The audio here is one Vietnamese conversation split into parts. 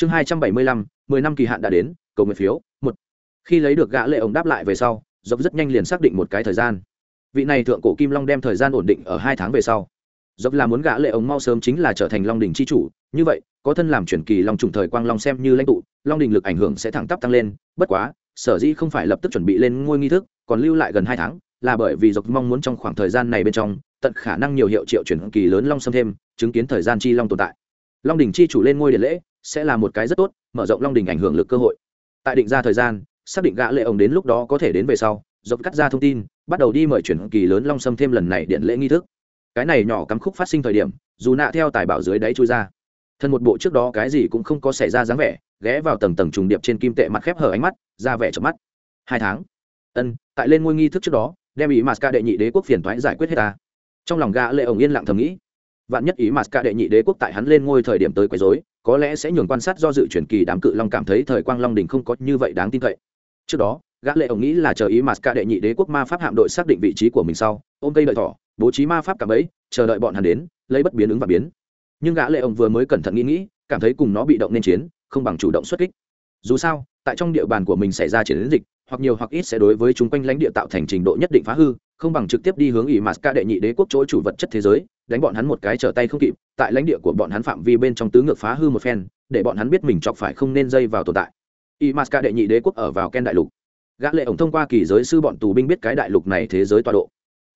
chương hai trăm bảy mươi lăm, mười năm kỳ hạn đã đến, cầu nguyện phiếu, một. Khi lấy được gã lệ ổng đáp lại về sau, dốc rất nhanh liền xác định một cái thời gian. Vị này thượng cổ kim long đem thời gian ổn định ở hai tháng về sau. Dốc là muốn gã lệ ổng mau sớm chính là trở thành long đỉnh chi chủ, như vậy, có thân làm chuyển kỳ long trùng thời quang long xem như lãnh tụ, long đỉnh lực ảnh hưởng sẽ thẳng tắp tăng lên, bất quá, sở dĩ không phải lập tức chuẩn bị lên ngôi nghi thức, còn lưu lại gần hai tháng, là bởi vì Dục mong muốn trong khoảng thời gian này bên trong, tận khả năng nhiều hiệu triệu chuyển kỳ lớn long xâm thêm, chứng kiến thời gian chi long tồn tại. Long đỉnh chi chủ lên ngôi điện lễ sẽ là một cái rất tốt, mở rộng long đình ảnh hưởng lực cơ hội. Tại định ra thời gian, xác định gã lệ ổng đến lúc đó có thể đến về sau dọc cắt ra thông tin, bắt đầu đi mời chuyển kỳ lớn long sâm thêm lần này điện lễ nghi thức. Cái này nhỏ cắm khúc phát sinh thời điểm, dù nạ theo tài bảo dưới đáy chui ra. Thân một bộ trước đó cái gì cũng không có xảy ra dáng vẻ, ghé vào tầng tầng trùng điệp trên kim tệ mặt khép hở ánh mắt, ra vẻ chợp mắt. Hai tháng. Ân, tại lên ngôi nghi thức trước đó, đem ý mạt ca đệ nhị đế quốc phiền toái giải quyết hết ta. Trong lòng gã lệ ổng yên lặng thầm nghĩ. Vạn nhất ý mạt ca đệ nhị đế quốc tại hắn lên ngôi thời điểm tới quấy rối có lẽ sẽ nhường quan sát do dự chuyển kỳ đám cự long cảm thấy thời quang long đình không có như vậy đáng tin cậy. Trước đó, gã lệ ổng nghĩ là chờ ý mặt ca đệ nhị đế quốc ma pháp hạm đội xác định vị trí của mình sau, ôm cây đợi thỏ, bố trí ma pháp cả bấy chờ đợi bọn hắn đến, lấy bất biến ứng và biến. Nhưng gã lệ ổng vừa mới cẩn thận nghĩ nghĩ, cảm thấy cùng nó bị động nên chiến, không bằng chủ động xuất kích. Dù sao, tại trong địa bàn của mình xảy ra chiến dịch, hoặc nhiều hoặc ít sẽ đối với chúng quanh lãnh địa tạo thành trình độ nhất định phá hư không bằng trực tiếp đi hướng ỷ mạt ca đệ nhị đế quốc chỗ chủ vật chất thế giới, đánh bọn hắn một cái trở tay không kịp, tại lãnh địa của bọn hắn phạm vi bên trong tứ ngược phá hư một phen, để bọn hắn biết mình chọc phải không nên dây vào tồn tại. Ỷ mạt ca đệ nhị đế quốc ở vào ken đại lục. Gã lệ ổng thông qua kỳ giới sư bọn tù binh biết cái đại lục này thế giới tọa độ.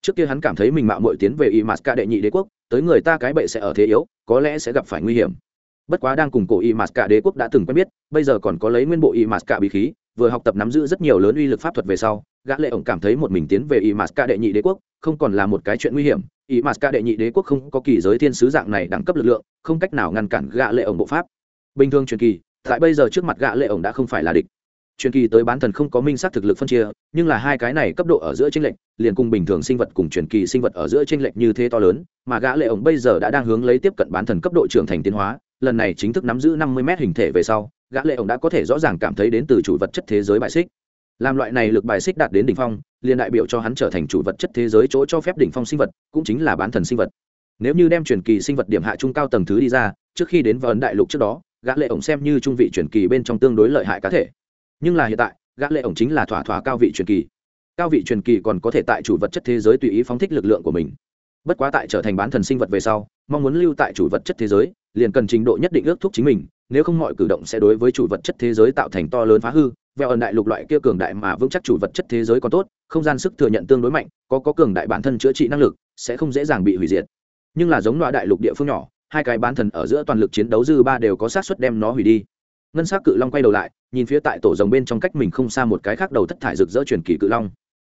Trước kia hắn cảm thấy mình mạo muội tiến về ỷ mạt ca đệ nhị đế quốc, tới người ta cái bệ sẽ ở thế yếu, có lẽ sẽ gặp phải nguy hiểm. Bất quá đang cùng cổ y mạt ca đế quốc đã từng quen biết, bây giờ còn có lấy nguyên bộ y mạt ca bí khí vừa học tập nắm giữ rất nhiều lớn uy lực pháp thuật về sau, gã lệ ổng cảm thấy một mình tiến về y mạt ca đệ nhị đế quốc, không còn là một cái chuyện nguy hiểm. Y mạt ca đệ nhị đế quốc không có kỳ giới thiên sứ dạng này đẳng cấp lực lượng, không cách nào ngăn cản gã lệ ổng bộ pháp. Bình thường truyền kỳ, tại bây giờ trước mặt gã lệ ổng đã không phải là địch. Truyền kỳ tới bán thần không có minh xác thực lực phân chia, nhưng là hai cái này cấp độ ở giữa tranh lệch, liền cùng bình thường sinh vật cùng truyền kỳ sinh vật ở giữa tranh lệch như thế to lớn, mà gã lệ ổng bây giờ đã đang hướng lấy tiếp cận bán thần cấp độ trưởng thành tiến hóa, lần này chính thức nắm giữ năm mươi mét hình thể về sau gã lệ ổng đã có thể rõ ràng cảm thấy đến từ chủ vật chất thế giới bài xích. Làm loại này lực bài xích đạt đến đỉnh phong, liền đại biểu cho hắn trở thành chủ vật chất thế giới chỗ cho phép đỉnh phong sinh vật, cũng chính là bán thần sinh vật. Nếu như đem truyền kỳ sinh vật điểm hạ trung cao tầng thứ đi ra, trước khi đến vào ấn đại lục trước đó, gã lệ ổng xem như trung vị truyền kỳ bên trong tương đối lợi hại cá thể. Nhưng là hiện tại, gã lệ ổng chính là thỏa thỏa cao vị truyền kỳ. Cao vị truyền kỳ còn có thể tại chủ vật chất thế giới tùy ý phóng thích lực lượng của mình. Bất quá tại trở thành bán thần sinh vật về sau, mong muốn lưu tại chủ vật chất thế giới, liền cần trình độ nhất định ước thúc chính mình nếu không mọi cử động sẽ đối với chủ vật chất thế giới tạo thành to lớn phá hư, vẹo ẩn đại lục loại kia cường đại mà vững chắc chủ vật chất thế giới còn tốt, không gian sức thừa nhận tương đối mạnh, có có cường đại bản thân chữa trị năng lực, sẽ không dễ dàng bị hủy diệt. Nhưng là giống loại đại lục địa phương nhỏ, hai cái bán thần ở giữa toàn lực chiến đấu dư ba đều có sát suất đem nó hủy đi. Ngân s á c cự long quay đầu lại, nhìn phía tại tổ rồng bên trong cách mình không xa một cái khác đầu thất thải rực rỡ truyền kỳ cự long.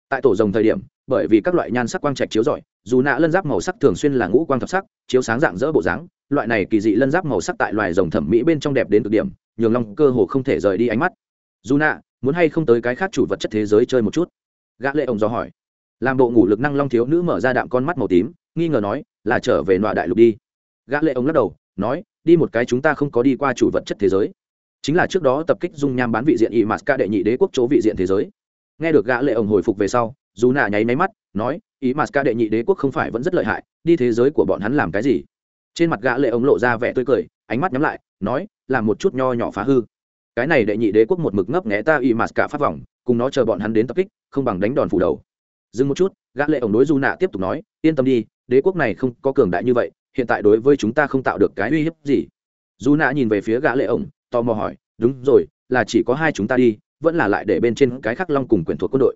Tại tổ rồng thời điểm, bởi vì các loại nhan sắc quang trạch chiếu rọi, dù nạ lân giáp màu sắc thường xuyên là ngũ quang thập sắc, chiếu sáng dạng dỡ bộ dáng loại này kỳ dị lân giáp màu sắc tại loài rồng thẩm mỹ bên trong đẹp đến cực điểm, nhường long cơ hồ không thể rời đi ánh mắt. Dù nạ muốn hay không tới cái khác chủ vật chất thế giới chơi một chút? Gã lệ ông do hỏi. Làm bộ ngủ lực năng long thiếu nữ mở ra đạm con mắt màu tím, nghi ngờ nói, là trở về nọa đại lục đi. Gã lệ ông lắc đầu, nói, đi một cái chúng ta không có đi qua chủ vật chất thế giới. Chính là trước đó tập kích dung nham bán vị diện y mạt ca đệ nhị đế quốc chỗ vị diện thế giới. Nghe được gã lệ ông hồi phục về sau dù nạ nháy máy mắt, nói ý mạt ca đệ nhị đế quốc không phải vẫn rất lợi hại, đi thế giới của bọn hắn làm cái gì? Trên mặt gã lệ ông lộ ra vẻ tươi cười, ánh mắt nhắm lại, nói, làm một chút nho nhỏ phá hư. Cái này đệ nhị đế quốc một mực ngấp nghé ta y mà cả phát vòng, cùng nó chờ bọn hắn đến tập kích, không bằng đánh đòn phủ đầu. Dừng một chút, gã lệ ông đối du nạ tiếp tục nói, yên tâm đi, đế quốc này không có cường đại như vậy, hiện tại đối với chúng ta không tạo được cái uy hiếp gì. Du nạ nhìn về phía gã lệ ông tò mò hỏi, đúng rồi, là chỉ có hai chúng ta đi, vẫn là lại để bên trên cái khắc long cùng quyền thuộc quân đội?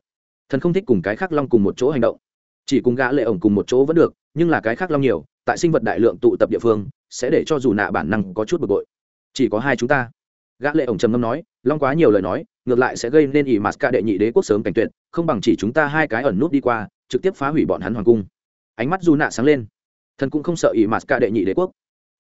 Thần không thích cùng cái khắc long cùng một chỗ hành động. Chỉ cùng gã lệ ổng cùng một chỗ vẫn được, nhưng là cái khắc long nhiều tại sinh vật đại lượng tụ tập địa phương, sẽ để cho dù nạ bản năng có chút bực bội. Chỉ có hai chúng ta. Gã lệ ổng trầm ngâm nói, long quá nhiều lời nói, ngược lại sẽ gây nên ỷ mạt ca đệ nhị đế quốc sớm cảnh tuyệt, không bằng chỉ chúng ta hai cái ẩn nút đi qua, trực tiếp phá hủy bọn hắn hoàng cung. Ánh mắt dù nạ sáng lên. Thần cũng không sợ ỷ mạt ca đệ nhị đế quốc.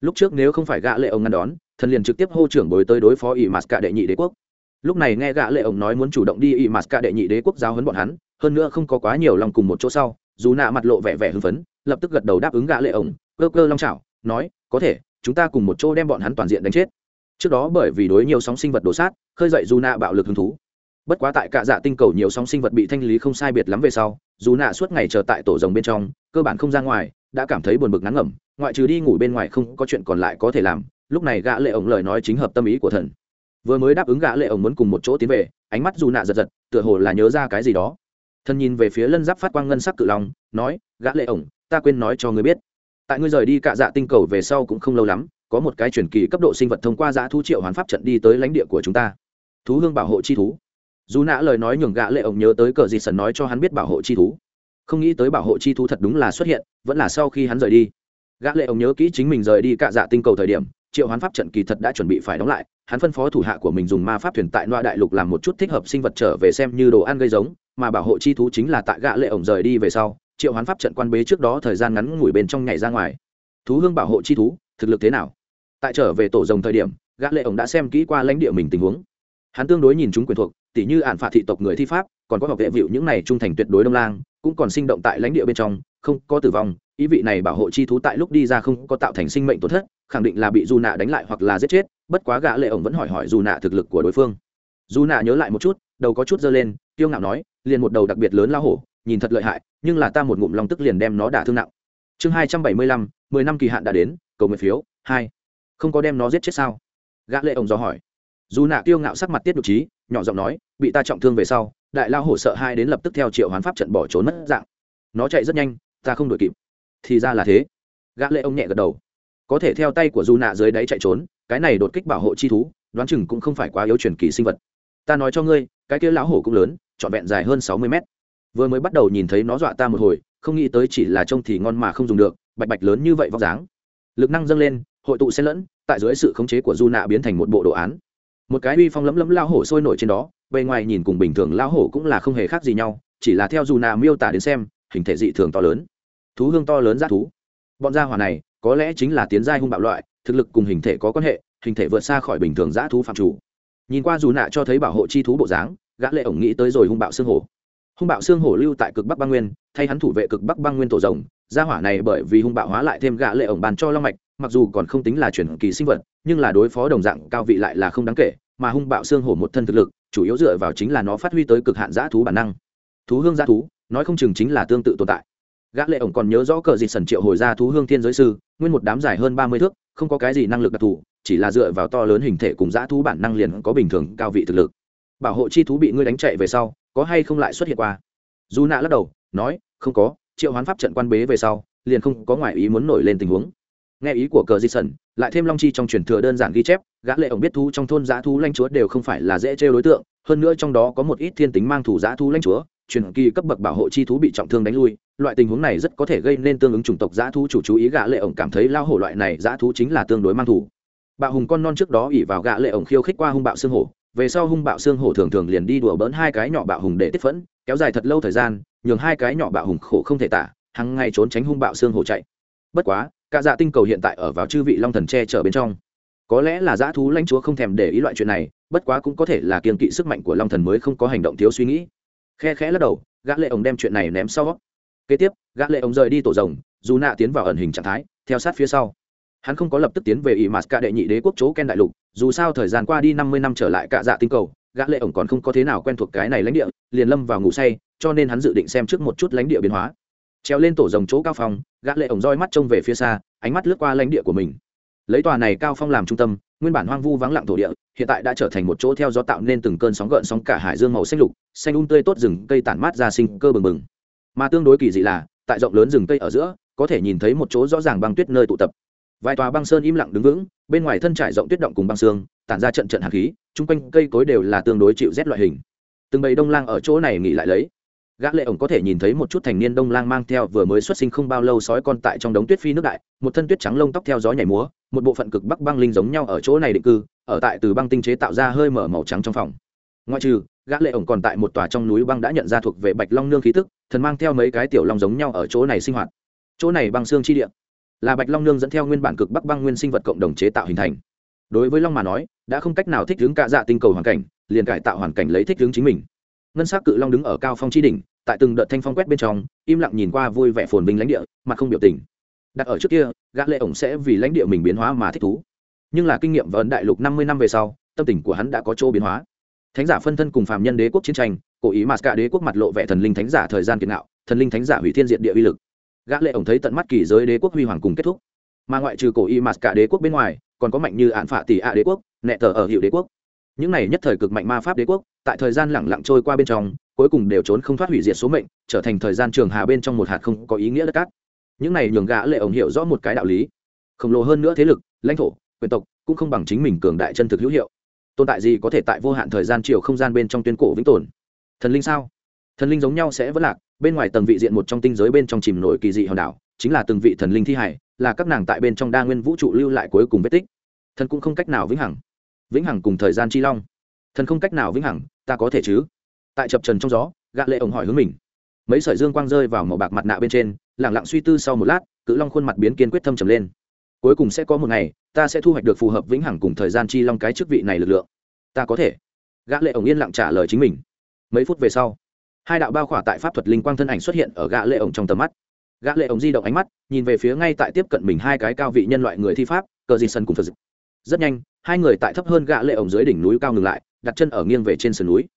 Lúc trước nếu không phải gã lệ ổng ngăn đón, thần liền trực tiếp hô trưởng bồi tới đối phó ỷ mạt ca đệ nhị đế quốc. Lúc này nghe gã lệ ổng nói muốn chủ động đi y mạt ca đệ nhị đế quốc giao huấn bọn hắn, hơn nữa không có quá nhiều lòng cùng một chỗ sau, dù nạ mặt lộ vẻ vẻ hưng phấn lập tức gật đầu đáp ứng gã lệ ổng, cơ cơ long chảo, nói, có thể, chúng ta cùng một chỗ đem bọn hắn toàn diện đánh chết. Trước đó bởi vì đối nhiều sóng sinh vật đổ sát, khơi dậy dù nạ bạo lực hứng thú. Bất quá tại cả dạ tinh cầu nhiều sóng sinh vật bị thanh lý không sai biệt lắm về sau dù nạ suốt ngày chờ tại tổ rồng bên trong, cơ bản không ra ngoài, đã cảm thấy buồn bực ngắn ngẩm, ngoại trừ đi ngủ bên ngoài không có chuyện còn lại có thể làm, lúc này gã lệ ổng lời nói chính hợp tâm ý của thần. Vừa mới đáp ứng gã lệ ổng muốn cùng một chỗ tiến về, ánh mắt dù nạ giật giật, tựa hồ là nhớ ra cái gì đó. Thần nhìn về phía lân giáp phát quang ngân sắc cự long, nói, gã lệ ổng ta quên nói cho ngươi biết. Tại ngươi rời đi cạ dạ tinh cầu về sau cũng không lâu lắm, có một cái truyền kỳ cấp độ sinh vật thông qua dạ giã thu triệu hoán pháp trận đi tới lãnh địa của chúng ta. Thú hương bảo hộ chi thú. Dù nã lời nói nhường gã lệ ổng nhớ tới cờ gì sần nói cho hắn biết bảo hộ chi thú. Không nghĩ tới bảo hộ chi thú thật đúng là xuất hiện, vẫn là sau khi hắn rời đi. Gã lệ ổng nhớ kỹ chính mình rời đi cạ dạ tinh cầu thời điểm, triệu hoán pháp trận kỳ thật đã chuẩn bị phải đóng lại, hắn phân phó thủ hạ của mình dùng ma pháp thuyền tại loa đại lục làm một chút thích hợp sinh vật trở về xem như đồ ăn gây giống, mà bảo hộ chi thú chính là tại gã lệ ổng rời đi về sau triệu hoán pháp trận quan bế trước đó thời gian ngắn ngủi bên trong nhảy ra ngoài. Thú hương bảo hộ chi thú, thực lực thế nào? Tại trở về tổ rồng thời điểm, gã lệ ổng đã xem kỹ qua lãnh địa mình tình huống. Hắn tương đối nhìn chúng quyền thuộc, tỉ như ản phạt thị tộc người thi pháp, còn có học vệ vịu những này trung thành tuyệt đối đông lang, cũng còn sinh động tại lãnh địa bên trong, không có tử vong, ý vị này bảo hộ chi thú tại lúc đi ra không có tạo thành sinh mệnh tổn thất, khẳng định là bị dù nạ đánh lại hoặc là giết chết, bất quá gã lệ ổng vẫn hỏi hỏi dù nạ thực lực của đối phương. Dù nạ nhớ lại một chút, đầu có chút dơ lên tiêu ngạo nói, liền một đầu đặc biệt lớn lao hổ nhìn thật lợi hại, nhưng là ta một ngụm lòng tức liền đem nó đả thương nặng. Chương hai trăm bảy mươi lăm, mười năm kỳ hạn đã đến, cầu nguyện phiếu, hai. Không có đem nó giết chết sao? Gã lệ ổng do hỏi. Dù nạ tiêu ngạo sắc mặt tiết đục trí, nhỏ giọng nói, bị ta trọng thương về sau, đại lao hổ sợ hai đến lập tức theo triệu hoán pháp trận bỏ trốn mất dạng. Nó chạy rất nhanh, ta không đuổi kịp. Thì ra là thế. Gã lệ ông nhẹ gật đầu. Có thể theo tay của dù nạ dưới đáy chạy trốn, cái này đột kích bảo hộ chi thú, đoán chừng cũng không phải quá yếu truyền kỳ sinh vật. Ta nói cho ngươi, cái kia lão hổ cũng lớn, trọn vẹn dài hơn sáu mươi mét vừa mới bắt đầu nhìn thấy nó dọa ta một hồi, không nghĩ tới chỉ là trông thì ngon mà không dùng được, bạch bạch lớn như vậy vóc dáng. Lực năng dâng lên, hội tụ xen lẫn, tại dưới sự khống chế của du nạ biến thành một bộ đồ án. Một cái uy phong lấm lấm lao hổ sôi nổi trên đó, bề ngoài nhìn cùng bình thường lao hổ cũng là không hề khác gì nhau, chỉ là theo du nạ miêu tả đến xem, hình thể dị thường to lớn. Thú hương to lớn ra thú. Bọn gia hỏa này, có lẽ chính là tiến giai hung bạo loại, thực lực cùng hình thể có quan hệ, hình thể vượt xa khỏi bình thường dã thú phạm chủ. Nhìn qua dù nạ cho thấy bảo hộ chi thú bộ dáng, gã lệ ổng nghĩ tới rồi hung bạo xương hổ hung bạo xương hổ lưu tại cực bắc băng nguyên, thay hắn thủ vệ cực bắc băng nguyên tổ rồng. Gia hỏa này bởi vì hung bạo hóa lại thêm gã lệ ổng bàn cho long mạch, mặc dù còn không tính là chuyển kỳ sinh vật, nhưng là đối phó đồng dạng cao vị lại là không đáng kể, mà hung bạo xương hổ một thân thực lực, chủ yếu dựa vào chính là nó phát huy tới cực hạn giã thú bản năng. Thú hương giã thú, nói không chừng chính là tương tự tồn tại. Gã lệ ổng còn nhớ rõ cờ dịch sần triệu hồi ra thú hương thiên giới sư, nguyên một đám dài hơn ba mươi thước, không có cái gì năng lực đặc thù, chỉ là dựa vào to lớn hình thể cùng giã thú bản năng liền có bình thường cao vị thực lực. Bảo hộ chi thú bị ngươi đánh chạy về sau có hay không lại xuất hiện qua? Dù nạ lắc đầu nói không có triệu hoán pháp trận quan bế về sau liền không có ngoại ý muốn nổi lên tình huống. Nghe ý của cờ di sẩn, lại thêm long chi trong truyền thừa đơn giản ghi chép gã lệ ổng biết thú trong thôn giã thú lanh chúa đều không phải là dễ trêu đối tượng hơn nữa trong đó có một ít thiên tính mang thủ giã thú lanh chúa truyền kỳ cấp bậc bảo hộ chi thú bị trọng thương đánh lui loại tình huống này rất có thể gây nên tương ứng chủng tộc giã thú chủ chú ý gã lệ ổng cảm thấy lao hổ loại này giã thú chính là tương đối mang thủ. Bạo hùng con non trước đó ỉ vào gã lệ ổng khiêu khích qua hung bạo xương hổ về sau hung bạo xương hổ thường thường liền đi đùa bỡn hai cái nhỏ bạo hùng để tiết phẫn, kéo dài thật lâu thời gian, nhường hai cái nhỏ bạo hùng khổ không thể tả, hằng ngày trốn tránh hung bạo xương hổ chạy. Bất quá, cả dạ tinh cầu hiện tại ở vào chư vị long thần che chở bên trong. Có lẽ là dã thú lãnh chúa không thèm để ý loại chuyện này, bất quá cũng có thể là kiên kỵ sức mạnh của long thần mới không có hành động thiếu suy nghĩ. Khe khẽ lắc đầu, gã lệ ổng đem chuyện này ném sau. Kế tiếp, gã lệ ổng rời đi tổ rồng, dù nạ tiến vào ẩn hình trạng thái, theo sát phía sau. Hắn không có lập tức tiến về ỷ mạt cả đệ nhị đế quốc chỗ ken đại lục dù sao thời gian qua đi năm mươi năm trở lại cả dạ tinh cầu, gã lệ ổng còn không có thế nào quen thuộc cái này lãnh địa, liền lâm vào ngủ say, cho nên hắn dự định xem trước một chút lãnh địa biến hóa. Treo lên tổ rồng chỗ cao phong, gã lệ ổng roi mắt trông về phía xa, ánh mắt lướt qua lãnh địa của mình. Lấy tòa này cao phong làm trung tâm, nguyên bản hoang vu vắng lặng thổ địa, hiện tại đã trở thành một chỗ theo gió tạo nên từng cơn sóng gợn sóng cả hải dương màu xanh lục, xanh um tươi tốt rừng cây tản mát ra sinh cơ bừng bừng. Mà tương đối kỳ dị là, tại rộng lớn rừng cây ở giữa, có thể nhìn thấy một chỗ rõ ràng băng tuyết nơi tụ tập vài tòa băng sơn im lặng đứng vững, bên ngoài thân trải rộng tuyết động cùng băng xương, tản ra trận trận hạt khí, chung quanh cây cối đều là tương đối chịu rét loại hình. Từng bầy đông lang ở chỗ này nghỉ lại lấy. Gã lệ ổng có thể nhìn thấy một chút thành niên đông lang mang theo vừa mới xuất sinh không bao lâu sói con tại trong đống tuyết phi nước đại, một thân tuyết trắng lông tóc theo gió nhảy múa, một bộ phận cực bắc băng linh giống nhau ở chỗ này định cư, ở tại từ băng tinh chế tạo ra hơi mở màu trắng trong phòng. Ngoại trừ, gã lệ ổng còn tại một tòa trong núi băng đã nhận ra thuộc về bạch long nương khí tức, thần mang theo mấy cái tiểu long giống nhau ở chỗ này sinh hoạt. Chỗ này băng xương chi địa là bạch long nương dẫn theo nguyên bản cực bắc băng nguyên sinh vật cộng đồng chế tạo hình thành đối với long mà nói đã không cách nào thích ứng cả dạ tinh cầu hoàn cảnh liền cải tạo hoàn cảnh lấy thích ứng chính mình ngân sắc cự long đứng ở cao phong chi đỉnh tại từng đợt thanh phong quét bên trong im lặng nhìn qua vui vẻ phồn vinh lãnh địa mặt không biểu tình đặt ở trước kia gã lệ ổng sẽ vì lãnh địa mình biến hóa mà thích thú nhưng là kinh nghiệm vờn đại lục năm mươi năm về sau tâm tình của hắn đã có chỗ biến hóa thánh giả phân thân cùng phàm nhân đế quốc chiến tranh cố ý mà cả đế quốc mặt lộ vẻ thần linh thánh giả thời gian kiệt nạo thần linh thánh giả hủy thiên diện địa uy lực gã lệ ổng thấy tận mắt kỳ giới đế quốc huy hoàng cùng kết thúc. Mà ngoại trừ cổ y mạt cả đế quốc bên ngoài, còn có mạnh như ạn phạ tỷ ạ đế quốc, nẹ tờ ở hiệu đế quốc. Những này nhất thời cực mạnh ma pháp đế quốc, tại thời gian lẳng lặng trôi qua bên trong, cuối cùng đều trốn không thoát hủy diệt số mệnh, trở thành thời gian trường hà bên trong một hạt không có ý nghĩa đất cát. Những này nhường gã lệ ổng hiểu rõ một cái đạo lý. Khổng lồ hơn nữa thế lực, lãnh thổ, quyền tộc, cũng không bằng chính mình cường đại chân thực hữu hiệu. Tồn tại gì có thể tại vô hạn thời gian chiều không gian bên trong tuyên cổ vĩnh tồn? Thần linh sao? Thần linh giống nhau sẽ vẫn lạc bên ngoài tầng vị diện một trong tinh giới bên trong chìm nổi kỳ dị hòn đảo, chính là từng vị thần linh thi hải, là các nàng tại bên trong đa nguyên vũ trụ lưu lại cuối cùng vết tích. Thần cũng không cách nào vĩnh hằng. Vĩnh hằng cùng thời gian chi long. Thần không cách nào vĩnh hằng, ta có thể chứ? Tại chập trần trong gió gạ lệ ổng hỏi hướng mình. Mấy sợi dương quang rơi vào màu bạc mặt nạ bên trên lẳng lặng suy tư sau một lát, cự long khuôn mặt biến kiên quyết thâm trầm lên. Cuối cùng sẽ có một ngày, ta sẽ thu hoạch được phù hợp vĩnh hằng cùng thời gian chi long cái chức vị này lực lượng. Ta có thể. Gã lệ ổng yên lặng trả lời chính mình. Mấy phút về sau hai đạo bao khỏa tại pháp thuật linh quang thân ảnh xuất hiện ở gã lệ ổng trong tầm mắt. Gã lệ ổng di động ánh mắt, nhìn về phía ngay tại tiếp cận mình hai cái cao vị nhân loại người thi pháp, cờ di sân cùng phật rất nhanh, hai người tại thấp hơn gã lệ ổng dưới đỉnh núi cao ngừng lại, đặt chân ở nghiêng về trên sườn núi.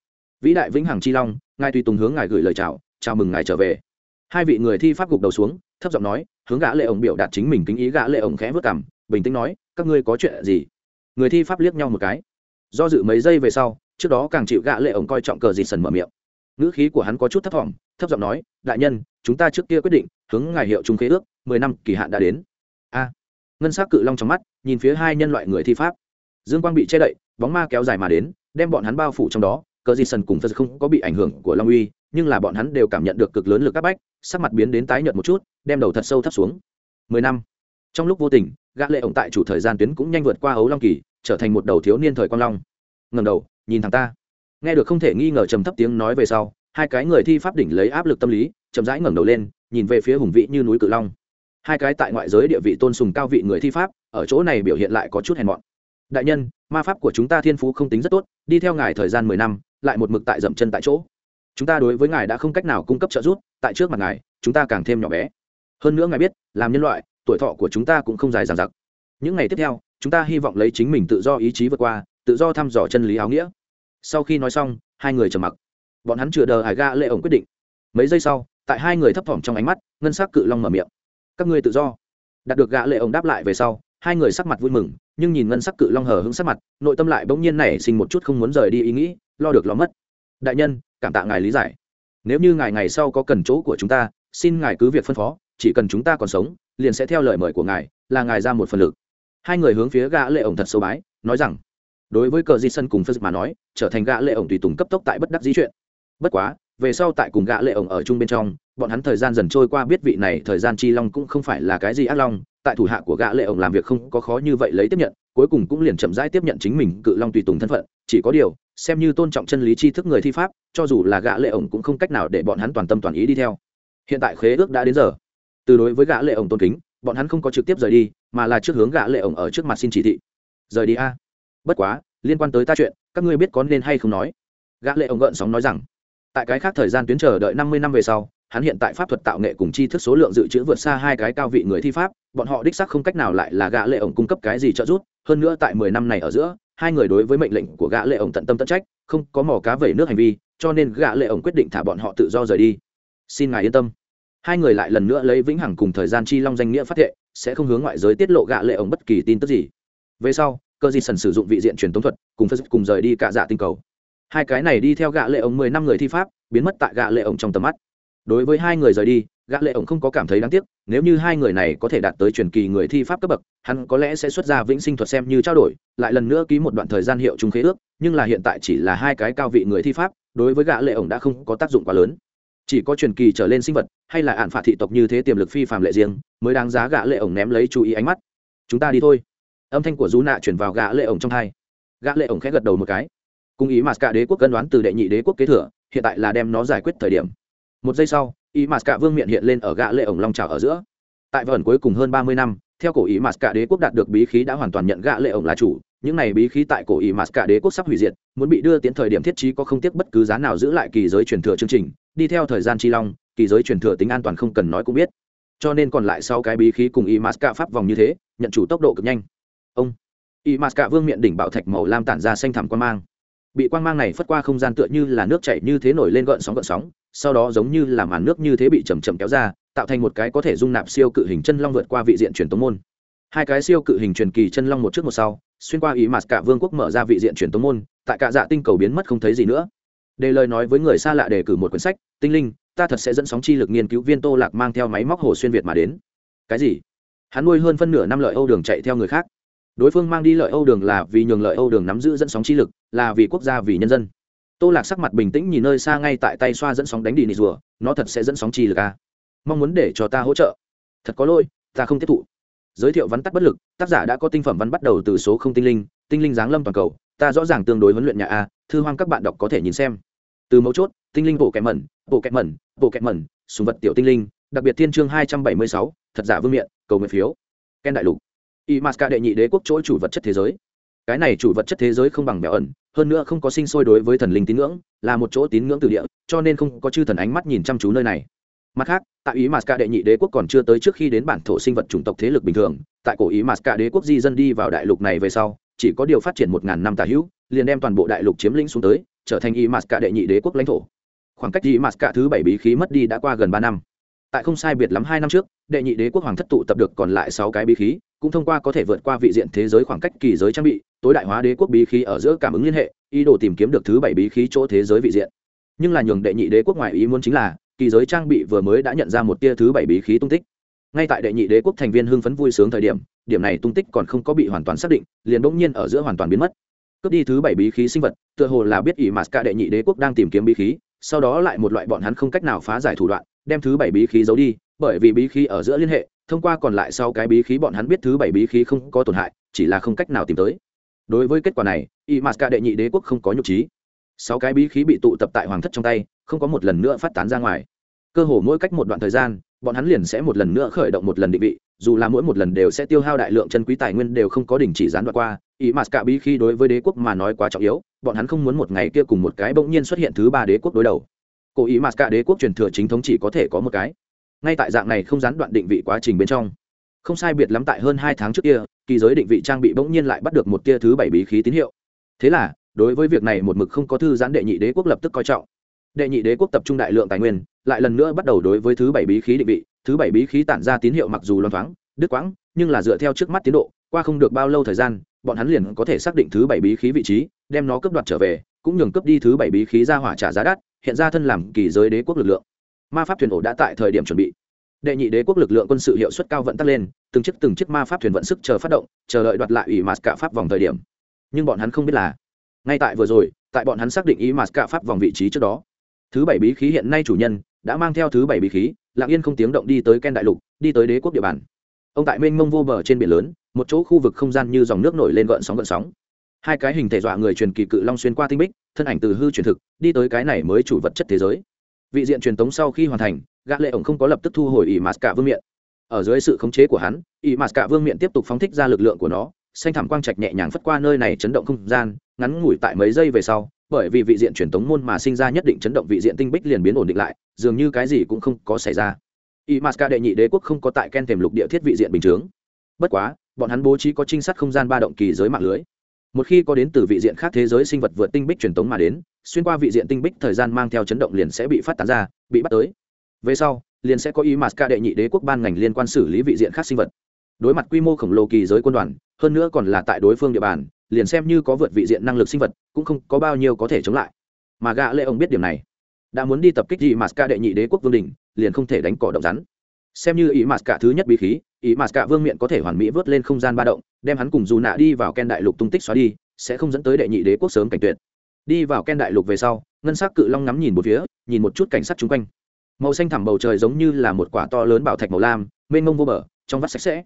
Vĩ đại vĩnh hằng chi long, ngài tùy tùng hướng ngài gửi lời chào chào mừng ngài trở về. Hai vị người thi pháp gục đầu xuống, thấp giọng nói, hướng gã lệ ổng biểu đạt chính mình kính ý gã lệ ổng khẽ vớt cằm, bình tĩnh nói, các ngươi có chuyện gì? Người thi pháp liếc nhau một cái. Do dự mấy giây về sau, trước đó càng chịu gã lệ ổng coi trọng cờ di sần mở miệng ngữ khí của hắn có chút thấp thỏm, thấp giọng nói, đại nhân, chúng ta trước kia quyết định, hướng ngài hiệu trung khế ước, mười năm kỳ hạn đã đến. A. Ngân sắc cự long trong mắt, nhìn phía hai nhân loại người thi pháp. Dương quang bị che đậy, bóng ma kéo dài mà đến, đem bọn hắn bao phủ trong đó, cờ di sần cùng phật không có bị ảnh hưởng của long uy, nhưng là bọn hắn đều cảm nhận được cực lớn lực các bách, sắc mặt biến đến tái nhợt một chút, đem đầu thật sâu thấp xuống. Mười năm. Trong lúc vô tình, gã lệ ổng tại chủ thời gian tuyến cũng nhanh vượt qua ấu long kỳ, trở thành một đầu thiếu niên thời quang long. Ngẩng đầu, nhìn thằng ta nghe được không thể nghi ngờ trầm thấp tiếng nói về sau, hai cái người thi pháp đỉnh lấy áp lực tâm lý, chậm rãi ngẩng đầu lên, nhìn về phía hùng vị như núi cự long. Hai cái tại ngoại giới địa vị tôn sùng cao vị người thi pháp, ở chỗ này biểu hiện lại có chút hèn mọn. Đại nhân, ma pháp của chúng ta thiên phú không tính rất tốt, đi theo ngài thời gian mười năm, lại một mực tại dậm chân tại chỗ. Chúng ta đối với ngài đã không cách nào cung cấp trợ giúp, tại trước mặt ngài, chúng ta càng thêm nhỏ bé. Hơn nữa ngài biết, làm nhân loại, tuổi thọ của chúng ta cũng không dài dằng dặc. Những ngày tiếp theo, chúng ta hy vọng lấy chính mình tự do ý chí vượt qua, tự do thăm dò chân lý áo nghĩa sau khi nói xong, hai người trầm mặc. Bọn hắn chừa đờ hải ga lệ ổng quyết định. Mấy giây sau, tại hai người thấp thỏm trong ánh mắt, ngân s ắ c cự long mở miệng. Các ngươi tự do. Đạt được gã lệ ổng đáp lại về sau, hai người sắc mặt vui mừng, nhưng nhìn ngân sắc cự long hờ hững sắc mặt, nội tâm lại bỗng nhiên nảy sinh một chút không muốn rời đi ý nghĩ, lo được lo mất. Đại nhân, cảm tạ ngài lý giải. Nếu như ngài ngày sau có cần chỗ của chúng ta, xin ngài cứ việc phân phó, chỉ cần chúng ta còn sống, liền sẽ theo lời mời của ngài, là ngài ra một phần lực. Hai người hướng phía gã lệ ổng thật sâu bái, nói rằng đối với cờ di sân cùng phật mà nói, trở thành gã lệ ổng tùy tùng cấp tốc tại bất đắc dĩ chuyện. Bất quá, về sau tại cùng gã lệ ổng ở chung bên trong, bọn hắn thời gian dần trôi qua biết vị này thời gian chi long cũng không phải là cái gì ác long, tại thủ hạ của gã lệ ổng làm việc không có khó như vậy lấy tiếp nhận, cuối cùng cũng liền chậm rãi tiếp nhận chính mình cự long tùy tùng thân phận, chỉ có điều, xem như tôn trọng chân lý tri thức người thi pháp, cho dù là gã lệ ổng cũng không cách nào để bọn hắn toàn tâm toàn ý đi theo. Hiện tại khế ước đã đến giờ. Từ đối với gã lệ ổng tôn kính, bọn hắn không có trực tiếp rời đi, mà là trước hướng gã lệ ổng ở trước mặt xin chỉ thị. Rời đi a bất quá, liên quan tới ta chuyện, các ngươi biết có nên hay không nói. Gã lệ ông gợn sóng nói rằng, tại cái khác thời gian tuyến chờ đợi năm mươi năm về sau, hắn hiện tại pháp thuật tạo nghệ cùng tri thức số lượng dự trữ vượt xa hai cái cao vị người thi pháp, bọn họ đích xác không cách nào lại là gã lệ ổng cung cấp cái gì trợ giúp, hơn nữa tại mười năm này ở giữa, hai người đối với mệnh lệnh của gã lệ ổng tận tâm tận trách, không có mò cá vẩy nước hành vi, cho nên gã lệ ổng quyết định thả bọn họ tự do rời đi. Xin ngài yên tâm. Hai người lại lần nữa lấy vĩnh hằng cùng thời gian chi long danh nghĩa phát thệ, sẽ không hướng ngoại giới tiết lộ gã lệ ổng bất kỳ tin tức gì. Về sau cơ di sần sử dụng vị diện truyền tống thuật, cùng phật cùng rời đi cả dạ tinh cầu. Hai cái này đi theo gã lệ ổng mười năm người thi pháp, biến mất tại gã lệ ổng trong tầm mắt. Đối với hai người rời đi, gã lệ ổng không có cảm thấy đáng tiếc, nếu như hai người này có thể đạt tới truyền kỳ người thi pháp cấp bậc, hắn có lẽ sẽ xuất ra vĩnh sinh thuật xem như trao đổi, lại lần nữa ký một đoạn thời gian hiệu chung khế ước, nhưng là hiện tại chỉ là hai cái cao vị người thi pháp, đối với gã lệ ổng đã không có tác dụng quá lớn. Chỉ có truyền kỳ trở lên sinh vật, hay là ạn phạt thị tộc như thế tiềm lực phi phàm lệ riêng, mới đáng giá gã lệ ổng ném lấy chú ý ánh mắt. Chúng ta đi thôi âm thanh của du nạ chuyển vào gã lệ ổng trong thai. Gã lệ ổng khẽ gật đầu một cái. Cùng ý mà cả đế quốc cân đoán từ đệ nhị đế quốc kế thừa, hiện tại là đem nó giải quyết thời điểm. Một giây sau, ý mà cả vương miện hiện lên ở gã lệ ổng long trào ở giữa. Tại vẩn cuối cùng hơn ba mươi năm, theo cổ ý mà cả đế quốc đạt được bí khí đã hoàn toàn nhận gã lệ ổng là chủ, những này bí khí tại cổ ý mà cả đế quốc sắp hủy diệt, muốn bị đưa tiến thời điểm thiết trí có không tiếc bất cứ giá nào giữ lại kỳ giới truyền thừa chương trình, đi theo thời gian chi long, kỳ giới truyền thừa tính an toàn không cần nói cũng biết. Cho nên còn lại sau cái bí khí cùng ý mà cả pháp vòng như thế, nhận chủ tốc độ cực nhanh ông. Y mà cả vương miện đỉnh bảo thạch màu lam tản ra xanh thẳm quan mang. Bị quang mang này phất qua không gian tựa như là nước chảy như thế nổi lên gợn sóng gợn sóng, sau đó giống như là màn nước như thế bị chầm chậm kéo ra, tạo thành một cái có thể dung nạp siêu cự hình chân long vượt qua vị diện truyền tống môn. Hai cái siêu cự hình truyền kỳ chân long một trước một sau, xuyên qua ý mặt cả vương quốc mở ra vị diện truyền tống môn, tại cả dạ tinh cầu biến mất không thấy gì nữa. Để lời nói với người xa lạ đề cử một quyển sách, tinh linh, ta thật sẽ dẫn sóng chi lực nghiên cứu viên tô lạc mang theo máy móc hồ xuyên việt mà đến. Cái gì? Hắn nuôi hơn phân nửa năm lợi âu đường chạy theo người khác đối phương mang đi lợi âu đường là vì nhường lợi âu đường nắm giữ dẫn sóng chi lực, là vì quốc gia vì nhân dân. Tô lạc sắc mặt bình tĩnh nhìn nơi xa ngay tại tay xoa dẫn sóng đánh đi nị rùa, nó thật sẽ dẫn sóng chi lực à. mong muốn để cho ta hỗ trợ. Thật có lỗi, ta không tiếp thụ. Giới thiệu vắn tắt bất lực, tác giả đã có tinh phẩm văn bắt đầu từ số không tinh linh tinh linh giáng lâm toàn cầu, ta rõ ràng tương đối huấn luyện nhà a, thư hoang các bạn đọc có thể nhìn xem. Từ mấu chốt, tinh linh bộ kẹm mẩn, bộ kẹm mẩn, bộ kẹm mẩn, sùng vật tiểu tinh linh, đặc biệt thiên chương hai trăm bảy mươi sáu, thật giả vương miện, cầu nguyện phiếu. Ken đại lục y m a đệ nhị đế quốc chỗ chủ vật chất thế giới. Cái này chủ vật chất thế giới không bằng bèo ẩn, hơn nữa không có sinh sôi đối với thần linh tín ngưỡng, là một chỗ tín ngưỡng từ địa, cho nên không có chư thần ánh mắt nhìn chăm chú nơi này. Mặt khác, tại ý Masca đệ nhị đế quốc còn chưa tới trước khi đến bản thổ sinh vật chủng tộc thế lực bình thường, tại cổ ý Masca đế quốc di dân đi vào đại lục này về sau, chỉ có điều phát triển một ngàn năm tà hữu, liền đem toàn bộ đại lục chiếm lĩnh xuống tới, trở thành ý Masca đệ nhị đế quốc lãnh thổ. Khoảng cách ý Masca thứ bảy bí khí mất đi đã qua gần ba năm. Tại không sai biệt lắm hai năm trước đệ nhị đế quốc hoàng thất tụ tập được còn lại sáu cái bí khí, cũng thông qua có thể vượt qua vị diện thế giới khoảng cách kỳ giới trang bị, tối đại hóa đế quốc bí khí ở giữa cảm ứng liên hệ, ý đồ tìm kiếm được thứ bảy bí khí chỗ thế giới vị diện. Nhưng là nhường đệ nhị đế quốc ngoài ý muốn chính là, kỳ giới trang bị vừa mới đã nhận ra một tia thứ bảy bí khí tung tích. Ngay tại đệ nhị đế quốc thành viên hưng phấn vui sướng thời điểm điểm này tung tích còn không có bị hoàn toàn xác định, liền bỗng nhiên ở giữa hoàn toàn biến mất. Cướp đi thứ bảy bí khí sinh vật, tựa hồ là biết ỷ mạt cả đệ nhị đế quốc đang tìm kiếm bí khí, sau đó lại một loại bọn hắn không cách nào phá giải thủ đoạn, đem thứ bảy bí khí giấu đi bởi vì bí khí ở giữa liên hệ, thông qua còn lại sau cái bí khí bọn hắn biết thứ bảy bí khí không có tổn hại, chỉ là không cách nào tìm tới. Đối với kết quả này y mạt cả đệ nhị đế quốc không có nhục trí. Sáu cái bí khí bị tụ tập tại hoàng thất trong tay, không có một lần nữa phát tán ra ngoài. Cơ hồ mỗi cách một đoạn thời gian, bọn hắn liền sẽ một lần nữa khởi động một lần định vị, dù là mỗi một lần đều sẽ tiêu hao đại lượng chân quý tài nguyên đều không có đình chỉ gián đoạn qua ý mà cả bí khi đối với đế quốc mà nói quá trọng yếu, bọn hắn không muốn một ngày kia cùng một cái bỗng nhiên xuất hiện thứ ba đế quốc đối đầu. Cổ ý mà cả đế quốc truyền thừa chính thống chỉ có thể có một cái ngay tại dạng này không gián đoạn định vị quá trình bên trong. Không sai biệt lắm tại hơn hai tháng trước kia, kỳ giới định vị trang bị bỗng nhiên lại bắt được một tia thứ bảy bí khí tín hiệu. Thế là, đối với việc này một mực không có thư giãn đệ nhị đế quốc lập tức coi trọng. Đệ nhị đế quốc tập trung đại lượng tài nguyên, lại lần nữa bắt đầu đối với thứ bảy bí khí định vị. Thứ bảy bí khí tản ra tín hiệu mặc dù loan thoáng, đứt quãng, nhưng là dựa theo trước mắt tiến độ, qua không được bao lâu thời gian, bọn hắn liền có thể xác định thứ bảy bí khí vị trí, đem nó cướp đoạt trở về, cũng nhường cướp đi thứ bảy bí khí ra hỏa trả giá đắt, hiện ra thân làm kỳ giới đế quốc lực lượng ma pháp thuyền ổ đã tại thời điểm chuẩn bị. Đệ nhị đế quốc lực lượng quân sự hiệu suất cao vận tắt lên, từng chiếc từng chiếc ma pháp thuyền vận sức chờ phát động, chờ đợi đoạt lại ủy mạt cả pháp vòng thời điểm. Nhưng bọn hắn không biết là, ngay tại vừa rồi, tại bọn hắn xác định ý mạt cả pháp vòng vị trí trước đó, thứ bảy bí khí hiện nay chủ nhân đã mang theo thứ bảy bí khí lạng yên không tiếng động đi tới ken đại lục, đi tới đế quốc địa bàn. Ông tại mênh mông vô bờ trên biển lớn, một chỗ khu vực không gian như dòng nước nổi lên gợn sóng gợn sóng. Hai cái hình thể dọa người truyền kỳ cự long xuyên qua tinh bích, thân ảnh từ hư truyền thực, đi tới cái này mới chủ vật chất thế giới vị diện truyền tống sau khi hoàn thành gã lệ ổng không có lập tức thu hồi ỷ mạt cả vương miện. Ở dưới sự khống chế của hắn ỷ mạt cả vương miện tiếp tục phóng thích ra lực lượng của nó xanh thảm quang trạch nhẹ nhàng phất qua nơi này chấn động không gian ngắn ngủi tại mấy giây về sau bởi vì vị diện truyền tống môn mà sinh ra nhất định chấn động vị diện tinh bích liền biến ổn định lại dường như cái gì cũng không có xảy ra. Y m a s đệ nhị đế quốc không có tại ken thềm lục địa thiết vị diện bình thường, bất quá bọn hắn bố trí có trinh sát không gian ba động kỳ giới mạng lưới. Một khi có đến từ vị diện khác thế giới sinh vật vượt tinh bích truyền tống mà đến xuyên qua vị diện tinh bích thời gian mang theo chấn động liền sẽ bị phát tán ra, bị bắt tới. Về sau, liền sẽ có ý mà a đệ nhị đế quốc ban ngành liên quan xử lý vị diện khác sinh vật. Đối mặt quy mô khổng lồ kỳ giới quân đoàn, hơn nữa còn là tại đối phương địa bàn, liền xem như có vượt vị diện năng lực sinh vật, cũng không có bao nhiêu có thể chống lại. Mà gã lệ ông biết điểm này. Đã muốn đi tập kích gì mà ska đệ nhị đế quốc vương đình liền không thể đánh cỏ động rắn. Xem như ý mà cả thứ nhất bí khí, ý mà cả vương miện có thể hoàn mỹ vớt lên không gian ba động, đem hắn cùng dù nạ đi vào ken đại lục tung tích xóa đi, sẽ không dẫn tới đệ nhị đế quốc sớm cảnh tuyệt đi vào ken đại lục về sau, ngân sắc cự long ngắm nhìn một phía, nhìn một chút cảnh sắc chung quanh. Màu xanh thẳm bầu trời giống như là một quả to lớn bảo thạch màu lam, mênh mông vô bờ, trong vắt sạch sẽ.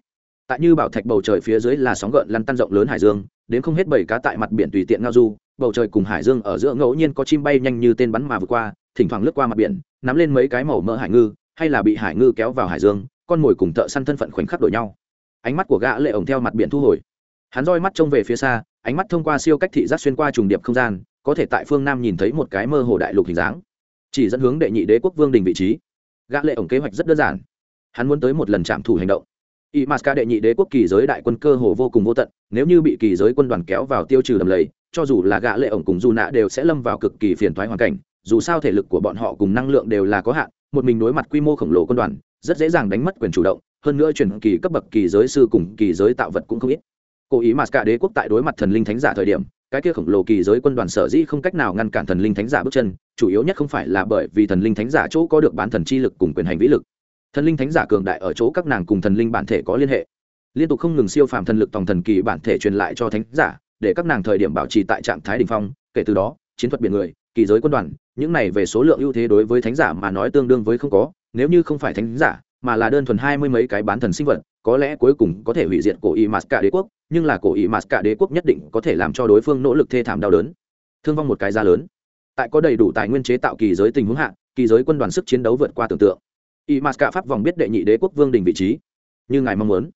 Tại như bảo thạch bầu trời phía dưới là sóng gợn lăn tăn rộng lớn hải dương, đến không hết bảy cá tại mặt biển tùy tiện ngao du, bầu trời cùng hải dương ở giữa ngẫu nhiên có chim bay nhanh như tên bắn mà vượt qua, thỉnh thoảng lướt qua mặt biển, nắm lên mấy cái màu mỡ hải ngư, hay là bị hải ngư kéo vào hải dương, con mồi cùng thợ săn thân phận khoảnh khắc đổi nhau. Ánh mắt của gã lệ ổng theo mặt biển thu hồi. Hắn roi mắt trông về phía xa, ánh mắt thông qua siêu cách thị giác xuyên qua trùng điệp không gian có thể tại phương nam nhìn thấy một cái mơ hồ đại lục hình dáng. Chỉ dẫn hướng đệ nhị đế quốc vương đình vị trí. Gã lệ ổng kế hoạch rất đơn giản. Hắn muốn tới một lần chạm thủ hành động. Y m đệ nhị đế quốc kỳ giới đại quân cơ hồ vô cùng vô tận, nếu như bị kỳ giới quân đoàn kéo vào tiêu trừ đầm lầy, cho dù là gã lệ ổng cùng dù nạ đều sẽ lâm vào cực kỳ phiền toái hoàn cảnh, dù sao thể lực của bọn họ cùng năng lượng đều là có hạn, một mình đối mặt quy mô khổng lồ quân đoàn, rất dễ dàng đánh mất quyền chủ động, hơn nữa chuyển kỳ cấp bậc kỳ giới sư cùng kỳ giới tạo vật cũng không ít. Cố ý mà cả đế quốc tại đối mặt thần linh thánh giả thời điểm cái kia khổng lồ kỳ giới quân đoàn sở dĩ không cách nào ngăn cản thần linh thánh giả bước chân, chủ yếu nhất không phải là bởi vì thần linh thánh giả chỗ có được bán thần chi lực cùng quyền hành vĩ lực. Thần linh thánh giả cường đại ở chỗ các nàng cùng thần linh bản thể có liên hệ. Liên tục không ngừng siêu phàm thần lực tòng thần kỳ bản thể truyền lại cho thánh giả, để các nàng thời điểm bảo trì tại trạng thái đ ỉ n h phong, kể từ đó, chiến thuật biển người, kỳ giới quân đoàn, những này về số lượng ưu thế đối với thánh giả mà nói tương đương với không có, nếu như không phải thánh giả, mà là đơn thuần hai mươi mấy cái bán thần sinh vật, có lẽ cuối cùng có thể hủy diệt cổ y mát cả đế quốc nhưng là cổ ý mà cả đế quốc nhất định có thể làm cho đối phương nỗ lực thê thảm đau đớn. Thương vong một cái giá lớn. Tại có đầy đủ tài nguyên chế tạo kỳ giới tình huống hạ kỳ giới quân đoàn sức chiến đấu vượt qua tưởng tượng. Ý mà cả pháp vòng biết đệ nhị đế quốc vương đình vị trí. Như ngài mong muốn.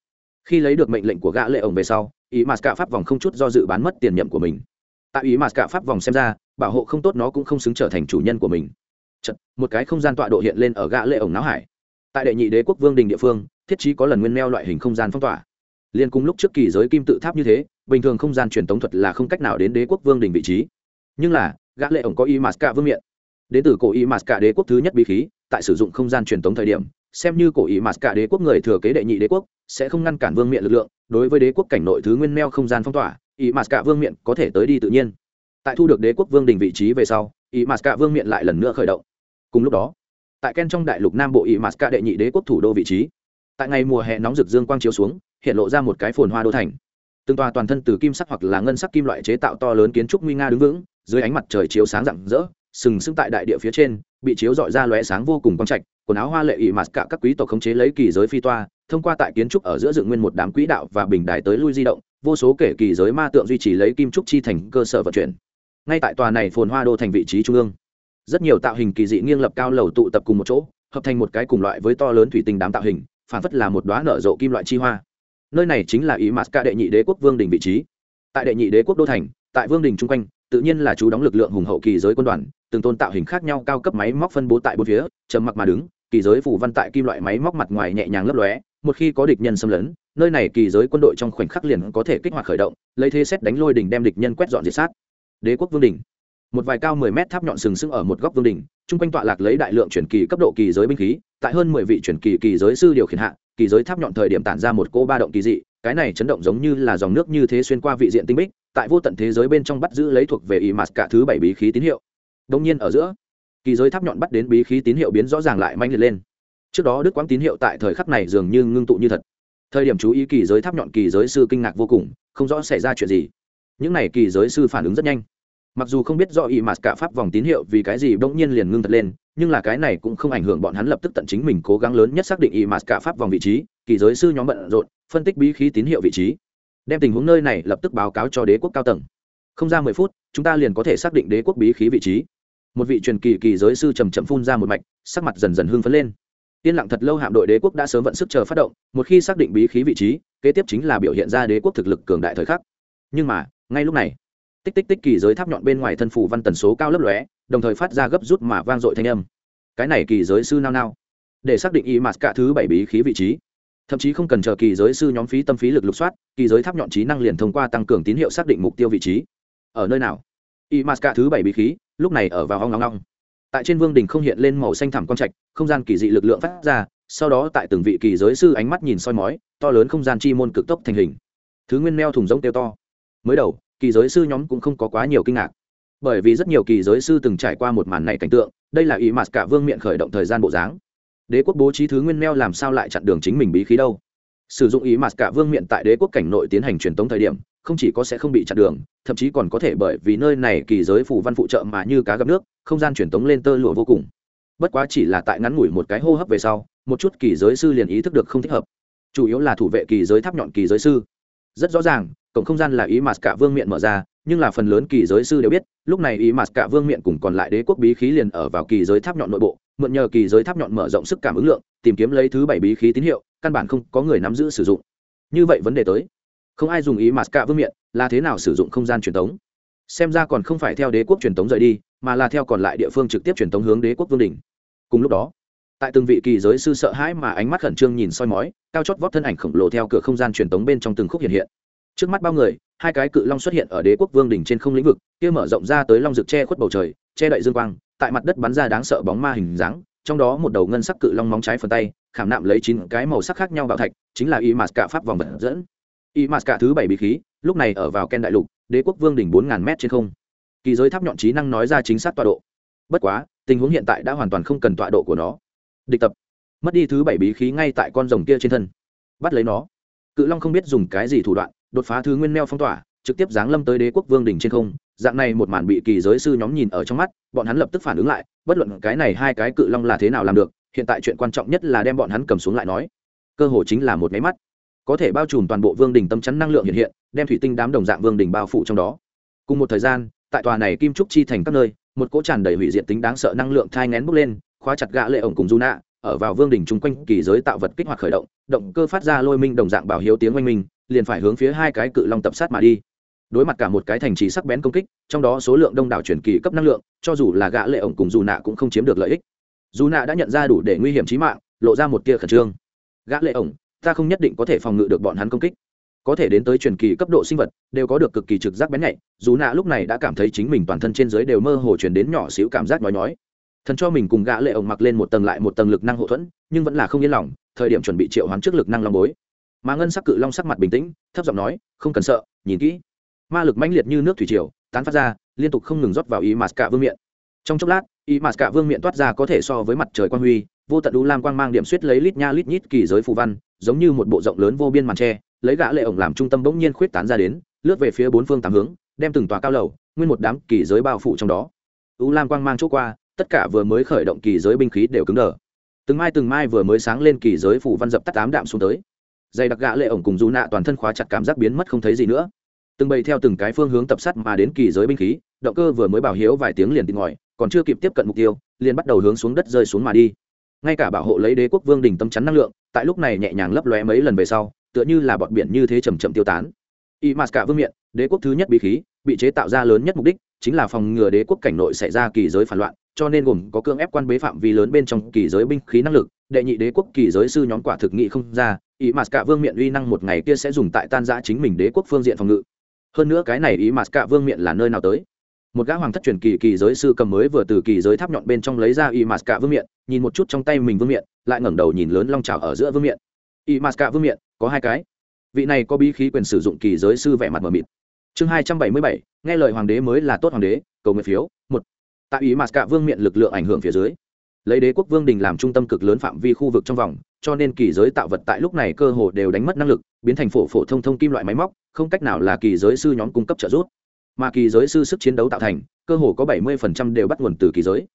Khi lấy được mệnh lệnh của gã lệ ổng về sau ý mà cả pháp vòng không chút do dự bán mất tiền nhậm của mình. Tại ý mà cả pháp vòng xem ra bảo hộ không tốt nó cũng không xứng trở thành chủ nhân của mình. Chật, một cái không gian tọa độ hiện lên ở gã lệ ổng náo hải. Tại đệ nhị đế quốc vương đình địa phương thiết trí có lần nguyên meo loại hình không gian phong tỏa liên cùng lúc trước kỳ giới kim tự tháp như thế, bình thường không gian truyền tống thuật là không cách nào đến đế quốc vương đình vị trí. Nhưng là, gã lệ ổng có y mạt cả vương miện. Đến từ cổ y mạt cả đế quốc thứ nhất bí khí, tại sử dụng không gian truyền tống thời điểm, xem như cổ ý mạt cả đế quốc người thừa kế đệ nhị đế quốc, sẽ không ngăn cản vương miện lực lượng, đối với đế quốc cảnh nội thứ nguyên meo không gian phong tỏa ý mạt cả vương miện có thể tới đi tự nhiên. Tại thu được đế quốc vương đình vị trí về sau ý mạt cả vương miện lại lần nữa khởi động. Cùng lúc đó, tại ken trong đại lục nam bộ ý mạt cả đệ nhị đế quốc thủ đô vị trí. Tại ngày mùa hè nóng rực dương quang chiếu xuống hiện lộ ra một cái phồn hoa đô thành. Từng tòa toàn thân từ kim sắc hoặc là ngân sắc kim loại chế tạo to lớn kiến trúc nguy nga đứng vững, dưới ánh mặt trời chiếu sáng rạng rỡ, sừng sững tại đại địa phía trên, bị chiếu dọi ra lóe sáng vô cùng quang trạch, quần áo hoa lệ ỵ mặt cả các quý tộc khống chế lấy kỳ giới phi toa, thông qua tại kiến trúc ở giữa dựng nguyên một đám quỹ đạo và bình đài tới lui di động, vô số kể kỳ giới ma tượng duy trì lấy kim trúc chi thành cơ sở vận chuyển. Ngay tại tòa này phồn hoa đô thành vị trí trung ương, rất nhiều tạo hình kỳ dị nghiêng lập cao lầu tụ tập cùng một chỗ, hợp thành một cái cùng loại với to lớn thủy tinh đám tạo hình, phản phất là một đoá nở rộ kim loại chi hoa nơi này chính là ý mát cả đệ nhị đế quốc vương đình vị trí. Tại đệ nhị đế quốc đô thành, tại vương đình chung quanh, tự nhiên là chú đóng lực lượng hùng hậu kỳ giới quân đoàn, từng tôn tạo hình khác nhau cao cấp máy móc phân bố tại bốn phía, trầm mặc mà đứng, kỳ giới phủ văn tại kim loại máy móc mặt ngoài nhẹ nhàng lấp lóe, một khi có địch nhân xâm lấn, nơi này kỳ giới quân đội trong khoảnh khắc liền có thể kích hoạt khởi động, lấy thế xét đánh lôi đỉnh đem địch nhân quét dọn diệt sát. Đế quốc vương đỉnh một vài cao 10 mét tháp nhọn sừng sững ở một góc vương đỉnh chung quanh tọa lạc lấy đại lượng chuyển kỳ cấp độ kỳ giới binh khí tại hơn 10 vị truyền kỳ kỳ giới sư điều khiển hạ, kỳ giới tháp nhọn thời điểm tản ra một cô ba động kỳ dị, cái này chấn động giống như là dòng nước như thế xuyên qua vị diện tinh bích, tại vô tận thế giới bên trong bắt giữ lấy thuộc về y mạt cả thứ bảy bí khí tín hiệu. Đông nhiên ở giữa, kỳ giới tháp nhọn bắt đến bí khí tín hiệu biến rõ ràng lại manh liệt lên. Trước đó đức quang tín hiệu tại thời khắc này dường như ngưng tụ như thật. Thời điểm chú ý kỳ giới tháp nhọn kỳ giới sư kinh ngạc vô cùng, không rõ xảy ra chuyện gì. Những n à y kỳ giới sư phản ứng rất nhanh mặc dù không biết do y mạt cả pháp vòng tín hiệu vì cái gì bỗng nhiên liền ngưng thật lên, nhưng là cái này cũng không ảnh hưởng bọn hắn lập tức tận chính mình cố gắng lớn nhất xác định y mạt cả pháp vòng vị trí, kỳ giới sư nhóm bận rộn, phân tích bí khí tín hiệu vị trí. Đem tình huống nơi này lập tức báo cáo cho đế quốc cao tầng. Không ra mười phút, chúng ta liền có thể xác định đế quốc bí khí vị trí. Một vị truyền kỳ kỳ giới sư trầm chậm phun ra một mạch, sắc mặt dần dần hưng phấn lên. Yên lặng thật lâu hạm đội đế quốc đã sớm vận sức chờ phát động, một khi xác định bí khí vị trí, kế tiếp chính là biểu hiện ra đế quốc thực lực cường đại thời khắc. Nhưng mà, ngay lúc này tích tích tích kỳ giới tháp nhọn bên ngoài thân phủ văn tần số cao lấp lóe, đồng thời phát ra gấp rút mà vang dội thanh âm. Cái này kỳ giới sư nao nao. Để xác định y mạt cả thứ bảy bí khí vị trí. Thậm chí không cần chờ kỳ giới sư nhóm phí tâm phí lực lục soát, kỳ giới tháp nhọn trí năng liền thông qua tăng cường tín hiệu xác định mục tiêu vị trí. Ở nơi nào? Y mạt cả thứ bảy bí khí, lúc này ở vào hoang long long tại trên vương đình không hiện lên màu xanh thẳm quang trạch, không gian kỳ dị lực lượng phát ra, sau đó tại từng vị kỳ giới sư ánh mắt nhìn soi mói, to lớn không gian chi môn cực tốc thành hình. Thứ nguyên neo thùng giống tiêu to. Mới đầu kỳ giới sư nhóm cũng không có quá nhiều kinh ngạc. Bởi vì rất nhiều kỳ giới sư từng trải qua một màn này cảnh tượng, đây là ý mặt cả vương miện khởi động thời gian bộ dáng. Đế quốc bố trí thứ nguyên neo làm sao lại chặn đường chính mình bí khí đâu? Sử dụng ý mặt cả vương miện tại đế quốc cảnh nội tiến hành truyền tống thời điểm, không chỉ có sẽ không bị chặn đường, thậm chí còn có thể bởi vì nơi này kỳ giới phủ văn phụ trợ mà như cá gặp nước, không gian truyền tống lên tơ lụa vô cùng. Bất quá chỉ là tại ngắn ngủi một cái hô hấp về sau, một chút kỳ giới sư liền ý thức được không thích hợp. Chủ yếu là thủ vệ kỳ giới tháp nhọn kỳ giới sư rất rõ ràng, cổng không gian là ý mạt cả vương miện mở ra, nhưng là phần lớn kỳ giới sư đều biết, lúc này ý mạt cả vương miện cùng còn lại đế quốc bí khí liền ở vào kỳ giới tháp nhọn nội bộ, mượn nhờ kỳ giới tháp nhọn mở rộng sức cảm ứng lượng, tìm kiếm lấy thứ bảy bí khí tín hiệu, căn bản không có người nắm giữ sử dụng. Như vậy vấn đề tới, không ai dùng ý mạt cả vương miện, là thế nào sử dụng không gian truyền thống xem ra còn không phải theo đế quốc truyền thống rời đi, mà là theo còn lại địa phương trực tiếp truyền thống hướng đế quốc vương đình cùng lúc đó tại từng vị kỳ giới sư sợ hãi mà ánh mắt khẩn trương nhìn soi mói, cao chót vót thân ảnh khổng lồ theo cửa không gian truyền tống bên trong từng khúc hiện hiện. Trước mắt bao người, hai cái cự long xuất hiện ở đế quốc vương đỉnh trên không lĩnh vực, kia mở rộng ra tới long rực che khuất bầu trời, che đậy dương quang, tại mặt đất bắn ra đáng sợ bóng ma hình dáng, trong đó một đầu ngân sắc cự long móng trái phần tay, khảm nạm lấy chín cái màu sắc khác nhau bảo thạch, chính là y mạt cả pháp vòng vật dẫn. Y mạt cả thứ bảy bí khí, lúc này ở vào ken đại lục, đế quốc vương đỉnh bốn ngàn m trên không. Kỳ giới tháp nhọn trí năng nói ra chính xác tọa độ. Bất quá, tình huống hiện tại đã hoàn toàn không cần tọa độ của nó địch tập. Mất đi thứ bảy bí khí ngay tại con rồng kia trên thân. Bắt lấy nó. Cự long không biết dùng cái gì thủ đoạn, đột phá thứ nguyên neo phong tỏa, trực tiếp giáng lâm tới đế quốc vương đỉnh trên không. Dạng này một màn bị kỳ giới sư nhóm nhìn ở trong mắt, bọn hắn lập tức phản ứng lại, bất luận cái này hai cái cự long là thế nào làm được, hiện tại chuyện quan trọng nhất là đem bọn hắn cầm xuống lại nói. Cơ hội chính là một máy mắt. Có thể bao trùm toàn bộ vương đình tâm chắn năng lượng hiện hiện, đem thủy tinh đám đồng dạng vương đình bao phủ trong đó. Cùng một thời gian, tại tòa này kim trúc chi thành các nơi, một cỗ tràn đầy hủy diệt tính đáng sợ năng lượng thai ngén bốc lên khóa chặt gã lệ ổng cùng du ở vào vương đỉnh trung quanh kỳ giới tạo vật kích hoạt khởi động động cơ phát ra lôi minh đồng dạng bảo hiếu tiếng oanh minh, liền phải hướng phía hai cái cự long tập sát mà đi. Đối mặt cả một cái thành trì sắc bén công kích, trong đó số lượng đông đảo chuyển kỳ cấp năng lượng, cho dù là gã lệ ổng cùng Juna cũng không chiếm được lợi ích. Juna đã nhận ra đủ để nguy hiểm chí mạng, lộ ra một tia khẩn trương. Gã lệ ổng, ta không nhất định có thể phòng ngự được bọn hắn công kích. Có thể đến tới truyền kỳ cấp độ sinh vật, đều có được cực kỳ trực giác bén nhạy. Dù nạ lúc này đã cảm thấy chính mình toàn thân trên dưới đều mơ hồ truyền đến nhỏ xíu cảm giác nhói nhói thần cho mình cùng gã lệ ổng mặc lên một tầng lại một tầng lực năng hộ thuẫn, nhưng vẫn là không yên lòng, thời điểm chuẩn bị triệu hoán trước lực năng long bối. Mà ngân sắc cự long sắc mặt bình tĩnh, thấp giọng nói, không cần sợ, nhìn kỹ. Ma lực mãnh liệt như nước thủy triều, tán phát ra, liên tục không ngừng rót vào ý mạt cả vương miện trong chốc lát ý mạt cả vương miện toát ra có thể so với mặt trời quang huy, vô tận u lam quang mang điểm suýt lấy lít nha lít nhít kỳ giới phù văn, giống như một bộ rộng lớn vô biên màn tre, lấy gã lệ ổng làm trung tâm bỗng nhiên khuyết tán ra đến, lướt về phía bốn phương tám hướng, đem từng tòa cao lầu, nguyên một đám kỳ giới bao phủ trong đó. U lam quang mang chỗ qua tất cả vừa mới khởi động kỳ giới binh khí đều cứng đờ. Từng mai từng mai vừa mới sáng lên kỳ giới phủ văn dập tắt tám đạm xuống tới. Dày đặc gã lệ ổng cùng du nạ toàn thân khóa chặt cảm giác biến mất không thấy gì nữa. Từng bầy theo từng cái phương hướng tập sát mà đến kỳ giới binh khí, động cơ vừa mới bảo hiếu vài tiếng liền tìm ngòi, còn chưa kịp tiếp cận mục tiêu, liền bắt đầu hướng xuống đất rơi xuống mà đi. Ngay cả bảo hộ lấy đế quốc vương đỉnh tâm chắn năng lượng, tại lúc này nhẹ nhàng lấp lóe mấy lần về sau, tựa như là bọt biển như thế chầm chậm tiêu tán. Y mát cả vương miện đế quốc thứ nhất bí khí, bị chế tạo ra lớn nhất mục đích, chính là phòng ngừa đế quốc cảnh nội xảy ra kỳ giới phản loạn cho nên gồm có cưỡng ép quan bế phạm vi lớn bên trong kỳ giới binh khí năng lực, đệ nhị đế quốc kỳ giới sư nhóm quả thực nghị không ra, ý mà cả vương miện uy năng một ngày kia sẽ dùng tại tan giã chính mình đế quốc phương diện phòng ngự. Hơn nữa cái này ý mà cả vương miện là nơi nào tới? Một gã hoàng thất truyền kỳ kỳ giới sư cầm mới vừa từ kỳ giới tháp nhọn bên trong lấy ra y mạt cả vương miện, nhìn một chút trong tay mình vương miện, lại ngẩng đầu nhìn lớn long trào ở giữa vương miện. Y mạt cả vương miện, có hai cái. Vị này có bí khí quyền sử dụng kỳ giới sư vẻ mặt mờ mịt. Chương hai trăm bảy mươi bảy, nghe lời hoàng đế mới là tốt hoàng đế, cầu nguyện phiếu, một tại ý mà cả vương miện lực lượng ảnh hưởng phía dưới, lấy đế quốc vương đình làm trung tâm cực lớn phạm vi khu vực trong vòng, cho nên kỳ giới tạo vật tại lúc này cơ hồ đều đánh mất năng lực, biến thành phổ phổ thông thông kim loại máy móc, không cách nào là kỳ giới sư nhóm cung cấp trợ giúp. Mà kỳ giới sư sức chiến đấu tạo thành, cơ hồ có bảy mươi đều bắt nguồn từ kỳ giới.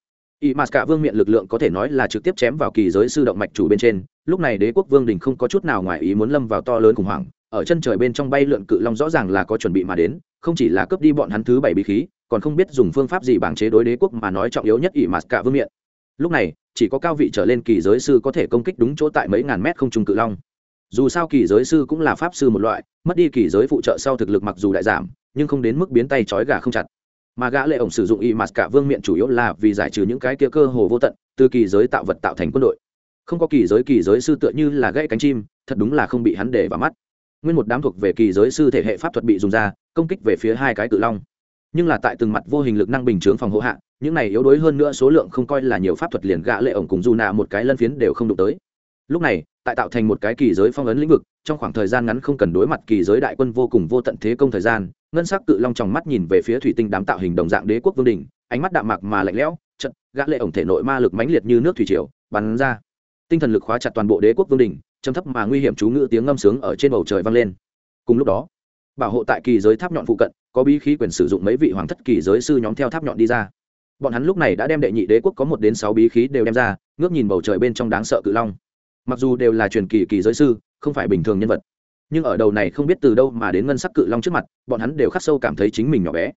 Y m cả vương miện lực lượng có thể nói là trực tiếp chém vào kỳ giới sư động mạch chủ bên trên, lúc này đế quốc vương đình không có chút nào ngoài ý muốn lâm vào to lớn khủng hoảng, ở chân trời bên trong bay lượn cự long rõ ràng là có chuẩn bị mà đến, không chỉ là cướp đi bọn hắn thứ bảy bí khí còn không biết dùng phương pháp gì bảng chế đối đế quốc mà nói trọng yếu nhất ỷ mạt cả vương miện. Lúc này, chỉ có cao vị trở lên kỳ giới sư có thể công kích đúng chỗ tại mấy ngàn mét không trung cự long. Dù sao kỳ giới sư cũng là pháp sư một loại, mất đi kỳ giới phụ trợ sau thực lực mặc dù đại giảm, nhưng không đến mức biến tay trói gà không chặt. Mà gã lệ ổng sử dụng y mạt cả vương miện chủ yếu là vì giải trừ những cái kia cơ hồ vô tận, từ kỳ giới tạo vật tạo thành quân đội. Không có kỳ giới kỳ giới sư tựa như là gãy cánh chim, thật đúng là không bị hắn để vào mắt. Nguyên một đám thuộc về kỳ giới sư thể hệ pháp thuật bị dùng ra, công kích về phía hai cái cự long nhưng là tại từng mặt vô hình lực năng bình chướng phòng hộ hạ, những này yếu đuối hơn nữa số lượng không coi là nhiều pháp thuật liền gã lệ ổng cùng dù nạ một cái lân phiến đều không đụng tới. Lúc này, tại tạo thành một cái kỳ giới phong ấn lĩnh vực, trong khoảng thời gian ngắn không cần đối mặt kỳ giới đại quân vô cùng vô tận thế công thời gian, ngân sắc cự long trong mắt nhìn về phía thủy tinh đám tạo hình đồng dạng đế quốc vương đình ánh mắt đạm mạc mà lạnh lẽo trận gã lệ ổng thể nội ma lực mãnh liệt như nước thủy triều, bắn ra. Tinh thần lực khóa chặt toàn bộ đế quốc vương đình trầm thấp mà nguy hiểm chú ngữ tiếng ngâm sướng ở trên bầu trời vang lên. Cùng lúc đó bảo hộ tại kỳ giới tháp nhọn phụ cận, có bí khí quyền sử dụng mấy vị hoàng thất kỳ giới sư nhóm theo tháp nhọn đi ra. Bọn hắn lúc này đã đem đệ nhị đế quốc có một đến sáu bí khí đều đem ra, ngước nhìn bầu trời bên trong đáng sợ cự long. Mặc dù đều là truyền kỳ kỳ giới sư, không phải bình thường nhân vật, nhưng ở đầu này không biết từ đâu mà đến ngân sắc cự long trước mặt, bọn hắn đều khắc sâu cảm thấy chính mình nhỏ bé.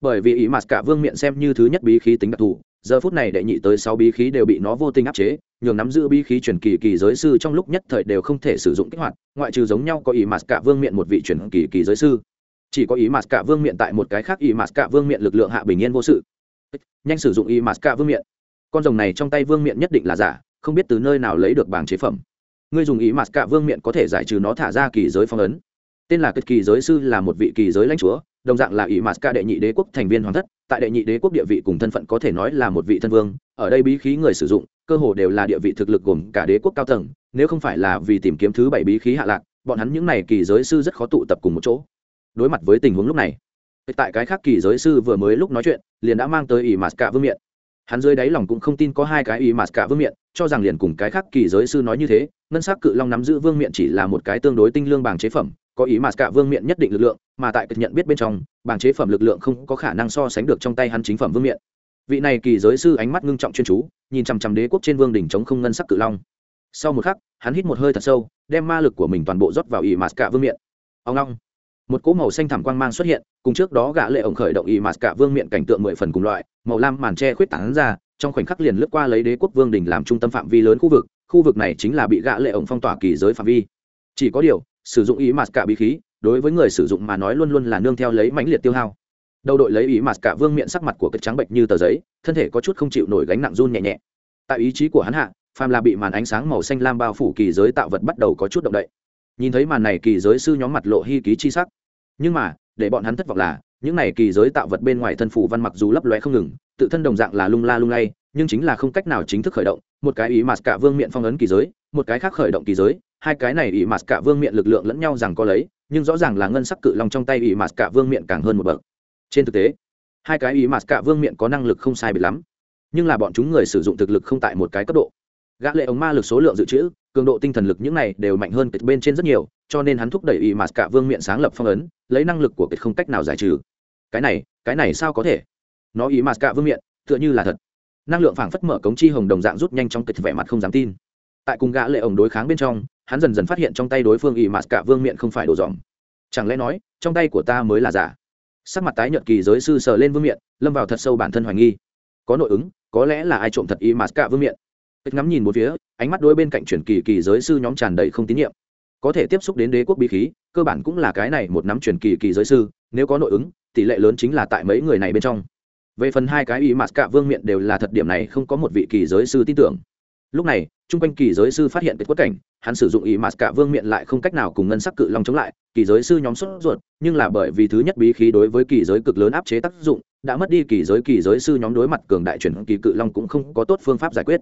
Bởi vì ý mặt cả vương miệng xem như thứ nhất bí khí tính đặc thù giờ phút này đệ nhị tới sáu bí khí đều bị nó vô tình áp chế nhường nắm giữ bí khí truyền kỳ kỳ giới sư trong lúc nhất thời đều không thể sử dụng kích hoạt ngoại trừ giống nhau có ý mạt cả vương miện một vị truyền kỳ kỳ giới sư. Chỉ có ý mạt cả vương miện tại một cái khác ý mạt cả vương miện lực lượng hạ bình yên vô sự. Nhanh sử dụng ý mạt cả vương miện, con rồng này trong tay vương miện nhất định là giả không biết từ nơi nào lấy được bảng chế phẩm. Ngươi dùng ý mạt cả vương miện có thể giải trừ nó thả ra kỳ giới phong ấn. Tên là cực kỳ giới sư là một vị kỳ giới lãnh chúa đồng dạng là ỷ mạt ca đệ nhị đế quốc thành viên hoàng thất, tại đệ nhị đế quốc địa vị cùng thân phận có thể nói là một vị thân vương, ở đây bí khí người sử dụng, cơ hồ đều là địa vị thực lực gồm cả đế quốc cao tầng, nếu không phải là vì tìm kiếm thứ bảy bí khí hạ lạc, bọn hắn những n à y kỳ giới sư rất khó tụ tập cùng một chỗ. Đối mặt với tình huống lúc này tại cái khác kỳ giới sư vừa mới lúc nói chuyện, liền đã mang tới ỷ mạt cả vương miện. Hắn dưới đáy lòng cũng không tin có hai cái ỷ mạt cả vương miện, cho rằng liền cùng cái khác kỳ giới sư nói như thế, ngân s á c cự long nắm giữ vương miện chỉ là một cái tương đối tinh lương bằng chế phẩm có ý mà cả vương miện nhất định lực lượng, mà tại cực nhận biết bên trong bảng chế phẩm lực lượng không có khả năng so sánh được trong tay hắn chính phẩm vương miện. Vị này kỳ giới sư ánh mắt ngưng trọng chuyên chú, nhìn chằm chằm đế quốc trên vương đỉnh chống không ngân sắc cự long. Sau một khắc, hắn hít một hơi thật sâu, đem ma lực của mình toàn bộ rót vào ỷ mạt cả vương miện. Ông long. Một cỗ màu xanh thảm quang mang xuất hiện, cùng trước đó gã lệ ổng khởi động ỷ mạt cả vương miện cảnh tượng mười phần cùng loại, màu lam màn tre khuyết tán ra, trong khoảnh khắc liền lướt qua lấy đế quốc vương đỉnh làm trung tâm phạm vi lớn khu vực khu vực này chính là bị gã lệ ổng phong tỏa kỳ giới phạm vi. Chỉ có điều sử dụng ý mạt cả bí khí, đối với người sử dụng mà nói luôn luôn là nương theo lấy mãnh liệt tiêu hao. Đầu đội lấy ý mạt cả vương miện sắc mặt của kịch trắng bệnh như tờ giấy, thân thể có chút không chịu nổi gánh nặng run nhẹ nhẹ. Tại ý chí của hắn hạ, phàm là bị màn ánh sáng màu xanh lam bao phủ kỳ giới tạo vật bắt đầu có chút động đậy. Nhìn thấy màn này kỳ giới sư nhóm mặt lộ hy ký chi sắc. Nhưng mà, để bọn hắn thất vọng là, những này kỳ giới tạo vật bên ngoài thân phủ văn mặc dù lấp lóe không ngừng, tự thân đồng dạng là lung la lung lay, nhưng chính là không cách nào chính thức khởi động. Một cái ý mạt cả vương miện phong ấn kỳ giới, một cái khác khởi động kỳ giới hai cái này ỷ mạt cả vương miện lực lượng lẫn nhau rằng có lấy, nhưng rõ ràng là ngân sắc cự long trong tay ỷ mạt cả vương miện càng hơn một bậc. Trên thực tế, hai cái ỷ mạt cả vương miện có năng lực không sai biệt lắm, nhưng là bọn chúng người sử dụng thực lực không tại một cái cấp độ. Gã lệ ống ma lực số lượng dự trữ, cường độ tinh thần lực những này đều mạnh hơn kịch bên trên rất nhiều, cho nên hắn thúc đẩy ỷ mạt cả vương miện sáng lập phong ấn, lấy năng lực của kịch không cách nào giải trừ. Cái này cái này sao có thể? Nó ỷ mạt cả vương miện, tựa như là thật. Năng lượng phảng phất mở cống chi hồng đồng dạng rút nhanh trong kịch vẻ mặt không dám tin tại cùng gã lệ ổng đối kháng bên trong, hắn dần dần phát hiện trong tay đối phương ỉ mạt cả vương miện không phải đồ dòm. Chẳng lẽ nói, trong tay của ta mới là giả? Sắc mặt tái nhợt kỳ giới sư sờ lên vương miện lâm vào thật sâu bản thân hoài nghi. Có nội ứng, có lẽ là ai trộm thật ý mạt cả vương miện kịch ngắm nhìn một phía, ánh mắt đối bên cạnh truyền kỳ kỳ giới sư nhóm tràn đầy không tín nhiệm. Có thể tiếp xúc đến đế quốc bí khí, cơ bản cũng là cái này một nắm truyền kỳ kỳ giới sư, nếu có nội ứng, tỷ lệ lớn chính là tại mấy người này bên trong. Về phần hai cái ý mặt cả vương miện đều là thật điểm này không có một vị kỳ giới sư tin tưởng lúc này, chung quanh kỳ giới sư phát hiện kết quất cảnh, hắn sử dụng ý mà cả vương miện lại không cách nào cùng ngân sắc cự long chống lại, kỳ giới sư nhóm sốt ruột, nhưng là bởi vì thứ nhất bí khí đối với kỳ giới cực lớn áp chế tác dụng, đã mất đi kỳ giới kỳ giới sư nhóm đối mặt cường đại chuyển kỳ cự long cũng không có tốt phương pháp giải quyết.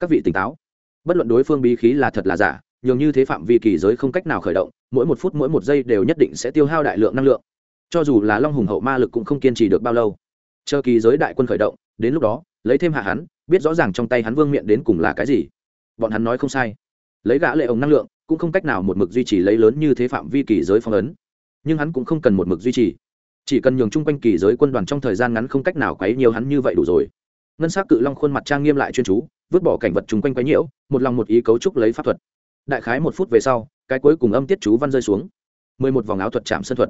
Các vị tỉnh táo. Bất luận đối phương bí khí là thật là giả, nhường như thế phạm vi kỳ giới không cách nào khởi động, mỗi một phút mỗi một giây đều nhất định sẽ tiêu hao đại lượng năng lượng. Cho dù là long hùng hậu ma lực cũng không kiên trì được bao lâu. Chờ kỳ giới đại quân khởi động, đến lúc đó, lấy thêm hạ hắn biết rõ ràng trong tay hắn vương miệng đến cùng là cái gì. Bọn hắn nói không sai. Lấy gã lệ ống năng lượng, cũng không cách nào một mực duy trì lấy lớn như thế phạm vi kỳ giới phong ấn. Nhưng hắn cũng không cần một mực duy trì. Chỉ cần nhường chung quanh kỳ giới quân đoàn trong thời gian ngắn không cách nào quấy nhiều hắn như vậy đủ rồi. Ngân s á c cự long khuôn mặt trang nghiêm lại chuyên chú, vứt bỏ cảnh vật chung quanh quấy nhiễu, một lòng một ý cấu trúc lấy pháp thuật. Đại khái một phút về sau, cái cuối cùng âm tiết chú văn rơi xuống. Mười một vòng áo thuật chạm sân thuật.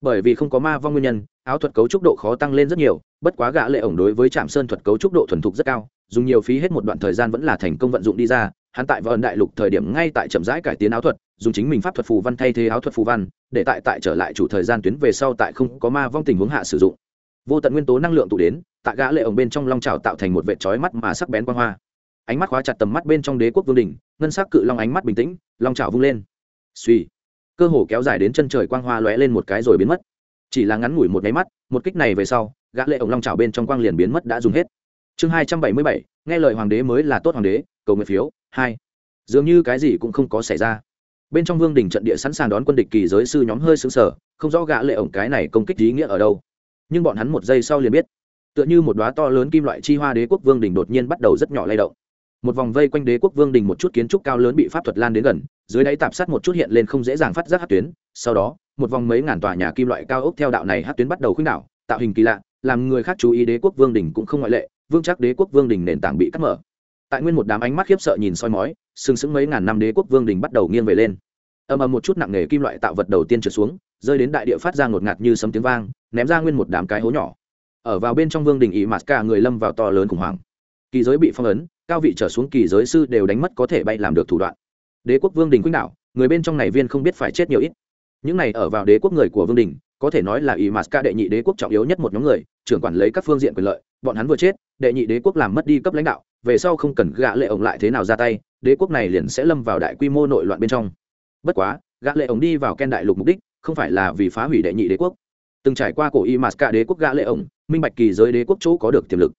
Bởi vì không có ma vong nguyên nhân, áo thuật cấu trúc độ khó tăng lên rất nhiều bất quá gã lệ ổng đối với trạm sơn thuật cấu trúc độ thuần thục rất cao, dùng nhiều phí hết một đoạn thời gian vẫn là thành công vận dụng đi ra, hắn tại vân đại lục thời điểm ngay tại chậm rãi cải tiến áo thuật, dùng chính mình pháp thuật phù văn thay thế áo thuật phù văn, để tại tại trở lại chủ thời gian tuyến về sau tại không có ma vong tình huống hạ sử dụng. Vô tận nguyên tố năng lượng tụ đến, tại gã lệ ổng bên trong long trào tạo thành một vệt chói mắt mà sắc bén quang hoa. Ánh mắt khóa chặt tầm mắt bên trong đế quốc vương đỉnh, ngân sắc cự long ánh mắt bình tĩnh, long trào vung lên. Suy. Cơ hồ kéo dài đến chân trời quang hoa lóe lên một cái rồi biến mất. Chỉ là ngắn ngủi một nháy mắt, một kích này về sau gã lệ ổng long chảo bên trong quang liền biến mất đã dùng hết. Chương hai trăm bảy mươi bảy, nghe lời hoàng đế mới là tốt hoàng đế, cầu nguyện phiếu, hai. Dường như cái gì cũng không có xảy ra. Bên trong vương đình trận địa sẵn sàng đón quân địch kỳ giới sư nhóm hơi sững sờ, không rõ gã lệ ổng cái này công kích ý nghĩa ở đâu. Nhưng bọn hắn một giây sau liền biết, tựa như một đóa to lớn kim loại chi hoa đế quốc vương đình đột nhiên bắt đầu rất nhỏ lay động. Một vòng vây quanh đế quốc vương đình một chút kiến trúc cao lớn bị pháp thuật lan đến gần, dưới đáy tạp sát một chút hiện lên không dễ dàng phát giác hát tuyến, sau đó, một vòng mấy ngàn tòa nhà kim loại cao ốc theo đạo này hát tuyến bắt đầu khuynh đảo, tạo hình kỳ lạ làm người khác chú ý đế quốc vương đình cũng không ngoại lệ vương chắc đế quốc vương đình nền tảng bị cắt mở. Tại nguyên một đám ánh mắt khiếp sợ nhìn soi mói, sừng sững mấy ngàn năm đế quốc vương đình bắt đầu nghiêng về lên. Ầm ầm một chút nặng nề kim loại tạo vật đầu tiên trượt xuống, rơi đến đại địa phát ra ngột ngạt như sấm tiếng vang, ném ra nguyên một đám cái hố nhỏ. Ở vào bên trong vương đình ỵ mặt cả người lâm vào to lớn khủng hoảng. Kỳ giới bị phong ấn, cao vị trở xuống kỳ giới sư đều đánh mất có thể bay làm được thủ đoạn. Đế quốc vương đình quýnh đạo người bên trong này viên không biết phải chết nhiều ít. Những này ở vào đế quốc người của vương đình có thể nói là ý mặt ca đệ nhị đế quốc trọng yếu nhất một nhóm người, trưởng quản lấy các phương diện quyền lợi, bọn hắn vừa chết, đệ nhị đế quốc làm mất đi cấp lãnh đạo, về sau không cần gã lệ ổng lại thế nào ra tay, đế quốc này liền sẽ lâm vào đại quy mô nội loạn bên trong. Bất quá, gã lệ ổng đi vào ken đại lục mục đích, không phải là vì phá hủy đệ nhị đế quốc. Từng trải qua cổ y mạt cả đế quốc gã lệ ổng, minh bạch kỳ giới đế quốc chỗ có được tiềm lực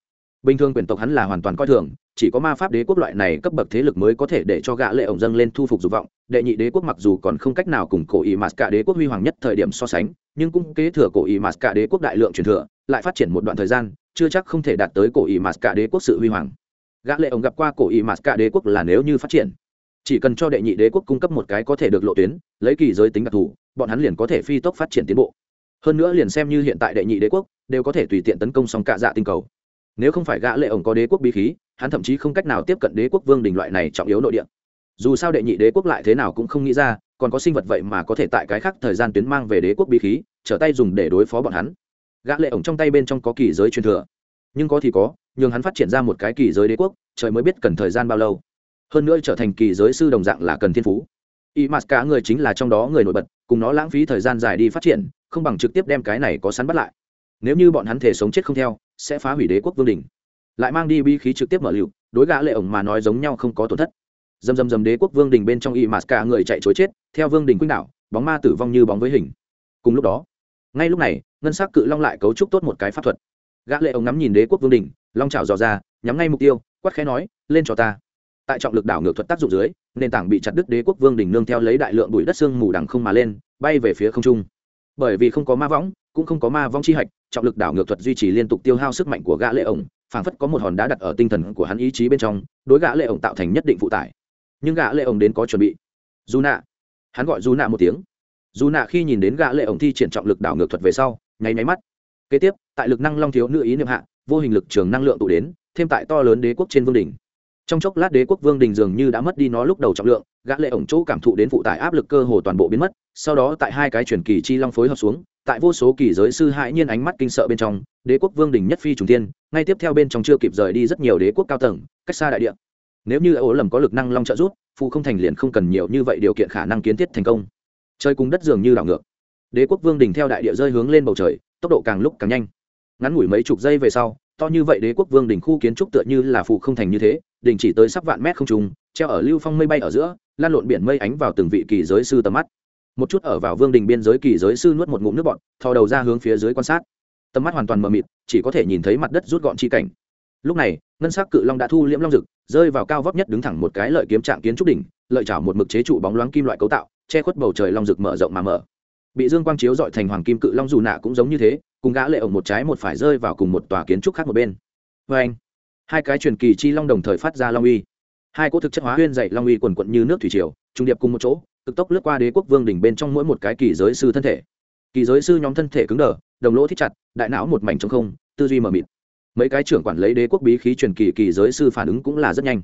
bình thường quyền tộc hắn là hoàn toàn coi thường, chỉ có ma pháp đế quốc loại này cấp bậc thế lực mới có thể để cho gã lệ ổng dâng lên thu phục dục vọng. Đệ nhị đế quốc mặc dù còn không cách nào cùng cổ ý mạt cả đế quốc huy hoàng nhất thời điểm so sánh, nhưng cũng kế thừa cổ ý mạt cả đế quốc đại lượng truyền thừa, lại phát triển một đoạn thời gian, chưa chắc không thể đạt tới cổ ý mạt cả đế quốc sự huy hoàng. Gã lệ ổng gặp qua cổ ý mạt cả đế quốc là nếu như phát triển, chỉ cần cho đệ nhị đế quốc cung cấp một cái có thể được lộ tuyến, lấy kỳ giới tính đặc thù, bọn hắn liền có thể phi tốc phát triển tiến bộ. Hơn nữa liền xem như hiện tại đệ nhị đế quốc, đều có thể tùy tiện tấn công xong cả dạ tinh cầu nếu không phải gã lệ ổng có đế quốc bí khí, hắn thậm chí không cách nào tiếp cận đế quốc vương đình loại này trọng yếu nội địa. Dù sao đệ nhị đế quốc lại thế nào cũng không nghĩ ra, còn có sinh vật vậy mà có thể tại cái khác thời gian tuyến mang về đế quốc bí khí, trở tay dùng để đối phó bọn hắn. Gã lệ ổng trong tay bên trong có kỳ giới truyền thừa. Nhưng có thì có nhưng hắn phát triển ra một cái kỳ giới đế quốc, trời mới biết cần thời gian bao lâu. Hơn nữa trở thành kỳ giới sư đồng dạng là cần thiên phú. Y mạt cả người chính là trong đó người nổi bật, cùng nó lãng phí thời gian dài đi phát triển, không bằng trực tiếp đem cái này có sẵn bắt lại. Nếu như bọn hắn thể sống chết không theo sẽ phá hủy đế quốc vương đình. Lại mang đi bi khí trực tiếp mở lựu đối gã lệ ổng mà nói giống nhau không có tổn thất. Dầm dầm dầm đế quốc vương đình bên trong y mạt cả người chạy chối chết, theo vương đình quýnh đảo, bóng ma tử vong như bóng với hình. Cùng lúc đó, ngay lúc này, ngân sắc cự long lại cấu trúc tốt một cái pháp thuật. Gã lệ ổng ngắm nhìn đế quốc vương đình, long chảo dò ra, nhắm ngay mục tiêu, quát khẽ nói, lên cho ta. Tại trọng lực đảo ngược thuật tác dụng dưới, nền tảng bị chặt đứt đế quốc vương đình nương theo lấy đại lượng bụi đất xương mù đằng không mà lên, bay về phía không trung. Bởi vì không có ma võng, cũng không có ma vong chi hạch trọng lực đảo ngược thuật duy trì liên tục tiêu hao sức mạnh của gã lệ ổng, phảng phất có một hòn đá đặt ở tinh thần của hắn ý chí bên trong, đối gã lệ ổng tạo thành nhất định phụ tải. Nhưng gã lệ ổng đến có chuẩn bị. Dù nạ. Hắn gọi dù nạ một tiếng. Dù nạ khi nhìn đến gã lệ ổng thi triển trọng lực đảo ngược thuật về sau, nháy nháy mắt. Kế tiếp, tại lực năng long thiếu nữ ý niệm hạ, vô hình lực trường năng lượng tụ đến, thêm tại to lớn đế quốc trên vương đỉnh. Trong chốc lát đế quốc vương đình dường như đã mất đi nó lúc đầu trọng lượng, gã lệ ổng chỗ cảm thụ đến phụ tải áp lực cơ hồ toàn bộ biến mất, sau đó tại hai cái truyền kỳ chi long phối hợp xuống tại vô số kỳ giới sư hãi nhiên ánh mắt kinh sợ bên trong, đế quốc vương đình nhất phi trùng tiên ngay tiếp theo bên trong chưa kịp rời đi rất nhiều đế quốc cao tầng, cách xa đại địa. Nếu như ố lầm có lực năng long trợ rút phụ không thành liền không cần nhiều như vậy điều kiện khả năng kiến thiết thành công. Chơi cùng đất dường như đảo ngược. Đế quốc vương đình theo đại địa rơi hướng lên bầu trời, tốc độ càng lúc càng nhanh. Ngắn ngủi mấy chục giây về sau, to như vậy đế quốc vương đình khu kiến trúc tựa như là phụ không thành như thế đình chỉ tới sắp vạn mét không trùng treo ở lưu phong mây bay ở giữa, lan lộn biển mây ánh vào từng vị kỳ giới sư tầm mắt một chút ở vào vương đình biên giới kỳ giới sư nuốt một ngụm nước bọt, thò đầu ra hướng phía dưới quan sát. Tầm mắt hoàn toàn mờ mịt, chỉ có thể nhìn thấy mặt đất rút gọn chi cảnh. Lúc này, ngân sắc cự long đã thu liễm long rực rơi vào cao vóc nhất đứng thẳng một cái lợi kiếm trạng kiến trúc đỉnh, lợi chảo một mực chế trụ bóng loáng kim loại cấu tạo, che khuất bầu trời long rực mở rộng mà mở. Bị dương quang chiếu dọi thành hoàng kim cự long dù nạ cũng giống như thế, cùng gã lệ ổng một trái một phải rơi vào cùng một tòa kiến trúc khác một bên. Vê anh, hai cái truyền kỳ chi long đồng thời phát ra long uy. Hai cỗ thực chất hóa huyên dậy long uy quần quận như nước thủy triều, trung điệp cùng một chỗ cực tốc lướt qua đế quốc vương đỉnh bên trong mỗi một cái kỳ giới sư thân thể. Kỳ giới sư nhóm thân thể cứng đờ, đồng lỗ thích chặt, đại não một mảnh trong không, tư duy mờ mịt. Mấy cái trưởng quản lấy đế quốc bí khí truyền kỳ kỳ giới sư phản ứng cũng là rất nhanh.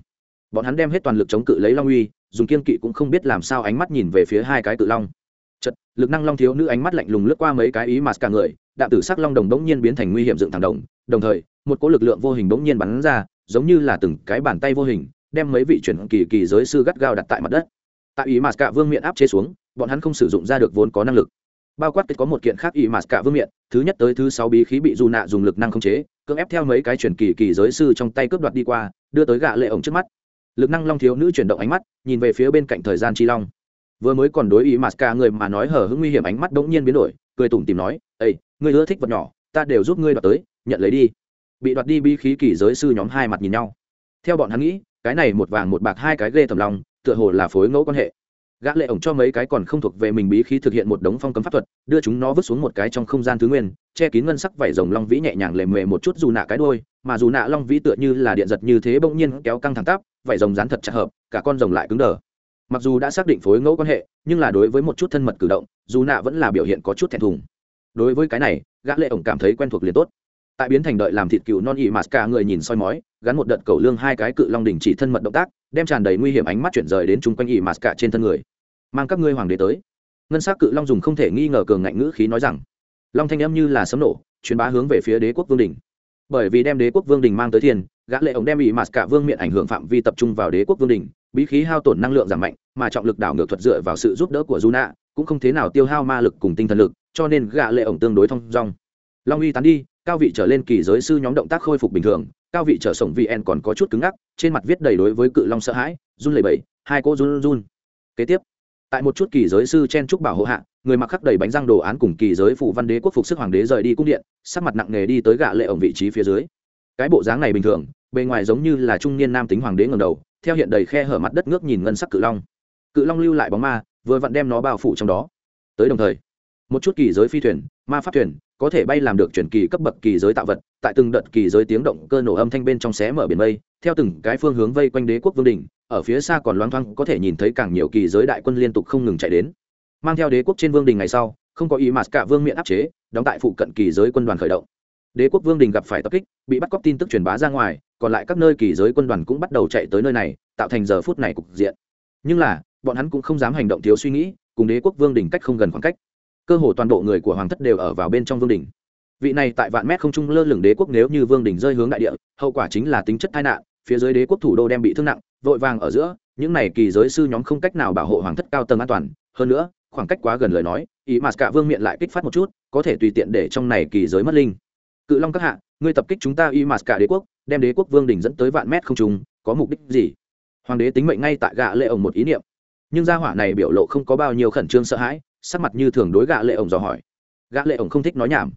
Bọn hắn đem hết toàn lực chống cự lấy long uy, dùng kiên kỵ cũng không biết làm sao ánh mắt nhìn về phía hai cái cự long. Chật lực năng long thiếu nữ ánh mắt lạnh lùng lướt qua mấy cái ý mà cả người, đạm tử sắc long đồng đống nhiên biến thành nguy hiểm dựng thẳng đồng đồng thời, một cỗ lực lượng vô hình đống nhiên bắn ra, giống như là từng cái bàn tay vô hình, đem mấy vị chuyển kỳ kỳ giới sư gắt gao đặt tại mặt đất tại ý mà cả vương miện áp chế xuống, bọn hắn không sử dụng ra được vốn có năng lực. Bao quát có một kiện khác ý mà cả vương miện, thứ nhất tới thứ sáu bí khí bị dù nạ dùng lực năng không chế, cưỡng ép theo mấy cái chuyển kỳ kỳ giới sư trong tay cướp đoạt đi qua, đưa tới gạ lệ ổng trước mắt. Lực năng long thiếu nữ chuyển động ánh mắt, nhìn về phía bên cạnh thời gian chi long. Vừa mới còn đối ý mà cả người mà nói hở hững nguy hiểm ánh mắt đống nhiên biến đổi, cười tủm tìm nói ây ngươi ưa thích vật nhỏ, ta đều giúp ngươi đoạt tới, nhận lấy đi. Bị đoạt đi bí khí kỳ giới sư nhóm hai mặt nhìn nhau. Theo bọn hắn nghĩ, cái này một vàng một bạc hai cái ghê thầm lòng tựa hồ là phối ngẫu quan hệ. Gã lệ ổng cho mấy cái còn không thuộc về mình bí khí thực hiện một đống phong cấm pháp thuật, đưa chúng nó vứt xuống một cái trong không gian thứ nguyên, che kín ngân sắc vảy rồng long vĩ nhẹ nhàng lề mề một chút dù nạ cái đuôi, mà dù nạ long vĩ tựa như là điện giật như thế bỗng nhiên kéo căng thẳng tắp, vảy rồng dán thật chặt hợp, cả con rồng lại cứng đờ. Mặc dù đã xác định phối ngẫu quan hệ, nhưng là đối với một chút thân mật cử động, dù nạ vẫn là biểu hiện có chút thẹn thùng. Đối với cái này, gã lệ ổng cảm thấy quen thuộc liền tốt tại biến thành đợi làm thịt cừu non ỉ mạt cả người nhìn soi mói gắn một đợt cầu lương hai cái cự long đỉnh chỉ thân mật động tác đem tràn đầy nguy hiểm ánh mắt chuyển rời đến chung quanh ỉ mạt cả trên thân người. Mang các ngươi hoàng đế tới. Ngân s á c cự long dùng không thể nghi ngờ cường ngạnh ngữ khí nói rằng. Long thanh âm như là sấm nổ truyền bá hướng về phía đế quốc vương đình bởi vì đem đế quốc vương đình mang tới thiên gã lệ ổng đem ỉ mạt cả vương miện ảnh hưởng phạm vi tập trung vào đế quốc vương đình bí khí hao tổn năng lượng giảm mạnh mà trọng lực đảo ngược thuật dựa vào sự giúp đỡ của Juna, cũng không thế nào tiêu hao ma lực cùng tinh thần lực, cho nên gã lệ ổng tương đối thông dong. Long uy tán đi, cao vị trở lên kỳ giới sư nhóm động tác khôi phục bình thường, cao vị trở sổng VN còn có chút cứng ngắc, trên mặt viết đầy đối với cự long sợ hãi, run lẩy bẩy, hai cô run run. Kế tiếp, tại một chút kỳ giới sư chen trúc bảo hộ hạ người mặc khắc đầy bánh răng đồ án cùng kỳ giới phụ văn đế quốc phục sức hoàng đế rời đi cung điện sắc mặt nặng nề đi tới gạ lệ ổng vị trí phía dưới. Cái bộ dáng này bình thường bề ngoài giống như là trung niên nam tính hoàng đế ngầm đầu theo hiện đầy khe hở mặt đất ngước nhìn ngân sắc cự long. Cự long lưu lại bóng ma vừa vặn đem nó bao phủ trong đó. Tới đồng thời một chút kỳ giới phi thuyền ma pháp thuyền có thể bay làm được chuyển kỳ cấp bậc kỳ giới tạo vật, tại từng đợt kỳ giới tiếng động cơ nổ âm thanh bên trong xé mở biển mây, theo từng cái phương hướng vây quanh đế quốc vương đình, ở phía xa còn loang thoang có thể nhìn thấy càng nhiều kỳ giới đại quân liên tục không ngừng chạy đến. Mang theo đế quốc trên vương đình ngày sau, không có ý mà cả vương miện áp chế, đóng tại phụ cận kỳ giới quân đoàn khởi động. Đế quốc vương đình gặp phải tập kích, bị bắt cóc tin tức truyền bá ra ngoài, còn lại các nơi kỳ giới quân đoàn cũng bắt đầu chạy tới nơi này, tạo thành giờ phút này cục diện. Nhưng là, bọn hắn cũng không dám hành động thiếu suy nghĩ, cùng đế quốc vương đình cách không gần khoảng cách cơ hồ toàn bộ người của hoàng thất đều ở vào bên trong vương đình. Vị này tại vạn mét không trung lơ lửng đế quốc nếu như vương đình rơi hướng đại địa, hậu quả chính là tính chất tai nạn, phía dưới đế quốc thủ đô đem bị thương nặng, vội vàng ở giữa, những này kỳ giới sư nhóm không cách nào bảo hộ hoàng thất cao tầng an toàn. Hơn nữa, khoảng cách quá gần lời nói, ý mà cả vương miện lại kích phát một chút, có thể tùy tiện để trong này kỳ giới mất linh. Cự long các hạ, ngươi tập kích chúng ta y mà cả đế quốc, đem đế quốc vương đình dẫn tới vạn mét không trung, có mục đích gì? Hoàng đế tính mệnh ngay tại gạ lệ ổng một ý niệm. Nhưng gia hỏa này biểu lộ không có bao nhiêu khẩn trương sợ hãi sắc mặt như thường đối gạ lệ ổng dò hỏi. Gã lệ ổng không thích nói nhảm.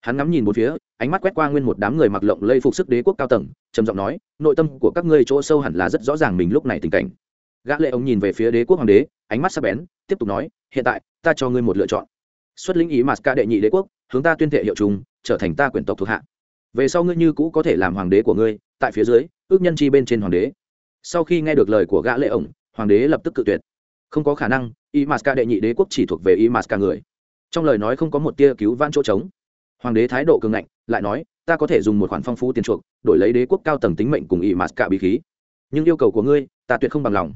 Hắn ngắm nhìn một phía, ánh mắt quét qua nguyên một đám người mặc lộng lây phục sức đế quốc cao tầng, trầm giọng nói, nội tâm của các ngươi chỗ sâu hẳn là rất rõ ràng mình lúc này tình cảnh. Gã lệ ổng nhìn về phía đế quốc hoàng đế, ánh mắt sắc bén, tiếp tục nói, hiện tại, ta cho ngươi một lựa chọn. Xuất lĩnh ý mà ca đệ nhị đế quốc, hướng ta tuyên thệ hiệu trùng trở thành ta quyền tộc thuộc hạ. Về sau ngươi như cũ có thể làm hoàng đế của ngươi, tại phía dưới, ước nhân chi bên trên hoàng đế. Sau khi nghe được lời của gã lệ ổng, hoàng đế lập tức cự tuyệt không có khả năng y m đệ nhị đế quốc chỉ thuộc về y m người. Trong lời nói không có một tia cứu vãn chỗ trống. Hoàng đế thái độ cường ngạnh, lại nói, ta có thể dùng một khoản phong phú tiền chuộc, đổi lấy đế quốc cao tầng tính mệnh cùng y m bí khí. Nhưng yêu cầu của ngươi, ta tuyệt không bằng lòng.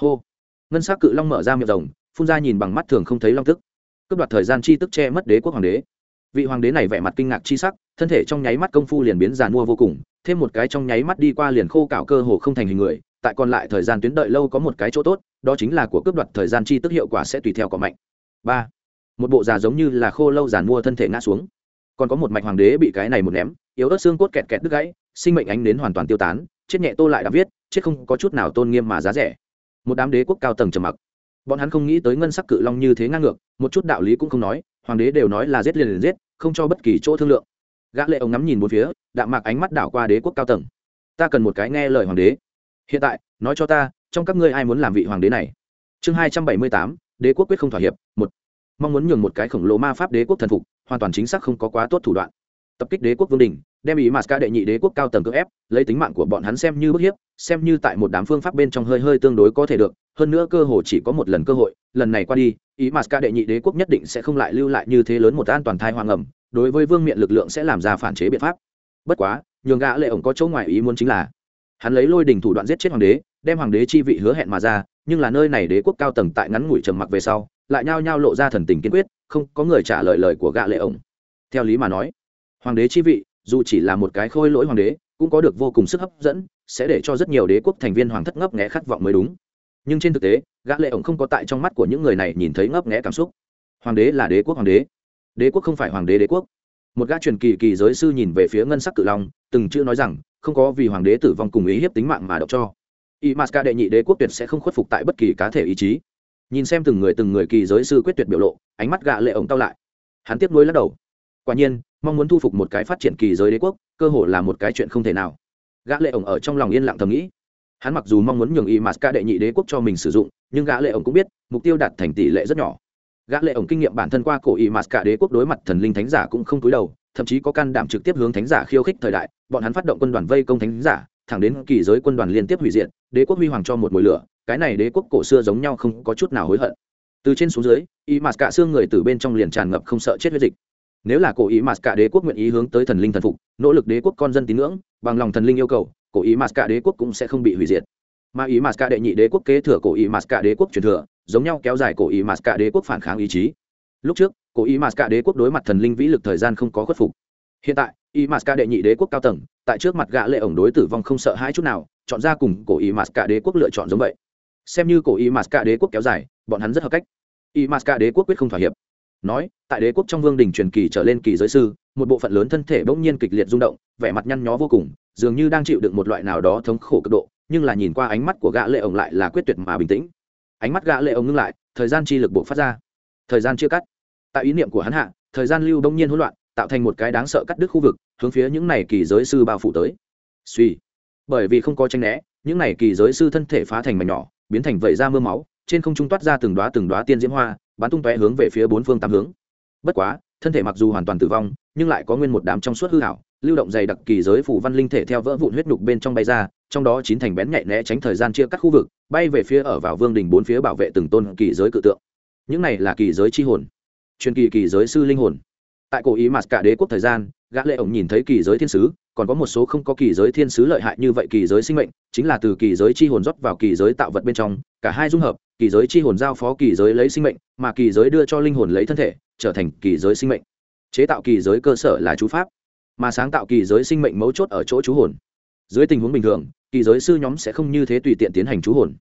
Hô. Ngân s á c cự long mở ra miệng rồng, phun ra nhìn bằng mắt thường không thấy long tức. Cướp đoạt thời gian chi tức che mất đế quốc hoàng đế. Vị hoàng đế này vẻ mặt kinh ngạc chi sắc, thân thể trong nháy mắt công phu liền biến giàn mua vô cùng, thêm một cái trong nháy mắt đi qua liền khô cạo cơ hồ không thành hình người, tại còn lại thời gian tuyến đợi lâu có một cái chỗ tốt đó chính là của cướp đoạt thời gian chi tức hiệu quả sẽ tùy theo có mạnh. Ba, một bộ già giống như là khô lâu giàn mua thân thể ngã xuống. Còn có một mạch hoàng đế bị cái này một ném, yếu ớt xương cốt kẹt kẹt đứt gãy, sinh mệnh ánh đến hoàn toàn tiêu tán, chết nhẹ tô lại đã viết, chết không có chút nào tôn nghiêm mà giá rẻ. Một đám đế quốc cao tầng trầm mặc. Bọn hắn không nghĩ tới ngân sắc cự long như thế ngang ngược, một chút đạo lý cũng không nói, hoàng đế đều nói là giết liền liền giết, không cho bất kỳ chỗ thương lượng. Gã lệ ông ngắm nhìn bốn phía, đạm mạc ánh mắt đảo qua đế quốc cao tầng. Ta cần một cái nghe lời hoàng đế. Hiện tại, nói cho ta trong các ngươi ai muốn làm vị hoàng đế này? Chương hai trăm bảy mươi tám, đế quốc quyết không thỏa hiệp, một. Mong muốn nhường một cái khổng lồ ma pháp đế quốc thần phục, hoàn toàn chính xác không có quá tốt thủ đoạn. Tập kích đế quốc vương đình đem ý mà ca đệ nhị đế quốc cao tầng cưỡng ép, lấy tính mạng của bọn hắn xem như bức hiếp, xem như tại một đám phương pháp bên trong hơi hơi tương đối có thể được, hơn nữa cơ hội chỉ có một lần cơ hội, lần này qua đi, ý mà ca đệ nhị đế quốc nhất định sẽ không lại lưu lại như thế lớn một an toàn thai hoang ẩm, đối với vương miện lực lượng sẽ làm ra phản chế biện pháp. Bất quá, nhường gã lệ ổng có chỗ ngoài ý muốn chính là hắn lấy lôi đình thủ đoạn giết chết hoàng đế, đem hoàng đế chi vị hứa hẹn mà ra, nhưng là nơi này đế quốc cao tầng tại ngắn ngủi trầm mặc về sau, lại nhao nhao lộ ra thần tình kiên quyết, không có người trả lời lời của gã lệ ổng. Theo lý mà nói, hoàng đế chi vị, dù chỉ là một cái khôi lỗi hoàng đế, cũng có được vô cùng sức hấp dẫn, sẽ để cho rất nhiều đế quốc thành viên hoàng thất ngấp nghẽ khát vọng mới đúng. Nhưng trên thực tế, gã lệ ổng không có tại trong mắt của những người này nhìn thấy ngấp nghẽ cảm xúc. Hoàng đế là đế quốc hoàng đế. Đế quốc không phải hoàng đế đế quốc một gã truyền kỳ kỳ giới sư nhìn về phía ngân sắc cự long, từng chữ nói rằng, không có vì hoàng đế tử vong cùng ý hiếp tính mạng mà đọc cho. Y m đệ nhị đế quốc tuyệt sẽ không khuất phục tại bất kỳ cá thể ý chí. Nhìn xem từng người từng người kỳ giới sư quyết tuyệt biểu lộ, ánh mắt gạ lệ ổng tao lại. Hắn tiếp nối lắc đầu. Quả nhiên, mong muốn thu phục một cái phát triển kỳ giới đế quốc, cơ hội là một cái chuyện không thể nào. Gã lệ ổng ở trong lòng yên lặng thầm nghĩ. Hắn mặc dù mong muốn nhường y m đệ nhị đế quốc cho mình sử dụng, nhưng gã lệ ổng cũng biết, mục tiêu đạt thành tỷ lệ rất nhỏ gã lệ ổng kinh nghiệm bản thân qua cổ y cả đế quốc đối mặt thần linh thánh giả cũng không cúi đầu, thậm chí có can đảm trực tiếp hướng thánh giả khiêu khích thời đại, bọn hắn phát động quân đoàn vây công thánh giả, thẳng đến kỳ giới quân đoàn liên tiếp hủy diệt, đế quốc huy hoàng cho một mùi lửa, cái này đế quốc cổ xưa giống nhau không có chút nào hối hận. Từ trên xuống dưới, y mạt cả xương người từ bên trong liền tràn ngập không sợ chết huyết dịch. Nếu là cổ ý mạt cả đế quốc nguyện ý hướng tới thần linh thần phục, nỗ lực đế quốc con dân tín ngưỡng, bằng lòng thần linh yêu cầu, cổ ý mạt cả đế quốc cũng sẽ không bị hủy diệt. Mà ý mạt cả đệ nhị đế quốc kế thừa cổ ý mạt cả đế quốc truyền thừa giống nhau kéo dài cổ ý mạt cả đế quốc phản kháng ý chí. Lúc trước, cổ ý mạt cả đế quốc đối mặt thần linh vĩ lực thời gian không có khuất phục. Hiện tại y cả đệ nhị đế quốc cao tầng, tại trước mặt gã lệ ổng đối tử vong không sợ hãi chút nào, chọn ra cùng cổ y cả đế quốc lựa chọn giống vậy. Xem như cổ y cả đế quốc kéo dài, bọn hắn rất hợp cách. Y cả đế quốc quyết không thỏa hiệp. Nói, tại đế quốc trong vương đình truyền kỳ trở lên kỳ giới sư, một bộ phận lớn thân thể bỗng nhiên kịch liệt rung động, vẻ mặt nhăn nhó vô cùng, dường như đang chịu đựng một loại nào đó thống khổ cực độ, nhưng là nhìn qua ánh mắt của gã lệ ổng lại là quyết tuyệt mà bình tĩnh ánh mắt gã lệ ông ngưng lại, thời gian chi lực bộ phát ra. Thời gian chưa cắt. Tại ý niệm của hắn hạ, thời gian lưu đông nhiên hỗn loạn, tạo thành một cái đáng sợ cắt đứt khu vực, hướng phía những này kỳ giới sư bao phủ tới. Suy. Bởi vì không có tranh né, những này kỳ giới sư thân thể phá thành mảnh nhỏ, biến thành vẩy ra mưa máu, trên không trung toát ra từng đóa từng đóa tiên diễm hoa, bắn tung tóe hướng về phía bốn phương tám hướng. Bất quá, thân thể mặc dù hoàn toàn tử vong, nhưng lại có nguyên một đám trong suốt hư hảo lưu động dày đặc kỳ giới phủ văn linh thể theo vỡ vụn huyết nhục bên trong bay ra trong đó chín thành bén nhạy né tránh thời gian chia cắt khu vực bay về phía ở vào vương đình bốn phía bảo vệ từng tôn kỳ giới cự tượng những này là kỳ giới chi hồn truyền kỳ kỳ giới sư linh hồn tại cổ ý mặt cả đế quốc thời gian gã lệ ổng nhìn thấy kỳ giới thiên sứ còn có một số không có kỳ giới thiên sứ lợi hại như vậy kỳ giới sinh mệnh chính là từ kỳ giới chi hồn rót vào kỳ giới tạo vật bên trong cả hai dung hợp kỳ giới chi hồn giao phó kỳ giới lấy sinh mệnh mà kỳ giới đưa cho linh hồn lấy thân thể trở thành kỳ giới sinh mệnh chế tạo kỳ giới cơ sở là chú pháp mà sáng tạo kỳ giới sinh mệnh mấu chốt ở chỗ chú hồn. Dưới tình huống bình thường, kỳ giới sư nhóm sẽ không như thế tùy tiện tiến hành chú hồn.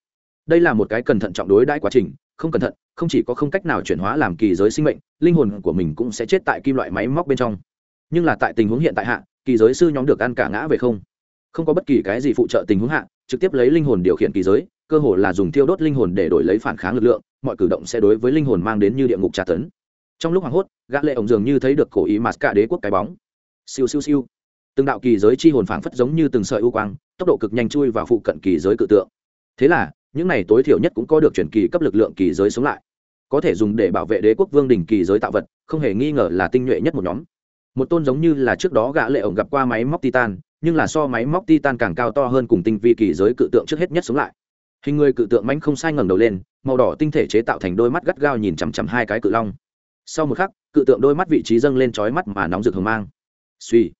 Đây là một cái cẩn thận trọng đối đãi quá trình, không cẩn thận, không chỉ có không cách nào chuyển hóa làm kỳ giới sinh mệnh, linh hồn của mình cũng sẽ chết tại kim loại máy móc bên trong. Nhưng là tại tình huống hiện tại hạ, kỳ giới sư nhóm được ăn cả ngã về không. Không có bất kỳ cái gì phụ trợ tình huống hạ, trực tiếp lấy linh hồn điều khiển kỳ giới, cơ hồ là dùng thiêu đốt linh hồn để đổi lấy phản kháng lực lượng, mọi cử động sẽ đối với linh hồn mang đến như địa ngục tra tấn. Trong lúc hoảng hốt, gã lệ ổng dường như thấy được cổ ý mà cả đế quốc cái bóng siêu siêu siêu. Từng đạo kỳ giới chi hồn phảng phất giống như từng sợi u quang, tốc độ cực nhanh chui vào phụ cận kỳ giới cự tượng. Thế là, những này tối thiểu nhất cũng có được chuyển kỳ cấp lực lượng kỳ giới sống lại. Có thể dùng để bảo vệ đế quốc vương đình kỳ giới tạo vật, không hề nghi ngờ là tinh nhuệ nhất một nhóm. Một tôn giống như là trước đó gã lệ ổng gặp qua máy móc titan, nhưng là so máy móc titan càng cao to hơn cùng tinh vi kỳ giới cự tượng trước hết nhất sống lại. Hình người cự tượng mánh không sai ngẩng đầu lên, màu đỏ tinh thể chế tạo thành đôi mắt gắt gao nhìn chằm chằm hai cái cự long. Sau một khắc, cự tượng đôi mắt vị trí dâng lên chói mắt mà nóng rực hờ mang suy.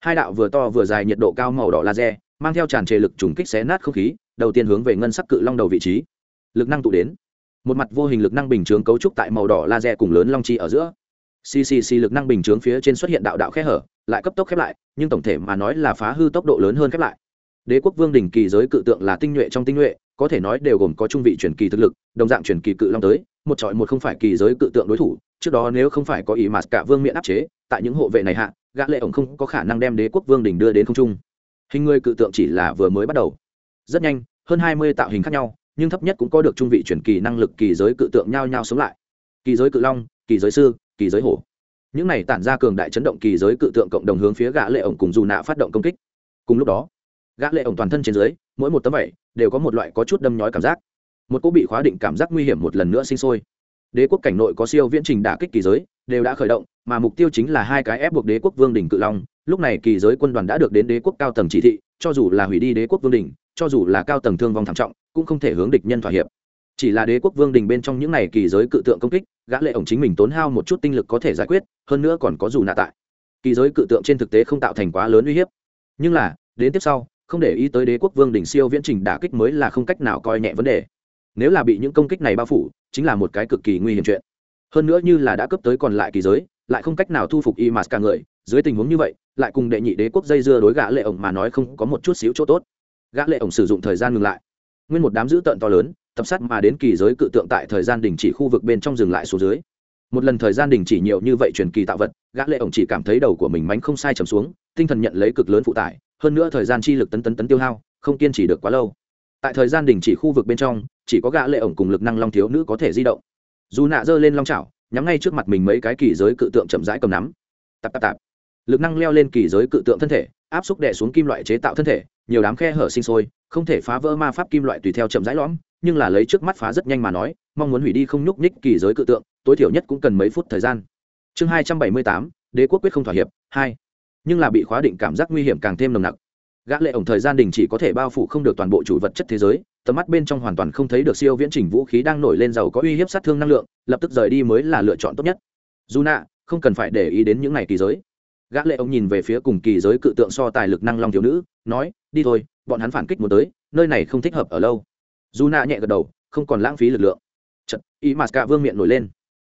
Hai đạo vừa to vừa dài nhiệt độ cao màu đỏ laser, mang theo tràn trề lực trùng kích xé nát không khí, đầu tiên hướng về ngân sắc cự long đầu vị trí. Lực năng tụ đến. Một mặt vô hình lực năng bình chướng cấu trúc tại màu đỏ laser cùng lớn long chi ở giữa. Ccc lực năng bình chướng phía trên xuất hiện đạo đạo khe hở, lại cấp tốc khép lại, nhưng tổng thể mà nói là phá hư tốc độ lớn hơn khép lại. Đế quốc vương đình kỳ giới cự tượng là tinh nhuệ trong tinh nhuệ, có thể nói đều gồm có trung vị truyền kỳ thực lực, đồng dạng truyền kỳ cự long tới, một trọi một không phải kỳ giới cự tượng đối thủ trước đó nếu không phải có ý mà cả vương miện áp chế, tại những hộ vệ này hạ, gã lệ ổng không có khả năng đem đế quốc vương đỉnh đưa đến không trung. Hình người cự tượng chỉ là vừa mới bắt đầu. Rất nhanh, hơn hai mươi tạo hình khác nhau, nhưng thấp nhất cũng có được trung vị chuyển kỳ năng lực kỳ giới cự tượng nhau nhau sống lại. Kỳ giới cự long, kỳ giới sư, kỳ giới hổ. Những này tản ra cường đại chấn động kỳ giới cự tượng cộng đồng hướng phía gã lệ ổng cùng dù nạ phát động công kích. Cùng lúc đó, gã lệ ổng toàn thân trên dưới, mỗi một tấm vảy đều có một loại có chút đâm nhói cảm giác. Một cú bị khóa định cảm giác nguy hiểm một lần nữa sinh sôi đế quốc cảnh nội có siêu viễn trình đả kích kỳ giới, đều đã khởi động, mà mục tiêu chính là hai cái ép buộc đế quốc vương đỉnh cự long. Lúc này kỳ giới quân đoàn đã được đến đế quốc cao tầng chỉ thị, cho dù là hủy đi đế quốc vương đỉnh, cho dù là cao tầng thương vong thảm trọng, cũng không thể hướng địch nhân thỏa hiệp. Chỉ là đế quốc vương đình bên trong những này kỳ giới cự tượng công kích, gã lệ ổng chính mình tốn hao một chút tinh lực có thể giải quyết, hơn nữa còn có dù nạ tại. Kỳ giới cự tượng trên thực tế không tạo thành quá lớn uy hiếp. Nhưng là, đến tiếp sau, không để ý tới đế quốc vương đỉnh siêu viễn trình đả kích mới là không cách nào coi nhẹ vấn đề nếu là bị những công kích này bao phủ, chính là một cái cực kỳ nguy hiểm chuyện. Hơn nữa như là đã cấp tới còn lại kỳ giới, lại không cách nào thu phục y mạt cả người, dưới tình huống như vậy, lại cùng đệ nhị đế quốc dây dưa đối gã lệ ổng mà nói không có một chút xíu chỗ tốt. Gã lệ ổng sử dụng thời gian ngừng lại. Nguyên một đám dữ tợn to lớn, tập sát mà đến kỳ giới cự tượng tại thời gian đình chỉ khu vực bên trong dừng lại xuống dưới. Một lần thời gian đình chỉ nhiều như vậy truyền kỳ tạo vật, gã lệ ổng chỉ cảm thấy đầu của mình mánh không sai trầm xuống, tinh thần nhận lấy cực lớn phụ tải, hơn nữa thời gian chi lực tấn tấn tấn tiêu hao, không kiên trì được quá lâu tại thời gian đình chỉ khu vực bên trong, chỉ có gã lệ ổng cùng lực năng long thiếu nữ có thể di động. Dù nạ giơ lên long chảo, nhắm ngay trước mặt mình mấy cái kỳ giới cự tượng chậm rãi cầm nắm. Tạp tạp tạp. Lực năng leo lên kỳ giới cự tượng thân thể, áp xúc đè xuống kim loại chế tạo thân thể, nhiều đám khe hở sinh sôi, không thể phá vỡ ma pháp kim loại tùy theo chậm rãi lõm, nhưng là lấy trước mắt phá rất nhanh mà nói, mong muốn hủy đi không nhúc nhích kỳ giới cự tượng, tối thiểu nhất cũng cần mấy phút thời gian. Chương hai trăm bảy mươi tám, đế quốc quyết không thỏa hiệp, hai. Nhưng là bị khóa định cảm giác nguy hiểm càng thêm nồng nặc gã lệ ổng thời gian đình chỉ có thể bao phủ không được toàn bộ chủ vật chất thế giới, tầm mắt bên trong hoàn toàn không thấy được siêu viễn trình vũ khí đang nổi lên giàu có uy hiếp sát thương năng lượng, lập tức rời đi mới là lựa chọn tốt nhất. Dù nạ, không cần phải để ý đến những này kỳ giới. Gã lệ ổng nhìn về phía cùng kỳ giới cự tượng so tài lực năng long thiếu nữ, nói, đi thôi, bọn hắn phản kích muốn tới, nơi này không thích hợp ở lâu. Dù nạ nhẹ gật đầu, không còn lãng phí lực lượng. Chật y mà cả vương miệng nổi lên.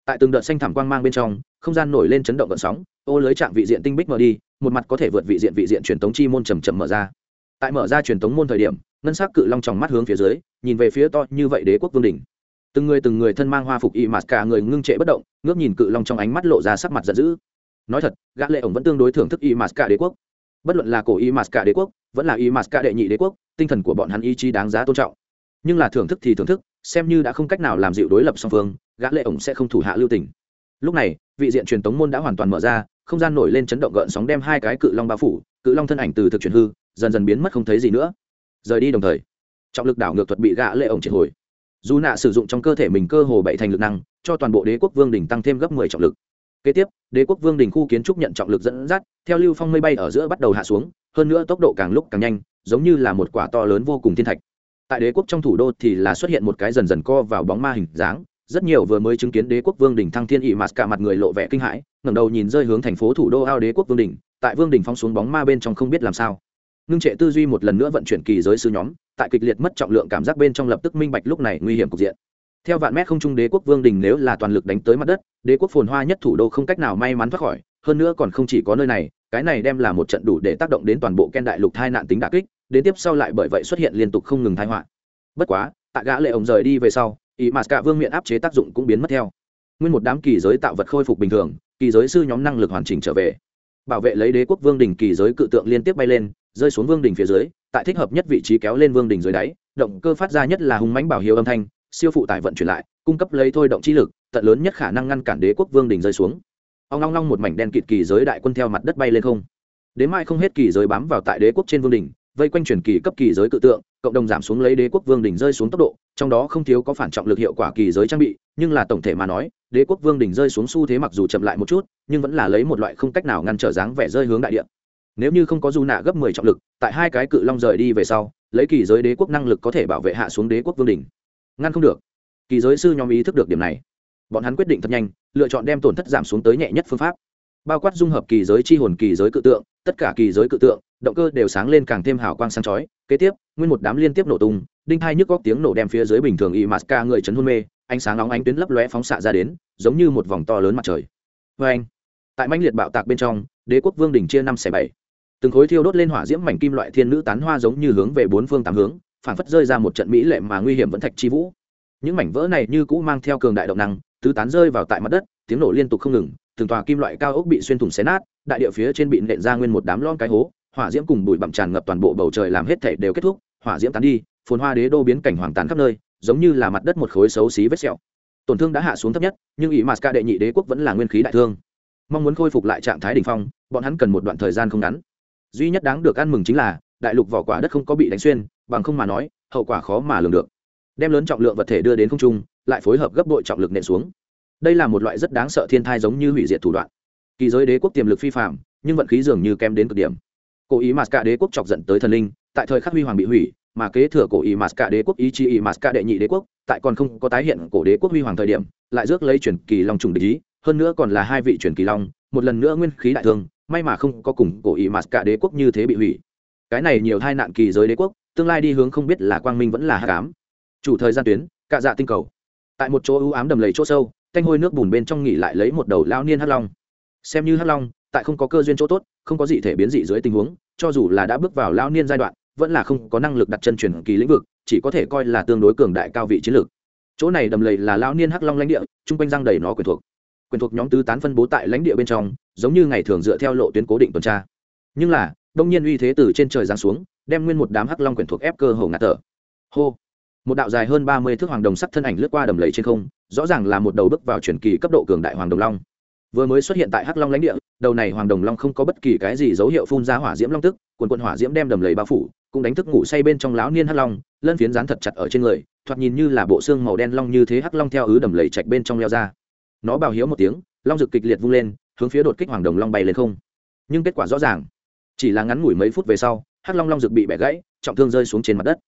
Tại từng đợt xanh thảm quang mang bên trong, không gian nổi lên chấn động gợn sóng, ô lưới chạm vị diện tinh bích mở đi một mặt có thể vượt vị diện vị diện truyền tống chi môn chầm chậm mở ra. Tại mở ra truyền tống môn thời điểm, ngân sắc cự long tròng mắt hướng phía dưới, nhìn về phía to như vậy đế quốc vương đỉnh. Từng người từng người thân mang hoa phục y mạt cả người ngưng trệ bất động, ngước nhìn cự long trong ánh mắt lộ ra sắc mặt giận dữ. Nói thật, gã lệ ổng vẫn tương đối thưởng thức y mạt cả đế quốc. Bất luận là cổ y mạt cả đế quốc, vẫn là y mạt cả đệ nhị đế quốc, tinh thần của bọn hắn ý chí đáng giá tôn trọng. Nhưng là thưởng thức thì thưởng thức, xem như đã không cách nào làm dịu đối lập song phương, gã lệ ổng sẽ không thủ hạ lưu tình. Lúc này, vị diện truyền tống môn đã hoàn toàn mở ra không gian nổi lên chấn động gợn sóng đem hai cái cự long bao phủ, cự long thân ảnh từ thực chuyển hư, dần dần biến mất không thấy gì nữa. Rời đi đồng thời, trọng lực đảo ngược thuật bị gã lệ ổng triệt hồi. Dù nạ sử dụng trong cơ thể mình cơ hồ bảy thành lực năng, cho toàn bộ đế quốc vương đỉnh tăng thêm gấp mười trọng lực. Kế tiếp, đế quốc vương đỉnh khu kiến trúc nhận trọng lực dẫn dắt, theo lưu phong mây bay ở giữa bắt đầu hạ xuống, hơn nữa tốc độ càng lúc càng nhanh, giống như là một quả to lớn vô cùng thiên thạch. Tại đế quốc trong thủ đô thì là xuất hiện một cái dần dần co vào bóng ma hình dáng rất nhiều vừa mới chứng kiến đế quốc vương đỉnh thăng thiên ỵ mạt cả mặt người lộ vẻ kinh hãi, ngẩng đầu nhìn rơi hướng thành phố thủ đô ao đế quốc vương đỉnh, tại vương đỉnh phóng xuống bóng ma bên trong không biết làm sao. Ngưng trệ tư duy một lần nữa vận chuyển kỳ giới sư nhóm, tại kịch liệt mất trọng lượng cảm giác bên trong lập tức minh bạch lúc này nguy hiểm cục diện. Theo vạn mét không trung đế quốc vương đình nếu là toàn lực đánh tới mặt đất, đế quốc phồn hoa nhất thủ đô không cách nào may mắn thoát khỏi, hơn nữa còn không chỉ có nơi này, cái này đem là một trận đủ để tác động đến toàn bộ ken đại lục thai nạn tính đà kích, đến tiếp sau lại bởi vậy xuất hiện liên tục không ngừng thai họa. Bất quá tạ gã lệ ổng rời đi về sau ý mà cả vương miện áp chế tác dụng cũng biến mất theo. Nguyên một đám kỳ giới tạo vật khôi phục bình thường, kỳ giới sư nhóm năng lực hoàn chỉnh trở về. Bảo vệ lấy đế quốc vương đình kỳ giới cự tượng liên tiếp bay lên, rơi xuống vương đình phía dưới, tại thích hợp nhất vị trí kéo lên vương đình dưới đáy, động cơ phát ra nhất là hung mãnh bảo hiệu âm thanh, siêu phụ tải vận chuyển lại, cung cấp lấy thôi động chi lực, tận lớn nhất khả năng ngăn cản đế quốc vương đình rơi xuống. Ông long long một mảnh đen kịt kỳ giới đại quân theo mặt đất bay lên không. Đến mai không hết kỳ giới bám vào tại đế quốc trên vương đình vây quanh truyền kỳ cấp kỳ giới cự tượng, cộng đồng giảm xuống lấy đế quốc vương đình rơi xuống tốc độ, trong đó không thiếu có phản trọng lực hiệu quả kỳ giới trang bị, nhưng là tổng thể mà nói, đế quốc vương đình rơi xuống xu thế mặc dù chậm lại một chút, nhưng vẫn là lấy một loại không cách nào ngăn trở dáng vẻ rơi hướng đại địa. Nếu như không có du nạ gấp mười trọng lực, tại hai cái cự long rời đi về sau, lấy kỳ giới đế quốc năng lực có thể bảo vệ hạ xuống đế quốc vương đình ngăn không được. Kỳ giới sư nhóm ý thức được điểm này. Bọn hắn quyết định thật nhanh, lựa chọn đem tổn thất giảm xuống tới nhẹ nhất phương pháp, bao quát dung hợp kỳ giới chi hồn kỳ giới cự tượng tất cả kỳ giới cự tượng, động cơ đều sáng lên càng thêm hào quang sáng chói. Kế tiếp, nguyên một đám liên tiếp nổ tung, đinh hai nhức góc tiếng nổ đem phía dưới bình thường y mát ca người chấn hôn mê, ánh sáng nóng ánh tuyến lấp lóe phóng xạ ra đến, giống như một vòng to lớn mặt trời. Vê anh, tại mãnh liệt bạo tạc bên trong, đế quốc vương đỉnh chia năm xẻ bảy. Từng khối thiêu đốt lên hỏa diễm mảnh kim loại thiên nữ tán hoa giống như hướng về bốn phương tám hướng phản phất rơi ra một trận mỹ lệ mà nguy hiểm vẫn thạch chi vũ. Những mảnh vỡ này như cũ mang theo cường đại động năng, tứ tán rơi vào tại mặt đất, tiếng nổ liên tục không ngừng, từng tòa kim loại cao ốc bị xuyên thủng xé nát đại địa phía trên bị nện ra nguyên một đám lon cái hố, hỏa diễm cùng bụi bặm tràn ngập toàn bộ bầu trời làm hết thể đều kết thúc, hỏa diễm tán đi, phồn hoa đế đô biến cảnh hoàng tàn khắp nơi, giống như là mặt đất một khối xấu xí vết sẹo. Tổn thương đã hạ xuống thấp nhất, nhưng ý mạt ca đệ nhị đế quốc vẫn là nguyên khí đại thương. Mong muốn khôi phục lại trạng thái đ ỉ n h phong, bọn hắn cần một đoạn thời gian không ngắn. Duy nhất đáng được ăn mừng chính là, đại lục vỏ quả đất không có bị đánh xuyên, bằng không mà nói, hậu quả khó mà lường được. Đem lớn trọng lượng vật thể đưa đến không trung, lại phối hợp gấp đội trọng lực nện xuống. Đây là một loại rất đáng sợ thiên thai giống như hủy diệt thủ đoạn kỳ giới đế quốc tiềm lực phi phạm nhưng vận khí dường như kém đến cực điểm. Cố ý mà cả đế quốc chọc giận tới thần linh, tại thời khắc huy hoàng bị hủy, mà kế thừa cổ ý mà cả đế quốc ý chí ý mà cả đệ nhị đế quốc, tại còn không có tái hiện cổ đế quốc huy hoàng thời điểm, lại rước lấy truyền kỳ long trùng địch ý, hơn nữa còn là hai vị truyền kỳ long, một lần nữa nguyên khí đại thương, may mà không có cùng cổ ý mà cả đế quốc như thế bị hủy. Cái này nhiều tai nạn kỳ giới đế quốc, tương lai đi hướng không biết là quang minh vẫn là hạ ám. Chủ thời gian tuyến, cạ dạ tinh cầu. Tại một chỗ ưu ám đầm lầy chỗ sâu canh hôi nước bùn bên trong nghỉ lại lấy một đầu lao niên hắc long xem như hắc long, tại không có cơ duyên chỗ tốt, không có gì thể biến dị dưới tình huống, cho dù là đã bước vào lao niên giai đoạn, vẫn là không có năng lực đặt chân truyền kỳ lĩnh vực, chỉ có thể coi là tương đối cường đại cao vị chiến lược. Chỗ này đầm lầy là lao niên hắc long lãnh địa, chung quanh răng đầy nó quyền thuộc. Quyền thuộc nhóm tứ tán phân bố tại lãnh địa bên trong, giống như ngày thường dựa theo lộ tuyến cố định tuần tra. Nhưng là, đông nhiên uy thế từ trên trời giáng xuống, đem nguyên một đám hắc long quyền thuộc ép cơ hồ ngạt thở. Hô! Một đạo dài hơn ba mươi thước hoàng đồng sắc thân ảnh lướt qua đầm lầy trên không, rõ ràng là một đầu bước vào truyền kỳ cấp độ cường đại hoàng đồng long vừa mới xuất hiện tại hắc long lãnh địa, đầu này hoàng đồng long không có bất kỳ cái gì dấu hiệu phun ra hỏa diễm long tức, quần quần hỏa diễm đem đầm lầy bao phủ, cũng đánh thức ngủ say bên trong lão niên hắc long, lân phiến rán thật chặt ở trên người, thoạt nhìn như là bộ xương màu đen long như thế hắc long theo ứ đầm lầy chạch bên trong leo ra. Nó bào hiếu một tiếng, long rực kịch liệt vung lên, hướng phía đột kích hoàng đồng long bay lên không. Nhưng kết quả rõ ràng, chỉ là ngắn ngủi mấy phút về sau, hắc long long rực bị bẻ gãy, trọng thương rơi xuống trên mặt đất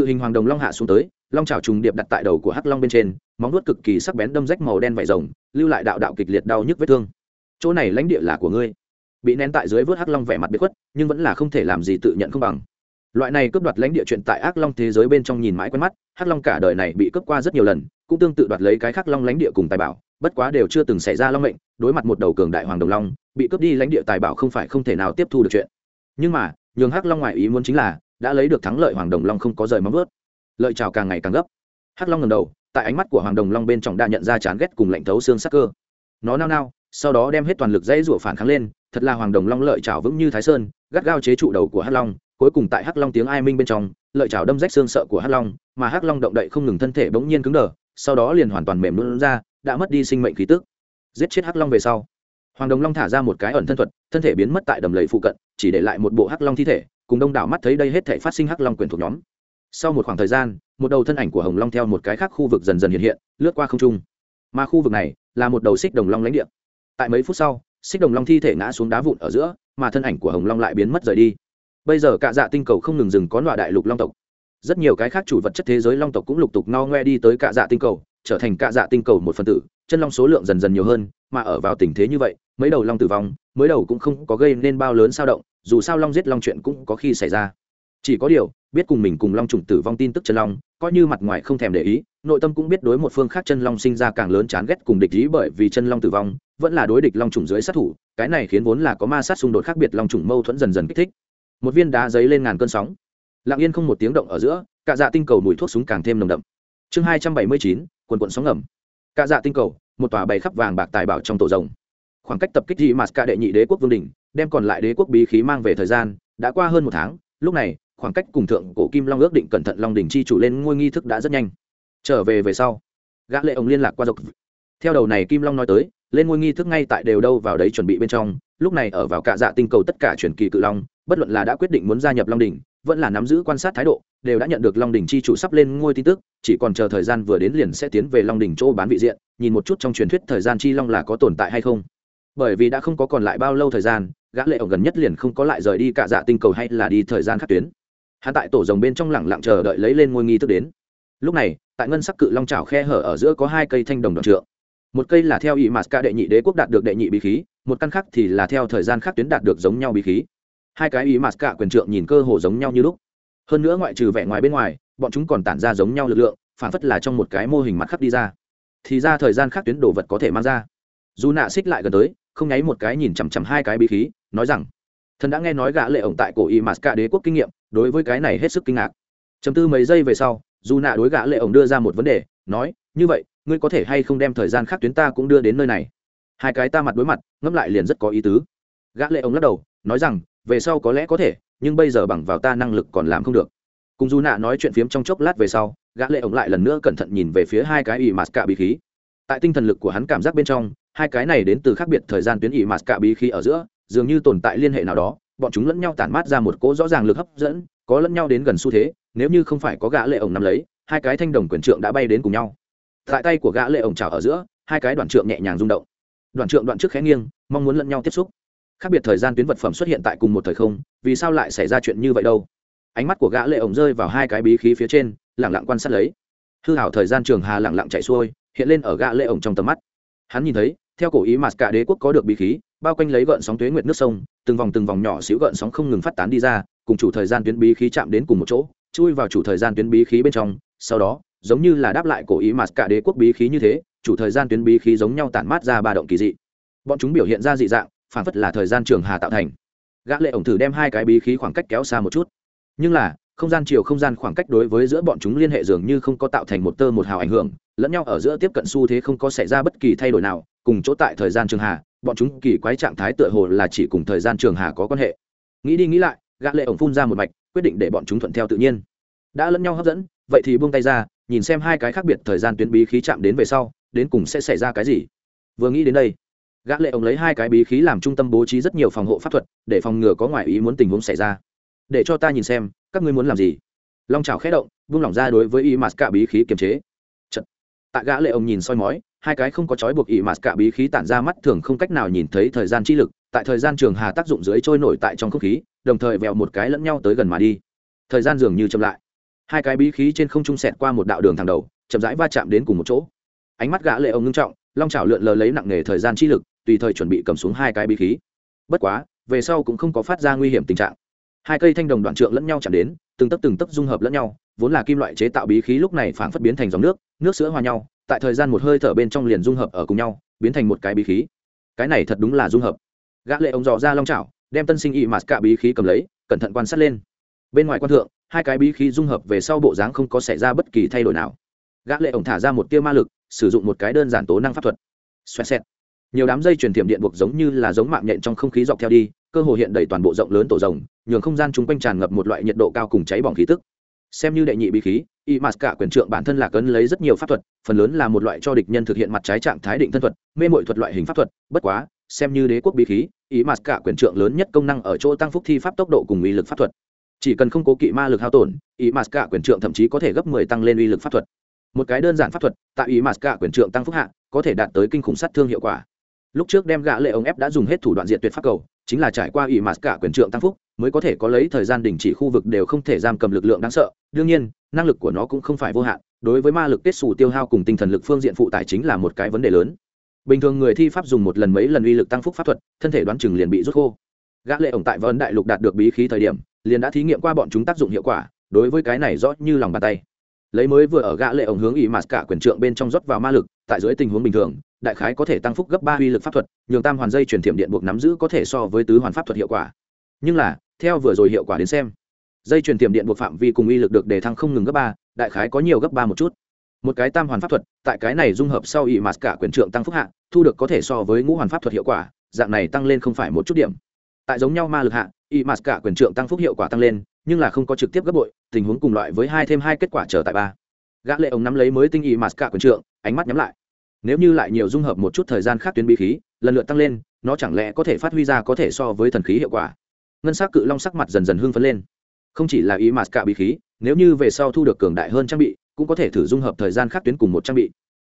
cự hình hoàng đồng long hạ xuống tới, long trào trùng điệp đặt tại đầu của hắc long bên trên, móng nuốt cực kỳ sắc bén đâm rách màu đen vải rồng, lưu lại đạo đạo kịch liệt đau nhức vết thương. Chỗ này lãnh địa là của ngươi. Bị nén tại dưới vớt hắc long vẻ mặt biệt khuất, nhưng vẫn là không thể làm gì tự nhận không bằng. Loại này cướp đoạt lãnh địa chuyện tại ác long thế giới bên trong nhìn mãi quen mắt, hắc long cả đời này bị cướp qua rất nhiều lần, cũng tương tự đoạt lấy cái khắc long lãnh địa cùng tài bảo, bất quá đều chưa từng xảy ra long mệnh, đối mặt một đầu cường đại hoàng đồng long, bị cướp đi lãnh địa tài bảo không phải không thể nào tiếp thu được chuyện. Nhưng mà, nhường hắc long ngoại ý muốn chính là đã lấy được thắng lợi hoàng đồng long không có rời móng vớt lợi trào càng ngày càng gấp. Hắc long ngầm đầu, tại ánh mắt của hoàng đồng long bên trong đã nhận ra chán ghét cùng lạnh thấu xương sắc cơ. Nó nao nao, sau đó đem hết toàn lực dãy rủa phản kháng lên, thật là hoàng đồng long lợi chảo vững như thái sơn, gắt gao chế trụ đầu của hắc long, cuối cùng tại hắc long tiếng ai minh bên trong, lợi chảo đâm rách xương sợ của hắc long, mà hắc long động đậy không ngừng thân thể bỗng nhiên cứng đờ, sau đó liền hoàn toàn mềm luôn ra, đã mất đi sinh mệnh khí tức. Giết chết hắc long về sau, hoàng đồng long thả ra một cái ẩn thân thuật, thân thể biến mất tại đầm lầy phụ cận, chỉ để lại một bộ hắc long thi thể cùng đông đảo mắt thấy đây hết thể phát sinh hắc long quyền thuộc nhóm. Sau một khoảng thời gian, một đầu thân ảnh của hồng long theo một cái khác khu vực dần dần hiện hiện, lướt qua không trung. Mà khu vực này là một đầu xích đồng long lãnh địa. Tại mấy phút sau, xích đồng long thi thể ngã xuống đá vụn ở giữa, mà thân ảnh của hồng long lại biến mất rời đi. Bây giờ cả dạ tinh cầu không ngừng dừng có loại đại lục long tộc. Rất nhiều cái khác chủ vật chất thế giới long tộc cũng lục tục no ngoe đi tới cả dạ tinh cầu, trở thành cả dạ tinh cầu một phần tử, chân long số lượng dần dần nhiều hơn, mà ở vào tình thế như vậy, mấy đầu long tử vong, mới đầu cũng không có gây nên bao lớn sao động dù sao long giết long chuyện cũng có khi xảy ra. Chỉ có điều, biết cùng mình cùng long trùng tử vong tin tức chân long, coi như mặt ngoài không thèm để ý, nội tâm cũng biết đối một phương khác chân long sinh ra càng lớn chán ghét cùng địch ý bởi vì chân long tử vong, vẫn là đối địch long trùng dưới sát thủ, cái này khiến vốn là có ma sát xung đột khác biệt long trùng mâu thuẫn dần dần kích thích. Một viên đá giấy lên ngàn cơn sóng. Lặng yên không một tiếng động ở giữa cả dạ tinh cầu mùi thuốc súng càng thêm nồng đậm. Chương hai trăm bảy mươi chín, quần quận sóng ngầm. Cả dạ tinh cầu, một tòa bày khắp vàng bạc tài bảo trong tổ rồng. Khoảng cách tập kích dị mạt cả đệ nhị đế quốc vương đình đem còn lại đế quốc bí khí mang về thời gian, đã qua hơn một tháng, lúc này, khoảng cách cùng thượng cổ kim long ước định cẩn thận long đình chi chủ lên ngôi nghi thức đã rất nhanh. Trở về về sau, gã lệ ông liên lạc qua dọc theo đầu này kim long nói tới, lên ngôi nghi thức ngay tại đều đâu vào đấy chuẩn bị bên trong, lúc này ở vào cả dạ tinh cầu tất cả truyền kỳ cự long, bất luận là đã quyết định muốn gia nhập long đình vẫn là nắm giữ quan sát thái độ, đều đã nhận được long đình chi chủ sắp lên ngôi tin tức, chỉ còn chờ thời gian vừa đến liền sẽ tiến về long đình chỗ bán vị diện, nhìn một chút trong truyền thuyết thời gian chi long là có tồn tại hay không bởi vì đã không có còn lại bao lâu thời gian, gã lệ ổng gần nhất liền không có lại rời đi cả dạ tinh cầu hay là đi thời gian khác tuyến. Hắn tại tổ rồng bên trong lẳng lặng chờ đợi lấy lên ngôi nghi thức đến. Lúc này, tại ngân sắc cự long trào khe hở ở giữa có hai cây thanh đồng đoạn trượng. Một cây là theo ý mạt ca đệ nhị đế quốc đạt được đệ nhị bí khí, một căn khác thì là theo thời gian khác tuyến đạt được giống nhau bí khí. Hai cái ý mạt ca quyền trượng nhìn cơ hồ giống nhau như lúc. Hơn nữa ngoại trừ vẻ ngoài bên ngoài, bọn chúng còn tản ra giống nhau lực lượng, phản phất là trong một cái mô hình mặt khắc đi ra. Thì ra thời gian khác tuyến đồ vật có thể mang ra. Dù nạ xích lại gần tới không nháy một cái nhìn chằm chằm hai cái bí khí, nói rằng, thần đã nghe nói gã lệ ổng tại cổ y mạt cả đế quốc kinh nghiệm, đối với cái này hết sức kinh ngạc. Chấm tư mấy giây về sau, dù nạ đối gã lệ ổng đưa ra một vấn đề, nói, như vậy, ngươi có thể hay không đem thời gian khác tuyến ta cũng đưa đến nơi này? Hai cái ta mặt đối mặt, ngẫm lại liền rất có ý tứ. Gã lệ ổng lắc đầu, nói rằng, về sau có lẽ có thể, nhưng bây giờ bằng vào ta năng lực còn làm không được. Cùng dù nạ nói chuyện phiếm trong chốc lát về sau, gã lệ ổng lại lần nữa cẩn thận nhìn về phía hai cái y mạt cả bí khí. Tại tinh thần lực của hắn cảm giác bên trong hai cái này đến từ khác biệt thời gian tuyến ỉ mạt cả bí khí ở giữa, dường như tồn tại liên hệ nào đó, bọn chúng lẫn nhau tản mát ra một cỗ rõ ràng lực hấp dẫn, có lẫn nhau đến gần xu thế, nếu như không phải có gã lệ ổng nắm lấy, hai cái thanh đồng quyền trượng đã bay đến cùng nhau. Tại tay của gã lệ ổng chảo ở giữa, hai cái đoạn trượng nhẹ nhàng rung động. Đoạn trượng đoạn trước khẽ nghiêng, mong muốn lẫn nhau tiếp xúc. Khác biệt thời gian tuyến vật phẩm xuất hiện tại cùng một thời không, vì sao lại xảy ra chuyện như vậy đâu? Ánh mắt của gã lệ ổng rơi vào hai cái bí khí phía trên, lặng lặng quan sát lấy. Hư hảo thời gian trường hà lặng lặng chạy xuôi, hiện lên ở gã lệ ổng trong tầm mắt hắn nhìn thấy, theo cổ ý mà cả đế quốc có được bí khí, bao quanh lấy gợn sóng tuế nguyệt nước sông, từng vòng từng vòng nhỏ xíu gợn sóng không ngừng phát tán đi ra, cùng chủ thời gian tuyến bí khí chạm đến cùng một chỗ, chui vào chủ thời gian tuyến bí khí bên trong, sau đó, giống như là đáp lại cổ ý mà cả đế quốc bí khí như thế, chủ thời gian tuyến bí khí giống nhau tản mát ra ba động kỳ dị. Bọn chúng biểu hiện ra dị dạng, phản phất là thời gian trường hà tạo thành. Gã lệ ổng thử đem hai cái bí khí khoảng cách kéo xa một chút. Nhưng là không gian chiều không gian khoảng cách đối với giữa bọn chúng liên hệ dường như không có tạo thành một tơ một hào ảnh hưởng, lẫn nhau ở giữa tiếp cận xu thế không có xảy ra bất kỳ thay đổi nào, cùng chỗ tại thời gian trường hà, bọn chúng kỳ quái trạng thái tựa hồ là chỉ cùng thời gian trường hà có quan hệ. Nghĩ đi nghĩ lại, gã lệ ổng phun ra một mạch, quyết định để bọn chúng thuận theo tự nhiên. Đã lẫn nhau hấp dẫn, vậy thì buông tay ra, nhìn xem hai cái khác biệt thời gian tuyến bí khí chạm đến về sau, đến cùng sẽ xảy ra cái gì. Vừa nghĩ đến đây, gã lệ ổng lấy hai cái bí khí làm trung tâm bố trí rất nhiều phòng hộ pháp thuật, để phòng ngừa có ngoại ý muốn tình huống xảy ra. Để cho ta nhìn xem các ngươi muốn làm gì? Long trào khẽ động, vung lỏng ra đối với y mạt cả bí khí kiềm chế. Chật. tại gã lệ ông nhìn soi mói, hai cái không có trói buộc y mạt cả bí khí tản ra mắt thường không cách nào nhìn thấy thời gian chi lực, tại thời gian trường hà tác dụng dưới trôi nổi tại trong không khí, đồng thời vẹo một cái lẫn nhau tới gần mà đi. Thời gian dường như chậm lại. Hai cái bí khí trên không trung sẹt qua một đạo đường thẳng đầu, chậm rãi va chạm đến cùng một chỗ. Ánh mắt gã lệ ông ngưng trọng, long trào lượn lờ lấy nặng nghề thời gian chi lực, tùy thời chuẩn bị cầm xuống hai cái bí khí. Bất quá, về sau cũng không có phát ra nguy hiểm tình trạng hai cây thanh đồng đoạn trượng lẫn nhau chạm đến, từng tấc từng tấc dung hợp lẫn nhau, vốn là kim loại chế tạo bí khí lúc này phản phất biến thành dòng nước nước sữa hòa nhau, tại thời gian một hơi thở bên trong liền dung hợp ở cùng nhau, biến thành một cái bí khí. Cái này thật đúng là dung hợp. Gã lệ ông dò ra long chảo, đem tân sinh y mạt cả bí khí cầm lấy, cẩn thận quan sát lên. Bên ngoài quan thượng, hai cái bí khí dung hợp về sau bộ dáng không có xảy ra bất kỳ thay đổi nào. Gã lệ ổng thả ra một tia ma lực, sử dụng một cái đơn giản tố năng pháp thuật. Xoẹt xẹt. Nhiều đám dây truyền thiểm điện buộc giống như là giống mạng nhện trong không khí dọc theo đi cơ hồ hiện đầy toàn bộ rộng lớn tổ rồng, nhường không gian chung quanh tràn ngập một loại nhiệt độ cao cùng cháy bỏng khí tức. Xem như đệ nhị bí khí, y mạt cả quyền trượng bản thân là cấn lấy rất nhiều pháp thuật, phần lớn là một loại cho địch nhân thực hiện mặt trái trạng thái định thân thuật, mê mội thuật loại hình pháp thuật, bất quá, xem như đế quốc bí khí ý mà cả quyền trượng lớn nhất công năng ở chỗ tăng phúc thi pháp tốc độ cùng uy lực pháp thuật. Chỉ cần không cố kỵ ma lực hao tổn ý mà cả quyền trượng thậm chí có thể gấp 10 tăng lên uy lực pháp thuật. Một cái đơn giản pháp thuật, tại ý mà cả quyền trượng tăng phúc hạ, có thể đạt tới kinh khủng sát thương hiệu quả. Lúc trước đem gã lệ ông ép đã dùng hết thủ đoạn diện tuyệt pháp cầu chính là trải qua ủy mà cả quyền trượng tăng phúc, mới có thể có lấy thời gian đình chỉ khu vực đều không thể giam cầm lực lượng đáng sợ. Đương nhiên, năng lực của nó cũng không phải vô hạn, đối với ma lực kết xù tiêu hao cùng tinh thần lực phương diện phụ tài chính là một cái vấn đề lớn. Bình thường người thi pháp dùng một lần mấy lần uy lực tăng phúc pháp thuật, thân thể đoán chừng liền bị rút khô. Gã lệ ổng tại vân đại lục đạt được bí khí thời điểm, liền đã thí nghiệm qua bọn chúng tác dụng hiệu quả, đối với cái này rõ như lòng bàn tay lấy mới vừa ở gã lệ ổng hướng ý mà cả quyền trượng bên trong rót vào ma lực, tại dưới tình huống bình thường, đại khái có thể tăng phúc gấp ba uy lực pháp thuật, nhường tam hoàn dây truyền thiểm điện buộc nắm giữ có thể so với tứ hoàn pháp thuật hiệu quả. Nhưng là, theo vừa rồi hiệu quả đến xem, dây truyền tiềm điện buộc phạm vi cùng uy lực được đề thăng không ngừng gấp ba, đại khái có nhiều gấp ba một chút. Một cái tam hoàn pháp thuật, tại cái này dung hợp sau ỵ mạt cả quyền trượng tăng phúc hạ, thu được có thể so với ngũ hoàn pháp thuật hiệu quả, dạng này tăng lên không phải một chút điểm tại giống nhau ma lực hạ, y mạt cả quyền trượng tăng phúc hiệu quả tăng lên, nhưng là không có trực tiếp gấp bội, tình huống cùng loại với hai thêm hai kết quả trở tại ba. Gã lệ ống nắm lấy mới tinh y mạt cả quyền trượng, ánh mắt nhắm lại. Nếu như lại nhiều dung hợp một chút thời gian khác tuyến bí khí, lần lượt tăng lên, nó chẳng lẽ có thể phát huy ra có thể so với thần khí hiệu quả? Ngân sắc cự long sắc mặt dần dần hưng phấn lên. Không chỉ là ý mạt cả bí khí, nếu như về sau thu được cường đại hơn trang bị, cũng có thể thử dung hợp thời gian khác tuyến cùng một trang bị.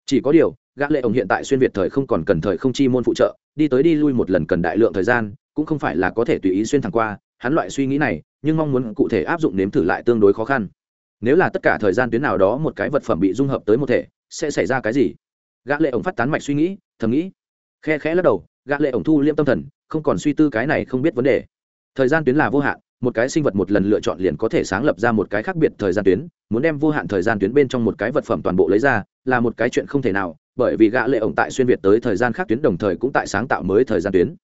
Chỉ có điều, gã lệ ổng hiện tại xuyên việt thời không còn cần thời không chi môn phụ trợ, đi tới đi lui một lần cần đại lượng thời gian cũng không phải là có thể tùy ý xuyên thẳng qua, hắn loại suy nghĩ này, nhưng mong muốn cụ thể áp dụng nếm thử lại tương đối khó khăn. Nếu là tất cả thời gian tuyến nào đó một cái vật phẩm bị dung hợp tới một thể, sẽ xảy ra cái gì? Gã lệ ổng phát tán mạch suy nghĩ, thầm nghĩ. Khe khẽ lắc đầu, gã lệ ổng thu liêm tâm thần, không còn suy tư cái này không biết vấn đề. Thời gian tuyến là vô hạn, một cái sinh vật một lần lựa chọn liền có thể sáng lập ra một cái khác biệt thời gian tuyến, muốn đem vô hạn thời gian tuyến bên trong một cái vật phẩm toàn bộ lấy ra, là một cái chuyện không thể nào, bởi vì gã lệ ổng tại xuyên việt tới thời gian khác tuyến đồng thời cũng tại sáng tạo mới thời gian tuyến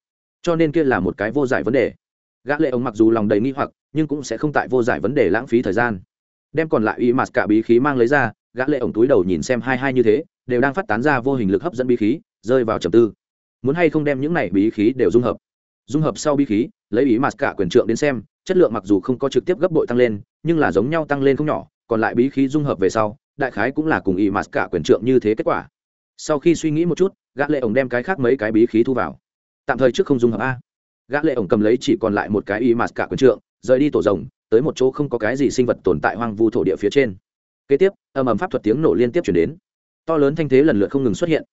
cho nên kia là một cái vô giải vấn đề. Gã lệ ổng mặc dù lòng đầy nghi hoặc, nhưng cũng sẽ không tại vô giải vấn đề lãng phí thời gian. Đem còn lại y mạt cả bí khí mang lấy ra, gã lệ ổng túi đầu nhìn xem hai hai như thế, đều đang phát tán ra vô hình lực hấp dẫn bí khí, rơi vào trầm tư. Muốn hay không đem những này bí khí đều dung hợp? Dung hợp sau bí khí, lấy ý mạt cả quyền trượng đến xem, chất lượng mặc dù không có trực tiếp gấp bội tăng lên, nhưng là giống nhau tăng lên không nhỏ, còn lại bí khí dung hợp về sau, đại khái cũng là cùng ý mạt cả quyền trượng như thế kết quả. Sau khi suy nghĩ một chút, gã lệ ổng đem cái khác mấy cái bí khí thu vào tạm thời trước không dùng hợp a. Gã lệ ổng cầm lấy chỉ còn lại một cái y mạt cả quyền trượng, rời đi tổ rồng, tới một chỗ không có cái gì sinh vật tồn tại hoang vu thổ địa phía trên. Kế tiếp, âm ầm pháp thuật tiếng nổ liên tiếp chuyển đến. To lớn thanh thế lần lượt không ngừng xuất hiện.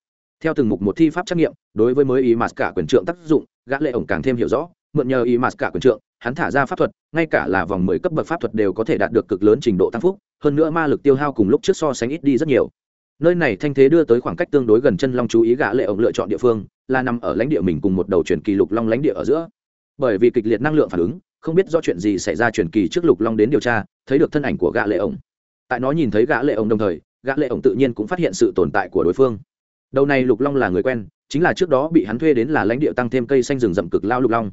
Theo từng mục một thi pháp trắc nghiệm, đối với mới y mạt cả quyền trượng tác dụng, gã lệ ổng càng thêm hiểu rõ, mượn nhờ y mạt cả quyền trượng, hắn thả ra pháp thuật, ngay cả là vòng mười cấp bậc pháp thuật đều có thể đạt được cực lớn trình độ tăng phúc, hơn nữa ma lực tiêu hao cùng lúc trước so sánh ít đi rất nhiều nơi này thanh thế đưa tới khoảng cách tương đối gần chân long chú ý gã lệ ổng lựa chọn địa phương, là nằm ở lãnh địa mình cùng một đầu truyền kỳ lục long lãnh địa ở giữa. Bởi vì kịch liệt năng lượng phản ứng, không biết do chuyện gì xảy ra truyền kỳ trước lục long đến điều tra, thấy được thân ảnh của gã lệ ổng. Tại nó nhìn thấy gã lệ ổng đồng thời, gã lệ ổng tự nhiên cũng phát hiện sự tồn tại của đối phương. Đầu này lục long là người quen, chính là trước đó bị hắn thuê đến là lãnh địa tăng thêm cây xanh rừng rậm cực lao lục long.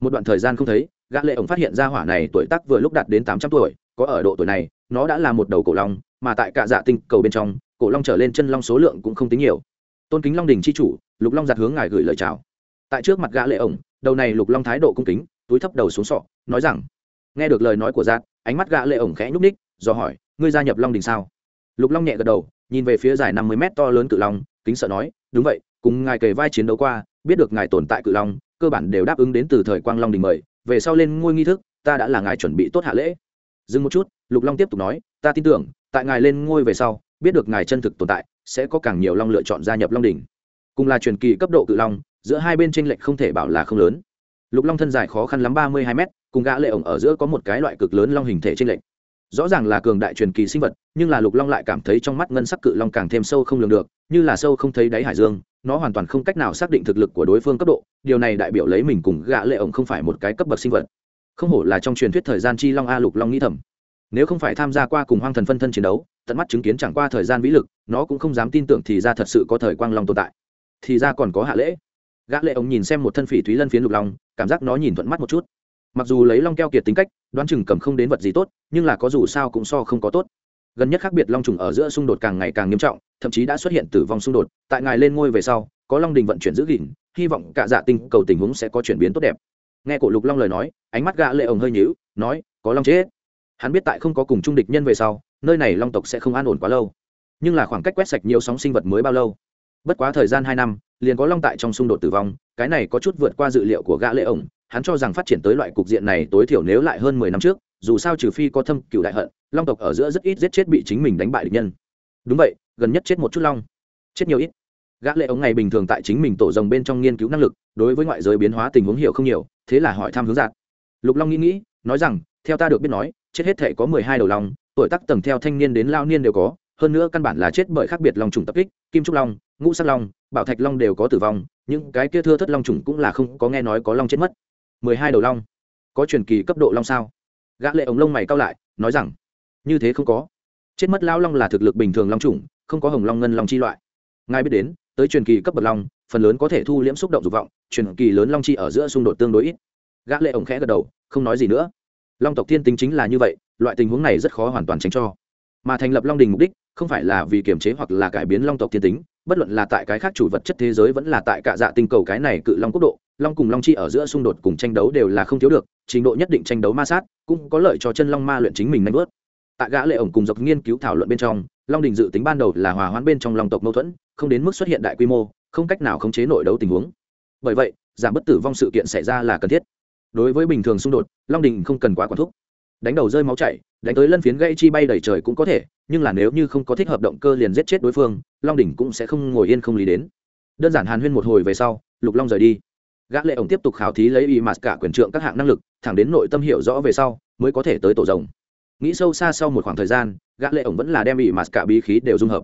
Một đoạn thời gian không thấy, gã lệ ổng phát hiện ra hỏa này tuổi tác vừa lúc đạt đến tám trăm tuổi, có ở độ tuổi này, nó đã là một đầu cổ long, mà tại cả dạ tinh cầu bên trong cổ long trở lên chân long số lượng cũng không tính nhiều. Tôn kính long đình chi chủ, lục long giặt hướng ngài gửi lời chào. Tại trước mặt gã lệ ổng, đầu này lục long thái độ cung kính, túi thấp đầu xuống sọ, nói rằng, nghe được lời nói của giạt, ánh mắt gã lệ ổng khẽ nhúc ních do hỏi, ngươi gia nhập long đình sao? Lục long nhẹ gật đầu, nhìn về phía dài năm mươi mét to lớn cự long, kính sợ nói, đúng vậy, cùng ngài kề vai chiến đấu qua, biết được ngài tồn tại cự long, cơ bản đều đáp ứng đến từ thời quang long đình mời, về sau lên ngôi nghi thức, ta đã là ngài chuẩn bị tốt hạ lễ. Dừng một chút, lục long tiếp tục nói, ta tin tưởng, tại ngài lên ngôi về sau biết được ngài chân thực tồn tại, sẽ có càng nhiều long lựa chọn gia nhập long đỉnh. Cùng là truyền kỳ cấp độ cự long, giữa hai bên tranh lệch không thể bảo là không lớn. Lục long thân dài khó khăn lắm ba mươi hai mét, cùng gã lệ ổng ở giữa có một cái loại cực lớn long hình thể tranh lệch. Rõ ràng là cường đại truyền kỳ sinh vật, nhưng là lục long lại cảm thấy trong mắt ngân sắc cự long càng thêm sâu không lường được, như là sâu không thấy đáy hải dương, nó hoàn toàn không cách nào xác định thực lực của đối phương cấp độ, điều này đại biểu lấy mình cùng gã lệ ổng không phải một cái cấp bậc sinh vật. Không hổ là trong truyền thuyết thời gian chi long a lục long nghĩ thầm nếu không phải tham gia qua cùng hoang thần phân thân chiến đấu, tận mắt chứng kiến chẳng qua thời gian vĩ lực, nó cũng không dám tin tưởng thì ra thật sự có thời quang long tồn tại. Thì ra còn có hạ lễ. Gã lệ ông nhìn xem một thân phỉ thúy lân phiến lục long, cảm giác nó nhìn thuận mắt một chút. Mặc dù lấy long keo kiệt tính cách, đoán chừng cầm không đến vật gì tốt, nhưng là có dù sao cũng so không có tốt. Gần nhất khác biệt long trùng ở giữa xung đột càng ngày càng nghiêm trọng, thậm chí đã xuất hiện tử vong xung đột, tại ngài lên ngôi về sau, có long đình vận chuyển giữ gìn, hy vọng cả dạ tinh cầu tình huống sẽ có chuyển biến tốt đẹp. Nghe cổ lục long lời nói, ánh mắt gã lệ ổng hơi nhíu, nói, có long chết hắn biết tại không có cùng trung địch nhân về sau, nơi này long tộc sẽ không an ổn quá lâu. Nhưng là khoảng cách quét sạch nhiều sóng sinh vật mới bao lâu? Bất quá thời gian hai năm, liền có long tại trong xung đột tử vong, cái này có chút vượt qua dự liệu của gã lệ ổng. Hắn cho rằng phát triển tới loại cục diện này tối thiểu nếu lại hơn mười năm trước, dù sao trừ phi có thâm cựu đại hận, long tộc ở giữa rất ít giết chết bị chính mình đánh bại địch nhân. Đúng vậy, gần nhất chết một chút long. Chết nhiều ít. Gã lệ ống ngày bình thường tại chính mình tổ rồng bên trong nghiên cứu năng lực, đối với ngoại giới biến hóa tình huống hiểu không nhiều, thế là hỏi thăm hướng dạng lục long nghĩ nghĩ, nói rằng, theo ta được biết nói chết hết thể có mười hai đầu long, tuổi tác tầng theo thanh niên đến lao niên đều có, hơn nữa căn bản là chết bởi khác biệt long trùng tập kích, kim trúc long, ngũ sắc long, bảo thạch long đều có tử vong, những cái kia thưa thất long trùng cũng là không có nghe nói có long chết mất. Mười hai đầu long, có truyền kỳ cấp độ long sao? Gã lệ ống lông mày cao lại, nói rằng, như thế không có. Chết mất lao long là thực lực bình thường long trùng, không có hồng long ngân long chi loại. Ngài biết đến, tới truyền kỳ cấp bậc long, phần lớn có thể thu liễm xúc động dục vọng, truyền kỳ lớn long chi ở giữa xung đột tương đối ít. Gã lệ ổng khẽ gật đầu, không nói gì nữa long tộc thiên tính chính là như vậy, loại tình huống này rất khó hoàn toàn tránh cho. Mà thành lập long đình mục đích, không phải là vì kiềm chế hoặc là cải biến long tộc thiên tính, bất luận là tại cái khác chủ vật chất thế giới vẫn là tại cả dạ tinh cầu cái này cự long quốc độ, long cùng long chi ở giữa xung đột cùng tranh đấu đều là không thiếu được, trình độ nhất định tranh đấu ma sát, cũng có lợi cho chân long ma luyện chính mình nanh vớt. Tại gã lệ ổng cùng dọc nghiên cứu thảo luận bên trong, long đình dự tính ban đầu là hòa hoãn bên trong long tộc mâu thuẫn, không đến mức xuất hiện đại quy mô, không cách nào khống chế nội đấu tình huống. Bởi vậy, giảm bất tử vong sự kiện xảy ra là cần thiết đối với bình thường xung đột, long đình không cần quá quản thúc. Đánh đầu rơi máu chảy, đánh tới lân phiến gây chi bay đầy trời cũng có thể, nhưng là nếu như không có thích hợp động cơ liền giết chết đối phương, long đỉnh cũng sẽ không ngồi yên không lý đến. Đơn giản hàn huyên một hồi về sau, lục long rời đi. Gã lệ ổng tiếp tục khảo thí lấy y mạt cả quyền trượng các hạng năng lực, thẳng đến nội tâm hiểu rõ về sau, mới có thể tới tổ rồng. Nghĩ sâu xa sau một khoảng thời gian, gã lệ ổng vẫn là đem y mạt cả bí khí đều dung hợp.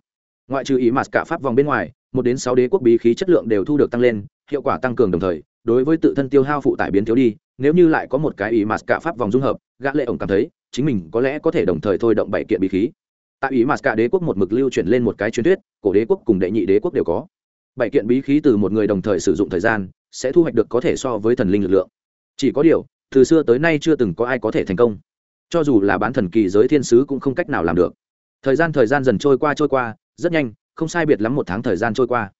Ngoại trừ y mạt cả pháp vòng bên ngoài, một đến sáu đế quốc bí khí chất lượng đều thu được tăng lên, hiệu quả tăng cường đồng thời, đối với tự thân tiêu hao phụ tải biến thiếu đi nếu như lại có một cái ý mà cả pháp vòng dung hợp, gã lệ ổng cảm thấy chính mình có lẽ có thể đồng thời thôi động bảy kiện bí khí. Tại ý mà cả đế quốc một mực lưu chuyển lên một cái truyền thuyết, cổ đế quốc cùng đệ nhị đế quốc đều có. Bảy kiện bí khí từ một người đồng thời sử dụng thời gian, sẽ thu hoạch được có thể so với thần linh lực lượng. Chỉ có điều, từ xưa tới nay chưa từng có ai có thể thành công. Cho dù là bán thần kỳ giới thiên sứ cũng không cách nào làm được. Thời gian thời gian dần trôi qua trôi qua, rất nhanh, không sai biệt lắm một tháng thời gian trôi qua.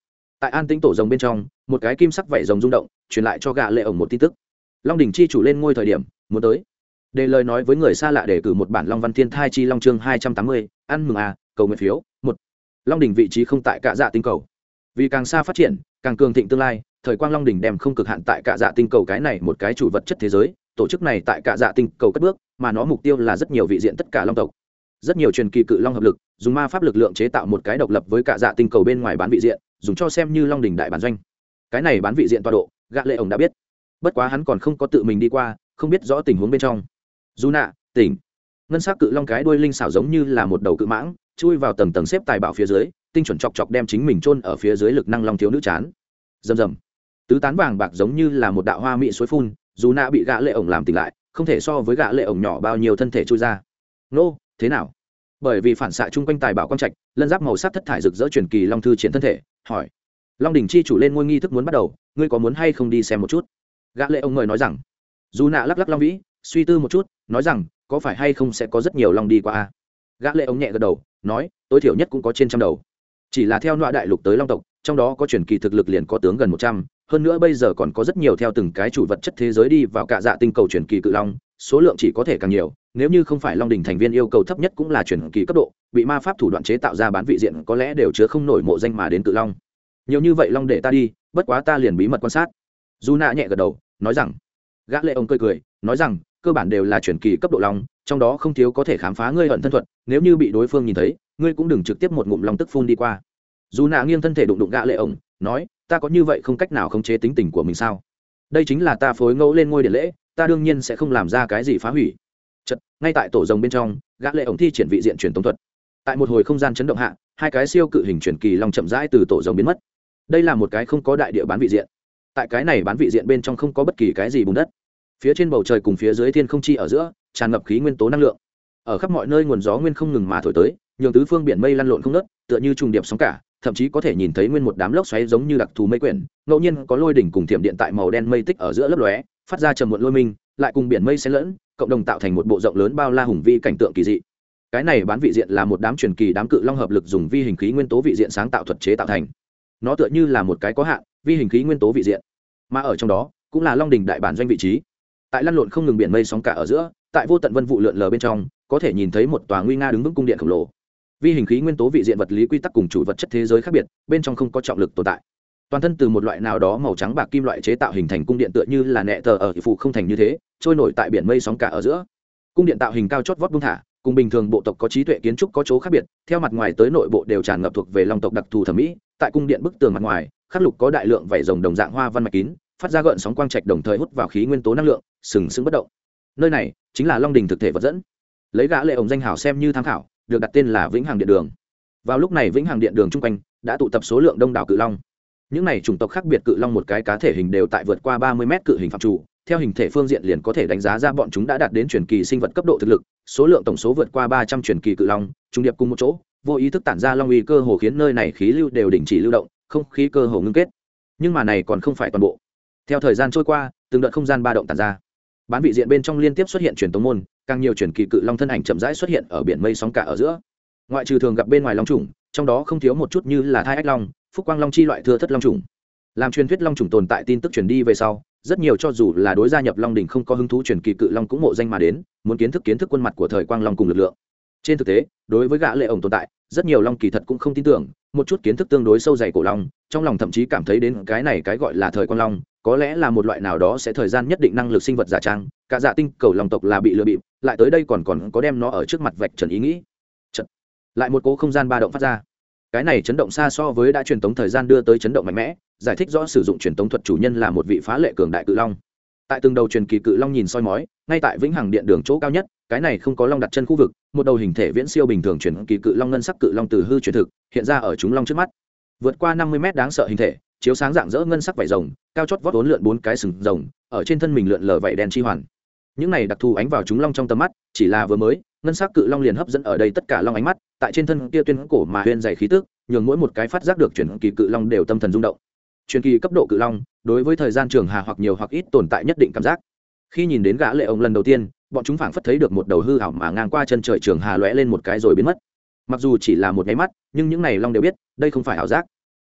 Tại an tĩnh tổ rồng bên trong, một cái kim sắc vảy rồng rung động, truyền lại cho gã lệ ổng một tin tức long đình chi chủ lên ngôi thời điểm, muốn tới. Để lời nói với người xa lạ để cử một bản long văn thiên thai chi long chương hai trăm tám mươi, ăn mừng à cầu nguyện phiếu, một. Long đình vị trí không tại cả dạ tinh cầu. Vì càng xa phát triển, càng cường thịnh tương lai, thời quang long đình đem không cực hạn tại cả dạ tinh cầu cái này một cái chủ vật chất thế giới, tổ chức này tại cả dạ tinh cầu cất bước, mà nó mục tiêu là rất nhiều vị diện tất cả long tộc. Rất nhiều truyền kỳ cự long hợp lực, dùng ma pháp lực lượng chế tạo một cái độc lập với cả dạ tinh cầu bên ngoài bán vị diện, dùng cho xem như long đình đại bản doanh. Cái này bán vị diện tọa độ gạ lệ ổng đã biết bất quá hắn còn không có tự mình đi qua, không biết rõ tình huống bên trong. Dù nạ, tỉnh. Ngân s á c cự long cái đuôi linh xảo giống như là một đầu cự mãng, chui vào tầng tầng xếp tài bảo phía dưới, tinh chuẩn chọc chọc đem chính mình chôn ở phía dưới lực năng long thiếu nữ chán. Rầm rầm. Tứ tán vàng bạc giống như là một đạo hoa mị suối phun, dù nạ bị gã lệ ổng làm tỉnh lại, không thể so với gã lệ ổng nhỏ bao nhiêu thân thể chui ra. Nô, thế nào? Bởi vì phản xạ chung quanh tài bảo quang trạch, lân giáp màu sắc thất thải rực rỡ truyền kỳ long thư triển thân thể, hỏi. Long đình chi chủ lên ngôi nghi thức muốn bắt đầu, ngươi có muốn hay không đi xem một chút? Gã lệ ông mời nói rằng, dù nạ lắc lắc long vĩ, suy tư một chút, nói rằng, có phải hay không sẽ có rất nhiều long đi qua a? Gã lệ ông nhẹ gật đầu, nói, tối thiểu nhất cũng có trên trăm đầu. Chỉ là theo nọa đại lục tới long tộc, trong đó có truyền kỳ thực lực liền có tướng gần một trăm, hơn nữa bây giờ còn có rất nhiều theo từng cái chủ vật chất thế giới đi vào cả dạ tinh cầu truyền kỳ cự long, số lượng chỉ có thể càng nhiều, nếu như không phải long đình thành viên yêu cầu thấp nhất cũng là truyền kỳ cấp độ, bị ma pháp thủ đoạn chế tạo ra bán vị diện có lẽ đều chứa không nổi mộ danh mà đến cự long. Nhiều như vậy long để ta đi, bất quá ta liền bí mật quan sát dù nạ nhẹ gật đầu, nói rằng, gã lệ ông cười cười, nói rằng, cơ bản đều là chuyển kỳ cấp độ long, trong đó không thiếu có thể khám phá ngươi hận thân thuật, nếu như bị đối phương nhìn thấy, ngươi cũng đừng trực tiếp một ngụm long tức phun đi qua. Dù nạ nghiêng thân thể đụng đụng gã lệ ông, nói, ta có như vậy không cách nào khống chế tính tình của mình sao? Đây chính là ta phối ngẫu lên ngôi điện lễ, ta đương nhiên sẽ không làm ra cái gì phá hủy. Chật ngay tại tổ rồng bên trong, gã lệ ổng thi triển vị diện truyền tống thuật. Tại một hồi không gian chấn động hạ, hai cái siêu cự hình truyền kỳ long chậm rãi từ tổ rồng biến mất. Đây là một cái không có đại địa bán vị diện tại cái này bán vị diện bên trong không có bất kỳ cái gì bùn đất. Phía trên bầu trời cùng phía dưới thiên không chi ở giữa, tràn ngập khí nguyên tố năng lượng. Ở khắp mọi nơi nguồn gió nguyên không ngừng mà thổi tới, nhường tứ phương biển mây lăn lộn không nớt tựa như trùng điệp sóng cả, thậm chí có thể nhìn thấy nguyên một đám lốc xoáy giống như đặc thù mây quyển, ngẫu nhiên có lôi đỉnh cùng thiểm điện tại màu đen mây tích ở giữa lấp lóe, phát ra trầm muộn lôi minh, lại cùng biển mây xen lẫn, cộng đồng tạo thành một bộ rộng lớn bao la hùng vi cảnh tượng kỳ dị. Cái này bán vị diện là một đám truyền kỳ đám cự long hợp lực dùng vi hình khí nguyên tố vị diện sáng tạo thuật chế tạo thành. Nó tựa như là một cái có hạn vi hình khí nguyên tố vị diện. Mà ở trong đó, cũng là long đình đại bản doanh vị trí. Tại lăn lộn không ngừng biển mây sóng cả ở giữa, tại vô tận vân vụ lượn lờ bên trong, có thể nhìn thấy một tòa nguy nga đứng vững cung điện khổng lồ. Vi hình khí nguyên tố vị diện vật lý quy tắc cùng chủ vật chất thế giới khác biệt, bên trong không có trọng lực tồn tại. Toàn thân từ một loại nào đó màu trắng bạc kim loại chế tạo hình thành cung điện tựa như là nẹ tờ ở phụ không thành như thế, trôi nổi tại biển mây sóng cả ở giữa. Cung điện tạo hình cao chót vót buông thả, cùng bình thường bộ tộc có trí tuệ kiến trúc có chỗ khác biệt, theo mặt ngoài tới nội bộ đều tràn ngập thuộc về long tộc đặc thù thẩm mỹ, tại cung điện bức tường mặt ngoài khắc lục có đại lượng vảy rồng đồng dạng hoa văn mạch kín, phát ra gợn sóng quang trạch đồng thời hút vào khí nguyên tố năng lượng, sừng sững bất động. Nơi này chính là long đình thực thể vật dẫn. Lấy gã lệ ổng danh hào xem như tham khảo, được đặt tên là vĩnh hằng điện đường. Vào lúc này vĩnh hằng điện đường trung quanh đã tụ tập số lượng đông đảo cự long. Những này chủng tộc khác biệt cự long một cái cá thể hình đều tại vượt qua ba mươi mét cự hình phạm chủ. Theo hình thể phương diện liền có thể đánh giá ra bọn chúng đã đạt đến truyền kỳ sinh vật cấp độ thực lực, số lượng tổng số vượt qua ba trăm truyền kỳ cự long trung điệp cùng một chỗ, vô ý thức tản ra long uy cơ hồ khiến nơi này khí lưu đều đình chỉ lưu động không khí cơ hồ ngưng kết. Nhưng mà này còn không phải toàn bộ. Theo thời gian trôi qua, từng đợt không gian ba động tản ra. Bán vị diện bên trong liên tiếp xuất hiện truyền tống môn, càng nhiều truyền kỳ cự long thân ảnh chậm rãi xuất hiện ở biển mây sóng cả ở giữa. Ngoại trừ thường gặp bên ngoài long trùng, trong đó không thiếu một chút như là thai ách long, phúc quang long chi loại thừa thất long trùng. Làm truyền thuyết long trùng tồn tại tin tức truyền đi về sau, rất nhiều cho dù là đối gia nhập long đình không có hứng thú truyền kỳ cự long cũng mộ danh mà đến, muốn kiến thức kiến thức quân mặt của thời quang long cùng lực lượng trên thực tế, đối với gã lệ ổng tồn tại, rất nhiều long kỳ thật cũng không tin tưởng, một chút kiến thức tương đối sâu dày cổ long, trong lòng thậm chí cảm thấy đến cái này cái gọi là thời quang long, có lẽ là một loại nào đó sẽ thời gian nhất định năng lực sinh vật giả trang, cả dạ tinh cầu lòng tộc là bị lừa bịp, lại tới đây còn còn có đem nó ở trước mặt vạch trần ý nghĩ Trật. lại một cố không gian ba động phát ra cái này chấn động xa so với đã truyền tống thời gian đưa tới chấn động mạnh mẽ, giải thích rõ sử dụng truyền tống thuật chủ nhân là một vị phá lệ cường đại cự long tại từng đầu truyền kỳ cự long nhìn soi mói, ngay tại vĩnh hằng điện đường chỗ cao nhất cái này không có long đặt chân khu vực, một đầu hình thể viễn siêu bình thường chuyển kỳ cự long ngân sắc cự long từ hư truyền thực, hiện ra ở chúng long trước mắt. Vượt qua năm mươi mét đáng sợ hình thể, chiếu sáng dạng dỡ ngân sắc vảy rồng, cao chót vót vốn lượn bốn cái sừng rồng, ở trên thân mình lượn lờ vảy đen chi hoàn. Những này đặc thù ánh vào chúng long trong tầm mắt, chỉ là vừa mới, ngân sắc cự long liền hấp dẫn ở đây tất cả long ánh mắt, tại trên thân kia tuyên cổ mà huyên dày khí tức, nhường mỗi một cái phát giác được chuyển kỳ cự long đều tâm thần rung động. Truyền kỳ cấp độ cự long, đối với thời gian trường hà hoặc nhiều hoặc ít tồn tại nhất định cảm giác khi nhìn đến gã lệ ông lần đầu tiên, bọn chúng phảng phất thấy được một đầu hư hảo mà ngang qua chân trời trường hà lóe lên một cái rồi biến mất. Mặc dù chỉ là một nháy mắt, nhưng những này long đều biết, đây không phải ảo giác.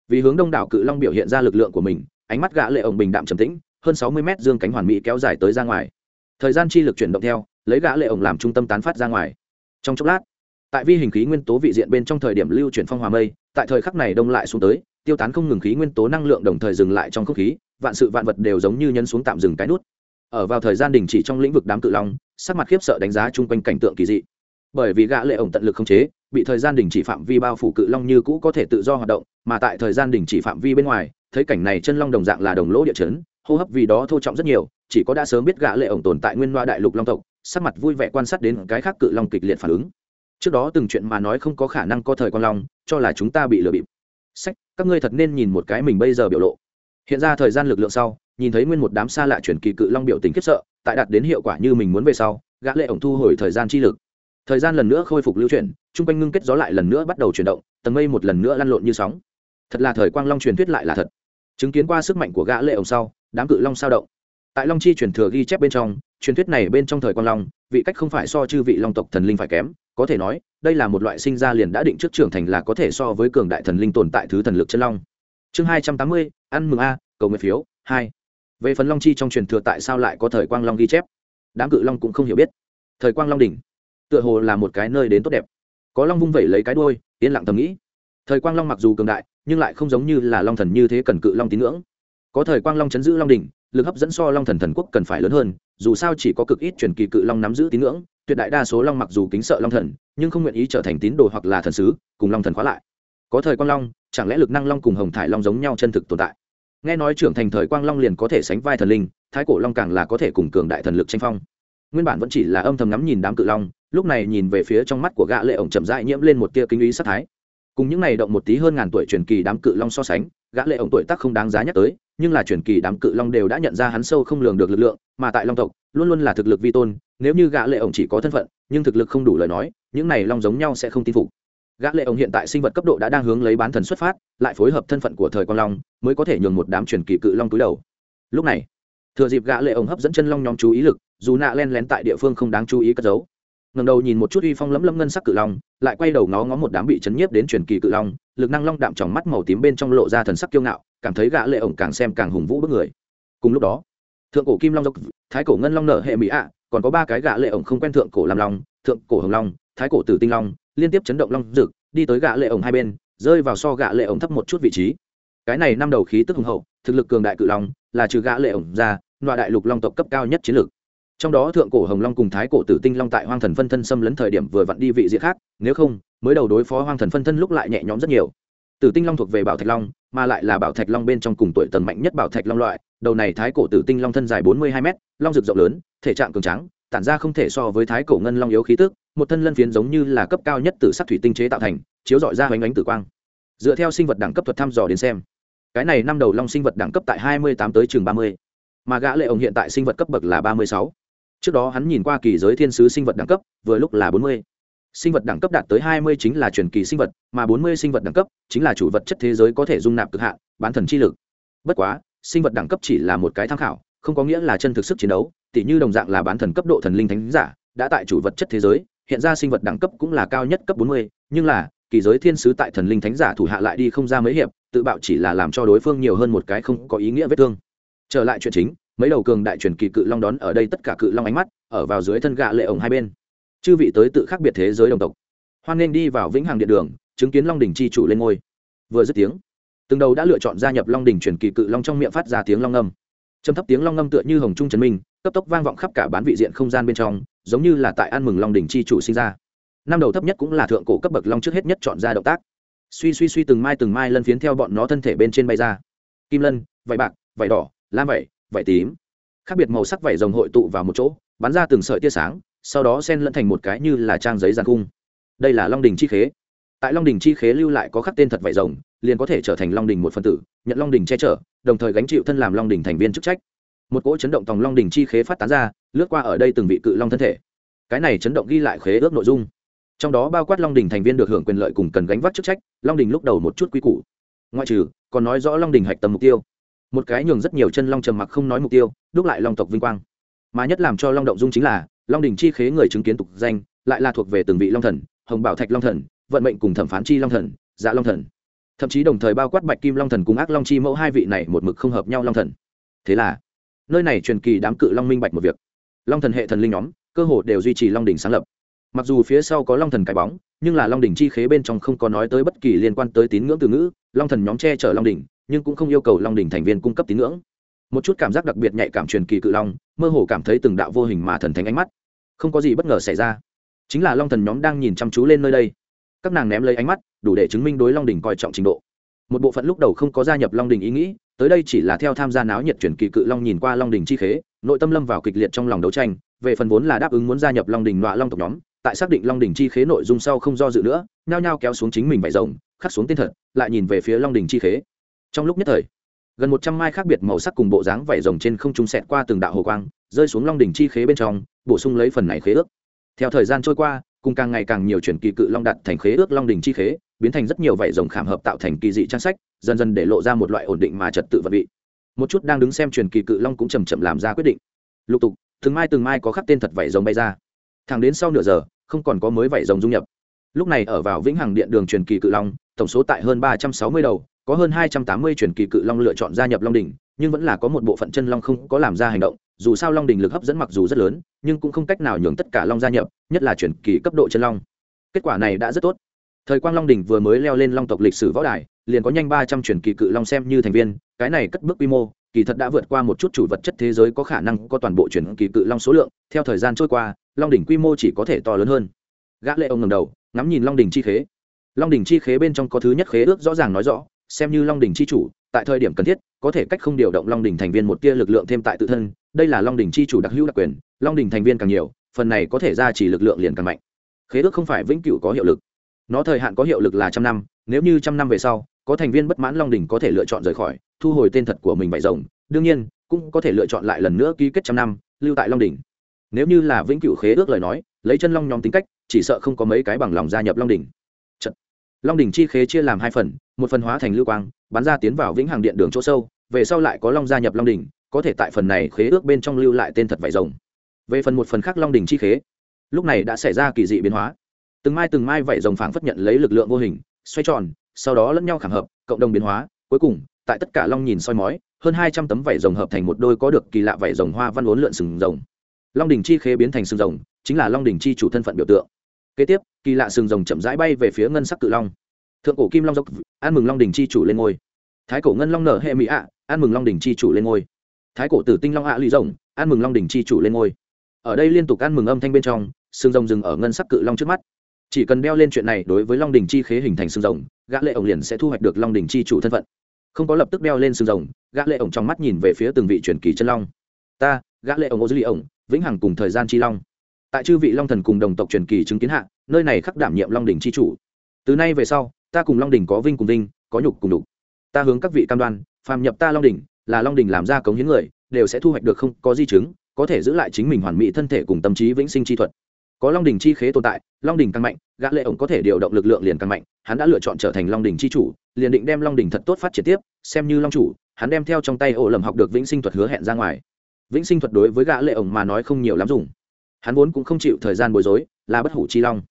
Vì hướng đông đảo cự long biểu hiện ra lực lượng của mình, ánh mắt gã lệ ông bình đạm trầm tĩnh, hơn sáu mươi mét dương cánh hoàn mỹ kéo dài tới ra ngoài. Thời gian chi lực chuyển động theo, lấy gã lệ ông làm trung tâm tán phát ra ngoài. Trong chốc lát, tại vi hình khí nguyên tố vị diện bên trong thời điểm lưu chuyển phong hòa mây, tại thời khắc này đông lại xuống tới, tiêu tán không ngừng khí nguyên tố năng lượng đồng thời dừng lại trong không khí, vạn sự vạn vật đều giống như nhân xuống tạm dừng cái nút ở vào thời gian đình chỉ trong lĩnh vực đám cự long, sắc mặt khiếp sợ đánh giá chung quanh cảnh tượng kỳ dị. Bởi vì gã lệ ổng tận lực không chế, bị thời gian đình chỉ phạm vi bao phủ cự long như cũ có thể tự do hoạt động, mà tại thời gian đình chỉ phạm vi bên ngoài, thấy cảnh này chân long đồng dạng là đồng lỗ địa chấn, hô hấp vì đó thô trọng rất nhiều, chỉ có đã sớm biết gã lệ ổng tồn tại nguyên loa đại lục long tộc, sắc mặt vui vẻ quan sát đến cái khác cự long kịch liệt phản ứng. Trước đó từng chuyện mà nói không có khả năng có thời quan long, cho là chúng ta bị lừa bịp. Sách, các ngươi thật nên nhìn một cái mình bây giờ biểu lộ. Hiện ra thời gian lực lượng sau nhìn thấy nguyên một đám xa lạ chuyển kỳ cự long biểu tình khiếp sợ, tại đạt đến hiệu quả như mình muốn về sau, gã lệ ổng thu hồi thời gian chi lực. Thời gian lần nữa khôi phục lưu chuyển trung quanh ngưng kết gió lại lần nữa bắt đầu chuyển động, tầng mây một lần nữa lăn lộn như sóng. Thật là thời quang long truyền thuyết lại là thật. Chứng kiến qua sức mạnh của gã lệ ổng sau, đám cự long sao động. Tại long chi truyền thừa ghi chép bên trong, truyền thuyết này bên trong thời quang long, vị cách không phải so chư vị long tộc thần linh phải kém, có thể nói, đây là một loại sinh ra liền đã định trước trưởng thành là có thể so với cường đại thần linh tồn tại thứ thần lực chân long. Chương hai trăm tám mươi, ăn mừng a, cầu nguyện phiếu, hai về phần long chi trong truyền thừa tại sao lại có thời quang long ghi chép? Đám cự long cũng không hiểu biết. Thời quang long đỉnh, tựa hồ là một cái nơi đến tốt đẹp. Có long vung vẩy lấy cái đuôi, yên lặng thầm nghĩ. Thời quang long mặc dù cường đại, nhưng lại không giống như là long thần như thế cần cự long tín ngưỡng. Có thời quang long chấn giữ long đỉnh, lực hấp dẫn so long thần thần quốc cần phải lớn hơn, dù sao chỉ có cực ít truyền kỳ cự long nắm giữ tín ngưỡng, tuyệt đại đa số long mặc dù kính sợ long thần, nhưng không nguyện ý trở thành tín đồ hoặc là thần sứ, cùng long thần khóa lại. Có thời quang long, chẳng lẽ lực năng long cùng hồng thải long giống nhau chân thực tồn tại? Nghe nói trưởng thành thời quang long liền có thể sánh vai thần linh, thái cổ long càng là có thể cùng cường đại thần lực tranh phong. Nguyên bản vẫn chỉ là âm thầm ngắm nhìn đám cự long, lúc này nhìn về phía trong mắt của gã lệ ổng chậm rãi nhiễm lên một tia kinh ý sát thái. Cùng những này động một tí hơn ngàn tuổi truyền kỳ đám cự long so sánh, gã lệ ổng tuổi tác không đáng giá nhắc tới, nhưng là truyền kỳ đám cự long đều đã nhận ra hắn sâu không lường được lực lượng, mà tại long tộc, luôn luôn là thực lực vi tôn, nếu như gã lệ ổng chỉ có thân phận, nhưng thực lực không đủ lời nói, những này long giống nhau sẽ không tin phục gã lệ ông hiện tại sinh vật cấp độ đã đang hướng lấy bán thần xuất phát, lại phối hợp thân phận của thời quang long, mới có thể nhường một đám truyền kỳ cự long túi đầu. Lúc này, thừa dịp gã lệ ông hấp dẫn chân long nhóm chú ý lực, dù nạ len lén tại địa phương không đáng chú ý cất giấu. Ngẩng đầu nhìn một chút uy phong lấm lấm ngân sắc cự long, lại quay đầu ngó ngó một đám bị chấn nhiếp đến truyền kỳ cự long, lực năng long đạm trong mắt màu tím bên trong lộ ra thần sắc kiêu ngạo, cảm thấy gã lệ ổng càng xem càng hùng vũ bức người. Cùng lúc đó, thượng cổ kim long dốc, thái cổ ngân long nở hệ mỹ ạ, còn có ba cái gã lệ ổng không quen thượng cổ làm long, thượng cổ hồng long, thái cổ tử tinh long liên tiếp chấn động long rực, đi tới gã lệ ổng hai bên, rơi vào so gã lệ ổng thấp một chút vị trí. Cái này năm đầu khí tức hùng hậu, thực lực cường đại cự long, là trừ gã lệ ổng ra, loại đại lục long tộc cấp cao nhất chiến lược. Trong đó thượng cổ hồng long cùng thái cổ tử tinh long tại hoang thần phân thân xâm lấn thời điểm vừa vặn đi vị diện khác, nếu không, mới đầu đối phó hoang thần phân thân lúc lại nhẹ nhõm rất nhiều. Tử tinh long thuộc về bảo thạch long, mà lại là bảo thạch long bên trong cùng tuổi tầng mạnh nhất bảo thạch long loại, đầu này thái cổ tử tinh long thân dài bốn mươi hai m long rực rộng lớn, thể trạng cường tráng, tản ra không thể so với thái cổ ngân long yếu khí tức một thân lân phiến giống như là cấp cao nhất từ sắc thủy tinh chế tạo thành, chiếu dọi ra hoành ánh tử quang. Dựa theo sinh vật đẳng cấp thuật thăm dò đến xem, cái này năm đầu long sinh vật đẳng cấp tại hai mươi tám tới chừng ba mươi, mà gã lệ ổng hiện tại sinh vật cấp bậc là ba mươi sáu. Trước đó hắn nhìn qua kỳ giới thiên sứ sinh vật đẳng cấp, vừa lúc là bốn mươi. Sinh vật đẳng cấp đạt tới hai mươi chính là truyền kỳ sinh vật, mà bốn mươi sinh vật đẳng cấp chính là chủ vật chất thế giới có thể dung nạp cực hạn, bán thần chi lực. Bất quá, sinh vật đẳng cấp chỉ là một cái tham khảo, không có nghĩa là chân thực sức chiến đấu, tỉ như đồng dạng là bán thần cấp độ thần linh thánh giả, đã tại chủ vật chất thế giới hiện ra sinh vật đẳng cấp cũng là cao nhất cấp bốn mươi, nhưng là, kỳ giới thiên sứ tại thần linh thánh giả thủ hạ lại đi không ra mấy hiệp, tự bạo chỉ là làm cho đối phương nhiều hơn một cái không có ý nghĩa vết thương. Trở lại chuyện chính, mấy đầu cường đại truyền kỳ cự long đón ở đây tất cả cự long ánh mắt, ở vào dưới thân gạ lệ ổng hai bên. Chư vị tới tự khác biệt thế giới đồng tộc. Hoan nên đi vào vĩnh hằng điện đường, chứng kiến long đình chi chủ lên ngôi. Vừa dứt tiếng, từng đầu đã lựa chọn gia nhập long đình truyền kỳ cự long trong miệng phát ra tiếng long ngâm. Trầm thấp tiếng long ngâm tựa như hồng trung trấn minh, cấp tốc vang vọng khắp cả bán vị diện không gian bên trong giống như là tại ăn mừng long đỉnh chi chủ sinh ra. Năm đầu thấp nhất cũng là thượng cổ cấp bậc long trước hết nhất chọn ra động tác. Suy suy suy từng mai từng mai lân phiến theo bọn nó thân thể bên trên bay ra. Kim lân vải bạc vải đỏ, lam vải vải tím. Khác biệt màu sắc vải rồng hội tụ vào một chỗ, bắn ra từng sợi tia sáng, sau đó sen lẫn thành một cái như là trang giấy giàn cung đây là long đình chi khế. Tại long đình chi khế lưu lại có khắc tên thật vải rồng, liền có thể trở thành long đình một phân tử, nhận long đình che chở, đồng thời gánh chịu thân làm long đình thành viên chức trách. Một cỗ chấn động tòng long đình chi khế phát tán ra lướt qua ở đây từng vị cự long thân thể. Cái này chấn động ghi lại khế ước nội dung. Trong đó bao quát long đình thành viên được hưởng quyền lợi cùng cần gánh vác chức trách, long đình lúc đầu một chút quy củ. Ngoại trừ, còn nói rõ long đình hạch tầm mục tiêu. Một cái nhường rất nhiều chân long trầm mặc không nói mục tiêu, đúc lại long tộc vinh quang. Mà nhất làm cho long động dung chính là, long đình chi khế người chứng kiến tục danh, lại là thuộc về từng vị long thần, hồng bảo thạch long thần, vận mệnh cùng thẩm phán chi long thần dạ long thần. Thậm chí đồng thời bao quát bạch kim long thần cùng ác long chi mẫu hai vị này một mực không hợp nhau long thần. Thế là, nơi này truyền kỳ đám cự long minh bạch một việc long thần hệ thần linh nhóm cơ hồ đều duy trì long đỉnh sáng lập. Mặc dù phía sau có long thần cái bóng nhưng là long đỉnh chi khế bên trong không có nói tới bất kỳ liên quan tới tín ngưỡng từ ngữ long thần nhóm che chở long đỉnh, nhưng cũng không yêu cầu long đỉnh thành viên cung cấp tín ngưỡng. Một chút cảm giác đặc biệt nhạy cảm truyền kỳ cự long mơ hồ cảm thấy từng đạo vô hình mà thần thánh ánh mắt. Không có gì bất ngờ xảy ra. Chính là long thần nhóm đang nhìn chăm chú lên nơi đây. Các nàng ném lấy ánh mắt đủ để chứng minh đối long đình coi trọng trình độ. Một bộ phận lúc đầu không có gia nhập long đình ý nghĩ tới đây chỉ là theo tham gia náo nhiệt truyền kỳ cự long nhìn qua long đình chi khế nội tâm lâm vào kịch liệt trong lòng đấu tranh, về phần vốn là đáp ứng muốn gia nhập long đình nọa long tộc nhóm, tại xác định long đình chi khế nội dung sau không do dự nữa, nhao nhao kéo xuống chính mình vải rồng, khắc xuống tên thật, lại nhìn về phía long đình chi khế. Trong lúc nhất thời, gần một trăm mai khác biệt màu sắc cùng bộ dáng vải rồng trên không trung sẹt qua từng đạo hồ quang, rơi xuống long đình chi khế bên trong, bổ sung lấy phần này khế ước. Theo thời gian trôi qua, cùng càng ngày càng nhiều chuyển kỳ cự long đặt thành khế ước long đình chi khế, biến thành rất nhiều vảy rồng khảm hợp tạo thành kỳ dị trang sách, dần dần để lộ ra một loại ổn định mà trật tự vật vị một chút đang đứng xem truyền kỳ cự long cũng chầm chậm làm ra quyết định. Lục tục, từng mai từng mai có khắc tên thật vảy rồng bay ra. Thẳng đến sau nửa giờ, không còn có mới vảy rồng dung nhập. Lúc này ở vào vĩnh hằng điện đường truyền kỳ cự long, tổng số tại hơn ba trăm sáu mươi đầu, có hơn hai trăm tám mươi truyền kỳ cự long lựa chọn gia nhập long đỉnh, nhưng vẫn là có một bộ phận chân long không có làm ra hành động, dù sao long đỉnh lực hấp dẫn mặc dù rất lớn, nhưng cũng không cách nào nhường tất cả long gia nhập, nhất là truyền kỳ cấp độ chân long. Kết quả này đã rất tốt. Thời quang long đỉnh vừa mới leo lên long tộc lịch sử võ đài liền có nhanh ba trăm truyền kỳ cự long xem như thành viên, cái này cất bước quy mô, kỳ thật đã vượt qua một chút chủ vật chất thế giới có khả năng có toàn bộ truyền kỳ cự long số lượng, theo thời gian trôi qua, long đỉnh quy mô chỉ có thể to lớn hơn. Gã lệ ông ngầm đầu, ngắm nhìn long đỉnh chi khế. Long đỉnh chi khế bên trong có thứ nhất khế ước rõ ràng nói rõ, xem như long đỉnh chi chủ, tại thời điểm cần thiết, có thể cách không điều động long đỉnh thành viên một tia lực lượng thêm tại tự thân, đây là long đỉnh chi chủ đặc hữu đặc quyền, long đỉnh thành viên càng nhiều, phần này có thể ra chỉ lực lượng liền càng mạnh. Khế ước không phải vĩnh cửu có hiệu lực. Nó thời hạn có hiệu lực là trăm năm, nếu như trăm năm về sau có thành viên bất mãn long đỉnh có thể lựa chọn rời khỏi, thu hồi tên thật của mình vải rồng, đương nhiên, cũng có thể lựa chọn lại lần nữa ký kết trăm năm, lưu tại long đỉnh. Nếu như là vĩnh cửu khế ước lời nói, lấy chân long nhóm tính cách, chỉ sợ không có mấy cái bằng lòng gia nhập long đỉnh. Chật. long đỉnh chi khế chia làm hai phần, một phần hóa thành lưu quang, bắn ra tiến vào vĩnh hằng điện đường chỗ sâu, về sau lại có long gia nhập long đỉnh, có thể tại phần này khế ước bên trong lưu lại tên thật vải rồng. Về phần một phần khác long đỉnh chi khế, lúc này đã xảy ra kỳ dị biến hóa. Từng mai từng mai vảy rồng phảng phất nhận lấy lực lượng vô hình, xoay tròn sau đó lẫn nhau khảm hợp, cộng đồng biến hóa, cuối cùng, tại tất cả long nhìn soi mói, hơn hai trăm tấm vảy rồng hợp thành một đôi có được kỳ lạ vảy rồng hoa văn uốn lượn sừng rồng. Long đình chi khế biến thành sừng rồng, chính là long đình chi chủ thân phận biểu tượng. Kế tiếp, kỳ lạ sừng rồng chậm rãi bay về phía ngân sắc cự long. Thượng cổ kim long dốc ăn mừng long đình chi chủ lên ngôi. Thái cổ ngân long nở hệ mỹ ạ ăn mừng long đình chi chủ lên ngôi. Thái cổ tử tinh long ạ lì rồng ăn mừng long đình chi chủ lên ngôi. Ở đây liên tục ăn mừng âm thanh bên trong, sừng rồng rừng ở ngân sắc cự long trước mắt chỉ cần đeo lên chuyện này đối với long đình chi khế hình thành xương rồng, gã lệ ổng liền sẽ thu hoạch được long đình chi chủ thân phận. Không có lập tức đeo lên xương rồng, gã lệ ổng trong mắt nhìn về phía từng vị truyền kỳ chân long. Ta, gã lệ ổng ô dư lì ổng, vĩnh hằng cùng thời gian chi long. Tại chư vị long thần cùng đồng tộc truyền kỳ chứng kiến hạ, nơi này khắc đảm nhiệm long đình chi chủ. Từ nay về sau, ta cùng long đình có vinh cùng vinh, có nhục cùng đục ta hướng các vị cam đoan, phàm nhập ta long đình, là long đình làm ra cống hiến người, đều sẽ thu hoạch được không có di chứng, có thể giữ lại chính mình hoàn mỹ thân thể cùng tâm trí vĩnh sinh chi thuật. Có long đình chi khế tồn tại, long đình càng mạnh gã lệ ổng có thể điều động lực lượng liền càng mạnh, hắn đã lựa chọn trở thành long đỉnh chi chủ, liền định đem long đỉnh thật tốt phát triển tiếp, xem như long chủ, hắn đem theo trong tay ổ lầm học được vĩnh sinh thuật hứa hẹn ra ngoài. Vĩnh sinh thuật đối với gã lệ ổng mà nói không nhiều lắm dùng. Hắn vốn cũng không chịu thời gian bối rối, là bất hủ chi long.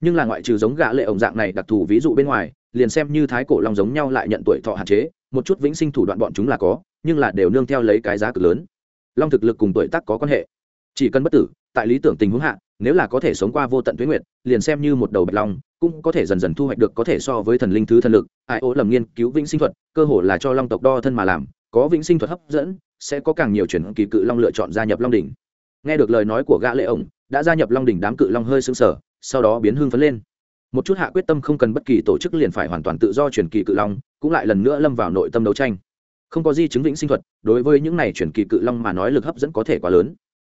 Nhưng là ngoại trừ giống gã lệ ổng dạng này đặc thù ví dụ bên ngoài, liền xem như thái cổ long giống nhau lại nhận tuổi thọ hạn chế, một chút vĩnh sinh thủ đoạn bọn chúng là có, nhưng là đều nương theo lấy cái giá cực lớn. Long thực lực cùng tuổi tác có quan hệ. Chỉ cần bất tử, tại lý tưởng tình huống hạ nếu là có thể sống qua vô tận tuyến nguyệt, liền xem như một đầu bạch long, cũng có thể dần dần thu hoạch được có thể so với thần linh thứ thần lực. Ai ố lầm nghiên cứu vĩnh sinh thuật, cơ hồ là cho long tộc đo thân mà làm, có vĩnh sinh thuật hấp dẫn, sẽ có càng nhiều chuyển kỳ cự long lựa chọn gia nhập long đỉnh. Nghe được lời nói của gã lệ ổng, đã gia nhập long đỉnh đám cự long hơi sững sờ, sau đó biến hưng phấn lên. Một chút hạ quyết tâm không cần bất kỳ tổ chức liền phải hoàn toàn tự do chuyển kỳ cự long, cũng lại lần nữa lâm vào nội tâm đấu tranh. Không có di chứng vĩnh sinh thuật, đối với những này chuyển kỳ cự long mà nói lực hấp dẫn có thể quá lớn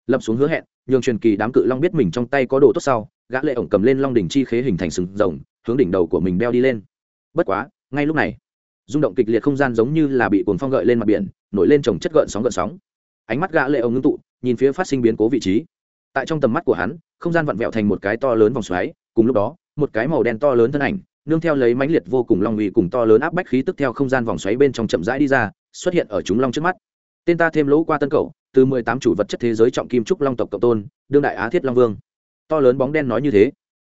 lập xuống hứa hẹn, nhường truyền kỳ đám cự long biết mình trong tay có đồ tốt sau, gã lệ ổng cầm lên long đỉnh chi khế hình thành sừng rồng, hướng đỉnh đầu của mình đeo đi lên. Bất quá, ngay lúc này, rung động kịch liệt không gian giống như là bị cuồng phong gợi lên mặt biển, nổi lên trồng chất gợn sóng gợn sóng. Ánh mắt gã lệ ổng ngưng tụ, nhìn phía phát sinh biến cố vị trí. Tại trong tầm mắt của hắn, không gian vặn vẹo thành một cái to lớn vòng xoáy, cùng lúc đó, một cái màu đen to lớn thân ảnh, nương theo lấy mãnh liệt vô cùng long uy cùng to lớn áp bách khí tức theo không gian vòng xoáy bên trong chậm rãi đi ra, xuất hiện ở chúng long trước mắt. Tên ta thêm lỗ qua tân cầu từ mười tám chủ vật chất thế giới trọng kim trúc long tộc cộng tôn, đương đại á thiết long vương. To lớn bóng đen nói như thế.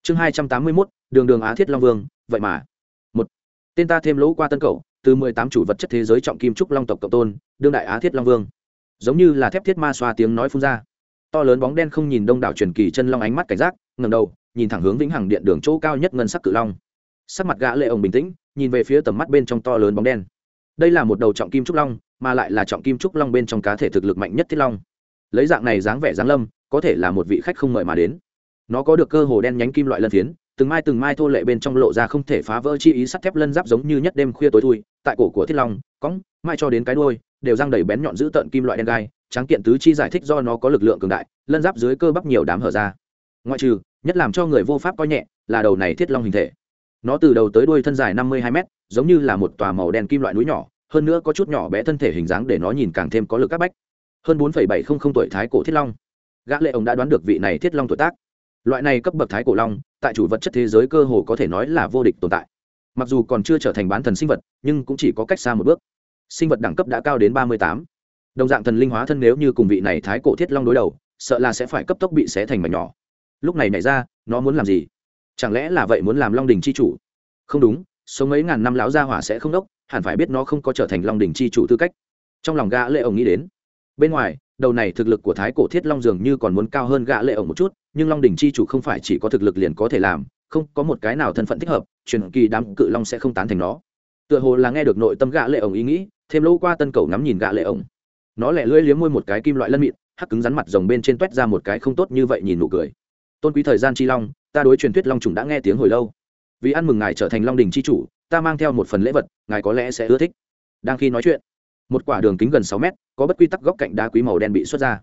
Chương hai trăm tám mươi mốt, đường đường á thiết long vương, vậy mà. Một, tên ta thêm lỗ qua tân cầu từ mười tám chủ vật chất thế giới trọng kim trúc long tộc cộng tôn, đương đại á thiết long vương. Giống như là thép thiết ma xoa tiếng nói phun ra. To lớn bóng đen không nhìn đông đảo truyền kỳ chân long ánh mắt cảnh giác ngầm đầu, nhìn thẳng hướng vĩnh hằng điện đường chỗ cao nhất ngân sắc cự long. Sắc mặt gã lệ ông bình tĩnh, nhìn về phía tầm mắt bên trong to lớn bóng đen. Đây là một đầu trọng kim trúc long mà lại là trọng kim trúc long bên trong cá thể thực lực mạnh nhất thiết long. Lấy dạng này dáng vẻ dáng lâm, có thể là một vị khách không mời mà đến. Nó có được cơ hồ đen nhánh kim loại lân phiến, từng mai từng mai thô lệ bên trong lộ ra không thể phá vỡ chi ý sắt thép lân giáp giống như nhất đêm khuya tối thui, tại cổ của thiết long, cõng, mai cho đến cái đuôi, đều răng đầy bén nhọn giữ tợn kim loại đen gai, tráng kiện tứ chi giải thích do nó có lực lượng cường đại, lân giáp dưới cơ bắp nhiều đám hở ra. Ngoại trừ, nhất làm cho người vô pháp coi nhẹ, là đầu này thiết long hình thể. Nó từ đầu tới đuôi thân dài năm mươi hai mét, giống như là một tòa màu đen kim loại núi nhỏ hơn nữa có chút nhỏ bé thân thể hình dáng để nó nhìn càng thêm có lực các bách. Hơn bốn bảy không không tuổi thái cổ thiết long. Gã lệ ông đã đoán được vị này thiết long tuổi tác. Loại này cấp bậc thái cổ long, tại chủ vật chất thế giới cơ hồ có thể nói là vô địch tồn tại. Mặc dù còn chưa trở thành bán thần sinh vật, nhưng cũng chỉ có cách xa một bước. Sinh vật đẳng cấp đã cao đến ba mươi tám. Đồng dạng thần linh hóa thân nếu như cùng vị này thái cổ thiết long đối đầu, sợ là sẽ phải cấp tốc bị xé thành mảnh nhỏ. Lúc này nhảy ra, nó muốn làm gì? Chẳng lẽ là vậy muốn làm long đình chi chủ? Không đúng, sống mấy ngàn năm lão gia hỏa sẽ không đốc hẳn phải biết nó không có trở thành long đình chi chủ tư cách. Trong lòng gã lệ ổng nghĩ đến. Bên ngoài, đầu này thực lực của thái cổ thiết long dường như còn muốn cao hơn gã lệ ổng một chút, nhưng long đình chi chủ không phải chỉ có thực lực liền có thể làm, không có một cái nào thân phận thích hợp, truyền kỳ đám cự long sẽ không tán thành nó. Tựa hồ là nghe được nội tâm gã lệ ổng ý nghĩ, thêm lâu qua tân cầu ngắm nhìn gã lệ ổng. Nó lẹ lưỡi liếm môi một cái kim loại lân mịn, hắc cứng rắn mặt rồng bên trên toét ra một cái không tốt như vậy nhìn nụ cười. Tôn quý thời gian chi long, ta đối truyền thuyết long trùng đã nghe tiếng hồi lâu. Vì ăn mừng ngài trở thành long đình chi chủ ta mang theo một phần lễ vật, ngài có lẽ sẽ ưa thích. Đang khi nói chuyện, một quả đường kính gần sáu mét, có bất quy tắc góc cạnh đá quý màu đen bị xuất ra.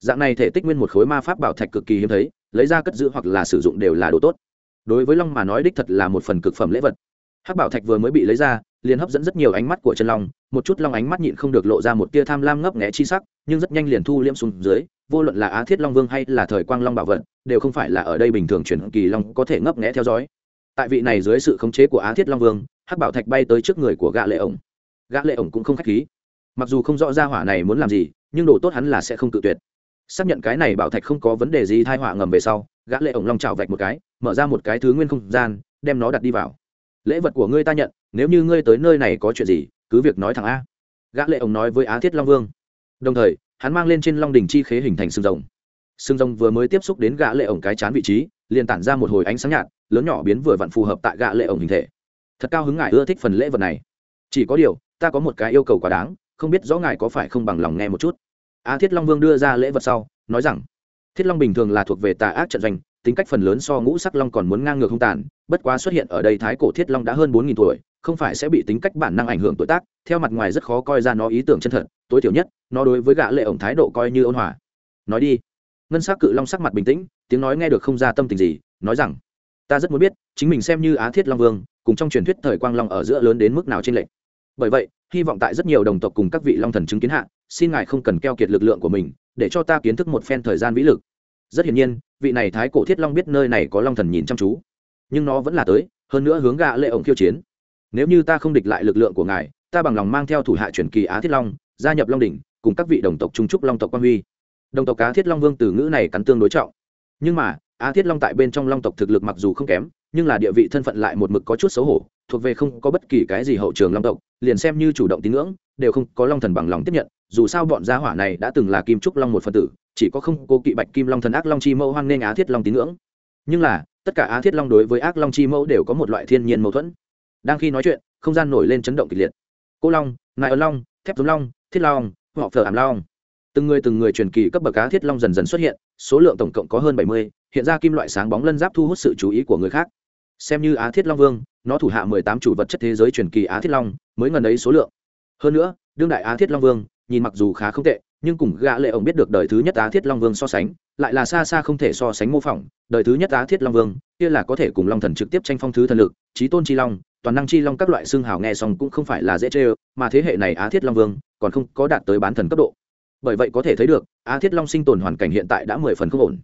Dạng này thể tích nguyên một khối ma pháp bảo thạch cực kỳ hiếm thấy, lấy ra cất giữ hoặc là sử dụng đều là đồ tốt. Đối với long mà nói đích thật là một phần cực phẩm lễ vật. Hắc bảo thạch vừa mới bị lấy ra, liền hấp dẫn rất nhiều ánh mắt của chân long, một chút long ánh mắt nhịn không được lộ ra một tia tham lam ngấp nghẽ chi sắc, nhưng rất nhanh liền thu liễm xuống dưới, vô luận là á thiết long vương hay là thời quang long bảo vật, đều không phải là ở đây bình thường chuyển kỳ long có thể ngấp nghẽ theo dõi tại vị này dưới sự khống chế của á thiết long vương, hắc bảo thạch bay tới trước người của gã lệ ổng. Gã lệ ổng cũng không khách khí. Mặc dù không rõ ra hỏa này muốn làm gì, nhưng đồ tốt hắn là sẽ không tự tuyệt. Xác nhận cái này bảo thạch không có vấn đề gì, thai họa ngầm về sau, gã lệ ổng long chảo vạch một cái, mở ra một cái thứ nguyên không gian, đem nó đặt đi vào. Lễ vật của ngươi ta nhận, nếu như ngươi tới nơi này có chuyện gì, cứ việc nói thẳng a. Gã lệ ổng nói với á thiết long vương. Đồng thời, hắn mang lên trên long đỉnh chi khế hình thành xương rồng. Xương rồng vừa mới tiếp xúc đến gã lệ ổng cái chán vị trí, liền tản ra một hồi ánh sáng nhạt lớn nhỏ biến vừa vặn phù hợp tại gạ lệ ổng hình thể. Thật cao hứng ngài ưa thích phần lễ vật này. Chỉ có điều, ta có một cái yêu cầu quá đáng, không biết rõ ngài có phải không bằng lòng nghe một chút. A thiết long vương đưa ra lễ vật sau, nói rằng, thiết long bình thường là thuộc về tà ác trận doanh, tính cách phần lớn so ngũ sắc long còn muốn ngang ngược không tàn, bất quá xuất hiện ở đây thái cổ thiết long đã hơn bốn nghìn tuổi, không phải sẽ bị tính cách bản năng ảnh hưởng tuổi tác, theo mặt ngoài rất khó coi ra nó ý tưởng chân thật, tối thiểu nhất, nó đối với gã lệ ổng thái độ coi như ôn hòa. Nói đi. Ngân sắc cự long sắc mặt bình tĩnh, tiếng nói nghe được không ra tâm tình gì, nói rằng ta rất muốn biết, chính mình xem như á thiết long vương, cùng trong truyền thuyết thời quang long ở giữa lớn đến mức nào trên lệnh bởi vậy, hy vọng tại rất nhiều đồng tộc cùng các vị long thần chứng kiến hạ, xin ngài không cần keo kiệt lực lượng của mình, để cho ta kiến thức một phen thời gian vĩ lực. Rất hiển nhiên, vị này thái cổ thiết long biết nơi này có long thần nhìn chăm chú. Nhưng nó vẫn là tới, hơn nữa hướng gạ lệ ổng khiêu chiến. Nếu như ta không địch lại lực lượng của ngài, ta bằng lòng mang theo thủ hạ truyền kỳ á thiết long, gia nhập long đỉnh, cùng các vị đồng tộc trung trúc long tộc quan huy. Đồng tộc cá thiết long vương từ ngữ này cắn tương đối trọng. Nhưng mà á thiết long tại bên trong long tộc thực lực mặc dù không kém, nhưng là địa vị thân phận lại một mực có chút xấu hổ, thuộc về không có bất kỳ cái gì hậu trường long tộc, liền xem như chủ động tín ngưỡng, đều không có long thần bằng lòng tiếp nhận. Dù sao bọn gia hỏa này đã từng là kim trúc long một phân tử, chỉ có không cố kỵ bạch kim long thần ác long chi mẫu hoang nên á thiết long tín ngưỡng. Nhưng là, tất cả á thiết long đối với ác long chi mẫu đều có một loại thiên nhiên mâu thuẫn. Đang khi nói chuyện, không gian nổi lên chấn động kịch liệt. Cô long, nại ấn long, thép giống long, thiết long, họ phở ảm long từng người từng người truyền kỳ cấp bậc cá thiết long dần dần xuất hiện, số lượng tổng cộng có hơn bảy mươi, hiện ra kim loại sáng bóng lân giáp thu hút sự chú ý của người khác. Xem như á thiết long vương, nó thủ hạ mười tám chủ vật chất thế giới truyền kỳ á thiết long, mới ngần ấy số lượng. Hơn nữa, đương đại á thiết long vương, nhìn mặc dù khá không tệ, nhưng cùng gã lệ ổng biết được đời thứ nhất á thiết long vương so sánh, lại là xa xa không thể so sánh mô phỏng, đời thứ nhất á thiết long vương, kia là có thể cùng long thần trực tiếp tranh phong thứ thần lực trí tôn chi long, toàn năng chi long các loại xương hào nghe xong cũng không phải là dễ chơi mà thế hệ này á thiết long vương, còn không có đạt tới bán thần cấp độ bởi vậy có thể thấy được, á thiết long sinh tồn hoàn cảnh hiện tại đã mười phần không ổn.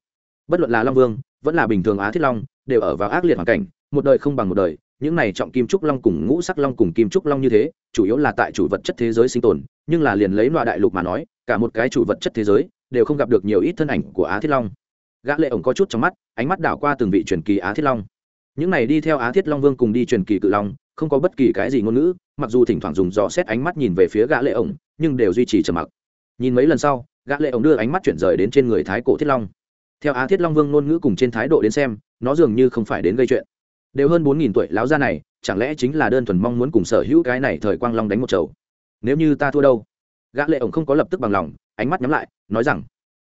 Bất luận là long vương, vẫn là bình thường á thiết long, đều ở vào ác liệt hoàn cảnh, một đời không bằng một đời, những này trọng kim trúc long cùng ngũ sắc long cùng kim trúc long như thế, chủ yếu là tại chủ vật chất thế giới sinh tồn, nhưng là liền lấy loại đại lục mà nói, cả một cái chủ vật chất thế giới đều không gặp được nhiều ít thân ảnh của á thiết long. Gã lệ ổng có chút trong mắt, ánh mắt đảo qua từng vị truyền kỳ á thiết long. Những này đi theo á thiết long vương cùng đi truyền kỳ cự long, không có bất kỳ cái gì ngôn ngữ, mặc dù thỉnh thoảng dùng dò xét ánh mắt nhìn về phía gã lệ ổng, nhưng đều duy trì trầm mặc nhìn mấy lần sau, gã lệ ổng đưa ánh mắt chuyển rời đến trên người thái cổ thiết long. Theo á thiết long vương ngôn ngữ cùng trên thái độ đến xem, nó dường như không phải đến gây chuyện. Đều hơn bốn nghìn tuổi láo gia này, chẳng lẽ chính là đơn thuần mong muốn cùng sở hữu cái này thời quang long đánh một chầu? Nếu như ta thua đâu? Gã lệ ổng không có lập tức bằng lòng, ánh mắt nhắm lại, nói rằng,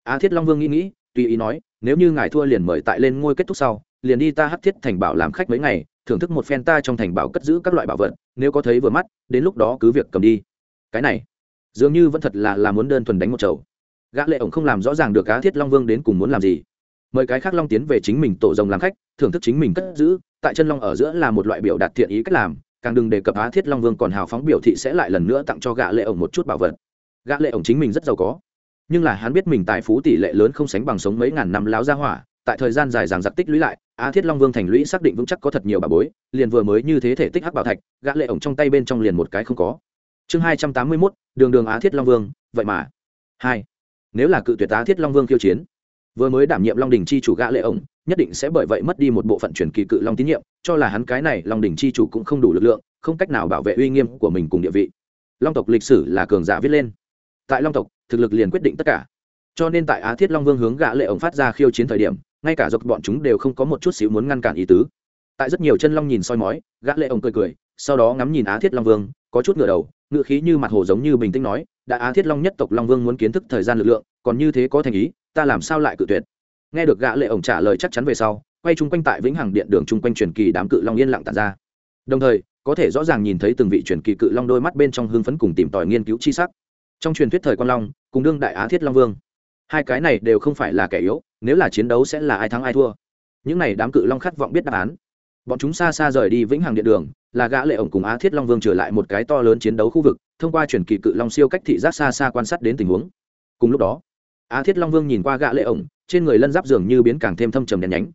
á thiết long vương nghĩ nghĩ, tùy ý nói, nếu như ngài thua liền mời tại lên ngôi kết thúc sau, liền đi ta hắc thiết thành bảo làm khách mấy ngày, thưởng thức một phen ta trong thành bảo cất giữ các loại bảo vật, nếu có thấy vừa mắt, đến lúc đó cứ việc cầm đi. Cái này dường như vẫn thật là là muốn đơn thuần đánh một chầu. Gã lệ ổng không làm rõ ràng được cá thiết long vương đến cùng muốn làm gì. Mời cái khác long tiến về chính mình tổ rồng làm khách, thưởng thức chính mình cất giữ, tại chân long ở giữa là một loại biểu đạt thiện ý cách làm, càng đừng đề cập á thiết long vương còn hào phóng biểu thị sẽ lại lần nữa tặng cho gã lệ ổng một chút bảo vật. Gã lệ ổng chính mình rất giàu có. Nhưng là hắn biết mình tài phú tỷ lệ lớn không sánh bằng sống mấy ngàn năm láo gia hỏa, tại thời gian dài dằng dặc tích lũy lại, á thiết long vương thành lũy xác định vững chắc có thật nhiều bà bối, liền vừa mới như thế thể tích hắc bảo thạch, gã lệ ổng trong tay bên trong liền một cái không có chương hai trăm tám mươi mốt, đường đường á thiết long vương, vậy mà. Hai. Nếu là cự tuyệt á thiết long vương khiêu chiến, vừa mới đảm nhiệm long đình chi chủ gã lệ ổng, nhất định sẽ bởi vậy mất đi một bộ phận truyền kỳ cự long tín nhiệm, cho là hắn cái này long đình chi chủ cũng không đủ lực lượng, không cách nào bảo vệ uy nghiêm của mình cùng địa vị. Long tộc lịch sử là cường giả viết lên. Tại long tộc, thực lực liền quyết định tất cả. Cho nên tại á thiết long vương hướng gã lệ ổng phát ra khiêu chiến thời điểm, ngay cả dọc bọn chúng đều không có một chút xíu muốn ngăn cản ý tứ. Tại rất nhiều chân long nhìn soi mói, gã lệ ổng cười cười, sau đó ngắm nhìn á thiết long vương, có chút ngửa đầu ngựa khí như mặt hồ giống như bình tĩnh nói, đã á thiết long nhất tộc long vương muốn kiến thức thời gian lực lượng, còn như thế có thành ý, ta làm sao lại cự tuyệt? Nghe được gã lệ ổng trả lời chắc chắn về sau, quay chung quanh tại vĩnh hằng điện đường chung quanh truyền kỳ đám cự long yên lặng tản ra. Đồng thời, có thể rõ ràng nhìn thấy từng vị truyền kỳ cự long đôi mắt bên trong hưng phấn cùng tìm tòi nghiên cứu chi sắc. Trong truyền thuyết thời quan long, cùng đương đại á thiết long vương, hai cái này đều không phải là kẻ yếu, nếu là chiến đấu sẽ là ai thắng ai thua. Những này đám cự long khát vọng biết đáp án. Bọn chúng xa xa rời đi vĩnh hằng điện đường là gã lệ ổng cùng á thiết long vương trở lại một cái to lớn chiến đấu khu vực, thông qua truyền kỳ cự long siêu cách thị giác xa xa quan sát đến tình huống. Cùng lúc đó, á thiết long vương nhìn qua gã lệ ổng, trên người lân giáp dường như biến càng thêm thâm trầm đen nhánh.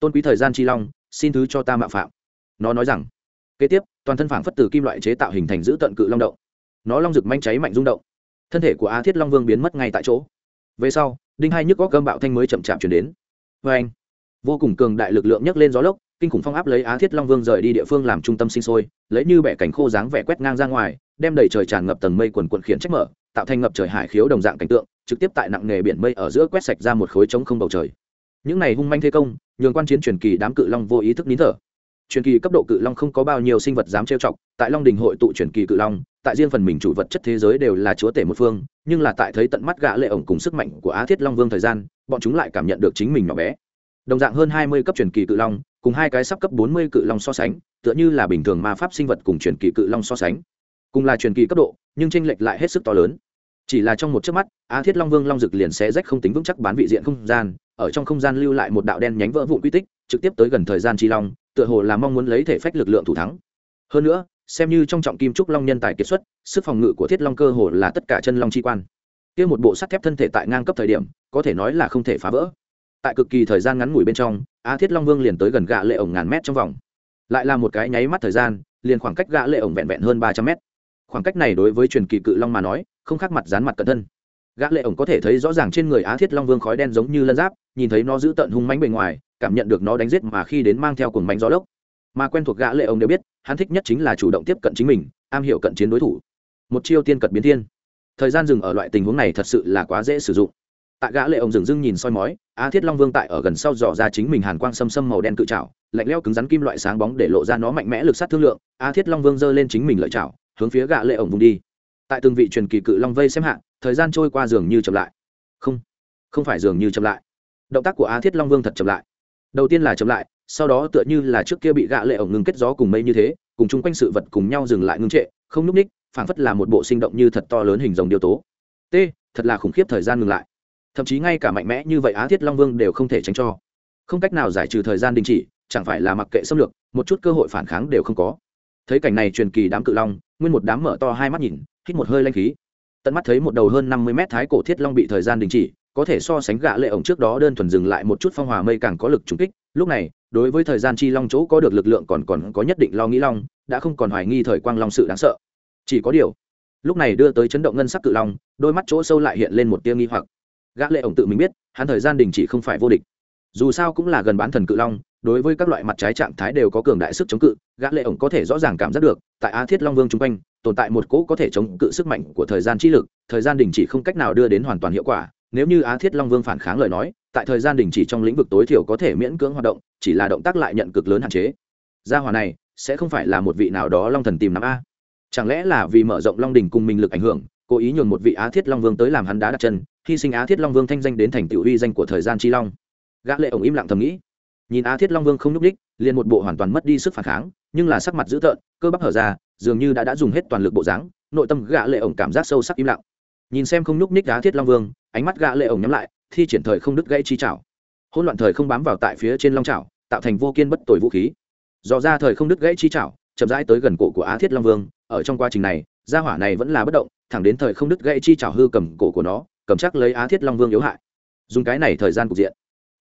Tôn quý thời gian chi long, xin thứ cho ta mạo phạm. Nó nói rằng, kế tiếp, toàn thân phảng phất từ kim loại chế tạo hình thành giữ tận cự long động. Nó long rực manh cháy mạnh rung động. Thân thể của á thiết long vương biến mất ngay tại chỗ. Về sau, đinh hai nhức góc cơm bạo thanh mới chậm chạp chuyển đến. Vê anh, vô cùng cường đại lực lượng nhấc lên gió lốc kinh khủng phong áp lấy á thiết long vương rời đi địa phương làm trung tâm sinh sôi, lấy như bẻ cảnh khô dáng vẻ quét ngang ra ngoài, đem đầy trời tràn ngập tầng mây quần quận khiển trách mở, tạo thành ngập trời hải khiếu đồng dạng cảnh tượng, trực tiếp tại nặng nghề biển mây ở giữa quét sạch ra một khối trống không bầu trời. Những này hung manh thế công, nhường quan chiến truyền kỳ đám cự long vô ý thức nín thở. Truyền kỳ cấp độ cự long không có bao nhiêu sinh vật dám trêu chọc, tại long đình hội tụ truyền kỳ cự long, tại riêng phần mình chủ vật chất thế giới đều là chúa tể một phương, nhưng là tại thấy tận mắt gã lệ ổng cùng sức mạnh của á thiết long vương thời gian, bọn chúng lại cảm nhận được chính mình nhỏ bé. Đồng dạng hơn hai mươi cấp truyền kỳ cự long cùng hai cái sắp cấp bốn mươi cự long so sánh, tựa như là bình thường ma pháp sinh vật cùng truyền kỳ cự long so sánh. Cùng là truyền kỳ cấp độ, nhưng tranh lệch lại hết sức to lớn. Chỉ là trong một chớp mắt, á thiết long vương long dực liền sẽ rách không tính vững chắc bán vị diện không gian, ở trong không gian lưu lại một đạo đen nhánh vỡ vụn quy tích, trực tiếp tới gần thời gian chi long, tựa hồ là mong muốn lấy thể phách lực lượng thủ thắng. Hơn nữa, xem như trong trọng kim trúc long nhân tài kiệt xuất, sức phòng ngự của thiết long cơ hồ là tất cả chân long chi quan. Kia một bộ sắt thép thân thể tại ngang cấp thời điểm, có thể nói là không thể phá vỡ. Tại cực kỳ thời gian ngắn ngủi bên trong á thiết long vương liền tới gần gạ lệ ổng ngàn mét trong vòng. Lại là một cái nháy mắt thời gian, liền khoảng cách gạ lệ ổng vẹn vẹn hơn ba trăm mét. Khoảng cách này đối với truyền kỳ cự long mà nói, không khác mặt dán mặt cận thân. Gã lệ ổng có thể thấy rõ ràng trên người á thiết long vương khói đen giống như lân giáp, nhìn thấy nó giữ tận hung mãnh bề ngoài, cảm nhận được nó đánh giết mà khi đến mang theo cuồng mãnh gió lốc. Mà quen thuộc gã lệ ổng đều biết, hắn thích nhất chính là chủ động tiếp cận chính mình, am hiểu cận chiến đối thủ. Một chiêu tiên cật biến thiên. Thời gian dừng ở loại tình huống này thật sự là quá dễ sử dụng tại gã lệ ông dừng dưng nhìn soi mói A thiết long vương tại ở gần sau dò ra chính mình hàn quang xâm xâm màu đen cự trảo, lạnh lẽo cứng rắn kim loại sáng bóng để lộ ra nó mạnh mẽ lực sát thương lượng A thiết long vương giơ lên chính mình lợi chảo hướng phía gã lệ ông vùng đi. Tại từng vị truyền kỳ cự long vây xem hạ, thời gian trôi qua dường như chậm lại. Không không phải dường như chậm lại. Động tác của A thiết long vương thật chậm lại. Đầu tiên là chậm lại, sau đó tựa như là trước kia bị gã lệ ổng ngừng kết gió cùng mây như thế, cùng chung quanh sự vật cùng nhau dừng lại ngưng trệ, không núp ních, phảng phất là một bộ sinh động như thật to lớn hình rồng điều tố. T, thật là khủng khiếp thời gian ngừng lại thậm chí ngay cả mạnh mẽ như vậy á thiết long vương đều không thể tránh cho. Không cách nào giải trừ thời gian đình chỉ, chẳng phải là mặc kệ xâm lược, một chút cơ hội phản kháng đều không có. Thấy cảnh này truyền kỳ đám cự long, nguyên một đám mở to hai mắt nhìn, hít một hơi lanh khí. Tận mắt thấy một đầu hơn năm mươi mét thái cổ thiết long bị thời gian đình chỉ, có thể so sánh gạ lệ ổng trước đó đơn thuần dừng lại một chút phong hòa mây càng có lực trùng kích. Lúc này, đối với thời gian chi long chỗ có được lực lượng còn còn có nhất định lo nghĩ long, đã không còn hoài nghi thời quang long sự đáng sợ. Chỉ có điều, lúc này đưa tới chấn động ngân sắc cự long, đôi mắt chỗ sâu lại hiện lên một tia nghi hoặc gã lệ ổng tự mình biết, hắn thời gian đình chỉ không phải vô địch. Dù sao cũng là gần bán thần cự long, đối với các loại mặt trái trạng thái đều có cường đại sức chống cự, gã lệ ổng có thể rõ ràng cảm giác được, tại á thiết long vương trung quanh, tồn tại một cỗ có thể chống cự sức mạnh của thời gian chi lực, thời gian đình chỉ không cách nào đưa đến hoàn toàn hiệu quả. Nếu như á thiết long vương phản kháng lời nói, tại thời gian đình chỉ trong lĩnh vực tối thiểu có thể miễn cưỡng hoạt động, chỉ là động tác lại nhận cực lớn hạn chế. Gia hỏa này, sẽ không phải là một vị nào đó long thần tìm nắm a. Chẳng lẽ là vì mở rộng long đình cùng mình lực ảnh hưởng, cố ý nhường một vị á thiết long vương tới làm hắn đá đặt chân hy sinh á thiết long vương thanh danh đến thành tựu uy danh của thời gian chi long. Gã lệ ổng im lặng thầm nghĩ. Nhìn á thiết long vương không nhúc đích liền một bộ hoàn toàn mất đi sức phản kháng, nhưng là sắc mặt dữ tợn, cơ bắp hở ra, dường như đã đã dùng hết toàn lực bộ dáng, nội tâm gã lệ ổng cảm giác sâu sắc im lặng. Nhìn xem không nhúc ních á thiết long vương, ánh mắt gã lệ ổng nhắm lại, thi triển thời không đứt gãy chi chảo hỗn loạn thời không bám vào tại phía trên long chảo tạo thành vô kiên bất tuổi vũ khí. Dò ra thời không đứt gãy chi chảo chậm rãi tới gần cổ của á thiết long vương, ở trong quá trình này, gia hỏa này vẫn là bất động, thẳng đến thời không đứt gãy chi chảo hư cầm cổ của nó cầm chắc lấy á thiết long vương yếu hại. Dùng cái này thời gian cục diện.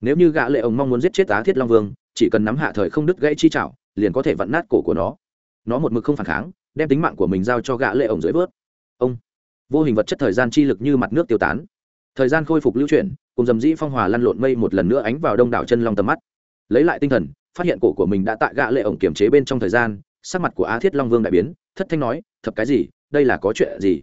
Nếu như gã lệ ổng mong muốn giết chết á thiết long vương, chỉ cần nắm hạ thời không đứt gãy chi chảo liền có thể vặn nát cổ của nó. Nó một mực không phản kháng, đem tính mạng của mình giao cho gã lệ ổng dưới vớt. Ông, vô hình vật chất thời gian chi lực như mặt nước tiêu tán. Thời gian khôi phục lưu chuyển, cùng dầm dĩ phong hòa lăn lộn mây một lần nữa ánh vào đông đảo chân long tầm mắt. Lấy lại tinh thần, phát hiện cổ của mình đã tại gã lệ ổng kiềm chế bên trong thời gian, sắc mặt của á thiết long vương đại biến, thất thanh nói thập cái gì? Đây là có chuyện gì?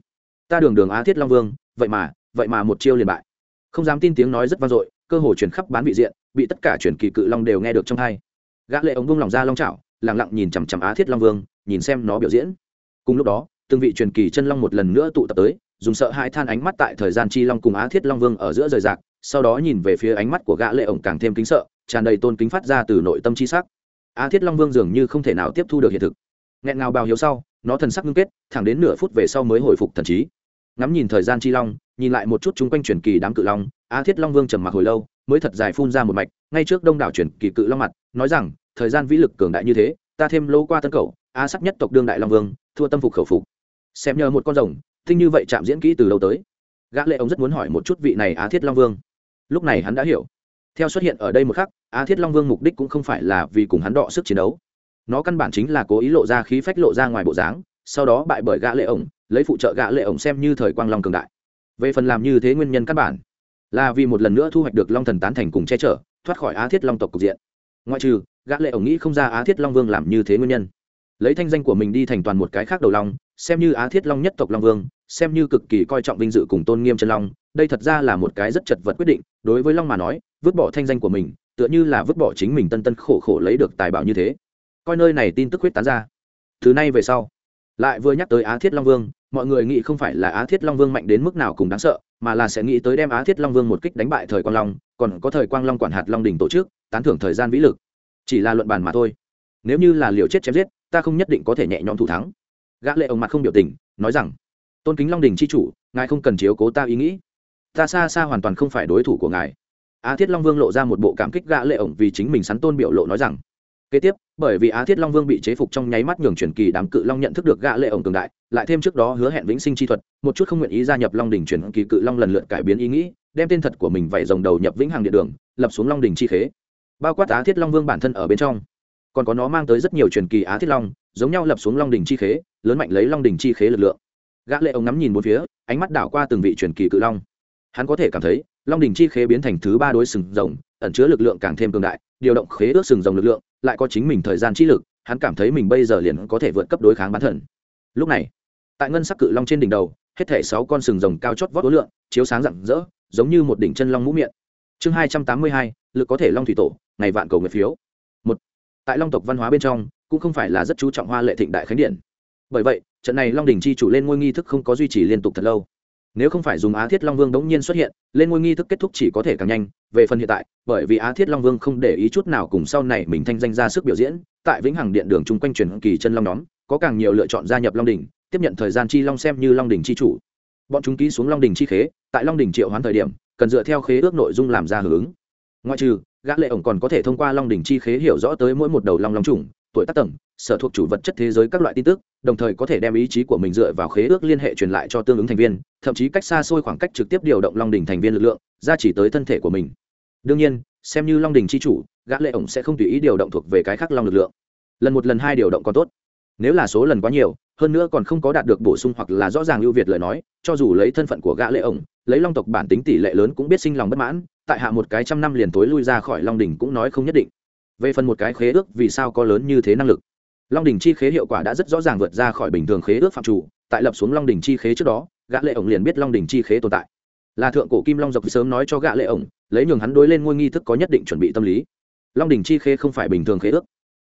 Ta đường đường á thiết long vương, vậy mà vậy mà một chiêu liền bại. Không dám tin tiếng nói rất vang dội, cơ hồ chuyển khắp bán vị diện, bị tất cả chuyển kỳ cự long đều nghe được trong hai gã lệ ống vung lòng ra long chảo, lặng lặng nhìn chằm chằm á thiết long vương, nhìn xem nó biểu diễn. Cùng lúc đó, từng vị truyền kỳ chân long một lần nữa tụ tập tới, dùng sợ hãi than ánh mắt tại thời gian chi long cùng á thiết long vương ở giữa rời rạc, sau đó nhìn về phía ánh mắt của gã lệ ổng càng thêm kính sợ, tràn đầy tôn kính phát ra từ nội tâm chi sắc. Á thiết long vương dường như không thể nào tiếp thu được hiện thực. Nghẹn ngào bào hiếu sau, nó thần sắc ngưng kết, thẳng đến nửa phút về sau mới hồi phục thần trí. Ngắm nhìn thời gian chi long nhìn lại một chút chúng quanh truyền kỳ đám cự long á thiết long vương trầm mặc hồi lâu, mới thật dài phun ra một mạch, ngay trước đông đảo truyền kỳ cự long mặt, nói rằng, thời gian vĩ lực cường đại như thế, ta thêm lô qua tân cầu á sắc nhất tộc đương đại long vương, thua tâm phục khẩu phục. Xem nhờ một con rồng thinh như vậy chạm diễn kỹ từ lâu tới. Gã lệ ông rất muốn hỏi một chút vị này á thiết long vương. Lúc này hắn đã hiểu. Theo xuất hiện ở đây một khắc á thiết long vương mục đích cũng không phải là vì cùng hắn đọ sức chiến đấu. Nó căn bản chính là cố ý lộ ra khí phách lộ ra ngoài bộ dáng, sau đó bại bởi gã lệ ổng lấy phụ trợ gã lệ ổng xem như thời quang long cường đại về phần làm như thế nguyên nhân căn bản là vì một lần nữa thu hoạch được long thần tán thành cùng che chở, thoát khỏi á thiết long tộc cục diện. Ngoại trừ, gã lệ ổng nghĩ không ra á thiết long vương làm như thế nguyên nhân. Lấy thanh danh của mình đi thành toàn một cái khác đầu long, xem như á thiết long nhất tộc long vương, xem như cực kỳ coi trọng vinh dự cùng tôn nghiêm chân long, đây thật ra là một cái rất chật vật quyết định, đối với long mà nói, vứt bỏ thanh danh của mình, tựa như là vứt bỏ chính mình tân tân khổ khổ lấy được tài bảo như thế. Coi nơi này tin tức huyết tán ra. Từ nay về sau, lại vừa nhắc tới á thiết long vương mọi người nghĩ không phải là á thiết long vương mạnh đến mức nào cùng đáng sợ, mà là sẽ nghĩ tới đem á thiết long vương một kích đánh bại thời quang long, còn có thời quang long quản hạt long đình tổ chức, tán thưởng thời gian vĩ lực. Chỉ là luận bàn mà thôi. Nếu như là liều chết chém giết, ta không nhất định có thể nhẹ nhõm thủ thắng. Gã lệ ông mặt không biểu tình, nói rằng, tôn kính long đình chi chủ, ngài không cần chiếu cố ta ý nghĩ. Ta xa xa hoàn toàn không phải đối thủ của ngài. Á thiết long vương lộ ra một bộ cảm kích gã lệ ổng vì chính mình sắn tôn biểu lộ nói rằng kế tiếp, bởi vì á thiết long vương bị chế phục trong nháy mắt nhường truyền kỳ đám cự long nhận thức được gã lệ ổng cường đại, lại thêm trước đó hứa hẹn vĩnh sinh chi thuật, một chút không nguyện ý gia nhập long đỉnh truyền kỳ cự long lần lượt cải biến ý nghĩ, đem tên thật của mình vẩy rồng đầu nhập vĩnh hằng địa đường, lập xuống long đỉnh chi khế. Bao quát á thiết long vương bản thân ở bên trong. Còn có nó mang tới rất nhiều truyền kỳ á thiết long, giống nhau lập xuống long đỉnh chi khế, lớn mạnh lấy long đỉnh chi khế lực lượng. Gã lệ ổng ngắm nhìn một phía, ánh mắt đảo qua từng vị truyền kỳ cự long. Hắn có thể cảm thấy, long đỉnh chi khế biến thành thứ ba đối sừng rồng, ẩn chứa lực lượng càng thêm cường đại, điều động khế ước sừng rồng lực lượng lại có chính mình thời gian chi lực, hắn cảm thấy mình bây giờ liền có thể vượt cấp đối kháng bán thần. Lúc này, tại ngân sắc cự long trên đỉnh đầu, hết thể sáu con sừng rồng cao chót vót đối lượng chiếu sáng rạng rỡ, giống như một đỉnh chân long mũ miệng. Chương hai trăm tám mươi hai, lực có thể long thủy tổ, ngày vạn cầu nguyện phiếu. Một, tại long tộc văn hóa bên trong, cũng không phải là rất chú trọng hoa lệ thịnh đại khánh điện. Bởi vậy, trận này long đình chi chủ lên ngôi nghi thức không có duy trì liên tục thật lâu nếu không phải dùng á thiết long vương đống nhiên xuất hiện, lên ngôi nghi thức kết thúc chỉ có thể càng nhanh. Về phần hiện tại, bởi vì á thiết long vương không để ý chút nào cùng sau này mình thanh danh ra sức biểu diễn, tại vĩnh hằng điện đường chung quanh truyền kỳ chân long nhóm, có càng nhiều lựa chọn gia nhập long đình tiếp nhận thời gian chi long xem như long đình chi chủ. Bọn chúng ký xuống long đình chi khế, tại long đình triệu hoán thời điểm, cần dựa theo khế ước nội dung làm ra hưởng ngoại trừ, gã lệ ổng còn có thể thông qua long đình chi khế hiểu rõ tới mỗi một đầu long long trùng tuổi tác tầng, sở thuộc chủ vật chất thế giới các loại tin tức, đồng thời có thể đem ý chí của mình dựa vào khế ước liên hệ truyền lại cho tương ứng thành viên, thậm chí cách xa xôi khoảng cách trực tiếp điều động long đình thành viên lực lượng ra chỉ tới thân thể của mình. Đương nhiên, xem như long đình chi chủ, gã lệ ổng sẽ không tùy ý điều động thuộc về cái khác long lực lượng. Lần một lần hai điều động còn tốt. Nếu là số lần quá nhiều, hơn nữa còn không có đạt được bổ sung hoặc là rõ ràng ưu việt lời nói, cho dù lấy thân phận của gã lệ ổng, lấy long tộc bản tính tỷ lệ lớn cũng biết sinh lòng bất mãn, tại hạ một cái trăm năm liền tối lui ra khỏi long đỉnh cũng nói không nhất định về phần một cái khế ước vì sao có lớn như thế năng lực. Long đỉnh chi khế hiệu quả đã rất rõ ràng vượt ra khỏi bình thường khế ước phạm chủ, tại lập xuống long đỉnh chi khế trước đó, gã lệ ổng liền biết long đỉnh chi khế tồn tại. Là thượng cổ kim long dọc sớm nói cho gã lệ ổng, lấy nhường hắn đối lên ngôi nghi thức có nhất định chuẩn bị tâm lý. Long đỉnh chi khế không phải bình thường khế ước.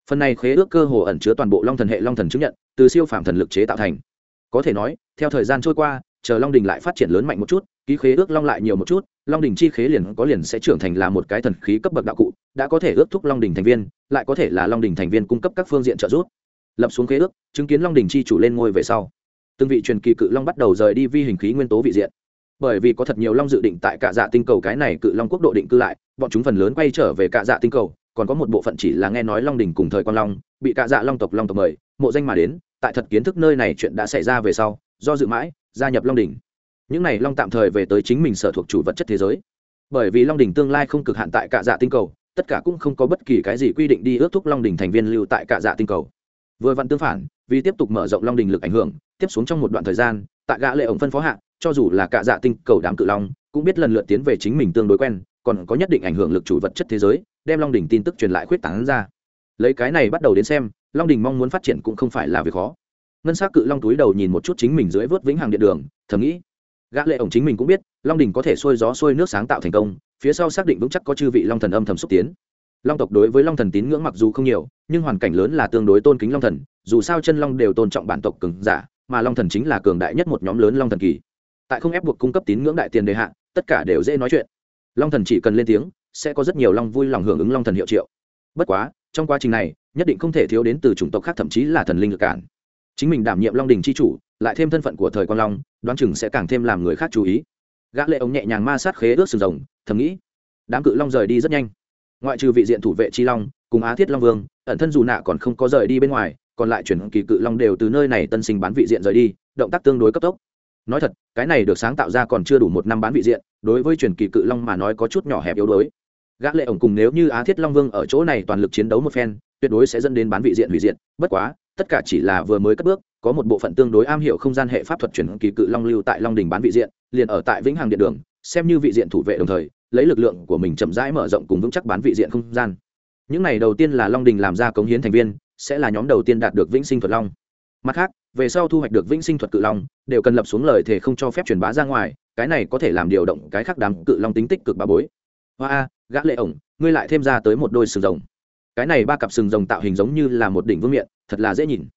Phần này khế ước cơ hồ ẩn chứa toàn bộ long thần hệ long thần chứng nhận, từ siêu phạm thần lực chế tạo thành. Có thể nói, theo thời gian trôi qua, chờ long đình lại phát triển lớn mạnh một chút ký khế ước long lại nhiều một chút, long đình chi khế liền có liền sẽ trưởng thành là một cái thần khí cấp bậc đạo cụ, đã có thể ước thúc long đình thành viên, lại có thể là long đình thành viên cung cấp các phương diện trợ giúp. Lập xuống khế ước, chứng kiến long đình chi chủ lên ngôi về sau, từng vị truyền kỳ cự long bắt đầu rời đi vi hình khí nguyên tố vị diện. Bởi vì có thật nhiều long dự định tại cả dạ tinh cầu cái này cự long quốc độ định cư lại, bọn chúng phần lớn quay trở về cả dạ tinh cầu, còn có một bộ phận chỉ là nghe nói long đình cùng thời quan long, bị cả dạ long tộc long tộc mời, mộ danh mà đến, tại thật kiến thức nơi này chuyện đã xảy ra về sau, do dự mãi, gia nhập long đình những này long tạm thời về tới chính mình sở thuộc chủ vật chất thế giới. Bởi vì long đình tương lai không cực hạn tại cả dạ tinh cầu, tất cả cũng không có bất kỳ cái gì quy định đi ước thúc long đình thành viên lưu tại cả dạ tinh cầu. Vừa vặn tương phản, vì tiếp tục mở rộng long đình lực ảnh hưởng, tiếp xuống trong một đoạn thời gian, tại gã lệ ổng phân phó hạ, cho dù là cả dạ tinh cầu đám cự long, cũng biết lần lượt tiến về chính mình tương đối quen, còn có nhất định ảnh hưởng lực chủ vật chất thế giới, đem long đình tin tức truyền lại khuyết tán ra. Lấy cái này bắt đầu đến xem, long đình mong muốn phát triển cũng không phải là việc khó. Ngân s á c cự long túi đầu nhìn một chút chính mình dưới vớt vĩnh hằng điện đường, thầm nghĩ gã lệ ổng chính mình cũng biết, long đình có thể xuôi gió xuôi nước sáng tạo thành công, phía sau xác định vững chắc có chư vị long thần âm thầm xúc tiến. Long tộc đối với long thần tín ngưỡng mặc dù không nhiều, nhưng hoàn cảnh lớn là tương đối tôn kính long thần, dù sao chân long đều tôn trọng bản tộc cường giả, mà long thần chính là cường đại nhất một nhóm lớn long thần kỳ. Tại không ép buộc cung cấp tín ngưỡng đại tiền đề hạ, tất cả đều dễ nói chuyện. Long thần chỉ cần lên tiếng, sẽ có rất nhiều long vui lòng hưởng ứng long thần hiệu triệu. Bất quá, trong quá trình này, nhất định không thể thiếu đến từ chủng tộc khác thậm chí là thần linh lực cản. Chính mình đảm nhiệm long đình c h i chủ lại thêm thân phận của thời quang long, đoán chừng sẽ càng thêm làm người khác chú ý. Gã lệ ống nhẹ nhàng ma sát khế ước sừng rồng, thầm nghĩ, đám cự long rời đi rất nhanh. Ngoại trừ vị diện thủ vệ chi long, cùng á thiết long vương, ẩn thân dù nạ còn không có rời đi bên ngoài, còn lại chuyển kỳ cự long đều từ nơi này tân sinh bán vị diện rời đi, động tác tương đối cấp tốc. Nói thật, cái này được sáng tạo ra còn chưa đủ một năm bán vị diện, đối với truyền kỳ cự long mà nói có chút nhỏ hẹp yếu đuối. Gã lệ ổng cùng nếu như á thiết long vương ở chỗ này toàn lực chiến đấu một phen, tuyệt đối sẽ dẫn đến bán vị diện hủy diện. Bất quá, tất cả chỉ là vừa mới cất bước có một bộ phận tương đối am hiểu không gian hệ pháp thuật chuyển kỳ cự long lưu tại long đình bán vị diện, liền ở tại vĩnh hằng điện đường, xem như vị diện thủ vệ đồng thời, lấy lực lượng của mình chậm rãi mở rộng cùng vững chắc bán vị diện không gian. Những này đầu tiên là long đình làm ra cống hiến thành viên, sẽ là nhóm đầu tiên đạt được vĩnh sinh thuật long. Mặt khác, về sau thu hoạch được vĩnh sinh thuật cự long, đều cần lập xuống lời thể không cho phép truyền bá ra ngoài, cái này có thể làm điều động cái khác đám cự long tính tích cực bà bối. Hoa a, gã lệ ổng, ngươi lại thêm ra tới một đôi sừng rồng. Cái này ba cặp sừng rồng tạo hình giống như là một đỉnh vương miện, thật là dễ nhìn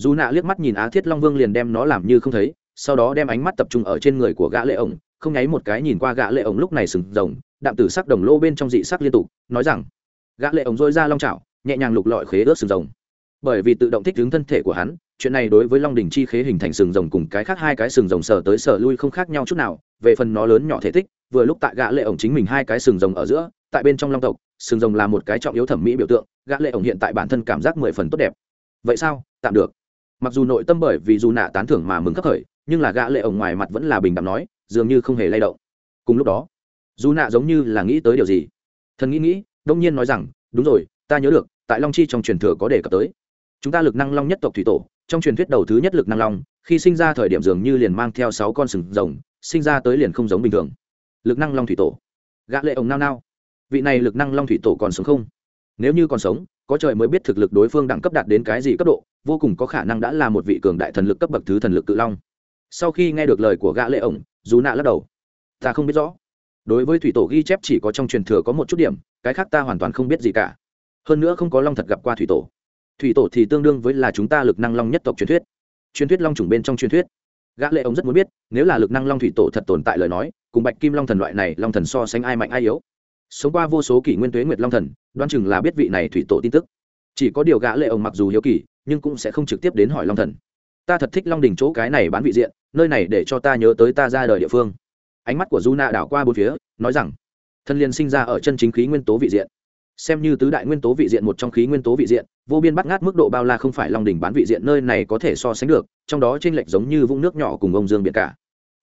dù nạ liếc mắt nhìn á thiết long vương liền đem nó làm như không thấy, sau đó đem ánh mắt tập trung ở trên người của gã lệ ổng, không nháy một cái nhìn qua gã lệ ổng lúc này sừng rồng, đạm tử sắc đồng lô bên trong dị sắc liên tục, nói rằng, gã lệ ổng dôi ra long chảo, nhẹ nhàng lục lọi khế ướt sừng rồng. Bởi vì tự động thích ứng thân thể của hắn, chuyện này đối với long Đỉnh chi khế hình thành sừng rồng cùng cái khác hai cái sừng rồng sờ tới sờ lui không khác nhau chút nào, về phần nó lớn nhỏ thể tích, vừa lúc tại gã lệ ổng chính mình hai cái sừng rồng ở giữa, tại bên trong long tộc, sừng rồng là một cái trọng yếu thẩm mỹ biểu tượng, gã lệ ổng hiện tại bản thân cảm giác mười phần tốt đẹp. Vậy sao? Tạm được mặc dù nội tâm bởi vì dù nạ tán thưởng mà mừng khắc khởi, nhưng là gã lệ ổng ngoài mặt vẫn là bình đẳng nói, dường như không hề lay động. Cùng lúc đó, dù nạ giống như là nghĩ tới điều gì. Thần nghĩ nghĩ, đông nhiên nói rằng, đúng rồi, ta nhớ được, tại long chi trong truyền thừa có đề cập tới. Chúng ta lực năng long nhất tộc thủy tổ, trong truyền thuyết đầu thứ nhất lực năng long, khi sinh ra thời điểm dường như liền mang theo sáu con sừng rồng, sinh ra tới liền không giống bình thường. Lực năng long thủy tổ. Gã lệ ổng nao nao. Vị này lực năng long thủy tổ còn sống không? Nếu như còn sống có trời mới biết thực lực đối phương đẳng cấp đạt đến cái gì cấp độ, vô cùng có khả năng đã là một vị cường đại thần lực cấp bậc thứ thần lực cự long. Sau khi nghe được lời của gã lệ ổng, dù nạ lắc đầu. Ta không biết rõ. Đối với thủy tổ ghi chép chỉ có trong truyền thừa có một chút điểm, cái khác ta hoàn toàn không biết gì cả. Hơn nữa không có long thật gặp qua thủy tổ. Thủy tổ thì tương đương với là chúng ta lực năng long nhất tộc truyền thuyết. Truyền thuyết long trùng bên trong truyền thuyết. Gã lệ ông rất muốn biết, nếu là lực năng long thủy tổ thật tồn tại lời nói, cùng bạch kim long thần loại này long thần so sánh ai mạnh ai yếu? Sống qua vô số kỷ nguyên tuế nguyệt long thần đoan chừng là biết vị này thủy tổ tin tức. Chỉ có điều gã lệ ông mặc dù hiếu kỳ, nhưng cũng sẽ không trực tiếp đến hỏi long thần. Ta thật thích long đình chỗ cái này bán vị diện, nơi này để cho ta nhớ tới ta ra đời địa phương. Ánh mắt của Juna đảo qua bốn phía, nói rằng, thân liên sinh ra ở chân chính khí nguyên tố vị diện. Xem như tứ đại nguyên tố vị diện một trong khí nguyên tố vị diện, vô biên bắt ngát mức độ bao la không phải long đỉnh bán vị diện nơi này có thể so sánh được, trong đó trên lệch giống như vũng nước nhỏ cùng ông dương biển cả.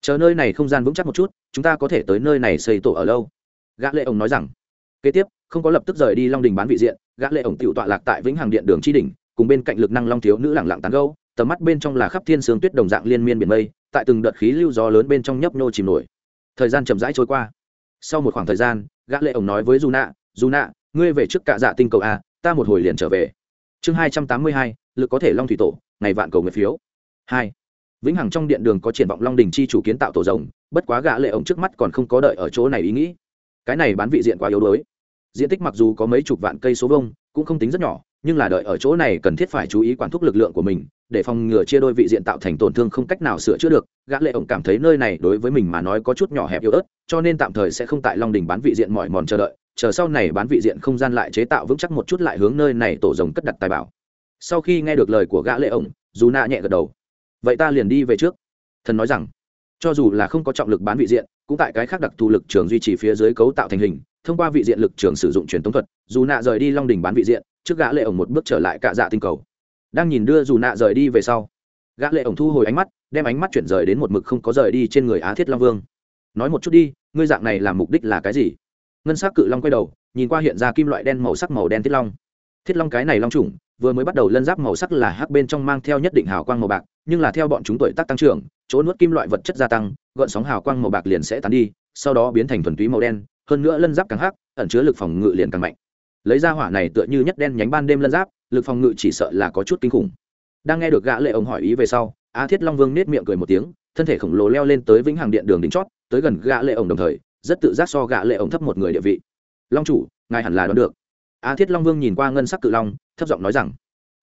Chờ nơi này không gian vững chắc một chút, chúng ta có thể tới nơi này xây tổ ở lâu gã lệ ông nói rằng kế tiếp không có lập tức rời đi long đình bán vị diện gã lệ ông tự tọa lạc tại vĩnh hằng điện đường tri đỉnh, cùng bên cạnh lực năng long thiếu nữ lẳng lặng tán gẫu, tầm mắt bên trong là khắp thiên sương tuyết đồng dạng liên miên biển mây tại từng đợt khí lưu gió lớn bên trong nhấp nô chìm nổi. Thời gian chậm rãi trôi qua. Sau một khoảng thời gian gã lệ ông nói với du nạ du nạ ngươi về trước cạ dạ tinh cầu a ta một hồi liền trở về. Chương hai trăm tám mươi hai lực có thể long thủy tổ ngày vạn cầu nguyện phiếu. Hai vĩnh hằng trong điện đường có triển vọng long đình chi chủ kiến tạo tổ rồng bất quá gã lệ ổng trước mắt còn không có đợi ở chỗ này ý nghĩ cái này bán vị diện quá yếu đuối. Diện tích mặc dù có mấy chục vạn cây số vông cũng không tính rất nhỏ, nhưng là đợi ở chỗ này cần thiết phải chú ý quản thúc lực lượng của mình, để phòng ngừa chia đôi vị diện tạo thành tổn thương không cách nào sửa chữa được. Gã lệ ổng cảm thấy nơi này đối với mình mà nói có chút nhỏ hẹp yếu ớt, cho nên tạm thời sẽ không tại long đình bán vị diện mỏi mòn chờ đợi, chờ sau này bán vị diện không gian lại chế tạo vững chắc một chút lại hướng nơi này tổ rồng cất đặt tài bảo. Sau khi nghe được lời của gã lệ ổng, dù nạ nhẹ gật đầu. Vậy ta liền đi về trước. Thần nói rằng cho dù là không có trọng lực bán vị diện, cũng tại cái khác đặc thù lực trường duy trì phía dưới cấu tạo thành hình, thông qua vị diện lực trường sử dụng truyền thống thuật, dù nạ rời đi long đỉnh bán vị diện, trước gã lệ ổng một bước trở lại cạ dạ tinh cầu. Đang nhìn đưa dù nạ rời đi về sau, gã lệ ổng thu hồi ánh mắt, đem ánh mắt chuyển rời đến một mực không có rời đi trên người á thiết long vương. Nói một chút đi, ngươi dạng này làm mục đích là cái gì? Ngân sắc cự long quay đầu, nhìn qua hiện ra kim loại đen màu sắc màu đen thiết long. Thiết long cái này long trùng vừa mới bắt đầu lân giáp màu sắc là hắc bên trong mang theo nhất định hào quang màu bạc, nhưng là theo bọn chúng tuổi tác tăng trưởng chỗ nuốt kim loại vật chất gia tăng gợn sóng hào quang màu bạc liền sẽ tán đi, sau đó biến thành thuần túy màu đen, hơn nữa lân giáp càng hắc, ẩn chứa lực phòng ngự liền càng mạnh. Lấy ra hỏa này tựa như nhất đen nhánh ban đêm lân giáp, lực phòng ngự chỉ sợ là có chút kinh khủng. Đang nghe được gã lệ ông hỏi ý về sau á thiết long vương nết miệng cười một tiếng, thân thể khổng lồ leo lên tới vĩnh hằng điện đường đỉnh chót, tới gần gã lệ ông đồng thời, rất tự giác so gã lệ ông thấp một người địa vị. Long chủ, ngài hẳn là đoán được. Á thiết long vương nhìn qua ngân sắc cự long, thấp giọng nói rằng.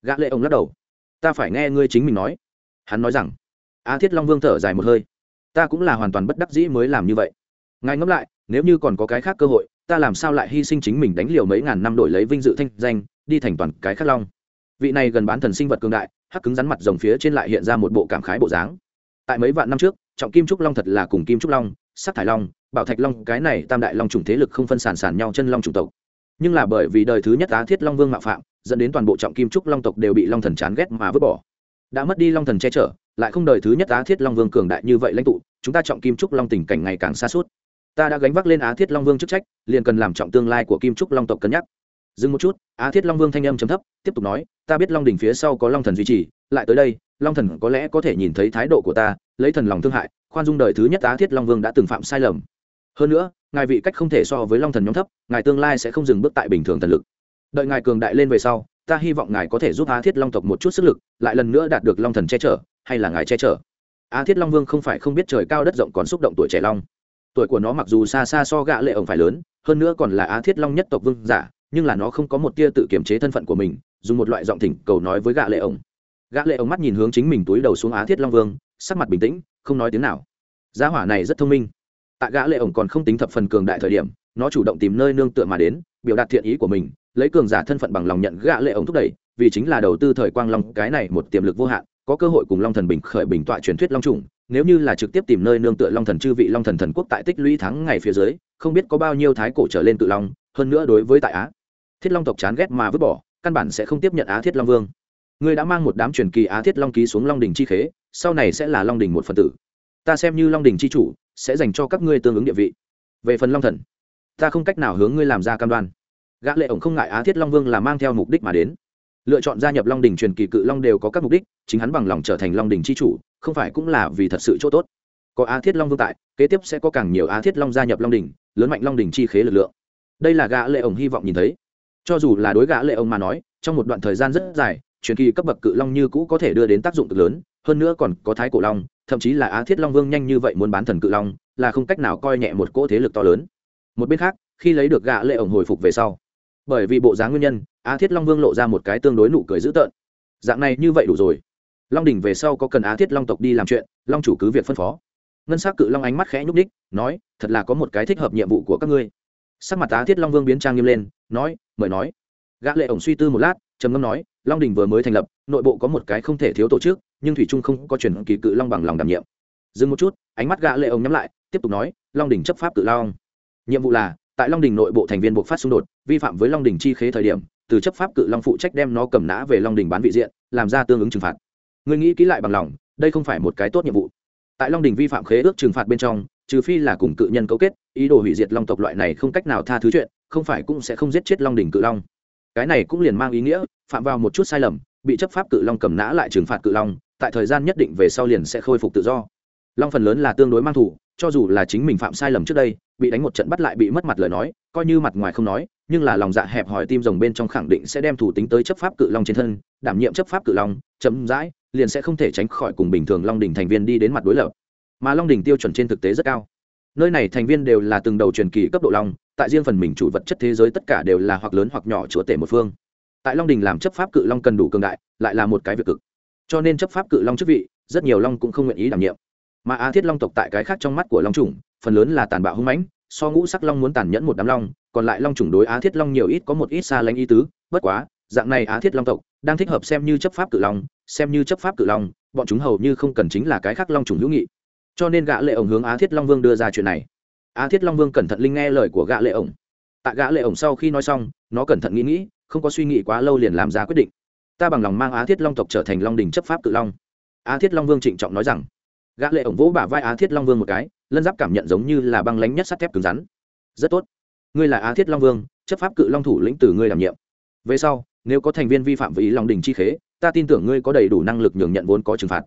Gã lệ ông lắc đầu. Ta phải nghe ngươi chính mình nói. Hắn nói rằng a thiết long vương thở dài một hơi. Ta cũng là hoàn toàn bất đắc dĩ mới làm như vậy. Ngài ngẫm lại, nếu như còn có cái khác cơ hội, ta làm sao lại hy sinh chính mình đánh liều mấy ngàn năm đổi lấy vinh dự thanh danh, đi thành toàn cái khắc long. Vị này gần bán thần sinh vật cường đại, hắc cứng rắn mặt rồng phía trên lại hiện ra một bộ cảm khái bộ dáng. Tại mấy vạn năm trước, trọng kim trúc long thật là cùng kim trúc long, sắc thải long, bảo thạch long, cái này tam đại long chủng thế lực không phân sản sản nhau chân long chủng tộc. Nhưng là bởi vì đời thứ nhất á thiết long vương mạo phạm, dẫn đến toàn bộ trọng kim trúc long tộc đều bị long thần chán ghét mà vứt bỏ đã mất đi long thần che chở, lại không đời thứ nhất á thiết long vương cường đại như vậy lãnh tụ, chúng ta trọng kim trúc long tình cảnh ngày càng xa suốt. Ta đã gánh vác lên á thiết long vương chức trách, liền cần làm trọng tương lai của kim trúc long tộc cân nhắc. Dừng một chút, á thiết long vương thanh âm chấm thấp, tiếp tục nói, ta biết long đỉnh phía sau có long thần duy trì, lại tới đây, long thần có lẽ có thể nhìn thấy thái độ của ta, lấy thần lòng thương hại, khoan dung đời thứ nhất á thiết long vương đã từng phạm sai lầm. Hơn nữa, ngài vị cách không thể so với long thần nhóm thấp, ngài tương lai sẽ không dừng bước tại bình thường thần lực. Đợi ngài cường đại lên về sau ta hy vọng ngài có thể giúp á thiết long tộc một chút sức lực, lại lần nữa đạt được long thần che chở, hay là ngài che chở? Á thiết long vương không phải không biết trời cao đất rộng còn xúc động tuổi trẻ long. Tuổi của nó mặc dù xa xa so gạ lệ ổng phải lớn, hơn nữa còn là á thiết long nhất tộc vương giả, nhưng là nó không có một tia tự kiểm chế thân phận của mình, dùng một loại giọng thỉnh cầu nói với gạ lệ ổng. Gã lệ ổng mắt nhìn hướng chính mình túi đầu xuống á thiết long vương, sắc mặt bình tĩnh, không nói tiếng nào. Gia hỏa này rất thông minh. Tại gã lệ ổng còn không tính thập phần cường đại thời điểm nó chủ động tìm nơi nương tựa mà đến, biểu đạt thiện ý của mình, lấy cường giả thân phận bằng lòng nhận gạ lệ ổng thúc đẩy, vì chính là đầu tư thời quang long, cái này một tiềm lực vô hạn, có cơ hội cùng long thần bình khởi bình tọa truyền thuyết long trùng nếu như là trực tiếp tìm nơi nương tựa long thần chư vị long thần thần quốc tại tích lũy thắng ngày phía dưới, không biết có bao nhiêu thái cổ trở lên tự long, hơn nữa đối với tại á, thiết long tộc chán ghét mà vứt bỏ, căn bản sẽ không tiếp nhận á thiết long vương. Ngươi đã mang một đám truyền kỳ á thiết long ký xuống long đình chi khế, sau này sẽ là long đình một phần tử. Ta xem như long đình chi chủ, sẽ dành cho các ngươi tương ứng địa vị. Về phần long thần ta không cách nào hướng ngươi làm ra cam đoan. Gã lệ ổng không ngại á thiết long vương là mang theo mục đích mà đến. Lựa chọn gia nhập long đình truyền kỳ cự long đều có các mục đích, chính hắn bằng lòng trở thành long đình chi chủ, không phải cũng là vì thật sự chỗ tốt. Có á thiết long vương tại, kế tiếp sẽ có càng nhiều á thiết long gia nhập long đình, lớn mạnh long đình chi khế lực lượng. Đây là gã lệ ổng hy vọng nhìn thấy. Cho dù là đối gã lệ ổng mà nói, trong một đoạn thời gian rất dài, truyền kỳ cấp bậc cự long như cũ có thể đưa đến tác dụng cực lớn, hơn nữa còn có thái cổ long, thậm chí là á thiết long vương nhanh như vậy muốn bán thần cự long, là không cách nào coi nhẹ một cỗ thế lực to lớn một bên khác, khi lấy được gạ lệ ổng hồi phục về sau, bởi vì bộ dáng nguyên nhân, á thiết long vương lộ ra một cái tương đối nụ cười dữ tợn. Dạng này như vậy đủ rồi. Long đỉnh về sau có cần á thiết long tộc đi làm chuyện, long chủ cứ việc phân phó. Ngân s á c cự long ánh mắt khẽ nhúc ních nói, thật là có một cái thích hợp nhiệm vụ của các ngươi. Sắc mặt á thiết long vương biến trang nghiêm lên, nói, mời nói. Gã lệ ổng suy tư một lát, trầm ngâm nói, long đình vừa mới thành lập, nội bộ có một cái không thể thiếu tổ chức, nhưng thủy trung không có chuyển kỳ cự long bằng lòng đảm nhiệm. Dừng một chút, ánh mắt gã lệ ổng nhắm lại, tiếp tục nói, long đình chấp pháp cự long nhiệm vụ là, tại long đình nội bộ thành viên buộc phát xung đột, vi phạm với long đình chi khế thời điểm, từ chấp pháp cự long phụ trách đem nó cầm nã về long đình bán vị diện, làm ra tương ứng trừng phạt. Người nghĩ kỹ lại bằng lòng, đây không phải một cái tốt nhiệm vụ. Tại long đình vi phạm khế ước trừng phạt bên trong, trừ phi là cùng cự nhân cấu kết, ý đồ hủy diệt long tộc loại này không cách nào tha thứ chuyện, không phải cũng sẽ không giết chết long đình cự long. Cái này cũng liền mang ý nghĩa, phạm vào một chút sai lầm, bị chấp pháp cự long cầm nã lại trừng phạt cự long, tại thời gian nhất định về sau liền sẽ khôi phục tự do. Long phần lớn là tương đối mang thủ cho dù là chính mình phạm sai lầm trước đây, bị đánh một trận bắt lại bị mất mặt lời nói, coi như mặt ngoài không nói, nhưng là lòng dạ hẹp hỏi tim rồng bên trong khẳng định sẽ đem thủ tính tới chấp pháp cự long trên thân, đảm nhiệm chấp pháp cự long chấm dãi liền sẽ không thể tránh khỏi cùng bình thường long đình thành viên đi đến mặt đối lập. Mà long đình tiêu chuẩn trên thực tế rất cao. Nơi này thành viên đều là từng đầu truyền kỳ cấp độ long, tại riêng phần mình chủ vật chất thế giới tất cả đều là hoặc lớn hoặc nhỏ chúa tể một phương. Tại long đình làm chấp pháp cự long cần đủ cường đại, lại là một cái việc cực. Cho nên chấp pháp cự long chức vị, rất nhiều long cũng không nguyện ý đảm nhiệm mà á thiết long tộc tại cái khác trong mắt của long trùng phần lớn là tàn bạo hung mãnh, so ngũ sắc long muốn tàn nhẫn một đám long, còn lại long trùng đối á thiết long nhiều ít có một ít xa lánh ý tứ, bất quá, dạng này á thiết long tộc đang thích hợp xem như chấp pháp cự long, xem như chấp pháp cự long, bọn chúng hầu như không cần chính là cái khác long trùng hữu nghị. Cho nên gã lệ ổng hướng á thiết long vương đưa ra chuyện này. Á thiết long vương cẩn thận linh nghe lời của gã lệ ổng. Tại gã lệ ổng sau khi nói xong, nó cẩn thận nghĩ nghĩ, không có suy nghĩ quá lâu liền làm ra quyết định. Ta bằng lòng mang á thiết long tộc trở thành long đình chấp pháp cự long. Á thiết long vương trịnh trọng nói rằng gã lệ ổng vỗ bả vai á thiết long vương một cái, lân giáp cảm nhận giống như là băng lãnh nhất sắt thép cứng rắn. Rất tốt. Ngươi là á thiết long vương, chấp pháp cự long thủ lĩnh từ ngươi đảm nhiệm. Về sau, nếu có thành viên vi phạm với ý long đình chi khế, ta tin tưởng ngươi có đầy đủ năng lực nhường nhận vốn có trừng phạt.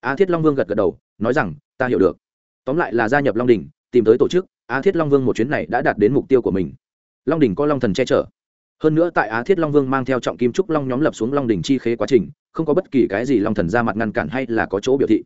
Á thiết long vương gật gật đầu, nói rằng, ta hiểu được. Tóm lại là gia nhập long đình, tìm tới tổ chức, á thiết long vương một chuyến này đã đạt đến mục tiêu của mình. Long đình có long thần che chở. Hơn nữa tại á thiết long vương mang theo trọng kim trúc long nhóm lập xuống long đình chi khế quá trình, không có bất kỳ cái gì long thần ra mặt ngăn cản hay là có chỗ biểu thị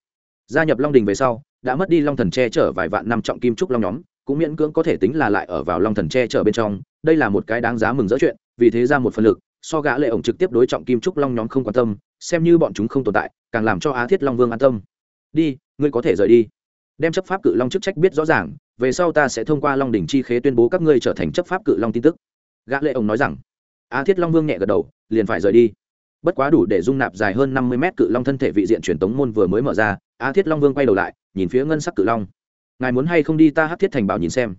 gia nhập long đình về sau, đã mất đi long thần che chở vài vạn năm trọng kim trúc long nhóm, cũng miễn cưỡng có thể tính là lại ở vào long thần che chở bên trong. Đây là một cái đáng giá mừng rỡ chuyện, vì thế ra một phần lực, so gã lệ ổng trực tiếp đối trọng kim trúc long nhóm không quan tâm, xem như bọn chúng không tồn tại, càng làm cho á thiết long vương an tâm. Đi, ngươi có thể rời đi. Đem chấp pháp cự long chức trách biết rõ ràng, về sau ta sẽ thông qua long đỉnh chi khế tuyên bố các ngươi trở thành chấp pháp cự long tin tức. Gã lệ ổng nói rằng. Á thiết long vương nhẹ gật đầu, liền phải rời đi bất quá đủ để dung nạp dài hơn năm mươi mét cự long thân thể vị diện truyền tống môn vừa mới mở ra, á thiết long vương quay đầu lại, nhìn phía ngân sắc cự long. Ngài muốn hay không đi ta hát thiết thành bảo nhìn xem?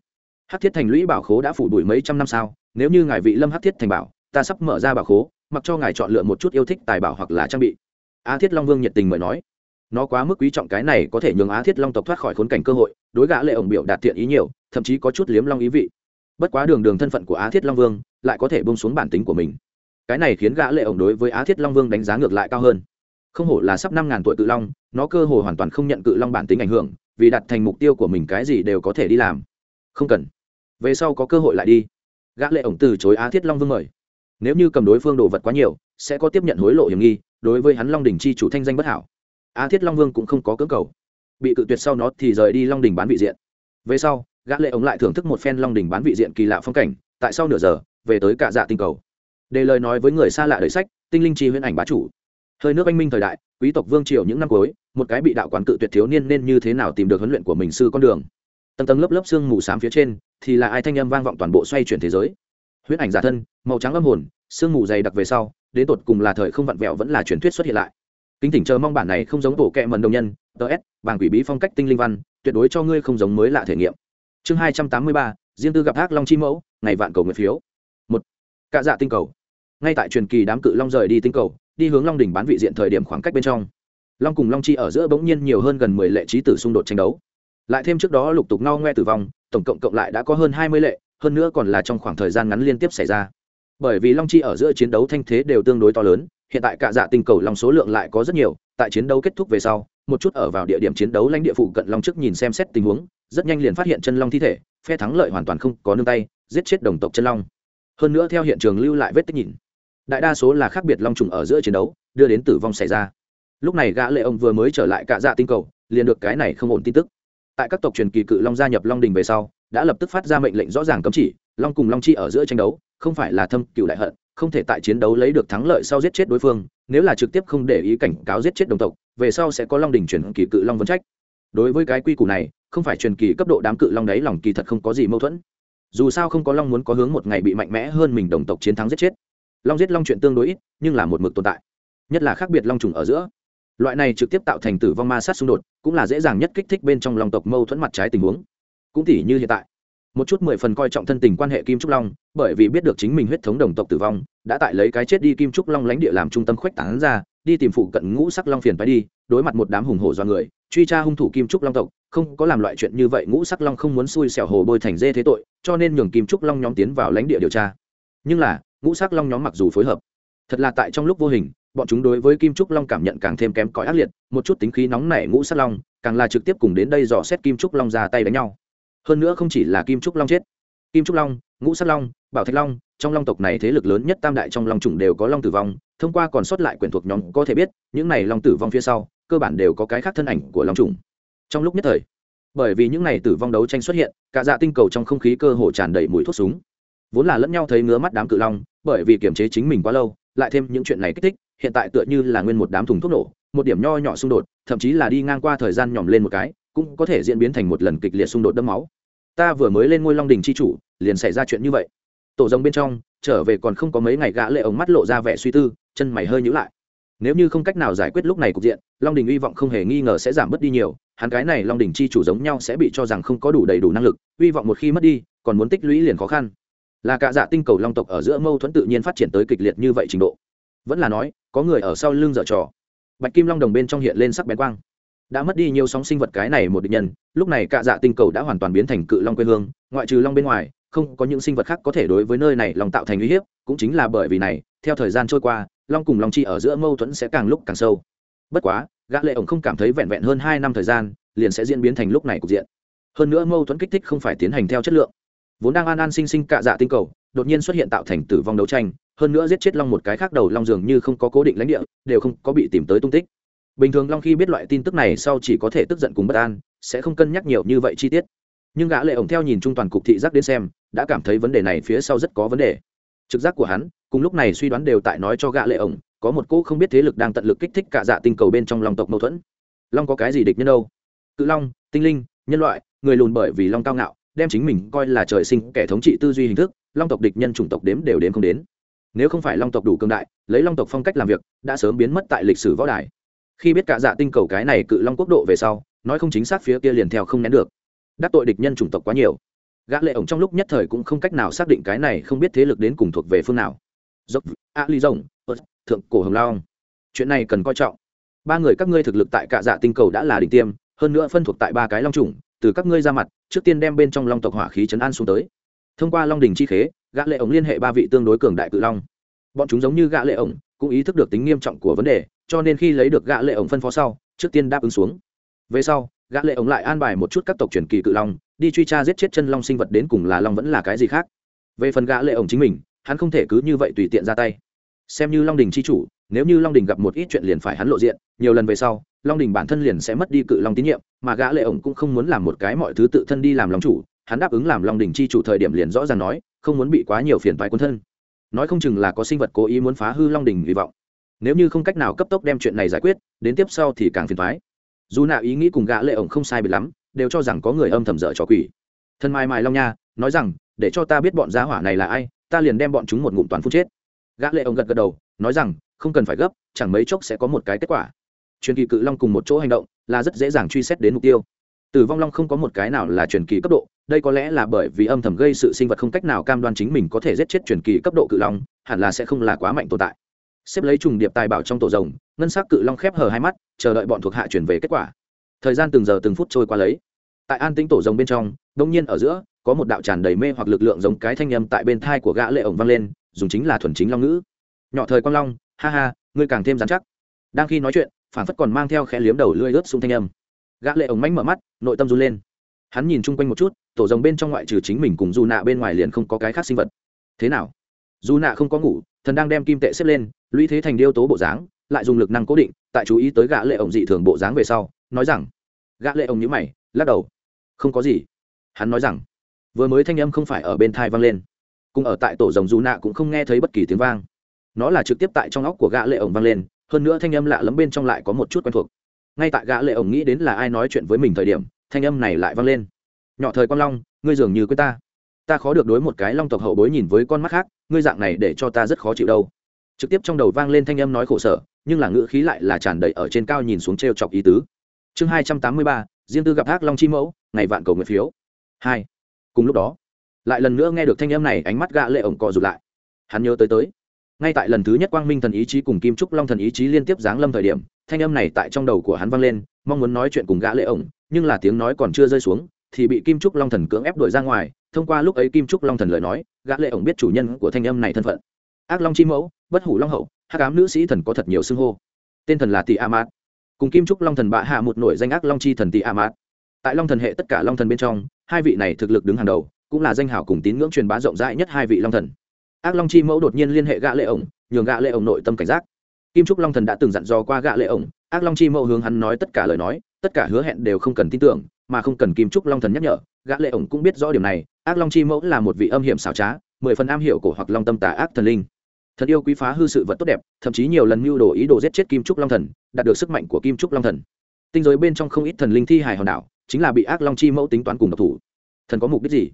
Hát thiết thành lũy bảo khố đã phủ đuổi mấy trăm năm sao? Nếu như ngài vị lâm hát thiết thành bảo, ta sắp mở ra bảo khố, mặc cho ngài chọn lựa một chút yêu thích tài bảo hoặc là trang bị. Á thiết long vương nhiệt tình mời nói. Nó quá mức quý trọng cái này có thể nhường á thiết long tộc thoát khỏi khốn cảnh cơ hội, đối gã lệ ổng biểu đạt thiện ý nhiều, thậm chí có chút liếm long ý vị. Bất quá đường đường thân phận của á thiết long vương lại có thể bông xuống bản tính của mình cái này khiến gã lệ ổng đối với á thiết long vương đánh giá ngược lại cao hơn. Không hổ là sắp năm ngàn tuổi cự long, nó cơ hồ hoàn toàn không nhận cự long bản tính ảnh hưởng, vì đặt thành mục tiêu của mình cái gì đều có thể đi làm. Không cần. Về sau có cơ hội lại đi. Gã lệ ổng từ chối á thiết long vương mời. Nếu như cầm đối phương đồ vật quá nhiều, sẽ có tiếp nhận hối lộ hiểm nghi, đối với hắn long đình chi chủ thanh danh bất hảo. Á thiết long vương cũng không có cưỡng cầu. Bị cự tuyệt sau nó thì rời đi long đình bán vị diện. Về sau, gã lệ ổng lại thưởng thức một phen long đình bán vị diện kỳ lạ phong cảnh, tại sau nửa giờ, về tới cả dạ tinh cầu để lời nói với người xa lạ đời sách, tinh linh chi huyễn ảnh bá chủ. Hơi nước anh minh thời đại, quý tộc vương triều những năm cuối, một cái bị đạo quán cự tuyệt thiếu niên nên như thế nào tìm được huấn luyện của mình sư con đường. Tầng tầng lớp lớp xương mù s phía trên, thì là ai thanh âm vang vọng toàn bộ xoay chuyển thế giới. Huyễn ảnh giả thân, màu trắng âm hồn, sương mù dày đặc về sau, đến tột cùng là thời không vặn vẹo vẫn là truyền thuyết xuất hiện lại. Kính thỉnh chờ mong bản này không giống bộ kệ mần đồng nhân ts vàng quỷ bí phong cách tinh linh văn, tuyệt đối cho ngươi không giống mới lạ thể nghiệm. Chương hai trăm tám mươi ba riêng tư gặp thác long chi mẫu, ngày vạn cầu nguyện phiếu. Một, cạ dạ tinh cầu ngay tại truyền kỳ đám cự long rời đi tinh cầu, đi hướng long đỉnh bán vị diện thời điểm khoảng cách bên trong. Long cùng long chi ở giữa bỗng nhiên nhiều hơn gần mười lệ trí tử xung đột tranh đấu. Lại thêm trước đó lục tục ngao ngoe tử vong, tổng cộng cộng lại đã có hơn hai mươi lệ, hơn nữa còn là trong khoảng thời gian ngắn liên tiếp xảy ra. Bởi vì long chi ở giữa chiến đấu thanh thế đều tương đối to lớn, hiện tại cả dạ tinh cầu long số lượng lại có rất nhiều, tại chiến đấu kết thúc về sau, một chút ở vào địa điểm chiến đấu lãnh địa phụ cận long trước nhìn xem xét tình huống, rất nhanh liền phát hiện chân long thi thể, phe thắng lợi hoàn toàn không có nương tay, giết chết đồng tộc chân long. Hơn nữa theo hiện trường lưu lại vết tích nhìn đại đa số là khác biệt long trùng ở giữa chiến đấu, đưa đến tử vong xảy ra. Lúc này gã lệ ông vừa mới trở lại cả dạ tinh cầu, liền được cái này không ổn tin tức. Tại các tộc truyền kỳ cự long gia nhập long đình về sau, đã lập tức phát ra mệnh lệnh rõ ràng cấm chỉ, long cùng long chi ở giữa tranh đấu, không phải là thâm cựu đại hận, không thể tại chiến đấu lấy được thắng lợi sau giết chết đối phương, nếu là trực tiếp không để ý cảnh cáo giết chết đồng tộc, về sau sẽ có long đình truyền kỳ cự long vấn trách. Đối với cái quy củ này, không phải truyền kỳ cấp độ đám cự long đấy lòng kỳ thật không có gì mâu thuẫn. Dù sao không có long muốn có hướng một ngày bị mạnh mẽ hơn mình đồng tộc chiến thắng giết chết long giết long chuyện tương đối ít, nhưng là một mực tồn tại. Nhất là khác biệt long trùng ở giữa. Loại này trực tiếp tạo thành tử vong ma sát xung đột, cũng là dễ dàng nhất kích thích bên trong long tộc mâu thuẫn mặt trái tình huống. Cũng tỉ như hiện tại. Một chút mười phần coi trọng thân tình quan hệ kim trúc long, bởi vì biết được chính mình huyết thống đồng tộc tử vong, đã tại lấy cái chết đi kim trúc long lãnh địa làm trung tâm khuếch tán ra, đi tìm phụ cận ngũ sắc long phiền phải đi, đối mặt một đám hùng hổ do người, truy tra hung thủ kim trúc long tộc, không có làm loại chuyện như vậy, ngũ sắc long không muốn xui xẻo hồ bôi thành dê thế tội, cho nên nhường kim trúc long nhóm tiến vào lãnh địa điều tra. Nhưng là ngũ sắc long nhóm mặc dù phối hợp, thật là tại trong lúc vô hình, bọn chúng đối với kim trúc long cảm nhận càng thêm kém cỏi ác liệt, một chút tính khí nóng nảy ngũ sắc long, càng là trực tiếp cùng đến đây dò xét kim trúc long ra tay đánh nhau. Hơn nữa không chỉ là kim trúc long chết, kim trúc long, ngũ sắc long, bảo thạch long, trong long tộc này thế lực lớn nhất tam đại trong long chủng đều có long tử vong, thông qua còn sót lại quyển thuộc nhóm có thể biết, những này long tử vong phía sau, cơ bản đều có cái khác thân ảnh của long chủng. Trong lúc nhất thời, bởi vì những này tử vong đấu tranh xuất hiện, cả dạ tinh cầu trong không khí cơ hồ tràn đầy mùi thuốc súng vốn là lẫn nhau thấy ngứa mắt đám cự long, bởi vì kiềm chế chính mình quá lâu, lại thêm những chuyện này kích thích, hiện tại tựa như là nguyên một đám thùng thuốc nổ, một điểm nho nhỏ xung đột, thậm chí là đi ngang qua thời gian nhỏm lên một cái, cũng có thể diễn biến thành một lần kịch liệt xung đột đẫm máu. Ta vừa mới lên ngôi long đình c h i chủ, liền xảy ra chuyện như vậy. Tổ rồng bên trong, trở về còn không có mấy ngày gã lệ ống mắt lộ ra vẻ suy tư, chân mày hơi nhữ lại. Nếu như không cách nào giải quyết lúc này cục diện, long đình hy vọng không hề nghi ngờ sẽ giảm bớt đi nhiều, hắn cái này long đình chi chủ giống nhau sẽ bị cho rằng không có đủ đầy đủ năng lực, hy vọng một khi mất đi, còn muốn tích lũy liền khó khăn là cả dạ tinh cầu long tộc ở giữa mâu thuẫn tự nhiên phát triển tới kịch liệt như vậy trình độ. Vẫn là nói, có người ở sau lưng dở trò. Bạch kim long đồng bên trong hiện lên sắc bén quang. Đã mất đi nhiều sóng sinh vật cái này một định nhân, lúc này cả dạ tinh cầu đã hoàn toàn biến thành cự long quê hương, ngoại trừ long bên ngoài, không có những sinh vật khác có thể đối với nơi này lòng tạo thành uy hiếp, cũng chính là bởi vì này, theo thời gian trôi qua, long cùng long chi ở giữa mâu thuẫn sẽ càng lúc càng sâu. Bất quá, gã lệ ổng không cảm thấy vẹn vẹn hơn hai năm thời gian, liền sẽ diễn biến thành lúc này cục diện. Hơn nữa mâu thuẫn kích thích không phải tiến hành theo chất lượng vốn đang an an sinh sinh cạ dạ tinh cầu, đột nhiên xuất hiện tạo thành tử vong đấu tranh, hơn nữa giết chết long một cái khác đầu long dường như không có cố định lãnh địa, đều không có bị tìm tới tung tích. Bình thường long khi biết loại tin tức này sau chỉ có thể tức giận cùng bất an, sẽ không cân nhắc nhiều như vậy chi tiết. Nhưng gã lệ ổng theo nhìn trung toàn cục thị giác đến xem, đã cảm thấy vấn đề này phía sau rất có vấn đề. Trực giác của hắn, cùng lúc này suy đoán đều tại nói cho gã lệ ổng, có một cô không biết thế lực đang tận lực kích thích cả dạ tinh cầu bên trong long tộc mâu thuẫn. Long có cái gì địch nhân đâu? Cự long, tinh linh, nhân loại, người lùn bởi vì long cao ngạo đem chính mình coi là trời sinh kẻ thống trị tư duy hình thức, long tộc địch nhân chủng tộc đếm đều đến không đến. Nếu không phải long tộc đủ cường đại, lấy long tộc phong cách làm việc, đã sớm biến mất tại lịch sử võ đài. Khi biết cả dạ tinh cầu cái này cự long quốc độ về sau, nói không chính xác phía kia liền theo không nén được. Đắc tội địch nhân chủng tộc quá nhiều. Gã lệ ổng trong lúc nhất thời cũng không cách nào xác định cái này không biết thế lực đến cùng thuộc về phương nào. Dốc, a ly rồng thượng cổ hồng long. Chuyện này cần coi trọng. Ba người các ngươi thực lực tại cả dạ tinh cầu đã là đỉnh tiêm, hơn nữa phân thuộc tại ba cái long chủng từ các ngươi ra mặt, trước tiên đem bên trong long tộc hỏa khí chấn an xuống tới. Thông qua long đình chi khế, gã lệ ổng liên hệ ba vị tương đối cường đại cự long. Bọn chúng giống như gã lệ ổng, cũng ý thức được tính nghiêm trọng của vấn đề, cho nên khi lấy được gã lệ ổng phân phó sau, trước tiên đáp ứng xuống. Về sau, gã lệ ổng lại an bài một chút các tộc truyền kỳ cự long, đi truy tra giết chết chân long sinh vật đến cùng là long vẫn là cái gì khác. Về phần gã lệ ổng chính mình, hắn không thể cứ như vậy tùy tiện ra tay. Xem như long đình chi chủ nếu như long đình gặp một ít chuyện liền phải hắn lộ diện, nhiều lần về sau, long đình bản thân liền sẽ mất đi cự long tín nhiệm, mà gã lệ ổng cũng không muốn làm một cái mọi thứ tự thân đi làm long chủ, hắn đáp ứng làm long đình chi chủ thời điểm liền rõ ràng nói, không muốn bị quá nhiều phiền toái quân thân. Nói không chừng là có sinh vật cố ý muốn phá hư long đình hy vọng. Nếu như không cách nào cấp tốc đem chuyện này giải quyết, đến tiếp sau thì càng phiền toái. Dù nạ ý nghĩ cùng gã lệ ổng không sai biệt lắm, đều cho rằng có người âm thầm dở trò quỷ. Thân mai mai long nha, nói rằng, để cho ta biết bọn gia hỏa này là ai, ta liền đem bọn chúng một ngụm toàn phun chết. Gã lệ ổng gật gật đầu, nói rằng không cần phải gấp, chẳng mấy chốc sẽ có một cái kết quả. Truyền kỳ cự long cùng một chỗ hành động là rất dễ dàng truy xét đến mục tiêu. Tử vong long không có một cái nào là truyền kỳ cấp độ, đây có lẽ là bởi vì âm thầm gây sự sinh vật không cách nào cam đoan chính mình có thể giết chết truyền kỳ cấp độ cự long, hẳn là sẽ không là quá mạnh tồn tại. Xếp lấy trùng điệp tài bảo trong tổ rồng, ngân sắc cự long khép hờ hai mắt, chờ đợi bọn thuộc hạ chuyển về kết quả. Thời gian từng giờ từng phút trôi qua lấy. Tại an tĩnh tổ rồng bên trong, đông nhiên ở giữa, có một đạo tràn đầy mê hoặc lực lượng giống cái thanh âm tại bên thai của gã lệ ổng vang lên, dùng chính là thuần chính long ngữ. Nhỏ thời quang long ha ha, ngươi càng thêm dán chắc. Đang khi nói chuyện phản phất còn mang theo khẽ liếm đầu lưỡi ướt xung thanh âm. Gã lệ ổng mánh mở mắt, nội tâm run lên. Hắn nhìn chung quanh một chút, tổ rồng bên trong ngoại trừ chính mình cùng du nạ bên ngoài liền không có cái khác sinh vật. Thế nào? Du nạ không có ngủ, thần đang đem kim tệ xếp lên, lũy thế thành điêu tố bộ dáng, lại dùng lực năng cố định, tại chú ý tới gã lệ ổng dị thường bộ dáng về sau, nói rằng, gã lệ ổng nhíu mày, lắc đầu. Không có gì. Hắn nói rằng, vừa mới thanh âm không phải ở bên thai vang lên, cùng ở tại tổ rồng du nạ cũng không nghe thấy bất kỳ tiếng vang nó là trực tiếp tại trong óc của gã lệ ổng vang lên, hơn nữa thanh âm lạ lẫm bên trong lại có một chút quen thuộc. Ngay tại gã lệ ổng nghĩ đến là ai nói chuyện với mình thời điểm, thanh âm này lại vang lên. Nhỏ thời quang long, ngươi dường như quên ta. Ta khó được đối một cái long tộc hậu bối nhìn với con mắt khác, ngươi dạng này để cho ta rất khó chịu đâu. Trực tiếp trong đầu vang lên thanh âm nói khổ sở, nhưng là ngữ khí lại là tràn đầy ở trên cao nhìn xuống t chọc ý tứ. Chương hai trăm tám mươi ba riêng tư gặp ác long chi mẫu, ngày vạn cầu nguyện phiếu. Hai. Cùng lúc đó, lại lần nữa nghe được thanh âm này, ánh mắt gã lệ ổng cọ rụt lại. Hắn nhớ tới tới ngay tại lần thứ nhất quang minh thần ý chí cùng kim trúc long thần ý chí liên tiếp giáng lâm thời điểm, thanh âm này tại trong đầu của hắn vang lên, mong muốn nói chuyện cùng gã lệ ổng, nhưng là tiếng nói còn chưa rơi xuống, thì bị kim trúc long thần cưỡng ép đuổi ra ngoài. Thông qua lúc ấy kim trúc long thần lời nói, gã lệ ổng biết chủ nhân của thanh âm này thân phận. Ác long chi mẫu, bất hủ long hậu, hắc ám nữ sĩ thần có thật nhiều xưng hô. Tên thần là tỷ amat cùng kim trúc long thần bạ hạ một nổi danh ác long chi thần tỷ amat tại long thần hệ tất cả long thần bên trong, hai vị này thực lực đứng hàng đầu, cũng là danh hào cùng tín ngưỡng truyền bá rộng rãi nhất hai vị long thần ác long chi mẫu đột nhiên liên hệ gã lệ ổng, nhường gã lệ ổng nội tâm cảnh giác. Kim trúc long thần đã từng dặn dò qua gã lệ ổng, ác long chi mẫu hướng hắn nói tất cả lời nói, tất cả hứa hẹn đều không cần tin tưởng, mà không cần kim trúc long thần nhắc nhở, gã lệ ổng cũng biết rõ điểm này. Ác long chi mẫu là một vị âm hiểm xảo trá, mười phần am hiểu cổ hoặc long tâm tà ác thần linh. Thần yêu quý phá hư sự vật tốt đẹp, thậm chí nhiều lần mưu đồ ý đồ giết chết kim trúc long thần, đạt được sức mạnh của kim trúc long thần. Tinh giới bên trong không ít thần linh thi hài hòn đảo, chính là bị ác long chi mẫu tính toán cùng độc thủ. Thần có mục đích gì?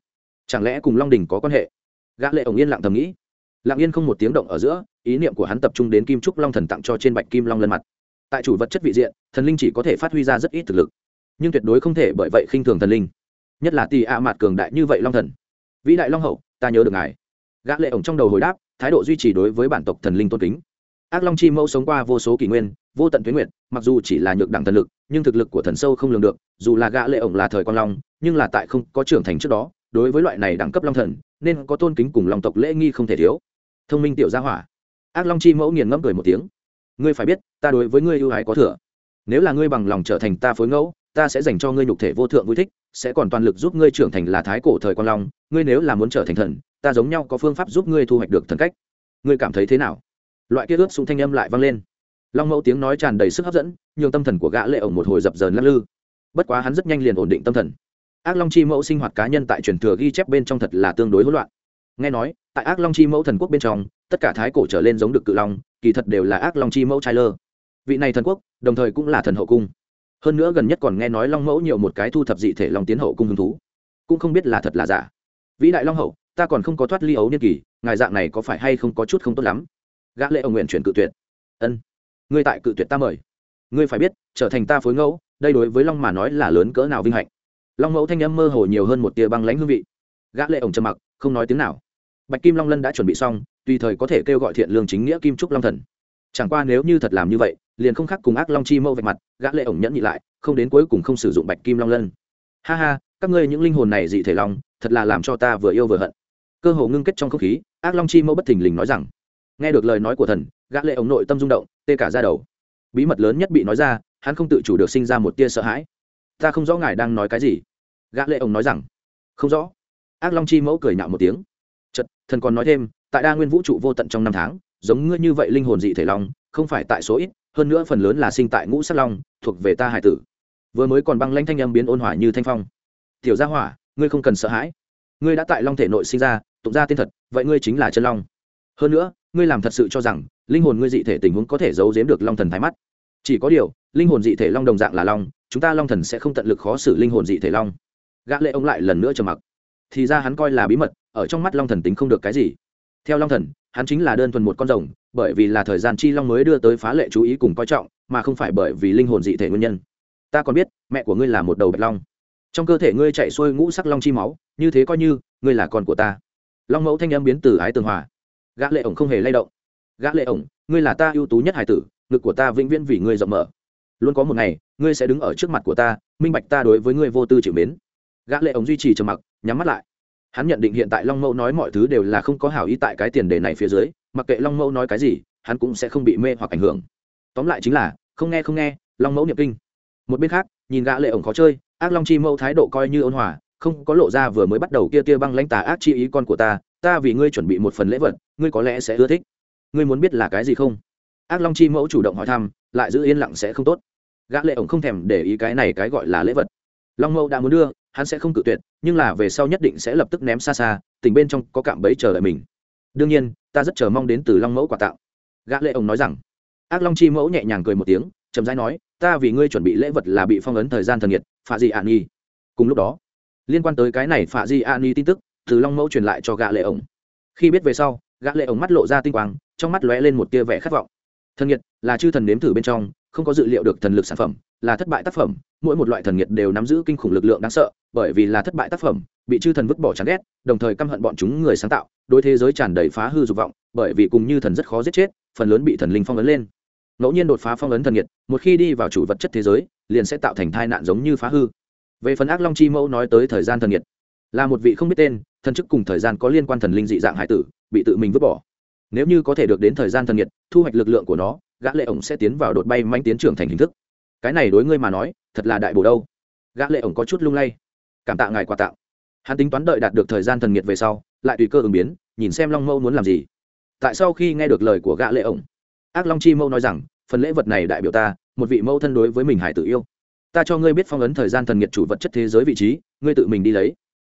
Chẳng lẽ cùng long đình có quan hệ? Gã lệ ổng yên lặng thầm nghĩ. Lặng yên không một tiếng động ở giữa, ý niệm của hắn tập trung đến kim trúc long thần tặng cho trên bạch kim long lân mặt. Tại chủ vật chất vị diện, thần linh chỉ có thể phát huy ra rất ít thực lực, nhưng tuyệt đối không thể bởi vậy khinh thường thần linh. Nhất là tì ạ mạt cường đại như vậy long thần. Vĩ đại long hậu, ta nhớ được ngài. Gã lệ ổng trong đầu hồi đáp, thái độ duy trì đối với bản tộc thần linh tôn kính. Ác long chi mẫu sống qua vô số kỷ nguyên, vô tận tuyến nguyện mặc dù chỉ là nhược đẳng thần lực, nhưng thực lực của thần sâu không lường được, dù là gã lệ ổng là thời quan long, nhưng là tại không có trưởng thành trước đó, đối với loại này đẳng cấp long thần nên có tôn kính cùng lòng tộc lễ nghi không thể thiếu. Thông minh tiểu gia hỏa. Ác long chi mẫu nghiền ngẫm cười một tiếng. Ngươi phải biết, ta đối với ngươi ưu ái có thừa. Nếu là ngươi bằng lòng trở thành ta phối ngẫu, ta sẽ dành cho ngươi nhục thể vô thượng vui thích, sẽ còn toàn lực giúp ngươi trưởng thành là thái cổ thời quan long. Ngươi nếu là muốn trở thành thần, ta giống nhau có phương pháp giúp ngươi thu hoạch được thần cách. Ngươi cảm thấy thế nào? Loại kia ướt sung thanh âm lại vang lên. Long mẫu tiếng nói tràn đầy sức hấp dẫn, nhường tâm thần của gã lệ ổng một hồi dập dờn lắc lư. Bất quá hắn rất nhanh liền ổn định tâm thần ác long chi mẫu sinh hoạt cá nhân tại truyền thừa ghi chép bên trong thật là tương đối hỗn loạn. Nghe nói, tại ác long chi mẫu thần quốc bên trong, tất cả thái cổ trở lên giống được cự long, kỳ thật đều là ác long chi mẫu trai lơ. Vị này thần quốc, đồng thời cũng là thần hậu cung. Hơn nữa gần nhất còn nghe nói long mẫu nhiều một cái thu thập dị thể long tiến hậu cung hứng thú. Cũng không biết là thật là giả. Vĩ đại long hậu, ta còn không có thoát ly ấu niên kỳ, ngài dạng này có phải hay không có chút không tốt lắm? Gã lệ ông nguyện chuyển cự tuyệt. Ân, ngươi tại cự tuyệt ta mời. Ngươi phải biết, trở thành ta phối ngẫu, đây đối với long mà nói là lớn cỡ nào vinh hạnh long mẫu thanh âm mơ hồ nhiều hơn một tia băng lãnh hương vị. Gã lệ ổng trầm mặc, không nói tiếng nào. Bạch kim long lân đã chuẩn bị xong, tùy thời có thể kêu gọi thiện lương chính nghĩa kim trúc long thần. Chẳng qua nếu như thật làm như vậy, liền không khác cùng ác long chi mâu vạch mặt, gã lệ ổng nhẫn nhị lại, không đến cuối cùng không sử dụng bạch kim long lân. Ha ha, các ngươi những linh hồn này dị thể long, thật là làm cho ta vừa yêu vừa hận. Cơ hồ ngưng kết trong không khí, ác long chi mâu bất thình lình nói rằng, nghe được lời nói của thần, gã lệ ổng nội tâm rung động, tê cả da đầu. Bí mật lớn nhất bị nói ra, hắn không tự chủ được sinh ra một tia sợ hãi ta không rõ ngài đang nói cái gì. Gã lệ ổng nói rằng, không rõ. Ác long chi mẫu cười nhạo một tiếng. Chật thần còn nói thêm, tại đa nguyên vũ trụ vô tận trong năm tháng, giống ngươi như vậy linh hồn dị thể long, không phải tại số ít, hơn nữa phần lớn là sinh tại ngũ sắc long, thuộc về ta hải tử. Vừa mới còn băng lanh thanh âm biến ôn hòa như thanh phong. Tiểu gia hỏa, ngươi không cần sợ hãi. Ngươi đã tại long thể nội sinh ra, tụng ra tên thật vậy ngươi chính là chân long. Hơn nữa, ngươi làm thật sự cho rằng, linh hồn ngươi dị thể tình huống có thể giấu giếm được long thần thái mắt. Chỉ có điều, linh hồn dị thể long đồng dạng là long chúng ta long thần sẽ không tận lực khó xử linh hồn dị thể long. Gã lệ ông lại lần nữa trầm mặc. Thì ra hắn coi là bí mật, ở trong mắt long thần tính không được cái gì. Theo long thần, hắn chính là đơn thuần một con rồng, bởi vì là thời gian chi long mới đưa tới phá lệ chú ý cùng coi trọng, mà không phải bởi vì linh hồn dị thể nguyên nhân. Ta còn biết, mẹ của ngươi là một đầu bạch long. Trong cơ thể ngươi chạy xuôi ngũ sắc long chi máu, như thế coi như, ngươi là con của ta. Long mẫu thanh âm biến từ ái tường hòa. Gã lệ ổng không hề lay động. Gã lệ ổng ngươi là ta ưu tú nhất hải tử, ngực của ta vĩnh viễn vì ngươi rộng mở. Luôn có một ngày ngươi sẽ đứng ở trước mặt của ta, minh bạch ta đối với ngươi vô tư chịu mến. Gã lệ ổng duy trì trầm mặc, nhắm mắt lại. Hắn nhận định hiện tại long mẫu nói mọi thứ đều là không có hảo ý tại cái tiền đề này phía dưới, mặc kệ long mẫu nói cái gì, hắn cũng sẽ không bị mê hoặc ảnh hưởng. Tóm lại chính là, không nghe không nghe, long mẫu niệm kinh. Một bên khác, nhìn gã lệ ổng khó chơi, ác long chi mẫu thái độ coi như ôn hòa, không có lộ ra vừa mới bắt đầu kia tia băng lãnh tà ác chi ý con của ta ta vì ngươi chuẩn bị một phần lễ vật, ngươi có lẽ sẽ ưa thích. Ngươi muốn biết là cái gì không? Ác long chi mẫu chủ động hỏi thăm, lại giữ yên lặng sẽ không tốt gã lệ ổng không thèm để ý cái này cái gọi là lễ vật. Long mẫu đã muốn đưa, hắn sẽ không cự tuyệt, nhưng là về sau nhất định sẽ lập tức ném xa xa, tình bên trong có cạm bẫy chờ đợi mình. Đương nhiên, ta rất chờ mong đến từ long mẫu quà tặng. gã lệ ổng nói rằng. Ác long chi mẫu nhẹ nhàng cười một tiếng, chậm rãi nói, ta vì ngươi chuẩn bị lễ vật là bị phong ấn thời gian thần nhiệt, phạ di an nhi. Cùng lúc đó, liên quan tới cái này phạ di an nhi tin tức, từ long mẫu truyền lại cho gã lệ ổng. Khi biết về sau, gã lệ ổng mắt lộ ra tinh quang, trong mắt lóe lên một tia vẻ khát vọng. Thần nhiệt là chư thần nếm thử bên trong không có dự liệu được thần lực sản phẩm, là thất bại tác phẩm, mỗi một loại thần nhiệt đều nắm giữ kinh khủng lực lượng đáng sợ, bởi vì là thất bại tác phẩm, bị chư thần vứt bỏ chán ghét, đồng thời căm hận bọn chúng người sáng tạo, đối thế giới tràn đầy phá hư dục vọng, bởi vì cùng như thần rất khó giết chết, phần lớn bị thần linh phong ấn lên. Ngẫu nhiên đột phá phong ấn thần nhiệt một khi đi vào chủ vật chất thế giới, liền sẽ tạo thành tai nạn giống như phá hư. Về phần ác long chi mẫu nói tới thời gian thần nhiệt là một vị không biết tên, thần chức cùng thời gian có liên quan thần linh dị dạng hải tử, bị tự mình vứt bỏ. Nếu như có thể được đến thời gian thần nhiệt thu hoạch lực lượng của nó gã lệ ổng sẽ tiến vào đột bay manh tiến trưởng thành hình thức. Cái này đối ngươi mà nói thật là đại bổ đâu. Gã lệ ổng có chút lung lay. Cảm tạ ngài quà tặng. Hắn tính toán đợi đạt được thời gian thần nhiệt về sau lại tùy cơ ứng biến nhìn xem long mâu muốn làm gì. Tại sau khi nghe được lời của gã lệ ổng ác long chi mâu nói rằng phần lễ vật này đại biểu ta một vị mâu thân đối với mình hải tự yêu. Ta cho ngươi biết phong ấn thời gian thần nhiệt chủ vật chất thế giới vị trí ngươi tự mình đi lấy.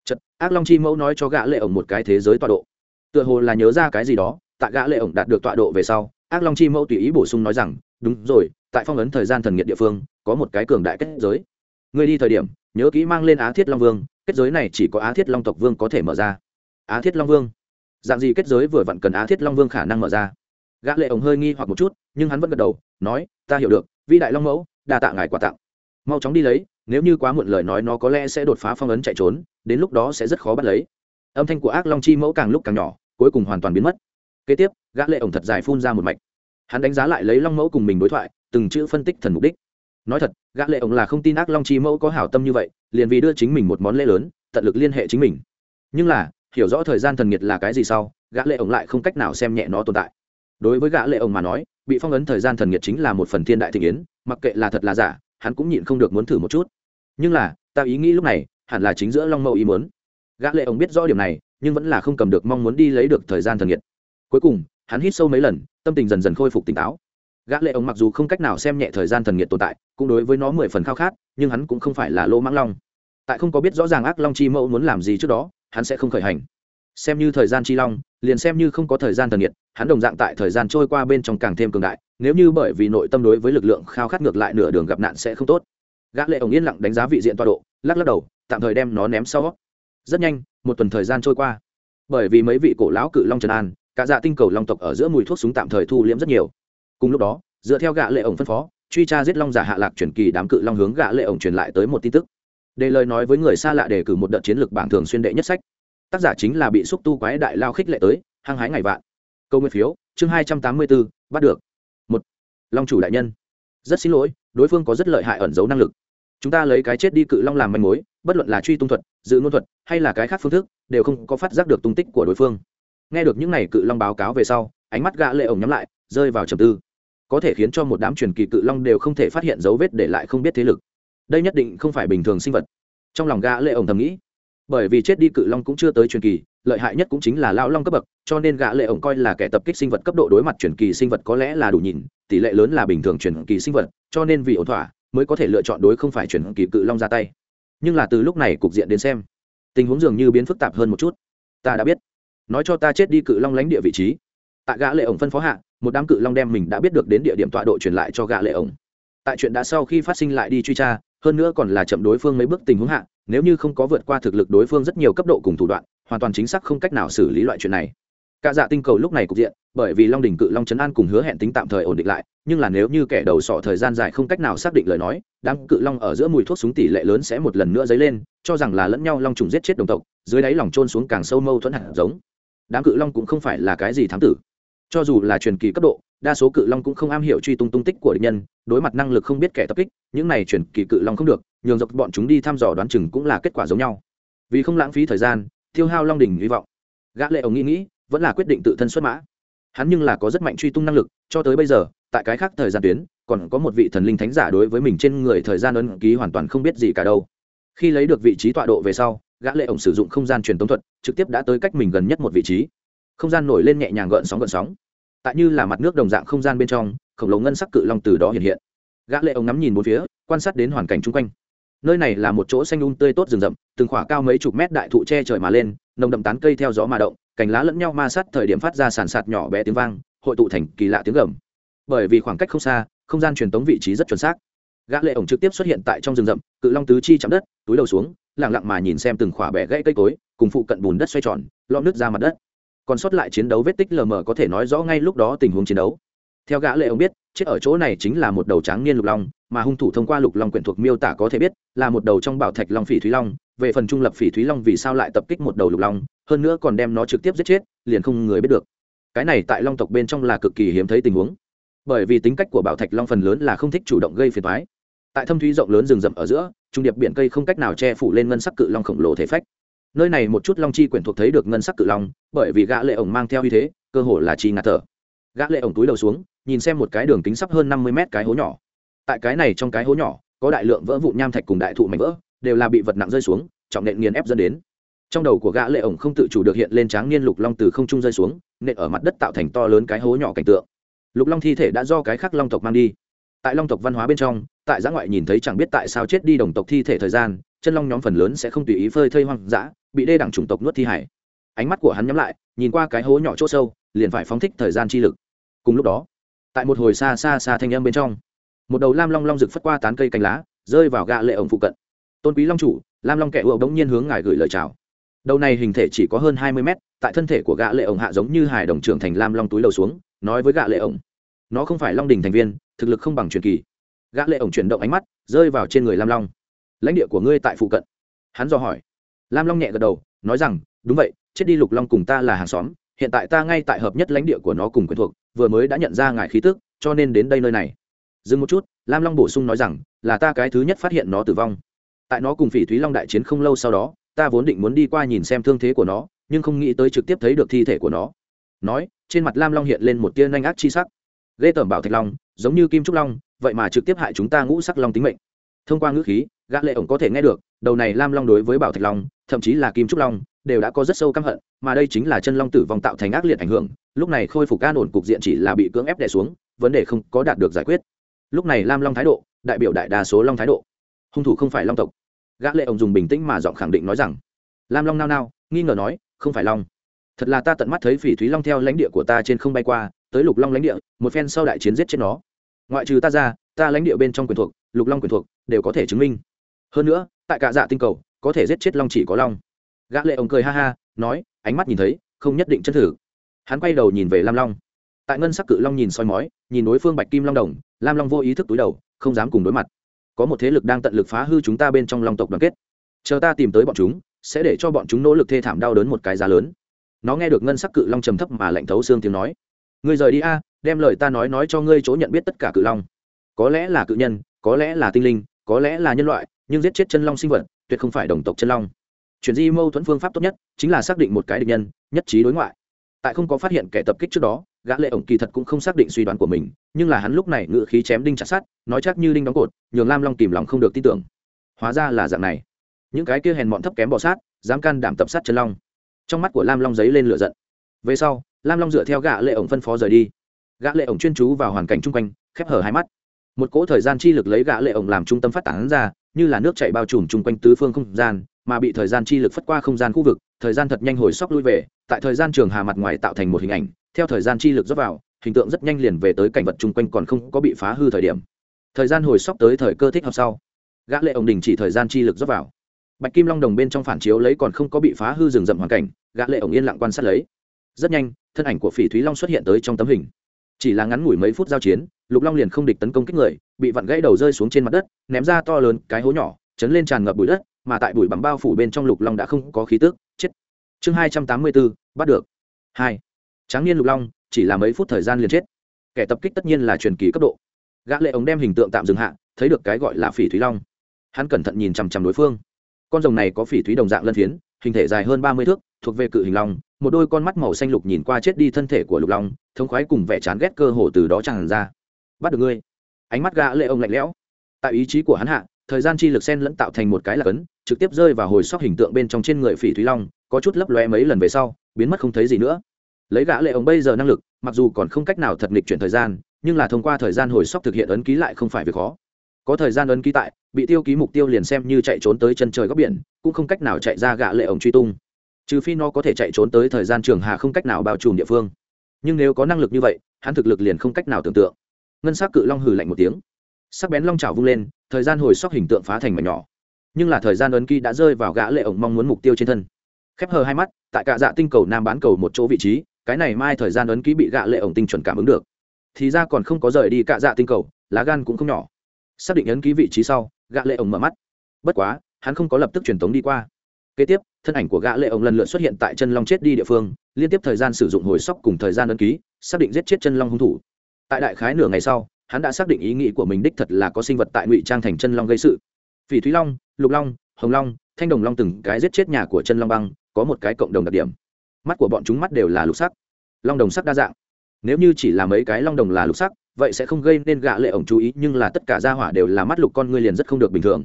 Chật, ác long chi mâu nói cho gã lệ ổng một cái thế giới tọa độ. Tựa hồ là nhớ ra cái gì đó tại gã lệ ổng đạt được tọa độ về sau ác long chi Mẫu tùy ý bổ sung nói rằng, đúng rồi, tại phong ấn thời gian thần nghiệt địa phương, có một cái cường đại kết giới. Ngươi đi thời điểm, nhớ kỹ mang lên á thiết long vương, kết giới này chỉ có á thiết long tộc vương có thể mở ra. Á thiết long vương. Dạng gì kết giới vừa vặn cần á thiết long vương khả năng mở ra? Gã lệ ổng hơi nghi hoặc một chút, nhưng hắn vẫn gật đầu, nói, ta hiểu được, vĩ đại long mẫu, đa tạ ngài quà tặng. Mau chóng đi lấy, nếu như quá muộn lời nói nó có lẽ sẽ đột phá phong ấn chạy trốn, đến lúc đó sẽ rất khó bắt lấy. Âm thanh của ác long chi mẫu càng lúc càng nhỏ, cuối cùng hoàn toàn biến mất kế tiếp, gã lệ ổng thật dài phun ra một mạch. Hắn đánh giá lại lấy long mẫu cùng mình đối thoại, từng chữ phân tích thần mục đích. Nói thật, gã lệ ổng là không tin ác long chi mẫu có hảo tâm như vậy, liền vì đưa chính mình một món lễ lớn, tận lực liên hệ chính mình. Nhưng là, hiểu rõ thời gian thần nhiệt là cái gì sau, gã lệ ổng lại không cách nào xem nhẹ nó tồn tại. Đối với gã lệ ổng mà nói, bị phong ấn thời gian thần nhiệt chính là một phần thiên đại thịnh yến, mặc kệ là thật là giả, hắn cũng nhịn không được muốn thử một chút. Nhưng là, ta ý nghĩ lúc này, hẳn là chính giữa long mẫu ý muốn. Gã lệ ổng biết rõ điểm này, nhưng vẫn là không cầm được mong muốn đi lấy được thời gian thần nhiệt cuối cùng hắn hít sâu mấy lần tâm tình dần dần khôi phục tỉnh táo. Gã lệ ổng mặc dù không cách nào xem nhẹ thời gian thần nghiệt tồn tại cũng đối với nó mười phần khao khát nhưng hắn cũng không phải là lô mãng long. Tại không có biết rõ ràng ác long chi mẫu muốn làm gì trước đó hắn sẽ không khởi hành. Xem như thời gian chi long liền xem như không có thời gian thần nghiệt, hắn đồng dạng tại thời gian trôi qua bên trong càng thêm cường đại nếu như bởi vì nội tâm đối với lực lượng khao khát ngược lại nửa đường gặp nạn sẽ không tốt. Gã lệ ổng yên lặng đánh giá vị diện toa độ lắc lắc đầu tạm thời đem nó ném sau. Rất nhanh một tuần thời gian trôi qua. Bởi vì mấy vị cổ lão cự long trần an cả dạ tinh cầu long tộc ở giữa mùi thuốc súng tạm thời thu liễm rất nhiều. Cùng lúc đó, dựa theo gã lệ ổng phân phó, truy tra giết long giả hạ lạc truyền kỳ đám cự long hướng gã lệ ổng truyền lại tới một tin tức. Để lời nói với người xa lạ để cử một đợt chiến lược bảng thường xuyên đệ nhất sách. Tác giả chính là bị xúc tu quái đại lao khích lệ tới, hăng hái ngày vạn. Câu nguyên phiếu, chương hai trăm tám mươi bốn bắt được. Một, long chủ đại nhân. Rất xin lỗi, đối phương có rất lợi hại ẩn giấu năng lực. Chúng ta lấy cái chết đi cự long làm manh mối, bất luận là truy tung thuật, dự ngôn thuật, hay là cái khác phương thức, đều không có phát giác được tung tích của đối phương nghe được những n à y cự long báo cáo về sau, ánh mắt gã lệ ổng nhắm lại, rơi vào trầm tư. Có thể khiến cho một đám truyền kỳ cự long đều không thể phát hiện dấu vết để lại không biết thế lực. Đây nhất định không phải bình thường sinh vật. Trong lòng gã lệ ổng thầm nghĩ, bởi vì chết đi cự long cũng chưa tới truyền kỳ, lợi hại nhất cũng chính là lão long cấp bậc, cho nên gã lệ ổng coi là kẻ tập kích sinh vật cấp độ đối mặt truyền kỳ sinh vật có lẽ là đủ nhìn, tỷ lệ lớn là bình thường truyền kỳ sinh vật, cho nên vì ổn thỏa mới có thể lựa chọn đối không phải truyền kỳ cự long ra tay. Nhưng là từ lúc này cục diện đến xem, tình huống dường như biến phức tạp hơn một chút. Ta đã biết nói cho ta chết đi cự long lãnh địa vị trí. Tại gã lệ ổng phân phó hạ, một đám cự long đem mình đã biết được đến địa điểm tọa độ truyền lại cho gã lệ ổng. Tại chuyện đã sau khi phát sinh lại đi truy tra, hơn nữa còn là chậm đối phương mấy bước tình huống hạ, nếu như không có vượt qua thực lực đối phương rất nhiều cấp độ cùng thủ đoạn, hoàn toàn chính xác không cách nào xử lý loại chuyện này. Cả dạ tinh cầu lúc này cục diện, bởi vì long đỉnh cự long chấn an cùng hứa hẹn tính tạm thời ổn định lại, nhưng là nếu như kẻ đầu sọ thời gian dài không cách nào xác định lời nói, đám cự long ở giữa mùi thuốc súng tỷ lệ lớn sẽ một lần nữa dấy lên, cho rằng là lẫn nhau long trùng giết chết đồng tộc, dưới đáy lòng trôn xuống càng sâu mâu thuẫn hạt giống đám cự long cũng không phải là cái gì thám tử. Cho dù là truyền kỳ cấp độ, đa số cự long cũng không am hiểu truy tung tung tích của địch nhân, đối mặt năng lực không biết kẻ tập kích, những này truyền kỳ cự long không được, nhường dọc bọn chúng đi thăm dò đoán chừng cũng là kết quả giống nhau. Vì không lãng phí thời gian, tiêu hao long đỉnh hy vọng. Gã lệ ổng nghĩ nghĩ, vẫn là quyết định tự thân xuất mã. Hắn nhưng là có rất mạnh truy tung năng lực, cho tới bây giờ, tại cái khác thời gian tuyến, còn có một vị thần linh thánh giả đối với mình trên người thời gian ấn ký hoàn toàn không biết gì cả đâu khi lấy được vị trí tọa độ về sau, gã lệ ổng sử dụng không gian truyền tống thuật, trực tiếp đã tới cách mình gần nhất một vị trí. Không gian nổi lên nhẹ nhàng gợn sóng gợn sóng. Tại như là mặt nước đồng dạng không gian bên trong, khổng lồ ngân sắc cự long từ đó hiện hiện. Gã lệ ổng ngắm nhìn bốn phía, quan sát đến hoàn cảnh chung quanh. Nơi này là một chỗ xanh um tươi tốt rừng rậm, từng khỏa cao mấy chục mét đại thụ che trời mà lên, nồng đậm tán cây theo gió mà động, cành lá lẫn nhau ma sát thời điểm phát ra sàn sạt nhỏ bé tiếng vang, hội tụ thành kỳ lạ tiếng gầm. Bởi vì khoảng cách không xa, không gian truyền tống vị trí rất chuẩn xác gã lệ ổng trực tiếp xuất hiện tại trong rừng rậm, cự long tứ chi chạm đất, túi đầu xuống, lặng lặng mà nhìn xem từng khỏa bẻ gãy cây cối, cùng phụ cận bùn đất xoay tròn, lom nước ra mặt đất. Còn sót lại chiến đấu vết tích lờ mờ có thể nói rõ ngay lúc đó tình huống chiến đấu. Theo gã lệ ông biết, chết ở chỗ này chính là một đầu tráng niên lục long, mà hung thủ thông qua lục long quyển thuộc miêu tả có thể biết, là một đầu trong bảo thạch long phỉ thúy long. Về phần trung lập phỉ thúy long vì sao lại tập kích một đầu lục long, hơn nữa còn đem nó trực tiếp giết chết, liền không người biết được. Cái này tại long tộc bên trong là cực kỳ hiếm thấy tình huống. Bởi vì tính cách của bảo thạch long phần lớn là không thích chủ động gây phiền toái tại thâm thúy rộng lớn rừng rậm ở giữa, trung điệp biển cây không cách nào che phủ lên ngân sắc cự long khổng lồ thể phách. Nơi này một chút long chi quyển thuộc thấy được ngân sắc cự long, bởi vì gã lệ ổng mang theo uy thế, cơ hồ là chi ngạt thở. Gã lệ ổng túi đầu xuống, nhìn xem một cái đường kính sắp hơn năm mươi mét cái hố nhỏ. Tại cái này trong cái hố nhỏ, có đại lượng vỡ vụn nham thạch cùng đại thụ mảnh vỡ, đều là bị vật nặng rơi xuống, trọng nện nghiền ép dẫn đến. Trong đầu của gã lệ ổng không tự chủ được hiện lên tráng niên lục long từ không trung rơi xuống, nện ở mặt đất tạo thành to lớn cái hố nhỏ cảnh tượng. Lục long thi thể đã do cái khác long tộc mang đi. Tại long tộc văn hóa bên trong tại giã ngoại nhìn thấy chẳng biết tại sao chết đi đồng tộc thi thể thời gian, chân long nhóm phần lớn sẽ không tùy ý phơi thây hoang dã, bị đê đẳng chủng tộc nuốt thi hải. Ánh mắt của hắn nhắm lại, nhìn qua cái hố nhỏ chỗ sâu, liền phải phóng thích thời gian chi lực. Cùng lúc đó, tại một hồi xa xa xa thanh âm bên trong, một đầu lam long long rực phất qua tán cây cành lá, rơi vào gạ lệ ổng phụ cận. Tôn quý long chủ, lam long kẻ ựa bỗng nhiên hướng ngài gửi lời chào. Đầu này hình thể chỉ có hơn hai mươi mét, tại thân thể của gạ lệ ổng hạ giống như hải đồng trưởng thành lam long túi đầu xuống, nói với gạ lệ ổng. Nó không phải long đình thành viên, thực lực không bằng truyền kỳ gã lệ ổng chuyển động ánh mắt, rơi vào trên người lam long. Lãnh địa của ngươi tại phụ cận. Hắn dò hỏi. Lam long nhẹ gật đầu, nói rằng, đúng vậy, chết đi lục long cùng ta là hàng xóm, hiện tại ta ngay tại hợp nhất lãnh địa của nó cùng quen thuộc, vừa mới đã nhận ra ngài khí tức, cho nên đến đây nơi này. Dừng một chút, lam long bổ sung nói rằng, là ta cái thứ nhất phát hiện nó tử vong. Tại nó cùng phỉ thúy long đại chiến không lâu sau đó, ta vốn định muốn đi qua nhìn xem thương thế của nó, nhưng không nghĩ tới trực tiếp thấy được thi thể của nó. Nói, trên mặt lam long hiện lên một tia nhanh ác chi sắc ghê tởm bảo thạch long, giống như kim trúc long, vậy mà trực tiếp hại chúng ta ngũ sắc long tính mệnh. Thông qua ngữ khí, gã lệ ổng có thể nghe được, đầu này lam long đối với bảo thạch long, thậm chí là kim trúc long, đều đã có rất sâu căm hận, mà đây chính là chân long tử vong tạo thành ác liệt ảnh hưởng, lúc này khôi phục an ổn cục diện chỉ là bị cưỡng ép đè xuống, vấn đề không có đạt được giải quyết. Lúc này lam long thái độ, đại biểu đại đa số long thái độ. Hung thủ không phải long tộc. Gã lệ ổng dùng bình tĩnh mà giọng khẳng định nói rằng, lam long nao nao, nghi ngờ nói, không phải long. Thật là ta tận mắt thấy phỉ thúy long theo lãnh địa của ta trên không bay qua tới lục long lãnh địa, một phen sau đại chiến giết chết nó. Ngoại trừ ta ra, ta lãnh địa bên trong quyền thuộc, lục long quyền thuộc, đều có thể chứng minh. Hơn nữa, tại cả dạ tinh cầu, có thể giết chết long chỉ có long. Gã lệ ông cười ha ha, nói, ánh mắt nhìn thấy, không nhất định chân thử hắn quay đầu nhìn về lam long. Tại ngân sắc cự long nhìn soi mói, nhìn đối phương bạch kim long đồng, lam long vô ý thức túi đầu, không dám cùng đối mặt. Có một thế lực đang tận lực phá hư chúng ta bên trong long tộc đoàn kết. Chờ ta tìm tới bọn chúng, sẽ để cho bọn chúng nỗ lực thê thảm đau đớn một cái giá lớn. Nó nghe được ngân sắc cự long trầm thấp mà lạnh thấu xương tiếng nói ngươi rời đi a, đem lời ta nói nói cho ngươi chỗ nhận biết tất cả cự long. Có lẽ là cự nhân, có lẽ là tinh linh, có lẽ là nhân loại, nhưng giết chết chân long sinh vật, tuyệt không phải đồng tộc chân long. Chuyển di mâu thuẫn phương pháp tốt nhất chính là xác định một cái địch nhân, nhất trí đối ngoại. Tại không có phát hiện kẻ tập kích trước đó, gã lệ ổng kỳ thật cũng không xác định suy đoán của mình, nhưng là hắn lúc này ngự khí chém đinh chặt sát nói chắc như đinh đóng cột, nhường lam long tìm lòng không được tin tưởng. Hóa ra là dạng này. Những cái kia hèn mọn thấp kém bỏ sát, dám can đảm tập sát chân long. Trong mắt của lam long giấy lên lửa giận. Về sau lam long dựa theo gã lệ ổng phân phó rời đi. Gã lệ ổng chuyên chú vào hoàn cảnh chung quanh, khép hở hai mắt. Một cỗ thời gian chi lực lấy gã lệ ổng làm trung tâm phát tán ra, như là nước chảy bao trùm chung quanh tứ phương không gian, mà bị thời gian chi lực phất qua không gian khu vực, thời gian thật nhanh hồi sóc lui về, tại thời gian trường hà mặt ngoài tạo thành một hình ảnh, theo thời gian chi lực dốc vào, hình tượng rất nhanh liền về tới cảnh vật chung quanh còn không có bị phá hư thời điểm. Thời gian hồi sóc tới thời cơ thích hợp sau. Gã lệ ổng đình chỉ thời gian chi lực dốc vào. Bạch kim long đồng bên trong phản chiếu lấy còn không có bị phá hư rừng rậm hoàn cảnh gã lệ ổng yên lặng quan sát lấy rất nhanh, thân ảnh của phỉ thúy long xuất hiện tới trong tấm hình. Chỉ là ngắn ngủi mấy phút giao chiến, lục long liền không địch tấn công kích người, bị vặn gãy đầu rơi xuống trên mặt đất, ném ra to lớn cái hố nhỏ, chấn lên tràn ngập bụi đất, mà tại bụi bặm bao phủ bên trong lục long đã không có khí tức. Chết. Chương hai trăm tám mươi bốn, bắt được. Hai. Tráng niên lục long, chỉ là mấy phút thời gian liền chết. Kẻ tập kích tất nhiên là truyền kỳ cấp độ. Gã lệ ống đem hình tượng tạm dừng hạ, thấy được cái gọi là phỉ thúy long. Hắn cẩn thận nhìn chằm chằm đối phương. Con rồng này có phỉ thúy đồng dạng lân phiến, hình thể dài hơn ba mươi thước, thuộc về cự hình long một đôi con mắt màu xanh lục nhìn qua chết đi thân thể của lục long, thống khoái cùng vẻ chán ghét cơ hồ từ đó tràn ra. Bắt được ngươi. Ánh mắt gã lệ ông lạnh lẽo. Tại ý chí của hắn hạ, thời gian chi lực sen lẫn tạo thành một cái là cấn trực tiếp rơi vào hồi sóc hình tượng bên trong trên người phỉ thúy long, có chút lấp lóe mấy lần về sau, biến mất không thấy gì nữa. Lấy gã lệ ông bây giờ năng lực, mặc dù còn không cách nào thật nghịch chuyển thời gian, nhưng là thông qua thời gian hồi sóc thực hiện ấn ký lại không phải việc khó. Có thời gian ấn ký tại, bị tiêu ký mục tiêu liền xem như chạy trốn tới chân trời góc biển, cũng không cách nào chạy ra gã lệ ổng truy tung trừ phi nó có thể chạy trốn tới thời gian trường hà không cách nào bao trùm địa phương. Nhưng nếu có năng lực như vậy, hắn thực lực liền không cách nào tưởng tượng. Ngân sắc cự long hừ lạnh một tiếng. Sắc bén long chảo vung lên, thời gian hồi sóc hình tượng phá thành mảnh nhỏ. Nhưng là thời gian ấn ký đã rơi vào gã lệ ổng mong muốn mục tiêu trên thân. Khép hờ hai mắt, tại cạ dạ tinh cầu nam bán cầu một chỗ vị trí, cái này mai thời gian ấn ký bị gạ lệ ổng tinh chuẩn cảm ứng được. Thì ra còn không có rời đi cạ dạ tinh cầu, lá gan cũng không nhỏ. Xác định ấn ký vị trí sau gạ lệ ổng mở mắt. Bất quá, hắn không có lập tức truyền tống đi qua. Kế tiếp thân ảnh của gã lệ ổng lần lượt xuất hiện tại chân long chết đi địa phương, liên tiếp thời gian sử dụng hồi sóc cùng thời gian ấn ký, xác định giết chết chân long hung thủ. Tại đại khái nửa ngày sau, hắn đã xác định ý nghĩ của mình đích thật là có sinh vật tại ngụy trang thành chân long gây sự. Phỉ thúy long, lục long, hồng long, thanh đồng long từng cái giết chết nhà của chân long băng, có một cái cộng đồng đặc điểm. Mắt của bọn chúng mắt đều là lục sắc. Long đồng sắc đa dạng. Nếu như chỉ là mấy cái long đồng là lục sắc, vậy sẽ không gây nên gạ lệ ổng chú ý, nhưng là tất cả gia hỏa đều là mắt lục con ngươi liền rất không được bình thường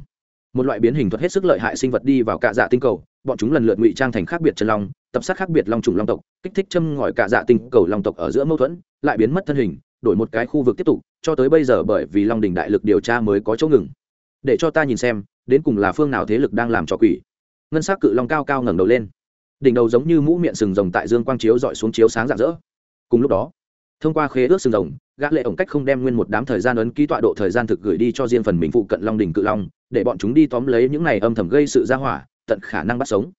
một loại biến hình thuật hết sức lợi hại sinh vật đi vào cạ dạ tinh cầu, bọn chúng lần lượt ngụy trang thành khác biệt chân long, tập sát khác biệt long trùng long tộc, kích thích châm ngòi cạ dạ tinh cầu long tộc ở giữa mâu thuẫn, lại biến mất thân hình, đổi một cái khu vực tiếp tục, cho tới bây giờ bởi vì long đình đại lực điều tra mới có chỗ ngừng. Để cho ta nhìn xem, đến cùng là phương nào thế lực đang làm cho quỷ. Ngân s á c cự long cao cao ngẩng đầu lên. Đỉnh đầu giống như mũ miệng sừng rồng tại dương quang chiếu dọi xuống chiếu sáng rạng rỡ. Cùng lúc đó, thông qua khế ước sừng rồng, gã lệ ổng cách không đem nguyên một đám thời gian ấn ký tọa độ thời gian thực gửi đi cho riêng phần mình phụ cận long đỉnh cự long để bọn chúng đi tóm lấy những này âm thầm gây sự ra hỏa, tận khả năng bắt sống.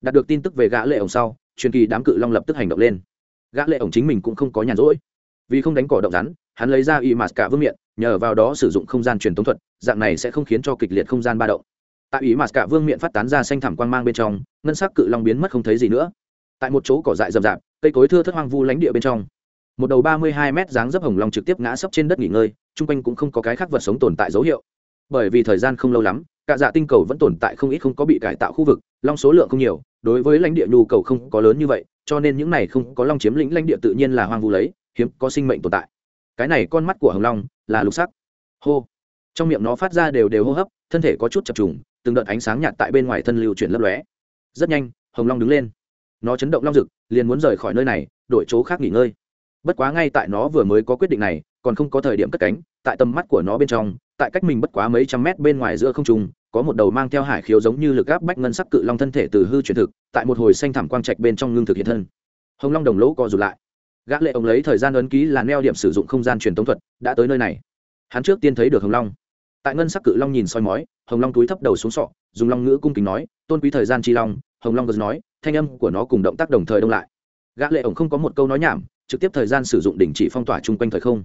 Đạt được tin tức về gã lệ ổng sau, truyền kỳ đám cự long lập tức hành động lên. Gã lệ ổng chính mình cũng không có nhàn rỗi. Vì không đánh cỏ động rắn, hắn lấy ra y mạt cả vương miện, nhờ vào đó sử dụng không gian truyền tống thuật, dạng này sẽ không khiến cho kịch liệt không gian ba động. Tại y mạt cả vương miện phát tán ra xanh thẳm quang mang bên trong, ngân sắc cự long biến mất không thấy gì nữa. Tại một chỗ cỏ dại rậm rạp, cây cối thưa thất hoang vu lánh địa bên trong. Một đầu ba mươi hai mét dáng dấp hồng long trực tiếp ngã sấp trên đất nghỉ ngơi, chung quanh cũng không có cái khác vật sống tồn tại dấu hiệu bởi vì thời gian không lâu lắm, cả dạ tinh cầu vẫn tồn tại không ít không có bị cải tạo khu vực, long số lượng không nhiều, đối với lãnh địa nhu cầu không có lớn như vậy, cho nên những này không có long chiếm lĩnh lãnh địa tự nhiên là hoang vu lấy, hiếm có sinh mệnh tồn tại. Cái này con mắt của hồng long là lục sắc. Hô. Trong miệng nó phát ra đều đều hô hấp, thân thể có chút chập trùng, từng đợt ánh sáng nhạt tại bên ngoài thân lưu chuyển lấp lóe. Rất nhanh, hồng long đứng lên. Nó chấn động long rực liền muốn rời khỏi nơi này, đổi chỗ khác nghỉ ngơi. Bất quá ngay tại nó vừa mới có quyết định này, còn không có thời điểm cất cánh, tại tầm mắt của nó bên trong tại cách mình bất quá mấy trăm mét bên ngoài giữa không trung, có một đầu mang theo hải khiếu giống như lực áp bách ngân sắc cự long thân thể từ hư chuyển thực, tại một hồi xanh thảm quang trạch bên trong ngưng thực hiện thân. Hồng long đồng lỗ co rụt lại. Gã lệ ông lấy thời gian ấn ký là neo điểm sử dụng không gian truyền tống thuật, đã tới nơi này. Hắn trước tiên thấy được hồng long. Tại ngân sắc cự long nhìn soi mói, hồng long túi thấp đầu xuống sọ, dùng long ngữ cung kính nói, tôn quý thời gian chi long, hồng long gật nói, thanh âm của nó cùng động tác đồng thời đông lại. Gã lệ ổng không có một câu nói nhảm, trực tiếp thời gian sử dụng đỉnh chỉ phong tỏa chung quanh thời không.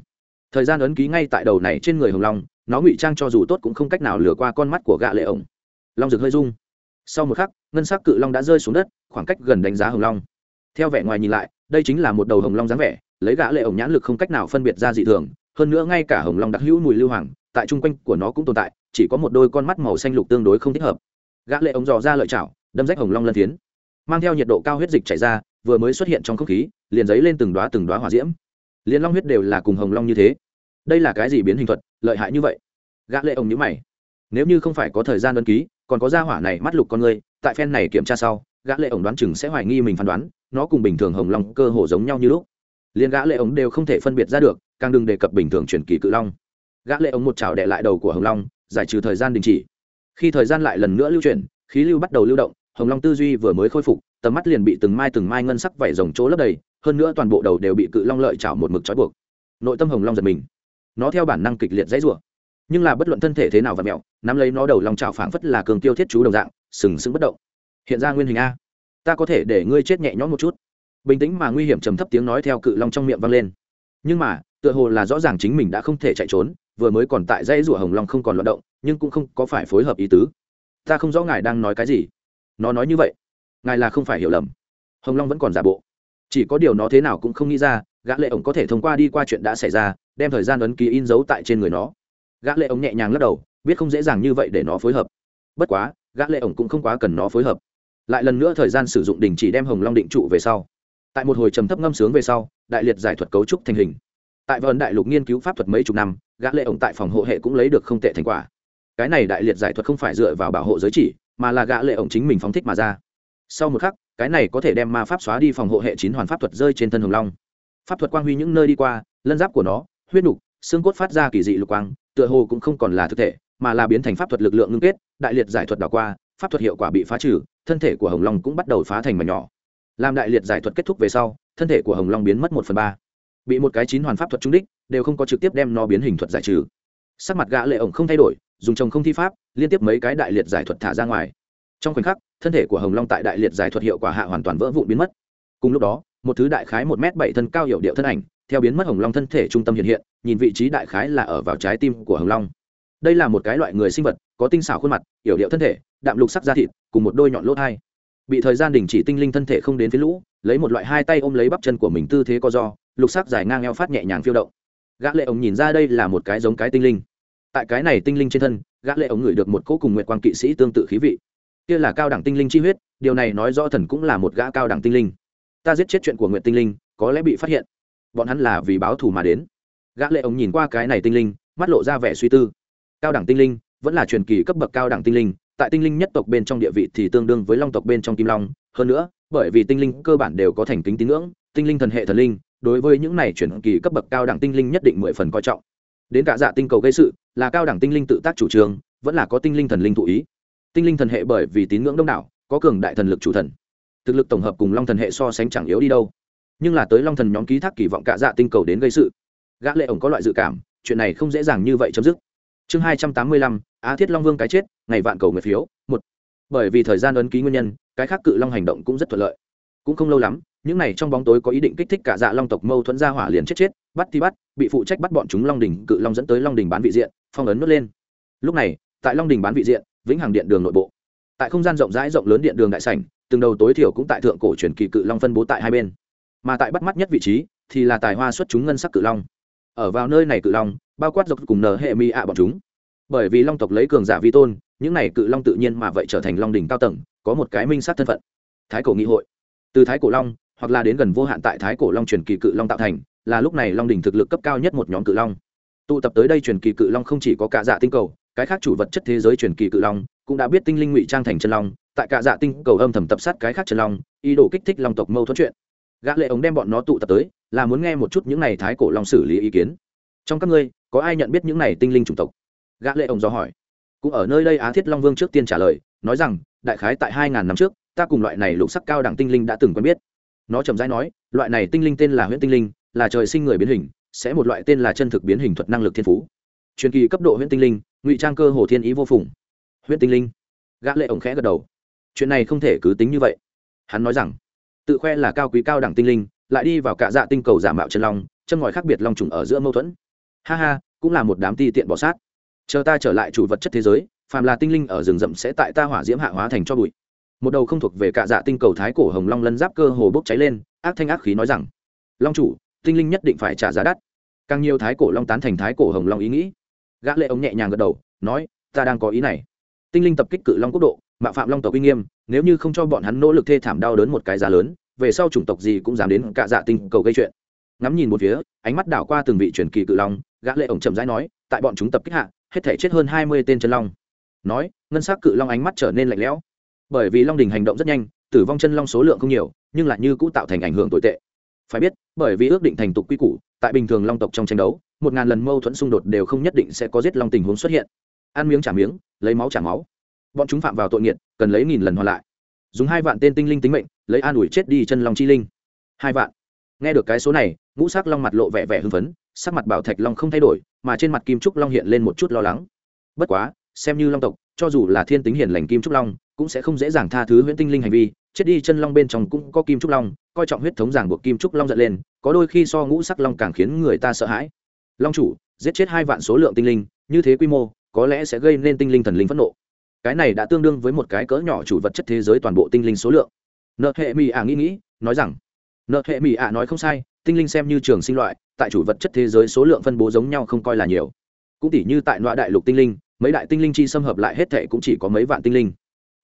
Thời gian ấn ký ngay tại đầu này trên người hồng long nó ngụy trang cho dù tốt cũng không cách nào lừa qua con mắt của gã lệ ổng. Long rực hơi rung. Sau một khắc ngân sắc cự long đã rơi xuống đất khoảng cách gần đánh giá hồng long. Theo vẻ ngoài nhìn lại đây chính là một đầu hồng long dáng vẻ lấy gã lệ ổng nhãn lực không cách nào phân biệt ra dị thường hơn nữa ngay cả hồng long đặc hữu mùi lưu hoàng tại trung quanh của nó cũng tồn tại chỉ có một đôi con mắt màu xanh lục tương đối không thích hợp. Gã lệ ổng dò ra lợi chảo đâm rách hồng long lân thiến, mang theo nhiệt độ cao huyết dịch chảy ra vừa mới xuất hiện trong không khí liền giấy lên từng đóa từng đóa hỏa diễm. Liền long huyết đều là cùng hồng long như thế đây là cái gì biến hình thuật, lợi hại như vậy? Gã lệ ống nhíu mày. Nếu như không phải có thời gian đơn ký, còn có gia hỏa này mắt lục con người, tại phen này kiểm tra sau, gã lệ ống đoán chừng sẽ hoài nghi mình phán đoán, nó cùng bình thường hồng long cơ hồ giống nhau như lúc. Liền gã lệ ống đều không thể phân biệt ra được, càng đừng đề cập bình thường chuyển kỳ cự long. Gã lệ ống một chảo đè lại đầu của hồng long, giải trừ thời gian đình chỉ. Khi thời gian lại lần nữa lưu chuyển, khí lưu bắt đầu lưu động, hồng long tư duy vừa mới khôi phục, tầm mắt liền bị từng mai từng mai ngân sắc vảy rồng chỗ lấp đầy, hơn nữa toàn bộ đầu đều bị cự long lợi chảo một mực trói buộc. Nội tâm hồng long giật mình nó theo bản năng kịch liệt dãy rủa. Nhưng là bất luận thân thể thế nào và mẹo, nắm lấy nó đầu lòng trảo phảng phất là cường tiêu thiết chú đồng dạng, sừng sững bất động. Hiện ra nguyên hình a. Ta có thể để ngươi chết nhẹ nhõm một chút. Bình tĩnh mà nguy hiểm trầm thấp tiếng nói theo cự long trong miệng vang lên. Nhưng mà, tựa hồ là rõ ràng chính mình đã không thể chạy trốn, vừa mới còn tại dãy rủa hồng long không còn luận động, nhưng cũng không có phải phối hợp ý tứ. Ta không rõ ngài đang nói cái gì. Nó nói như vậy. Ngài là không phải hiểu lầm. Hồng long vẫn còn giả bộ. Chỉ có điều nó thế nào cũng không nghĩ ra gã lệ ổng có thể thông qua đi qua chuyện đã xảy ra, đem thời gian ấn ký in dấu tại trên người nó. Gã lệ ổng nhẹ nhàng lắc đầu, biết không dễ dàng như vậy để nó phối hợp. Bất quá, gã lệ ổng cũng không quá cần nó phối hợp. Lại lần nữa thời gian sử dụng đình chỉ đem hồng long định trụ về sau. Tại một hồi trầm thấp ngâm sướng về sau, đại liệt giải thuật cấu trúc thành hình. Tại vườn đại lục nghiên cứu pháp thuật mấy chục năm, gã lệ ổng tại phòng hộ hệ cũng lấy được không tệ thành quả. Cái này đại liệt giải thuật không phải dựa vào bảo hộ giới chỉ, mà là gã lệ ổng chính mình phóng thích mà ra. Sau một khắc, cái này có thể đem ma pháp xóa đi phòng hộ hệ chín hoàn pháp thuật rơi trên thân hồng long pháp thuật quang huy những nơi đi qua, lân giáp của nó, huyết nục, xương cốt phát ra kỳ dị lục quang, tựa hồ cũng không còn là thực thể, mà là biến thành pháp thuật lực lượng ngưng kết, đại liệt giải thuật đảo qua, pháp thuật hiệu quả bị phá trừ, thân thể của hồng long cũng bắt đầu phá thành mảnh nhỏ. Làm đại liệt giải thuật kết thúc về sau, thân thể của hồng long biến mất một phần ba. Bị một cái chín hoàn pháp thuật trung đích, đều không có trực tiếp đem nó biến hình thuật giải trừ. Sắc mặt gã lệ ổng không thay đổi, dùng chồng không thi pháp, liên tiếp mấy cái đại liệt giải thuật thả ra ngoài. Trong khoảnh khắc, thân thể của hồng long tại đại liệt giải thuật hiệu quả hạ hoàn toàn vỡ vụn biến mất. Cùng lúc đó một thứ đại khái một m bảy thân cao hiệu điệu thân ảnh, theo biến mất hồng long thân thể trung tâm hiện hiện, nhìn vị trí đại khái là ở vào trái tim của hồng long. Đây là một cái loại người sinh vật, có tinh xảo khuôn mặt, hiểu điệu thân thể, đạm lục sắc da thịt, cùng một đôi nhọn lỗ thai. Bị thời gian đình chỉ tinh linh thân thể không đến phía lũ, lấy một loại hai tay ôm lấy bắp chân của mình tư thế co do, lục sắc dài ngang eo phát nhẹ nhàng phiêu động. Gã lệ ống nhìn ra đây là một cái giống cái tinh linh. Tại cái này tinh linh trên thân, gã lệ ống ngửi được một cỗ cùng nguyệt quang kỵ sĩ tương tự khí vị. Kia là cao đẳng tinh linh chi huyết, điều này nói rõ thần cũng là một gã cao đẳng tinh linh ta giết chết chuyện của nguyệt tinh linh, có lẽ bị phát hiện. Bọn hắn là vì báo thù mà đến. Gã lệ ống nhìn qua cái này tinh linh, mắt lộ ra vẻ suy tư. Cao đẳng tinh linh vẫn là truyền kỳ cấp bậc cao đẳng tinh linh, tại tinh linh nhất tộc bên trong địa vị thì tương đương với long tộc bên trong kim long. Hơn nữa, bởi vì tinh linh cơ bản đều có thành kính tín ngưỡng, tinh linh thần hệ thần linh, đối với những này truyền kỳ cấp bậc cao đẳng tinh linh nhất định mười phần coi trọng. Đến cả dạ tinh cầu gây sự, là cao đẳng tinh linh tự tác chủ trương, vẫn là có tinh linh thần linh thụ ý. Tinh linh thần hệ bởi vì tín ngưỡng đông đảo, có cường đại thần lực chủ thần thực lực tổng hợp cùng long thần hệ so sánh chẳng yếu đi đâu. Nhưng là tới long thần nhóm ký thác kỳ vọng cả dạ tinh cầu đến gây sự. Gã lệ ổng có loại dự cảm, chuyện này không dễ dàng như vậy chấm dứt. Chương hai trăm tám mươi lăm, á thiết long vương cái chết, ngày vạn cầu người phiếu, một. Bởi vì thời gian ấn ký nguyên nhân, cái khác cự long hành động cũng rất thuận lợi. Cũng không lâu lắm, những này trong bóng tối có ý định kích thích cả dạ long tộc mâu thuẫn ra hỏa liền chết chết, bắt thì bắt, bị phụ trách bắt bọn chúng long đỉnh, cự long dẫn tới long đỉnh bán vị diện, phong ấn nuốt lên. Lúc này, tại long đỉnh bán vị diện, vĩnh hằng điện đường nội bộ. Tại không gian rộng rãi rộng lớn điện đường đại sảnh từng đầu tối thiểu cũng tại thượng cổ truyền kỳ cự long phân bố tại hai bên. Mà tại bắt mắt nhất vị trí thì là tài hoa xuất chúng ngân sắc cự long. Ở vào nơi này cự long, bao quát dọc cùng nở hệ mi ạ bọn chúng. Bởi vì long tộc lấy cường giả vi tôn, những này cự long tự nhiên mà vậy trở thành long đỉnh cao tầng, có một cái minh sát thân phận. Thái cổ nghị hội. Từ thái cổ long, hoặc là đến gần vô hạn tại thái cổ long truyền kỳ cự long tạo thành, là lúc này long đỉnh thực lực cấp cao nhất một nhóm cự long. Tụ tập tới đây truyền kỳ cự long không chỉ có cả dạ tinh cầu, cái khác chủ vật chất thế giới truyền kỳ cự long cũng đã biết tinh linh ngụy trang thành chân long tại cả dạ tinh cầu âm thầm tập sát cái khác trần long, ý đồ kích thích long tộc mâu thuẫn chuyện. Gã lệ ống đem bọn nó tụ tập tới, là muốn nghe một chút những này thái cổ long xử lý ý kiến. Trong các ngươi, có ai nhận biết những này tinh linh chủng tộc? Gã lệ ống do hỏi. Cũng ở nơi đây á thiết long vương trước tiên trả lời, nói rằng, đại khái tại hai ngàn năm trước, ta cùng loại này lục sắc cao đẳng tinh linh đã từng quen biết. Nó chậm rãi nói, loại này tinh linh tên là huyễn tinh linh, là trời sinh người biến hình, sẽ một loại tên là chân thực biến hình thuật năng lực thiên phú. Truyền kỳ cấp độ huyễn tinh linh, ngụy trang cơ hồ thiên ý vô phùng. Huyễn tinh linh. Gã lệ ổng khẽ gật đầu chuyện này không thể cứ tính như vậy. Hắn nói rằng, tự khoe là cao quý cao đẳng tinh linh, lại đi vào cạ dạ tinh cầu giả mạo chân long chân ngòi khác biệt long trùng ở giữa mâu thuẫn. Ha ha, cũng là một đám ti tiện bỏ sát. Chờ ta trở lại chủ vật chất thế giới, phàm là tinh linh ở rừng rậm sẽ tại ta hỏa diễm hạ hóa thành cho bụi. Một đầu không thuộc về cạ dạ tinh cầu thái cổ hồng long lân giáp cơ hồ bốc cháy lên, ác thanh ác khí nói rằng, long chủ, tinh linh nhất định phải trả giá đắt. Càng nhiều thái cổ long tán thành thái cổ hồng long ý nghĩ. Gã lệ ông nhẹ nhàng gật đầu, nói, ta đang có ý này. Tinh linh tập kích cự long quốc độ mạo phạm long tộc uy nghiêm, nếu như không cho bọn hắn nỗ lực thê thảm đau đớn một cái giá lớn, về sau chủng tộc gì cũng dám đến cả dạ tinh cầu gây chuyện. Ngắm nhìn một phía, ánh mắt đảo qua từng vị truyền kỳ cự long, gã lệ ổng chậm rãi nói, tại bọn chúng tập kích hạ, hết thể chết hơn hai mươi tên chân long. Nói, ngân sắc cự long ánh mắt trở nên lạnh lẽo. Bởi vì long đình hành động rất nhanh, tử vong chân long số lượng không nhiều, nhưng lại như cũ tạo thành ảnh hưởng tồi tệ. Phải biết, bởi vì ước định thành tục quy củ, tại bình thường long tộc trong tranh đấu, một ngàn lần mâu thuẫn xung đột đều không nhất định sẽ có giết long tình huống xuất hiện. Ăn miếng trả miếng, lấy máu trả máu bọn chúng phạm vào tội nghiệt, cần lấy nghìn lần hoàn lại. Dùng hai vạn tên tinh linh tính mệnh, lấy an ủi chết đi chân long chi linh. Hai vạn. Nghe được cái số này, ngũ sắc long mặt lộ vẻ vẻ hưng phấn, sắc mặt bảo thạch long không thay đổi, mà trên mặt kim trúc long hiện lên một chút lo lắng. Bất quá, xem như long tộc, cho dù là thiên tính hiền lành kim trúc long, cũng sẽ không dễ dàng tha thứ huyễn tinh linh hành vi. Chết đi chân long bên trong cũng có kim trúc long, coi trọng huyết thống giảng buộc kim trúc long giận lên, có đôi khi so ngũ sắc long càng khiến người ta sợ hãi. Long chủ, giết chết hai vạn số lượng tinh linh, như thế quy mô, có lẽ sẽ gây nên tinh linh thần linh phẫn nộ cái này đã tương đương với một cái cỡ nhỏ chủ vật chất thế giới toàn bộ tinh linh số lượng. Nợ hệ mỹ ả nghĩ nghĩ, nói rằng, nợ hệ mỹ ả nói không sai, tinh linh xem như trường sinh loại, tại chủ vật chất thế giới số lượng phân bố giống nhau không coi là nhiều. Cũng tỉ như tại loại đại lục tinh linh, mấy đại tinh linh chi xâm hợp lại hết thệ cũng chỉ có mấy vạn tinh linh.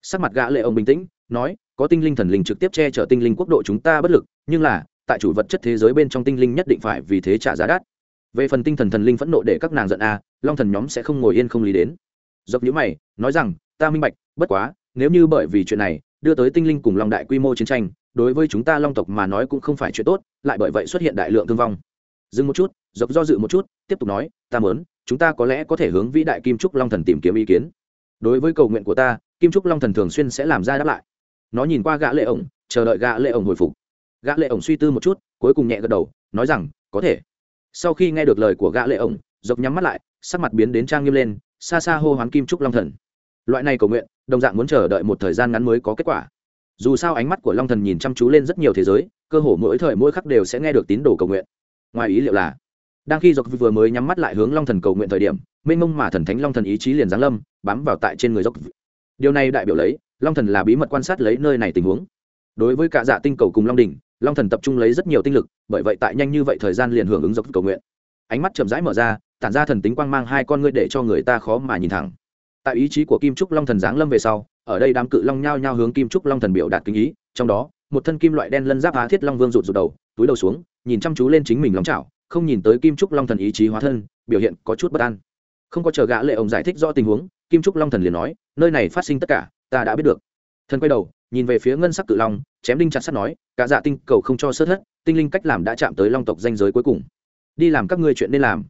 Sắc mặt gã lệ ông bình tĩnh, nói, có tinh linh thần linh trực tiếp che chở tinh linh quốc độ chúng ta bất lực, nhưng là, tại chủ vật chất thế giới bên trong tinh linh nhất định phải vì thế trả giá đắt. Về phần tinh thần thần linh phẫn nộ để các nàng giận a, long thần nhóm sẽ không ngồi yên không lý đến. Dọc nhữ mày, nói rằng ta minh bạch, bất quá, nếu như bởi vì chuyện này, đưa tới tinh linh cùng long đại quy mô chiến tranh, đối với chúng ta long tộc mà nói cũng không phải chuyện tốt, lại bởi vậy xuất hiện đại lượng thương vong. Dừng một chút, dọc do dự một chút, tiếp tục nói, ta mớn chúng ta có lẽ có thể hướng vĩ đại kim trúc long thần tìm kiếm ý kiến. Đối với cầu nguyện của ta, kim trúc long thần thường xuyên sẽ làm ra đáp lại. Nó nhìn qua gã lệ ổng, chờ đợi gã lệ ổng hồi phục. Gã lệ ổng suy tư một chút, cuối cùng nhẹ gật đầu, nói rằng, có thể. Sau khi nghe được lời của gã lệ ổng, dọc nhắm mắt lại, sắc mặt biến đến trang nghiêm lên, xa xa hô hoán kim trúc long thần loại này cầu nguyện, đồng dạng muốn chờ đợi một thời gian ngắn mới có kết quả. Dù sao ánh mắt của long thần nhìn chăm chú lên rất nhiều thế giới, cơ hồ mỗi thời mỗi khắc đều sẽ nghe được tín đồ cầu nguyện. Ngoài ý liệu là, đang khi dọc vừa mới nhắm mắt lại hướng long thần cầu nguyện thời điểm, mênh mông mà thần thánh long thần ý chí liền giáng lâm, bám vào tại trên người dốc điều này đại biểu lấy, long thần là bí mật quan sát lấy nơi này tình huống. Đối với cả dạ tinh cầu cùng long đình, long thần tập trung lấy rất nhiều tinh lực, bởi vậy tại nhanh như vậy thời gian liền hưởng ứng dốc cầu nguyện. Ánh mắt chậm rãi mở ra, tản ra thần tính quang mang hai con ngươi để cho người ta khó mà nhìn thẳng tại ý chí của kim trúc long thần giáng lâm về sau, ở đây đám cự long nhao nhao hướng kim trúc long thần biểu đạt kinh ý, trong đó, một thân kim loại đen lân giáp á thiết long vương rụt rụt đầu, túi đầu xuống, nhìn chăm chú lên chính mình lòng chảo, không nhìn tới kim trúc long thần ý chí hóa thân, biểu hiện có chút bất an. Không có chờ gã lệ ông giải thích rõ tình huống, kim trúc long thần liền nói, nơi này phát sinh tất cả, ta đã biết được. Thần quay đầu, nhìn về phía ngân sắc cự long, chém đinh chặt sắt nói, cả dạ tinh cầu không cho sơ thất, tinh linh cách làm đã chạm tới long tộc danh giới cuối cùng. Đi làm các ngươi chuyện nên làm.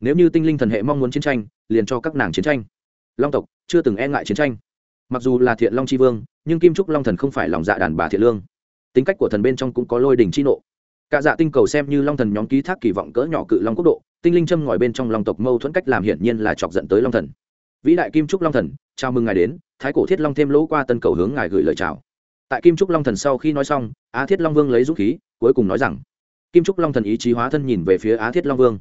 Nếu như tinh linh thần hệ mong muốn chiến tranh, liền cho các nàng chiến tranh long tộc, chưa từng e ngại chiến tranh. Mặc dù là thiện long c vương, nhưng kim trúc long thần không phải lòng dạ đàn bà thiện lương. Tính cách của thần bên trong cũng có lôi đình chi nộ. Cả dạ tinh cầu xem như long thần nhóm ký thác kỳ vọng cỡ nhỏ cự long quốc độ, tinh linh châm ngòi bên trong long tộc mâu thuẫn cách làm hiển nhiên là chọc dẫn tới long thần. Vĩ đại kim trúc long thần, chào mừng ngài đến, thái cổ thiết long thêm lỗ qua tân cầu hướng ngài gửi lời chào. Tại kim trúc long thần sau khi nói xong, á thiết long vương lấy dũng khí, cuối cùng nói rằng, kim trúc long thần ý chí hóa thân nhìn về phía á thiết long vương.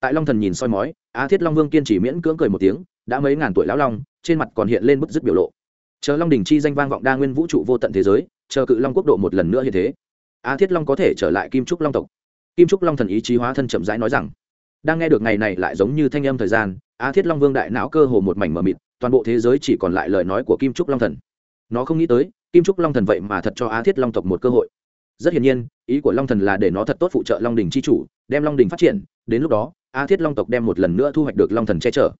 Tại long thần nhìn soi mói, á thiết long vương kiên trì miễn cưỡng cười một tiếng đã mấy ngàn tuổi lão long, trên mặt còn hiện lên bức dứt biểu lộ. Chờ long đình chi danh vang vọng đa nguyên vũ trụ vô tận thế giới, chờ cự long quốc độ một lần nữa như thế. A thiết long có thể trở lại kim trúc long tộc. Kim trúc long thần ý chí hóa thân chậm rãi nói rằng, đang nghe được ngày này lại giống như thanh âm thời gian, a thiết long vương đại não cơ hồ một mảnh mờ mịt, toàn bộ thế giới chỉ còn lại lời nói của kim trúc long thần. Nó không nghĩ tới, kim trúc long thần vậy mà thật cho a thiết long tộc một cơ hội. Rất hiển nhiên, ý của long thần là để nó thật tốt phụ trợ long đình c h i chủ, đem long đình phát triển, đến lúc đó, a thiết long tộc đem một lần nữa thu hoạch được long thần che chở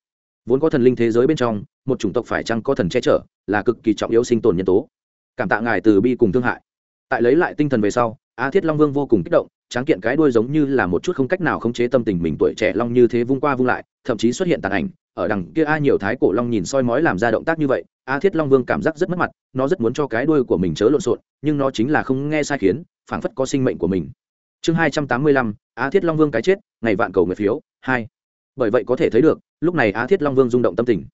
vốn có thần linh thế giới bên trong, một chủng tộc phải chăng có thần che chở, là cực kỳ trọng yếu sinh tồn nhân tố. Cảm tạ ngài từ bi cùng thương hại. Tại lấy lại tinh thần về sau á thiết long vương vô cùng kích động, tráng kiện cái đuôi giống như là một chút không cách nào khống chế tâm tình mình tuổi trẻ long như thế vung qua vung lại, thậm chí xuất hiện tàn ảnh, ở đằng kia a nhiều thái cổ long nhìn soi mói làm ra động tác như vậy, a thiết long vương cảm giác rất mất mặt, nó rất muốn cho cái đuôi của mình chớ lộn xộn, nhưng nó chính là không nghe sai khiến, phảng phất có sinh mệnh của mình. Chương hai trăm tám mươi lăm, a thiết long vương cái chết, ngày vạn cầu người phiếu, hai bởi vậy có thể thấy được, lúc này á thiết long vương rung động tâm tình.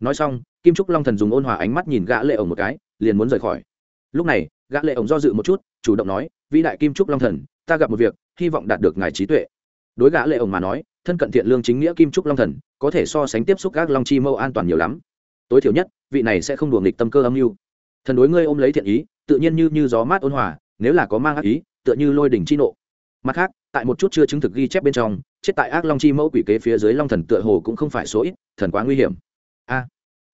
Nói xong, kim trúc long thần dùng ôn hòa ánh mắt nhìn gã lệ ổng một cái, liền muốn rời khỏi. Lúc này, gã lệ ổng do dự một chút, chủ động nói, vĩ đại kim trúc long thần, ta gặp một việc, hy vọng đạt được ngài trí tuệ. Đối gã lệ ổng mà nói, thân cận thiện lương chính nghĩa kim trúc long thần, có thể so sánh tiếp xúc các long chi mâu an toàn nhiều lắm. Tối thiểu nhất, vị này sẽ không đùa nghịch tâm cơ âm mưu. Thần đối ngươi ôm lấy thiện ý, tự nhiên như như gió mát ôn hòa, nếu là có mang ác ý, tựa như lôi đỉnh chi nộ. Mặt khác, tại một chút chưa chứng thực ghi chép bên trong chết tại ác long chi mẫu quỷ kế phía dưới long thần tựa hồ cũng không phải số ít, thần quá nguy hiểm. A.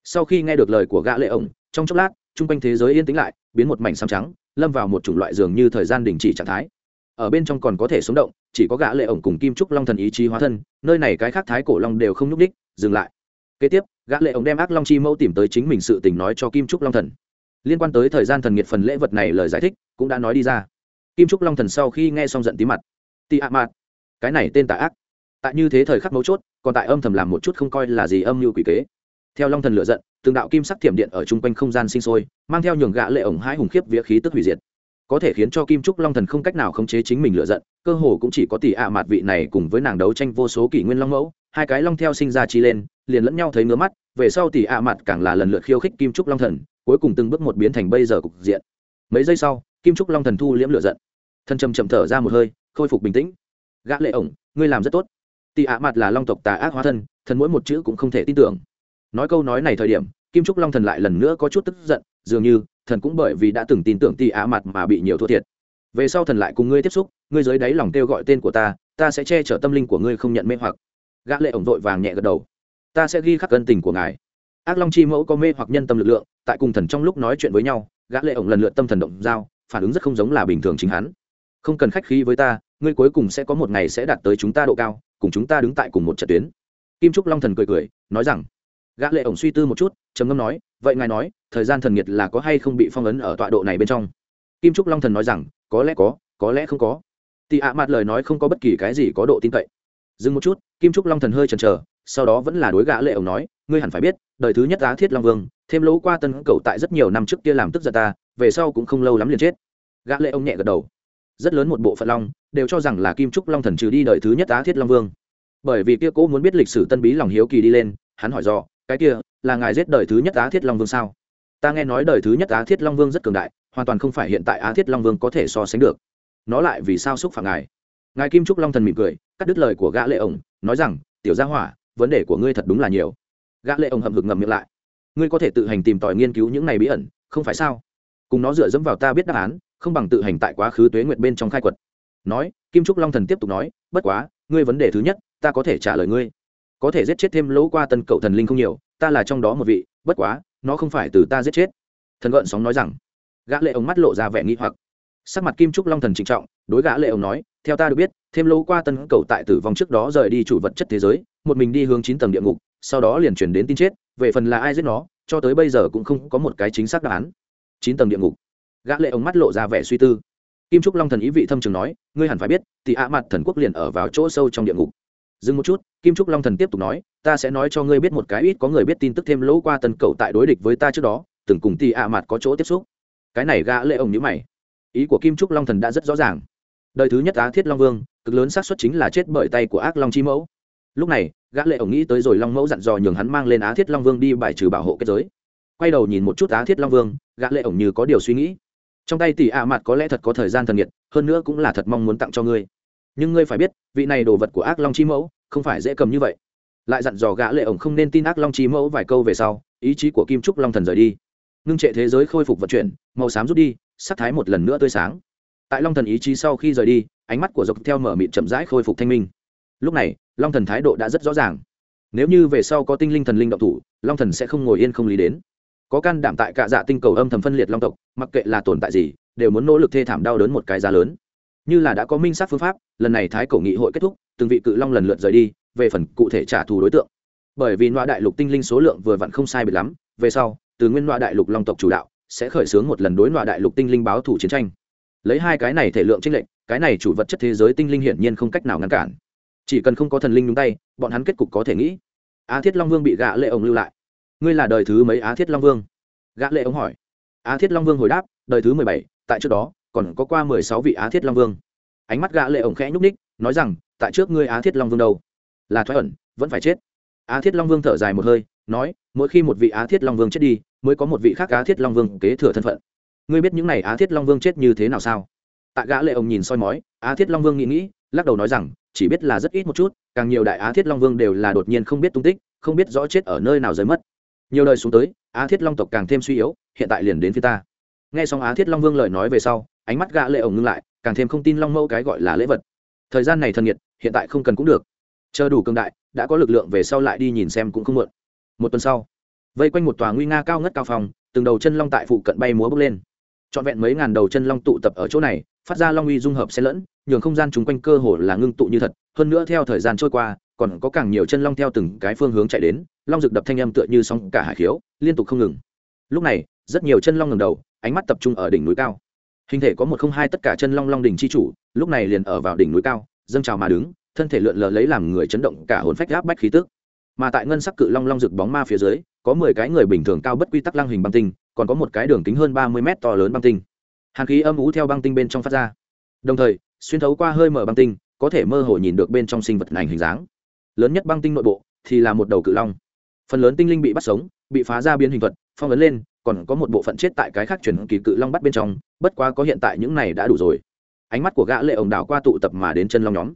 Sau khi nghe được lời của gã lệ ổng, trong chốc lát trung quanh thế giới yên tĩnh lại, biến một mảnh xám trắng, lâm vào một chủng loại dường như thời gian đình chỉ trạng thái. Ở bên trong còn có thể sống động, chỉ có gã lệ ổng cùng kim trúc long thần ý chí hóa thân, nơi này cái khác thái cổ long đều không nhúc đích dừng lại. Kế tiếp, gã lệ ổng đem ác long chi mẫu tìm tới chính mình sự tình nói cho kim trúc long thần. Liên quan tới thời gian thần nghiệt phần lễ vật này lời giải thích cũng đã nói đi ra. Kim trúc long thần sau khi nghe xong giận tí mặt. Tị ạ mạt. Cái này tên tà ác tại như thế thời khắc mấu chốt, còn tại âm thầm làm một chút không coi là gì âm mưu quỷ kế. Theo long thần lựa giận, từng đạo kim sắc thiểm điện ở chung quanh không gian sinh sôi, mang theo nhường gã lệ ổng hai hùng khiếp vía khí tức hủy diệt. Có thể khiến cho kim trúc long thần không cách nào khống chế chính mình lựa giận, cơ hồ cũng chỉ có tỷ ạ mạt vị này cùng với nàng đấu tranh vô số kỷ nguyên long mẫu, hai cái long theo sinh ra chi lên, liền lẫn nhau thấy ngứa mắt, về sau tỷ ạ mạt càng là lần lượt khiêu khích kim trúc long thần, cuối cùng từng bước một biến thành bây giờ cục diện. Mấy giây sau, kim trúc long thần thu liễm lựa giận. Thân trầm chậm thở ra một hơi, khôi phục bình tĩnh. Gã lệ ổng, ngươi làm rất tốt tỷ ạ mạt là long tộc tà ác hóa thân, thần mỗi một chữ cũng không thể tin tưởng. Nói câu nói này thời điểm, kim trúc long thần lại lần nữa có chút tức giận, dường như, thần cũng bởi vì đã từng tin tưởng tỷ ạ mặt mà bị nhiều thua thiệt. Về sau thần lại cùng ngươi tiếp xúc, ngươi dưới đáy lòng kêu gọi tên của ta ta sẽ che chở tâm linh của ngươi không nhận mê hoặc. Gã lệ ổng vội vàng nhẹ gật đầu. Ta sẽ ghi khắc ân tình của ngài. Ác long chi mẫu có mê hoặc nhân tâm lực lượng, tại cùng thần trong lúc nói chuyện với nhau, gã lệ ổng lần lượt tâm thần động giao, phản ứng rất không giống là bình thường chính hắn. Không cần khách khí với ta, ngươi cuối cùng sẽ có một ngày sẽ đạt tới chúng ta độ cao cùng chúng ta đứng tại cùng một trận tuyến. Kim trúc long thần cười cười, nói rằng, gã lệ ổng suy tư một chút, trầm ngâm nói, vậy ngài nói, thời gian thần nhiệt là có hay không bị phong ấn ở tọa độ này bên trong? Kim trúc long thần nói rằng, có lẽ có có lẽ không có. Tị ạ mặt lời nói không có bất kỳ cái gì có độ tin cậy. Dừng một chút, kim trúc long thần hơi chần chờ, sau đó vẫn là đối gã lệ ổng nói, ngươi hẳn phải biết, đời thứ nhất á thiết long vương, thêm lỗ qua tân cầu tại rất nhiều năm trước kia làm tức giận ta, về sau cũng không lâu lắm liền chết. Gã lệ ông nhẹ gật đầu rất lớn một bộ phận long, đều cho rằng là kim trúc long thần trừ đi đời thứ nhất á thiết long vương. Bởi vì kia cố muốn biết lịch sử tân bí lòng hiếu kỳ đi lên, hắn hỏi do cái kia, là ngài giết đời thứ nhất á thiết long vương sao? Ta nghe nói đời thứ nhất á thiết long vương rất cường đại, hoàn toàn không phải hiện tại á thiết long vương có thể so sánh được. Nó lại vì sao xúc phạm ngài? Ngài kim trúc long thần mỉm cười, cắt đứt lời của gã lệ ổng, nói rằng, tiểu gia hỏa, vấn đề của ngươi thật đúng là nhiều. Gã lệ ổng hậm hực ngậm miệng lại. Ngươi có thể tự hành tìm tòi nghiên cứu những này bí ẩn, không phải sao? Cùng nó dựa dẫm vào ta biết đáp án không bằng tự hành tại quá khứ tuế nguyệt bên trong khai quật. Nói, kim trúc long thần tiếp tục nói, bất quá, ngươi vấn đề thứ nhất, ta có thể trả lời ngươi. Có thể giết chết thêm lỗ qua tân cậu thần linh không nhiều, ta là trong đó một vị, bất quá, nó không phải từ ta giết chết. Thần gợn sóng nói rằng. Gã lệ ống mắt lộ ra vẻ nghi hoặc. Sắc mặt kim trúc long thần trịnh trọng, đối gã lệ ống nói, theo ta được biết, thêm lỗ qua tân cậu tại tử vong trước đó rời đi chủ vật chất thế giới, một mình đi hướng chín tầng địa ngục, sau đó liền chuyển đến tin chết, về phần là ai giết nó, cho tới bây giờ cũng không có một cái chính xác đáp án. Chín tầng địa ngục gã lệ ống mắt lộ ra vẻ suy tư. Kim trúc long thần ý vị thâm trường nói, ngươi hẳn phải biết, thì ạ mặt thần quốc liền ở vào chỗ sâu trong địa ngục. Dừng một chút, kim trúc long thần tiếp tục nói, ta sẽ nói cho ngươi biết một cái ít, có người biết tin tức thêm lỗ qua tân cầu tại đối địch với ta trước đó, từng cùng thì ạ mặt có chỗ tiếp xúc. Cái này gã lệ ống nhíu mày. Ý của kim trúc long thần đã rất rõ ràng. Đời thứ nhất á thiết long vương, cực lớn xác suất chính là chết bởi tay của ác long chi mẫu. Lúc này, gã lệ ổng nghĩ tới rồi long mẫu dặn dò nhường hắn mang lên á thiết long vương đi bài trừ bảo hộ kết giới. Quay đầu nhìn một chút á thiết long vương, gã lệ ổng như có điều suy nghĩ trong tay tỷ ạ à mặt có lẽ thật có thời gian thần nhiệt, hơn nữa cũng là thật mong muốn tặng cho ngươi. Nhưng ngươi phải biết, vị này đồ vật của ác long chi mẫu không phải dễ cầm như vậy. Lại dặn dò gã lệ ổng không nên tin ác long chi mẫu vài câu về sau, ý chí của kim trúc long thần rời đi. Ngưng trệ thế giới khôi phục vận chuyển, màu xám rút đi, sắc thái một lần nữa tươi sáng. Tại long thần ý chí sau khi rời đi, ánh mắt của dọc theo mở mịt chậm rãi khôi phục thanh minh. Lúc này, long thần thái độ đã rất rõ ràng. Nếu như về sau có tinh linh thần linh động thủ, long thần sẽ không ngồi yên không lý đến có can đảm tại cạ dạ tinh cầu âm thầm phân liệt long tộc, mặc kệ là tồn tại gì, đều muốn nỗ lực thê thảm đau đớn một cái giá lớn. Như là đã có minh sát phương pháp, lần này thái cổ nghị hội kết thúc, từng vị cự long lần lượt rời đi, về phần cụ thể trả thù đối tượng. Bởi vì loại đại lục tinh linh số lượng vừa vặn không sai biệt lắm, về sau, từ nguyên loại đại lục long tộc chủ đạo, sẽ khởi xướng một lần đối loại đại lục tinh linh báo thủ chiến tranh. Lấy hai cái này thể lượng tranh lệnh cái này chủ vật chất thế giới tinh linh hiển nhiên không cách nào ngăn cản. Chỉ cần không có thần linh đúng tay, bọn hắn kết cục có thể nghĩ. Á thiết long vương bị gạ lệ ổng lưu lại ngươi là đời thứ mấy á thiết long vương gã lệ ông hỏi á thiết long vương hồi đáp đời thứ mười bảy tại trước đó còn có qua mười sáu vị á thiết long vương ánh mắt gã lệ ổng khẽ nhúc ních nói rằng tại trước ngươi á thiết long vương đâu là thoái ẩn vẫn phải chết á thiết long vương thở dài một hơi nói mỗi khi một vị á thiết long vương chết đi mới có một vị khác á thiết long vương kế thừa thân phận ngươi biết những này á thiết long vương chết như thế nào sao tại gã lệ ông nhìn soi mói á thiết long vương nghĩ nghĩ lắc đầu nói rằng chỉ biết là rất ít một chút càng nhiều đại á thiết long vương đều là đột nhiên không biết tung tích không biết rõ chết ở nơi nào rơi mất nhiều đời xuống tới, á thiết long tộc càng thêm suy yếu, hiện tại liền đến phía ta. Nghe xong á thiết long vương lời nói về sau, ánh mắt gã lệ ổng ngưng lại, càng thêm không tin long mẫu cái gọi là lễ vật. Thời gian này thần nhiệt, hiện tại không cần cũng được. Chờ đủ cường đại, đã có lực lượng về sau lại đi nhìn xem cũng không muộn. Một tuần sau, vây quanh một tòa nguy nga cao ngất cao phòng, từng đầu chân long tại phụ cận bay múa bước lên. Trọn vẹn mấy ngàn đầu chân long tụ tập ở chỗ này, phát ra long uy dung hợp xen lẫn, nhường không gian chung quanh cơ hồ là ngưng tụ như thật. Hơn nữa theo thời gian trôi qua, còn có càng nhiều chân long theo từng cái phương hướng chạy đến long rực đập thanh âm tựa như sóng cả hải khiếu, liên tục không ngừng. Lúc này, rất nhiều chân long ngầm đầu, ánh mắt tập trung ở đỉnh núi cao. Hình thể có một không hai tất cả chân long long đỉnh chi chủ, lúc này liền ở vào đỉnh núi cao, dâng trào mà đứng, thân thể lượn lờ lấy làm người chấn động cả hồn phách áp bách khí tức. Mà tại ngân sắc cự long long rực bóng ma phía dưới, có mười cái người bình thường cao bất quy tắc lang hình băng tinh, còn có một cái đường kính hơn ba mươi mét to lớn băng tinh. Hàn khí âm ú theo băng tinh bên trong phát ra. Đồng thời, xuyên thấu qua hơi mở băng tinh, có thể mơ hồ nhìn được bên trong sinh vật ảnh hình dáng. Lớn nhất băng tinh nội bộ thì là một đầu cự long phần lớn tinh linh bị bắt sống, bị phá ra biến hình thuật, phong ấn lên, còn có một bộ phận chết tại cái khác chuyển kỳ cự long bắt bên trong, bất quá có hiện tại những này đã đủ rồi. Ánh mắt của gã lệ ổng đảo qua tụ tập mà đến chân long nhóm.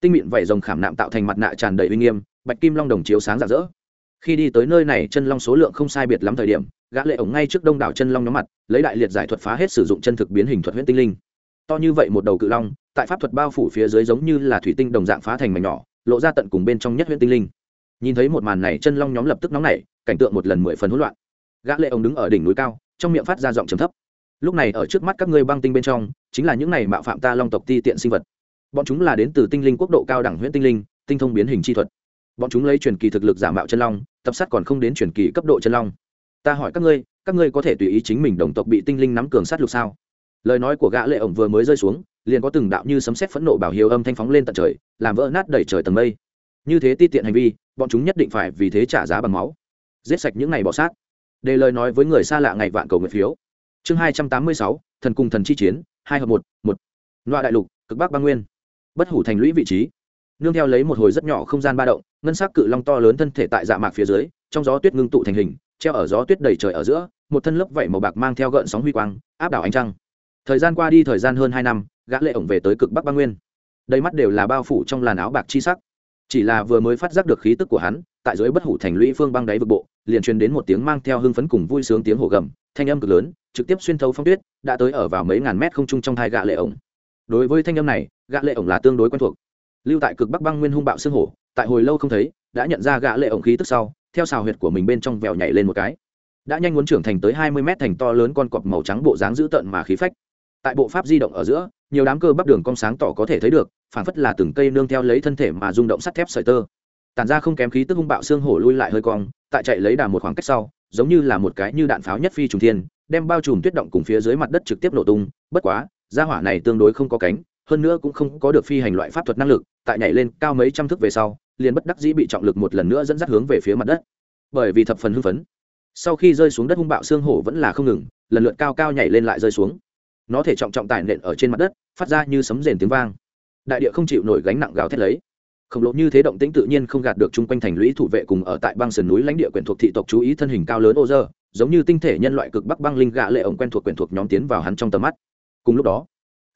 Tinh mịn vảy rồng khảm nạm tạo thành mặt nạ tràn đầy uy nghiêm, bạch kim long đồng chiếu sáng rạng rỡ. Khi đi tới nơi này chân long số lượng không sai biệt lắm thời điểm, gã lệ ổng ngay trước đông đảo chân long nhóm mặt, lấy đại liệt giải thuật phá hết sử dụng chân thực biến hình thuật huyễn tinh linh. To như vậy một đầu cự long, tại pháp thuật bao phủ phía dưới giống như là thủy tinh đồng dạng phá thành mảnh nhỏ, lộ ra tận cùng bên trong nhất huyễn tinh linh nhìn thấy một màn này, chân long nhóm lập tức nóng nảy, cảnh tượng một lần mười phần hỗn loạn. Gã lệ ông đứng ở đỉnh núi cao, trong miệng phát ra giọng trầm thấp. Lúc này ở trước mắt các ngươi băng tinh bên trong, chính là những này mạo phạm ta long tộc ti tiện sinh vật. Bọn chúng là đến từ tinh linh quốc độ cao đẳng huyễn tinh linh, tinh thông biến hình chi thuật. Bọn chúng lấy truyền kỳ thực lực giả mạo chân long, tập sát còn không đến truyền kỳ cấp độ chân long. Ta hỏi các ngươi các ngươi có thể tùy ý chính mình đồng tộc bị tinh linh nắm cường sát lục sao? Lời nói của gã lệ ổng vừa mới rơi xuống, liền có từng đạo như sấm sét phẫn nộ bảo hiếu âm thanh phóng lên tận trời, làm vỡ nát đầy trời tầng mây. Như thế ti tiện hành vi bọn chúng nhất định phải vì thế trả giá bằng máu. Giết sạch những ngày bỏ sát. Đề lời nói với người xa lạ ngày vạn cầu nguyện phiếu. Chương hai trăm tám mươi sáu, thần cùng thần chi chiến, hai hợp một một. Loại đại lục, cực bắc băng nguyên. Bất hủ thành lũy vị trí. Nương theo lấy một hồi rất nhỏ không gian ba động, ngân sắc cự long to lớn thân thể tại dạ mạc phía dưới, trong gió tuyết ngưng tụ thành hình, treo ở gió tuyết đầy trời ở giữa, một thân lớp vảy màu bạc mang theo gợn sóng huy quang, áp đảo ánh trăng. Thời gian qua đi thời gian hơn hai năm, gã lệ ổng về tới cực bắc băng nguyên. Đầy mắt đều là bao phủ trong làn áo bạc chi sắc chỉ là vừa mới phát giác được khí tức của hắn, tại dưới bất hủ thành lũy phương băng đáy vực bộ, liền truyền đến một tiếng mang theo hưng phấn cùng vui sướng tiếng hổ gầm, thanh âm cực lớn, trực tiếp xuyên thấu phong tuyết, đã tới ở vào mấy ngàn mét không trung trong thai gạ lệ ổng. Đối với thanh âm này gạ lệ ổng là tương đối quen thuộc. Lưu tại cực bắc băng nguyên hung bạo xương hổ, tại hồi lâu không thấy, đã nhận ra gạ lệ ổng khí tức sau, theo xào huyệt của mình bên trong vèo nhảy lên một cái. Đã nhanh muốn trưởng thành tới hai mươi mét thành to lớn con cọp màu trắng bộ dáng dữ tợn mà khí phách. Tại bộ pháp di động ở giữa nhiều đám cơ bắp đường cong sáng tỏ có thể thấy được, phảng phất là từng cây nương theo lấy thân thể mà rung động sắt thép sợi tơ. Tản ra không kém khí tức hung bạo xương hổ lui lại hơi cong, tại chạy lấy đà một khoảng cách sau, giống như là một cái như đạn pháo nhất phi trùng thiên, đem bao trùm tuyết động cùng phía dưới mặt đất trực tiếp nổ tung, bất quá, gia hỏa này tương đối không có cánh, hơn nữa cũng không có được phi hành loại pháp thuật năng lực, tại nhảy lên cao mấy trăm thước về sau, liền bất đắc dĩ bị trọng lực một lần nữa dẫn dắt hướng về phía mặt đất. Bởi vì thập phần hưng phấn, sau khi rơi xuống đất hung bạo xương hổ vẫn là không ngừng, lần lượt cao cao nhảy lên lại rơi xuống nó thể trọng trọng tải nện ở trên mặt đất, phát ra như sấm rền tiếng vang. Đại địa không chịu nổi gánh nặng gào thét lấy. Khổng lồ như thế động tĩnh tự nhiên không gạt được chung quanh thành lũy thủ vệ cùng ở tại băng sườn núi lãnh địa quyển thuộc thị tộc chú ý thân hình cao lớn ô dơ, giống như tinh thể nhân loại cực bắc băng linh gạ lệ ổng quen thuộc quyển thuộc nhóm tiến vào hắn trong tầm mắt. Cùng lúc đó,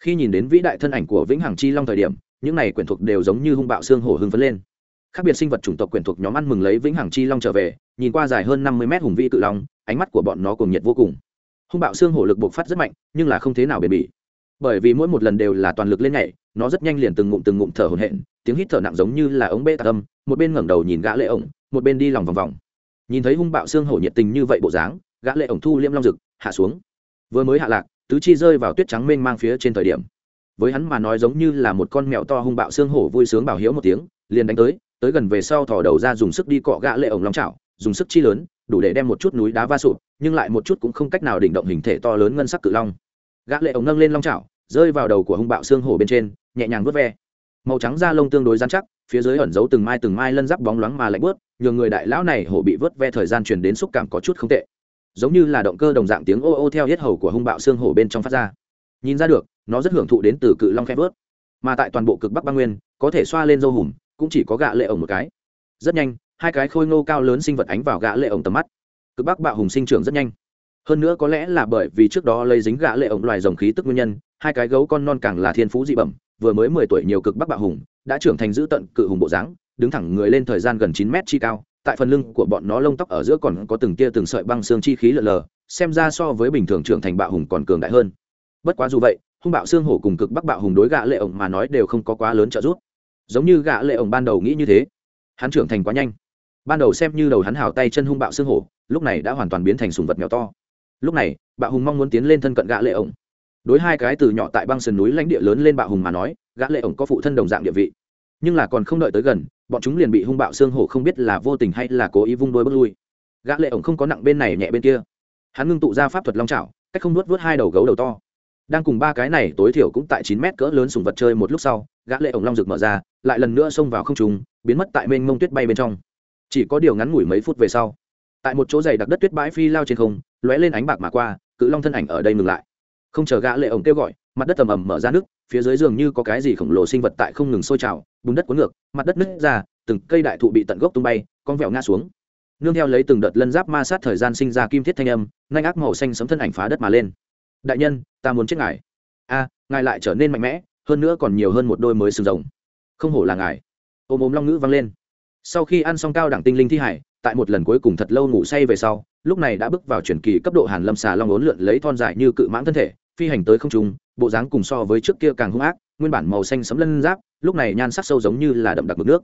khi nhìn đến vĩ đại thân ảnh của vĩnh hằng chi long thời điểm, những này quyển thuộc đều giống như hung bạo xương hổ hưng phấn lên. Khác biệt sinh vật chủng tộc quyển thuộc nhóm ăn mừng lấy vĩnh hằng chi long trở về, nhìn qua dài hơn năm mươi mét hùng vĩ cự long, ánh mắt của bọn nó cùng nhiệt vô cùng hung bạo xương hổ lực bộc phát rất mạnh, nhưng là không thế nào bền bỉ. Bởi vì mỗi một lần đều là toàn lực lên nhảy, nó rất nhanh liền từng ngụm từng ngụm thở hổn hển, tiếng hít thở nặng giống như là ống bê tạc âm, một bên ngẩng đầu nhìn gã lệ ổng, một bên đi lòng vòng vòng. Nhìn thấy hung bạo xương hổ nhiệt tình như vậy bộ dáng, gã lệ ổng thu liêm long rực, hạ xuống. Vừa mới hạ lạc, tứ chi rơi vào tuyết trắng mênh mang phía trên thời điểm. Với hắn mà nói giống như là một con mèo to hung bạo xương hổ vui sướng bảo hiếu một tiếng, liền đánh tới tới gần về sau thò đầu ra dùng sức đi cọ gã lệ ổng long chảo, dùng sức chi lớn đủ để đem một chút núi đá va sụp, nhưng lại một chút cũng không cách nào đỉnh động hình thể to lớn ngân sắc cự long. Gã lệ ống nâng lên long chảo, rơi vào đầu của hung bạo xương hổ bên trên, nhẹ nhàng vớt ve. Màu trắng da lông tương đối rắn chắc, phía dưới ẩn giấu từng mai từng mai lân giáp bóng loáng mà lạnh bớt nhường người đại lão này hổ bị vớt ve thời gian truyền đến xúc cảm có chút không tệ. Giống như là động cơ đồng dạng tiếng ô ô theo hết hầu của hung bạo xương hổ bên trong phát ra. Nhìn ra được, nó rất hưởng thụ đến từ cự long khẽ vớt mà tại toàn bộ cực bắc băng nguyên, có thể xoa lên dâu hùm, cũng chỉ có gạ lệ ổng một cái. Rất nhanh hai cái khôi ngô cao lớn sinh vật ánh vào gã lệ ổng tầm mắt. Cực bắc bạo hùng sinh trưởng rất nhanh. Hơn nữa có lẽ là bởi vì trước đó lấy dính gã lệ ổng loài rồng khí tức nguyên nhân, hai cái gấu con non càng là thiên phú dị bẩm, vừa mới mười tuổi nhiều cực bắc bạo hùng, đã trưởng thành giữ tận cự hùng bộ dáng, đứng thẳng người lên thời gian gần chín mét chi cao, tại phần lưng của bọn nó lông tóc ở giữa còn có từng tia từng sợi băng xương chi khí lờ lờ, xem ra so với bình thường trưởng thành bạo hùng còn cường đại hơn. Bất quá dù vậy, hung bạo xương hổ cùng cực bắc bạo hùng đối gã lệ ổng mà nói đều không có quá lớn trợ giúp. Giống như gã lệ ổng ban đầu nghĩ như thế, hắn trưởng thành quá nhanh ban đầu xem như đầu hắn hào tay chân hung bạo xương hổ, lúc này đã hoàn toàn biến thành sùng vật mèo to. Lúc này, bạo hùng mong muốn tiến lên thân cận gã lệ ổng. Đối hai cái từ nhỏ tại băng sườn núi lãnh địa lớn lên bạo hùng mà nói, gã lệ ổng có phụ thân đồng dạng địa vị. Nhưng là còn không đợi tới gần, bọn chúng liền bị hung bạo xương hổ không biết là vô tình hay là cố ý vung đôi bước lui. Gã lệ ổng không có nặng bên này nhẹ bên kia. Hắn ngưng tụ ra pháp thuật long chảo cách không nuốt vớt hai đầu gấu đầu to. Đang cùng ba cái này tối thiểu cũng tại chín mét cỡ lớn sùng vật chơi một lúc sau, gã lệ ổng long rực mở ra, lại lần nữa xông vào không trung, biến mất tại mênh mông tuyết bay bên trong chỉ có điều ngắn ngủi mấy phút về sau. Tại một chỗ dày đặc đất tuyết bãi phi lao trên không, lóe lên ánh bạc mà qua, cự long thân ảnh ở đây ngừng lại. Không chờ gã lệ ổng kêu gọi, mặt đất ầm ầm mở ra nước, phía dưới giường như có cái gì khổng lồ sinh vật tại không ngừng sôi trào, bùn đất cuốn ngược, mặt đất nứt ra, từng cây đại thụ bị tận gốc tung bay, con vẹo ngã xuống. Nương theo lấy từng đợt lân giáp ma sát thời gian sinh ra kim thiết thanh âm, nhanh ác màu xanh sấm thân ảnh phá đất mà lên. Đại nhân, ta muốn chết ngài. A, ngài lại trở nên mạnh mẽ, hơn nữa còn nhiều hơn một đôi mới sừng rồng. Không hổ là ngài. Ôm ôm long ngữ vang lên sau khi ăn xong cao đẳng tinh linh thi hải, tại một lần cuối cùng thật lâu ngủ say về sau, lúc này đã bước vào chuyển kỳ cấp độ hàn lâm xà long ốn lượn lấy thon dài như cự mãng thân thể, phi hành tới không trung, bộ dáng cùng so với trước kia càng hung ác, nguyên bản màu xanh sấm lân giáp, lúc này nhan sắc sâu giống như là đậm đặc mực nước.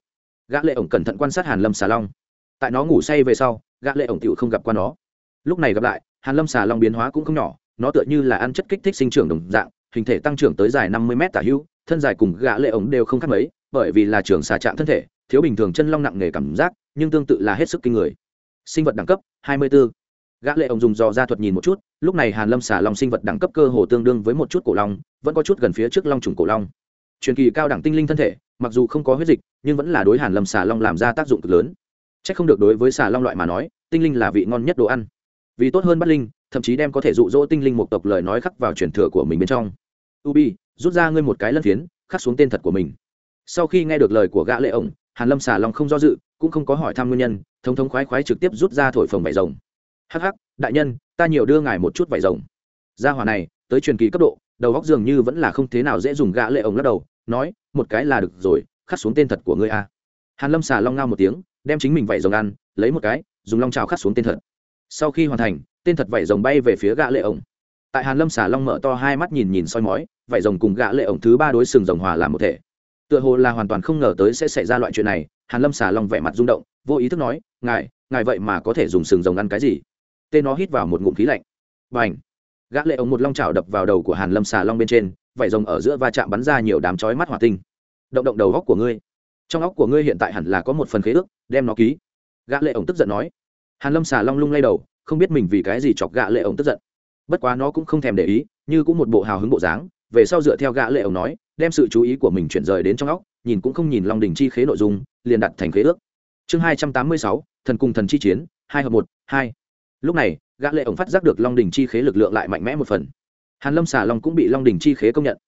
Gã lệ ổng cẩn thận quan sát hàn lâm xà long. Tại nó ngủ say về sau, gã lệ ổng tiểu không gặp qua nó. Lúc này gặp lại, hàn lâm xà long biến hóa cũng không nhỏ, nó tựa như là ăn chất kích thích sinh trưởng đồng dạng, hình thể tăng trưởng tới dài năm mươi mét tả hưu, thân dài cùng gã lệ ổng đều không khác mấy, bởi vì là trưởng xà trạng thân thể thiếu bình thường chân long nặng nghề cảm giác, nhưng tương tự là hết sức kinh người. Sinh vật đẳng cấp 24. gã lệ ông dùng dò ra thuật nhìn một chút, lúc này hàn lâm xả long sinh vật đẳng cấp cơ hồ tương đương với một chút cổ long, vẫn có chút gần phía trước long trùng cổ long. Truyền kỳ cao đẳng tinh linh thân thể, mặc dù không có huyết dịch, nhưng vẫn là đối hàn lâm xả long làm ra tác dụng cực lớn. Chắc không được đối với xả long loại mà nói, tinh linh là vị ngon nhất đồ ăn. Vì tốt hơn bắt linh, thậm chí đem có thể dụ dỗ tinh linh một tộc lời nói khắc vào truyền thừa của mình bên trong. Ubi, rút ra ngươi một cái lân phiến, khắc xuống tên thật của mình. Sau khi nghe được lời của gã lệ ổng hàn lâm xà long không do dự, cũng không có hỏi thăm nguyên nhân, thống thống khoái khoái trực tiếp rút ra thổi phồng vải rồng. Hắc hắc, đại nhân, ta nhiều đưa ngài một chút vải rồng. Gia hỏa này, tới truyền kỳ cấp độ, đầu góc dường như vẫn là không thế nào dễ dùng gã lệ ổng lắc đầu, nói, một cái là được rồi, khắc xuống tên thật của ngươi a. Hàn lâm xà long ngao một tiếng, đem chính mình vải rồng ăn, lấy một cái, dùng long trào khắc xuống tên thật. Sau khi hoàn thành, tên thật vải rồng bay về phía gã lệ ổng tại hàn lâm xà long mở to hai mắt nhìn nhìn soi mói, vải rồng cùng gã lệ ổng thứ ba đối sừng rồng hòa làm một thể tựa hồ là hoàn toàn không ngờ tới sẽ xảy ra loại chuyện này, hàn lâm xà long vẻ mặt rung động, vô ý thức nói, ngài ngài vậy mà có thể dùng sừng rồng ăn cái gì? Tên nó hít vào một ngụm khí lạnh. Và gã lệ ống một long chảo đập vào đầu của hàn lâm xà long bên trên, vảy rồng ở giữa va chạm bắn ra nhiều đám chói mắt hỏa tinh. Động động đầu góc của ngươi. Trong óc của ngươi hiện tại hẳn là có một phần khế ước, đem nó ký. Gã lệ ống tức giận nói. Hàn lâm xà long lung lay đầu, không biết mình vì cái gì chọc gã lệ ống tức giận. Bất quá nó cũng không thèm để ý, như cũng một bộ hào hứng bộ dáng, về sau dựa theo gã lệ ống nói đem sự chú ý của mình chuyển rời đến trong óc, nhìn cũng không nhìn long đỉnh chi khế nội dung, liền đặt thành khế ước. Chương hai trăm tám mươi sáu, thần cùng thần chi chiến, hai hợp một, hai. Lúc này, gã lệ ổng phát giác được long đỉnh chi khế lực lượng lại mạnh mẽ một phần. Hàn lâm xà long cũng bị long đỉnh chi khế công nhận.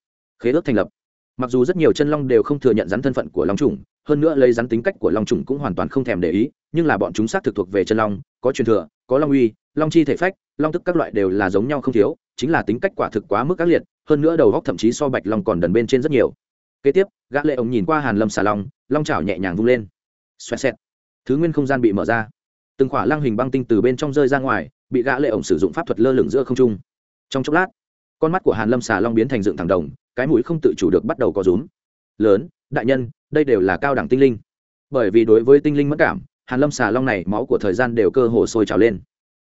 Khế ước thành lập. Mặc dù rất nhiều chân long đều không thừa nhận rắn thân phận của long trùng hơn nữa lấy rắn tính cách của long trùng cũng hoàn toàn không thèm để ý, nhưng là bọn chúng xác thực thuộc về chân long, có truyền thừa, có long uy, long chi thể phách, long tức các loại đều là giống nhau không thiếu, chính là tính cách quả thực quá mức ác liệt hơn nữa đầu góc thậm chí so bạch long còn đần bên trên rất nhiều kế tiếp gã lệ ổng nhìn qua hàn lâm xà long long chảo nhẹ nhàng vung lên xoẹt xẹt. thứ nguyên không gian bị mở ra từng khỏa lăng hình băng tinh từ bên trong rơi ra ngoài bị gã lệ ổng sử dụng pháp thuật lơ lửng giữa không trung trong chốc lát con mắt của hàn lâm xà long biến thành dựng thẳng đồng cái mũi không tự chủ được bắt đầu có rúm lớn đại nhân đây đều là cao đẳng tinh linh bởi vì đối với tinh linh mất cảm hàn lâm xà long này máu của thời gian đều cơ hồ sôi trào lên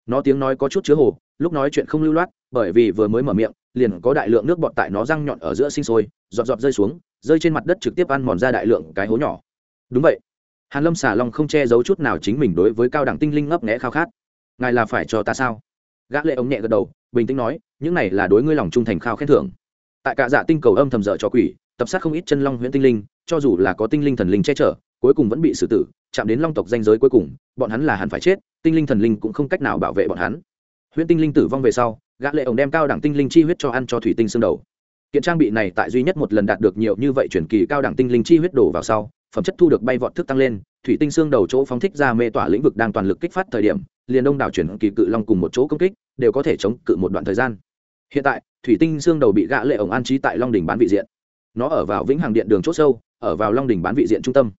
nó tiếng nói có chút chứa hồ lúc nói chuyện không lưu loát bởi vì vừa mới mở miệng liền có đại lượng nước bọt tại nó răng nhọn ở giữa sinh sôi, giọt giọt rơi xuống, rơi trên mặt đất trực tiếp ăn mòn ra đại lượng cái hố nhỏ. Đúng vậy. Hàn lâm xà long không che giấu chút nào chính mình đối với cao đẳng tinh linh ngấp nghẽ khao khát. Ngài là phải cho ta sao? Gã lệ ống nhẹ gật đầu, bình tĩnh nói, những này là đối ngươi lòng trung thành khao khen thưởng. Tại cả dạ tinh cầu âm thầm dở cho quỷ, tập sát không ít chân long huyễn tinh linh, cho dù là có tinh linh thần linh che chở, cuối cùng vẫn bị xử tử, chạm đến long tộc danh giới cuối cùng, bọn hắn là hẳn phải chết, tinh linh thần linh cũng không cách nào bảo vệ bọn hắn. Huyễn tinh linh tử vong về sau gã lệ ổng đem cao đẳng tinh linh chi huyết cho ăn cho thủy tinh xương đầu. Kiện trang bị này tại duy nhất một lần đạt được nhiều như vậy chuyển kỳ cao đẳng tinh linh chi huyết đổ vào sau, phẩm chất thu được bay vọt thức tăng lên, thủy tinh xương đầu chỗ phóng thích ra mê tỏa lĩnh vực đang toàn lực kích phát thời điểm, liền đông đảo chuyển kỳ cự long cùng một chỗ công kích, đều có thể chống cự một đoạn thời gian. Hiện tại, thủy tinh xương đầu bị gã lệ ổng an trí tại long đỉnh bán vị diện. Nó ở vào vĩnh hằng điện đường chỗ sâu, ở vào long đỉnh bán vị diện trung tâm.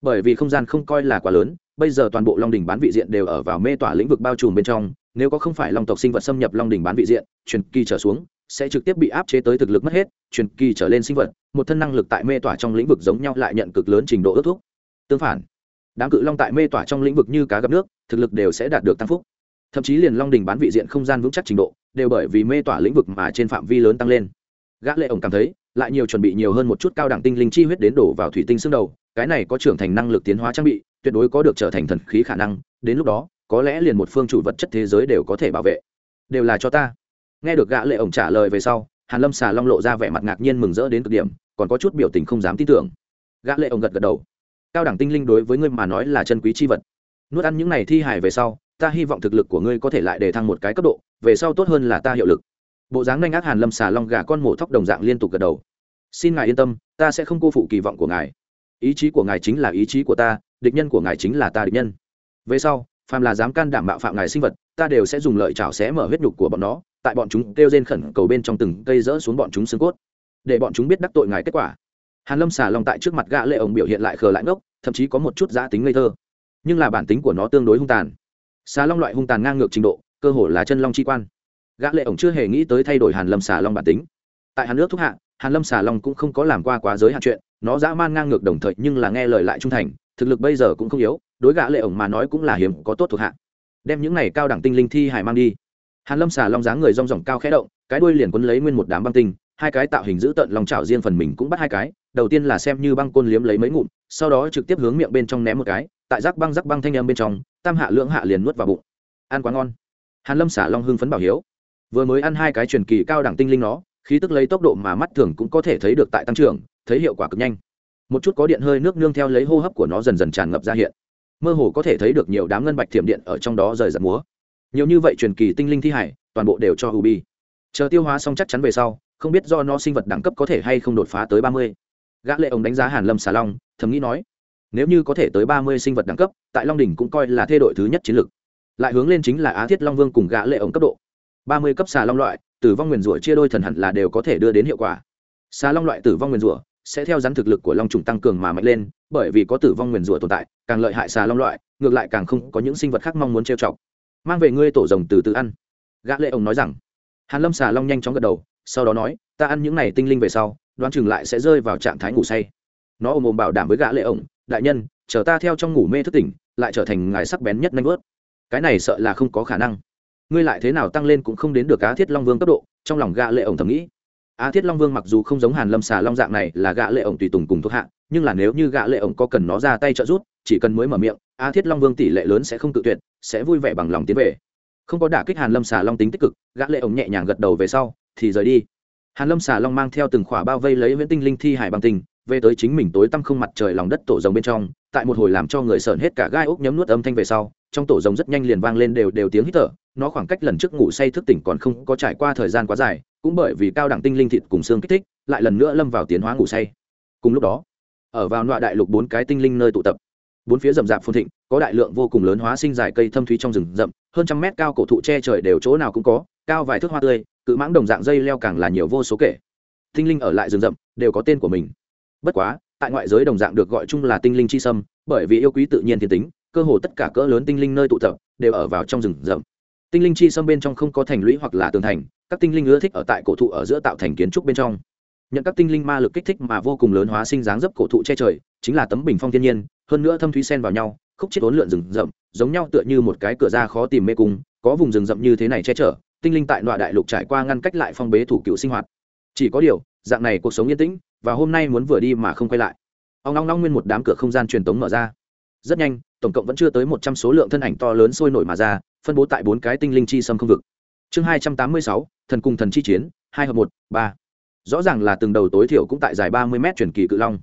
Bởi vì không gian không coi là quá lớn, bây giờ toàn bộ long đỉnh bán vị diện đều ở vào mê tỏa lĩnh vực bao trùm bên trong nếu có không phải long tộc sinh vật xâm nhập long đỉnh bán vị diện, truyền kỳ trở xuống, sẽ trực tiếp bị áp chế tới thực lực mất hết, truyền kỳ trở lên sinh vật, một thân năng lực tại mê tỏa trong lĩnh vực giống nhau lại nhận cực lớn trình độ ước thúc. Tương phản, đám cự long tại mê tỏa trong lĩnh vực như cá gặp nước, thực lực đều sẽ đạt được tăng phúc. Thậm chí liền long đình bán vị diện không gian vững chắc trình độ, đều bởi vì mê tỏa lĩnh vực mà trên phạm vi lớn tăng lên. Gã lệ ổng cảm thấy, lại nhiều chuẩn bị nhiều hơn một chút cao đẳng tinh linh chi huyết đến đổ vào thủy tinh xương đầu, cái này có trưởng thành năng lực tiến hóa trang bị, tuyệt đối có được trở thành thần khí khả năng, đến lúc đó có lẽ liền một phương chủ vật chất thế giới đều có thể bảo vệ. Đều là cho ta. Nghe được gã lệ ổng trả lời về sau, hàn lâm xà long lộ ra vẻ mặt ngạc nhiên mừng rỡ đến cực điểm, còn có chút biểu tình không dám tin tưởng. Gã lệ ổng gật gật đầu. Cao đẳng tinh linh đối với ngươi mà nói là chân quý chi vật. Nuốt ăn những này thi hải về sau, ta hy vọng thực lực của ngươi có thể lại đề thăng một cái cấp độ, về sau tốt hơn là ta hiệu lực. Bộ dáng nhanh ác hàn lâm xà long gà con mổ thóc đồng dạng liên tục gật đầu. Xin ngài yên tâm, ta sẽ không cô phụ kỳ vọng của ngài. Ý chí của ngài chính là ý chí của ta, địch nhân của ngài chính là ta địch nhân. Về sau phàm là dám can đảm bạo phạm ngài sinh vật, ta đều sẽ dùng lợi chảo xé mở huyết nhục của bọn nó, tại bọn chúng kêu rên khẩn cầu bên trong từng cây rỡ xuống bọn chúng xương cốt, để bọn chúng biết đắc tội ngài kết quả. Hàn lâm xà long tại trước mặt gã lệ ổng biểu hiện lại khờ lại ngốc, thậm chí có một chút giá tính ngây thơ. Nhưng là bản tính của nó tương đối hung tàn. Xà long loại hung tàn ngang ngược trình độ, cơ hồ là chân long chi quan. Gã lệ ổng chưa hề nghĩ tới thay đổi hàn lâm xà long bản tính. Tại hàn nước thúc hạ, hàn lâm xà long cũng không có làm qua quá giới hạn chuyện, nó dã man ngang ngược đồng thời nhưng là nghe lời lại trung thành thực lực bây giờ cũng không yếu, đối gã lệ ổng mà nói cũng là hiếm có tốt thuộc hạ. Đem những này cao đẳng tinh linh thi hải mang đi. Hàn lâm xà long dáng người rong ròng cao khẽ động, cái đuôi liền quấn lấy nguyên một đám băng tinh, hai cái tạo hình giữ tận lòng chảo riêng phần mình cũng bắt hai cái, đầu tiên là xem như băng côn liếm lấy mấy ngụm, sau đó trực tiếp hướng miệng bên trong ném một cái, tại rác băng rác băng thanh âm bên trong, tam hạ lưỡng hạ liền nuốt vào bụng. Ăn quá ngon. Hàn lâm xả long hưng phấn bảo hiếu. Vừa mới ăn hai cái truyền kỳ cao đẳng tinh linh nó, khí tức lấy tốc độ mà mắt thường cũng có thể thấy được tại tăng trưởng, thấy hiệu quả cực nhanh một chút có điện hơi nước nương theo lấy hô hấp của nó dần dần tràn ngập ra hiện. Mơ hồ có thể thấy được nhiều đám ngân bạch thiểm điện ở trong đó rời rạc múa. Nhiều như vậy truyền kỳ tinh linh thi hải, toàn bộ đều cho ubi. Chờ tiêu hóa xong chắc chắn về sau, không biết do nó sinh vật đẳng cấp có thể hay không đột phá tới ba mươi. Gã lệ ông đánh giá hàn lâm xà long, thầm nghĩ nói, nếu như có thể tới ba mươi sinh vật đẳng cấp, tại long đỉnh cũng coi là thê đội thứ nhất chiến lược. Lại hướng lên chính là á thiết long vương cùng gã lệ ổng cấp độ. Ba mươi cấp xà long loại, tử vong nguyền rủa chia đôi thần hẳn là đều có thể đưa đến hiệu quả. Xà long loại tử vong nguyền rủa sẽ theo rắn thực lực của long trùng tăng cường mà mạnh lên, bởi vì có tử vong nguyền rủa tồn tại, càng lợi hại xà long loại, ngược lại càng không có những sinh vật khác mong muốn trêu chọc. Mang về ngươi tổ rồng từ từ ăn. Gã lệ ông nói rằng. Hàn lâm xà long nhanh chóng gật đầu, sau đó nói, ta ăn những này tinh linh về sau, đoán chừng lại sẽ rơi vào trạng thái ngủ say. Nó ôm ôm bảo đảm với gã lệ ổng đại nhân, chờ ta theo trong ngủ mê thức tỉnh, lại trở thành ngài sắc bén nhất nhanh vớt. Cái này sợ là không có khả năng. Ngươi lại thế nào tăng lên cũng không đến được á thiết long vương cấp độ. Trong lòng gã lệ ổng thầm nghĩ á thiết long vương mặc dù không giống hàn lâm xà long dạng này là gã lệ ổng tùy tùng cùng thuộc hạ, nhưng là nếu như gã lệ ổng có cần nó ra tay trợ giúp, chỉ cần mới mở miệng á thiết long vương tỷ lệ lớn sẽ không tự tuyệt, sẽ vui vẻ bằng lòng tiến về. Không có đả kích hàn lâm xà long tính tích cực, gã lệ ổng nhẹ nhàng gật đầu về sau, thì rời đi. Hàn lâm xà long mang theo từng khỏa bao vây lấy viễn tinh linh thi hải bằng tình, về tới chính mình tối tăm không mặt trời lòng đất tổ rồng bên trong, tại một hồi làm cho người sởn hết cả gai ốc nhấm nuốt âm thanh về sau, trong tổ rồng rất nhanh liền vang lên đều đều tiếng hít thở, nó khoảng cách lần trước ngủ say thức tỉnh còn không có trải qua thời gian quá dài cũng bởi vì cao đẳng tinh linh thịt cùng xương kích thích, lại lần nữa lâm vào tiến hóa ngủ say. Cùng lúc đó, ở vào nọa đại lục bốn cái tinh linh nơi tụ tập. Bốn phía rậm rạp phồn thịnh, có đại lượng vô cùng lớn hóa sinh dài cây thâm thúy trong rừng rậm, hơn trăm mét cao cổ thụ che trời đều chỗ nào cũng có, cao vài thước hoa tươi, cự mãng đồng dạng dây leo càng là nhiều vô số kể. Tinh linh ở lại rừng rậm, đều có tên của mình. Bất quá, tại ngoại giới đồng dạng được gọi chung là tinh linh chi sâm, bởi vì yêu quý tự nhiên thiên tính, cơ hồ tất cả cỡ lớn tinh linh nơi tụ tập, đều ở vào trong rừng rậm tinh linh chi xâm bên trong không có thành lũy hoặc là tường thành, các tinh linh ưa thích ở tại cổ thụ ở giữa tạo thành kiến trúc bên trong. Nhận các tinh linh ma lực kích thích mà vô cùng lớn hóa sinh dáng dấp cổ thụ che trời, chính là tấm bình phong thiên nhiên, hơn nữa thâm thúy sen vào nhau, khúc chết ốn lượn rừng rậm, giống nhau tựa như một cái cửa ra khó tìm mê cung, có vùng rừng rậm như thế này che chở, tinh linh tại nọa đại lục trải qua ngăn cách lại phong bế thủ cựu sinh hoạt. Chỉ có điều, dạng này cuộc sống yên tĩnh, và hôm nay muốn vừa đi mà không quay lại. Ông long long nguyên một đám cửa không gian truyền tống mở ra. Rất nhanh tổng cộng vẫn chưa tới một trăm số lượng thân ảnh to lớn sôi nổi mà ra, phân bố tại bốn cái tinh linh chi xâm không vực. Chương hai trăm tám mươi sáu, thần cùng thần chi chiến, hai hợp một, ba. Rõ ràng là từng đầu tối thiểu cũng tại dài ba mươi mét truyền kỳ cự long.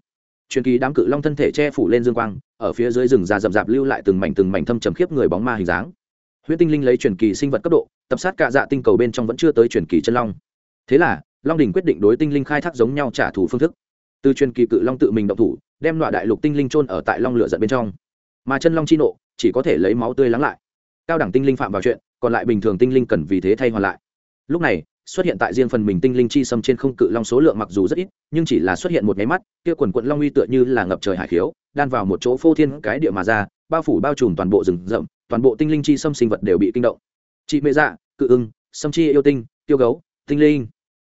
Truyền kỳ đám cự long thân thể che phủ lên dương quang, ở phía dưới rừng già rậm rạp lưu lại từng mảnh từng mảnh thâm trầm khiếp người bóng ma hình dáng. Huyễn tinh linh lấy truyền kỳ sinh vật cấp độ, tập sát cả dạ tinh cầu bên trong vẫn chưa tới truyền kỳ chân long. Thế là, long đình quyết định đối tinh linh khai thác giống nhau trả thù phương thức. Từ truyền kỳ cự long tự mình động thủ, đem loại đại lục tinh linh trôn ở tại long lửa giận bên trong mà chân long chi nộ chỉ có thể lấy máu tươi lắng lại. Cao đẳng tinh linh phạm vào chuyện, còn lại bình thường tinh linh cần vì thế thay hoàn lại. Lúc này, xuất hiện tại riêng phần mình tinh linh chi xâm trên không cự long số lượng mặc dù rất ít, nhưng chỉ là xuất hiện một nháy mắt, kia quần quận long uy tựa như là ngập trời hải khiếu, đan vào một chỗ phô thiên cái địa mà ra, bao phủ bao trùm toàn bộ rừng rậm, toàn bộ tinh linh chi xâm sinh vật đều bị kinh động. Chị mê dạ cự ưng xâm chi yêu tinh, tiêu gấu, tinh linh.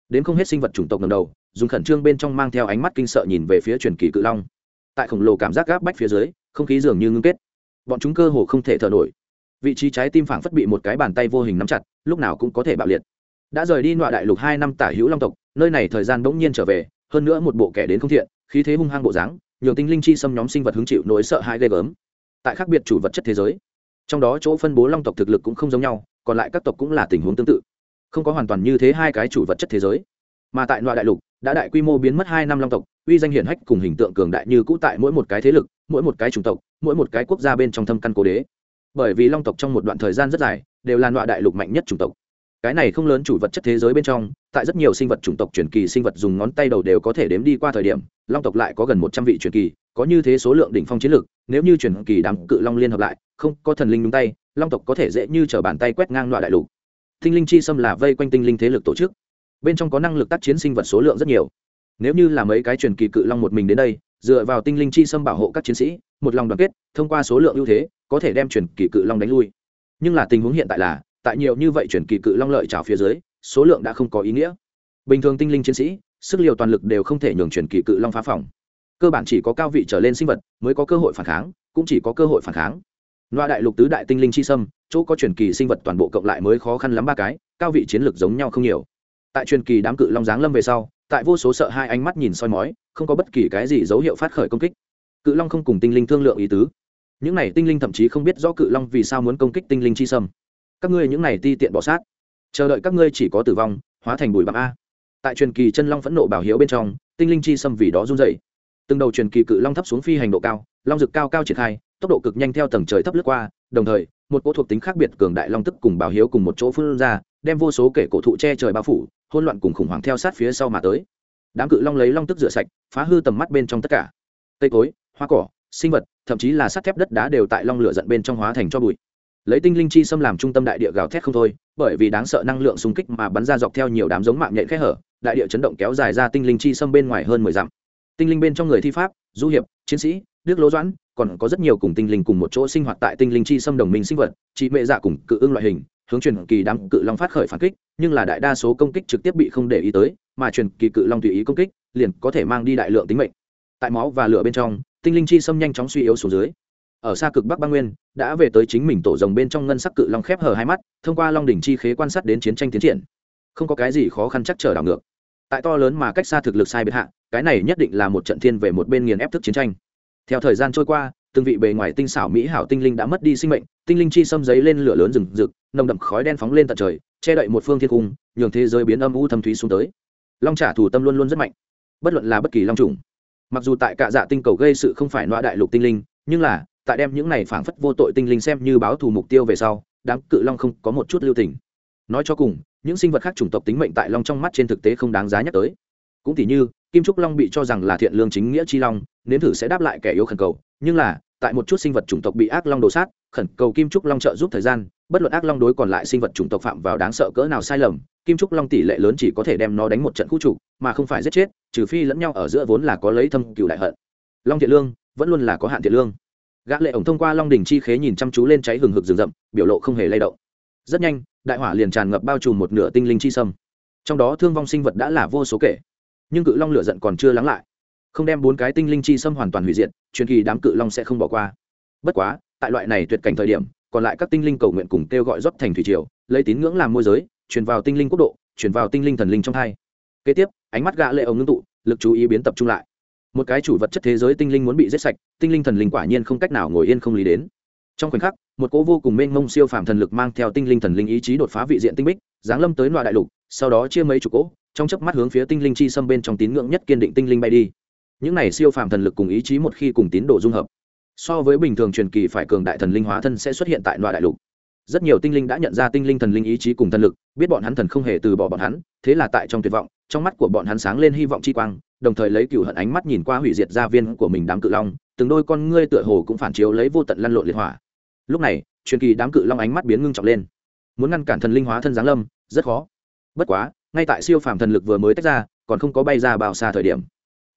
Đến không hết sinh vật chủng tộc lần đầu, dùng khẩn trương bên trong mang theo ánh mắt kinh sợ nhìn về phía truyền kỳ cự long. Tại khổng lồ cảm giác gáp bách phía dưới không khí dường như ngưng kết. Bọn chúng cơ hồ không thể thở nổi. Vị trí trái tim phảng phất bị một cái bàn tay vô hình nắm chặt, lúc nào cũng có thể bạo liệt. Đã rời đi nọa đại lục hai năm tả hữu long tộc, nơi này thời gian bỗng nhiên trở về, hơn nữa một bộ kẻ đến không thiện, khí thế hung hăng bộ dáng, nhường tinh linh chi xâm nhóm sinh vật hứng chịu nỗi sợ hãi ghê gớm. Tại khác biệt chủ vật chất thế giới, trong đó chỗ phân bố long tộc thực lực cũng không giống nhau, còn lại các tộc cũng là tình huống tương tự. Không có hoàn toàn như thế hai cái chủ vật chất thế giới, mà tại loại đại lục, đã đại quy mô biến mất hai năm long tộc uy danh hiển hách cùng hình tượng cường đại như cũ tại mỗi một cái thế lực, mỗi một cái chủng tộc, mỗi một cái quốc gia bên trong thâm căn cố đế. Bởi vì long tộc trong một đoạn thời gian rất dài, đều là loại đại lục mạnh nhất chủng tộc. Cái này không lớn chủ vật chất thế giới bên trong, tại rất nhiều sinh vật chủng tộc truyền kỳ sinh vật dùng ngón tay đầu đều có thể đếm đi qua thời điểm, long tộc lại có gần một trăm vị truyền kỳ, có như thế số lượng đỉnh phong chiến lược, nếu như truyền kỳ đám cự long liên hợp lại, không có thần linh đúng tay, long tộc có thể dễ như t r ở bàn tay quét ngang loại đại lục. Tinh linh chi xâm là vây quanh tinh linh thế lực tổ chức. Bên trong có năng lực tác chiến sinh vật số lượng rất nhiều nếu như là mấy cái truyền kỳ cự long một mình đến đây, dựa vào tinh linh chi xâm bảo hộ các chiến sĩ, một lòng đoàn kết, thông qua số lượng ưu thế, có thể đem truyền kỳ cự long đánh lui. Nhưng là tình huống hiện tại là, tại nhiều như vậy truyền kỳ cự long lợi trào phía dưới, số lượng đã không có ý nghĩa. Bình thường tinh linh chiến sĩ, sức liều toàn lực đều không thể nhường truyền kỳ cự long phá phòng. Cơ bản chỉ có cao vị trở lên sinh vật mới có cơ hội phản kháng, cũng chỉ có cơ hội phản kháng. Loa đại lục tứ đại tinh linh chi sâm chỗ có truyền kỳ sinh vật toàn bộ cộng lại mới khó khăn lắm ba cái, cao vị chiến lược giống nhau không nhiều. Tại truyền kỳ đám cự long giáng lâm về sau tại vô số sợ hai ánh mắt nhìn soi mói, không có bất kỳ cái gì dấu hiệu phát khởi công kích. Cự long không cùng tinh linh thương lượng ý tứ. Những này tinh linh thậm chí không biết rõ cự long vì sao muốn công kích tinh linh chi sâm. Các ngươi những này ti tiện bỏ sát. Chờ đợi các ngươi chỉ có tử vong, hóa thành bụi bặm a. Tại truyền kỳ chân long phẫn nộ bảo hiếu bên trong, tinh linh chi sâm vì đó run dậy từng đầu truyền kỳ cự long thấp xuống phi hành độ cao, long rực cao cao triển khai, tốc độ cực nhanh theo tầng trời thấp lướt qua, đồng thời, một cỗ thuộc tính khác biệt cường đại long tức cùng bảo hiếu cùng một chỗ phương ra, đem vô số kể cổ thụ che trời bao phủ hôn loạn cùng khủng hoảng theo sát phía sau mà tới. Đám cự long lấy long tức rửa sạch, phá hư tầm mắt bên trong tất cả. Cây cối, hoa cỏ, sinh vật, thậm chí là sắt thép đất đá đều tại long lửa giận bên trong hóa thành cho bụi. Lấy tinh linh chi xâm làm trung tâm đại địa gào thét không thôi, bởi vì đáng sợ năng lượng xung kích mà bắn ra dọc theo nhiều đám giống mạng nhện khẽ hở, đại địa chấn động kéo dài ra tinh linh chi xâm bên ngoài hơn mười dặm. Tinh linh bên trong người thi pháp, du hiệp, chiến sĩ, đức lỗ doãn, còn có rất nhiều cùng tinh linh cùng một chỗ sinh hoạt tại tinh linh chi xâm đồng minh sinh vật chị mẹ dạ cùng cự ưng loại hình hướng truyền kỳ đám cự long phát khởi phản kích, nhưng là đại đa số công kích trực tiếp bị không để ý tới, mà truyền kỳ cự long tùy ý công kích, liền có thể mang đi đại lượng tính mệnh. Tại máu và lửa bên trong, tinh linh chi xâm nhanh chóng suy yếu xuống dưới. Ở xa cực bắc băng nguyên, đã về tới chính mình tổ rồng bên trong ngân sắc cự long khép hờ hai mắt, thông qua long đỉnh chi khế quan sát đến chiến tranh tiến triển. Không có cái gì khó khăn chắc trở đảo ngược. Tại to lớn mà cách xa thực lực sai biệt hạ, cái này nhất định là một trận thiên về một bên nghiền ép thức chiến tranh. Theo thời gian trôi qua, từng vị bề ngoài tinh xảo mỹ hảo tinh linh đã mất đi sinh mệnh tinh linh chi xâm giấy lên lửa lớn rừng rực, nồng đậm khói đen phóng lên tận trời, che đậy một phương thiên cung nhường thế giới biến âm u thâm thúy xuống tới. Long trả thủ tâm luôn luôn rất mạnh, bất luận là bất kỳ long trùng. Mặc dù tại cạ dạ tinh cầu gây sự không phải loại đại lục tinh linh, nhưng là, tại đem những này phảng phất vô tội tinh linh xem như báo thù mục tiêu về sau, đám cự long không có một chút lưu tình. Nói cho cùng, những sinh vật khác chủng tộc tính mệnh tại long trong mắt trên thực tế không đáng giá nhắc tới. Cũng tỉ như, kim trúc long bị cho rằng là thiện lương chính nghĩa chi long, nếm thử sẽ đáp lại kẻ yếu khẩn cầu, nhưng là tại một chút sinh vật chủng tộc bị ác long đồ sát, khẩn cầu kim trúc long trợ giúp thời gian, bất luận ác long đối còn lại sinh vật chủng tộc phạm vào đáng sợ cỡ nào sai lầm, kim trúc long tỷ lệ lớn chỉ có thể đem nó đánh một trận khu trục, mà không phải giết chết, trừ phi lẫn nhau ở giữa vốn là có lấy thâm cựu đại hận. Long thiện lương, vẫn luôn là có hạn thiện lương. Gã lệ ổng thông qua long đỉnh chi khế nhìn chăm chú lên cháy hừng hực rừng rậm, biểu lộ không hề lay động. Rất nhanh, đại hỏa liền tràn ngập bao trùm một nửa tinh linh chi sâm. Trong đó thương vong sinh vật đã là vô số kể. Nhưng cự long lửa giận còn chưa lắng lại không đem bốn cái tinh linh chi sâm hoàn toàn hủy diệt, truyền kỳ đám cự long sẽ không bỏ qua. Bất quá, tại loại này tuyệt cảnh thời điểm, còn lại các tinh linh cầu nguyện cùng kêu gọi rót thành thủy triều, lấy tín ngưỡng làm môi giới, truyền vào tinh linh quốc độ, truyền vào tinh linh thần linh trong hai. Kế tiếp, ánh mắt gã lệ ống ngưng tụ, lực chú ý biến tập trung lại. Một cái chủ vật chất thế giới tinh linh muốn bị giết sạch, tinh linh thần linh quả nhiên không cách nào ngồi yên không lý đến. Trong khoảnh khắc, một cỗ vô cùng mênh mông siêu phàm thần lực mang theo tinh linh thần linh ý chí đột phá vị diện tinh bích, giáng lâm tới loại đại lục, sau đó chia mấy chục cỗ, trong chớp mắt hướng phía tinh linh chi xâm bên trong tín ngưỡng nhất kiên định tinh linh bay đi những này siêu phàm thần lực cùng ý chí một khi cùng tín đồ dung hợp, so với bình thường truyền kỳ phải cường đại thần linh hóa thân sẽ xuất hiện tại loại đại lục. Rất nhiều tinh linh đã nhận ra tinh linh thần linh ý chí cùng thần lực, biết bọn hắn thần không hề từ bỏ bọn hắn, thế là tại trong tuyệt vọng, trong mắt của bọn hắn sáng lên hy vọng chi quang, đồng thời lấy cựu hận ánh mắt nhìn qua hủy diệt gia viên của mình đám cự long, từng đôi con ngươi tựa hồ cũng phản chiếu lấy vô tận lăn lộn liệt hỏa. Lúc này, truyền kỳ đám cự long ánh mắt biến ngưng trọng lên. Muốn ngăn cản thần linh hóa thân giáng lâm, rất khó. Bất quá, ngay tại siêu phàm thần lực vừa mới tách ra, còn không có bay ra bao xa thời điểm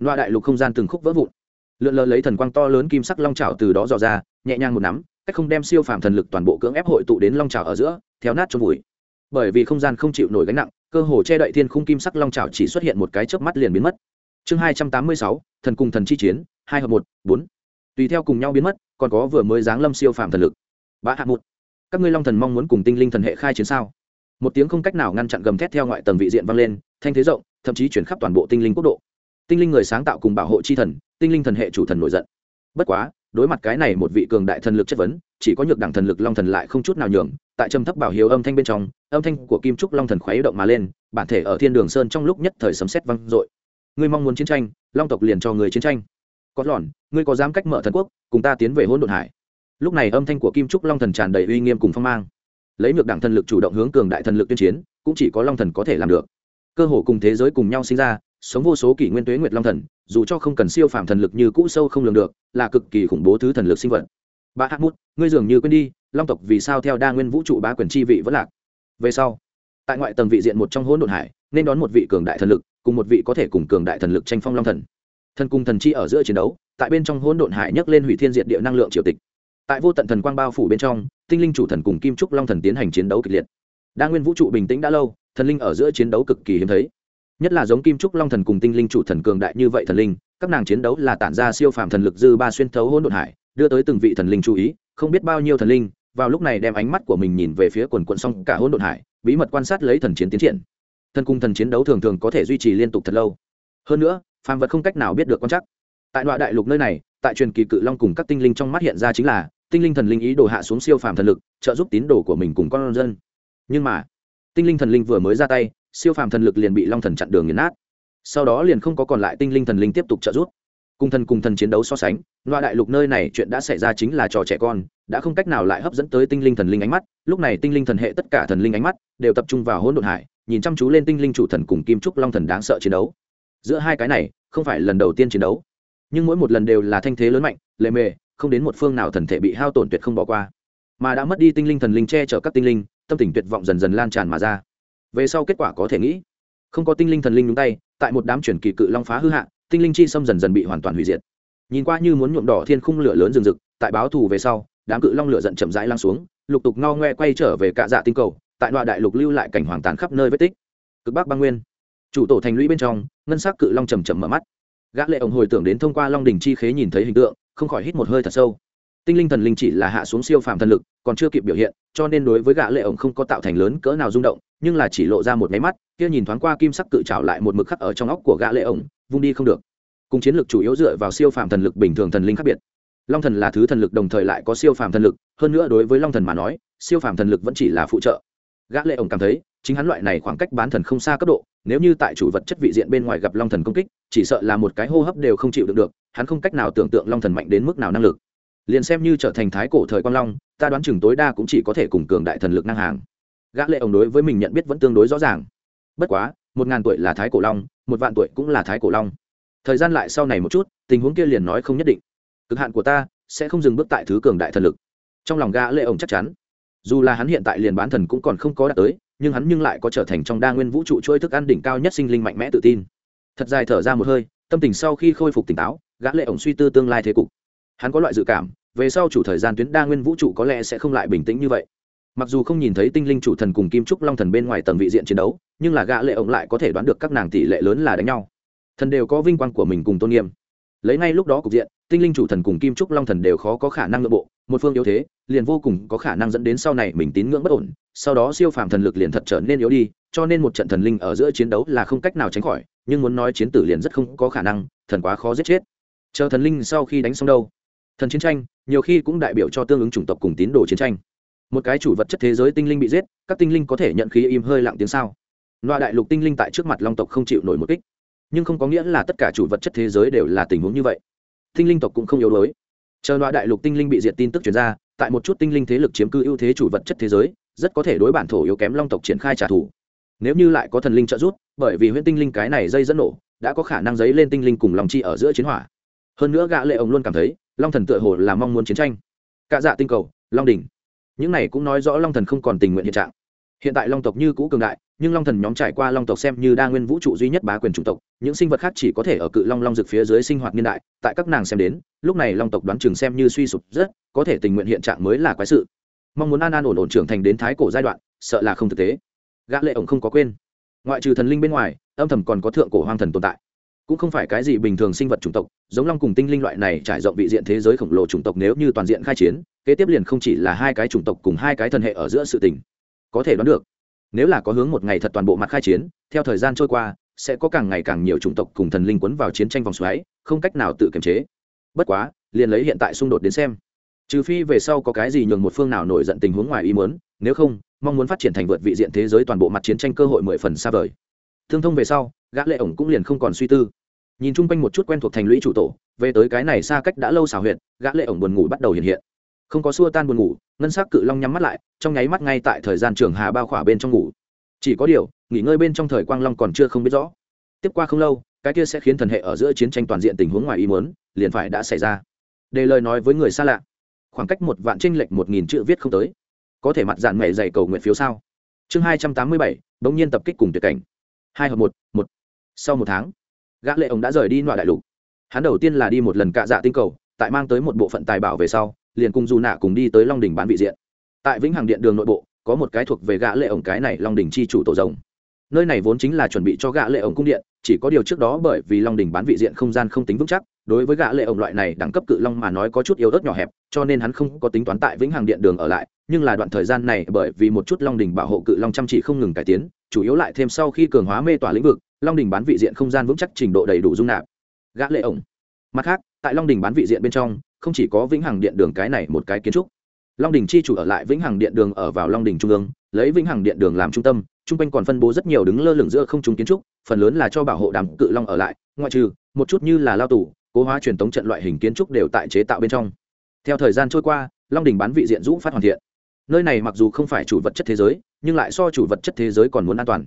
loa đại lục không gian từng khúc vỡ vụn. Lượn lờ lấy thần quang to lớn kim sắc long trào từ đó dò ra, nhẹ nhàng một nắm, cách không đem siêu phàm thần lực toàn bộ cưỡng ép hội tụ đến long trào ở giữa, theo nát trong vùi. Bởi vì không gian không chịu nổi gánh nặng, cơ hồ che đậy thiên khung kim sắc long trào chỉ xuất hiện một cái chớp mắt liền biến mất. Chương hai trăm tám mươi sáu, thần cùng thần chi chiến, hai hợp một, bốn. Tùy theo cùng nhau biến mất, còn có vừa mới giáng lâm siêu phàm thần lực. Bá hạ một. Các ngươi long thần mong muốn cùng tinh linh thần hệ khai chiến sao? Một tiếng không cách nào ngăn chặn gầm thét theo ngoại tầng vị diện vang lên, thanh thế rộng, thậm chí chuyển khắp toàn bộ tinh linh quốc độ tinh linh người sáng tạo cùng bảo hộ chi thần, tinh linh thần hệ chủ thần nổi giận. Bất quá, đối mặt cái này một vị cường đại thần lực chất vấn, chỉ có nhược đẳng thần lực long thần lại không chút nào nhường, tại trầm thấp bảo hiếu âm thanh bên trong, âm thanh của kim trúc long thần khuấy động mà lên, bản thể ở thiên đường sơn trong lúc nhất thời sấm sét vang dội. Ngươi mong muốn chiến tranh, long tộc liền cho người chiến tranh. Có lòn ngươi có dám cách mở thần quốc, cùng ta tiến về hỗn đột hải. Lúc này âm thanh của kim trúc long thần tràn đầy uy nghiêm cùng phong mang. Lấy ngược đảng thần lực chủ động hướng cường đại thần lực tuyên chiến, cũng chỉ có long thần có thể làm được. Cơ hồ cùng thế giới cùng nhau sinh ra sống vô số kỷ nguyên tuế nguyệt long thần, dù cho không cần siêu phàm thần lực như cũ sâu không lường được, là cực kỳ khủng bố thứ thần lực sinh vật. Ba hát mút, ngươi dường như quên đi, long tộc vì sao theo đa nguyên vũ trụ bá quyền chi vị vẫn lạc? Về sau, tại ngoại tầng vị diện một trong hỗn độn hải, nên đón một vị cường đại thần lực, cùng một vị có thể cùng cường đại thần lực tranh phong long thần. Thần cùng thần chi ở giữa chiến đấu, tại bên trong hỗn độn hải nhấc lên hủy thiên diệt địa năng lượng triều tịch. Tại vô tận thần quang bao phủ bên trong, tinh linh chủ thần cùng kim trúc long thần tiến hành chiến đấu kịch liệt. Đa nguyên vũ trụ bình tĩnh đã lâu, thần linh ở giữa chiến đấu cực kỳ hiếm thấy nhất là giống kim trúc long thần cùng tinh linh chủ thần cường đại như vậy thần linh, các nàng chiến đấu là tản ra siêu phàm thần lực dư ba xuyên thấu hỗn độn hải, đưa tới từng vị thần linh chú ý, không biết bao nhiêu thần linh, vào lúc này đem ánh mắt của mình nhìn về phía quần quận song cả hỗn độn hải, bí mật quan sát lấy thần chiến tiến triển. Thần cung thần chiến đấu thường thường có thể duy trì liên tục thật lâu. Hơn nữa, phàm vật không cách nào biết được quan chắc tại đoạn đại lục nơi này, tại truyền kỳ cự long cùng các tinh linh trong mắt hiện ra chính là, tinh linh thần linh ý đồ hạ xuống siêu phàm thần lực, trợ giúp tín đồ của mình cùng con dân. Nhưng mà, tinh linh thần linh vừa mới ra tay siêu phàm thần lực liền bị long thần chặn đường nghiền nát. Sau đó liền không có còn lại tinh linh thần linh tiếp tục trợ giúp. Cùng thần cùng thần chiến đấu so sánh, loa đại lục nơi này chuyện đã xảy ra chính là trò trẻ con, đã không cách nào lại hấp dẫn tới tinh linh thần linh ánh mắt. Lúc này tinh linh thần hệ tất cả thần linh ánh mắt đều tập trung vào hỗn độn hải, nhìn chăm chú lên tinh linh chủ thần cùng kim trúc long thần đáng sợ chiến đấu. Giữa hai cái này, không phải lần đầu tiên chiến đấu, nhưng mỗi một lần đều là thanh thế lớn mạnh, lệ mề, không đến một phương nào thần thể bị hao tổn tuyệt không bỏ qua. Mà đã mất đi tinh linh thần linh che chở các tinh linh, tâm tình tuyệt vọng dần dần lan tràn mà ra về sau kết quả có thể nghĩ. Không có tinh linh thần linh nhúng tay, tại một đám chuyển kỳ cự long phá hư hạ, tinh linh chi xâm dần dần bị hoàn toàn hủy diệt. Nhìn qua như muốn nhuộm đỏ thiên khung lửa lớn rừng rực, tại báo thù về sau, đám cự long lửa giận chậm rãi lăng xuống, lục tục ngao ngoe quay trở về cạ dạ tinh cầu, tại đoạn đại lục lưu lại cảnh hoàng tàn khắp nơi vết tích. Cực bắc băng nguyên. Chủ tổ thành lũy bên trong, ngân s ắ c cự long chầm chậm mở mắt. Gã lệ ổng hồi tưởng đến thông qua long đình chi khế nhìn thấy hình tượng, không khỏi hít một hơi thật sâu. Tinh linh thần linh chỉ là hạ xuống siêu phàm thần lực, còn chưa kịp biểu hiện, cho nên đối với gã lệ ổng không có tạo thành lớn cỡ nào rung động nhưng là chỉ lộ ra một máy mắt, kia nhìn thoáng qua kim sắc cự trảo lại một mực khắc ở trong óc của gã lệ ổng, vung đi không được. Cùng chiến lược chủ yếu dựa vào siêu phàm thần lực bình thường thần linh khác biệt. Long thần là thứ thần lực đồng thời lại có siêu phàm thần lực, hơn nữa đối với long thần mà nói, siêu phàm thần lực vẫn chỉ là phụ trợ. Gã lệ ổng cảm thấy, chính hắn loại này khoảng cách bán thần không xa cấp độ, nếu như tại chủ vật chất vị diện bên ngoài gặp long thần công kích, chỉ sợ là một cái hô hấp đều không chịu được được, hắn không cách nào tưởng tượng long thần mạnh đến mức nào năng lực. Liền xem như trở thành thái cổ thời quan long, ta đoán chừng tối đa cũng chỉ có thể cùng cường đại thần lực năng hàng gã lệ ổng đối với mình nhận biết vẫn tương đối rõ ràng. Bất quá, một ngàn tuổi là thái cổ long, một vạn tuổi cũng là thái cổ long. Thời gian lại sau này một chút, tình huống kia liền nói không nhất định. Cực hạn của ta sẽ không dừng bước tại thứ cường đại thần lực. Trong lòng gã lệ ổng chắc chắn. Dù là hắn hiện tại liền bán thần cũng còn không có đạt tới, nhưng hắn nhưng lại có trở thành trong đa nguyên vũ trụ trôi thức ăn đỉnh cao nhất sinh linh mạnh mẽ tự tin. Thật dài thở ra một hơi, tâm tình sau khi khôi phục tỉnh táo, gã lệ ổng suy tư tương lai thế cục. Hắn có loại dự cảm, về sau chủ thời gian tuyến đa nguyên vũ trụ có lẽ sẽ không lại bình tĩnh như vậy mặc dù không nhìn thấy tinh linh chủ thần cùng kim trúc long thần bên ngoài tầng vị diện chiến đấu, nhưng là gã lệ ổng lại có thể đoán được các nàng tỷ lệ lớn là đánh nhau. Thần đều có vinh quang của mình cùng tôn nghiêm. Lấy ngay lúc đó cục diện, tinh linh chủ thần cùng kim trúc long thần đều khó có khả năng nội bộ, một phương yếu thế, liền vô cùng có khả năng dẫn đến sau này mình tín ngưỡng bất ổn, sau đó siêu phàm thần lực liền thật trở nên yếu đi, cho nên một trận thần linh ở giữa chiến đấu là không cách nào tránh khỏi, nhưng muốn nói chiến tử liền rất không có khả năng, thần quá khó giết chết. Chờ thần linh sau khi đánh xong đâu? Thần chiến tranh, nhiều khi cũng đại biểu cho tương ứng chủng tộc cùng tín đồ chiến tranh một cái chủ vật chất thế giới tinh linh bị giết, các tinh linh có thể nhận khí im hơi lặng tiếng sao? Loại đại lục tinh linh tại trước mặt long tộc không chịu nổi một kích. Nhưng không có nghĩa là tất cả chủ vật chất thế giới đều là tình huống như vậy. Tinh linh tộc cũng không yếu đuối. Chờ loại đại lục tinh linh bị diệt tin tức chuyển ra, tại một chút tinh linh thế lực chiếm cư ưu thế chủ vật chất thế giới, rất có thể đối bản thổ yếu kém long tộc triển khai trả thù. Nếu như lại có thần linh trợ giúp, bởi vì huyễn tinh linh cái này dây dẫn nổ, đã có khả năng dấy lên tinh linh cùng lòng chi ở giữa chiến hỏa. Hơn nữa gã lệ ông luôn cảm thấy, long thần tựa hồ là mong muốn chiến tranh. Cả dạ tinh cầu, long đỉnh những này cũng nói rõ long thần không còn tình nguyện hiện trạng. Hiện tại long tộc như cũ cường đại, nhưng long thần nhóm trải qua long tộc xem như đa nguyên vũ trụ duy nhất bá quyền chủng tộc, những sinh vật khác chỉ có thể ở cự long long rực phía dưới sinh hoạt niên đại, tại các nàng xem đến, lúc này long tộc đoán chừng xem như suy sụp rất, có thể tình nguyện hiện trạng mới là quái sự. Mong muốn an an ổn ổn trưởng thành đến thái cổ giai đoạn, sợ là không thực tế. Gã lệ ổng không có quên. Ngoại trừ thần linh bên ngoài, âm thầm còn có thượng cổ hoang thần tồn tại cũng không phải cái gì bình thường sinh vật chủng tộc, giống long cùng tinh linh loại này trải rộng vị diện thế giới khổng lồ chủng tộc nếu như toàn diện khai chiến, kế tiếp liền không chỉ là hai cái chủng tộc cùng hai cái thần hệ ở giữa sự tình. Có thể đoán được, nếu là có hướng một ngày thật toàn bộ mặt khai chiến, theo thời gian trôi qua, sẽ có càng ngày càng nhiều chủng tộc cùng thần linh quấn vào chiến tranh vòng xoáy, không cách nào tự kiềm chế. Bất quá, liền lấy hiện tại xung đột đến xem. Trừ phi về sau có cái gì nhường một phương nào nổi giận tình huống ngoài ý muốn, nếu không, mong muốn phát triển thành vượt vị diện thế giới toàn bộ mặt chiến tranh cơ hội mười phần xa vời. Thương thông về sau gã lệ ổng cũng liền không còn suy tư. Nhìn chung quanh một chút quen thuộc thành lũy chủ tổ, về tới cái này xa cách đã lâu xào huyệt, gã lệ ổng buồn ngủ bắt đầu hiện hiện. Không có xua tan buồn ngủ, ngân sắc cự long nhắm mắt lại, trong nháy mắt ngay tại thời gian trường hà bao khỏa bên trong ngủ. Chỉ có điều, nghỉ ngơi bên trong thời quang long còn chưa không biết rõ. Tiếp qua không lâu, cái kia sẽ khiến thần hệ ở giữa chiến tranh toàn diện tình huống ngoài ý muốn, liền phải đã xảy ra. Để lời nói với người xa lạ, khoảng cách một vạn tranh lệch một nghìn chữ viết không tới. Có thể mặt dạng mẹ dày cầu nguyện phiếu sao? Chương hai trăm tám mươi bảy, bỗng nhiên tập kích cùng tuyệt cảnh. Hai hợp một một sau một tháng, gã lệ ông đã rời đi nội đại lục. Hắn đầu tiên là đi một lần cạ dạ tinh cầu, tại mang tới một bộ phận tài bảo về sau, liền cùng dù nạ cùng đi tới long đình bán vị diện. Tại vĩnh hằng điện đường nội bộ, có một cái thuộc về gã lệ ổng cái này long đình chi chủ tổ rồng. Nơi này vốn chính là chuẩn bị cho gã lệ ổng cung điện, chỉ có điều trước đó bởi vì long đình bán vị diện không gian không tính vững chắc, đối với gã lệ ổng loại này đẳng cấp cự long mà nói có chút yếu ớt nhỏ hẹp, cho nên hắn không có tính toán tại vĩnh hằng điện đường ở lại, nhưng là đoạn thời gian này bởi vì một chút long đình bảo hộ cự long chăm chỉ không ngừng cải tiến, chủ yếu lại thêm sau khi cường hóa mê tỏa lĩnh vực long đình bán vị diện không gian vững chắc trình độ đầy đủ dung nạp. Gã lệ ổng. Mặt khác, tại long đình bán vị diện bên trong, không chỉ có vĩnh hằng điện đường cái này một cái kiến trúc. Long đình chi chủ ở lại vĩnh hằng điện đường ở vào long đình trung ương, lấy vĩnh hằng điện đường làm trung tâm trung quanh còn phân bố rất nhiều đứng lơ lửng giữa không trung kiến trúc, phần lớn là cho bảo hộ đàm cự long ở lại, ngoại trừ, một chút như là lao tù, cố hóa truyền thống trận loại hình kiến trúc đều tại chế tạo bên trong. Theo thời gian trôi qua, long đình bán vị diện rũ phát hoàn thiện. Nơi này mặc dù không phải chủ vật chất thế giới, nhưng lại so chủ vật chất thế giới còn muốn an toàn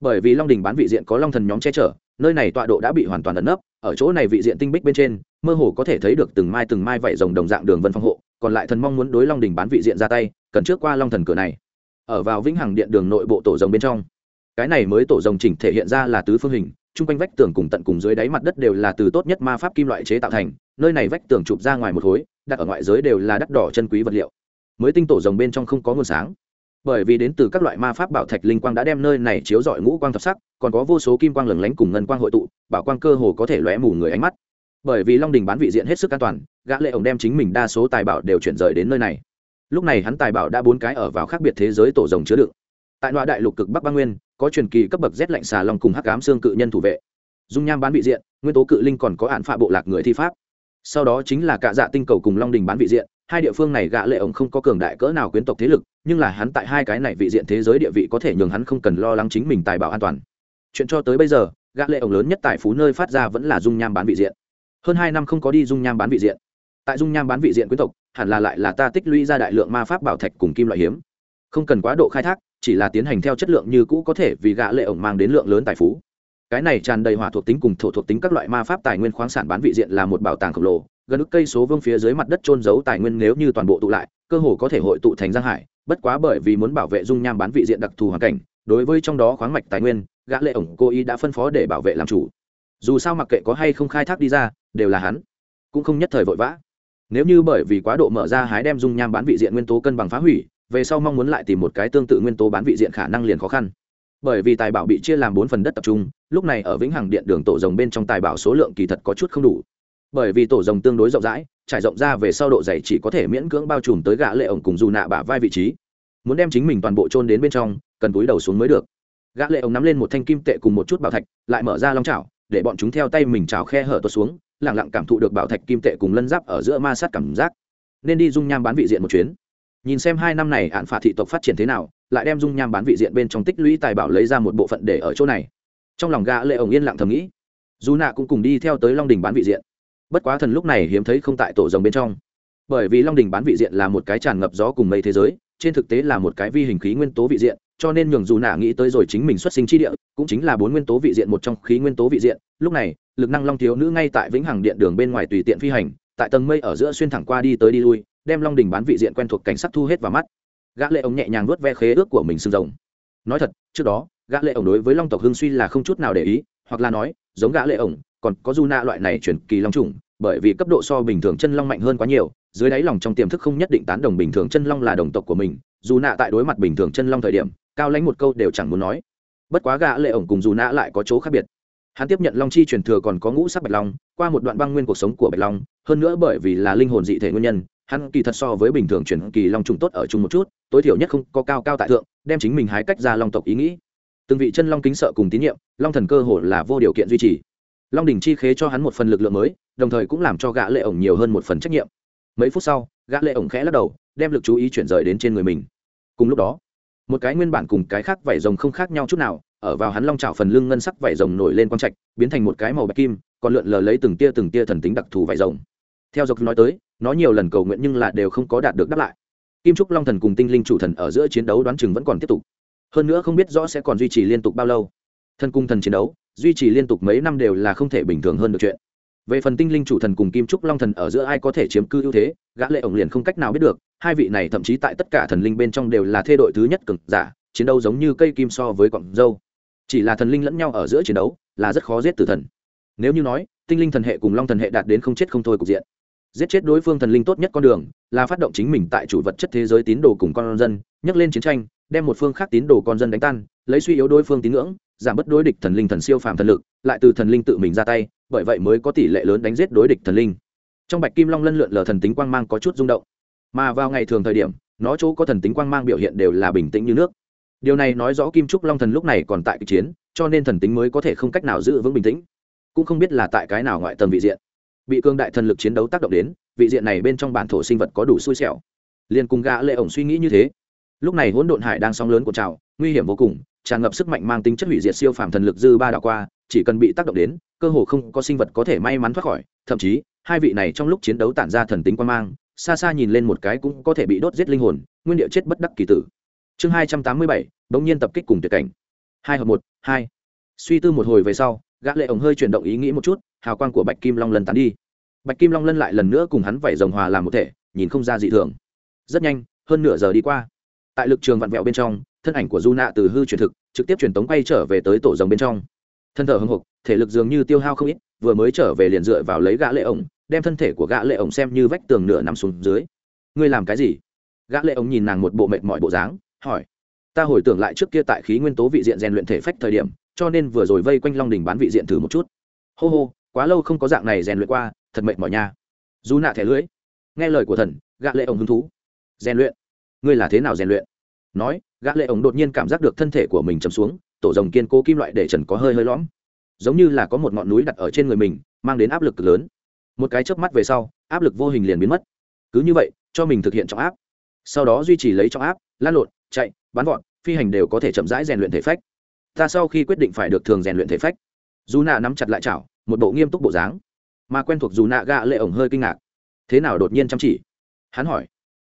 bởi vì long đình bán vị diện có long thần nhóm che chở, nơi này tọa độ đã bị hoàn toàn ẩn nấp, ở chỗ này vị diện tinh bích bên trên, mơ hồ có thể thấy được từng mai từng mai vảy rồng đồng dạng đường vân phòng hộ, còn lại thần mong muốn đối long đình bán vị diện ra tay, cần trước qua long thần cửa này. Ở vào vĩnh hằng điện đường nội bộ tổ rồng bên trong. Cái này mới tổ rồng chỉnh thể hiện ra là tứ phương hình, chung quanh vách tường cùng tận cùng dưới đáy mặt đất đều là từ tốt nhất ma pháp kim loại chế tạo thành, nơi này vách tường chụp ra ngoài một khối, đặt ở ngoại giới đều là đắt đỏ chân quý vật liệu. Mới tinh tổ rồng bên trong không có nguồn sáng bởi vì đến từ các loại ma pháp bảo thạch linh quang đã đem nơi này chiếu rọi ngũ quang thập sắc, còn có vô số kim quang lừng lánh cùng ngân quang hội tụ, bảo quang cơ hồ có thể lóe mù người ánh mắt. Bởi vì long đình bán vị diện hết sức an toàn, gã lệ ổng đem chính mình đa số tài bảo đều chuyển rời đến nơi này. Lúc này hắn tài bảo đã bốn cái ở vào khác biệt thế giới tổ rồng chứa đựng. Tại Nọa đại lục cực bắc bang nguyên, có truyền kỳ cấp bậc rét lạnh xà long cùng hắc ám xương cự nhân thủ vệ. Dung nham bán vị diện, nguyên tố cự linh còn có hạn phạ bộ lạc người thi pháp. Sau đó chính là cả dạ tinh cầu cùng long đình bán vị diện hai địa phương này gã lệ ổng không có cường đại cỡ nào quyến tộc thế lực, nhưng là hắn tại hai cái này vị diện thế giới địa vị có thể nhường hắn không cần lo lắng chính mình tài bảo an toàn. Chuyện cho tới bây giờ, gã lệ ổng lớn nhất tại phú nơi phát ra vẫn là dung nham bán vị diện. Hơn hai năm không có đi dung nham bán vị diện. Tại dung nham bán vị diện quyến tộc, hẳn là lại là ta tích lũy ra đại lượng ma pháp bảo thạch cùng kim loại hiếm. Không cần quá độ khai thác, chỉ là tiến hành theo chất lượng như cũ có thể vì gã lệ ổng mang đến lượng lớn tài phú. Cái này tràn đầy hỏa thuộc tính cùng thổ thuộc tính các loại ma pháp tài nguyên khoáng sản bán vị diện là một bảo tàng khổng lồ gần ức cây số vương phía dưới mặt đất trôn giấu tài nguyên nếu như toàn bộ tụ lại, cơ hồ có thể hội tụ thành giang hải, bất quá bởi vì muốn bảo vệ dung nham bán vị diện đặc thù hoàn cảnh, đối với trong đó khoáng mạch tài nguyên, gã lệ ổng cô ý đã phân phó để bảo vệ làm chủ. Dù sao mặc kệ có hay không khai thác đi ra, đều là hắn, cũng không nhất thời vội vã. Nếu như bởi vì quá độ mở ra hái đem dung nham bán vị diện nguyên tố cân bằng phá hủy, về sau mong muốn lại tìm một cái tương tự nguyên tố bán vị diện khả năng liền khó khăn. Bởi vì tài bảo bị chia làm bốn phần đất tập trung, lúc này ở vĩnh hằng điện đường tổ rồng bên trong tài bảo số lượng kỳ thật có chút không đủ bởi vì tổ rồng tương đối rộng rãi, trải rộng ra về sau độ dày chỉ có thể miễn cưỡng bao trùm tới gã lệ ổng cùng dù nạ bả vai vị trí. Muốn đem chính mình toàn bộ trôn đến bên trong, cần túi đầu xuống mới được. Gã lệ ổng nắm lên một thanh kim tệ cùng một chút bảo thạch, lại mở ra long chảo, để bọn chúng theo tay mình chảo khe hở tuột xuống, lặng lặng cảm thụ được bảo thạch kim tệ cùng lân giáp ở giữa ma sát cảm giác. Nên đi dung nham bán vị diện một chuyến. Nhìn xem hai năm này hạn phạt thị tộc phát triển thế nào, lại đem dung nham bán vị diện bên trong tích lũy tài bảo lấy ra một bộ phận để ở chỗ này. Trong lòng gã lệ ổng yên lặng thầm nghĩ. Dù nạ cũng cùng đi theo tới long đình bán vị diện bất quá thần lúc này hiếm thấy không tại tổ rồng bên trong. Bởi vì long đình bán vị diện là một cái tràn ngập gió cùng mây thế giới, trên thực tế là một cái vi hình khí nguyên tố vị diện, cho nên nhường dù nạ nghĩ tới rồi chính mình xuất sinh chi địa, cũng chính là bốn nguyên tố vị diện một trong khí nguyên tố vị diện. Lúc này, lực năng long thiếu nữ ngay tại vĩnh hằng điện đường bên ngoài tùy tiện phi hành, tại tầng mây ở giữa xuyên thẳng qua đi tới đi lui, đem long đình bán vị diện quen thuộc cảnh sắc thu hết vào mắt. Gã lệ ống nhẹ nhàng vuốt ve khế ước của mình sương rồng. Nói thật, trước đó, gã lệ ống đối với long tộc hưng suy là không chút nào để ý, hoặc là nói, giống gã lệ ống còn có du na loại này chuyển kỳ long trùng bởi vì cấp độ so bình thường chân long mạnh hơn quá nhiều, dưới đáy lòng trong tiềm thức không nhất định tán đồng bình thường chân long là đồng tộc của mình dù nạ tại đối mặt bình thường chân long thời điểm, cao lãnh một câu đều chẳng muốn nói. Bất quá gã lệ ổng cùng dù nạ lại có chỗ khác biệt. Hắn tiếp nhận long chi truyền thừa còn có ngũ sắc bạch long, qua một đoạn băng nguyên cuộc sống của bạch long, hơn nữa bởi vì là linh hồn dị thể nguyên nhân, hắn kỳ thật so với bình thường chuyển kỳ long trùng tốt ở chung một chút, tối thiểu nhất không có cao cao tại thượng, đem chính mình hái cách ra long tộc ý nghĩ. Từng vị chân long kính sợ cùng tín nhiệm, long thần cơ hồ là vô điều kiện duy trì long đình chi khế cho hắn một phần lực lượng mới, đồng thời cũng làm cho gã lệ ổng nhiều hơn một phần trách nhiệm. Mấy phút sau, gã lệ ổng khẽ lắc đầu, đem lực chú ý chuyển rời đến trên người mình. Cùng lúc đó, một cái nguyên bản cùng cái khác vảy rồng không khác nhau chút nào, ở vào hắn long chảo phần lưng ngân sắc vảy rồng nổi lên quang trạch, biến thành một cái màu bạch kim, còn lượn lờ lấy từng tia từng tia thần tính đặc thù vảy rồng. Theo dọc nói tới, nó nhiều lần cầu nguyện nhưng là đều không có đạt được đáp lại. Kim trúc long thần cùng tinh linh chủ thần ở giữa chiến đấu đoán chừng vẫn còn tiếp tục. Hơn nữa không biết rõ sẽ còn duy trì liên tục bao lâu. Thần cung thần chiến đấu duy trì liên tục mấy năm đều là không thể bình thường hơn được chuyện. Về phần tinh linh chủ thần cùng kim trúc long thần ở giữa ai có thể chiếm cư ưu thế, gã lệ ổng liền không cách nào biết được, hai vị này thậm chí tại tất cả thần linh bên trong đều là thê đội thứ nhất cực giả, chiến đấu giống như cây kim so với cọng dâu. Chỉ là thần linh lẫn nhau ở giữa chiến đấu là rất khó giết tử thần. Nếu như nói, tinh linh thần hệ cùng long thần hệ đạt đến không chết không thôi cục diện. Giết chết đối phương thần linh tốt nhất con đường là phát động chính mình tại chủ vật chất thế giới tín đồ cùng con dân nhắc lên chiến tranh, đem một phương khác tín đồ con dân đánh tan lấy suy yếu đối phương tín ngưỡng, giảm bớt đối địch thần linh thần siêu phàm thần lực, lại từ thần linh tự mình ra tay, bởi vậy mới có tỷ lệ lớn đánh giết đối địch thần linh. Trong bạch kim long lân lượn lờ thần tính quang mang có chút rung động. Mà vào ngày thường thời điểm, nó chỗ có thần tính quang mang biểu hiện đều là bình tĩnh như nước. Điều này nói rõ kim trúc long thần lúc này còn tại kịch chiến, cho nên thần tính mới có thể không cách nào giữ vững bình tĩnh. Cũng không biết là tại cái nào ngoại tầm vị diện. Bị cương đại thần lực chiến đấu tác động đến, vị diện này bên trong bản thổ sinh vật có đủ xui xẻo. Liền cùng gã lệ ổng suy nghĩ như thế. Lúc này hỗn độn hải đang sóng lớn của trào, nguy hiểm vô cùng tràn ngập sức mạnh mang tính chất hủy diệt siêu phàm thần lực dư ba đạo qua, chỉ cần bị tác động đến, cơ hồ không có sinh vật có thể may mắn thoát khỏi. Thậm chí, hai vị này trong lúc chiến đấu tản ra thần tính quan mang, xa xa nhìn lên một cái cũng có thể bị đốt giết linh hồn, nguyên địa chết bất đắc kỳ tử. Chương hai trăm tám mươi bảy, bỗng nhiên tập kích cùng tuyệt cảnh. Hai hợp một, hai. Suy tư một hồi về sau, gã lệ ổng hơi chuyển động ý nghĩ một chút, hào quang của bạch kim long lần tán đi. Bạch kim long lân lại lần nữa cùng hắn vẩy rồng hòa làm một thể, nhìn không ra dị thường. Rất nhanh, hơn nửa giờ đi qua. Tại lực trường vặn vẹo bên trong thân ảnh của du nạ từ hư truyền thực, trực tiếp truyền tống quay trở về tới tổ rồng bên trong. Thân thở hưng hục, thể lực dường như tiêu hao không ít, vừa mới trở về liền dựa vào lấy gã lệ ổng, đem thân thể của gã lệ ổng xem như vách tường nửa nằm xuống dưới. Ngươi làm cái gì? Gã lệ ổng nhìn nàng một bộ mệt mỏi bộ dáng, hỏi. Ta hồi tưởng lại trước kia tại khí nguyên tố vị diện rèn luyện thể phách thời điểm, cho nên vừa rồi vây quanh long đỉnh bán vị diện thử một chút. Hô hô, quá lâu không có dạng này rèn luyện qua, thật mệt mỏi nha. Dù nạ thẻ lưới nghe lời của thần, gã lệ ổng hứng thú. Rèn luyện? Ngươi là thế nào rèn luyện? Nói gã lệ ổng đột nhiên cảm giác được thân thể của mình chầm xuống, tổ rồng kiên cố kim loại để trần có hơi hơi lõm. Giống như là có một ngọn núi đặt ở trên người mình, mang đến áp lực cực lớn. Một cái chớp mắt về sau, áp lực vô hình liền biến mất. Cứ như vậy, cho mình thực hiện trọng áp. Sau đó duy trì lấy trọng áp lan lộn, chạy, bắn vọt, phi hành đều có thể chậm rãi rèn luyện thể phách. Ta sau khi quyết định phải được thường rèn luyện thể phách, dù nạ nắm chặt lại chảo, một bộ nghiêm túc bộ dáng. Mà quen thuộc dù nạ gạ lệ ổng hơi kinh ngạc. Thế nào đột nhiên chăm chỉ? Hắn hỏi.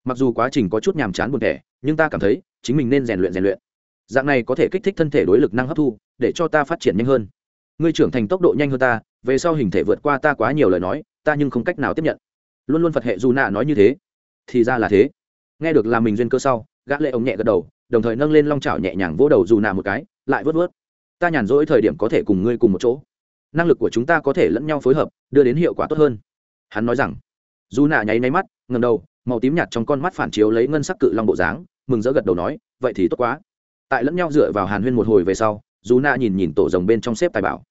Mặc dù quá trình có chút nhàm chán buồn thẻ nhưng ta cảm thấy chính mình nên rèn luyện rèn luyện. Dạng này có thể kích thích thân thể đối lực năng hấp thu, để cho ta phát triển nhanh hơn. Ngươi trưởng thành tốc độ nhanh hơn ta, về sau hình thể vượt qua ta quá nhiều lời nói, ta nhưng không cách nào tiếp nhận. Luôn luôn phật hệ dù nạ nói như thế. Thì ra là thế. Nghe được là mình duyên cơ sau, gã lệ ống nhẹ gật đầu, đồng thời nâng lên long chảo nhẹ nhàng vỗ đầu dù nạ một cái, lại vớt vớt. Ta nhàn rỗi thời điểm có thể cùng ngươi cùng một chỗ. Năng lực của chúng ta có thể lẫn nhau phối hợp, đưa đến hiệu quả tốt hơn. Hắn nói rằng. Dù nạ nháy nháy mắt ngầm đầu, màu tím nhạt trong con mắt phản chiếu lấy ngân sắc cự long bộ dáng mừng rỡ gật đầu nói, vậy thì tốt quá. Tại lẫn nhau dựa vào hàn huyên một hồi về sau, dù Na nhìn nhìn tổ rồng bên trong xếp tài bảo.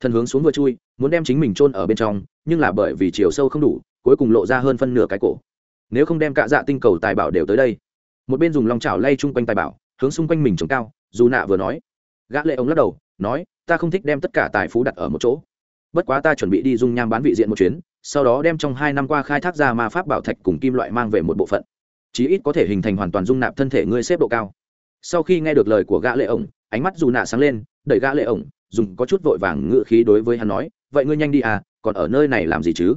Thân hướng xuống vừa chui, muốn đem chính mình chôn ở bên trong, nhưng là bởi vì chiều sâu không đủ, cuối cùng lộ ra hơn phân nửa cái cổ. Nếu không đem cả dạ tinh cầu tài bảo đều tới đây. Một bên dùng lòng chảo lay chung quanh tài bảo, hướng xung quanh mình trồng cao, dù nạ vừa nói. Gã lệ ông lắc đầu, nói, ta không thích đem tất cả tài phú đặt ở một chỗ. Bất quá ta chuẩn bị đi dung nham bán vị diện một chuyến, sau đó đem trong hai năm qua khai thác ra ma pháp bảo thạch cùng kim loại mang về một bộ phận chí ít có thể hình thành hoàn toàn dung nạp thân thể ngươi xếp độ cao. Sau khi nghe được lời của gã lệ ổng, ánh mắt dù nạ sáng lên đẩy gã lệ ổng, dùng có chút vội vàng ngựa khí đối với hắn nói, vậy ngươi nhanh đi à còn ở nơi này làm gì chứ?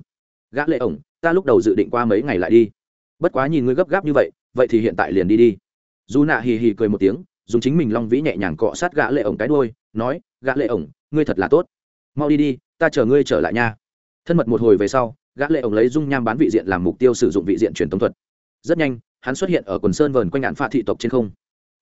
Gã lệ ổng, ta lúc đầu dự định qua mấy ngày lại đi. Bất quá nhìn ngươi gấp gáp như vậy vậy thì hiện tại liền đi đi. Dù nạ hì hì cười một tiếng, dùng chính mình long vĩ nhẹ nhàng cọ sát gã lệ ổng cái đuôi, nói, gã lệ ổng, ngươi thật là tốt. Mau đi đi, ta chờ ngươi trở lại nha. Thân mật một hồi về sau, gã lệ ổng lấy dung nham bán vị diện làm mục tiêu sử dụng vị diện truyền tống thuật rất nhanh hắn xuất hiện ở quần sơn vờn quanh ngạn pha thị tộc trên không.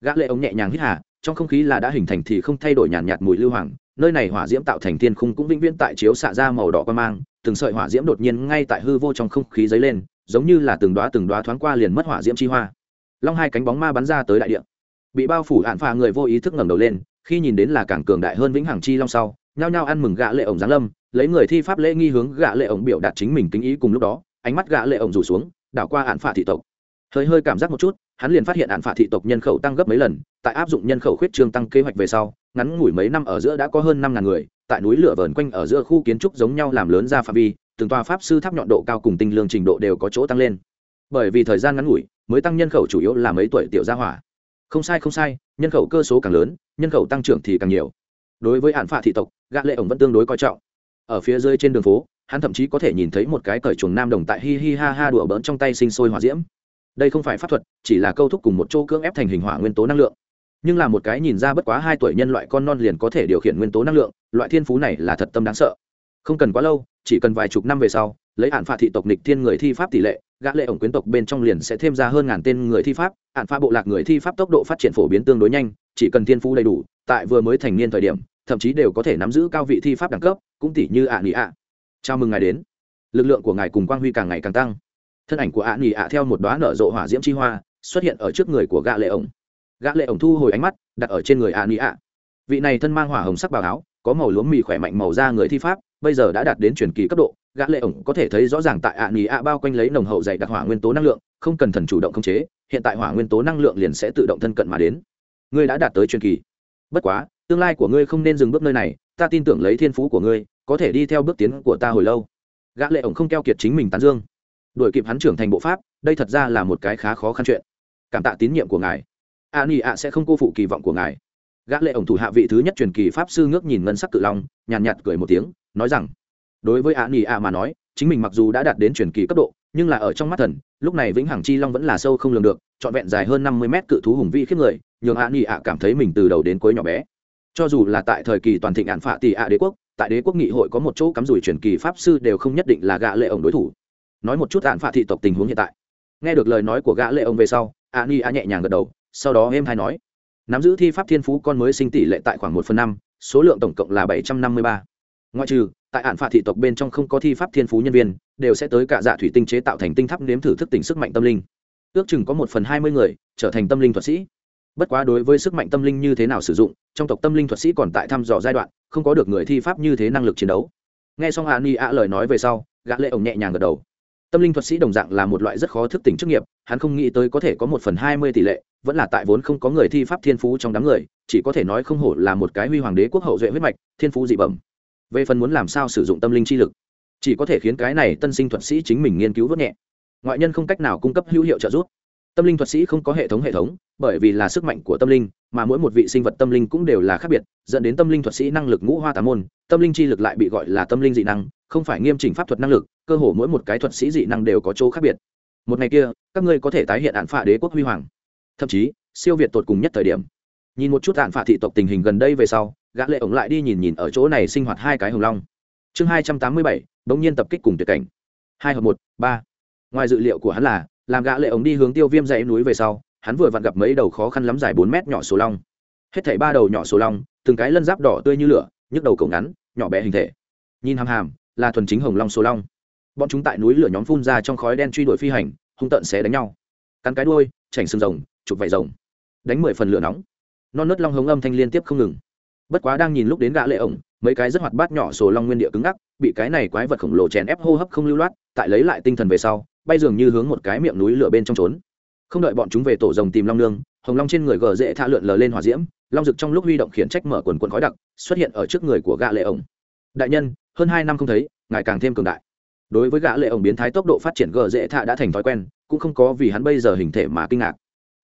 Gã lệ ống nhẹ nhàng hít hà trong không khí là đã hình thành thì không thay đổi nhàn nhạt, nhạt mùi lưu hoàng nơi này hỏa diễm tạo thành thiên khung cũng vĩnh viễn tại chiếu xạ ra màu đỏ quan mang từng sợi hỏa diễm đột nhiên ngay tại hư vô trong không khí dấy lên giống như là từng đóa từng đóa thoáng qua liền mất hỏa diễm chi hoa. Long hai cánh bóng ma bắn ra tới đại địa. Bị bao phủ hạn phà người vô ý thức ngẩng đầu lên khi nhìn đến là càng cường đại hơn vĩnh hằng chi long sau nhao nhao ăn mừng gã lệ ổng giáng lâm lấy người thi pháp lễ nghi hướng gã lệ ổng biểu đạt chính mình kính ý cùng lúc đó ánh mắt gã lệ ổng rủ xuống đảo qua hạn phà thị tộc hơi hơi cảm giác một chút, hắn liền phát hiện hạn phạt thị tộc nhân khẩu tăng gấp mấy lần, tại áp dụng nhân khẩu khuyết trương tăng kế hoạch về sau, ngắn ngủi mấy năm ở giữa đã có hơn năm ngàn người, tại núi lửa vờn quanh ở giữa khu kiến trúc giống nhau làm lớn ra phạm vi, từng tòa pháp sư tháp nhọn độ cao cùng tinh lương trình độ đều có chỗ tăng lên. Bởi vì thời gian ngắn ngủi, mới tăng nhân khẩu chủ yếu là mấy tuổi tiểu gia hỏa. Không sai không sai, nhân khẩu cơ số càng lớn, nhân khẩu tăng trưởng thì càng nhiều. Đối với hạn phạ thị tộc, gã lệ ổng vẫn tương đối coi trọng. Ở phía dưới trên đường phố, hắn thậm chí có thể nhìn thấy một cái cởi chuồng nam đồng tại hi hi ha ha đùa bỡn trong tay sinh sôi hỏa diễm đây không phải pháp thuật, chỉ là câu thúc cùng một chỗ cưỡng ép thành hình hỏa nguyên tố năng lượng. Nhưng là một cái nhìn ra bất quá hai tuổi nhân loại con non liền có thể điều khiển nguyên tố năng lượng, loại thiên phú này là thật tâm đáng sợ. Không cần quá lâu, chỉ cần vài chục năm về sau, lấy hạn phạt thị tộc nịch thiên người thi pháp tỷ lệ, gã lệ ổng quyến tộc bên trong liền sẽ thêm ra hơn ngàn tên người thi pháp, hạn pha bộ lạc người thi pháp tốc độ phát triển phổ biến tương đối nhanh, chỉ cần thiên phú đầy đủ, tại vừa mới thành niên thời điểm, thậm chí đều có thể nắm giữ cao vị thi pháp đẳng cấp, cũng tỷ như ạ nỉ ạ. Chào mừng ngài đến. Lực lượng của ngài cùng quang huy càng ngày càng tăng thân ảnh của ạ nghỉ ạ theo một đoá nở rộ hỏa diễm chi hoa xuất hiện ở trước người của gã lệ ổng. Gã lệ ổng thu hồi ánh mắt, đặt ở trên người ạ nghỉ ạ. Vị này thân mang hỏa hồng sắc bào áo, có màu lúa mì khỏe mạnh màu da người thi pháp, bây giờ đã đạt đến truyền kỳ cấp độ, gã lệ ổng có thể thấy rõ ràng tại ạ nghỉ ạ bao quanh lấy nồng hậu dày đặc hỏa nguyên tố năng lượng, không cần thần chủ động khống chế, hiện tại hỏa nguyên tố năng lượng liền sẽ tự động thân cận mà đến. Ngươi đã đạt tới truyền kỳ. Bất quá, tương lai của ngươi không nên dừng bước nơi này, ta tin tưởng lấy thiên phú của ngươi, có thể đi theo bước tiến của ta hồi lâu. Gã lệ ổng không keo kiệt chính mình tán dương đuổi kịp hắn trưởng thành bộ pháp đây thật ra là một cái khá khó khăn chuyện. Cảm tạ tín nhiệm của ngài. A ni ạ sẽ không cô phụ kỳ vọng của ngài. Gã lệ ổng thủ hạ vị thứ nhất truyền kỳ pháp sư ngước nhìn ngân sắc cự long nhàn nhạt, nhạt cười một tiếng nói rằng đối với a ni ạ mà nói chính mình mặc dù đã đạt đến truyền kỳ cấp độ nhưng là ở trong mắt thần lúc này vĩnh hằng chi long vẫn là sâu không lường được trọn vẹn dài hơn năm mươi mét cự thú hùng vĩ khiếp người nhường a ni ạ cảm thấy mình từ đầu đến cuối nhỏ bé. Cho dù là tại thời kỳ toàn thịnh ạn phạ tỷ ạ đế quốc tại đế quốc nghị hội có một chỗ cắm rủi truyền kỳ pháp sư đều không nhất định là gã lệ ổng đối thủ nói một chút ạn phạ thị tộc tình huống hiện tại. Nghe được lời nói của gã lệ ông về sau, a ni a nhẹ nhàng gật đầu, sau đó em hay nói. Nắm giữ thi pháp thiên phú con mới sinh tỷ lệ tại khoảng một phần năm, số lượng tổng cộng là bảy trăm năm mươi ba. Ngoại trừ, tại ạn phạ thị tộc bên trong không có thi pháp thiên phú nhân viên, đều sẽ tới cả dạ thủy tinh chế tạo thành tinh tháp nếm thử thức tỉnh sức mạnh tâm linh. Ước chừng có một phần hai mươi người trở thành tâm linh thuật sĩ. Bất quá đối với sức mạnh tâm linh như thế nào sử dụng, trong tộc tâm linh thuật sĩ còn tại thăm dò giai đoạn, không có được người thi pháp như thế năng lực chiến đấu. Nghe xong hạ ni ạ lời nói về sau, gã lệ ổng nhẹ nhàng gật đầu tâm linh thuật sĩ đồng dạng là một loại rất khó thức tỉnh chức nghiệp, hắn không nghĩ tới có thể có một phần hai mươi tỷ lệ, vẫn là tại vốn không có người thi pháp thiên phú trong đám người, chỉ có thể nói không hổ là một cái huy hoàng đế quốc hậu duệ huyết mạch, thiên phú dị bẩm. Về phần muốn làm sao sử dụng tâm linh chi lực, chỉ có thể khiến cái này tân sinh thuật sĩ chính mình nghiên cứu vớt nhẹ. Ngoại nhân không cách nào cung cấp hữu hiệu trợ giúp. Tâm linh thuật sĩ không có hệ thống hệ thống bởi vì là sức mạnh của tâm linh, mà mỗi một vị sinh vật tâm linh cũng đều là khác biệt, dẫn đến tâm linh thuật sĩ năng lực ngũ hoa tám môn, tâm linh chi lực lại bị gọi là tâm linh dị năng, không phải nghiêm chỉnh pháp thuật năng lực, cơ hồ mỗi một cái thuật sĩ dị năng đều có chỗ khác biệt. Một ngày kia, các ngươi có thể tái hiện án phạ đế quốc huy hoàng. Thậm chí, siêu việt tột cùng nhất thời điểm. Nhìn một chút án phạ thị tộc tình hình gần đây về sau, gã lệ ổng lại đi nhìn nhìn ở chỗ này sinh hoạt hai cái hồng long. Chương hai trăm tám mươi bảy, bỗng nhiên tập kích cùng tuyệt cảnh. Hai hợp một, ba. Ngoài dự liệu của hắn là, làm gã lệ ống đi hướng tiêu viêm dãy núi về sau hắn vừa vặn gặp mấy đầu khó khăn lắm dài bốn mét nhỏ số long. Hết thảy ba đầu nhỏ số long, từng cái lân giáp đỏ tươi như lửa, nhức đầu cổ ngắn, nhỏ bé hình thể. Nhìn hàm hàm, là thuần chính hồng long số long. Bọn chúng tại núi lửa nhóm phun ra trong khói đen truy đuổi phi hành, hung tợn xé đánh nhau. Cắn cái đuôi chảnh xương rồng, chụp vảy rồng. Đánh mười phần lửa nóng. Non nớt long hống âm thanh liên tiếp không ngừng. Bất quá đang nhìn lúc đến gã lệ ổng, mấy cái rất hoạt bát nhỏ số long nguyên địa cứng ngắc, bị cái này quái vật khổng lồ chèn ép hô hấp không lưu loát, tại lấy lại tinh thần về sau, bay dường như hướng một cái miệng núi lửa bên trong trốn không đợi bọn chúng về tổ rồng tìm long nương, hồng long trên người gờ dễ tha lượn lờ lên hỏa diễm, long rực trong lúc huy động khiển trách mở quần quần khói đặc, xuất hiện ở trước người của gã lệ ổng. Đại nhân, hơn hai năm không thấy, ngài càng thêm cường đại. Đối với gã lệ ổng biến thái tốc độ phát triển gờ dễ thạ đã thành thói quen, cũng không có vì hắn bây giờ hình thể mà kinh ngạc.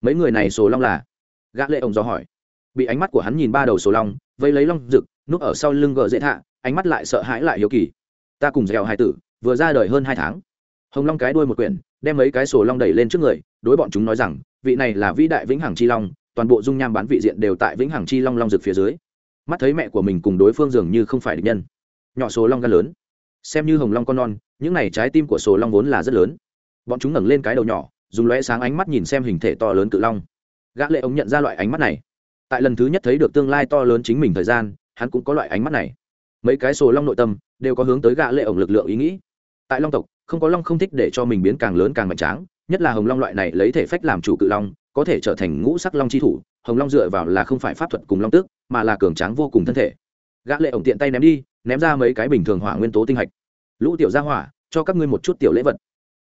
Mấy người này số long là? Gã lệ ổng do hỏi. Bị ánh mắt của hắn nhìn ba đầu số long vây lấy long rực núp ở sau lưng gờ dễ thạ ánh mắt lại sợ hãi lại hiếu kỳ. Ta cùng dẻo hai tử, vừa ra đời hơn hai tháng. Hồng long cái đuôi một quyển đem mấy cái sổ long đẩy lên trước người, đối bọn chúng nói rằng, vị này là vĩ đại vĩnh hằng chi long, toàn bộ dung nham bán vị diện đều tại vĩnh hằng chi long long rực phía dưới. Mắt thấy mẹ của mình cùng đối phương dường như không phải địch nhân. Nhỏ sổ long gan lớn. Xem như hồng long con non, những này trái tim của sổ long vốn là rất lớn. Bọn chúng ngẩng lên cái đầu nhỏ, dùng lóe sáng ánh mắt nhìn xem hình thể to lớn cự long. Gã lệ ông nhận ra loại ánh mắt này. Tại lần thứ nhất thấy được tương lai to lớn chính mình thời gian, hắn cũng có loại ánh mắt này. Mấy cái sổ long nội tâm đều có hướng tới gã lệ ổng lực lượng ý nghĩ. Tại long tộc không có long không thích để cho mình biến càng lớn càng mạnh tráng, nhất là hồng long loại này lấy thể phách làm chủ cự long, có thể trở thành ngũ sắc long chi thủ, hồng long dựa vào là không phải pháp thuật cùng long tước mà là cường tráng vô cùng thân thể. Gã lệ ổng tiện tay ném đi, ném ra mấy cái bình thường hỏa nguyên tố tinh hạch. Lũ tiểu gia hỏa, cho các ngươi một chút tiểu lễ vật.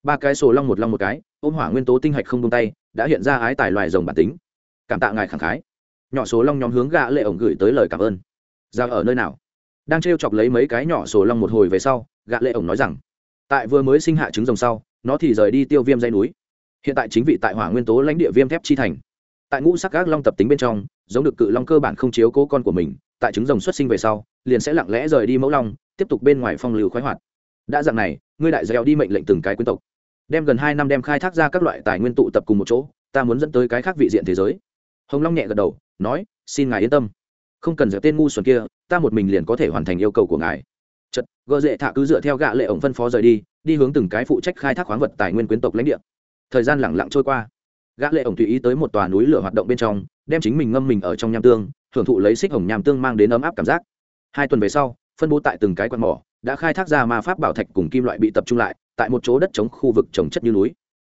Ba cái sổ long một long một cái, ôm hỏa nguyên tố tinh hạch không buông tay, đã hiện ra ái tài loài rồng bản tính. Cảm tạ ngài khẳng khái. Nhỏ số long nhóm hướng gã lệ ổng gửi tới lời cảm ơn. Ra ở nơi nào? Đang treo chọc lấy mấy cái nhỏ sổ long một hồi về sau, gã lệ ổng nói rằng tại vừa mới sinh hạ trứng rồng sau, nó thì rời đi tiêu viêm dây núi. Hiện tại chính vị tại hỏa nguyên tố lãnh địa viêm thép chi thành. Tại ngũ sắc gác long tập tính bên trong, giống được cự long cơ bản không chiếu cố con của mình, tại trứng rồng xuất sinh về sau, liền sẽ lặng lẽ rời đi mẫu long, tiếp tục bên ngoài phong lưu khoái hoạt. Đã dạng này, ngươi đại gieo đi mệnh lệnh từng cái quyến tộc. Đem gần hai năm đem khai thác ra các loại tài nguyên tụ tập cùng một chỗ, ta muốn dẫn tới cái khác vị diện thế giới. Hồng long nhẹ gật đầu, nói, xin ngài yên tâm. Không cần dẹp tên ngu xuẩn kia, ta một mình liền có thể hoàn thành yêu cầu của ngài chật gợ dễ thạ cứ dựa theo gạ lệ ổng phân phó rời đi đi hướng từng cái phụ trách khai thác khoáng vật tài nguyên quyến tộc lãnh địa. Thời gian lẳng lặng trôi qua. Gã lệ ổng tùy ý tới một tòa núi lửa hoạt động bên trong, đem chính mình ngâm mình ở trong nham tương, thưởng thụ lấy xích hồng nham tương mang đến ấm áp cảm giác. Hai tuần về sau, phân bố tại từng cái quan mỏ, đã khai thác ra ma pháp bảo thạch cùng kim loại bị tập trung lại, tại một chỗ đất chống khu vực trồng chất như núi.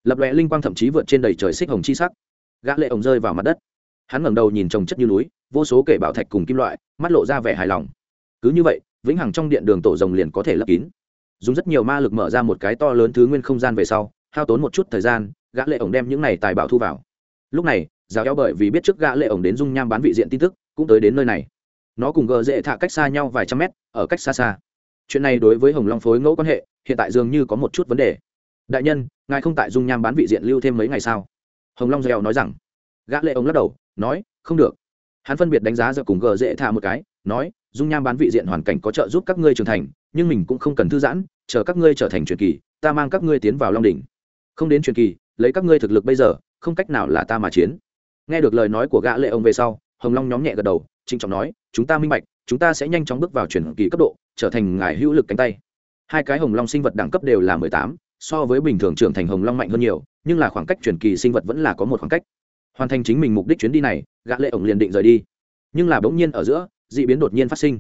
Lập lòe linh quang thậm chí vượt trên đầy trời xích hồng chi sắc. Gã lệ ổng rơi vào mặt đất. Hắn ngẩng đầu nhìn trồng chất như núi, vô số kể bảo thạch cùng kim loại, mắt lộ ra vẻ hài lòng. Cứ như vậy vĩnh hằng trong điện đường tổ rồng liền có thể lấp kín. Dùng rất nhiều ma lực mở ra một cái to lớn thứ nguyên không gian về sau, hao tốn một chút thời gian, gã lệ ổng đem những này tài bảo thu vào. Lúc này, giáo eo bởi vì biết trước gã lệ ổng đến dung nham bán vị diện tin tức, cũng tới đến nơi này. Nó cùng gờ dễ thạ cách xa nhau vài trăm mét, ở cách xa xa. Chuyện này đối với hồng long phối ngẫu quan hệ, hiện tại dường như có một chút vấn đề. Đại nhân, ngài không tại dung nham bán vị diện lưu thêm mấy ngày sao? Hồng long dẻo nói rằng. Gã lệ ổng lắc đầu, nói, không được. Hắn phân biệt đánh giá giờ cùng gờ dễ thạ một cái, nói dung nham bán vị diện hoàn cảnh có trợ giúp các ngươi trưởng thành, nhưng mình cũng không cần thư giãn, chờ các ngươi trở thành truyền kỳ, ta mang các ngươi tiến vào long đỉnh. Không đến truyền kỳ, lấy các ngươi thực lực bây giờ, không cách nào là ta mà chiến. Nghe được lời nói của gã lệ ông về sau, hồng long nhóm nhẹ gật đầu, trịnh trọng nói, chúng ta minh bạch, chúng ta sẽ nhanh chóng bước vào truyền kỳ cấp độ, trở thành ngài hữu lực cánh tay. Hai cái hồng long sinh vật đẳng cấp đều là mười tám, so với bình thường trưởng thành hồng long mạnh hơn nhiều, nhưng là khoảng cách truyền kỳ sinh vật vẫn là có một khoảng cách. Hoàn thành chính mình mục đích chuyến đi này, gã lệ ổng liền định rời đi. Nhưng là bỗng nhiên ở giữa dị biến đột nhiên phát sinh.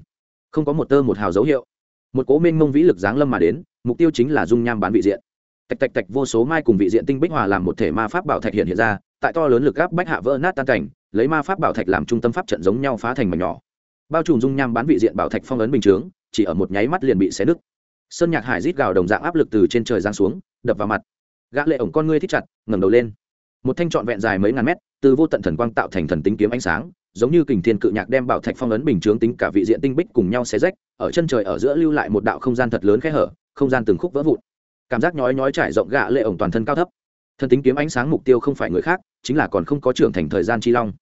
Không có một tơ một hào dấu hiệu. Một cố minh mông vĩ lực giáng lâm mà đến, mục tiêu chính là dung nham bán vị diện. Tạch tạch tạch vô số mai cùng vị diện tinh bích hòa làm một thể ma pháp bảo thạch hiện hiện ra, tại to lớn lực gáp bách hạ vỡ nát tan cảnh, lấy ma pháp bảo thạch làm trung tâm pháp trận giống nhau phá thành mảnh nhỏ. Bao trùm dung nham bán vị diện bảo thạch phong ấn bình chướng, chỉ ở một nháy mắt liền bị xé nứt. Sơn nhạc hải rít gào đồng dạng áp lực từ trên trời giáng xuống, đập vào mặt. Gã lệ ổng con ngươi thích chặt, ngẩng đầu lên. Một thanh trọn vẹn dài mấy ngàn mét, từ vô tận thần quang tạo thành thần tính kiếm ánh sáng giống như kình thiên cự nhạc đem bảo thạch phong ấn bình chướng tính cả vị diện tinh bích cùng nhau xé rách, ở chân trời ở giữa lưu lại một đạo không gian thật lớn khe hở, không gian từng khúc vỡ vụn. Cảm giác nhói nhói trải rộng gạ lệ ổng toàn thân cao thấp. Thần tính kiếm ánh sáng mục tiêu không phải người khác, chính là còn không có trưởng thành thời gian chi long.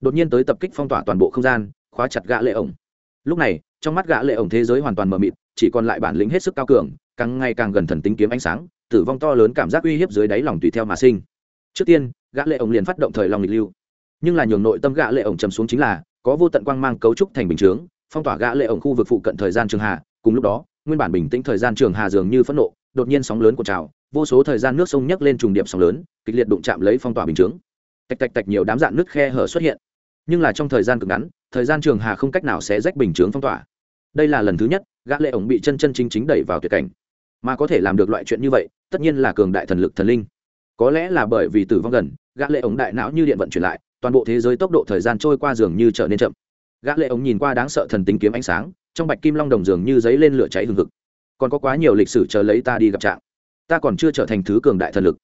Đột nhiên tới tập kích phong tỏa toàn bộ không gian, khóa chặt gạ lệ ổng. Lúc này, trong mắt gạ lệ ổng thế giới hoàn toàn mờ mịt, chỉ còn lại bản lĩnh hết sức cao cường, càng ngày càng gần thần tính kiếm ánh sáng, tử vong to lớn cảm giác uy hiếp dưới đáy lòng tùy theo mà sinh. Trước tiên gã lệ ổng liền phát động thời lòng nghịch lưu nhưng là nhường nội tâm gã lệ ổng trầm xuống chính là, có vô tận quang mang cấu trúc thành bình chướng, phong tỏa gã lệ ổng khu vực phụ cận thời gian trường hà, cùng lúc đó, nguyên bản bình tĩnh thời gian trường hà dường như phẫn nộ, đột nhiên sóng lớn của trào, vô số thời gian nước sông nhấc lên trùng điệp sóng lớn, kịch liệt đụng chạm lấy phong tỏa bình chướng. Tạch tạch tạch nhiều đám dạng nước khe hở xuất hiện. Nhưng là trong thời gian cực ngắn, thời gian trường hà không cách nào sẽ rách bình chướng phong tỏa. Đây là lần thứ nhất, gã lệ ổng bị chân chân chính chính đẩy vào tuyệt cảnh. Mà có thể làm được loại chuyện như vậy, tất nhiên là cường đại thần lực thần linh. Có lẽ là bởi vì tử vong gần, gã lệ ổng đại não như điện vận chuyển lại toàn bộ thế giới tốc độ thời gian trôi qua dường như trở nên chậm. Gã lệ ống nhìn qua đáng sợ thần tính kiếm ánh sáng, trong bạch kim long đồng dường như giấy lên lửa cháy hừng hực. Còn có quá nhiều lịch sử chờ lấy ta đi gặp trạng. Ta còn chưa trở thành thứ cường đại thần lực.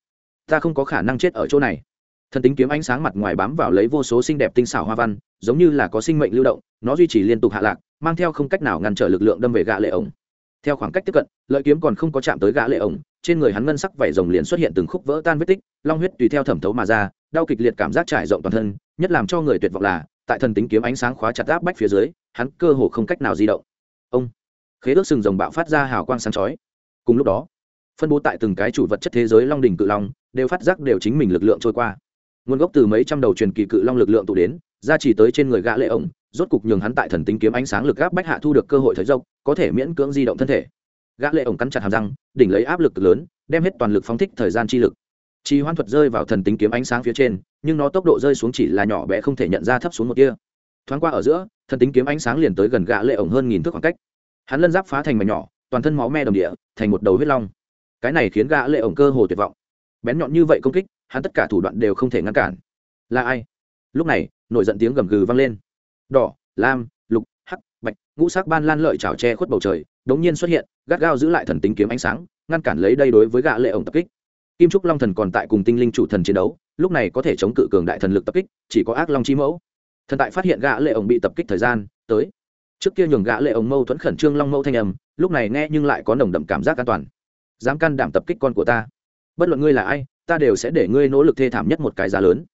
Ta không có khả năng chết ở chỗ này. Thần tính kiếm ánh sáng mặt ngoài bám vào lấy vô số xinh đẹp tinh xảo hoa văn, giống như là có sinh mệnh lưu động, nó duy trì liên tục hạ lạc, mang theo không cách nào ngăn trở lực lượng đâm về gã lệ ống theo khoảng cách tiếp cận, lợi kiếm còn không có chạm tới gã lệ ống trên người hắn ngân sắc vảy rồng liền xuất hiện từng khúc vỡ tan vết tích, long huyết tùy theo thẩm thấu mà ra đau kịch liệt cảm giác trải rộng toàn thân, nhất làm cho người tuyệt vọng là, tại thần tính kiếm ánh sáng khóa chặt áp bách phía dưới, hắn cơ hồ không cách nào di động. Ông, khế ước sừng rồng bạo phát ra hào quang sáng chói. Cùng lúc đó, phân bố tại từng cái chủ vật chất thế giới long đỉnh cự long đều phát giác đều chính mình lực lượng trôi qua. Nguồn gốc từ mấy trăm đầu truyền kỳ cự long lực lượng tụ đến ra chỉ tới trên người gã lệ ổng, rốt cục nhường hắn tại thần tính kiếm ánh sáng lực gáp bách hạ thu được cơ hội thời dốc, có thể miễn cưỡng di động thân thể. Gã lệ ổng cắn chặt hàm răng, đỉnh lấy áp lực lớn, đem hết toàn lực phóng thích thời gian chi lực chi hoan thuật rơi vào thần tính kiếm ánh sáng phía trên, nhưng nó tốc độ rơi xuống chỉ là nhỏ bé không thể nhận ra thấp xuống một kia thoáng qua ở giữa, thần tính kiếm ánh sáng liền tới gần gã lệ ổng hơn nghìn thước khoảng cách. Hắn lân giáp phá thành mảnh nhỏ, toàn thân máu me đồng địa, thành một đầu huyết long. Cái này khiến gã lệ ổng cơ hồ tuyệt vọng. Bén nhọn như vậy công kích, hắn tất cả thủ đoạn đều không thể ngăn cản. Là ai? Lúc này, nổi giận tiếng gầm gừ vang lên. Đỏ, lam, lục, hắc, bạch, ngũ sắc ban lan lợi chảo che khuất bầu trời, đống nhiên xuất hiện, gắt gao giữ lại thần tính kiếm ánh sáng, ngăn cản lấy đây đối với gã lệ ổng tập kích kim trúc long thần còn tại cùng tinh linh chủ thần chiến đấu, lúc này có thể chống cự cường đại thần lực tập kích, chỉ có ác long chi mẫu. Thần tại phát hiện gã lệ ổng bị tập kích thời gian, tới. Trước kia nhường gã lệ ổng mâu thuẫn khẩn trương long mẫu thanh âm, lúc này nghe nhưng lại có nồng đậm cảm giác an toàn. Dám can đảm tập kích con của ta. Bất luận ngươi là ai, ta đều sẽ để ngươi nỗ lực thê thảm nhất một cái giá lớn.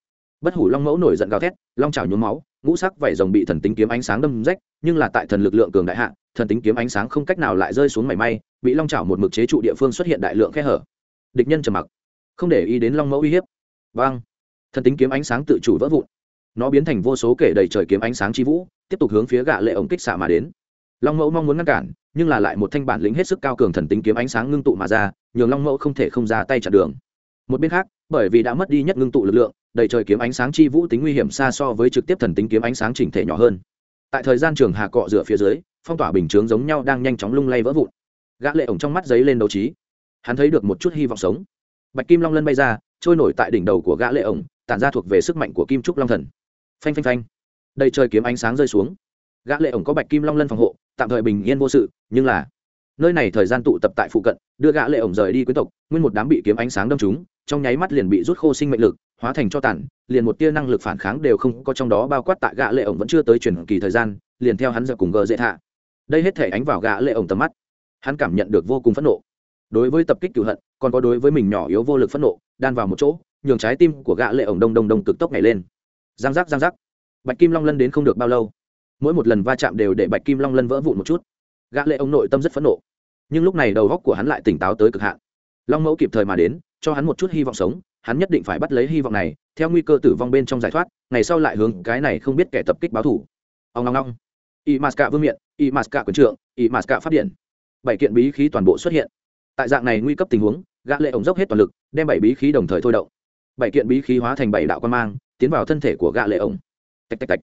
Bất hủ long mẫu nổi giận gào thét, long chảo nhuốm máu, ngũ sắc vảy rồng bị thần tính kiếm ánh sáng đâm rách, nhưng là tại thần lực lượng cường đại hạ, thần tính kiếm ánh sáng không cách nào lại rơi xuống mảy may, bị long chảo một mực chế trụ địa phương xuất hiện đại lượng khe hở địch nhân trầm mặc. Không để ý đến long mẫu uy hiếp. Vang thần tính kiếm ánh sáng tự chủ vỡ vụn. Nó biến thành vô số kể đầy trời kiếm ánh sáng chi vũ, tiếp tục hướng phía gạ lệ ổng kích xạ mà đến. Long mẫu mong muốn ngăn cản, nhưng là lại một thanh bản lĩnh hết sức cao cường thần tính kiếm ánh sáng ngưng tụ mà ra, nhường long mẫu không thể không ra tay chặn đường. Một bên khác, bởi vì đã mất đi nhất ngưng tụ lực lượng, đầy trời kiếm ánh sáng chi vũ tính nguy hiểm xa so với trực tiếp thần tính kiếm ánh sáng chỉnh thể nhỏ hơn. Tại thời gian trường hà cọ dựa phía dưới, phong tỏa bình chướng giống nhau đang nhanh chóng lung lay vỡ vụn. Gã lệ ổng trong mắt giấy lên đấu trí hắn thấy được một chút hy vọng sống. Bạch kim long lân bay ra, trôi nổi tại đỉnh đầu của gã lệ ổng, tản ra thuộc về sức mạnh của kim trúc long thần. Phanh phanh phanh. Đầy trời kiếm ánh sáng rơi xuống. Gã lệ ổng có bạch kim long lân phòng hộ, tạm thời bình yên vô sự, nhưng là nơi này thời gian tụ tập tại phụ cận, đưa gã lệ ổng rời đi quyến tộc, nguyên một đám bị kiếm ánh sáng đâm trúng, trong nháy mắt liền bị rút khô sinh mệnh lực, hóa thành cho tàn, liền một tia năng lực phản kháng đều không có trong đó bao quát tại gã lệ ổng vẫn chưa tới chuyển kỳ thời gian, liền theo hắn giờ cùng gờ dễ thạ. Đây hết thể ánh vào gã lệ ổng tầm mắt. Hắn cảm nhận được vô cùng phẫn nộ đối với tập kích cựu hận, còn có đối với mình nhỏ yếu vô lực phẫn nộ, đan vào một chỗ, nhường trái tim của gã lệ ổng đông đông đông cực tốc nhảy lên. Giang giác giang giác. Bạch kim long lân đến không được bao lâu. Mỗi một lần va chạm đều để bạch kim long lân vỡ vụn một chút. Gã lệ ổng nội tâm rất phẫn nộ. Nhưng lúc này đầu óc của hắn lại tỉnh táo tới cực hạn. Long mẫu kịp thời mà đến, cho hắn một chút hy vọng sống, hắn nhất định phải bắt lấy hy vọng này, theo nguy cơ tử vong bên trong giải thoát, ngày sau lại hướng cái này không biết kẻ tập kích báo thủ ông long long y masca vương miện y masca quyền trượng y masca phát điện. Bảy kiện bí khí toàn bộ xuất hiện tại dạng này nguy cấp tình huống, gã lệ ổng dốc hết toàn lực, đem bảy bí khí đồng thời thôi động. Bảy kiện bí khí hóa thành bảy đạo quan mang, tiến vào thân thể của gã lệ ổng. Tạch tạch tạch.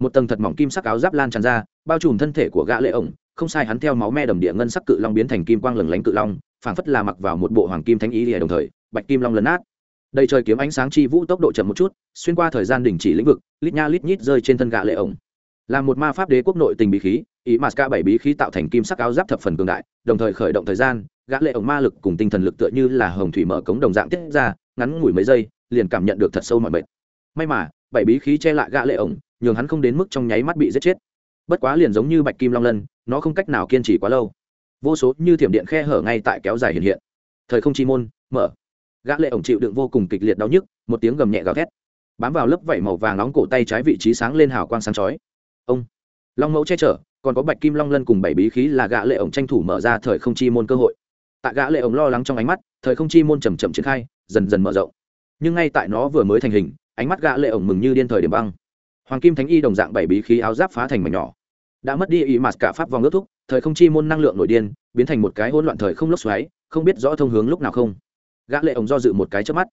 Một tầng thật mỏng kim sắc áo giáp lan tràn ra, bao trùm thân thể của gã lệ ổng. Không sai, hắn theo máu me đầm địa ngân sắc cự long biến thành kim quang lừng lánh cự long, phảng phất là mặc vào một bộ hoàng kim thánh ý lìa đồng thời, bạch kim long lấn át đầy trời kiếm ánh sáng chi vũ tốc độ chậm một chút, xuyên qua thời gian đình chỉ lĩnh vực, lít nha lít nhít rơi trên thân gã lệ ổng. Là một ma pháp đế quốc nội tình bí khí, ý mà cả bảy bí khí tạo thành kim sắc áo giáp thập phần cường đại, đồng thời khởi động thời gian gã lệ ổng ma lực cùng tinh thần lực tựa như là hồng thủy mở cống đồng dạng tiết ra, ngắn ngủi mấy giây, liền cảm nhận được thật sâu mọi mệt. May mà, bảy bí khí che lại gã lệ ổng, nhường hắn không đến mức trong nháy mắt bị giết chết. Bất quá liền giống như bạch kim long lân, nó không cách nào kiên trì quá lâu. Vô số như thiểm điện khe hở ngay tại kéo dài hiện hiện. Thời không chi môn, mở. Gã lệ ổng chịu đựng vô cùng kịch liệt đau nhức, một tiếng gầm nhẹ gào thét. Bám vào lớp vảy màu vàng nóng cổ tay trái vị trí sáng lên hào quang sáng chói. Ông. Long mẫu che chở, còn có bạch kim long lân cùng bảy bí khí là gã lệ ổng tranh thủ mở ra thời không chi môn cơ hội tại gã lệ ổng lo lắng trong ánh mắt, thời không chi môn chậm chậm triển khai, dần dần mở rộng. Nhưng ngay tại nó vừa mới thành hình, ánh mắt gã lệ ổng mừng như điên thời điểm băng. Hoàng kim thánh y đồng dạng bảy bí khí áo giáp phá thành mảnh nhỏ. Đã mất đi ý mặt cả pháp vòng ước thúc, thời không chi môn năng lượng nội điên, biến thành một cái hỗn loạn thời không lốc xoáy, không biết rõ thông hướng lúc nào không. Gã lệ ổng do dự một cái chớp mắt.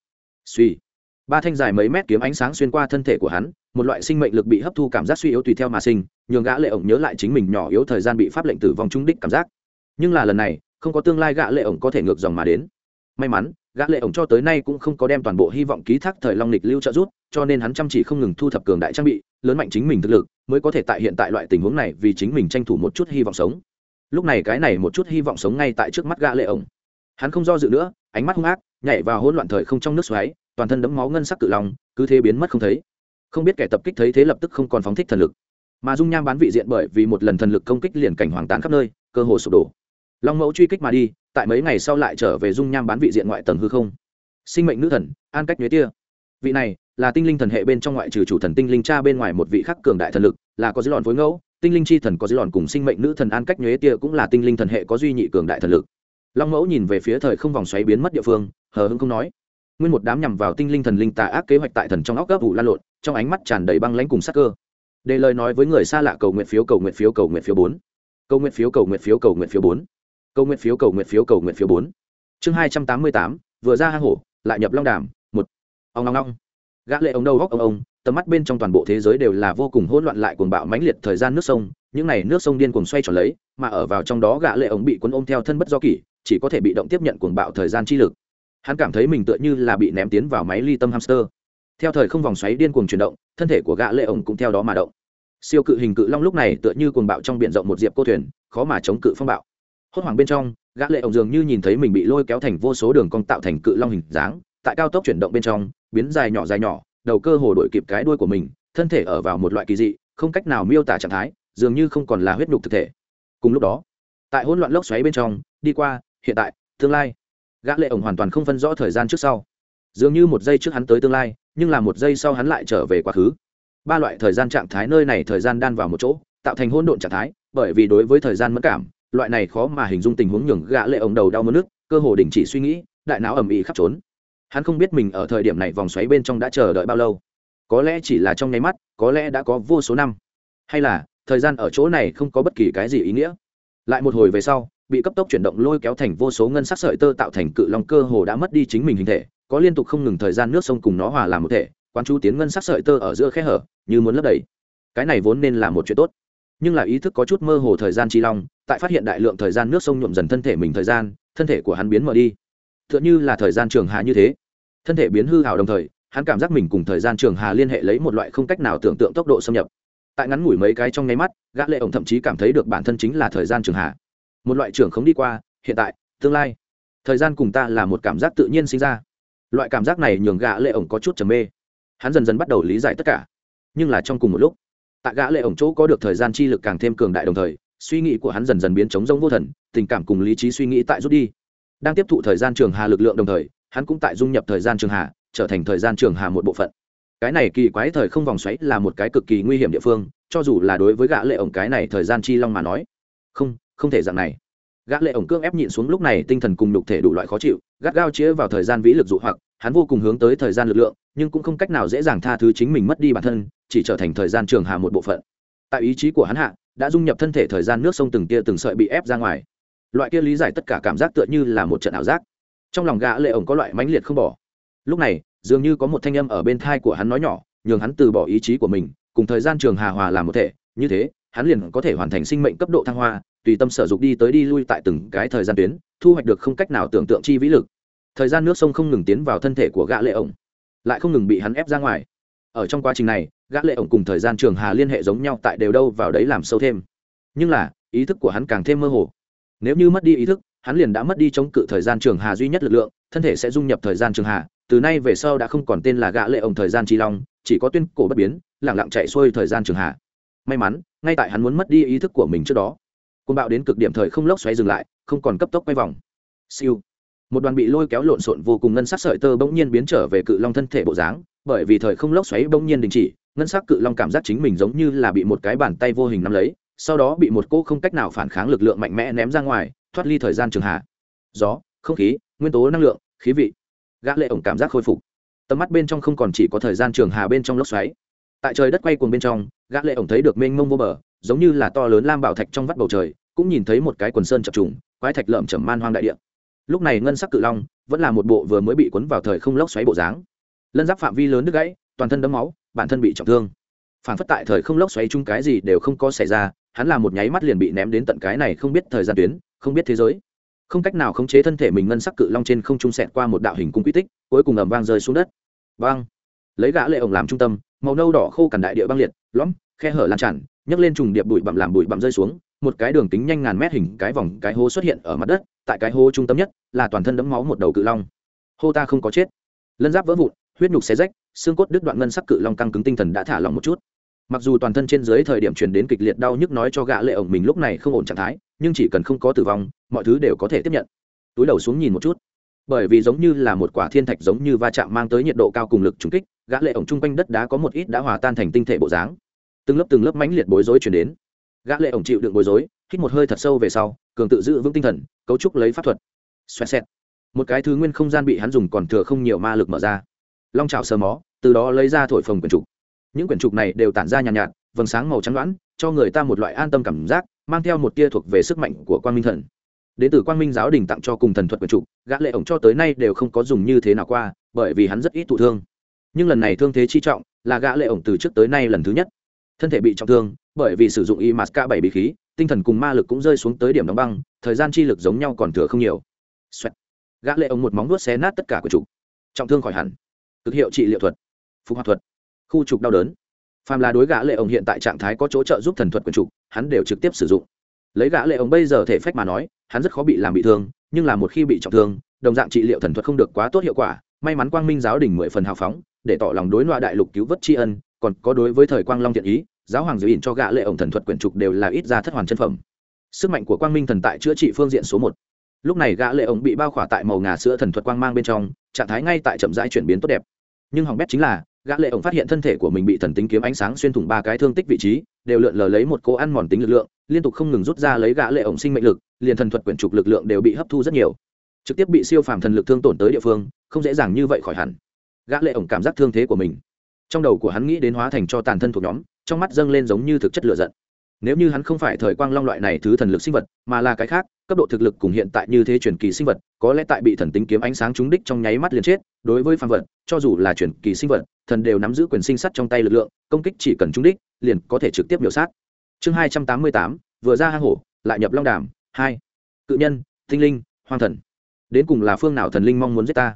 Suy. Ba thanh dài mấy mét kiếm ánh sáng xuyên qua thân thể của hắn, một loại sinh mệnh lực bị hấp thu cảm giác suy yếu tùy theo mà sinh, nhường gã lệ ổng nhớ lại chính mình nhỏ yếu thời gian bị pháp lệnh tử vong trung đích cảm giác. Nhưng là lần này không có tương lai gã lệ ổng có thể ngược dòng mà đến. May mắn, gã lệ ổng cho tới nay cũng không có đem toàn bộ hy vọng ký thác thời long lịch lưu trợ rút cho nên hắn chăm chỉ không ngừng thu thập cường đại trang bị, lớn mạnh chính mình thực lực, mới có thể tại hiện tại loại tình huống này vì chính mình tranh thủ một chút hy vọng sống. Lúc này cái này một chút hy vọng sống ngay tại trước mắt gã lệ ổng. Hắn không do dự nữa, ánh mắt hung ác, nhảy vào hỗn loạn thời không trong nước xoáy, toàn thân đẫm máu ngân sắc cự long, cứ thế biến mất không thấy. Không biết kẻ tập kích thấy thế lập tức không còn phóng thích thần lực. Mà dung nham bán vị diện bởi vì một lần thần lực công kích liền cảnh hoàng tàn khắp nơi, cơ hồ sụp đổ long mẫu truy kích mà đi, tại mấy ngày sau lại trở về dung nham bán vị diện ngoại tầng hư không. Sinh mệnh nữ thần, an cách nhuế tia. Vị này, là tinh linh thần hệ bên trong ngoại trừ chủ thần tinh linh cha bên ngoài một vị khắc cường đại thần lực, là có dư lòn phối ngẫu. Tinh linh chi thần có dư lòn cùng sinh mệnh nữ thần an cách nhuế tia cũng là tinh linh thần hệ có duy nhị cường đại thần lực. Long mẫu nhìn về phía thời không vòng xoáy biến mất địa phương, hờ hưng không nói. Nguyên một đám nhằm vào tinh linh thần linh tà ác kế hoạch tại thần trong óc gấp vụ lan lộn, trong ánh mắt tràn đầy băng lãnh cùng sắc cơ. Để lời nói với người xa lạ cầu nguyện phiếu cầu nguyện phiếu cầu nguyện phiếu bốn. Cầu nguyện phiếu cầu nguyện phiếu cầu nguyện phiếu bốn cầu nguyện phiếu, cầu nguyện phiếu, cầu nguyện phiếu bốn. Chương hai trăm tám mươi tám, vừa ra hang hổ, lại nhập long đàm, một. Ông long long gã lệ ông đâu góc ông ông. Tầm mắt bên trong toàn bộ thế giới đều là vô cùng hỗn loạn lại cuồng bạo mãnh liệt thời gian nước sông. Những này nước sông điên cuồng xoay tròn lấy, mà ở vào trong đó gã lệ ông bị cuốn ôm theo thân bất do kỷ, chỉ có thể bị động tiếp nhận cuồng bạo thời gian chi lực. Hắn cảm thấy mình tựa như là bị ném tiến vào máy ly tâm hamster. Theo thời không vòng xoáy điên cuồng chuyển động, thân thể của gã lệ ổng cũng theo đó mà động. Siêu cự hình cự long lúc này tựa như cuồng bạo trong biển rộng một diệp cô thuyền, khó mà chống cự phong bạo hốt hoảng bên trong, gã lệ ổng dường như nhìn thấy mình bị lôi kéo thành vô số đường cong tạo thành cự long hình dáng, tại cao tốc chuyển động bên trong, biến dài nhỏ dài nhỏ, đầu cơ hồ đổi kịp cái đuôi của mình, thân thể ở vào một loại kỳ dị, không cách nào miêu tả trạng thái, dường như không còn là huyết nhục thực thể. Cùng lúc đó, tại hỗn loạn lốc xoáy bên trong, đi qua, hiện tại, tương lai. Gã lệ ổng hoàn toàn không phân rõ thời gian trước sau. Dường như một giây trước hắn tới tương lai, nhưng là một giây sau hắn lại trở về quá khứ. Ba loại thời gian trạng thái nơi này thời gian đan vào một chỗ, tạo thành hỗn độn trạng thái, bởi vì đối với thời gian mất cảm loại này khó mà hình dung tình huống nhường gã lệ ổng đầu đau mất nước, cơ hồ đình chỉ suy nghĩ, đại não ầm ĩ khắp trốn. Hắn không biết mình ở thời điểm này vòng xoáy bên trong đã chờ đợi bao lâu. Có lẽ chỉ là trong nháy mắt, có lẽ đã có vô số năm. Hay là, thời gian ở chỗ này không có bất kỳ cái gì ý nghĩa. Lại một hồi về sau, bị cấp tốc chuyển động lôi kéo thành vô số ngân sắc sợi tơ tạo thành cự long cơ hồ đã mất đi chính mình hình thể, có liên tục không ngừng thời gian nước sông cùng nó hòa làm một thể, quán chú tiến ngân sắc sợi tơ ở giữa khe hở, như muốn lấp đầy. Cái này vốn nên là một chuyện tốt. Nhưng là ý thức có chút mơ hồ thời gian chi long tại phát hiện đại lượng thời gian nước sông nhuộm dần thân thể mình thời gian, thân thể của hắn biến mở đi. T h ư ợ n như là thời gian trường hà như thế. Thân thể biến hư hào đồng thời, hắn cảm giác mình cùng thời gian trường hà liên hệ lấy một loại không cách nào tưởng tượng tốc độ xâm nhập. Tại ngắn ngủi mấy cái trong nháy mắt, gã lệ ổng thậm chí cảm thấy được bản thân chính là thời gian trường hà. Một loại trường không đi qua, hiện tại, tương lai, thời gian cùng ta là một cảm giác tự nhiên sinh ra. Loại cảm giác này nhường gã lệ ổng có chút trầm mê. Hắn dần dần bắt đầu lý giải tất cả. Nhưng là trong cùng một lúc, tại gã lệ ổng chỗ có được thời gian chi lực càng thêm cường đại đồng thời suy nghĩ của hắn dần dần biến chống rông vô thần, tình cảm cùng lý trí suy nghĩ tại rút đi. Đang tiếp thụ thời gian trường hà lực lượng đồng thời, hắn cũng tại dung nhập thời gian trường hà, trở thành thời gian trường hà một bộ phận. Cái này kỳ quái thời không vòng xoáy là một cái cực kỳ nguy hiểm địa phương, cho dù là đối với gã lệ ổng cái này thời gian chi long mà nói. Không không thể dạng này. Gã lệ ổng cương ép nhịn xuống lúc này tinh thần cùng nhục thể đủ loại khó chịu, gắt gao chĩa vào thời gian vĩ lực dụ hoặc, hắn vô cùng hướng tới thời gian lực lượng, nhưng cũng không cách nào dễ dàng tha thứ chính mình mất đi bản thân, chỉ trở thành thời gian trường hà một bộ phận. Tại ý chí của hắn hạ đã dung nhập thân thể thời gian nước sông từng tia từng sợi bị ép ra ngoài. Loại kia lý giải tất cả cảm giác tựa như là một trận ảo giác. Trong lòng gã lệ ổng có loại mãnh liệt không bỏ. Lúc này, dường như có một thanh âm ở bên thai của hắn nói nhỏ, nhường hắn từ bỏ ý chí của mình, cùng thời gian trường hà hòa làm một thể. Như thế, hắn liền có thể hoàn thành sinh mệnh cấp độ thăng hoa, tùy tâm sở dục đi tới đi lui tại từng cái thời gian tuyến, thu hoạch được không cách nào tưởng tượng chi vĩ lực. Thời gian nước sông không ngừng tiến vào thân thể của gã lệ ổng, lại không ngừng bị hắn ép ra ngoài. Ở trong quá trình này gã lệ ổng cùng thời gian trường hà liên hệ giống nhau tại đều đâu vào đấy làm sâu thêm. Nhưng là, ý thức của hắn càng thêm mơ hồ. Nếu như mất đi ý thức, hắn liền đã mất đi chống cự thời gian trường hà duy nhất lực lượng, thân thể sẽ dung nhập thời gian trường hà, từ nay về sau đã không còn tên là gã lệ ổng thời gian chi long, chỉ có tuyên cổ bất biến, lặng lặng chạy xuôi thời gian trường hà. May mắn, ngay tại hắn muốn mất đi ý thức của mình trước đó côn bạo đến cực điểm thời không lốc xoáy dừng lại, không còn cấp tốc quay vòng. Siêu. Một đoàn bị lôi kéo lộn xộn vô cùng ngân sắc sợi tơ bỗng nhiên biến trở về cự long thân thể bộ dáng, bởi vì thời không lốc xoáy bỗng nhiên đình chỉ ngân sắc cự long cảm giác chính mình giống như là bị một cái bàn tay vô hình nắm lấy, sau đó bị một cô không cách nào phản kháng lực lượng mạnh mẽ ném ra ngoài, thoát ly thời gian trường hạ. Gió, không khí, nguyên tố năng lượng, khí vị. Gã lệ ổng cảm giác khôi phục. Tầm mắt bên trong không còn chỉ có thời gian trường hà bên trong lốc xoáy. Tại trời đất quay cuồng bên trong, gã lệ ổng thấy được mênh mông vô bờ, giống như là to lớn lam bảo thạch trong vắt bầu trời, cũng nhìn thấy một cái quần sơn chập trùng, quái thạch lợm chầm man hoang đại địa. Lúc này ngân sắc cự long vẫn là một bộ vừa mới bị cuốn vào thời không lốc xoáy bộ dáng. Lân giáp phạm vi lớn đứt gãy, toàn thân đấm máu bản thân bị trọng thương. Phản phất tại thời không lốc xoáy chung cái gì đều không có xảy ra, hắn là một nháy mắt liền bị ném đến tận cái này không biết thời gian tuyến, không biết thế giới. Không cách nào khống chế thân thể mình ngân sắc cự long trên không trung sẹt qua một đạo hình cung quy tích, cuối cùng ầm vang rơi xuống đất. Vang! Lấy gã lệ ổng làm trung tâm, màu nâu đỏ khô cằn đại địa băng liệt, lõm, khe hở lan tràn, nhấc lên trùng điệp bụi bặm làm bụi bặm rơi xuống, một cái đường kính nhanh ngàn mét hình cái vòng cái hố xuất hiện ở mặt đất, tại cái hố trung tâm nhất là toàn thân đẫm máu một đầu cự long. Hô ta không có chết. Lân giáp vỡ vụn huyết nhục xé rách, xương cốt đứt đoạn ngân sắc cự long căng cứng tinh thần đã thả lỏng một chút. Mặc dù toàn thân trên dưới thời điểm truyền đến kịch liệt đau nhức nói cho gã lệ ổng mình lúc này không ổn trạng thái, nhưng chỉ cần không có tử vong, mọi thứ đều có thể tiếp nhận. Túi đầu xuống nhìn một chút. Bởi vì giống như là một quả thiên thạch giống như va chạm mang tới nhiệt độ cao cùng lực trùng kích, gã lệ ổng trung quanh đất đá có một ít đã hòa tan thành tinh thể bộ dáng. Từng lớp từng lớp mãnh liệt bối rối truyền đến. Gã lệ ổng chịu đựng bối rối, hít một hơi thật sâu về sau, cường tự giữ vững tinh thần, cấu trúc lấy pháp thuật. Xoẹt xẹt. Một cái thứ nguyên không gian bị hắn dùng còn thừa không nhiều ma lực mở ra long trào sờ mó từ đó lấy ra thổi phồng quyển trục. Những quyển trục này đều tản ra nhàn nhạt, nhạt vầng sáng màu trắng đoán cho người ta một loại an tâm cảm giác mang theo một tia thuộc về sức mạnh của quang minh thần. Đến từ quang minh giáo đình tặng cho cùng thần thuật quyển trục gã lệ ổng cho tới nay đều không có dùng như thế nào qua bởi vì hắn rất ít thụ thương. Nhưng lần này thương thế chi trọng là gã lệ ổng từ trước tới nay lần thứ nhất. Thân thể bị trọng thương bởi vì sử dụng y mát bảy bí khí tinh thần cùng ma lực cũng rơi xuống tới điểm đóng băng thời gian chi lực giống nhau còn thừa không nhiều. Xoẹt. gã lệ ổng một móng vuốt xé nát tất cả của trục. Trọng thương khỏi hẳn cực hiệu trị liệu thuật, phục hoạt thuật, khu trục đau đớn. Phàm là đối gã lệ ổng hiện tại trạng thái có chỗ trợ giúp thần thuật quyền trục, hắn đều trực tiếp sử dụng. Lấy gã lệ ổng bây giờ thể phách mà nói, hắn rất khó bị làm bị thương, nhưng là một khi bị trọng thương, đồng dạng trị liệu thần thuật không được quá tốt hiệu quả, may mắn quang minh giáo đình mười phần hào phóng, để tỏ lòng đối ngoại đại lục cứu vớt tri ân, còn có đối với thời quang long thiện ý, giáo hoàng giữ ỉn cho gã lệ ổng thần thuật quyển trục đều là ít ra thất hoàn chân phẩm. Sức mạnh của quang minh thần tại chữa trị phương diện số một. Lúc này gã lệ ổng bị bao khỏa tại màu ngà sữa thần thuật quang mang bên trong, trạng thái ngay tại chậm rãi chuyển biến tốt đẹp nhưng hỏng bét chính là, gã lệ ổng phát hiện thân thể của mình bị thần tính kiếm ánh sáng xuyên thủng ba cái thương tích vị trí, đều lượn lờ lấy một cô ăn mòn tính lực lượng, liên tục không ngừng rút ra lấy gã lệ ổng sinh mệnh lực, liền thần thuật quyển trục lực lượng đều bị hấp thu rất nhiều. Trực tiếp bị siêu phàm thần lực thương tổn tới địa phương, không dễ dàng như vậy khỏi hẳn. Gã lệ ổng cảm giác thương thế của mình, trong đầu của hắn nghĩ đến hóa thành cho tàn thân thuộc nhóm, trong mắt dâng lên giống như thực chất lửa giận nếu như hắn không phải thời quang long loại này thứ thần lực sinh vật, mà là cái khác, cấp độ thực lực cùng hiện tại như thế truyền kỳ sinh vật, có lẽ tại bị thần tính kiếm ánh sáng trúng đích trong nháy mắt liền chết, đối với phàm vật, cho dù là truyền kỳ sinh vật, thần đều nắm giữ quyền sinh sắt trong tay lực lượng, công kích chỉ cần trúng đích, liền có thể trực tiếp biểu sát. Chương hai trăm tám mươi tám, vừa ra hang hổ, lại nhập long đàm, hai. Cự nhân, tinh linh, hoang thần. Đến cùng là phương nào thần linh mong muốn giết ta?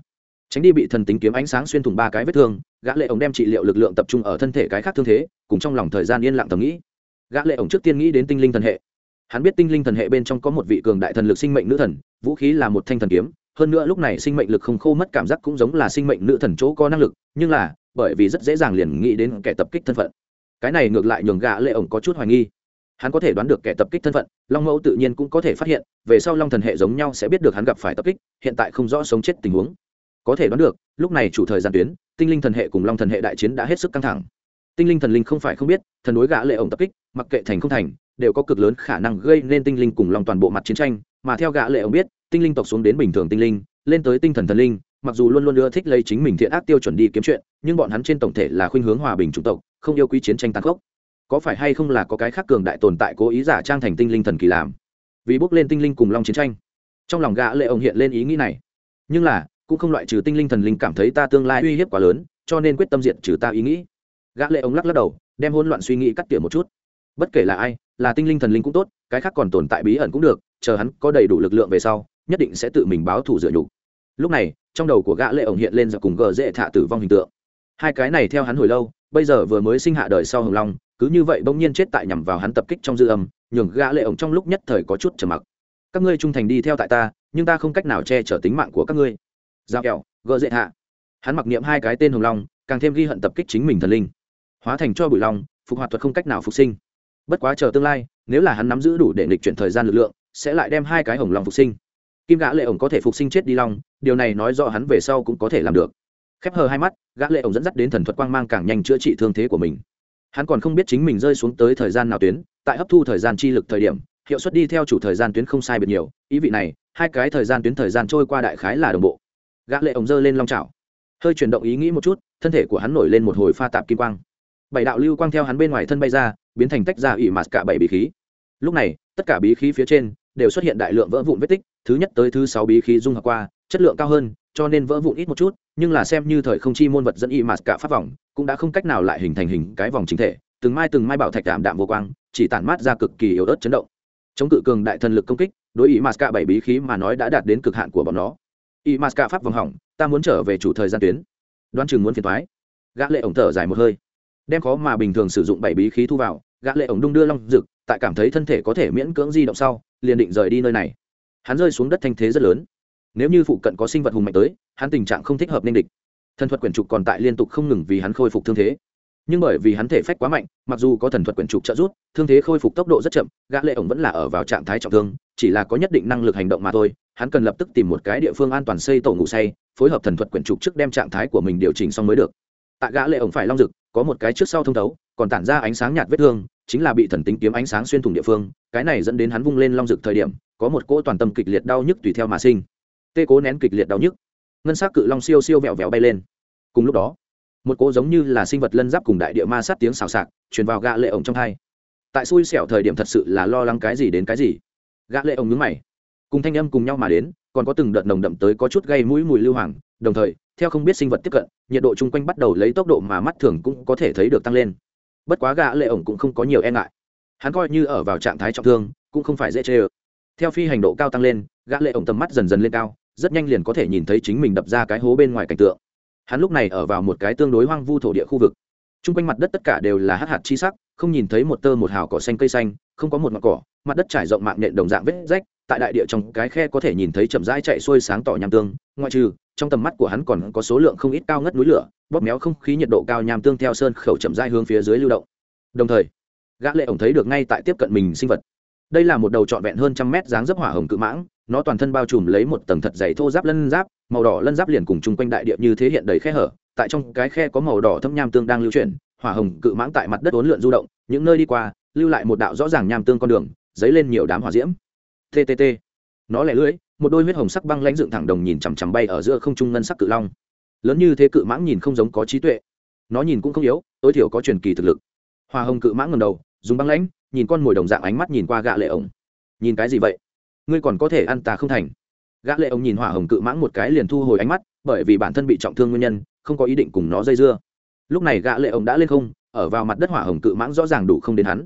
Tránh đi bị thần tính kiếm ánh sáng xuyên thủng ba cái vết thương, gã lệ ống đem trị liệu lực lượng tập trung ở thân thể cái khác thương thế, cùng trong lòng thời gian yên lặng tầm nghĩ gã lệ ổng trước tiên nghĩ đến tinh linh thần hệ. Hắn biết tinh linh thần hệ bên trong có một vị cường đại thần lực sinh mệnh nữ thần, vũ khí là một thanh thần kiếm, hơn nữa lúc này sinh mệnh lực không khô mất cảm giác cũng giống là sinh mệnh nữ thần chỗ có năng lực, nhưng là, bởi vì rất dễ dàng liền nghĩ đến kẻ tập kích thân phận. Cái này ngược lại nhường gã lệ ổng có chút hoài nghi. Hắn có thể đoán được kẻ tập kích thân phận, long mẫu tự nhiên cũng có thể phát hiện, về sau long thần hệ giống nhau sẽ biết được hắn gặp phải tập kích, hiện tại không rõ sống chết tình huống. Có thể đoán được, lúc này chủ thời gian tuyến, tinh linh thần hệ cùng long thần hệ đại chiến đã hết sức căng thẳng tinh linh thần linh không phải không biết, thần đối gã lệ ổng tập kích, mặc kệ thành không thành, đều có cực lớn khả năng gây nên tinh linh cùng long toàn bộ mặt chiến tranh. Mà theo gã lệ ổng biết, tinh linh tộc xuống đến bình thường tinh linh, lên tới tinh thần thần linh, mặc dù luôn luôn ưa thích lấy chính mình thiện ác tiêu chuẩn đi kiếm chuyện, nhưng bọn hắn trên tổng thể là khuynh hướng hòa bình chủng tộc, không yêu quý chiến tranh tàn khốc. Có phải hay không là có cái khác cường đại tồn tại cố ý giả trang thành tinh linh thần kỳ làm? Vì bước lên tinh linh cùng long chiến tranh. Trong lòng gã lệ ổng hiện lên ý nghĩ này. Nhưng là, cũng không loại trừ tinh linh thần linh cảm thấy ta tương lai uy hiếp quá lớn, cho nên quyết tâm diệt trừ ta ý nghĩ gã lệ ống lắc lắc đầu, đem hỗn loạn suy nghĩ cắt tỉa một chút. Bất kể là ai, là tinh linh thần linh cũng tốt, cái khác còn tồn tại bí ẩn cũng được, chờ hắn có đầy đủ lực lượng về sau, nhất định sẽ tự mình báo thù dựa nhục. Lúc này, trong đầu của gã lệ ống hiện lên ra cùng gờ dễ thả tử vong hình tượng. Hai cái này theo hắn hồi lâu, bây giờ vừa mới sinh hạ đời sau hồng long, cứ như vậy bỗng nhiên chết tại nhằm vào hắn tập kích trong dư âm, nhường gã lệ ống trong lúc nhất thời có chút trầm mặc. Các ngươi trung thành đi theo tại ta, nhưng ta không cách nào che chở tính mạng của các ngươi. Giao kẹo, gờ dễ hạ hắn mặc niệm hai cái tên hồng long, càng thêm ghi hận tập kích chính mình thần linh hóa thành cho bụi long phục hoạt thuật không cách nào phục sinh. Bất quá chờ tương lai, nếu là hắn nắm giữ đủ để nghịch chuyển thời gian lực lượng, sẽ lại đem hai cái hồng long phục sinh. Kim gã lệ ổng có thể phục sinh chết đi long, điều này nói rõ hắn về sau cũng có thể làm được. Khép hờ hai mắt, gã lệ ổng dẫn dắt đến thần thuật quang mang càng nhanh chữa trị thương thế của mình. Hắn còn không biết chính mình rơi xuống tới thời gian nào tuyến, tại hấp thu thời gian chi lực thời điểm, hiệu suất đi theo chủ thời gian tuyến không sai biệt nhiều, ý vị này, hai cái thời gian tuyến thời gian trôi qua đại khái là đồng bộ. Gã lệ ổng giơ lên long chảo, hơi chuyển động ý nghĩ một chút, thân thể của hắn nổi lên một hồi pha tạp kim quang bảy đạo lưu quang theo hắn bên ngoài thân bay ra, biến thành tách ra ỉ mạt cả bảy bí khí. Lúc này, tất cả bí khí phía trên đều xuất hiện đại lượng vỡ vụn vết tích, thứ nhất tới thứ sáu bí khí dung hợp qua, chất lượng cao hơn, cho nên vỡ vụn ít một chút, nhưng là xem như thời không chi môn vật dẫn y mạt cả pháp vòng, cũng đã không cách nào lại hình thành hình cái vòng chính thể, từng mai từng mai bảo thạch đạm đạm vô quang, chỉ tản mát ra cực kỳ yếu ớt chấn động. Chống cự cường đại thần lực công kích, đối ý mạt cả bảy bí khí mà nói đã đạt đến cực hạn của bọn nó. Y m cả pháp vòng hỏng, ta muốn trở về chủ thời gian tuyến. Đoan chừng muốn phiền thoái gã lệ ổng thở dài một hơi đem khó mà bình thường sử dụng bảy bí khí thu vào, gã lệ ổng đung đưa long rực tại cảm thấy thân thể có thể miễn cưỡng di động sau, liền định rời đi nơi này. Hắn rơi xuống đất thanh thế rất lớn. Nếu như phụ cận có sinh vật hùng mạnh tới, hắn tình trạng không thích hợp nên địch. Thần thuật quyển trục còn tại liên tục không ngừng vì hắn khôi phục thương thế. Nhưng bởi vì hắn thể phách quá mạnh, mặc dù có thần thuật quyển trục trợ giúp, thương thế khôi phục tốc độ rất chậm, gã lệ ổng vẫn là ở vào trạng thái trọng thương, chỉ là có nhất định năng lực hành động mà thôi. Hắn cần lập tức tìm một cái địa phương an toàn xây tổ ngủ say, phối hợp thần thuật quyển trục trước đem trạng thái của mình điều chỉnh xong mới được. Tạ gã lệ ổng phải long rực có một cái trước sau thông thấu, còn tản ra ánh sáng nhạt vết thương, chính là bị thần tính kiếm ánh sáng xuyên thủng địa phương, cái này dẫn đến hắn vung lên long rực thời điểm, có một cỗ toàn tâm kịch liệt đau nhức tùy theo mà sinh. Tê cố nén kịch liệt đau nhức. Ngân sắc cự long siêu siêu vẹo vẹo bay lên. Cùng lúc đó, một cỗ giống như là sinh vật lân giáp cùng đại địa ma sát tiếng xào xạc, truyền vào gã lệ ổng trong hai. Tại xui xẻo thời điểm thật sự là lo lắng cái gì đến cái gì. Gã lệ ổng nhướng mày. Cùng thanh âm cùng nhau mà đến, còn có từng đợt nồng đậm tới có chút gây mũi mùi lưu hoàng, đồng thời theo không biết sinh vật tiếp cận, nhiệt độ chung quanh bắt đầu lấy tốc độ mà mắt thường cũng có thể thấy được tăng lên. Bất quá gã lệ ổng cũng không có nhiều e ngại. Hắn coi như ở vào trạng thái trọng thương, cũng không phải dễ chê ơ. Theo phi hành độ cao tăng lên, gã lệ ổng tầm mắt dần dần lên cao, rất nhanh liền có thể nhìn thấy chính mình đập ra cái hố bên ngoài cảnh tượng. Hắn lúc này ở vào một cái tương đối hoang vu thổ địa khu vực. Chung quanh mặt đất tất cả đều là hắc hạt chi sắc, không nhìn thấy một tơ một hào cỏ xanh cây xanh, không có một mặt cỏ, mặt đất trải rộng mạng nện đồng dạng vết rách, tại đại địa trong cái khe có thể nhìn thấy chậm rãi chạy xuôi sáng tỏ nham tương, ngoại trừ trong tầm mắt của hắn còn có số lượng không ít cao ngất núi lửa, bóp méo không khí nhiệt độ cao nham tương theo sơn khẩu chậm rãi hướng phía dưới lưu động. Đồng thời, gã lệ ổng thấy được ngay tại tiếp cận mình sinh vật. Đây là một đầu trọn vẹn hơn trăm mét dáng dấp hỏa hồng cự mãng, nó toàn thân bao trùm lấy một tầng thật dày thô giáp lân giáp, màu đỏ lân giáp liền cùng chung quanh đại địa như thế hiện đầy khe hở, tại trong cái khe có màu đỏ thâm nham tương đang lưu chuyển, hỏa hồng cự mãng tại mặt đất uốn lượn du động, những nơi đi qua, lưu lại một đạo rõ ràng nham tương con đường, dấy lên nhiều đám hỏa diễm. Ttt nó lẻ lưỡi một đôi huyết hồng sắc băng lãnh dựng thẳng đồng nhìn chằm chằm bay ở giữa không trung ngân sắc cự long. Lớn như thế cự mãng nhìn không giống có trí tuệ. Nó nhìn cũng không yếu, tối thiểu có truyền kỳ thực lực. Hoa hồng cự mãng ngầm đầu, dùng băng lãnh, nhìn con mồi đồng dạng ánh mắt nhìn qua gạ lệ ổng. Nhìn cái gì vậy? Ngươi còn có thể ăn ta không thành. Gã lệ ổng nhìn hỏa hồng cự mãng một cái liền thu hồi ánh mắt, bởi vì bản thân bị trọng thương nguyên nhân, không có ý định cùng nó dây dưa. Lúc này gã lệ ổng đã lên không, ở vào mặt đất hỏa hồng cự mãng rõ ràng đủ không đến hắn.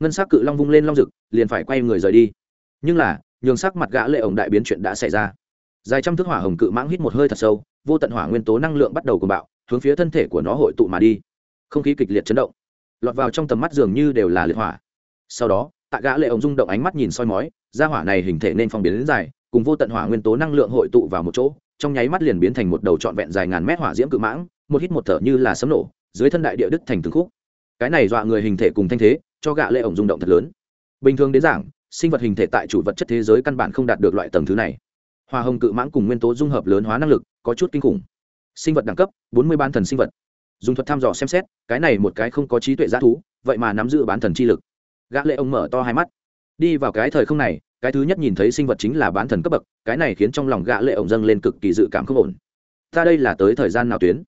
Ngân sắc cự long vung lên long rực, liền phải quay người rời đi. Nhưng là nhường sắc mặt gã lệ ổng đại biến chuyện đã xảy ra. Dài trăm thước hỏa hồng cự mãng hít một hơi thật sâu, vô tận hỏa nguyên tố năng lượng bắt đầu cuồng bạo, hướng phía thân thể của nó hội tụ mà đi. Không khí kịch liệt chấn động. Lọt vào trong tầm mắt dường như đều là liệt hỏa. Sau đó, tạ gã lệ ổng rung động ánh mắt nhìn soi mói ra hỏa này hình thể nên phong biến đến dài, cùng vô tận hỏa nguyên tố năng lượng hội tụ vào một chỗ, trong nháy mắt liền biến thành một đầu trọn vẹn dài ngàn mét hỏa diễm cự mãng, một hít một thở như là sấm nổ, dưới thân đại địa đức thành từng khúc. Cái này dọa người hình thể cùng thanh thế, cho gã lệ ổng rung động thật lớn. Bình thường đến giảng sinh vật hình thể tại chủ vật chất thế giới căn bản không đạt được loại tầng thứ này. Hoa hồng cự mãng cùng nguyên tố dung hợp lớn hóa năng lực, có chút kinh khủng. Sinh vật đẳng cấp, bốn mươi ban thần sinh vật. Dùng thuật thăm dò xem xét, cái này một cái không có trí tuệ g thú, vậy mà nắm giữ bán thần chi lực. Gã lệ ông mở to hai mắt. Đi vào cái thời không này, cái thứ nhất nhìn thấy sinh vật chính là bán thần cấp bậc, cái này khiến trong lòng gã lệ ông dâng lên cực kỳ dự cảm không ổn. Ta đây là tới thời gian nào tuyến?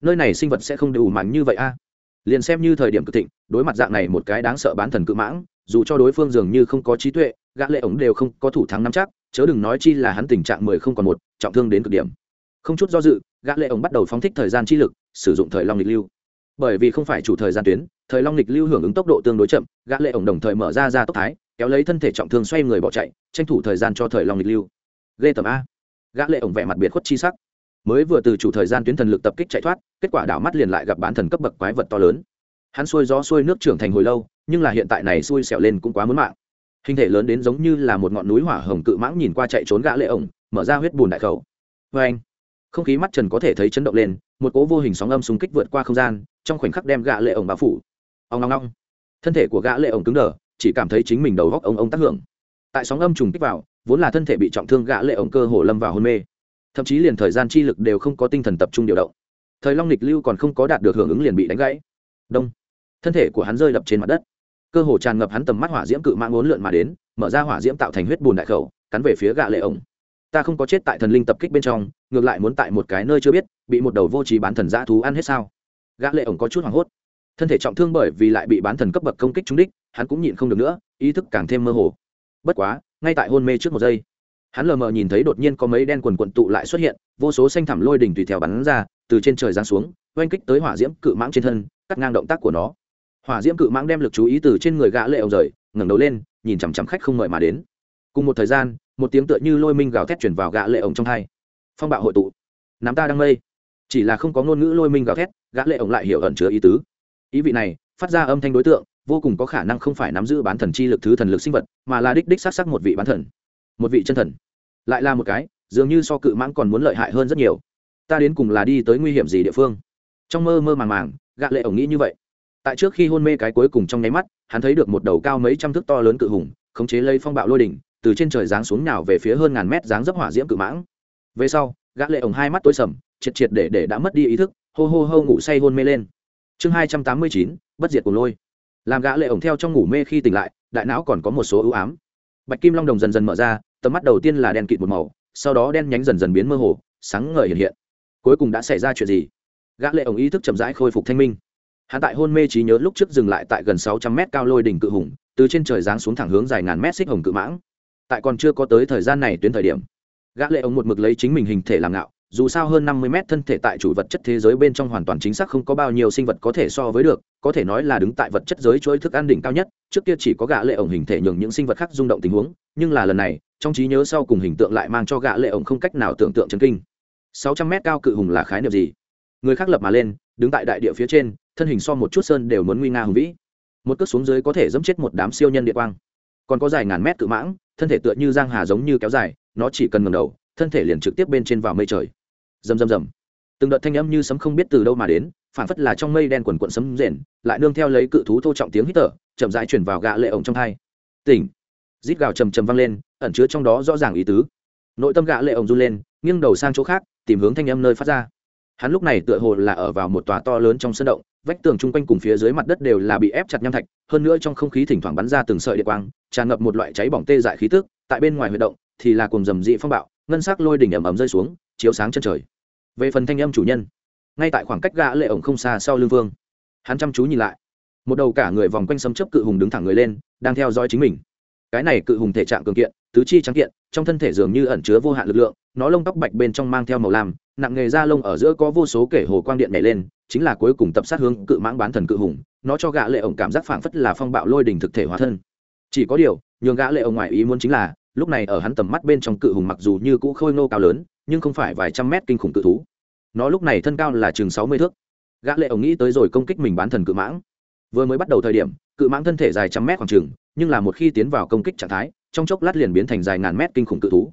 Nơi này sinh vật sẽ không đủ mạnh như vậy a. Liền xem như thời điểm cực thịnh, đối mặt dạng này một cái đáng sợ bán thần cự mãng dù cho đối phương dường như không có trí tuệ, gã lệ ổng đều không có thủ thắng nắm chắc, chớ đừng nói chi là hắn tình trạng mười không còn một, trọng thương đến cực điểm. Không chút do dự, gã lệ ổng bắt đầu phóng thích thời gian chi lực, sử dụng thời long lịch lưu. Bởi vì không phải chủ thời gian tuyến, thời long lịch lưu hưởng ứng tốc độ tương đối chậm, gã lệ ổng đồng thời mở ra ra tốc thái, kéo lấy thân thể trọng thương xoay người bỏ chạy, tranh thủ thời gian cho thời long lịch lưu. Lê tầm a. Gã lệ ổng vẻ mặt biệt khuất chi sắc. Mới vừa từ chủ thời gian tuyến thần lực tập kích chạy thoát, kết quả đảo mắt liền lại gặp bán thần cấp bậc quái vật to lớn. Hắn xuôi gió xuôi nước trưởng thành hồi lâu nhưng là hiện tại này xuôi xẻo lên cũng quá muốn mạng. Hình thể lớn đến giống như là một ngọn núi hỏa hồng cự mãng nhìn qua chạy trốn gã lệ ổng, mở ra huyết bùn đại khẩu. Vê anh. Không khí mắt trần có thể thấy chấn động lên, một cỗ vô hình sóng âm xung kích vượt qua không gian, trong khoảnh khắc đem gã lệ ổng bao phủ. Ông long long thân thể của gã lệ ổng cứng đờ, chỉ cảm thấy chính mình đầu góc ông ông tác hưởng. Tại sóng âm trùng kích vào, vốn là thân thể bị trọng thương gã lệ ổng cơ hồ lâm vào hôn mê. Thậm chí liền thời gian chi lực đều không có tinh thần tập trung điều động. Thời long lịch lưu còn không có đạt được hưởng ứng liền bị đánh gãy. Đông. Thân thể của hắn rơi đập trên mặt đất cơ hồ tràn ngập hắn tầm mắt hỏa diễm cự mãng uốn lượn mà đến, mở ra hỏa diễm tạo thành huyết bùn đại khẩu, cắn về phía gã lệ ổng. Ta không có chết tại thần linh tập kích bên trong, ngược lại muốn tại một cái nơi chưa biết, bị một đầu vô trí bán thần dã thú ăn hết sao? Gã lệ ổng có chút hoảng hốt. Thân thể trọng thương bởi vì lại bị bán thần cấp bậc công kích trúng đích, hắn cũng nhịn không được nữa, ý thức càng thêm mơ hồ. Bất quá, ngay tại hôn mê trước một giây, hắn lờ mờ nhìn thấy đột nhiên có mấy đen quần quần tụ lại xuất hiện, vô số xanh thẳm lôi đỉnh tùy theo bắn ra, từ trên trời giáng xuống, oanh kích tới hỏa diễm cự mãng trên thân, cắt ngang động tác của nó hỏa diễm cự mãng đem lực chú ý từ trên người gã lệ ông rời, ngẩng đầu lên, nhìn chằm chằm khách không mời mà đến. Cùng một thời gian, một tiếng tựa như lôi minh gào thét truyền vào gã lệ ổng trong hai. Phong bạo hội tụ. Nắm ta đang mây. Chỉ là không có ngôn ngữ lôi minh gào thét, gã lệ ổng lại hiểu ẩn chứa ý tứ. Ý vị này, phát ra âm thanh đối tượng, vô cùng có khả năng không phải nắm giữ bán thần chi lực thứ thần lực sinh vật, mà là đích đích sát sắc một vị bán thần. Một vị chân thần. Lại là một cái, dường như so cự mãng còn muốn lợi hại hơn rất nhiều. Ta đến cùng là đi tới nguy hiểm gì địa phương? Trong mơ mơ màng màng, gã lệ ổng nghĩ như vậy tại trước khi hôn mê cái cuối cùng trong nháy mắt, hắn thấy được một đầu cao mấy trăm thước to lớn cự hùng, khống chế lấy phong bạo lôi đỉnh, từ trên trời giáng xuống nào về phía hơn ngàn mét dáng dấp hỏa diễm cự mãng. Về sau, gã lệ ổng hai mắt tối sầm, triệt triệt để để đã mất đi ý thức, hô hô hô ngủ say hôn mê lên. Chương hai trăm tám mươi chín, bất diệt cùng lôi. Làm gã lệ ổng theo trong ngủ mê khi tỉnh lại, đại não còn có một số ưu ám. Bạch kim long đồng dần dần mở ra, tầm mắt đầu tiên là đen kịt một màu, sau đó đen nhánh dần dần biến mơ hồ, sáng ngời hiện hiện. Cuối cùng đã xảy ra chuyện gì? Gã lệ ổng ý thức chậm rãi khôi phục thanh minh hắn tại hôn mê trí nhớ lúc trước dừng lại tại gần sáu trăm mét cao lôi đỉnh cự hùng, từ trên trời giáng xuống thẳng hướng dài ngàn mét xích hồng cự mãng. Tại còn chưa có tới thời gian này tuyến thời điểm, gã lệ ống một mực lấy chính mình hình thể làm ngạo, dù sao hơn năm mươi mét thân thể tại chủ vật chất thế giới bên trong hoàn toàn chính xác không có bao nhiêu sinh vật có thể so với được, có thể nói là đứng tại vật chất giới chuỗi thức ăn đỉnh cao nhất. Trước kia chỉ có gã lệ ống hình thể nhường những sinh vật khác rung động tình huống, nhưng là lần này, trong trí nhớ sau cùng hình tượng lại mang cho gã lệ ống không cách nào tưởng tượng chấn kinh. Sáu trăm mét cao cự hùng là khái niệm gì? Người khác lập mà lên, đứng tại đại địa phía trên thân hình so một chút sơn đều muốn nguy nga hùng vĩ. Một cước xuống dưới có thể dẫm chết một đám siêu nhân địa quang. Còn có dài ngàn mét cự mãng, thân thể tựa như giang hà giống như kéo dài, nó chỉ cần ngầm đầu, thân thể liền trực tiếp bên trên vào mây trời. Rầm rầm rầm. Từng đợt thanh âm như sấm không biết từ đâu mà đến phản phất là trong mây đen quần quận sấm rền, lại nương theo lấy cự thú thô trọng tiếng hít thở, chậm rãi chuyển vào gạ lệ ổng trong hai. Tỉnh. Rít gào trầm trầm vang lên, ẩn chứa trong đó rõ ràng ý tứ. Nội tâm gạ lệ ổng run lên, nghiêng đầu sang chỗ khác, tìm hướng thanh âm nơi phát ra. Hắn lúc này tựa hồ là ở vào một tòa to lớn trong sân động vách tường chung quanh cùng phía dưới mặt đất đều là bị ép chặt nham thạch, hơn nữa trong không khí thỉnh thoảng bắn ra từng sợi điện quang, tràn ngập một loại cháy bỏng tê dại khí tức, tại bên ngoài huy động, thì là cùng rầm dị phong bạo, ngân sắc lôi đỉnh ẩm ẩm rơi xuống, chiếu sáng chân trời. Về phần thanh âm chủ nhân, ngay tại khoảng cách gã lệ ổng không xa sau lưng vương, hắn chăm chú nhìn lại. Một đầu cả người vòng quanh sấm chớp cự hùng đứng thẳng người lên, đang theo dõi chính mình. Cái này cự hùng thể trạng cường kiện, tứ chi trắng kiện, trong thân thể dường như ẩn chứa vô hạn lực lượng, nó lông tóc bạch bên trong mang theo màu lam, nặng nghề da lông ở giữa có vô số kể hồ quang điện nhảy lên chính là cuối cùng tập sát hướng cự mãng bán thần cự hùng, nó cho gã lệ ổng cảm giác phảng phất là phong bạo lôi đình thực thể hóa thân. Chỉ có điều, nhường gã lệ ổng ngoài ý muốn chính là, lúc này ở hắn tầm mắt bên trong cự hùng mặc dù như cũ khôi ngô cao lớn, nhưng không phải vài trăm mét kinh khủng cự thú. Nó lúc này thân cao là chừng sáu mươi thước. Gã lệ ổng nghĩ tới rồi công kích mình bán thần cự mãng. Vừa mới bắt đầu thời điểm, cự mãng thân thể dài trăm mét khoảng chừng, nhưng là một khi tiến vào công kích trạng thái, trong chốc lát liền biến thành dài ngàn mét kinh khủng cự thú.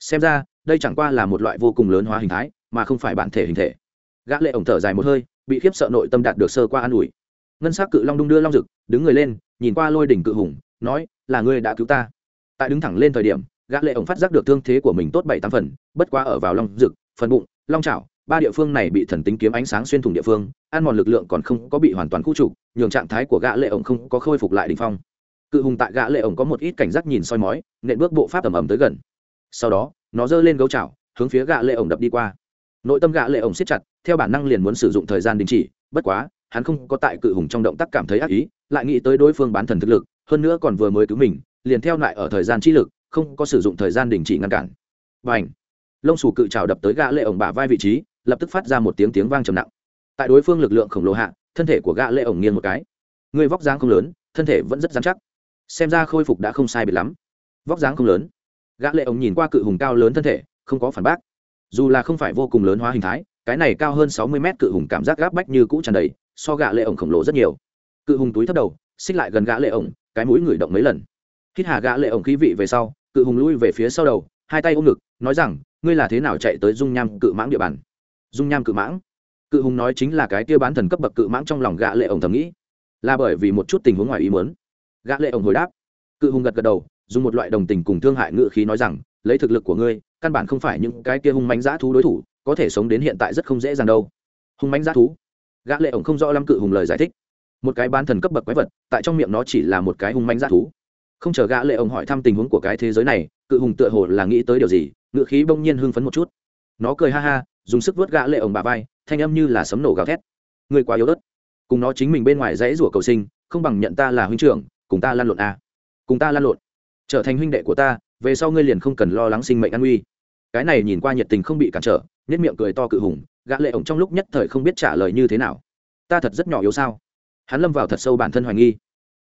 Xem ra, đây chẳng qua là một loại vô cùng lớn hóa hình thái, mà không phải bản thể hình thể. Gã lệ ổng thở dài một hơi bị khiếp sợ nội tâm đạt được sơ qua an ủi. Ngân sắc cự long đung đưa long rực đứng người lên, nhìn qua lôi đỉnh cự hùng, nói, là ngươi đã cứu ta. Tại đứng thẳng lên thời điểm, gã lệ ổng phát giác được thương thế của mình tốt bảy tám phần, bất quá ở vào long rực phần bụng, long trảo ba địa phương này bị thần tính kiếm ánh sáng xuyên thủng địa phương, ăn mòn lực lượng còn không có bị hoàn toàn khu trục, nhường trạng thái của gã lệ ổng không có khôi phục lại đỉnh phong. Cự hùng tại gã lệ ổng có một ít cảnh giác nhìn soi mói, nện bước bộ pháp ầm ầm tới gần. Sau đó, nó giơ lên gấu trảo hướng phía gã lệ ổng đập đi qua nội tâm gã lệ ổng siết chặt, theo bản năng liền muốn sử dụng thời gian đình chỉ, bất quá, hắn không có tại cự hùng trong động tác cảm thấy ác ý, lại nghĩ tới đối phương bán thần thực lực, hơn nữa còn vừa mới cứu mình, liền theo lại ở thời gian chi lực, không có sử dụng thời gian đình chỉ ngăn cản. Và ảnh lông sù cự trào đập tới gã lệ ổng bả vai vị trí, lập tức phát ra một tiếng tiếng vang trầm nặng. Tại đối phương lực lượng khổng lồ hạ, thân thể của gã lệ ổng nghiêng một cái. Người vóc dáng không lớn, thân thể vẫn rất dán chắc. Xem ra khôi phục đã không sai biệt lắm. Vóc dáng không lớn. Gã lệ ổng nhìn qua cự hùng cao lớn thân thể, không có phản bác dù là không phải vô cùng lớn hóa hình thái, cái này cao hơn sáu mươi mét cự hùng cảm giác gáp bách như cũ tràn đầy, so gã lệ ổng khổng lồ rất nhiều. Cự hùng túi thấp đầu, xích lại gần gã lệ ổng, cái mũi ngửi động mấy lần. Hít hà gã lệ ổng khí vị về sau, cự hùng lui về phía sau đầu, hai tay ôm ngực, nói rằng, ngươi là thế nào chạy tới dung nham cự mãng địa bàn? Dung nham cự mãng? Cự hùng nói chính là cái kia bán thần cấp bậc cự mãng trong lòng gã lệ ổng thầm nghĩ. Là bởi vì một chút tình huống ngoài ý muốn. Gã lệ ổng hồi đáp. Cự hùng gật gật đầu, dùng một loại đồng tình cùng thương hại ngữ khí nói rằng lấy thực lực của ngươi, căn bản không phải những cái kia hung mãnh dã thú đối thủ, có thể sống đến hiện tại rất không dễ dàng đâu. Hung mãnh dã thú? Gã lệ ổng không rõ lắm cự hùng lời giải thích. Một cái bán thần cấp bậc quái vật, tại trong miệng nó chỉ là một cái hung mãnh dã thú. Không chờ gã lệ ổng hỏi thăm tình huống của cái thế giới này, cự hùng tựa hồ là nghĩ tới điều gì, ngựa khí bỗng nhiên hưng phấn một chút. Nó cười ha ha, dùng sức vớt gã lệ ổng bà vai, thanh âm như là sấm nổ gào thét. Người quá yếu ớt. Cùng nó chính mình bên ngoài dãy rủa cầu sinh, không bằng nhận ta là huynh trưởng, cùng ta lăn lộn a cùng ta lăn lộn. Trở thành huynh đệ của ta về sau ngươi liền không cần lo lắng sinh mệnh an nguy. Cái này nhìn qua nhiệt tình không bị cản trở nhất miệng cười to cự hùng, gã lệ ổng trong lúc nhất thời không biết trả lời như thế nào. Ta thật rất nhỏ yếu sao? Hắn lâm vào thật sâu bản thân hoài nghi.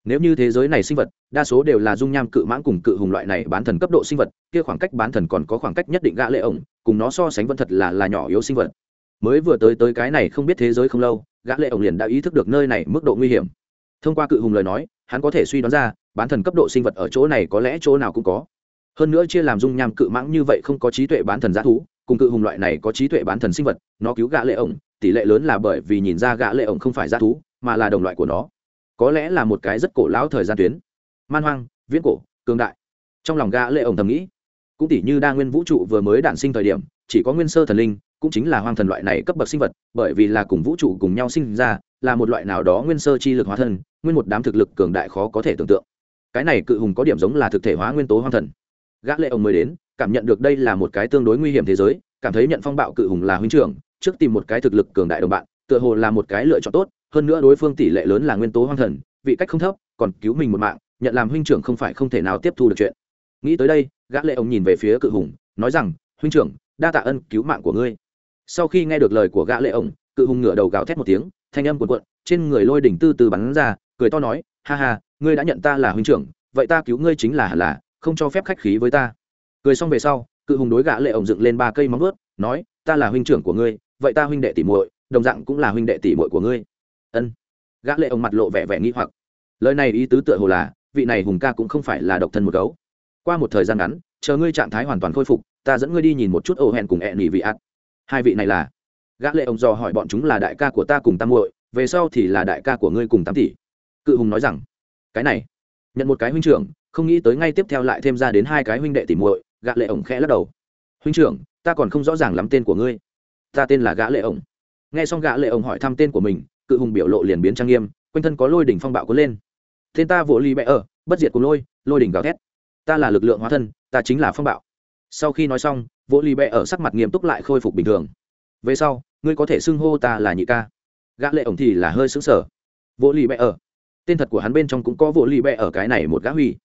Nếu như thế giới này sinh vật, đa số đều là dung nham cự mãng cùng cự hùng loại này bán thần cấp độ sinh vật, kia khoảng cách bán thần còn có khoảng cách nhất định gã lệ ổng, cùng nó so sánh vẫn thật là là nhỏ yếu sinh vật. Mới vừa tới tới cái này không biết thế giới không lâu, gã lệ ổng liền đã ý thức được nơi này mức độ nguy hiểm. Thông qua cự hùng lời nói, hắn có thể suy đoán ra, bán thần cấp độ sinh vật ở chỗ này có lẽ chỗ nào cũng có hơn nữa chia làm dung nham cự mãng như vậy không có trí tuệ bán thần giá thú, cùng cự hùng loại này có trí tuệ bán thần sinh vật, nó cứu gã lệ ổng, tỷ lệ lớn là bởi vì nhìn ra gã lệ ổng không phải giá thú, mà là đồng loại của nó. Có lẽ là một cái rất cổ lão thời gian tuyến. Man hoang, viễn cổ, cường đại. Trong lòng gã lệ ổng thầm nghĩ, cũng tỷ như đa nguyên vũ trụ vừa mới đản sinh thời điểm, chỉ có nguyên sơ thần linh, cũng chính là hoang thần loại này cấp bậc sinh vật, bởi vì là cùng vũ trụ cùng nhau sinh ra, là một loại nào đó nguyên sơ chi lực hóa thân, nguyên một đám thực lực cường đại khó có thể tưởng tượng. Cái này cự hùng có điểm giống là thực thể hóa nguyên tố hoang thần gã lệ ông mới đến, cảm nhận được đây là một cái tương đối nguy hiểm thế giới, cảm thấy nhận phong bạo cự hùng là huynh trưởng, trước tìm một cái thực lực cường đại đồng bạn, tựa hồ là một cái lựa chọn tốt, hơn nữa đối phương tỷ lệ lớn là nguyên tố hoang thần, vị cách không thấp, còn cứu mình một mạng, nhận làm huynh trưởng không phải không thể nào tiếp thu được chuyện. Nghĩ tới đây, gã lệ ông nhìn về phía cự hùng, nói rằng, huynh trưởng, đa tạ ân cứu mạng của ngươi. Sau khi nghe được lời của gã lệ ông, cự hùng ngửa đầu gào thét một tiếng, thanh âm cuộn cuộn, trên người lôi đỉnh tư từ bắn ra, cười to nói, ha ha, ngươi đã nhận ta là huynh trưởng, vậy ta cứu ngươi chính là hẳn là không cho phép khách khí với ta. Cười xong về sau, cự hùng đối gã lệ ổng dựng lên ba cây móng vuốt, nói, ta là huynh trưởng của ngươi, vậy ta huynh đệ tỷ muội, đồng dạng cũng là huynh đệ tỷ muội của ngươi. Ân. Gã lệ ổng mặt lộ vẻ vẻ nghi hoặc. Lời này ý tứ tựa hồ là, vị này hùng ca cũng không phải là độc thân một gấu. Qua một thời gian ngắn, chờ ngươi trạng thái hoàn toàn khôi phục, ta dẫn ngươi đi nhìn một chút ổ hẹn cùng ẹn nhị vị ạt hai vị này là? Gã lệ ổng dò hỏi bọn chúng là đại ca của ta cùng tam muội, về sau thì là đại ca của ngươi cùng tam tỷ. Cự hùng nói rằng, cái này, nhận một cái huynh trưởng không nghĩ tới ngay tiếp theo lại thêm ra đến hai cái huynh đệ tỷ muội, gã lệ ổng khẽ lắc đầu. Huynh trưởng, ta còn không rõ ràng lắm tên của ngươi. Ta tên là gã lệ ổng. Nghe xong gã lệ ổng hỏi thăm tên của mình, cự hùng biểu lộ liền biến trang nghiêm, quanh thân có lôi đỉnh phong bạo cuốn lên. Tên ta vỗ ly bẹ ở, bất diệt của lôi lôi đỉnh gào thét. Ta là lực lượng hóa thân, ta chính là phong bạo. Sau khi nói xong, vỗ ly bẹ ở sắc mặt nghiêm túc lại khôi phục bình thường. Về sau, ngươi có thể xưng hô ta là nhị ca. Gã lệ ổng thì là hơi sững sờ. Vỗ ly bẹ ở. Tên thật của hắn bên trong cũng có vỗ ly bẹ ở cái này một gã huy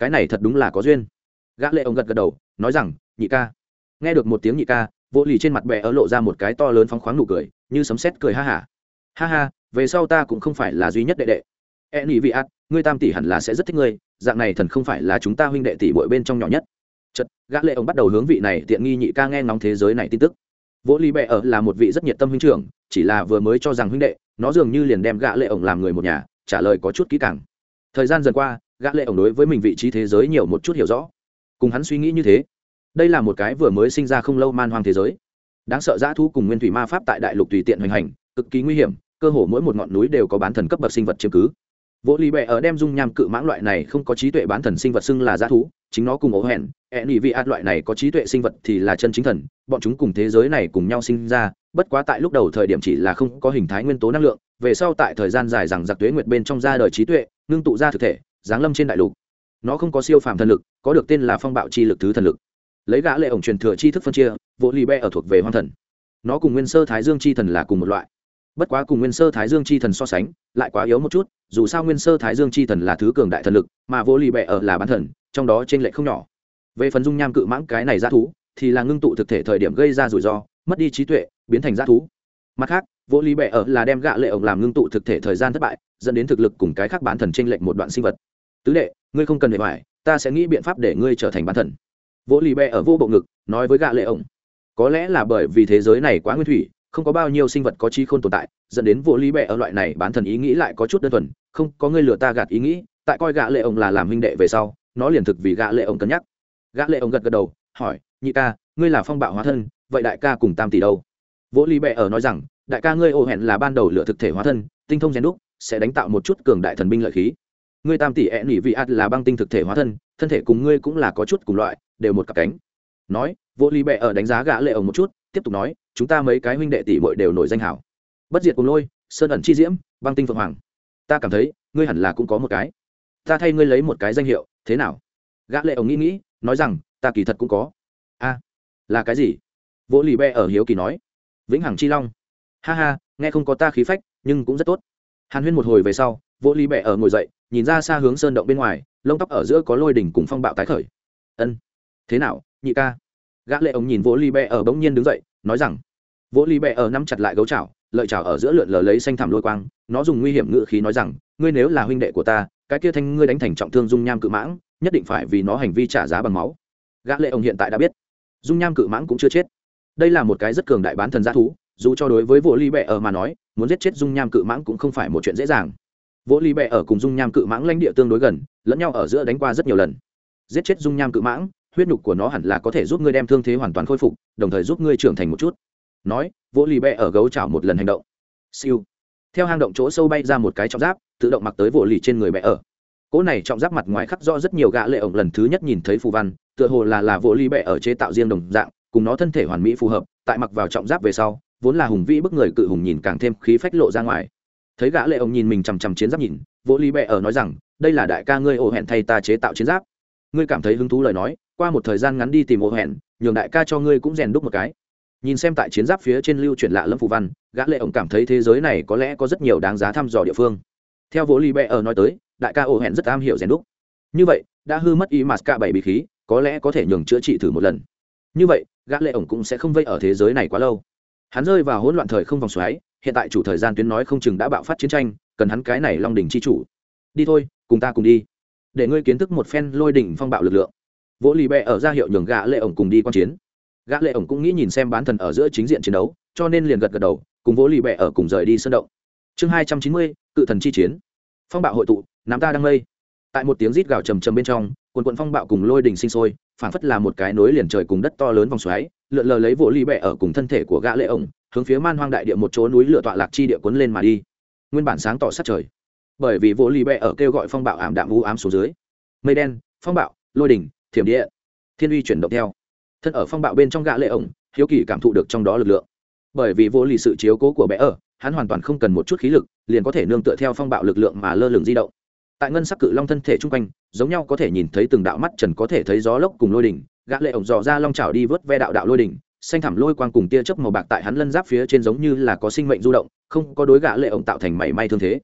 cái này thật đúng là có duyên. Gã lệ ông gật gật đầu, nói rằng, nhị ca. Nghe được một tiếng nhị ca vỗ lì trên mặt bẹ ở lộ ra một cái to lớn phóng khoáng nụ cười, như sấm sét cười ha ha. ha ha, về sau ta cũng không phải là duy nhất đệ đệ. E nhị vị ạt ngươi tam tỷ hẳn là sẽ rất thích ngươi, dạng này thần không phải là chúng ta huynh đệ tỷ bội bên trong nhỏ nhất. Chật gã lệ ông bắt đầu hướng vị này tiện nghi nhị ca nghe ngóng thế giới này tin tức. Vỗ ly bẹ ở là một vị rất nhiệt tâm huynh trưởng, chỉ là vừa mới cho rằng huynh đệ, nó dường như liền đem gã lệ ông làm người một nhà, trả lời có chút kỹ càng. Thời gian dần qua gã lệ ổng đối với mình vị trí thế giới nhiều một chút hiểu rõ. Cùng hắn suy nghĩ như thế, đây là một cái vừa mới sinh ra không lâu man hoang thế giới. Đáng sợ dã thu cùng nguyên thủy ma pháp tại đại lục tùy tiện hoành hành, cực kỳ nguy hiểm, cơ hồ mỗi một ngọn núi đều có bán thần cấp bậc sinh vật chiếm cứ. Vỗ lì bẹ ở đem dung nham cự mãng loại này không có trí tuệ bán thần sinh vật xưng là g thú, chính nó cùng ố hẹn hẹn nhị vị ạt loại này có trí tuệ sinh vật thì là chân chính thần, bọn chúng cùng thế giới này cùng nhau sinh ra, bất quá tại lúc đầu thời điểm chỉ là không có hình thái nguyên tố năng lượng, về sau tại thời gian dài rằng giặc tuế nguyệt bên trong ra đời trí tuệ, ngưng tụ ra thực thể giáng lâm trên đại lục. Nó không có siêu phàm thần lực, có được tên là phong bạo chi lực thứ thần lực. Lấy gã lệ ổng truyền thừa chi thức phân chia vỗ lì bẹ ở thuộc về hoang thần. Nó cùng nguyên sơ thái dương chi thần là cùng một loại. Bất quá cùng nguyên sơ thái dương chi thần so sánh, lại quá yếu một chút, dù sao nguyên sơ thái dương chi thần là thứ cường đại thần lực, mà vô lì bẹ ở là bán thần, trong đó t r ê n lệch không nhỏ. Về phần dung nham cự mãng cái này g thú, thì là ngưng tụ thực thể thời điểm gây ra rủi ro, mất đi trí tuệ, biến thành g thú. Mặt khác, vô lì bẹ ở là đem gạ lệ ổng làm ngưng tụ thực thể thời gian thất bại, dẫn đến thực lực cùng cái khác bán thần t r ê n lệch một đoạn sinh vật tứ đệ, ngươi không cần để hoài ta sẽ nghĩ biện pháp để ngươi trở thành bán thần. Vỗ lì bẹ ở vô bộ ngực, nói với gạ lệ ổng. Có lẽ là bởi vì thế giới này quá nguyên thủy, không có bao nhiêu sinh vật có trí khôn tồn tại, dẫn đến vỗ lý bẹ ở loại này bản thần ý nghĩ lại có chút đơn thuần, không có người lừa ta gạt ý nghĩ, tại coi gã lệ ông là làm huynh đệ về sau, nó liền thực vì gã lệ ông cân nhắc. Gã lệ ông gật gật đầu, hỏi, nhị ca, ngươi là phong bạo hóa thân, vậy đại ca cùng tam tỷ đâu? Vỗ lý bẹ ở nói rằng, đại ca ngươi ô hẹn là ban đầu lựa thực thể hóa thân, tinh thông rèn đúc, sẽ đánh tạo một chút cường đại thần binh lợi khí ngươi tam tỷ ẹn nỉ vị ạt là băng tinh thực thể hóa thân thân thể cùng ngươi cũng là có chút cùng loại, đều một cặp cánh. Nói, vô ly bẹ ở đánh giá gã lệ ông một chút, tiếp tục nói, chúng ta mấy cái huynh đệ tỷ muội đều nổi danh hảo. Bất diệt cùng lôi, sơn ẩn chi diễm, băng tinh phượng hoàng. Ta cảm thấy, ngươi hẳn là cũng có một cái. Ta thay ngươi lấy một cái danh hiệu, thế nào? Gã lệ ổng nghĩ nghĩ, nói rằng, ta kỳ thật cũng có. A, là cái gì? Vỗ lì bẹ ở hiếu kỳ nói. Vĩnh hằng chi long. Ha ha, nghe không có ta khí phách, nhưng cũng rất tốt. Hàn huyên một hồi về sau vỗ lì bẹ ở ngồi dậy nhìn ra xa hướng sơn động bên ngoài, lông tóc ở giữa có lôi đỉnh cùng phong bạo tái khởi. Ân, thế nào, nhị ca? Gã lệ ông nhìn vỗ ly bẹ ở bỗng nhiên đứng dậy, nói rằng, vỗ ly bẹ ở nắm chặt lại gấu chảo, lợi chảo ở giữa lượn lờ lấy xanh thảm lôi quang, nó dùng nguy hiểm ngự khí nói rằng, ngươi nếu là huynh đệ của ta, cái kia thanh ngươi đánh thành trọng thương dung nham cự mãng, nhất định phải vì nó hành vi trả giá bằng máu. Gã lệ ông hiện tại đã biết, dung nham cự mãng cũng chưa chết. Đây là một cái rất cường đại bán thần gia thú, dù cho đối với vỗ ly bẹ ở mà nói, muốn giết chết dung nham cự mãng cũng không phải một chuyện dễ dàng vỗ ly bẹ ở cùng dung nham cự mãng lãnh địa tương đối gần, lẫn nhau ở giữa đánh qua rất nhiều lần. Giết chết dung nham cự mãng, huyết nhục của nó hẳn là có thể giúp ngươi đem thương thế hoàn toàn khôi phục, đồng thời giúp ngươi trưởng thành một chút. Nói, vỗ lì bẹ ở gấu chảo một lần hành động. Siêu. Theo hang động chỗ sâu bay ra một cái trọng giáp, tự động mặc tới vỗ lì trên người bẹ ở. Cỗ này trọng giáp mặt ngoài khắc rõ rất nhiều gã lệ ổng lần thứ nhất nhìn thấy phù văn, tựa hồ là là vỗ lì bẹ ở chế tạo riêng đồng dạng, cùng nó thân thể hoàn mỹ phù hợp, tại mặc vào trọng giáp về sau, vốn là hùng vĩ bức người cự hùng nhìn càng thêm khí phách lộ ra ngoài thấy gã lệ ông nhìn mình chằm chằm chiến giáp nhìn vỗ lý bệ ở nói rằng, đây là đại ca ngươi ổ hẹn thay ta chế tạo chiến giáp. Ngươi cảm thấy hứng thú lời nói, qua một thời gian ngắn đi tìm ổ hẹn, nhường đại ca cho ngươi cũng rèn đúc một cái. Nhìn xem tại chiến giáp phía trên lưu chuyển lạ lâm phù văn, gã lệ ông cảm thấy thế giới này có lẽ có rất nhiều đáng giá thăm dò địa phương. Theo vô lý bệ ở nói tới, đại ca ổ hẹn rất am hiểu rèn đúc. Như vậy, đã hư mất ý mạt cả bảy bí khí, có lẽ có thể nhường chữa trị thử một lần. Như vậy, gã lệ ổng cũng sẽ không vây ở thế giới này quá lâu. Hắn rơi vào hỗn loạn thời không vòng xoáy hiện tại chủ thời gian tuyến nói không chừng đã bạo phát chiến tranh, cần hắn cái này long đỉnh chi chủ. Đi thôi, cùng ta cùng đi. Để ngươi kiến thức một phen lôi đỉnh phong bạo lực lượng. Vỗ lì bẹ ở ra hiệu nhường gã lệ ổng cùng đi quan chiến. Gã lệ ổng cũng nghĩ nhìn xem bán thần ở giữa chính diện chiến đấu, cho nên liền gật gật đầu, cùng vỗ lì bẹ ở cùng rời đi sân động. Chương hai trăm chín mươi, cự thần chi chiến. Phong bạo hội tụ, nắm ta đang mây. Tại một tiếng rít gào trầm trầm bên trong, quần quận phong bạo cùng lôi đỉnh sinh sôi phản phất là một cái nối liền trời cùng đất to lớn vòng xoáy, lượn lờ lấy vỗ lì bẹ ở cùng thân thể của gã lệ ổng hướng phía man hoang đại địa một chỗ núi lửa tọa lạc chi địa cuốn lên mà đi. Nguyên bản sáng tỏ sát trời. Bởi vì vỗ lì bẹ ở kêu gọi phong bạo ảm đạm u ám xuống dưới. Mây đen, phong bạo, lôi đỉnh, thiểm địa. Thiên uy chuyển động theo. Thân ở phong bạo bên trong gã lệ ổng, hiếu kỳ cảm thụ được trong đó lực lượng. Bởi vì vô lì sự chiếu cố của bé ở, hắn hoàn toàn không cần một chút khí lực, liền có thể nương tựa theo phong bạo lực lượng mà lơ lửng di động. Tại ngân sắc cự long thân thể chung quanh, giống nhau có thể nhìn thấy từng đạo mắt trần có thể thấy gió lốc cùng lôi đỉnh, gã lệ ổng dò ra long chảo đi vớt ve đạo đạo lôi đỉnh xanh thẳm lôi quang cùng tia chớp màu bạc tại hắn lân giáp phía trên giống như là có sinh mệnh du động, không có đối gã lệ ổng tạo thành mảy may thương thế.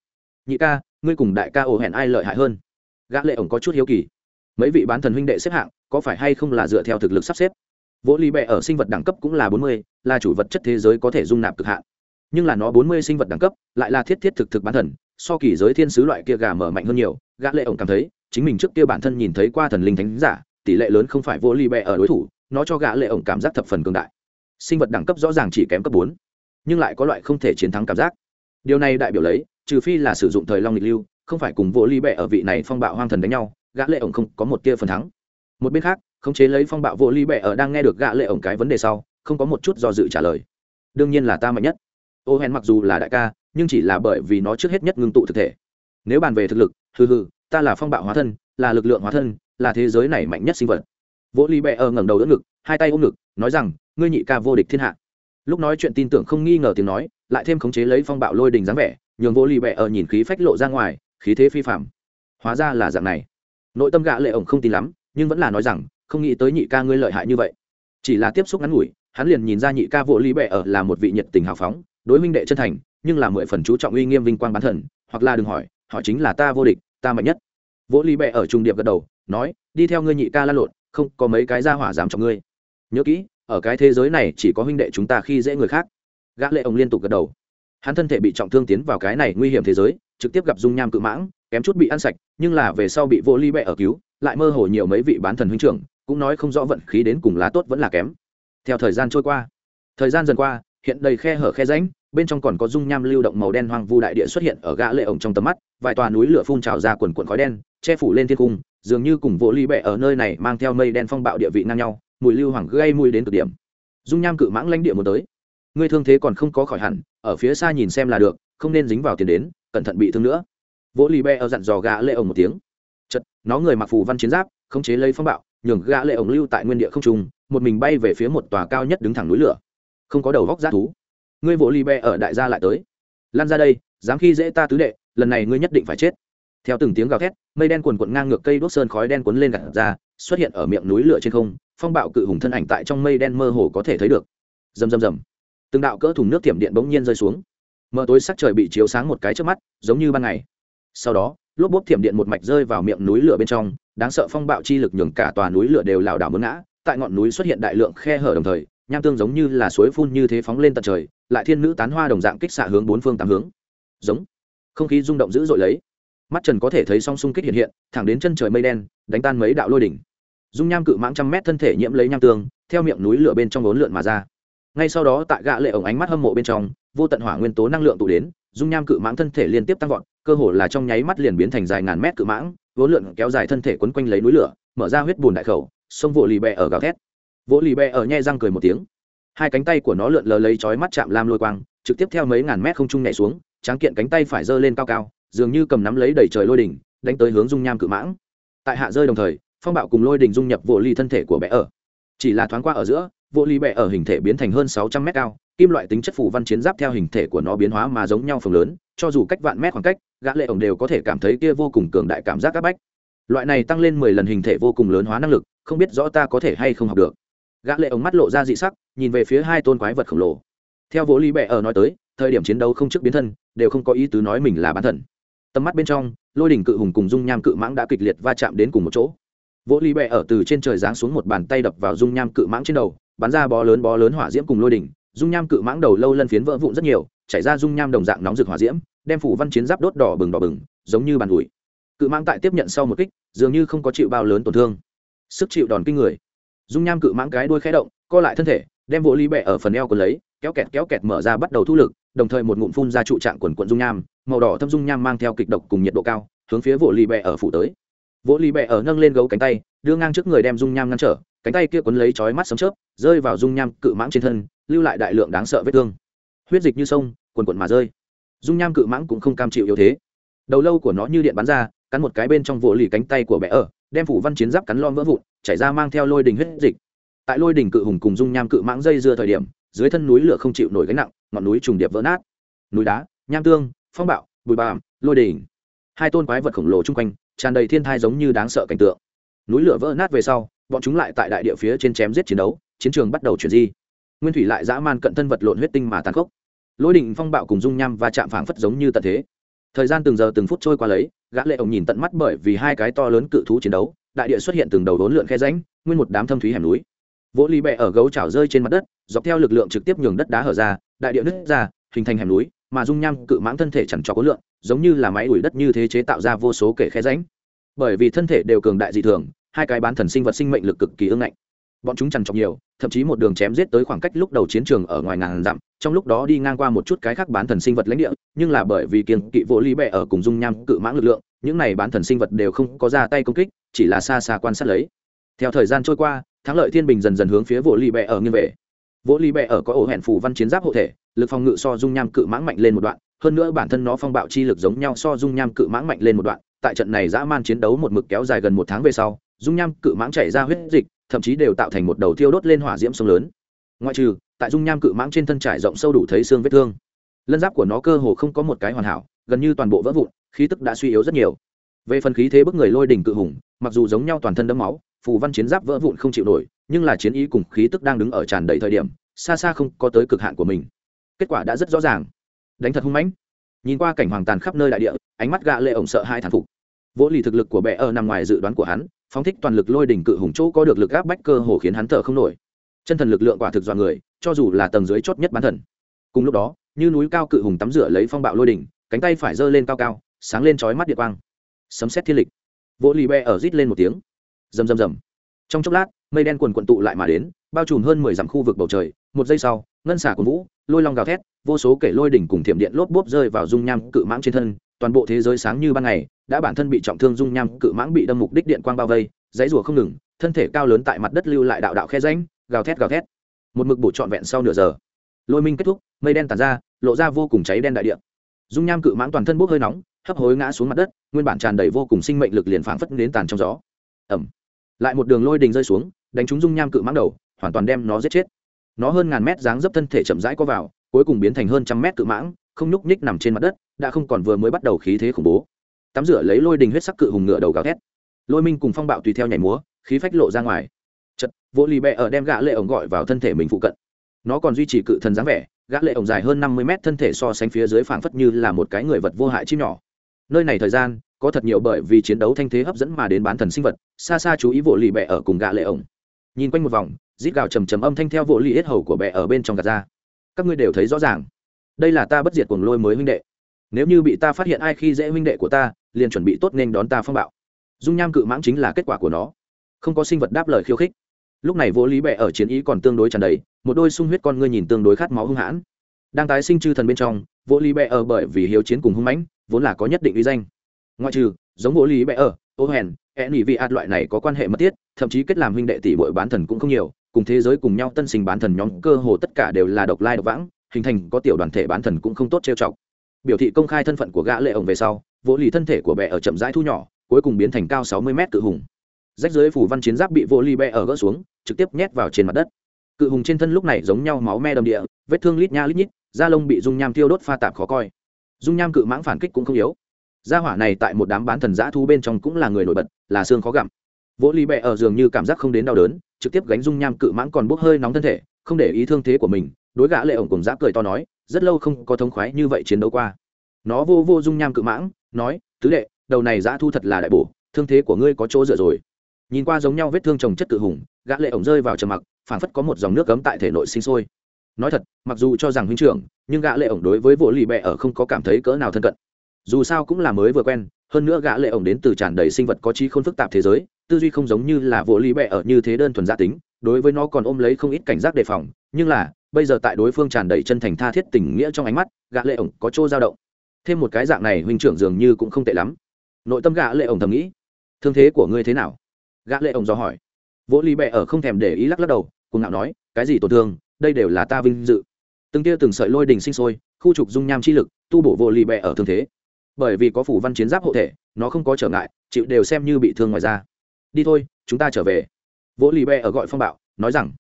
Nhị ca, ngươi cùng đại ca ổ hẹn ai lợi hại hơn? Gã lệ ổng có chút hiếu kỳ. Mấy vị bán thần huynh đệ xếp hạng, có phải hay không là dựa theo thực lực sắp xếp? Vỗ ly bệ ở sinh vật đẳng cấp cũng là bốn mươi, là chủ vật chất thế giới có thể dung nạp cực hạn. Nhưng là nó bốn mươi sinh vật đẳng cấp, lại là thiết thiết thực thực bán thần, so kỳ giới thiên sứ loại kia gà mở mạnh hơn nhiều. Gã lệ ổng cảm thấy, chính mình trước kia bản thân nhìn thấy qua thần linh thánh giả, tỷ lệ lớn không phải vô ly bẹ ở đối thủ nó cho gã lệ ổng cảm giác thập phần cường đại. Sinh vật đẳng cấp rõ ràng chỉ kém cấp bốn, nhưng lại có loại không thể chiến thắng cảm giác. Điều này đại biểu lấy, trừ phi là sử dụng thời long lịch lưu, không phải cùng vô ly bệ ở vị này phong bạo hoang thần đánh nhau, gã lệ ổng không có một tia phần thắng. Một bên khác, khống chế lấy phong bạo vô ly bệ ở đang nghe được gã lệ ổng cái vấn đề sau, không có một chút do dự trả lời. Đương nhiên là ta mạnh nhất. Ô hèn mặc dù là đại ca, nhưng chỉ là bởi vì nó trước hết nhất ngưng tụ thực thể. Nếu bàn về thực lực, hừ hừ, ta là phong bạo hóa thân, là lực lượng hóa thân, là thế giới này mạnh nhất sinh vật vỗ ly bẹ ở ngẩng đầu đỡ ngực, hai tay ôm ngực, nói rằng, ngươi nhị ca vô địch thiên hạ. Lúc nói chuyện tin tưởng không nghi ngờ tiếng nói, lại thêm khống chế lấy phong bạo lôi đình dáng vẻ, nhường vô ly bẹ ở nhìn khí phách lộ ra ngoài, khí thế phi phạm hóa ra là dạng này. Nội tâm gạ lệ ổng không tin lắm, nhưng vẫn là nói rằng, không nghĩ tới nhị ca ngươi lợi hại như vậy. Chỉ là tiếp xúc ngắn ngủi, hắn liền nhìn ra nhị ca vô ly bẹ ở là một vị nhiệt tình hào phóng, đối minh đệ chân thành, nhưng là mười phần chú trọng uy nghiêm vinh quang bán thần, hoặc là đừng hỏi, họ chính là ta vô địch, ta mạnh nhất. Vỗ ly bẹ ở trung điệp gật đầu, nói, đi theo ngươi nhị ca la lộn không có mấy cái ra hỏa dám cho ngươi. Nhớ kỹ, ở cái thế giới này chỉ có huynh đệ chúng ta khi dễ người khác. Gã lệ ông liên tục gật đầu. Hắn thân thể bị trọng thương tiến vào cái này nguy hiểm thế giới, trực tiếp gặp dung nham cự mãng, kém chút bị ăn sạch, nhưng là về sau bị vô ly bẹ ở cứu, lại mơ hồ nhiều mấy vị bán thần huynh trưởng, cũng nói không rõ vận khí đến cùng lá tốt vẫn là kém. Theo thời gian trôi qua, thời gian dần qua, hiện đầy khe hở khe rãnh, bên trong còn có dung nham lưu động màu đen hoang vu đại địa xuất hiện ở gã lệ ổng trong tầm mắt, vài tòa núi lửa phun trào ra quần cuộn khói đen che phủ lên thiên cung, dường như cùng vỗ ly bẹ ở nơi này mang theo mây đen phong bạo địa vị ngang nhau, mùi lưu hoàng gây mùi đến cực điểm. Dung nham cự mãng lãnh địa một tới. Ngươi thương thế còn không có khỏi hẳn, ở phía xa nhìn xem là được, không nên dính vào tiền đến, cẩn thận bị thương nữa. Vỗ ly bẹ ở dặn dò gã lệ ổng một tiếng. Chật nó người mặc phù văn chiến giáp, khống chế lấy phong bạo, nhường gã lệ ổng lưu tại nguyên địa không trung, một mình bay về phía một tòa cao nhất đứng thẳng núi lửa. Không có đầu vóc giá thú. Ngươi vỗ ly bẹ ở đại gia lại tới. Lan ra đây, dám khi dễ ta tứ đệ, lần này ngươi nhất định phải chết theo từng tiếng gào thét, mây đen cuồn cuộn ngang ngược cây đốt sơn khói đen cuốn lên gạt ra, xuất hiện ở miệng núi lửa trên không, phong bạo cự hùng thân ảnh tại trong mây đen mơ hồ có thể thấy được. Rầm rầm rầm. Từng đạo cỡ thùng nước tiệm điện bỗng nhiên rơi xuống. Mờ tối sắc trời bị chiếu sáng một cái trước mắt, giống như ban ngày. Sau đó, lốp bốp thiểm điện một mạch rơi vào miệng núi lửa bên trong, đáng sợ phong bạo chi lực nhường cả tòa núi lửa đều lảo đảo mướn ngã. Tại ngọn núi xuất hiện đại lượng khe hở đồng thời, nham tương giống như là suối phun như thế phóng lên tận trời, lại thiên nữ tán hoa đồng dạng kích xạ hướng bốn phương tám hướng. Giống. Không khí rung động dữ dội lấy mắt trần có thể thấy song sung kích hiện hiện, thẳng đến chân trời mây đen, đánh tan mấy đạo lôi đỉnh. Dung nham cự mãng trăm mét thân thể nhiễm lấy nham tương, theo miệng núi lửa bên trong vốn lượn mà ra. Ngay sau đó tại gạ lệ ổng ánh mắt hâm mộ bên trong, vô tận hỏa nguyên tố năng lượng tụ đến, dung nham cự mãng thân thể liên tiếp tăng vọt, cơ hồ là trong nháy mắt liền biến thành dài ngàn mét cự mãng vốn lượn kéo dài thân thể quấn quanh lấy núi lửa, mở ra huyết bùn đại khẩu, sông vỗ lì bẹ ở gào thét. Vỗ lì bẹ ở nhe răng cười một tiếng. Hai cánh tay của nó lượn lờ lấy chói mắt chạm lam lôi quang, trực tiếp theo mấy ngàn mét không trung nhảy xuống, tráng kiện cánh tay phải giơ lên cao cao dường như cầm nắm lấy đẩy trời lôi đỉnh, đánh tới hướng dung nham cự mãng. Tại hạ rơi đồng thời, phong bạo cùng lôi đỉnh dung nhập vô ly thân thể của bệ ở. Chỉ là thoáng qua ở giữa, vô ly bệ ở hình thể biến thành hơn sáu trăm mét cao, kim loại tính chất phủ văn chiến giáp theo hình thể của nó biến hóa mà giống nhau phần lớn, cho dù cách vạn mét khoảng cách, gã lệ ổng đều có thể cảm thấy kia vô cùng cường đại cảm giác các bách. Loại này tăng lên mười lần hình thể vô cùng lớn hóa năng lực, không biết rõ ta có thể hay không học được. Gã lệ ổng mắt lộ ra dị sắc, nhìn về phía hai tôn quái vật khổng lồ. Theo vô ly bệ ở nói tới, thời điểm chiến đấu không trước biến thân, đều không có ý tứ nói mình là bán thần tầm mắt bên trong, lôi đỉnh cự hùng cùng dung nham cự mãng đã kịch liệt va chạm đến cùng một chỗ. Vỗ ly bẹ ở từ trên trời giáng xuống một bàn tay đập vào dung nham cự mãng trên đầu, bắn ra bó lớn bó lớn hỏa diễm cùng lôi đỉnh, dung nham cự mãng đầu lâu lân phiến vỡ vụn rất nhiều, chảy ra dung nham đồng dạng nóng rực hỏa diễm, đem phủ văn chiến giáp đốt đỏ bừng đỏ bừng, giống như bàn ủi. Cự mãng tại tiếp nhận sau một kích, dường như không có chịu bao lớn tổn thương. Sức chịu đòn kinh người. Dung nham cự mãng cái đuôi khé động, co lại thân thể, đem vỗ ly bẹ ở phần eo còn lấy, kéo kẹt kéo kẹt mở ra bắt đầu thu lực đồng thời một ngụm phun ra trụ trạng quần quận dung nham, màu đỏ thâm dung nham mang theo kịch độc cùng nhiệt độ cao, hướng phía vỗ lì bẹ ở phủ tới. Vỗ lì bẹ ở nâng lên gấu cánh tay, đưa ngang trước người đem dung nham ngăn trở, cánh tay kia quấn lấy chói mắt sấm chớp, rơi vào dung nham cự mãng trên thân, lưu lại đại lượng đáng sợ vết thương. Huyết dịch như sông, quần quần mà rơi. Dung nham cự mãng cũng không cam chịu yếu thế. Đầu lâu của nó như điện bắn ra, cắn một cái bên trong vỗ lì cánh tay của bẹ ở, đem phủ văn chiến giáp cắn lon vỡ vụn, chảy ra mang theo lôi đình huyết dịch. Tại lôi đình cự hùng cùng dung nham cự mãng dây dưa thời điểm dưới thân núi lửa không chịu nổi gánh nặng, ngọn núi trùng điệp vỡ nát. Núi đá, nham tương, phong bạo, bụi bàm lôi đỉnh hai tôn quái vật khổng lồ chung quanh, tràn đầy thiên thai giống như đáng sợ cảnh tượng. Núi lửa vỡ nát về sau, bọn chúng lại tại đại địa phía trên chém giết chiến đấu, chiến trường bắt đầu chuyển di. Nguyên thủy lại dã man cận thân vật lộn huyết tinh mà tàn khốc. Lôi đỉnh phong bạo cùng dung nham và chạm phảng phất giống như tận thế. Thời gian từng giờ từng phút trôi qua lấy, gã lệ ổng nhìn tận mắt bởi vì hai cái to lớn cự thú chiến đấu, đại địa xuất hiện từng đầu đốn lượn khe rãnh, nguyên một đám thâm thúy hẻm núi vỗ ly bẹ ở gấu chảo rơi trên mặt đất, dọc theo lực lượng trực tiếp nhường đất đá hở ra, đại địa nứt ra, hình thành hẻm núi, mà dung nham cự mãng thân thể chẳng cho có lượng, giống như là máy ủi đất như thế chế tạo ra vô số kể khe ránh bởi vì thân thể đều cường đại dị thường, hai cái bán thần sinh vật sinh mệnh lực cực kỳ ương ngạnh. Bọn chúng chằn chọc nhiều, thậm chí một đường chém giết tới khoảng cách lúc đầu chiến trường ở ngoài ngàn dặm, trong lúc đó đi ngang qua một chút cái khác bán thần sinh vật lãnh địa, nhưng là bởi vì kiên kỵ vỗ ly bẹ ở cùng dung nham cự mãng lực lượng, những này bán thần sinh vật đều không có ra tay công kích, chỉ là xa xa quan sát lấy. Theo thời gian trôi qua thắng lợi thiên bình dần dần hướng phía vỗ lì bẹ ở nghiêng về. Vỗ lì bẹ ở có ổ hẹn phủ văn chiến giáp hộ thể, lực phòng ngự so dung nham cự mãng mạnh lên một đoạn. Hơn nữa bản thân nó phong bạo chi lực giống nhau so dung nham cự mãng mạnh lên một đoạn. Tại trận này dã man chiến đấu một mực kéo dài gần một tháng về sau, dung nham cự mãng chảy ra huyết dịch, thậm chí đều tạo thành một đầu thiêu đốt lên hỏa diễm sông lớn. Ngoại trừ, tại dung nham cự mãng trên thân trải rộng sâu đủ thấy xương vết thương. Lân giáp của nó cơ hồ không có một cái hoàn hảo, gần như toàn bộ vỡ vụn, khí tức đã suy yếu rất nhiều. Về phần khí thế bức người lôi đỉnh cự hùng, mặc dù giống nhau toàn thân đẫm máu phù văn chiến giáp vỡ vụn không chịu nổi, nhưng là chiến ý cùng khí tức đang đứng ở tràn đầy thời điểm, xa xa không có tới cực hạn của mình. Kết quả đã rất rõ ràng. Đánh thật hung mãnh. Nhìn qua cảnh hoàng tàn khắp nơi đại địa, ánh mắt gạ lệ ổng sợ hai thản phục. Vỗ lì thực lực của bệ ở nằm ngoài dự đoán của hắn, phóng thích toàn lực lôi đỉnh cự hùng chỗ có được lực áp bách cơ hồ khiến hắn thở không nổi. Chân thần lực lượng quả thực dọa người, cho dù là tầng dưới chót nhất bán thần. Cùng lúc đó, như núi cao cự hùng tắm rửa lấy phong bạo lôi đỉnh, cánh tay phải giơ lên cao cao, sáng lên chói mắt điện quang. Sấm xét thiên lịch. Vỗ lì bẹ ở rít lên một tiếng rầm rầm rầm. Trong chốc lát, mây đen quần quận tụ lại mà đến, bao trùm hơn mười dặm khu vực bầu trời. Một giây sau, ngân xả của vũ, lôi long gào thét, vô số kể lôi đỉnh cùng thiểm điện lốp bốp rơi vào dung nham cự mãng trên thân. Toàn bộ thế giới sáng như ban ngày, đã bản thân bị trọng thương dung nham cự mãng bị đâm mục đích điện quang bao vây, dãy rùa không ngừng, thân thể cao lớn tại mặt đất lưu lại đạo đạo khe ránh gào thét gào thét. Một mực bổ trọn vẹn sau nửa giờ, lôi minh kết thúc, mây đen tàn ra, lộ ra vô cùng cháy đen đại địa. Dung nham cự mãng toàn thân bốc hơi nóng, hấp hối ngã xuống mặt đất, nguyên bản tràn đầy vô cùng sinh mệnh lực liền phảng phất đến tàn trong gió ẩm. Lại một đường lôi đình rơi xuống, đánh trúng dung nham cự mãng đầu, hoàn toàn đem nó giết chết. Nó hơn ngàn mét dáng dấp thân thể chậm rãi có vào, cuối cùng biến thành hơn trăm mét cự mãng, không nhúc nhích nằm trên mặt đất, đã không còn vừa mới bắt đầu khí thế khủng bố. Tắm rửa lấy lôi đình huyết sắc cự hùng ngựa đầu gào thét. Lôi minh cùng phong bạo tùy theo nhảy múa, khí phách lộ ra ngoài. Chật vỗ lì bẹ ở đem gã lệ ổng gọi vào thân thể mình phụ cận. Nó còn duy trì cự thần dáng vẻ, gã lệ ổng dài hơn năm mươi mét thân thể so sánh phía dưới phảng phất như là một cái người vật vô hại chim nhỏ. Nơi này thời gian có thật nhiều bởi vì chiến đấu thanh thế hấp dẫn mà đến bán thần sinh vật, xa xa chú ý vỗ lì bẹ ở cùng gã lệ ổng. Nhìn quanh một vòng, rít gào trầm trầm âm thanh theo vỗ lì hết hầu của bẹ ở bên trong gạt ra. Các ngươi đều thấy rõ ràng. Đây là ta bất diệt cuồng lôi mới huynh đệ. Nếu như bị ta phát hiện ai khi dễ huynh đệ của ta, liền chuẩn bị tốt nên đón ta phong bạo. Dung nham cự mãng chính là kết quả của nó. Không có sinh vật đáp lời khiêu khích. Lúc này vô lý bệ ở chiến ý còn tương đối tràn đầy, một đôi sung huyết con ngươi nhìn tương đối khát máu hung hãn. Đang tái sinh chư thần bên trong vô lý bệ ở bởi vì hiếu chiến cùng hung mãnh, vốn là có nhất định uy danh ngoại trừ, giống bộ lý bệ ở, ô hèn e nỉ vị ạt loại này có quan hệ mật thiết, thậm chí kết làm huynh đệ tỷ bội bán thần cũng không nhiều, cùng thế giới cùng nhau tân sinh bán thần nhóm cơ hồ tất cả đều là độc lai độc vãng, hình thành có tiểu đoàn thể bán thần cũng không tốt trêu chọc. Biểu thị công khai thân phận của gã lệ ổng về sau vỗ lì thân thể của bệ ở chậm rãi thu nhỏ, cuối cùng biến thành cao sáu mươi mét cự hùng. Rách dưới phủ văn chiến giáp bị vỗ lì bệ ở gỡ xuống, trực tiếp nhét vào trên mặt đất. Cự hùng trên thân lúc này giống nhau máu me đầm địa, vết thương lít nha lít nhít, da lông bị dung nham tiêu đốt pha tạp khó coi. Dung nham cự mãng phản kích cũng không yếu gia hỏa này tại một đám bán thần giã thu bên trong cũng là người nổi bật, là xương khó gặm. Vỗ lì bệ ở giường như cảm giác không đến đau đớn, trực tiếp gánh dung nham cự mãng còn bốc hơi nóng thân thể, không để ý thương thế của mình, đối gã lệ ổng cùng giã cười to nói, rất lâu không có thống khoái như vậy chiến đấu qua. Nó vô vô dung nham cự mãng, nói, tứ đệ, đầu này giã thu thật là đại bổ, thương thế của ngươi có chỗ dựa rồi. Nhìn qua giống nhau vết thương trồng chất cự hùng, gã lệ ổng rơi vào trầm mặc, phảng phất có một dòng nước cấm tại thể nội sinh sôi. Nói thật, mặc dù cho rằng huynh trưởng, nhưng gã lệ ổng đối với vỗ lì bẹ ở không có cảm thấy cỡ nào thân cận dù sao cũng là mới vừa quen, hơn nữa gã lệ ổng đến từ tràn đầy sinh vật có trí khôn phức tạp thế giới, tư duy không giống như là vỗ lý bẹ ở như thế đơn thuần gia tính, đối với nó còn ôm lấy không ít cảnh giác đề phòng, nhưng là, bây giờ tại đối phương tràn đầy chân thành tha thiết tình nghĩa trong ánh mắt, gã lệ ổng có chỗ dao động. Thêm một cái dạng này huynh trưởng dường như cũng không tệ lắm. Nội tâm gã lệ ổng thầm nghĩ, thương thế của ngươi thế nào? Gã lệ ổng do hỏi. Vỗ lý bẹ ở không thèm để ý lắc lắc đầu cùng ngạo nói, cái gì tổn thương? Đây đều là ta vinh dự. Từng tia từng sợi lôi đình sinh sôi, khu trục dung nham chi lực, tu bổ vỗ lý bẹ ở thương thế bởi vì có phủ văn chiến giáp hộ thể, nó không có trở ngại, chịu đều xem như bị thương ngoài ra đi thôi, chúng ta trở về. Vỗ lì bè ở gọi phong bạo, nói rằng,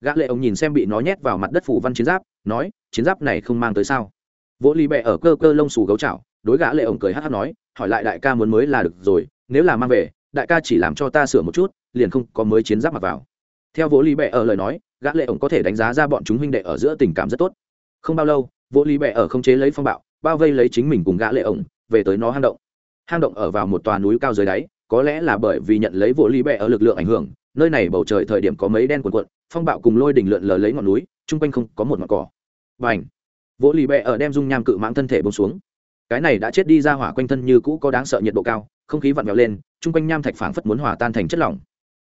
gã lệ ông nhìn xem bị nó nhét vào mặt đất phủ văn chiến giáp, nói, chiến giáp này không mang tới sao? Vỗ lì bè ở cơ cơ lông xù gấu chảo, đối gã lệ ông cười hắt hắt nói, hỏi lại đại ca muốn mới là được rồi, nếu là mang về, đại ca chỉ làm cho ta sửa một chút, liền không có mới chiến giáp mặc vào. Theo vỗ lì bẹ ở lời nói, gã lệ ổng có thể đánh giá ra bọn chúng huynh đệ ở giữa tình cảm rất tốt. Không bao lâu, vỗ lì bẹ ở không chế lấy phong bạo, bao vây lấy chính mình cùng gã lệ ổng về tới nó hang động. Hang động ở vào một tòa núi cao dưới đáy, có lẽ là bởi vì nhận lấy vỗ lý bẹ ở lực lượng ảnh hưởng, nơi này bầu trời thời điểm có mấy đen cuộn cuộn, phong bạo cùng lôi đỉnh lượn lờ lấy ngọn núi, chung quanh không có một ngọn cỏ. Và ảnh vỗ bệ bẹ ở đem dung nham cự mãng thân thể bông xuống. Cái này đã chết đi ra hỏa quanh thân như cũ có đáng sợ nhiệt độ cao, không khí vặn vẹo lên, chung quanh nham thạch phảng phất muốn hòa tan thành chất lỏng.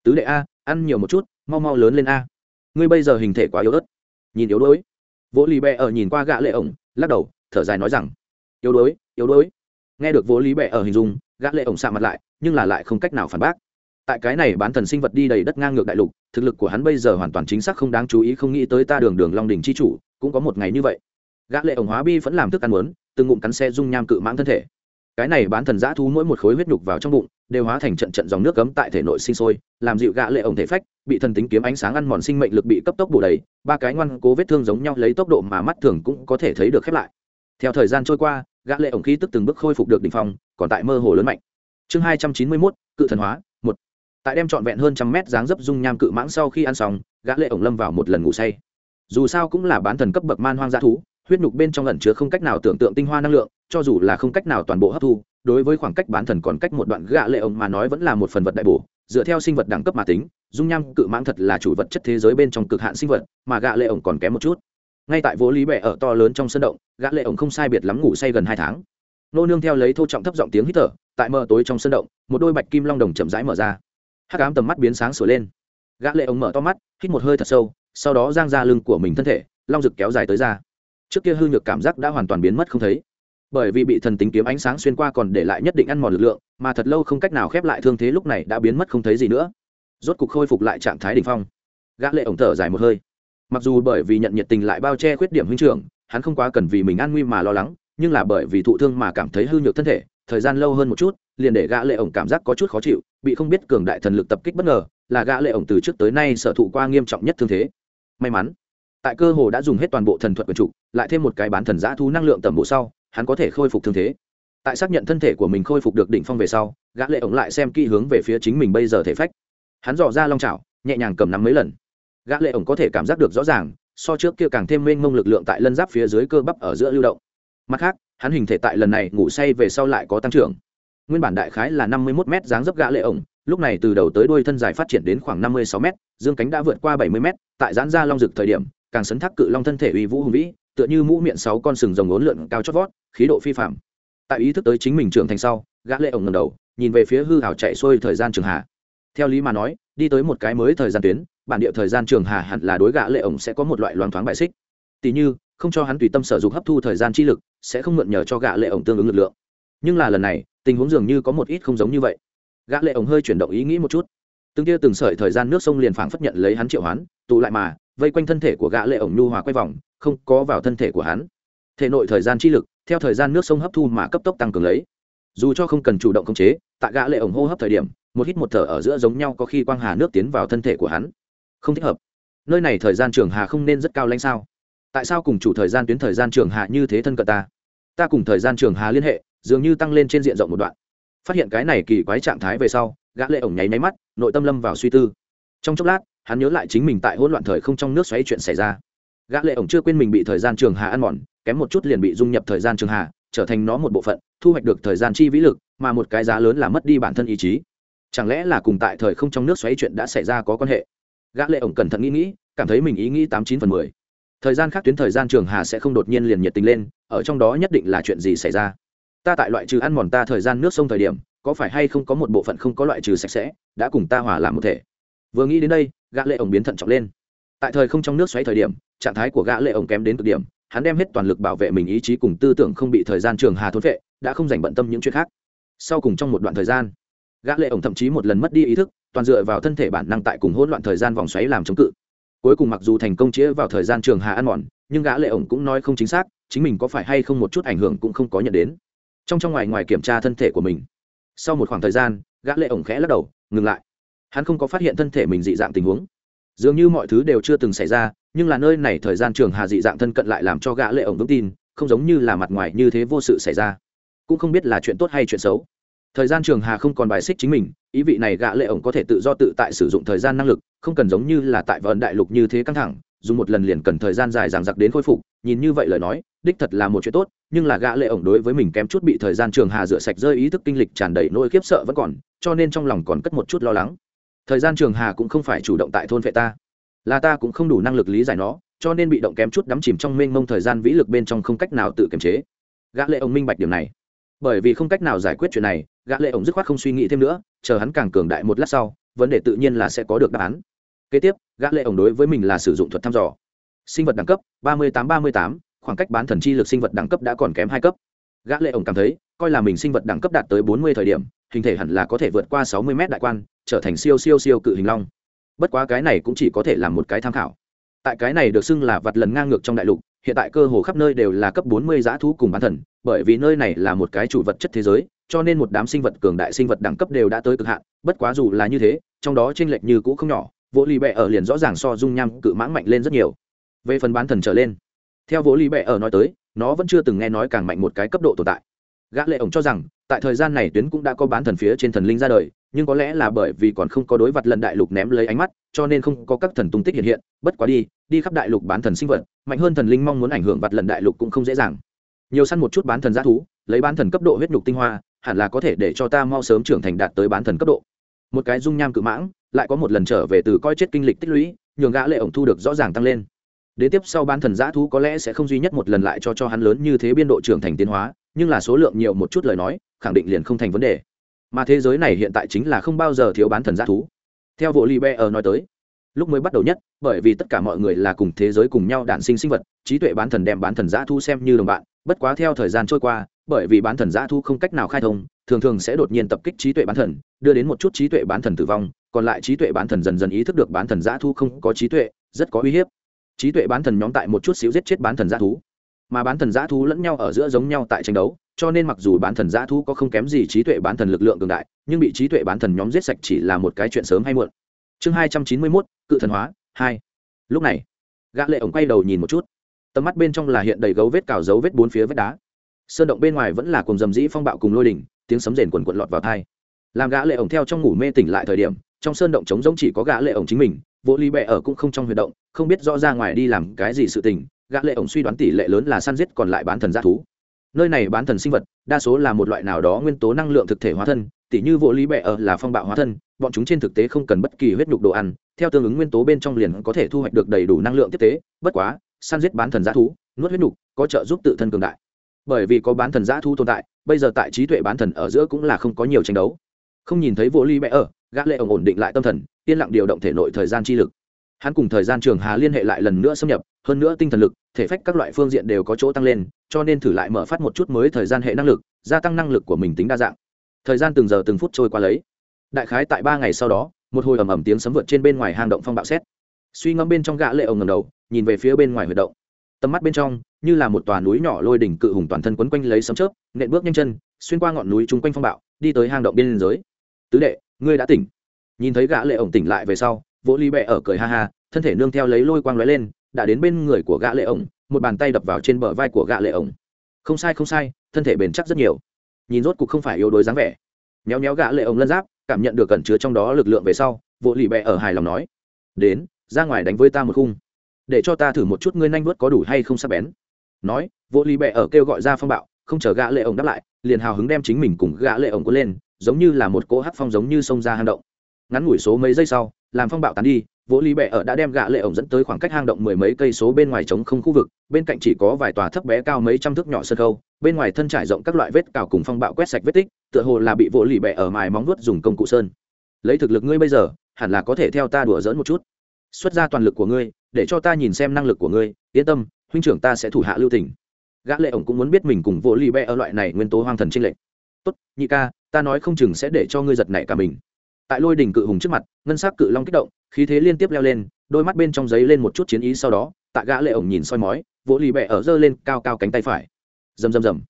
Tứ đệ a, ăn nhiều một chút, mau mau lớn lên a. Ngươi bây giờ hình thể quá yếu ớt. Nhìn yếu đuối. Vỗ lì bẹ ở nhìn qua gã lệ ổng, lắc đầu, thở dài nói rằng, yếu đuối yếu đuối nghe được vô lý bẹ ở hình dung, gã lệ ổng xạ mặt lại, nhưng là lại không cách nào phản bác. Tại cái này bán thần sinh vật đi đầy đất ngang ngược đại lục, thực lực của hắn bây giờ hoàn toàn chính xác không đáng chú ý, không nghĩ tới ta đường đường long đình chi chủ, cũng có một ngày như vậy. Gã lệ ổng hóa bi vẫn làm thức ăn muốn, từng ngụm cắn xe dung nham cự mãng thân thể. Cái này bán thần giã thú mỗi một khối huyết nhục vào trong bụng, đều hóa thành trận trận dòng nước cấm tại thể nội sinh sôi, làm dịu gã lệ ổng thể phách, bị thần tính kiếm ánh sáng ăn mòn sinh mệnh lực bị cấp tốc bổ đầy, ba cái ngoan cố vết thương giống nhau lấy tốc độ mà mắt thường cũng có thể thấy được khép lại. Theo thời gian trôi qua gã lệ ổng khí tức từng bước khôi phục được đỉnh phong còn tại mơ hồ lớn mạnh. Chương hai trăm chín mươi 291, cự thần hóa một. Tại đem trọn vẹn hơn trăm mét dáng dấp dung nham cự mãng sau khi ăn xong gã lệ ổng lâm vào một lần ngủ say. Dù sao cũng là bán thần cấp bậc man hoang dã thú huyết nhục bên trong ẩn chứa không cách nào tưởng tượng tinh hoa năng lượng cho dù là không cách nào toàn bộ hấp thu đối với khoảng cách bán thần còn cách một đoạn gã lệ ổng mà nói vẫn là một phần vật đại bổ dựa theo sinh vật đẳng cấp mà tính dung nham cự mãng thật là chủ vật chất thế giới bên trong cực hạn sinh vật mà gã lệ ổng còn kém một chút ngay tại vỗ lý bẹ ở to lớn trong sân động, gã lệ ổng không sai biệt lắm ngủ say gần hai tháng. Nô nương theo lấy thô trọng thấp giọng tiếng hít thở, tại mờ tối trong sân động, một đôi bạch kim long đồng chậm rãi mở ra. Hắc ám tầm mắt biến sáng sửa lên. Gã lệ ổng mở to mắt, hít một hơi thật sâu, sau đó giang ra lưng của mình thân thể, long rực kéo dài tới ra. Trước kia hư nhược cảm giác đã hoàn toàn biến mất không thấy. Bởi vì bị thần tính kiếm ánh sáng xuyên qua còn để lại nhất định ăn mòn lực lượng, mà thật lâu không cách nào khép lại thương thế lúc này đã biến mất không thấy gì nữa. Rốt cục khôi phục lại trạng thái đỉnh phong. Gã lệ ổng thở dài một hơi mặc dù bởi vì nhận nhiệt tình lại bao che khuyết điểm huynh trưởng, hắn không quá cần vì mình an nguy mà lo lắng, nhưng là bởi vì thụ thương mà cảm thấy hư nhược thân thể, thời gian lâu hơn một chút, liền để gã lệ ổng cảm giác có chút khó chịu, bị không biết cường đại thần lực tập kích bất ngờ, là gã lệ ổng từ trước tới nay sở thụ qua nghiêm trọng nhất thương thế. May mắn, tại cơ hồ đã dùng hết toàn bộ thần thuật quyền trụ, lại thêm một cái bán thần giã thú năng lượng tầm bộ sau, hắn có thể khôi phục thương thế. Tại xác nhận thân thể của mình khôi phục được đỉnh phong về sau, gã lệ ổng lại xem kỹ hướng về phía chính mình bây giờ thể phách. Hắn dò ra long chảo, nhẹ nhàng cầm nắm mấy lần gã lệ ổng có thể cảm giác được rõ ràng so trước kia càng thêm mênh mông lực lượng tại lân giáp phía dưới cơ bắp ở giữa lưu động. Mặt khác hắn hình thể tại lần này ngủ say về sau lại có tăng trưởng. Nguyên bản đại khái là năm mươi một mét dáng dấp gã lệ ổng lúc này từ đầu tới đuôi thân dài phát triển đến khoảng năm mươi sáu mét, dương cánh đã vượt qua bảy mươi mét. tại giãn ra long dực thời điểm càng sấn thác cự long thân thể uy vũ hùng vĩ tựa như mũ miệng sáu con sừng rồng ốn lượn cao chót vót khí độ phi phạm tại ý thức tới chính mình trưởng thành sau gã lệ ổng ngẩng đầu nhìn về phía hư ảo chạy xuôi thời gian trường hạ. Theo lý mà nói đi tới một cái mới thời gian tuyến bản địa thời gian trường hà hẳn là đối gã lệ ổng sẽ có một loại loáng thoáng bại xích. Tỷ như, không cho hắn tùy tâm sở dụng hấp thu thời gian chi lực, sẽ không mượn nhờ cho gã lệ ổng tương ứng lực lượng. Nhưng là lần này, tình huống dường như có một ít không giống như vậy. Gã lệ ổng hơi chuyển động ý nghĩ một chút. Từng tia từng sợi thời gian nước sông liền phảng phất nhận lấy hắn triệu hoán, tụ lại mà, vây quanh thân thể của gã lệ ổng nhu hòa quay vòng, không có vào thân thể của hắn. Thể nội thời gian chi lực, theo thời gian nước sông hấp thu mà cấp tốc tăng cường lấy. Dù cho không cần chủ động khống chế, tại gã lệ ổng hô hấp thời điểm, một hít một thở ở giữa giống nhau có khi quang hà nước tiến vào thân thể của hắn không thích hợp. Nơi này thời gian trường hà không nên rất cao lãnh sao? Tại sao cùng chủ thời gian tuyến thời gian trường hà như thế thân cận ta? Ta cùng thời gian trường hà liên hệ, dường như tăng lên trên diện rộng một đoạn. Phát hiện cái này kỳ quái trạng thái về sau, gã lệ ổng nháy máy mắt, nội tâm lâm vào suy tư. Trong chốc lát, hắn nhớ lại chính mình tại hỗn loạn thời không trong nước xoáy chuyện xảy ra. Gã lệ ổng chưa quên mình bị thời gian trường hà ăn mòn, kém một chút liền bị dung nhập thời gian trường hà, trở thành nó một bộ phận, thu hoạch được thời gian chi vĩ lực, mà một cái giá lớn là mất đi bản thân ý chí. Chẳng lẽ là cùng tại thời không trong nước xoáy chuyện đã xảy ra có quan hệ? Gã lệ ổng cẩn thận nghĩ nghĩ, cảm thấy mình ý nghĩ tám chín phần mười. Thời gian khác tuyến thời gian trường hà sẽ không đột nhiên liền nhiệt tình lên, ở trong đó nhất định là chuyện gì xảy ra? Ta tại loại trừ ăn mòn ta thời gian nước sông thời điểm, có phải hay không có một bộ phận không có loại trừ sạch sẽ, đã cùng ta hòa làm một thể? Vừa nghĩ đến đây, gã lệ ổng biến thận trọng lên. Tại thời không trong nước xoáy thời điểm, trạng thái của gã lệ ổng kém đến cực điểm, hắn đem hết toàn lực bảo vệ mình ý chí cùng tư tưởng không bị thời gian trường hà thốn vệ đã không dành bận tâm những chuyện khác. Sau cùng trong một đoạn thời gian, gã lệ ổng thậm chí một lần mất đi ý thức toàn dựa vào thân thể bản năng tại cùng hỗn loạn thời gian vòng xoáy làm chống cự. Cuối cùng mặc dù thành công chĩa vào thời gian trường hà ăn mòn, nhưng gã lệ ổng cũng nói không chính xác, chính mình có phải hay không một chút ảnh hưởng cũng không có nhận đến. Trong trong ngoài ngoài kiểm tra thân thể của mình, sau một khoảng thời gian, gã lệ ổng khẽ lắc đầu, ngừng lại. Hắn không có phát hiện thân thể mình dị dạng tình huống. Dường như mọi thứ đều chưa từng xảy ra, nhưng là nơi này thời gian trường hà dị dạng thân cận lại làm cho gã lệ ổng vững tin, không giống như là mặt ngoài như thế vô sự xảy ra. Cũng không biết là chuyện tốt hay chuyện xấu thời gian trường hà không còn bài xích chính mình, ý vị này gã lệ ổng có thể tự do tự tại sử dụng thời gian năng lực, không cần giống như là tại vận đại lục như thế căng thẳng, dùng một lần liền cần thời gian dài dằng dặc đến khôi phục, nhìn như vậy lời nói, đích thật là một chuyện tốt, nhưng là gã lệ ổng đối với mình kém chút bị thời gian trường hà rửa sạch rơi ý thức kinh lịch tràn đầy nỗi khiếp sợ vẫn còn, cho nên trong lòng còn cất một chút lo lắng. Thời gian trường hà cũng không phải chủ động tại thôn vệ ta, là ta cũng không đủ năng lực lý giải nó, cho nên bị động kém chút đắm chìm trong mênh mông thời gian vĩ lực bên trong không cách nào tự kiềm chế. Gã lệ ổng minh bạch điểm này bởi vì không cách nào giải quyết chuyện này, gã lệ ổng dứt khoát không suy nghĩ thêm nữa, chờ hắn càng cường đại một lát sau, vấn đề tự nhiên là sẽ có được đáp án. Kế tiếp, gã lệ ổng đối với mình là sử dụng thuật thăm dò. Sinh vật đẳng cấp, ba mươi tám ba mươi tám, khoảng cách bán thần chi lực sinh vật đẳng cấp đã còn kém hai cấp. Gã lệ ổng cảm thấy, coi là mình sinh vật đẳng cấp đạt tới bốn mươi thời điểm, hình thể hẳn là có thể vượt qua sáu mươi mét đại quan, trở thành siêu siêu siêu cự hình long. Bất quá cái này cũng chỉ có thể làm một cái tham khảo. Tại cái này được xưng là vật lần ngang ngược trong đại lục hiện tại cơ hồ khắp nơi đều là cấp bốn mươi giã thú cùng bán thần, bởi vì nơi này là một cái chủ vật chất thế giới, cho nên một đám sinh vật cường đại sinh vật đẳng cấp đều đã tới cực hạn, bất quá dù là như thế, trong đó chênh lệch như cũ không nhỏ Vô Lý Bệ ở liền rõ ràng so dung nham cự mãng mạnh lên rất nhiều. Về phần bán thần trở lên, theo Vô Lý Bệ ở nói tới, nó vẫn chưa từng nghe nói càng mạnh một cái cấp độ tồn tại. Gã lệ ổng cho rằng, tại thời gian này tuyến cũng đã có bán thần phía trên thần linh ra đời nhưng có lẽ là bởi vì còn không có đối vật lần đại lục ném lấy ánh mắt, cho nên không có các thần tung tích hiện hiện, bất quá đi đi khắp đại lục bán thần sinh vật, mạnh hơn thần linh mong muốn ảnh hưởng vật lần đại lục cũng không dễ dàng. Nhiều săn một chút bán thần g thú, lấy bán thần cấp độ huyết nhục tinh hoa, hẳn là có thể để cho ta mau sớm trưởng thành đạt tới bán thần cấp độ. Một cái dung nham cự mãng, lại có một lần trở về từ coi chết kinh lịch tích lũy, nhường gã lệ ổng thu được rõ ràng tăng lên. Đến tiếp sau bán thần giã thú có lẽ sẽ không duy nhất một lần lại cho cho hắn lớn như thế biên độ trưởng thành tiến hóa, nhưng là số lượng nhiều một chút lời nói, khẳng định liền không thành vấn đề mà thế giới này hiện tại chính là không bao giờ thiếu bán thần giã thú theo vụ li be ở nói tới lúc mới bắt đầu nhất bởi vì tất cả mọi người là cùng thế giới cùng nhau đản sinh sinh vật trí tuệ bán thần đem bán thần giã thu xem như đồng bạn bất quá theo thời gian trôi qua bởi vì bán thần giã thu không cách nào khai thông thường thường sẽ đột nhiên tập kích trí tuệ bán thần đưa đến một chút trí tuệ bán thần tử vong còn lại trí tuệ bán thần dần dần ý thức được bán thần giã thu không có trí tuệ rất có uy hiếp trí tuệ bán thần nhóm tại một chút xíu giết chết bán thần giã thú mà bán thần giã thú lẫn nhau ở giữa giống nhau tại tranh đấu cho nên mặc dù bán thần giã thú có không kém gì trí tuệ bán thần lực lượng cường đại, nhưng bị trí tuệ bán thần nhóm giết sạch chỉ là một cái chuyện sớm hay muộn. Chương hai trăm chín mươi mốt, cự thần hóa, hai. Lúc này, gã lệ ổng quay đầu nhìn một chút. Tầm mắt bên trong là hiện đầy gấu vết cào dấu vết bốn phía vết đá. Sơn động bên ngoài vẫn là cùng dầm dĩ phong bạo cùng lôi đỉnh tiếng sấm rền quần quận lọt vào thai làm gã lệ ổng theo trong ngủ mê tỉnh lại thời điểm, trong sơn động trống rỗng chỉ có gã lệ ổng chính mình, vô ly bẹ ở cũng không trong huy động, không biết rõ ra ngoài đi làm cái gì sự tình. Gã lệ ổng suy đoán tỷ lệ lớn là săn giết còn lại bán thần g thú nơi này bán thần sinh vật, đa số là một loại nào đó nguyên tố năng lượng thực thể hóa thân tỷ như vô lý bẹ ở là phong bạo hóa thân, bọn chúng trên thực tế không cần bất kỳ huyết nhục đồ ăn, theo tương ứng nguyên tố bên trong liền có thể thu hoạch được đầy đủ năng lượng tiếp tế, bất quá, săn giết bán thần g thú, nuốt huyết nhục, có trợ giúp tự thân cường đại. Bởi vì có bán thần g thú tồn tại, bây giờ tại trí tuệ bán thần ở giữa cũng là không có nhiều tranh đấu. Không nhìn thấy vô lý bẹ ở, gã lệ ổng ổn định lại tâm thần, yên lặng điều động thể nội thời gian chi lực. Hắn cùng thời gian trường hà liên hệ lại lần nữa xâm nhập, hơn nữa tinh thần lực, thể phách các loại phương diện đều có chỗ tăng lên cho nên thử lại mở phát một chút mới thời gian hệ năng lực, gia tăng năng lực của mình tính đa dạng. Thời gian từng giờ từng phút trôi qua lấy. Đại khái tại ba ngày sau đó, một hồi ầm ầm tiếng sấm vượt trên bên ngoài hang động phong bạo xét. Suy ngẫm bên trong gã lệ ổng ngầm đầu, nhìn về phía bên ngoài huyệt động. Tầm mắt bên trong, như là một tòa núi nhỏ lôi đỉnh cự hùng toàn thân quấn quanh lấy sấm chớp, nện bước nhanh chân, xuyên qua ngọn núi chung quanh phong bạo, đi tới hang động biên giới tứ đệ, ngươi đã tỉnh. Nhìn thấy gã lệ ổng tỉnh lại về sau vỗ ly bẹ ở cười ha ha, thân thể nương theo lấy lôi quang lóe lên, đã đến bên người của gã lệ ổng một bàn tay đập vào trên bờ vai của gã lệ ổng. Không sai không sai, thân thể bền chắc rất nhiều. Nhìn rốt cục không phải yếu đuối dáng vẻ. Méo méo gã lệ ổng lân giáp, cảm nhận được cẩn chứa trong đó lực lượng về sau, vỗ lì bẹ ở hài lòng nói, đến, ra ngoài đánh với ta một khung. Để cho ta thử một chút ngươi nhanh vớt có đủ hay không sắc bén. Nói, vỗ lì bẹ ở kêu gọi ra phong bạo, không chờ gã lệ ổng đáp lại, liền hào hứng đem chính mình cùng gã lệ ổng cuốn lên, giống như là một cỗ hắc phong giống như sông ra hang động. Ngắn ngủi số mấy giây sau làm phong bạo tán đi, vỗ lý bẹ ở đã đem gã lệ ổng dẫn tới khoảng cách hang động mười mấy cây số bên ngoài trống không khu vực, bên cạnh chỉ có vài tòa thấp bé cao mấy trăm thước nhỏ sân khâu bên ngoài thân trải rộng các loại vết cào cùng phong bạo quét sạch vết tích, tựa hồ là bị vỗ lì bẹ ở mài móng vuốt dùng công cụ sơn. Lấy thực lực ngươi bây giờ, hẳn là có thể theo ta đùa dỡn một chút. Xuất ra toàn lực của ngươi, để cho ta nhìn xem năng lực của ngươi, yên tâm, huynh trưởng ta sẽ thủ hạ lưu tình. Gã lệ ổng cũng muốn biết mình cùng vỗ lì bẹ ở loại này nguyên tố hoang thần trinh lệnh tốt, nhị ca, ta nói không chừng sẽ để cho ngươi giật nảy cả mình tại lôi đỉnh cự hùng trước mặt, ngân sắc cự long kích động, khí thế liên tiếp leo lên, đôi mắt bên trong giấy lên một chút chiến ý sau đó tạ gã lệ ổng nhìn soi mói, vỗ lì bẹ ở giơ lên cao cao cánh tay phải. Rầm rầm rầm.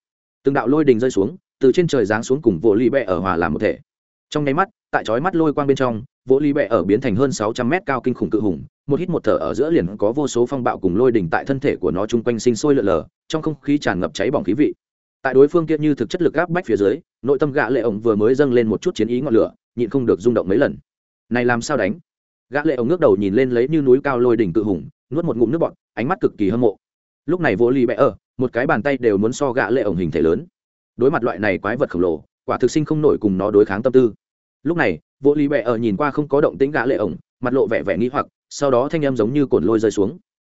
Từng đạo lôi đình rơi xuống, từ trên trời giáng xuống cùng vỗ lì bẹ ở hòa làm một thể. Trong nháy mắt, tại chói mắt lôi quang bên trong, vỗ lì bẹ ở biến thành hơn sáu trăm mét cao kinh khủng cự hùng, một hít một thở ở giữa liền có vô số phong bạo cùng lôi đỉnh tại thân thể của nó chung quanh sinh sôi lợn lờ, trong không khí tràn ngập cháy bỏng khí vị. Tại đối phương kia như thực chất lực áp bách phía dưới, nội tâm gã lệ ổng vừa mới dâng lên một chút chiến ý ngọn lửa nhịn không được rung động mấy lần. Này làm sao đánh? Gã lệ ổng ngước đầu nhìn lên lấy như núi cao lôi đỉnh cự hùng, nuốt một ngụm nước bọt, ánh mắt cực kỳ hâm mộ. Lúc này vô ly bẽ ở, một cái bàn tay đều muốn so gã lệ ổng hình thể lớn. Đối mặt loại này quái vật khổng lồ, quả thực sinh không nổi cùng nó đối kháng tâm tư. Lúc này, vô ly bẽ ở nhìn qua không có động tĩnh gã lệ ổng, mặt lộ vẻ vẻ nghi hoặc, sau đó thanh âm giống như cồn lôi rơi xuống.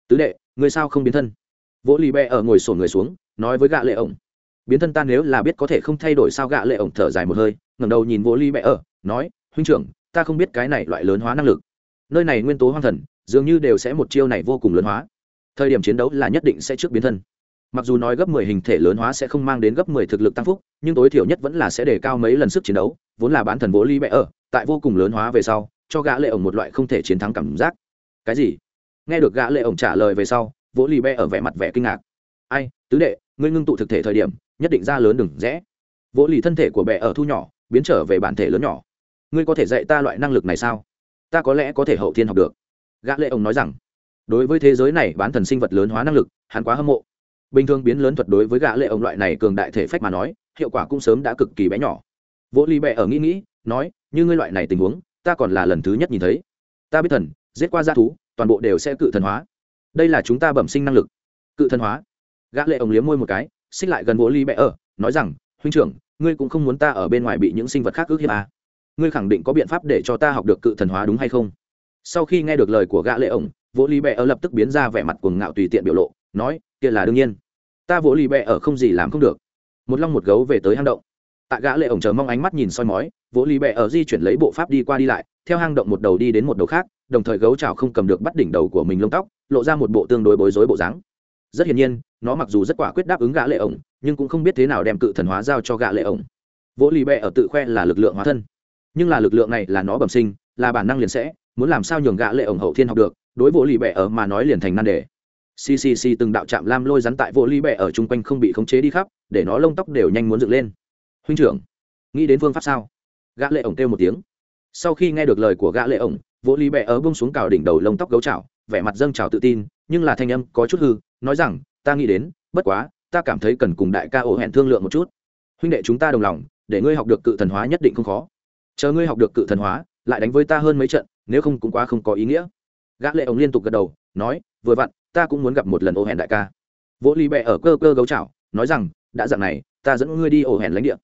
Tứ đệ người sao không biến thân? Vô ly bẽ ở ngồi sồn người xuống, nói với gã lệ ổng. Biến thân ta nếu là biết có thể không thay đổi sao? Gã lệ ổng thở dài một hơi, ngẩng đầu nhìn vô ly bẽ ở nói, huynh trưởng, ta không biết cái này loại lớn hóa năng lực. Nơi này nguyên tố hoang thần, dường như đều sẽ một chiêu này vô cùng lớn hóa. Thời điểm chiến đấu là nhất định sẽ trước biến thân. Mặc dù nói gấp mười hình thể lớn hóa sẽ không mang đến gấp mười thực lực tăng phúc, nhưng tối thiểu nhất vẫn là sẽ đề cao mấy lần sức chiến đấu, vốn là bán thần vỗ ly bẽ ở, tại vô cùng lớn hóa về sau, cho gã lệ ổng một loại không thể chiến thắng cảm giác. Cái gì? Nghe được gã lệ ổng trả lời về sau vỗ ly bẽ ở vẻ mặt vẻ kinh ngạc. Ai, tứ đệ, ngươi ngưng tụ thực thể thời điểm, nhất định ra lớn đừng rẽ. Vỗ lì thân thể của bệ ở thu nhỏ, biến trở về bản thể lớn nhỏ ngươi có thể dạy ta loại năng lực này sao? Ta có lẽ có thể hậu thiên học được. Gã lệ ông nói rằng, đối với thế giới này bán thần sinh vật lớn hóa năng lực, hắn quá hâm mộ. Bình thường biến lớn thuật đối với gã lệ ông loại này cường đại thể phách mà nói, hiệu quả cũng sớm đã cực kỳ bé nhỏ. Vỗ ly bệ ở nghĩ nghĩ, nói, như ngươi loại này tình huống, ta còn là lần thứ nhất nhìn thấy. Ta biết thần, giết qua gia thú, toàn bộ đều sẽ cự thần hóa. Đây là chúng ta bẩm sinh năng lực. Cự thần hóa. Gã lệ ông liếm môi một cái, xích lại gần vỗ ly bệ ở, nói rằng, huynh trưởng, ngươi cũng không muốn ta ở bên ngoài bị những sinh vật khác ước hiếp à? Ngươi khẳng định có biện pháp để cho ta học được cự thần hóa đúng hay không? Sau khi nghe được lời của gã lệ ổng, vỗ lý bẹ ở lập tức biến ra vẻ mặt cuồng ngạo tùy tiện biểu lộ, nói, kia là đương nhiên. Ta vỗ lý bẹ ở không gì làm không được. Một long một gấu về tới hang động. Tại gã lệ ổng chờ mong ánh mắt nhìn soi mói, vỗ lý bẹ ở di chuyển lấy bộ pháp đi qua đi lại, theo hang động một đầu đi đến một đầu khác, đồng thời gấu chảo không cầm được bắt đỉnh đầu của mình lông tóc, lộ ra một bộ tương đối bối rối bộ dáng. Rất hiển nhiên, nó mặc dù rất quả quyết đáp ứng gã lệ ổng, nhưng cũng không biết thế nào đem cự thần hóa giao cho gã lệ ổng. Vỗ lý bẹ ở tự khoe là lực lượng hóa thân nhưng là lực lượng này là nó bẩm sinh, là bản năng liền sẽ, muốn làm sao nhường gã lệ ổng hậu thiên học được, đối vô lì bệ ở mà nói liền thành nan đề. Ccc từng đạo chạm lam lôi rắn tại vô lì bệ ở chung quanh không bị khống chế đi khắp, để nó lông tóc đều nhanh muốn dựng lên. Huynh trưởng, nghĩ đến phương pháp sao? Gã lệ ổng kêu một tiếng. Sau khi nghe được lời của gã lệ ổng, vô lì bệ ở bung xuống cào đỉnh đầu lông tóc gấu chảo vẻ mặt dâng trào tự tin, nhưng là thanh âm có chút hư, nói rằng, ta nghĩ đến, bất quá, ta cảm thấy cần cùng đại ca ổ hẹn thương lượng một chút. Huynh đệ chúng ta đồng lòng, để ngươi học được cự thần hóa nhất định không khó chờ ngươi học được cự thần hóa lại đánh với ta hơn mấy trận nếu không cũng quá không có ý nghĩa. Gã lệ ông liên tục gật đầu nói vừa vặn ta cũng muốn gặp một lần ô hẹn đại ca. Vỗ ly bẹ ở cơ cơ gấu chảo nói rằng đã dặn này ta dẫn ngươi đi ổ hẹn lãnh địa.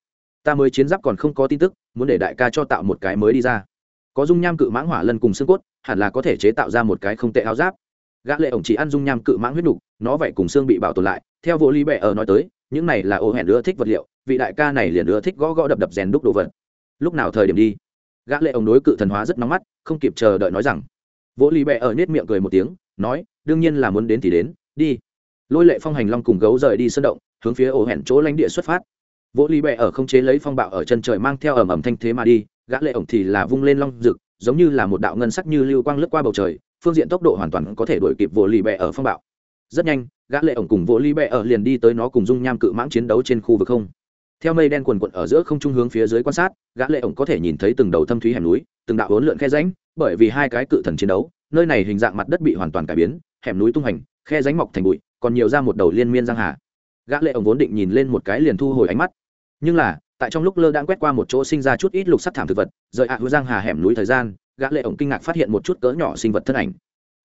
Ta mới chiến giáp còn không có tin tức muốn để đại ca cho tạo một cái mới đi ra. Có dung nham cự mãng hỏa lân cùng xương cốt hẳn là có thể chế tạo ra một cái không tệ áo giáp. Gã lệ ổng chỉ ăn dung nham cự mãng huyết đủ, nó vậy cùng xương bị bảo tồn lại. Theo vô ly bẹ ở nói tới những này là ô hẹn ưa thích vật liệu vị đại ca này liền ưa thích gõ gõ đập đập rèn đúc đồ vật lúc nào thời điểm đi? Gã lệ ông đối cự thần hóa rất nóng mắt, không kịp chờ đợi nói rằng. Vỗ lì bẹ ở nết miệng cười một tiếng, nói, đương nhiên là muốn đến thì đến, đi. Lôi lệ phong hành long cùng gấu rời đi sân động, hướng phía ổ hẹn chỗ lãnh địa xuất phát. Vỗ lì bẹ ở không chế lấy phong bạo ở chân trời mang theo ẩm ẩm thanh thế mà đi, gã lệ ổng thì là vung lên long rực, giống như là một đạo ngân sắc như lưu quang lướt qua bầu trời, phương diện tốc độ hoàn toàn có thể đuổi kịp vỗ lì bẹ ở phong bạo. Rất nhanh, gã lệ ổng cùng vỗ lì bẹ ở liền đi tới nó cùng dung nham cự mãng chiến đấu trên khu vực không theo mây đen quần quận ở giữa không trung hướng phía dưới quan sát, gã lệ ổng có thể nhìn thấy từng đầu thâm thúy hẻm núi, từng đạo hỗn lượn khe rãnh, bởi vì hai cái cự thần chiến đấu, nơi này hình dạng mặt đất bị hoàn toàn cải biến, hẻm núi tung hành, khe rãnh mọc thành bụi, còn nhiều ra một đầu liên miên giang hà. Gã lệ ổng vốn định nhìn lên một cái liền thu hồi ánh mắt. Nhưng là, tại trong lúc lơ đãng quét qua một chỗ sinh ra chút ít lục sắc thảm thực vật, rời ạ à giang hà hẻm núi thời gian, gã lệ ổng kinh ngạc phát hiện một chút cỡ nhỏ sinh vật thân ảnh.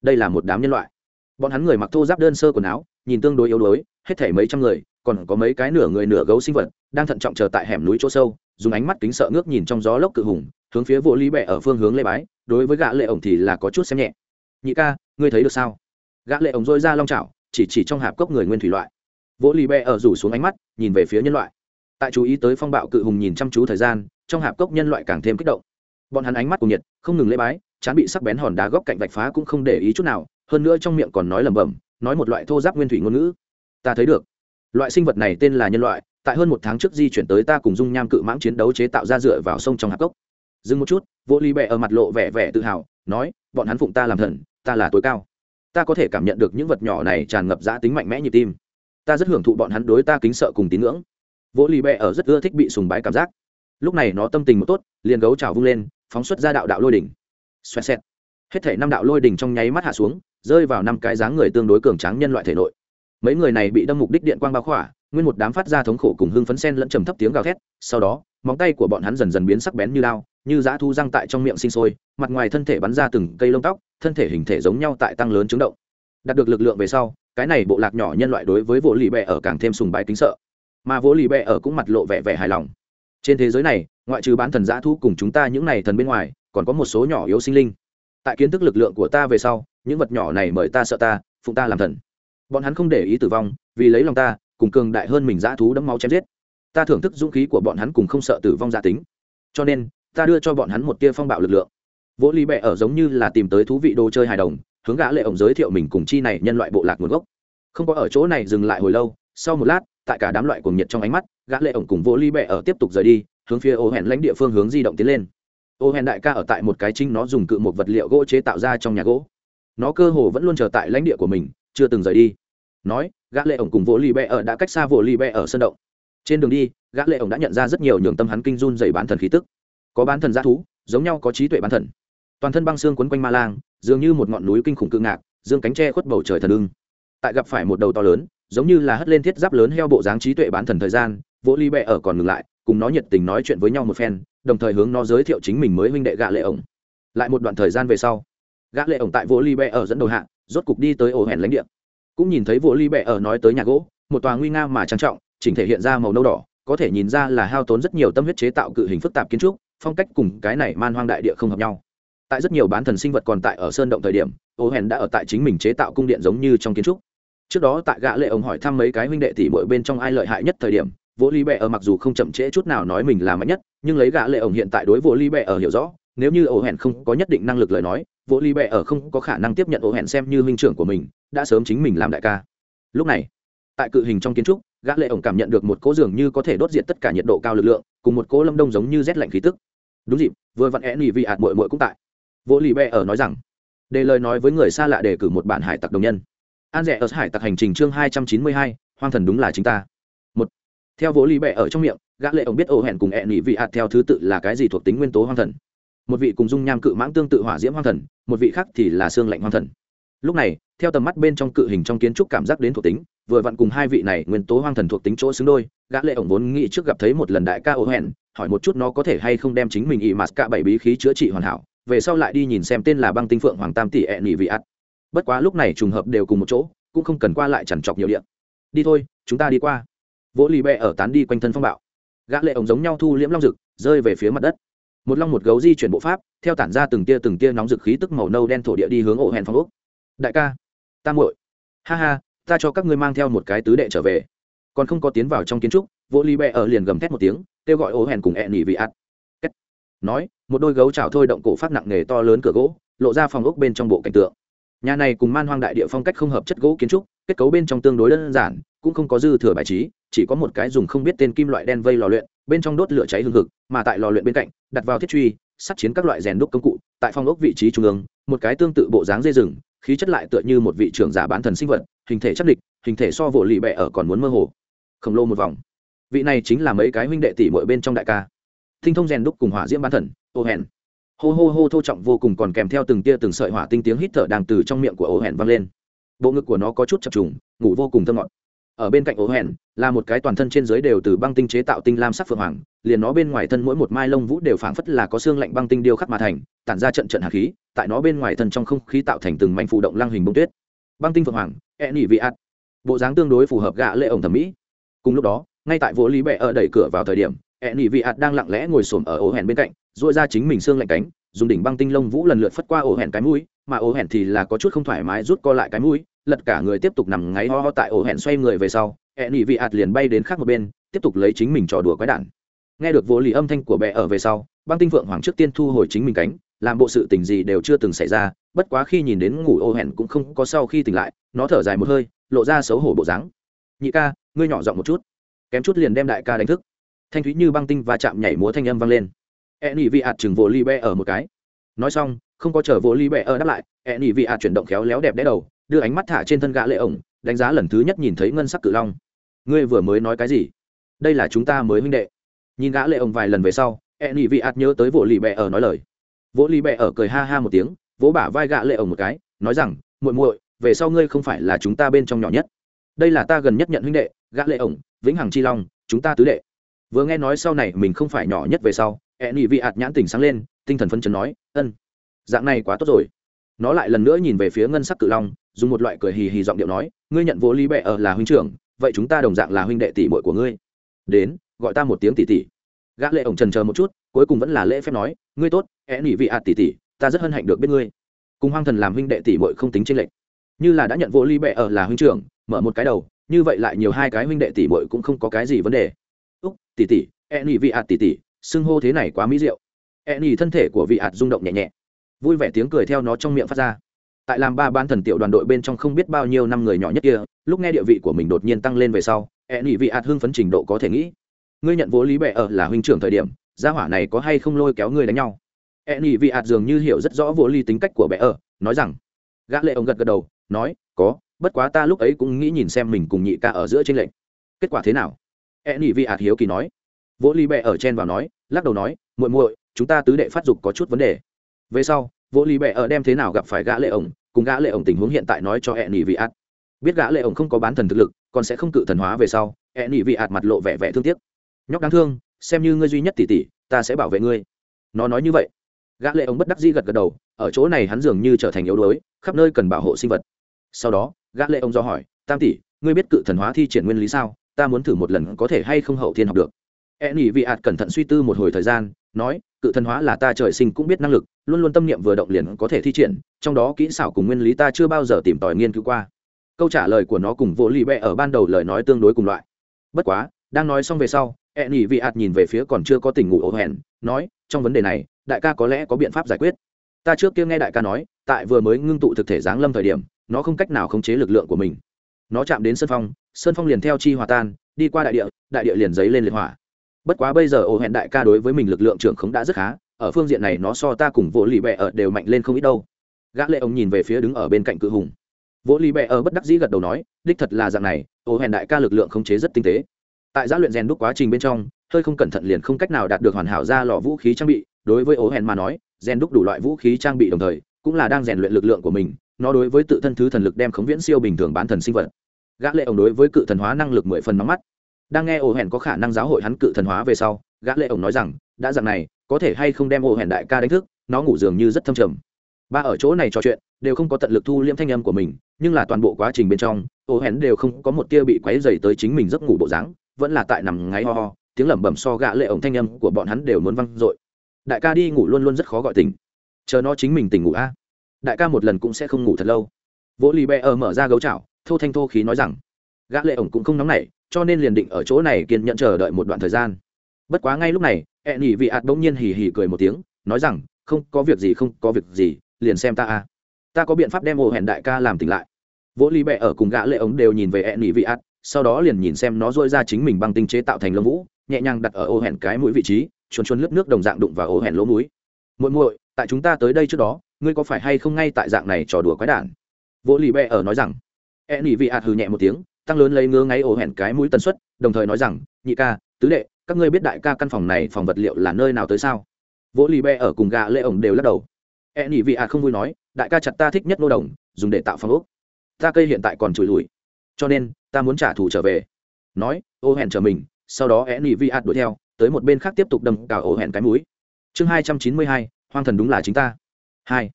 Đây là một đám nhân loại. Bọn hắn người mặc thô giáp đơn sơ quần áo, nhìn tương đối yếu đuối, hết thảy mấy trăm người còn có mấy cái nửa người nửa gấu sinh vật, đang thận trọng chờ tại hẻm núi chỗ sâu, dùng ánh mắt kính sợ ngước nhìn trong gió lốc cự hùng, hướng phía vô lý bẹ ở phương hướng lê bái, đối với gã lệ ổng thì là có chút xem nhẹ. Nhị ca, ngươi thấy được sao? Gã lệ ổng dôi ra long chảo, chỉ chỉ trong hạp cốc người nguyên thủy loại. Vô lý bẹ ở rủ xuống ánh mắt, nhìn về phía nhân loại. Tại chú ý tới phong bạo cự hùng nhìn chăm chú thời gian, trong hạp cốc nhân loại càng thêm kích động. Bọn hắn ánh mắt cùng nhiệt, không ngừng lê bái, chán bị sắc bén hòn đá góc cạnh vạch phá cũng không để ý chút nào, hơn nữa trong miệng còn nói lẩm bẩm, nói một loại thô giáp nguyên thủy ngôn ngữ. Ta thấy được loại sinh vật này tên là nhân loại, tại hơn một tháng trước di chuyển tới ta cùng dung nham cự mãng chiến đấu chế tạo ra dựa vào sông trong hạp cốc. Dừng một chút, vô ly bẹ ở mặt lộ vẻ vẻ tự hào, nói, bọn hắn phụng ta làm thần, ta là tối cao. Ta có thể cảm nhận được những vật nhỏ này tràn ngập giã tính mạnh mẽ nhịp tim. Ta rất hưởng thụ bọn hắn đối ta kính sợ cùng tín ngưỡng. Vô ly bẹ ở rất ưa thích bị sùng bái cảm giác. Lúc này nó tâm tình một tốt, liền gấu trào vung lên, phóng xuất ra đạo đạo lôi đỉnh. Xoẹt xẹt. Hết thể năm đạo lôi đỉnh trong nháy mắt hạ xuống, rơi vào năm cái dáng người tương đối cường tráng nhân loại thể nội mấy người này bị đâm mục đích điện quang bao khỏa, nguyên một đám phát ra thống khổ cùng hưng phấn sen lẫn trầm thấp tiếng gào thét, sau đó, móng tay của bọn hắn dần dần biến sắc bén như lao như dã thu răng tại trong miệng sinh sôi, mặt ngoài thân thể bắn ra từng cây lông tóc, thân thể hình thể giống nhau tại tăng lớn chứng động. Đạt được lực lượng về sau, cái này bộ lạc nhỏ nhân loại đối với vỗ lì bẹ ở càng thêm sùng bái kính sợ. Mà vỗ lì bẹ ở cũng mặt lộ vẻ vẻ hài lòng. Trên thế giới này, ngoại trừ bán thần dã thu cùng chúng ta những này thần bên ngoài, còn có một số nhỏ yếu sinh linh. Tại kiến thức lực lượng của ta về sau, những vật nhỏ này mời ta sợ ta phụng ta làm thần bọn hắn không để ý tử vong, vì lấy lòng ta, cùng cường đại hơn mình dã thú đẫm máu chém giết. Ta thưởng thức dũng khí của bọn hắn cùng không sợ tử vong gia tính. Cho nên, ta đưa cho bọn hắn một tia phong bạo lực lượng. Vỗ ly bẹ ở giống như là tìm tới thú vị đồ chơi hài đồng, hướng gã lệ ổng giới thiệu mình cùng chi này nhân loại bộ lạc nguồn gốc. Không có ở chỗ này dừng lại hồi lâu, sau một lát, tại cả đám loại cuồng nhiệt trong ánh mắt, gã lệ ổng cùng vỗ ly bẹ ở tiếp tục rời đi, hướng phía ô hẹn lãnh địa phương hướng di động tiến lên. Ô hẹn đại ca ở tại một cái chính nó dùng cự một vật liệu gỗ chế tạo ra trong nhà gỗ. Nó cơ hồ vẫn luôn chờ tại lãnh địa của mình chưa từng rời đi. Nói, gã lệ ổng cùng vỗ lì bẹ ở đã cách xa vỗ lì bẹ ở sân động. Trên đường đi, gã lệ ổng đã nhận ra rất nhiều nhường tâm hắn kinh run dày bán thần khí tức. Có bán thần g thú, giống nhau có trí tuệ bán thần. Toàn thân băng xương quấn quanh ma lang, dường như một ngọn núi kinh khủng cự ngạc, dương cánh tre khuất bầu trời thần ưng. Tại gặp phải một đầu to lớn, giống như là hất lên thiết giáp lớn heo bộ dáng trí tuệ bán thần thời gian, vỗ ly bẹ ở còn ngừng lại, cùng nó nhiệt tình nói chuyện với nhau một phen, đồng thời hướng nó giới thiệu chính mình mới huynh đệ gã lệ ổng. Lại một đoạn thời gian về sau gã lệ ổng tại vô ly bẹ ở dẫn đầu hạ, rốt cục đi tới ổ hẻn lãnh địa. Cũng nhìn thấy vô ly bẹ ở nói tới nhà gỗ, một tòa nguy nga mà trang trọng, chỉnh thể hiện ra màu nâu đỏ, có thể nhìn ra là hao tốn rất nhiều tâm huyết chế tạo cự hình phức tạp kiến trúc, phong cách cùng cái này man hoang đại địa không hợp nhau. Tại rất nhiều bán thần sinh vật còn tại ở sơn động thời điểm, ổ hẻn đã ở tại chính mình chế tạo cung điện giống như trong kiến trúc. Trước đó tại gã lệ ông hỏi thăm mấy cái huynh đệ tỷ mỗi bên trong ai lợi hại nhất thời điểm, vô ly bẹ ở mặc dù không chậm trễ chút nào nói mình là mạnh nhất, nhưng lấy gã lệ ông hiện tại đối vô ly bẹ ở hiểu rõ, nếu như ổ hẹn không có nhất định năng lực lời nói vỗ ly bẹ ở không có khả năng tiếp nhận ổ hẹn xem như minh trưởng của mình, đã sớm chính mình làm đại ca. Lúc này, tại cự hình trong kiến trúc, gã lệ ổng cảm nhận được một cỗ dường như có thể đốt diệt tất cả nhiệt độ cao lực lượng, cùng một cỗ lâm đông giống như rét lạnh khí tức. Đúng dịp, vừa vặn én nhị vị ạt muội muội cũng tại. Vỗ lì bẹ ở nói rằng đề lời nói với người xa lạ để cử một bản hải tặc đồng nhân. An rẻ ở hải tặc hành trình chương hai trăm chín mươi hai, hoang thần đúng là chính ta. Một, theo vỗ lì bẹ ở trong miệng, gã lệ ổng biết ổ hẹn cùng én nhị vị ạt theo thứ tự là cái gì thuộc tính nguyên tố hoang thần một vị cùng dung nham cự mãng tương tự hỏa diễm hoang thần, một vị khác thì là xương lạnh hoang thần. Lúc này, theo tầm mắt bên trong cự hình trong kiến trúc cảm giác đến thuộc tính, vừa vặn cùng hai vị này nguyên tố hoang thần thuộc tính chỗ xứng đôi, gã lệ ổng vốn nghĩ trước gặp thấy một lần đại ca ô hẹn, hỏi một chút nó có thể hay không đem chính mình ị mạt cả bảy bí khí chữa trị hoàn hảo, về sau lại đi nhìn xem tên là băng tinh phượng hoàng tam tỷ e ẹn nhị vị ắt bất quá lúc này trùng hợp đều cùng một chỗ, cũng không cần qua lại chằn chọc nhiều điện đi thôi, chúng ta đi qua. Vỗ lì bẹ ở tán đi quanh thân phong bạo. Gã lệ ổng giống nhau thu liễm long rực, rơi về phía mặt đất một long một gấu di chuyển bộ pháp, theo tản ra từng tia từng tia nóng dực khí tức màu nâu đen thổ địa đi hướng ổ hẹn phong úc. đại ca, ta muội. Ha ha, ta cho các ngươi mang theo một cái tứ đệ trở về. Còn không có tiến vào trong kiến trúc, vô ly bẹ ở liền gầm thét một tiếng, kêu gọi ổ hẹn cùng hẹn nỉ vị ạt. Nói, một đôi gấu chảo thôi động cổ phát nặng nghề to lớn cửa gỗ, lộ ra phòng ốc bên trong bộ cảnh tượng. Nhà này cùng man hoang đại địa phong cách không hợp chất gỗ kiến trúc, kết cấu bên trong tương đối đơn giản, cũng không có dư thừa bài trí chỉ có một cái dùng không biết tên kim loại đen vây lò luyện, bên trong đốt lửa cháy hương hực, mà tại lò luyện bên cạnh, đặt vào thiết truy, sắt chiến các loại rèn đúc công cụ, tại phòng ốc vị trí trung ương, một cái tương tự bộ dáng dây rừng, khí chất lại tựa như một vị trưởng giả bán thần sinh vật, hình thể chắc địch, hình thể so vỗ lì bẹ ở còn muốn mơ hồ. Khổng lồ một vòng. Vị này chính là mấy cái huynh đệ tỷ mỗi bên trong đại ca. Thinh thông rèn đúc cùng hỏa diễm bán thần ô hèn hô hô hô thô trọng vô cùng còn kèm theo từng tia từng sợi hỏa tinh tiếng hít thở đang từ trong miệng của ô hèn vang lên. Bộ ngực của nó có chút chập trùng, ngủ vô cùng thơ ngọt ở bên cạnh ố hẹn, là một cái toàn thân trên dưới đều từ băng tinh chế tạo tinh lam sắc phượng hoàng, liền nó bên ngoài thân mỗi một mai lông vũ đều phảng phất là có xương lạnh băng tinh điêu khắc mà thành, tản ra trận trận hạt khí, tại nó bên ngoài thân trong không khí tạo thành từng mảnh phụ động lăng hình bông tuyết. Băng tinh phượng hoàng e nỉ vị ạt bộ dáng tương đối phù hợp gạ lệ ổng thẩm mỹ. Cùng lúc đó, ngay tại vỗ lý bệ ở đẩy cửa vào thời điểm e nỉ vị ạt đang lặng lẽ ngồi xổm ở ổ hẹn bên cạnh dội ra chính mình xương lạnh cánh, dùng đỉnh băng tinh lông vũ lần lượt phất qua ổ hẹn cái mũi, mà ổ hẹn thì là có chút không thoải mái rút co lại cái mũi lật cả người tiếp tục nằm ngáy ho ho tại ổ hẹn xoay người về sau e nỉ vị ạt liền bay đến khác một bên, tiếp tục lấy chính mình trò đùa quái đản. Nghe được vô lý âm thanh của bệ ở về sau, băng tinh phượng hoàng trước tiên thu hồi chính mình cánh, làm bộ sự tình gì đều chưa từng xảy ra, bất quá khi nhìn đến ngủ ô hẹn cũng không có sau khi tỉnh lại, nó thở dài một hơi, lộ ra xấu hổ bộ dáng. Nhị ca, ngươi nhỏ giọng một chút. Kém chút liền đem đại ca đánh thức. Thanh thúy như băng tinh và chạm nhảy múa thanh âm vang lên. E nỉ vị ạt chừng vô ly bẹ ở một cái. Nói xong, không có chờ vô ly bẹ ở đáp lại e nỉ vị ạt chuyển động khéo léo đẹp đẽ đầu đưa ánh mắt thả trên thân gã lệ ổng, đánh giá lần thứ nhất nhìn thấy ngân sắc cự long. Ngươi vừa mới nói cái gì? Đây là chúng ta mới huynh đệ. Nhìn gã lệ ổng vài lần về sau e nhị vị ạt nhớ tới vỗ lì bẹ ở nói lời. Vỗ lì bẹ ở cười ha ha một tiếng, vỗ bả vai gã lệ ổng một cái, nói rằng, muội muội, về sau ngươi không phải là chúng ta bên trong nhỏ nhất. Đây là ta gần nhất nhận huynh đệ, gã lệ ổng, vĩnh hằng chi long, chúng ta tứ đệ. Vừa nghe nói sau này mình không phải nhỏ nhất về sau e nhị vị ạt nhãn tỉnh sáng lên, tinh thần phấn chấn nói, ân, dạng này quá tốt rồi. Nó lại lần nữa nhìn về phía ngân sắc cự long dùng một loại cười hì hì giọng điệu nói, ngươi nhận vô lý bệ ở là huynh trưởng, vậy chúng ta đồng dạng là huynh đệ tỷ muội của ngươi. Đến, gọi ta một tiếng tỷ tỷ. Gã lệ ổng trần chờ một chút, cuối cùng vẫn là lễ phép nói, ngươi tốt é nỉ vị ạt tỷ tỷ, ta rất hân hạnh được biết ngươi. Cùng hoang thần làm huynh đệ tỷ muội không tính trên lệnh như là đã nhận vô ly bệ ở là huynh trưởng, mở một cái đầu, như vậy lại nhiều hai cái huynh đệ tỷ muội cũng không có cái gì vấn đề. Úc, tỷ tỷ é nỉ vị ạt tỷ tỷ, xưng hô thế này quá mỹ diệu. É nỉ thân thể của vị ạt rung động nhẹ nhẹ. Vui vẻ tiếng cười theo nó trong miệng phát ra tại làm ba ban thần tiểu đoàn đội bên trong không biết bao nhiêu năm người nhỏ nhất kia, lúc nghe địa vị của mình đột nhiên tăng lên về sau e nỉ vị ạt hưng phấn trình độ có thể nghĩ. Ngươi nhận vô lý bệ ở là huynh trưởng thời điểm, gia hỏa này có hay không lôi kéo ngươi đánh nhau? E nỉ vị ạt dường như hiểu rất rõ vô lý tính cách của bệ ở, nói rằng, gã lệ ông gật gật đầu, nói, có, bất quá ta lúc ấy cũng nghĩ nhìn xem mình cùng nhị ca ở giữa trên lệnh kết quả thế nào? E nỉ vị ạt hiếu kỳ nói. Vô lý bệ ở chen vào nói, lắc đầu nói, muội muội, chúng ta tứ đệ phát dục có chút vấn đề. Về sau vô lý bệ ở đem thế nào gặp phải gã lệ ổng, cùng gã lệ ổng tình huống hiện tại nói cho e nỉ vị ạt. Biết gã lệ ổng không có bán thần thực lực, còn sẽ không cự thần hóa về sau e nỉ vị ạt mặt lộ vẻ vẻ thương tiếc. Nhóc đáng thương, xem như ngươi duy nhất tỷ tỷ, ta sẽ bảo vệ ngươi. Nó nói như vậy. Gã lệ ổng bất đắc dĩ gật gật đầu, ở chỗ này hắn dường như trở thành yếu đuối, khắp nơi cần bảo hộ sinh vật. Sau đó, gã lệ ổng do hỏi, tam tỷ, ngươi biết cự thần hóa thi triển nguyên lý sao? Ta muốn thử một lần có thể hay không hậu thiên học được e nhị vị ạt cẩn thận suy tư một hồi thời gian, nói, cự thần hóa là ta trời sinh cũng biết năng lực, luôn luôn tâm niệm vừa động liền có thể thi triển, trong đó kỹ xảo cùng nguyên lý ta chưa bao giờ tìm tòi nghiên cứu qua. Câu trả lời của nó cùng vô lì bẹ ở ban đầu lời nói tương đối cùng loại. Bất quá, đang nói xong về sau e nhị vị ạt nhìn về phía còn chưa có tình ngủ ổ hẹn, nói, trong vấn đề này, đại ca có lẽ có biện pháp giải quyết. Ta trước kia nghe đại ca nói, tại vừa mới ngưng tụ thực thể giáng lâm thời điểm, nó không cách nào khống chế lực lượng của mình. Nó chạm đến sân phong, sơn phong liền theo chi hòa tan, đi qua đại địa đại địa liền dấy lên liệt hỏa bất quá bây giờ ổ hẹn đại ca đối với mình lực lượng trưởng khống đã rất khá, ở phương diện này nó so ta cùng vỗ lì bẹ ở đều mạnh lên không ít đâu. Gã lệ ông nhìn về phía đứng ở bên cạnh cự hùng. Vỗ lì bẹ ở bất đắc dĩ gật đầu nói, đích thật là dạng này ổ hẹn đại ca lực lượng khống chế rất tinh tế. Tại giã luyện rèn đúc quá trình bên trong, hơi không cẩn thận liền không cách nào đạt được hoàn hảo ra lò vũ khí trang bị, đối với ổ hẹn mà nói, rèn đúc đủ loại vũ khí trang bị đồng thời, cũng là đang rèn luyện lực lượng của mình, nó đối với tự thân thứ thần lực đem khống viễn siêu bình thường bán thần sinh vật. Gã lệ ông đối với cự thần hóa năng lực mười phần nóng mắt đang nghe ổ hẹn có khả năng giáo hội hắn cự thần hóa về sau, gã lệ ổng nói rằng, đã dạng này, có thể hay không đem ổ hẹn đại ca đánh thức? Nó ngủ dường như rất thâm trầm. Ba ở chỗ này trò chuyện, đều không có tận lực thu liễm thanh âm của mình, nhưng là toàn bộ quá trình bên trong ổ hẹn đều không có một tia bị quấy dày tới chính mình giấc ngủ bộ dáng, vẫn là tại nằm ngáy ho ho, tiếng lẩm bẩm so gã lệ ổng thanh âm của bọn hắn đều muốn văng dội. Đại ca đi ngủ luôn luôn rất khó gọi tỉnh. Chờ nó chính mình tỉnh ngủ a. Đại ca một lần cũng sẽ không ngủ thật lâu. Vỗ lì bẹ ở mở ra gấu chảo, thô thanh thô khí nói rằng, gã lệ ổng cũng không nóng nảy cho nên liền định ở chỗ này kiên nhẫn chờ đợi một đoạn thời gian. Bất quá ngay lúc này e ẹ nỉ vị ạt bỗng nhiên hì hì cười một tiếng, nói rằng, không có việc gì, không có việc gì, liền xem ta à ta có biện pháp đem ổ hẹn đại ca làm tỉnh lại. Vỗ ly bẹ ở cùng gã lệ ống đều nhìn về e ẹ nỉ vị ạt, sau đó liền nhìn xem nó dôi ra chính mình bằng tinh chế tạo thành lông vũ, nhẹ nhàng đặt ở ổ hẹn cái mũi vị trí, chuồn chuồn lướt nước đồng dạng đụng vào ổ hẹn lỗ mũi. Muội muội, tại chúng ta tới đây trước đó, ngươi có phải hay không ngay tại dạng này trò đùa quái đản? Vỗ lì bẹ ở nói rằng. E ẹ nỉ vị ạt hừ nhẹ một tiếng tăng lớn lấy ngứa ngáy ổ hẹn cái mũi tần suất, đồng thời nói rằng, nhị ca, tứ đệ, các ngươi biết đại ca căn phòng này phòng vật liệu là nơi nào tới sao? Vỗ lì bẹ ở cùng gà lệ ổng đều lắc đầu. E nhị vị ạ không vui nói, đại ca chặt ta thích nhất nô đồng, dùng để tạo phòng ốc. Ta cây hiện tại còn chùi lùi. Cho nên, ta muốn trả thù trở về. Nói ô hẹn trở mình, sau đó e nhị vị ạ đuổi theo, tới một bên khác tiếp tục đâm cả ổ hẹn cái mũi. Chương hai trăm chín mươi hai, hoang thần đúng là chính ta. Hai.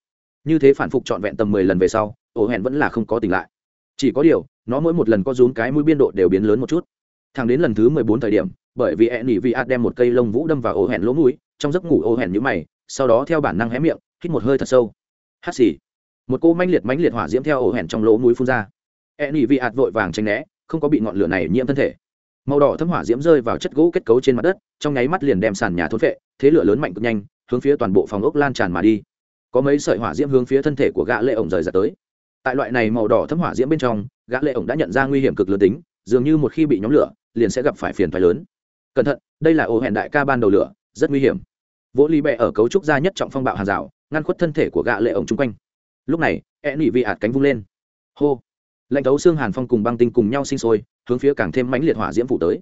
Như thế phản phục trọn vẹn tầm mười lần về sau, ổ hẹn vẫn là không có tỉnh lại. Chỉ có điều nó mỗi một lần có rúm cái mũi biên độ đều biến lớn một chút. Thẳng đến lần thứ mười bốn thời điểm, bởi vì e nỉ vị ạt đem một cây lông vũ đâm vào ổ hẹn lỗ mũi, trong giấc ngủ ổ hẹn nhũ mày, sau đó theo bản năng hé miệng, hít một hơi thật sâu. Hắt xì. Một cô manh liệt mánh liệt hỏa diễm theo ổ hẹn trong lỗ mũi phun ra. E nỉ vị ạt vội vàng tranh né, không có bị ngọn lửa này nhiễm thân thể. Màu đỏ thấm hỏa diễm rơi vào chất gỗ kết cấu trên mặt đất, trong nháy mắt liền đem sàn nhà thốn vệ thế lửa lớn mạnh cực nhanh, hướng phía toàn bộ phòng ốc lan tràn mà đi. Có mấy sợi hỏa diễm hướng phía thân thể của gã lệ ổng rời ra tới. Tại loại này màu đỏ thấm hỏa diễm bên trong gã lệ ổng đã nhận ra nguy hiểm cực lớn tính, dường như một khi bị nhóm lửa, liền sẽ gặp phải phiền phái lớn. Cẩn thận, đây là ổ hẹn đại ca ban đầu lửa, rất nguy hiểm. Vỗ ly bẹ ở cấu trúc ra nhất trọng phong bạo hàng rào, ngăn khuất thân thể của gã lệ ổng chung quanh. Lúc này e nỉ vị ạt cánh vung lên. Hô! Lạnh thấu xương hàn phong cùng băng tinh cùng nhau sinh sôi, hướng phía càng thêm mãnh liệt hỏa diễm phủ tới.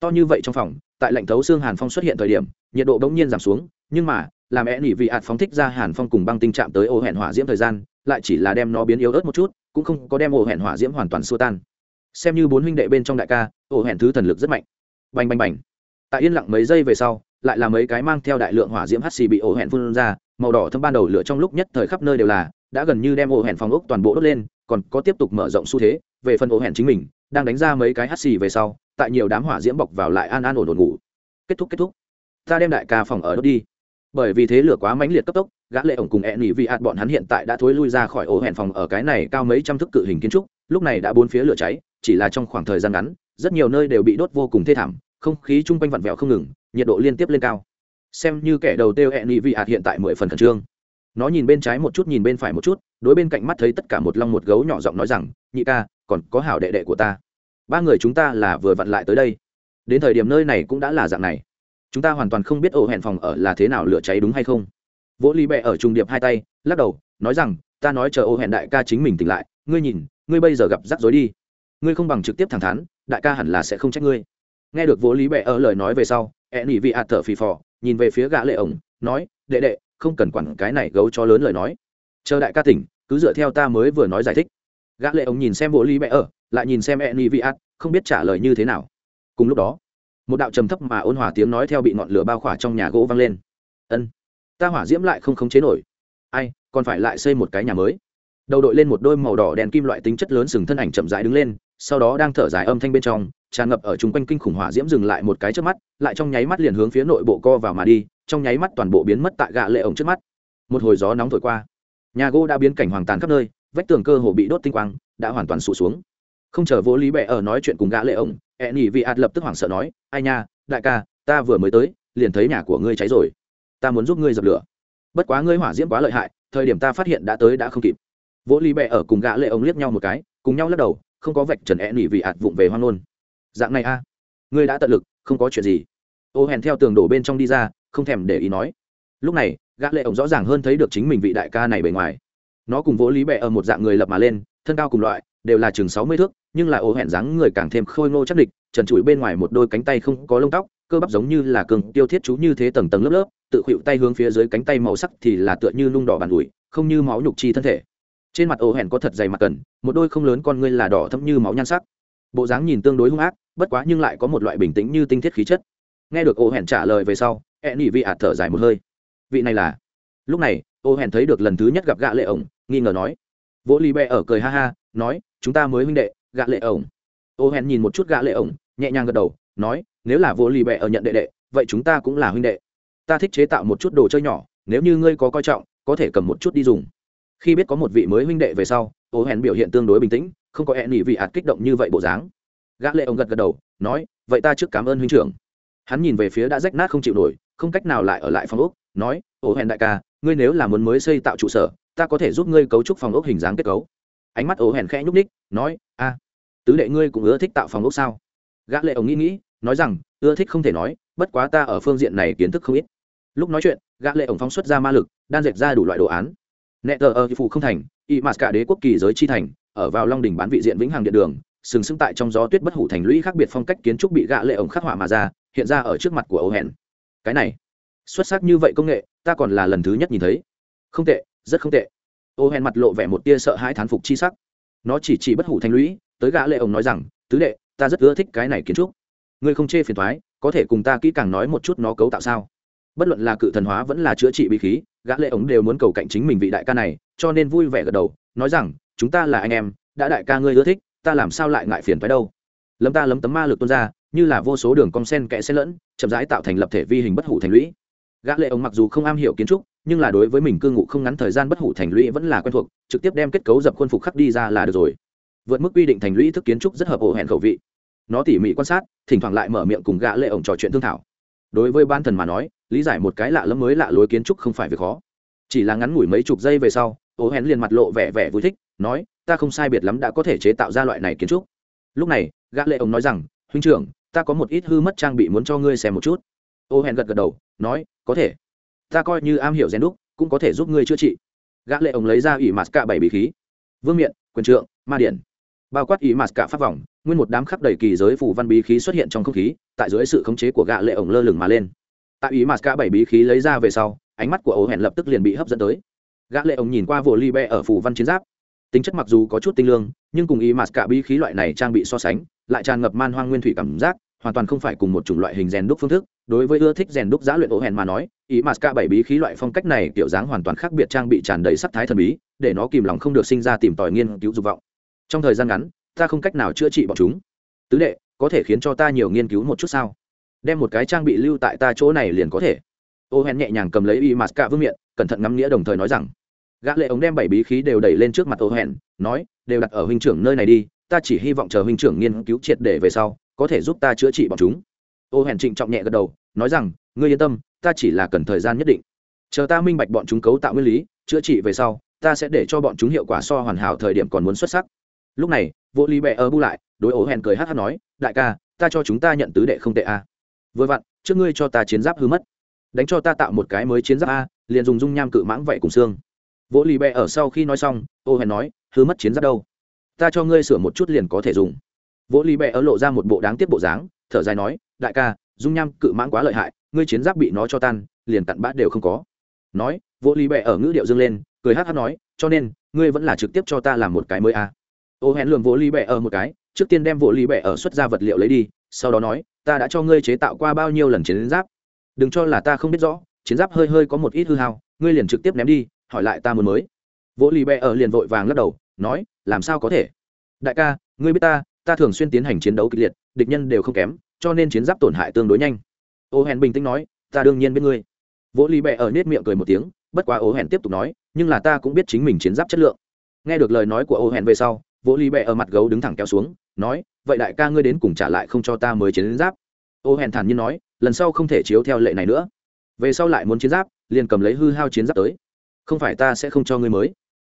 To như vậy trong phòng, tại lạnh thấu xương hàn phong xuất hiện thời điểm, nhiệt độ bỗng nhiên giảm xuống, nhưng mà, làm e nỉ vị ạt phóng thích ra hàn phong cùng băng tinh chạm tới ô hẹn hỏa diễm thời gian, lại chỉ là đem nó biến yếu ớt một chút cũng không có đem ổ hẹn hỏa diễm hoàn toàn xua tan. Xem như bốn huynh đệ bên trong đại ca, ổ hẹn thứ thần lực rất mạnh. Bành bành bành. Tại yên lặng mấy giây về sau, lại là mấy cái mang theo đại lượng hỏa diễm hắt xì bị ổ hẹn phun ra, màu đỏ thâm ban đầu lửa trong lúc nhất thời khắp nơi đều là, đã gần như đem ổ hẹn phòng ốc toàn bộ đốt lên, còn có tiếp tục mở rộng xu thế, về phần ổ hẹn chính mình, đang đánh ra mấy cái hắt xì về sau, tại nhiều đám hỏa diễm bọc vào lại an an ổn ổn ngủ. Kết thúc kết thúc. Ta đem đại ca phòng ở đốt đi bởi vì thế lửa quá mãnh liệt cấp tốc, gã lệ ổng cùng e nỉ vị ạt bọn hắn hiện tại đã thối lui ra khỏi ổ hẹn phòng ở cái này cao mấy trăm thước cự hình kiến trúc, lúc này đã bốn phía lửa cháy, chỉ là trong khoảng thời gian ngắn, rất nhiều nơi đều bị đốt vô cùng thê thảm, không khí chung quanh vặn vẹo không ngừng, nhiệt độ liên tiếp lên cao. Xem như kẻ đầu tiêu e nỉ vị ạt hiện tại mười phần khẩn trương. Nó nhìn bên trái một chút, nhìn bên phải một chút, đối bên cạnh mắt thấy tất cả một long một gấu nhỏ giọng nói rằng, nhị ca, còn có hảo đệ đệ của ta. Ba người chúng ta là vừa vặn lại tới đây. Đến thời điểm nơi này cũng đã là dạng này chúng ta hoàn toàn không biết ổ hẹn phòng ở là thế nào lửa cháy đúng hay không. Vỗ ly bẹ ở trung điệp hai tay, lắc đầu, nói rằng, ta nói chờ ô hẹn đại ca chính mình tỉnh lại, ngươi nhìn, ngươi bây giờ gặp rắc rối đi. Ngươi không bằng trực tiếp thẳng thắn, đại ca hẳn là sẽ không trách ngươi. Nghe được vỗ lý bẹ ở lời nói về sau e nỉ vị ạt thở phì phò, nhìn về phía gã lệ ổng, nói, đệ đệ, không cần quản cái này gấu cho lớn lời nói. Chờ đại ca tỉnh, cứ dựa theo ta mới vừa nói giải thích. Gã lệ ổng nhìn xem vỗ lý bẹ ở, lại nhìn xem e nỉ vị ạt không biết trả lời như thế nào. Cùng lúc đó một đạo trầm thấp mà ôn hòa tiếng nói theo bị ngọn lửa bao khỏa trong nhà gỗ vang lên. Ân, ta hỏa diễm lại không khống chế nổi. Ai, còn phải lại xây một cái nhà mới. Đầu đội lên một đôi màu đỏ đèn kim loại tính chất lớn sừng thân ảnh chậm rãi đứng lên, sau đó đang thở dài âm thanh bên trong, tràn ngập ở chung quanh kinh khủng hỏa diễm dừng lại một cái trước mắt, lại trong nháy mắt liền hướng phía nội bộ co vào mà đi, trong nháy mắt toàn bộ biến mất tại gạ lệ ổng trước mắt. Một hồi gió nóng thổi qua, nhà gỗ đã biến cảnh hoàng tàn khắp nơi, vách tường cơ hồ bị đốt tinh quang, đã hoàn toàn sụt xuống. Không chờ vô lý bẹ ở nói chuyện cùng gã lệ ổng e nỉ vị ạt lập tức hoảng sợ nói, ai nha, đại ca, ta vừa mới tới, liền thấy nhà của ngươi cháy rồi. Ta muốn giúp ngươi dập lửa. Bất quá ngươi hỏa diễm quá lợi hại, thời điểm ta phát hiện đã tới đã không kịp. Vỗ lý bẹ ở cùng gã lệ ông liếc nhau một cái, cùng nhau lắc đầu, không có vạch trần e nỉ vị ạt vụng về hoang luôn dạng này a, ngươi đã tận lực, không có chuyện gì. Ô hèn theo tường đổ bên trong đi ra, không thèm để ý nói. Lúc này, gã lệ ổng rõ ràng hơn thấy được chính mình vị đại ca này bề ngoài. Nó cùng vỗ lý bẹ ở một dạng người lập mà lên, thân cao cùng loại, đều là chừng sáu mươi thước nhưng là ổ hẹn dáng người càng thêm khôi ngô chắc địch, trần trụi bên ngoài một đôi cánh tay không có lông tóc, cơ bắp giống như là cường tiêu thiết chú như thế tầng tầng lớp lớp, tự khuỵu tay hướng phía dưới cánh tay màu sắc thì là tựa như lung đỏ bàn ủi, không như máu nhục chi thân thể. Trên mặt ổ hẹn có thật dày mặt cần một đôi không lớn con ngươi là đỏ thẫm như máu nhan sắc. Bộ dáng nhìn tương đối hung ác, bất quá nhưng lại có một loại bình tĩnh như tinh thiết khí chất. Nghe được ổ hẹn trả lời về sau e nhị vị ạt thở dài một hơi. Vị này là? Lúc này ô hẹn thấy được lần thứ nhất gặp gạ lệ ổng, nghi ngờ nói. Vỗ ly bẹ ở cười ha ha, nói, chúng ta mới huynh đệ gạ lệ ổng. Ô hèn nhìn một chút gạ lệ ổng, nhẹ nhàng gật đầu, nói, nếu là vô lì bẹ ở nhận đệ đệ, vậy chúng ta cũng là huynh đệ. Ta thích chế tạo một chút đồ chơi nhỏ, nếu như ngươi có coi trọng, có thể cầm một chút đi dùng. Khi biết có một vị mới huynh đệ về sau, ô hèn biểu hiện tương đối bình tĩnh, không có e nỉ vị ạt kích động như vậy bộ dáng. Gã lệ ông gật gật đầu, nói, vậy ta trước cảm ơn huynh trưởng. Hắn nhìn về phía đã rách nát không chịu nổi, không cách nào lại ở lại phòng ốc, nói, ô hèn đại ca, ngươi nếu là muốn mới xây tạo trụ sở, ta có thể giúp ngươi cấu trúc phòng ốc hình dáng kết cấu ánh mắt ố hèn khẽ nhúc ních nói, a, tứ đệ ngươi cũng ưa thích tạo phòng ốc sao? Gã lệ ổng nghĩ nghĩ, nói rằng, ưa thích không thể nói, bất quá ta ở phương diện này kiến thức không ít. Lúc nói chuyện, gã lệ ổng phóng xuất ra ma lực, đan dệt ra đủ loại đồ án. Nẹ tờ ở phụ không thành, y mạt cả đế quốc kỳ giới chi thành, ở vào long đỉnh bán vị diện vĩnh hằng điện đường, sừng sững tại trong gió tuyết bất hủ thành lũy khác biệt phong cách kiến trúc bị gã lệ ổng khắc họa mà ra, hiện ra ở trước mặt của ổ hèn. Cái này, xuất sắc như vậy công nghệ, ta còn là lần thứ nhất nhìn thấy. Không tệ, rất không tệ ô hèn mặt lộ vẻ một tia sợ hãi thán phục chi sắc. Nó chỉ chỉ bất hủ thanh lũy, tới gã lệ ổng nói rằng, tứ đệ, ta rất ưa thích cái này kiến trúc. Ngươi không chê phiền thoái có thể cùng ta kỹ càng nói một chút nó cấu tạo sao? Bất luận là cự thần hóa vẫn là chữa trị bí khí, gã lệ ống đều muốn cầu cạnh chính mình vị đại ca này, cho nên vui vẻ gật đầu, nói rằng, chúng ta là anh em, đã đại ca ngươi ưa thích, ta làm sao lại ngại phiền thoái đâu? Lấm ta lấm tấm ma lực tuôn ra, như là vô số đường cong sen kẽ xen lẫn, chậm rãi tạo thành lập thể vi hình bất hủ thành lũy. Gã lệ ống mặc dù không am hiểu kiến trúc nhưng là đối với mình cư ngụ không ngắn thời gian bất hủ thành lũy vẫn là quen thuộc, trực tiếp đem kết cấu dập khuôn phục khắc đi ra là được rồi. Vượt mức quy định thành lũy thức kiến trúc rất hợp ổ hẹn khẩu vị. Nó tỉ mỉ quan sát, thỉnh thoảng lại mở miệng cùng gã lệ ổng trò chuyện thương thảo. Đối với ban thần mà nói, lý giải một cái lạ lẫm mới lạ lối kiến trúc không phải việc khó. Chỉ là ngắn ngủi mấy chục giây về sau, ổ hẹn liền mặt lộ vẻ vẻ vui thích, nói, ta không sai biệt lắm đã có thể chế tạo ra loại này kiến trúc. Lúc này, gã lệ ổng nói rằng, huynh trưởng, ta có một ít hư mất trang bị muốn cho ngươi xem một chút. Ô hẹn gật gật đầu, nói, có thể ta coi như am hiểu rèn đúc, cũng có thể giúp ngươi chữa trị. Gã lệ ổng lấy ra ủy mạt cả bảy bí khí. Vương miện, quyền trượng, ma điển. Bao quát ý mạt cả pháp vòng, nguyên một đám khắp đầy kỳ giới phủ văn bí khí xuất hiện trong không khí, tại dưới sự khống chế của gã lệ ổng lơ lửng mà lên. Tại ý mạt cả bảy bí khí lấy ra về sau, ánh mắt của ấu hẹn lập tức liền bị hấp dẫn tới. Gã lệ ổng nhìn qua vồ ly bẹ ở phủ văn chiến giáp. Tính chất mặc dù có chút tinh lương, nhưng cùng ý mạt cả bí khí loại này trang bị so sánh, lại tràn ngập man hoang nguyên thủy cảm giác hoàn toàn không phải cùng một chủng loại hình rèn đúc phương thức, đối với ưa thích rèn đúc giá luyện ổ hèn mà nói, ý mà ska bảy bí khí loại phong cách này kiểu dáng hoàn toàn khác biệt trang bị tràn đầy sắc thái thần bí, để nó kìm lòng không được sinh ra tìm tòi nghiên cứu dục vọng. Trong thời gian ngắn, ta không cách nào chữa trị bọn chúng. Tứ đệ, có thể khiến cho ta nhiều nghiên cứu một chút sao? Đem một cái trang bị lưu tại ta chỗ này liền có thể. Ô hèn nhẹ nhàng cầm lấy y mặt cả vương miện cẩn thận ngắm nghĩa đồng thời nói rằng, gã lệ ống đem bảy bí khí đều đẩy lên trước mặt ô hèn nói, đều đặt ở huynh trưởng nơi này đi, ta chỉ hy vọng chờ huynh trưởng nghiên cứu triệt để về sau có thể giúp ta chữa trị bọn chúng. Ô hẹn trịnh trọng nhẹ gật đầu, nói rằng, ngươi yên tâm, ta chỉ là cần thời gian nhất định. Chờ ta minh bạch bọn chúng cấu tạo nguyên lý, chữa trị về sau, ta sẽ để cho bọn chúng hiệu quả so hoàn hảo thời điểm còn muốn xuất sắc. Lúc này, vô lý bẹ ở bu lại, đối ổ hẹn cười hát hát nói, đại ca, ta cho chúng ta nhận tứ đệ không tệ a. Vừa vặn, trước ngươi cho ta chiến giáp hư mất. Đánh cho ta tạo một cái mới chiến giáp a, liền dùng dung nham cự mãng vậy cùng xương. Vỗ lì bẹ ở sau khi nói xong, ô hẹn nói, hư mất chiến giáp đâu? Ta cho ngươi sửa một chút liền có thể dùng vỗ lý bẹ ở lộ ra một bộ đáng tiếc bộ dáng, thở dài nói, đại ca, dung nham cự mãng quá lợi hại, ngươi chiến giáp bị nó cho tan, liền cặn bát đều không có. Nói, vỗ lý bẹ ở ngữ điệu dâng lên, cười hát hát nói, cho nên, ngươi vẫn là trực tiếp cho ta làm một cái mới a ô hẹn lường vỗ lý bẹ ở một cái, trước tiên đem vỗ lý bẹ ở xuất ra vật liệu lấy đi, sau đó nói, ta đã cho ngươi chế tạo qua bao nhiêu lần chiến giáp? Đừng cho là ta không biết rõ, chiến giáp hơi hơi có một ít hư hao, ngươi liền trực tiếp ném đi, hỏi lại ta muốn mới. Vỗ lì bẹ ở liền vội vàng lắc đầu, nói, làm sao có thể? Đại ca, ngươi biết ta ta thường xuyên tiến hành chiến đấu kịch liệt, địch nhân đều không kém, cho nên chiến giáp tổn hại tương đối nhanh. Ô hèn bình tĩnh nói, ta đương nhiên biết ngươi. Vỗ lì bẹ ở nết miệng cười một tiếng, bất quá ô hèn tiếp tục nói, nhưng là ta cũng biết chính mình chiến giáp chất lượng. Nghe được lời nói của ô hèn về sau, vỗ lì bẹ ở mặt gấu đứng thẳng kéo xuống, nói, vậy đại ca ngươi đến cùng trả lại không cho ta mới chiến giáp. Ô hèn thản nhiên nói, lần sau không thể chiếu theo lệ này nữa. Về sau lại muốn chiến giáp, liền cầm lấy hư hao chiến giáp tới. Không phải ta sẽ không cho ngươi mới.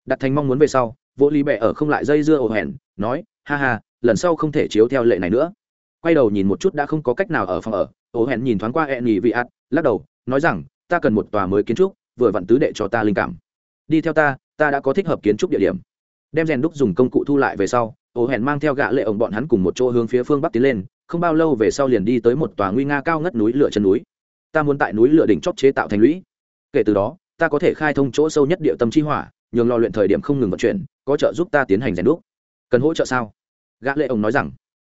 Đặt thành mong muốn về sau, vỗ Ly bẹ ở không lại dây dưa ô hèn nói, ha ha lần sau không thể chiếu theo lệ này nữa. Quay đầu nhìn một chút đã không có cách nào ở phòng ở ổ Hẹn nhìn thoáng qua e nhì vị ạt lắc đầu, nói rằng, ta cần một tòa mới kiến trúc, vừa vặn tứ đệ cho ta linh cảm. Đi theo ta ta đã có thích hợp kiến trúc địa điểm. Đem rèn đúc dùng công cụ thu lại về sau ổ Hẹn mang theo gã lệ ổng bọn hắn cùng một chỗ hướng phía phương bắc tiến lên, không bao lâu về sau liền đi tới một tòa nguy nga cao ngất núi lửa chân núi. Ta muốn tại núi lửa đỉnh chót chế tạo thành lũy. Kể từ đó, ta có thể khai thông chỗ sâu nhất địa tâm chi hỏa, nhường lò luyện thời điểm không ngừng vận chuyển, có trợ giúp ta tiến hành rèn đúc. Cần hỗ trợ sao? Gã lệ ông nói rằng,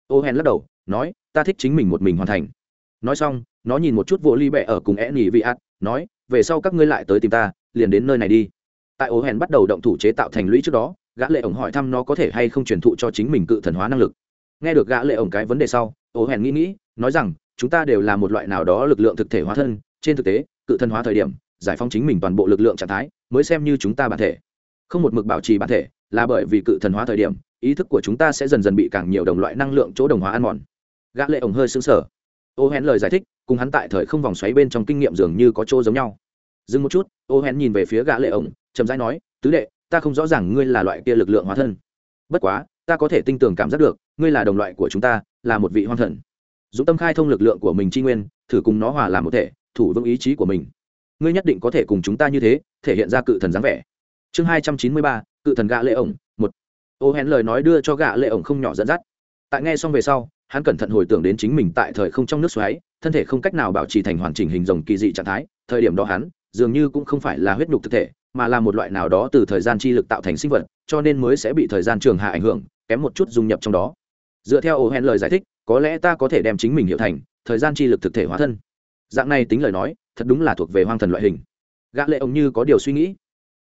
ô hèn lắc đầu, nói, ta thích chính mình một mình hoàn thành. Nói xong, nó nhìn một chút vô ly bẹ ở cùng e nhì vị ạt, nói, về sau các ngươi lại tới tìm ta, liền đến nơi này đi. Tại ô hèn bắt đầu động thủ chế tạo thành lũy trước đó, gã lệ ổng hỏi thăm nó có thể hay không truyền thụ cho chính mình cự thần hóa năng lực. Nghe được gã lệ ổng cái vấn đề sau, ô hèn nghĩ nghĩ, nói rằng, chúng ta đều là một loại nào đó lực lượng thực thể hóa thân, trên thực tế, cự thần hóa thời điểm, giải phóng chính mình toàn bộ lực lượng trạng thái, mới xem như chúng ta bản thể. Không một mực bảo trì bản thể là bởi vì cự thần hóa thời điểm, ý thức của chúng ta sẽ dần dần bị càng nhiều đồng loại năng lượng chỗ đồng hóa ăn mòn. Gã lệ ổng hơi sững sờ. Ô hẹn lời giải thích, cùng hắn tại thời không vòng xoáy bên trong kinh nghiệm dường như có chỗ giống nhau. Dừng một chút ô hẹn nhìn về phía gã lệ ổng, chậm rãi nói, tứ đệ, ta không rõ ràng ngươi là loại kia lực lượng hóa thân. Bất quá, ta có thể tinh tường cảm giác được, ngươi là đồng loại của chúng ta, là một vị hoang thần. Dũng tâm khai thông lực lượng của mình tri nguyên, thử cùng nó hòa làm một thể, thủ vững ý chí của mình. Ngươi nhất định có thể cùng chúng ta như thế, thể hiện ra cự thần dáng vẻ. Chương hai trăm chín mươi ba cự thần gạ lệ ổng, một. Ô hén lời nói đưa cho gạ lệ ổng không nhỏ dẫn dắt. Tại nghe xong về sau, hắn cẩn thận hồi tưởng đến chính mình tại thời không trong nước xoáy, thân thể không cách nào bảo trì thành hoàn chỉnh hình rồng kỳ dị trạng thái. Thời điểm đó hắn, dường như cũng không phải là huyết nhục thực thể, mà là một loại nào đó từ thời gian chi lực tạo thành sinh vật, cho nên mới sẽ bị thời gian trường hạ ảnh hưởng, kém một chút dung nhập trong đó. Dựa theo ô hẹn lời giải thích, có lẽ ta có thể đem chính mình hiểu thành thời gian chi lực thực thể hóa thân. Dạng này tính lời nói, thật đúng là thuộc về hoang thần loại hình. Gã lệ ông như có điều suy nghĩ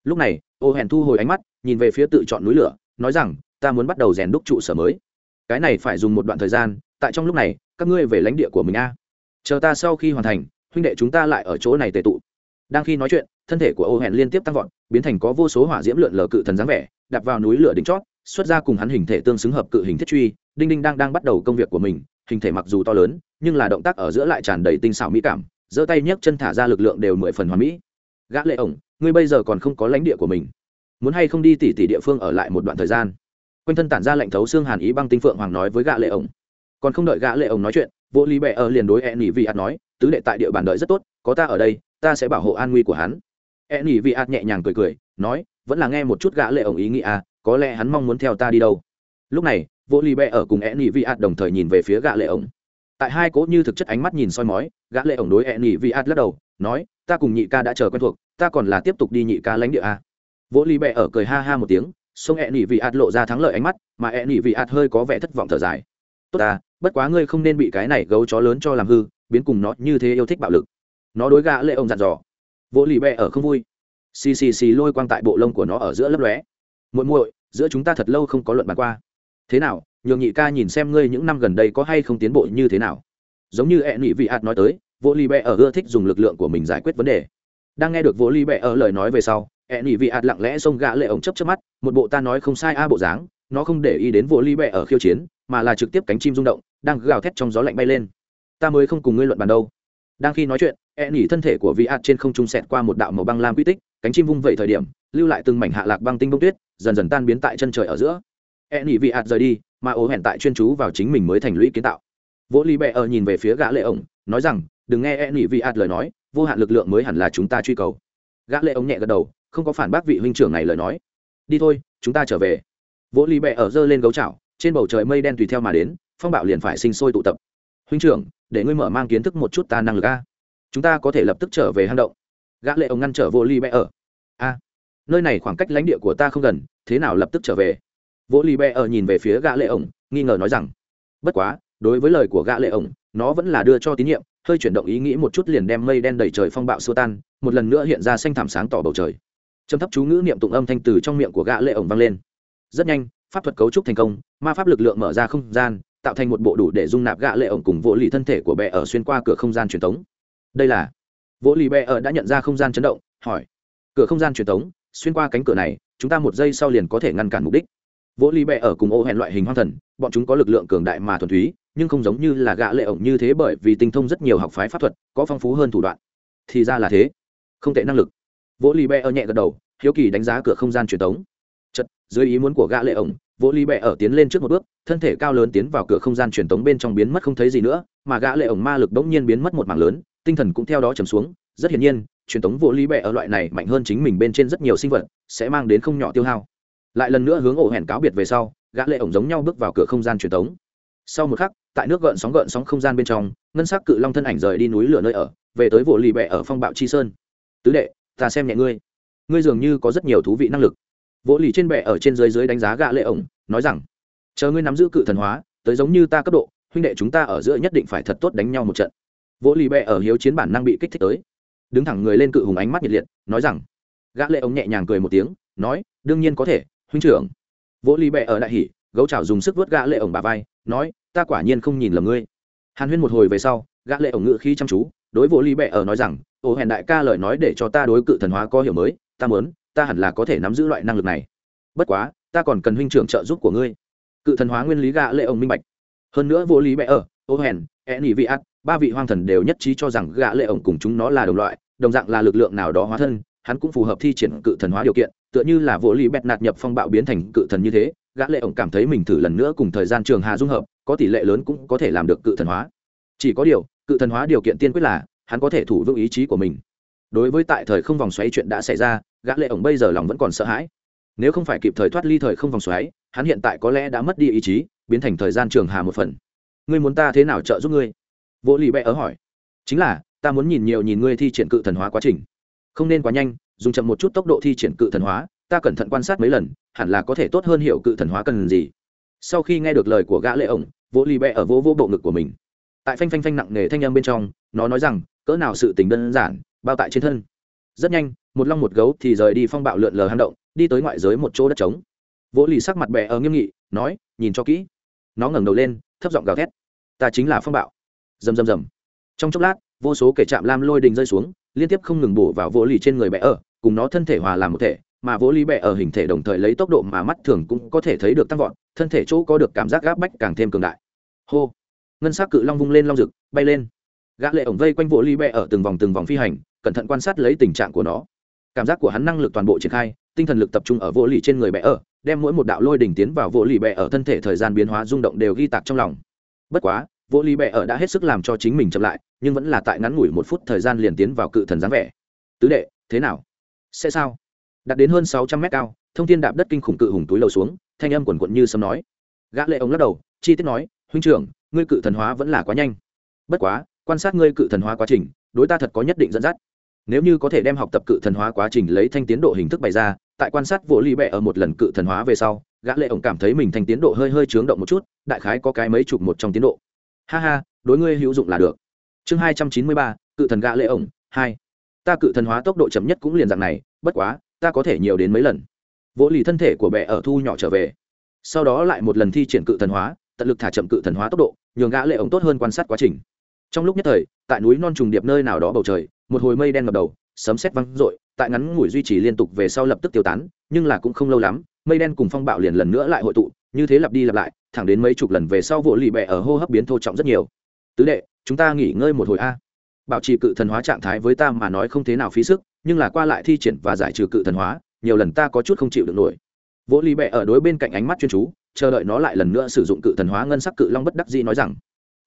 lúc này, ô hèn thu hồi ánh mắt, nhìn về phía tự chọn núi lửa, nói rằng, ta muốn bắt đầu rèn đúc trụ sở mới. Cái này phải dùng một đoạn thời gian, tại trong lúc này, các ngươi về lãnh địa của mình a. Chờ ta sau khi hoàn thành, huynh đệ chúng ta lại ở chỗ này tề tụ. Đang khi nói chuyện, thân thể của ô hèn liên tiếp tăng vọt, biến thành có vô số hỏa diễm lượn lờ cự thần dáng vẻ, đạp vào núi lửa đỉnh chót, xuất ra cùng hắn hình thể tương xứng hợp cự hình thiết truy, đinh đinh đang đang bắt đầu công việc của mình, hình thể mặc dù to lớn, nhưng là động tác ở giữa lại tràn đầy tinh xảo mỹ cảm, giơ tay nhấc chân thả ra lực lượng đều mười phần hoàn mỹ. Gã lệ ổng ngươi bây giờ còn không có lãnh địa của mình. Muốn hay không đi tỉ tỉ địa phương ở lại một đoạn thời gian. Quanh thân tản ra lệnh thấu xương hàn ý băng tinh phượng hoàng nói với gã lệ ổng. Còn không đợi gã lệ ổng nói chuyện, vô lý bệ ở liền đối e nỉ vị ạt nói, tứ đệ tại địa bàn đợi rất tốt, có ta ở đây, ta sẽ bảo hộ an nguy của hắn. E nỉ vị ạt nhẹ nhàng cười cười, nói, vẫn là nghe một chút gã lệ ổng ý nghĩ à có lẽ hắn mong muốn theo ta đi đâu. Lúc này, vô ly bẹ ở cùng e nỉ vi ạt đồng thời nhìn về phía gã lệ ổng. Tại hai cố như thực chất ánh mắt nhìn soi mói, gã lệ ổng đối e nỉ vi ạt lắc đầu, nói, ta cùng nhị ca đã chờ quen thuộc ta còn là tiếp tục đi nhị ca lãnh địa a. Vỗ ly bẹ ở cười ha ha một tiếng xông e nỉ vị ạt lộ ra thắng lợi ánh mắt, mà e nỉ vị ạt hơi có vẻ thất vọng thở dài. Tốt ta, bất quá ngươi không nên bị cái này gấu chó lớn cho làm hư, biến cùng nó như thế yêu thích bạo lực. Nó đối gã lệ ông dặn dò. Vỗ ly bẹ ở không vui. Xì xì xì lôi quang tại bộ lông của nó ở giữa lấp lóe. Muội muội, giữa chúng ta thật lâu không có luận bàn qua. Thế nào, nhường nhị ca nhìn xem ngươi những năm gần đây có hay không tiến bộ như thế nào? Giống như e nỉ vị ạt nói tới, vỗ ly bẹ ở ưa thích dùng lực lượng của mình giải quyết vấn đề đang nghe được vô ly bẹ ở lời nói về sau e Nỉ vị ạt lặng lẽ xông gã lệ ổng chấp chấp mắt, một bộ ta nói không sai a bộ dáng, nó không để ý đến vô ly bẹ ở khiêu chiến, mà là trực tiếp cánh chim rung động, đang gào thét trong gió lạnh bay lên. Ta mới không cùng ngươi luận bàn đâu. Đang khi nói chuyện e nỉ thân thể của vị ạt trên không trung xẹt qua một đạo màu băng lam quy tích, cánh chim vung vẩy thời điểm, lưu lại từng mảnh hạ lạc băng tinh bông tuyết, dần dần tan biến tại chân trời ở giữa. E nỉ vị ạt rời đi, mà ố hẹn tại chuyên chú vào chính mình mới thành lũy kiến tạo. Vỗ ly bẹ ở nhìn về phía gã lệ ổng, nói rằng, đừng nghe e nỉ vị ạt lời nói vô hạn lực lượng mới hẳn là chúng ta truy cầu. Gã lệ ông nhẹ gật đầu, không có phản bác vị huynh trưởng này lời nói. Đi thôi, chúng ta trở về. Vỗ ly bẹ ở dơ lên gấu chảo, trên bầu trời mây đen tùy theo mà đến, phong bạo liền phải sinh sôi tụ tập. Huynh trưởng, để ngươi mở mang kiến thức một chút ta năng lực a. Chúng ta có thể lập tức trở về hang động. Gã lệ ông ngăn trở vô ly bẹ ở. A, nơi này khoảng cách lãnh địa của ta không gần, thế nào lập tức trở về? Vỗ ly bẹ ở nhìn về phía gã lệ ổng nghi ngờ nói rằng, bất quá đối với lời của gã lệ ổng, nó vẫn là đưa cho tín nhiệm, hơi chuyển động ý nghĩ một chút liền đem mây đen đầy trời phong bạo xua tan, một lần nữa hiện ra xanh thảm sáng tỏ bầu trời. Trầm thấp chú ngữ niệm tụng âm thanh từ trong miệng của gã lệ ổng vang lên. Rất nhanh, pháp thuật cấu trúc thành công, ma pháp lực lượng mở ra không gian, tạo thành một bộ đủ để dung nạp gã lệ ổng cùng vỗ lì thân thể của bệ ở xuyên qua cửa không gian truyền thống đây là vỗ lì bệ ở đã nhận ra không gian chấn động, hỏi, cửa không gian truyền thống xuyên qua cánh cửa này, chúng ta một giây sau liền có thể ngăn cản mục đích. Vỗ lì bệ ở cùng ô hẹn loại hình hoang thần, bọn chúng có lực lượng cường đại mà thuần túy nhưng không giống như là gã lệ ổng như thế bởi vì tinh thông rất nhiều học phái pháp thuật, có phong phú hơn thủ đoạn. Thì ra là thế. Không tệ năng lực. Vỗ lì bệ ở nhẹ gật đầu, hiếu kỳ đánh giá cửa không gian truyền thống chật, dưới ý muốn của gã lệ ổng, vỗ lý bẹ ở tiến lên trước một bước, thân thể cao lớn tiến vào cửa không gian truyền tống bên trong biến mất không thấy gì nữa, mà gã lệ ổng ma lực đống nhiên biến mất một mảng lớn, tinh thần cũng theo đó trầm xuống. Rất hiển nhiên, truyền tống vỗ lý bẹ ở loại này mạnh hơn chính mình bên trên rất nhiều sinh vật, sẽ mang đến không nhỏ tiêu hao. Lại lần nữa hướng ổ hẹn cáo biệt về sau gã lệ ổng giống nhau bước vào cửa không gian truyền tống sau một khắc, tại nước gợn sóng gợn sóng không gian bên trong, ngân sắc cự long thân ảnh rời đi núi lửa nơi ở, về tới vỗ lì bẹ ở phong bạo chi sơn. Tứ đệ, ta xem nhẹ ngươi. Ngươi dường như có rất nhiều thú vị năng lực. Vỗ lì trên bệ ở trên dưới dưới đánh giá gạ lệ ổng, nói rằng, chờ ngươi nắm giữ cự thần hóa, tới giống như ta cấp độ, huynh đệ chúng ta ở giữa nhất định phải thật tốt đánh nhau một trận. Vỗ lì bệ ở hiếu chiến bản năng bị kích thích tới. Đứng thẳng người lên cự hùng ánh mắt nhiệt liệt, nói rằng, gã lệ ổng nhẹ nhàng cười một tiếng, nói, đương nhiên có thể, huynh trưởng. Vỗ lì bệ ở đại hỉ, gấu chảo dùng sức vớt gã lệ ổng bà vai nói, ta quả nhiên không nhìn lầm ngươi. Hàn huyên một hồi về sau, gã lệ ổng ngự khi chăm chú, đối vô lý bệ ở nói rằng, ô hèn đại ca lời nói để cho ta đối cự thần hóa có hiểu mới, ta muốn, ta hẳn là có thể nắm giữ loại năng lực này. Bất quá, ta còn cần huynh trưởng trợ giúp của ngươi. Cự thần hóa nguyên lý gã lệ ông minh bạch. Hơn nữa vô lý bệ ở, ô hèn e nỉ vị ác, ba vị hoang thần đều nhất trí cho rằng gã lệ ông cùng chúng nó là đồng loại, đồng dạng là lực lượng nào đó hóa thân, hắn cũng phù hợp thi triển cự thần hóa điều kiện, tựa như là vô lý bẹt nạt nhập phong bạo biến thành cự thần như thế gã lệ ổng cảm thấy mình thử lần nữa cùng thời gian trường hà dung hợp, có tỷ lệ lớn cũng có thể làm được cự thần hóa. Chỉ có điều, cự thần hóa điều kiện tiên quyết là, hắn có thể thủ vững ý chí của mình. Đối với tại thời không vòng xoáy chuyện đã xảy ra, gã lệ ổng bây giờ lòng vẫn còn sợ hãi. Nếu không phải kịp thời thoát ly thời không vòng xoáy, hắn hiện tại có lẽ đã mất đi ý chí, biến thành thời gian trường hà một phần. Ngươi muốn ta thế nào trợ giúp ngươi? Vô lì bẹ ở hỏi. Chính là, ta muốn nhìn nhiều nhìn ngươi thi triển cự thần hóa quá trình. Không nên quá nhanh, dùng chậm một chút tốc độ thi triển cự thần hóa ta cẩn thận quan sát mấy lần, hẳn là có thể tốt hơn hiểu cự thần hóa cần gì. Sau khi nghe được lời của gã lệ ổng vỗ lì bẹ ở vô vô bộ ngực của mình. Tại phanh phanh phanh nặng nề thanh âm bên trong, nó nói rằng, cỡ nào sự tình đơn giản, bao tại trên thân. Rất nhanh, một long một gấu thì rời đi phong bạo lượn lờ hang động, đi tới ngoại giới một chỗ đất trống. Vỗ lì sắc mặt bẹ ở nghiêm nghị, nói, nhìn cho kỹ. Nó ngẩng đầu lên, thấp giọng gào thét, ta chính là phong bạo. Rầm rầm rầm. Trong chốc lát, vô số kẻ chạm lam lôi đình rơi xuống, liên tiếp không ngừng bổ vào vỗ lì trên người bẹ ở, cùng nó thân thể hòa làm một thể mà vỗ lý bẹ ở hình thể đồng thời lấy tốc độ mà mắt thường cũng có thể thấy được tăng vọt, thân thể chỗ có được cảm giác gáp bách càng thêm cường đại. Hô. Ngân s á c cự long vung lên long rực, bay lên. Gã lệ ổng vây quanh vỗ lý bẹ ở từng vòng từng vòng phi hành, cẩn thận quan sát lấy tình trạng của nó. Cảm giác của hắn năng lực toàn bộ triển khai, tinh thần lực tập trung ở vỗ lì trên người bệ ở, đem mỗi một đạo lôi đỉnh tiến vào vỗ lì bệ ở thân thể thời gian biến hóa rung động đều ghi tạc trong lòng. Bất quá, vỗ lì bệ ở đã hết sức làm cho chính mình chậm lại, nhưng vẫn là tại ngắn ngủi một phút thời gian liền tiến vào cự thần dáng vẻ. Tứ đệ, thế nào? Sẽ sao? Đạt đến hơn sáu trăm mét cao, thông thiên đạp đất kinh khủng cự hùng túi lầu xuống, thanh âm quần quận như sấm nói. Gã lệ ông lắc đầu, chi tiết nói, huynh trưởng, ngươi cự thần hóa vẫn là quá nhanh. Bất quá, quan sát ngươi cự thần hóa quá trình, đối ta thật có nhất định dẫn dắt. Nếu như có thể đem học tập cự thần hóa quá trình lấy thanh tiến độ hình thức bày ra, tại quan sát vô ly bẹ ở một lần cự thần hóa về sau, gã lệ ổng cảm thấy mình thanh tiến độ hơi hơi trướng động một chút, đại khái có cái mấy chục một trong tiến độ. Ha ha, đối ngươi hữu dụng là được. Chương hai trăm chín mươi ba, cự thần gã lệ ổng hai. Ta cự thần hóa tốc độ chậm nhất cũng liền dạng này, bất quá ta có thể nhiều đến mấy lần. Vỗ lì thân thể của bệ ở thu nhỏ trở về. Sau đó lại một lần thi triển cự thần hóa, tận lực thả chậm cự thần hóa tốc độ, nhường gã lệ ổng tốt hơn quan sát quá trình. Trong lúc nhất thời, tại núi non trùng điệp nơi nào đó bầu trời, một hồi mây đen ngập đầu, sấm sét vang rội tại ngắn ngủi duy trì liên tục về sau lập tức tiêu tán, nhưng là cũng không lâu lắm, mây đen cùng phong bạo liền lần nữa lại hội tụ, như thế lặp đi lặp lại, thẳng đến mấy chục lần về sau vỗ lì bẹ ở hô hấp biến thô trọng rất nhiều. Tứ đệ, chúng ta nghỉ ngơi một hồi a. Bảo trì cự thần hóa trạng thái với ta mà nói không thế nào phí sức nhưng là qua lại thi triển và giải trừ cự thần hóa, nhiều lần ta có chút không chịu được nổi. Vỗ lì bẹ ở đối bên cạnh ánh mắt chuyên chú, chờ đợi nó lại lần nữa sử dụng cự thần hóa ngân sắc cự long bất đắc dĩ nói rằng,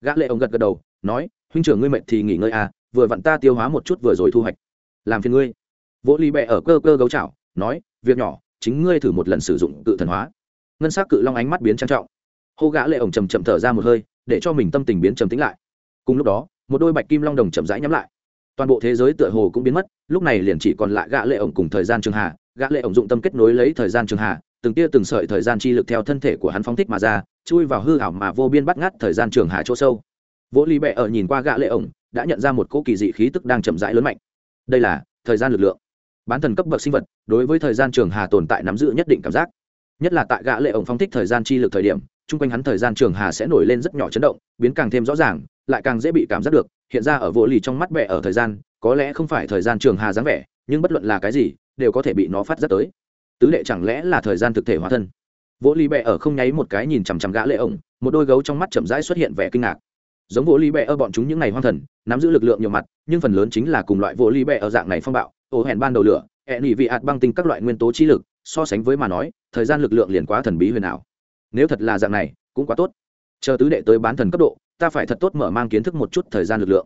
gã lệ ông gật gật đầu, nói, huynh trưởng ngươi mệt thì nghỉ ngơi à vừa vặn ta tiêu hóa một chút vừa rồi thu hoạch. Làm phiền ngươi. Vỗ lì bẹ ở cơ cơ gấu chảo, nói, việc nhỏ, chính ngươi thử một lần sử dụng cự thần hóa. Ngân sắc cự long ánh mắt biến trang trọng. Hô gã lệ ổng chầm chậm thở ra một hơi, để cho mình tâm tình biến trầm tĩnh lại. Cùng lúc đó, một đôi bạch kim long đồng chậm rãi nhắm lại toàn bộ thế giới tựa hồ cũng biến mất lúc này liền chỉ còn lại gã lệ ổng cùng thời gian trường hạ. gã lệ ổng dụng tâm kết nối lấy thời gian trường hạ, từng tia từng sợi thời gian chi lực theo thân thể của hắn phóng thích mà ra chui vào hư ảo mà vô biên bắt ngắt thời gian trường hạ chỗ sâu. Vỗ ly Bệ ở nhìn qua gã lệ ổng đã nhận ra một cỗ kỳ dị khí tức đang chậm rãi lớn mạnh. Đây là thời gian lực lượng. Bán thần cấp bậc sinh vật đối với thời gian trường hà tồn tại nắm giữ nhất định cảm giác. Nhất là tại gã lệ ổng phóng thích thời gian chi lực thời điểm chung quanh hắn thời gian trường hà sẽ nổi lên rất nhỏ chấn động biến càng thêm rõ ràng lại càng dễ bị cảm giác được, hiện ra ở vô lì trong mắt bẹ ở thời gian, có lẽ không phải thời gian trường hà dáng vẻ, nhưng bất luận là cái gì, đều có thể bị nó phát giác tới. Tứ đệ chẳng lẽ là thời gian thực thể hóa thân? Vỗ lì bẹ ở không nháy một cái nhìn chằm chằm gã lệ ổng, một đôi gấu trong mắt chậm rãi xuất hiện vẻ kinh ngạc. Giống vỗ lì bẹ ở bọn chúng những ngày hoang thần, nắm giữ lực lượng nhiều mặt, nhưng phần lớn chính là cùng loại vỗ lì bẹ ở dạng này phong bạo ổ hẹn ban đầu lửa e hẹn nhị vị hạt băng tinh các loại nguyên tố trí lực, so sánh với mà nói, thời gian lực lượng liền quá thần bí huyền ảo. Nếu thật là dạng này, cũng quá tốt. Chờ tứ đệ tới bán thần cấp độ ta phải thật tốt mở mang kiến thức một chút thời gian lực lượng.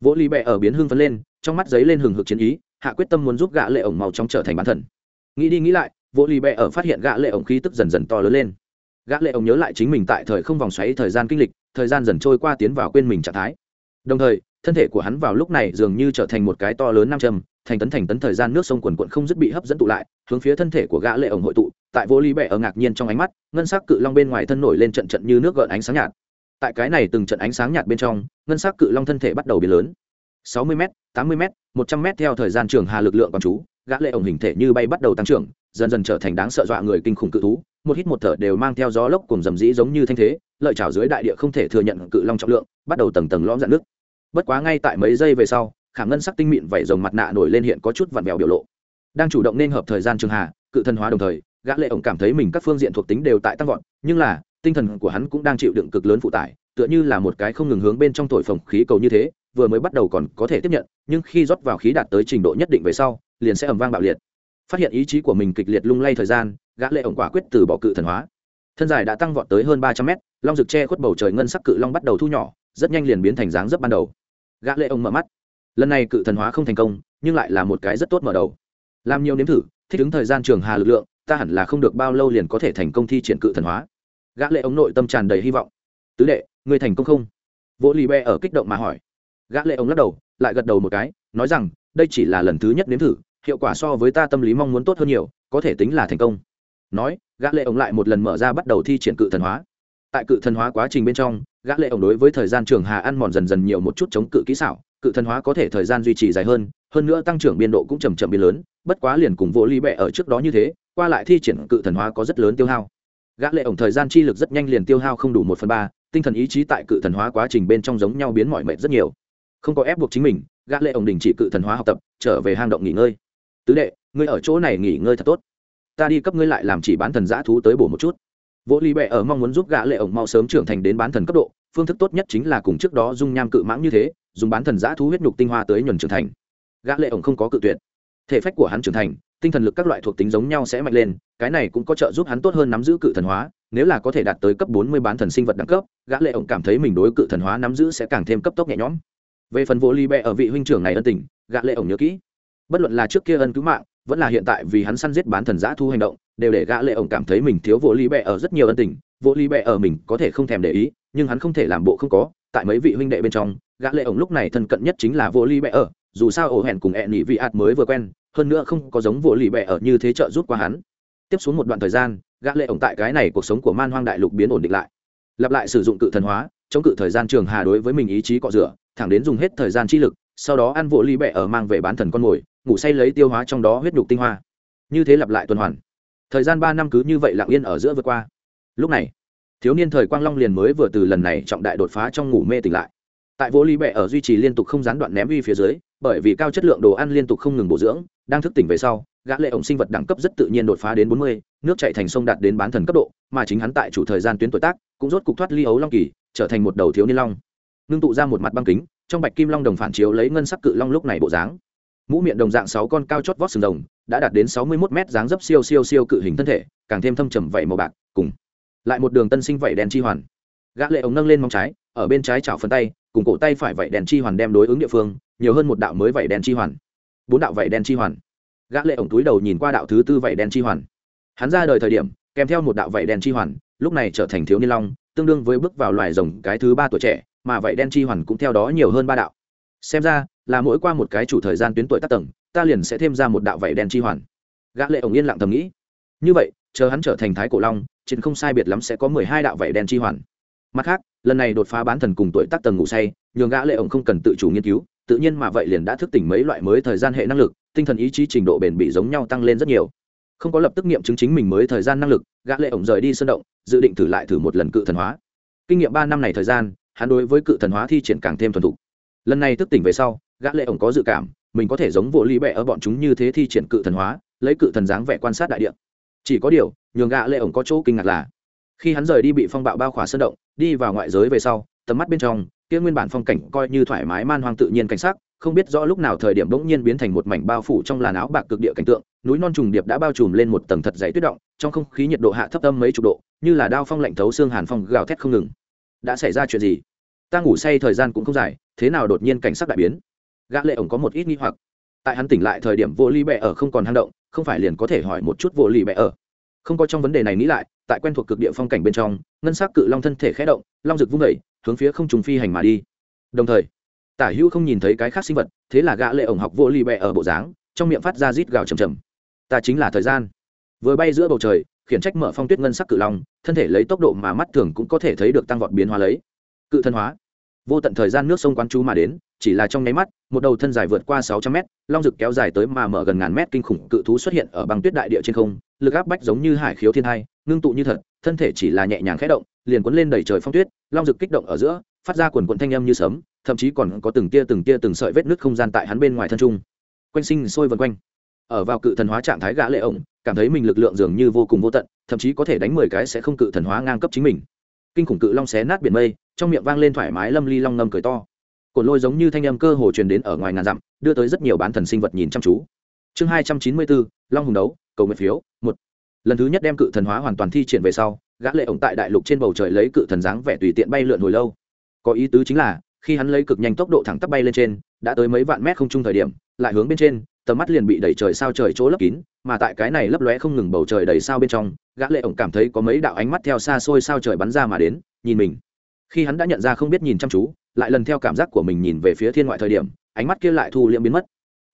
Vỗ ly bẹ ở biến hưng phấn lên, trong mắt giấy lên hừng hực chiến ý, hạ quyết tâm muốn giúp gã lệ ổng màu trong trở thành bán thần. Nghĩ đi nghĩ lại, vỗ ly bẹ ở phát hiện gã lệ ổng khí tức dần dần to lớn lên. Gã lệ ổng nhớ lại chính mình tại thời không vòng xoáy thời gian kinh lịch, thời gian dần trôi qua tiến vào quên mình trạng thái. Đồng thời, thân thể của hắn vào lúc này dường như trở thành một cái to lớn nam châm, thành tấn thành tấn thời gian nước sông quần quận không dứt bị hấp dẫn tụ lại, hướng phía thân thể của gã lệ ổng hội tụ. Tại vô ly bẹ ở ngạc nhiên trong ánh mắt, ngân sắc cự long bên ngoài thân nổi lên trận trận như nước gợn ánh sáng nhạt tại cái này từng trận ánh sáng nhạt bên trong, ngân sắc cự long thân thể bắt đầu biến lớn. 60 m 80 m 100 m theo thời gian trường hà lực lượng còn chú, gã lệ ổng hình thể như bay bắt đầu tăng trưởng, dần dần trở thành đáng sợ dọa người kinh khủng cự thú. Một hít một thở đều mang theo gió lốc cùng dầm dĩ giống như thanh thế, lợi chảo dưới đại địa không thể thừa nhận cự long trọng lượng, bắt đầu tầng tầng lõm dạn nước. Bất quá ngay tại mấy giây về sau khảm ngân sắc tinh mịn vẩy rồng mặt nạ nổi lên hiện có chút vặn vẹo biểu lộ. Đang chủ động nên hợp thời gian trường hà, cự thân hóa đồng thời, gã lệ ổng cảm thấy mình các phương diện thuộc tính đều tại tăng vọt, nhưng là tinh thần của hắn cũng đang chịu đựng cực lớn phụ tải, tựa như là một cái không ngừng hướng bên trong thổi phồng khí cầu như thế, vừa mới bắt đầu còn có thể tiếp nhận, nhưng khi rót vào khí đạt tới trình độ nhất định về sau, liền sẽ ầm vang bạo liệt. Phát hiện ý chí của mình kịch liệt lung lay thời gian, gã lệ ổng quả quyết từ bỏ cự thần hóa. Thân dài đã tăng vọt tới hơn ba trăm mét, long rực che khuất bầu trời ngân sắc cự long bắt đầu thu nhỏ, rất nhanh liền biến thành dáng dấp ban đầu. Gã lệ ổng mở mắt. Lần này cự thần hóa không thành công, nhưng lại là một cái rất tốt mở đầu. Làm nhiều nếm thử, thích ứng thời gian trường hà lực lượng, ta hẳn là không được bao lâu liền có thể thành công thi triển cự thần hóa gã lệ ống nội tâm tràn đầy hy vọng. Tứ đệ, ngươi thành công không? Vỗ lì bẹ ở kích động mà hỏi. Gã lệ ống lắc đầu, lại gật đầu một cái, nói rằng, đây chỉ là lần thứ nhất nếm thử, hiệu quả so với ta tâm lý mong muốn tốt hơn nhiều, có thể tính là thành công. Nói, gã lệ ống lại một lần mở ra bắt đầu thi triển cự thần hóa. Tại cự thần hóa quá trình bên trong, gã lệ ống đối với thời gian trường hà ăn mòn dần dần nhiều một chút chống cự kỹ xảo, cự thần hóa có thể thời gian duy trì dài hơn hơn nữa tăng trưởng biên độ cũng chậm chậm biến lớn, bất quá liền cùng vô ly bẹ ở trước đó như thế, qua lại thi triển cự thần hóa có rất lớn tiêu hao gã lệ ổng thời gian chi lực rất nhanh liền tiêu hao không đủ một phần ba, tinh thần ý chí tại cự thần hóa quá trình bên trong giống nhau biến mỏi mệt rất nhiều. Không có ép buộc chính mình, gã lệ ổng đình chỉ cự thần hóa học tập, trở về hang động nghỉ ngơi. Tứ đệ, ngươi ở chỗ này nghỉ ngơi thật tốt. Ta đi cấp ngươi lại làm chỉ bán thần giã thú tới bổ một chút. Vỗ ly bệ ở mong muốn giúp gã lệ ổng mau sớm trưởng thành đến bán thần cấp độ, phương thức tốt nhất chính là cùng trước đó dung nham cự mãng như thế, dùng bán thần giã thú huyết nhục tinh hoa tới nhuần trưởng thành. Gã lệ ổng không có cự tuyệt. Thể phách của hắn trưởng thành tinh thần lực các loại thuộc tính giống nhau sẽ mạnh lên, cái này cũng có trợ giúp hắn tốt hơn nắm giữ cự thần hóa, nếu là có thể đạt tới cấp bốn mươi bán thần sinh vật đẳng cấp, gã lệ ổng cảm thấy mình đối cự thần hóa nắm giữ sẽ càng thêm cấp tốc nhẹ nhõm. Về phần vô ly bẹ ở vị huynh trưởng này ân tình, gã lệ ổng nhớ kỹ. Bất luận là trước kia ân cứu mạng, vẫn là hiện tại vì hắn săn giết bán thần giã thu hành động, đều để gã lệ ổng cảm thấy mình thiếu vô ly bẹ ở rất nhiều ân tình, vô lý bẹ ở mình có thể không thèm để ý, nhưng hắn không thể làm bộ không có, tại mấy vị huynh đệ bên trong, gã lệ ổng lúc này thân cận nhất chính là vô lý bẹ ở, dù sao ổ hẹn cùng ẹn nhị vị ạt mới vừa quen hơn nữa không có giống vô lì bẹ ở như thế trợ giúp qua hắn. Tiếp xuống một đoạn thời gian, gã lệ ổng tại cái này cuộc sống của man hoang đại lục biến ổn định lại. Lặp lại sử dụng cự thần hóa, chống cự thời gian trường hà đối với mình ý chí cọ rửa, thẳng đến dùng hết thời gian chi lực, sau đó ăn vô ly bẹ ở mang về bán thần con mồi, ngủ say lấy tiêu hóa trong đó huyết nhục tinh hoa. Như thế lặp lại tuần hoàn. Thời gian ba năm cứ như vậy lặng yên ở giữa vượt qua. Lúc này, thiếu niên thời quang long liền mới vừa từ lần này trọng đại đột phá trong ngủ mê tỉnh lại. Tại vô ly bẹ ở duy trì liên tục không gián đoạn ném uy phía dưới, bởi vì cao chất lượng đồ ăn liên tục không ngừng bổ dưỡng đang thức tỉnh về sau gã lệ ổng sinh vật đẳng cấp rất tự nhiên đột phá đến bốn mươi, nước chảy thành sông đạt đến bán thần cấp độ mà chính hắn tại chủ thời gian tuyến tuổi tác cũng rốt cục thoát ly ấu long kỳ trở thành một đầu thiếu niên long. Nương tụ ra một mặt băng kính trong bạch kim long đồng phản chiếu lấy ngân sắc cự long lúc này bộ dáng. Mũ miệng đồng dạng sáu con cao chót vót sừng rồng đã đạt đến sáu mươi 61 mét dáng dấp siêu siêu siêu cự hình thân thể càng thêm thâm trầm vảy màu bạc cùng lại một đường tân sinh vảy đèn chi hoàn. Gã lệ ống nâng lên móng trái ở bên trái chảo phần tay cùng cổ tay phải vảy đèn chi hoàn đem đối ứng địa phương nhiều hơn một đạo mới vảy đèn chi hoàn bốn đạo vảy đen chi hoàn. Gã lệ ổng túi đầu nhìn qua đạo thứ tư vảy đen chi hoàn. Hắn ra đời thời điểm, kèm theo một đạo vảy đen chi hoàn, lúc này trở thành thiếu niên long, tương đương với bước vào loài rồng cái thứ ba tuổi trẻ, mà vảy đen chi hoàn cũng theo đó nhiều hơn ba đạo. Xem ra, là mỗi qua một cái chủ thời gian tuyến tuổi tác tầng, ta liền sẽ thêm ra một đạo vảy đen chi hoàn. Gã lệ ổng yên lặng thầm nghĩ. Như vậy, chờ hắn trở thành thái cổ long, trên không sai biệt lắm sẽ có mười hai đạo vảy đen chi hoàn. Mặt khác, lần này đột phá bán thần cùng tuổi tác tầng ngủ say, nhường gã lệ ổng không cần tự chủ nghiên cứu tự nhiên mà vậy liền đã thức tỉnh mấy loại mới thời gian hệ năng lực, tinh thần ý chí trình độ bền bỉ giống nhau tăng lên rất nhiều. Không có lập tức nghiệm chứng chính mình mới thời gian năng lực, gã lệ ổng rời đi sân động, dự định thử lại thử một lần cự thần hóa. Kinh nghiệm ba năm này thời gian, hắn đối với cự thần hóa thi triển càng thêm thuần thục. Lần này thức tỉnh về sau, gã lệ ổng có dự cảm, mình có thể giống vô lý bệ ở bọn chúng như thế thi triển cự thần hóa, lấy cự thần dáng vẻ quan sát đại địa. Chỉ có điều, nhường gã lệ ổng có chỗ kinh ngạc là, khi hắn rời đi bị phong bạo bao khỏa sơn động, đi vào ngoại giới về sau, tầm mắt bên trong kia nguyên bản phong cảnh coi như thoải mái man hoang tự nhiên cảnh sắc, không biết rõ lúc nào thời điểm bỗng nhiên biến thành một mảnh bao phủ trong làn áo bạc cực địa cảnh tượng, núi non trùng điệp đã bao trùm lên một tầng thật dày tuyết động, trong không khí nhiệt độ hạ thấp âm mấy chục độ, như là đao phong lạnh thấu xương hàn phong gào thét không ngừng. Đã xảy ra chuyện gì? Ta ngủ say thời gian cũng không dài, thế nào đột nhiên cảnh sắc đại biến? Gã lệ ổng có một ít nghi hoặc. Tại hắn tỉnh lại thời điểm vô ly bẹ ở không còn hang động, không phải liền có thể hỏi một chút vô ly bẹ ở. Không có trong vấn đề này nghĩ lại tại quen thuộc cực địa phong cảnh bên trong, ngân sắc cự long thân thể khé động, long rực vung vẩy hướng phía không trùng phi hành mà đi. Đồng thời, tả hữu không nhìn thấy cái khác sinh vật, thế là gã lệ ổng học vô ly bẹ ở bộ dáng, trong miệng phát ra rít gào trầm trầm ta chính là thời gian. Vừa bay giữa bầu trời, khiển trách mở phong tuyết ngân sắc cự long, thân thể lấy tốc độ mà mắt thường cũng có thể thấy được tăng vọt biến hóa lấy. Cự thân hóa. Vô tận thời gian nước sông quán chú mà đến chỉ là trong nháy mắt, một đầu thân dài vượt qua sáu trăm mét, long rực kéo dài tới mà mở gần ngàn mét kinh khủng cự thú xuất hiện ở băng tuyết đại địa trên không, lực áp bách giống như hải khiếu thiên hai, ngưng tụ như thật, thân thể chỉ là nhẹ nhàng khẽ động, liền cuốn lên đầy trời phong tuyết, long rực kích động ở giữa, phát ra quần quận thanh âm như sấm, thậm chí còn có từng tia từng tia từng sợi vết nứt không gian tại hắn bên ngoài thân trung. Quanh sinh sôi vần quanh. Ở vào cự thần hóa trạng thái gã lệ ổng, cảm thấy mình lực lượng dường như vô cùng vô tận, thậm chí có thể đánh mười cái sẽ không cự thần hóa ngang cấp chính mình. Kinh khủng cự long xé nát biển mây, trong miệng vang lên thoải mái lâm ly long ngâm cười to cồn lôi giống như thanh âm cơ hồ truyền đến ở ngoài ngàn dặm, đưa tới rất nhiều bán thần sinh vật nhìn chăm chú. Chương hai trăm chín mươi bốn long hùng đấu, cầu nguyện phiếu, một. Lần thứ nhất đem cự thần hóa hoàn toàn thi triển về sau, gã lệ ổng tại đại lục trên bầu trời lấy cự thần dáng vẻ tùy tiện bay lượn hồi lâu. Có ý tứ chính là, khi hắn lấy cực nhanh tốc độ thẳng tắp bay lên trên, đã tới mấy vạn mét không trung thời điểm, lại hướng bên trên, tầm mắt liền bị đẩy trời sao trời chỗ lấp kín, mà tại cái này lấp lóe không ngừng bầu trời đầy sao bên trong, gã lệ ổng cảm thấy có mấy đạo ánh mắt theo xa xôi sao trời bắn ra mà đến, nhìn mình. Khi hắn đã nhận ra không biết nhìn chăm chú lại lần theo cảm giác của mình nhìn về phía thiên ngoại thời điểm, ánh mắt kia lại thu liễm biến mất.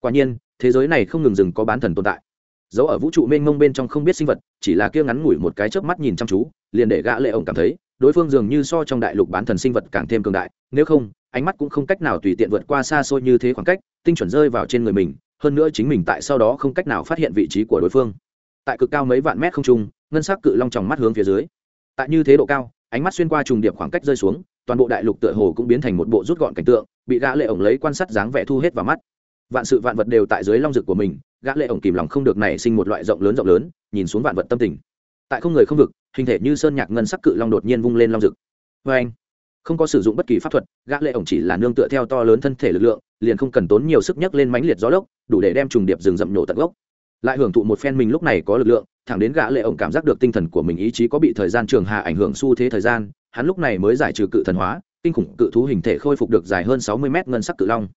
Quả nhiên, thế giới này không ngừng dừng có bán thần tồn tại. Dấu ở vũ trụ mênh mông bên trong không biết sinh vật, chỉ là kia ngắn ngủi một cái chớp mắt nhìn chăm chú, liền để gã lệ ổng cảm thấy, đối phương dường như so trong đại lục bán thần sinh vật càng thêm cường đại, nếu không, ánh mắt cũng không cách nào tùy tiện vượt qua xa xôi như thế khoảng cách, tinh chuẩn rơi vào trên người mình, hơn nữa chính mình tại sau đó không cách nào phát hiện vị trí của đối phương. Tại cực cao mấy vạn mét không trung, ngân sắc cự long tròng mắt hướng phía dưới. Tại như thế độ cao, ánh mắt xuyên qua trùng điệp khoảng cách rơi xuống toàn bộ đại lục tựa hồ cũng biến thành một bộ rút gọn cảnh tượng, bị gã lệ ổng lấy quan sát dáng vẻ thu hết vào mắt. Vạn sự vạn vật đều tại dưới long dực của mình, gã lệ ổng kìm lòng không được nảy sinh một loại rộng lớn rộng lớn, nhìn xuống vạn vật tâm tình. Tại không người không vực, hình thể như sơn nhạc ngân sắc cự long đột nhiên vung lên long dực. với anh, không có sử dụng bất kỳ pháp thuật, gã lệ ổng chỉ là nương tựa theo to lớn thân thể lực lượng, liền không cần tốn nhiều sức nhấc lên mãnh liệt gió lốc, đủ để đem trùng điệp rừng rậm nổ tận gốc. Lại hưởng thụ một phen mình lúc này có lực lượng, thẳng đến gã lệ ổng cảm giác được tinh thần của mình ý chí có bị thời gian trường hà ảnh hưởng xu thế thời gian hắn lúc này mới giải trừ cự thần hóa, kinh khủng cự thú hình thể khôi phục được dài hơn sáu mươi mét ngân sắc cự long.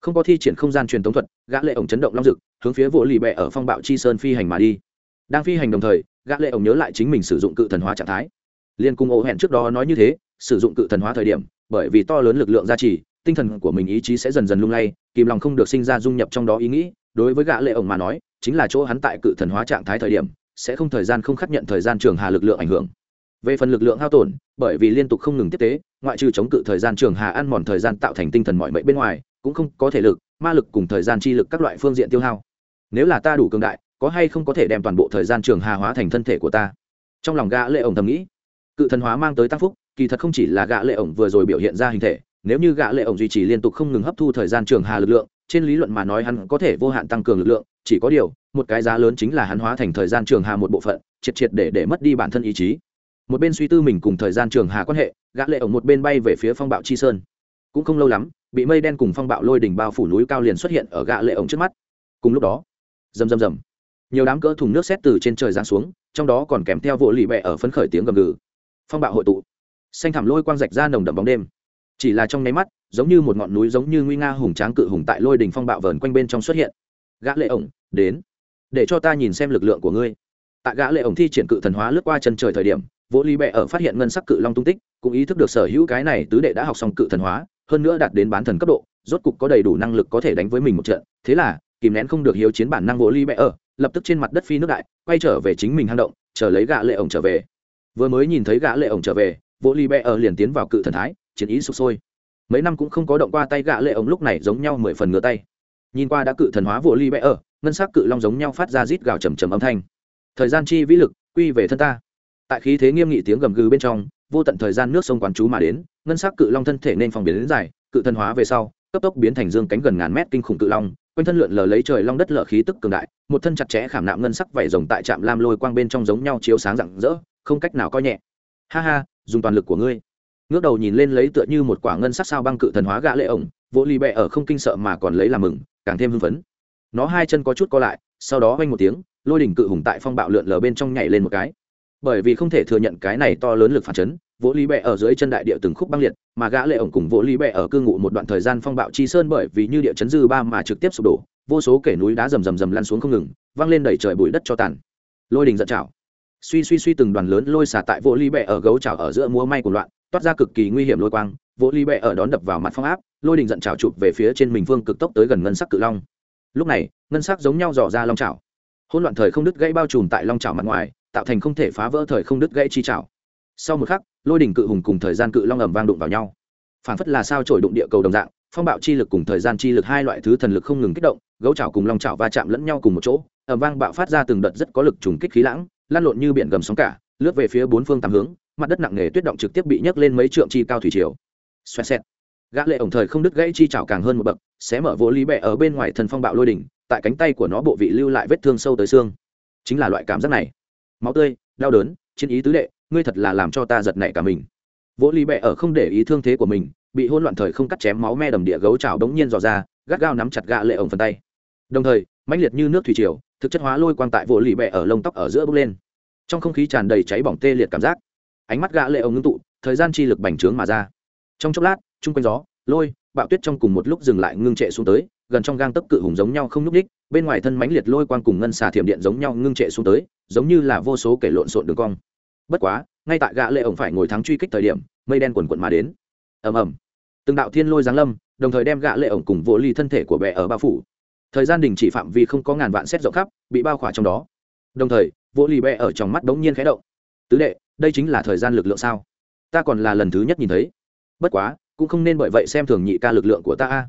Không có thi triển không gian truyền tống thuật, gã lệ ổng chấn động long dực, hướng phía vỗ lì bẹ ở phong bạo chi sơn phi hành mà đi. Đang phi hành đồng thời, gã lệ ổng nhớ lại chính mình sử dụng cự thần hóa trạng thái. Liên cung ổ hẹn trước đó nói như thế, sử dụng cự thần hóa thời điểm, bởi vì to lớn lực lượng gia trì, tinh thần của mình ý chí sẽ dần dần lung lay, kìm lòng không được sinh ra dung nhập trong đó ý nghĩ. Đối với gã lệ ổng mà nói, chính là chỗ hắn tại cự thần hóa trạng thái thời điểm, sẽ không thời gian không khắc nhận thời gian trường hà lực lượng ảnh hưởng về phần lực lượng hao tổn, bởi vì liên tục không ngừng tiếp tế, ngoại trừ chống cự thời gian trường hà ăn mòn thời gian tạo thành tinh thần mọi mệnh bên ngoài, cũng không có thể lực, ma lực cùng thời gian chi lực các loại phương diện tiêu hao. Nếu là ta đủ cường đại, có hay không có thể đem toàn bộ thời gian trường hà hóa thành thân thể của ta? Trong lòng gã lệ ổng thầm nghĩ. Cự thần hóa mang tới tăng phúc, kỳ thật không chỉ là gã lệ ổng vừa rồi biểu hiện ra hình thể, nếu như gã lệ ổng duy trì liên tục không ngừng hấp thu thời gian trường hà lực lượng, trên lý luận mà nói hắn có thể vô hạn tăng cường lực lượng, chỉ có điều, một cái giá lớn chính là hắn hóa thành thời gian trường hà một bộ phận, triệt triệt để để mất đi bản thân ý chí một bên suy tư mình cùng thời gian trường hà quan hệ, gã lệ ổng một bên bay về phía phong bạo chi sơn. Cũng không lâu lắm, bị mây đen cùng phong bạo lôi đỉnh bao phủ núi cao liền xuất hiện ở gã lệ ổng trước mắt. Cùng lúc đó, rầm rầm rầm, nhiều đám cỡ thùng nước xét từ trên trời giáng xuống, trong đó còn kèm theo vỗ lì bẹ ở phấn khởi tiếng gầm gừ. Phong bạo hội tụ, xanh thảm lôi quang rạch ra nồng đậm bóng đêm. Chỉ là trong nháy mắt, giống như một ngọn núi giống như nguy nga hùng tráng cự hùng tại lôi đỉnh phong bạo vờn quanh bên trong xuất hiện. Gã lệ ổng đến, để cho ta nhìn xem lực lượng của ngươi. Tại gã lệ ổng thi triển cự thần hóa lướt qua chân trời thời điểm vỗ ly bẹ ở phát hiện ngân sắc cự long tung tích, cũng ý thức được sở hữu cái này tứ đệ đã học xong cự thần hóa, hơn nữa đạt đến bán thần cấp độ, rốt cục có đầy đủ năng lực có thể đánh với mình một trận. Thế là, kìm nén không được hiếu chiến bản năng vỗ ly bẹ ở, lập tức trên mặt đất phi nước đại, quay trở về chính mình hang động, chờ lấy gã lệ ổng trở về. Vừa mới nhìn thấy gã lệ ổng trở về vỗ ly bẹ ở liền tiến vào cự thần thái, chiến ý sục sôi. Mấy năm cũng không có động qua tay gã lệ ổng lúc này giống nhau mười phần ngửa tay. Nhìn qua đã cự thần hóa vỗ ly bẹ ở, ngân sắc cự long giống nhau phát ra rít gào trầm trầm âm thanh. Thời gian chi vĩ lực quy về thân ta tại khí thế nghiêm nghị tiếng gầm gừ bên trong, vô tận thời gian nước sông quán chú mà đến, ngân sắc cự long thân thể nên phòng biến đến dài, cự thần hóa về sau, cấp tốc biến thành dương cánh gần ngàn mét kinh khủng cự long, quanh thân lượn lờ lấy trời long đất lở khí tức cường đại, một thân chặt chẽ khảm nạm ngân sắc vảy rồng tại trạm lam lôi quang bên trong giống nhau chiếu sáng rạng rỡ, không cách nào coi nhẹ. Ha ha, dùng toàn lực của ngươi. Ngước đầu nhìn lên lấy tựa như một quả ngân sắc sao băng cự thần hóa gã lệ ổng, vỗ lì bẹ ở không kinh sợ mà còn lấy làm mừng, càng thêm hưng phấn. Nó hai chân có chút co lại, sau đó vang một tiếng, lôi đỉnh cự hùng tại phong bạo lượn lờ bên trong nhảy lên một cái bởi vì không thể thừa nhận cái này to lớn lực phản chấn, vỗ lý bẹ ở dưới chân đại địa từng khúc băng liệt, mà gã lệ ổng cùng vỗ lý bẹ ở cư ngụ một đoạn thời gian phong bạo chi sơn bởi vì như địa chấn dư ba mà trực tiếp sụp đổ, vô số kẻ núi đá rầm rầm rầm lăn xuống không ngừng văng lên đẩy trời bụi đất cho tàn. Lôi đình giận chảo suy suy suy từng đoàn lớn lôi xả tại vỗ lý bẹ ở gấu chảo ở giữa múa may của loạn, toát ra cực kỳ nguy hiểm lôi quang, vỗ lý bẹ ở đón đập vào mặt phong áp, lôi đình giận chảo chụp về phía trên mình phương cực tốc tới gần ngân sắc cự long. Lúc này, ngân sắc giống nhau dò ra long chảo hỗn loạn thời không đứt gãy bao trùm tại long chảo mặt ngoài tạo thành không thể phá vỡ thời không đứt gãy chi chảo sau một khắc, lôi đỉnh cự hùng cùng thời gian cự long ầm vang đụng vào nhau. Phản phất là sao trổi đụng địa cầu đồng dạng, phong bạo chi lực cùng thời gian chi lực hai loại thứ thần lực không ngừng kích động, gấu chảo cùng long chảo va chạm lẫn nhau cùng một chỗ, ầm vang bạo phát ra từng đợt rất có lực trùng kích khí lãng, lan lộn như biển gầm sóng cả, lướt về phía bốn phương tám hướng, mặt đất nặng nề tuyết động trực tiếp bị nhấc lên mấy trượng chi cao thủy triều. Xoẹt xẹt. Gã lệ ổng thời không đứt gãy chi chảo càng hơn một bậc, xé mở vô lý bẹ ở bên ngoài thần phong bạo lôi đỉnh, tại cánh tay của nó bộ vị lưu lại vết thương sâu tới xương. Chính là loại cảm giác này máu tươi, đau đớn, chiến ý tứ đệ, ngươi thật là làm cho ta giật nảy cả mình. Vỗ lý bẹ ở không để ý thương thế của mình, bị hôn loạn thời không cắt chém máu me đầm địa gấu chảo đống nhiên dò ra, gắt gao nắm chặt gạ lệ ổng phần tay. Đồng thời, mãnh liệt như nước thủy triều, thực chất hóa lôi quang tại vỗ lì bẹ ở lông tóc ở giữa bốc lên. Trong không khí tràn đầy cháy bỏng tê liệt cảm giác. Ánh mắt gã lệ ổng ngưng tụ, thời gian chi lực bành trướng mà ra. Trong chốc lát chung quanh gió, lôi, bạo tuyết trong cùng một lúc dừng lại ngưng trệ xuống tới gần trong gang tấc cự hùng giống nhau không nhúc ních bên ngoài thân mãnh liệt lôi quang cùng ngân xà thiểm điện giống nhau ngưng trệ xuống tới, giống như là vô số kể lộn xộn đường cong. Bất quá, ngay tại gã lệ ổng phải ngồi thắng truy kích thời điểm, mây đen quần cuộn mà đến. Ầm ầm. Từng đạo thiên lôi giáng lâm, đồng thời đem gã lệ ổng cùng vỗ ly thân thể của bệ ở bao phủ. Thời gian đình chỉ phạm vi không có ngàn vạn xét rộng khắp, bị bao khỏa trong đó. Đồng thời vỗ ly bệ ở trong mắt đống nhiên khẽ động. Tứ đệ, đây chính là thời gian lực lượng sao? Ta còn là lần thứ nhất nhìn thấy. Bất quá, cũng không nên bởi vậy xem thường nhị ca lực lượng của ta a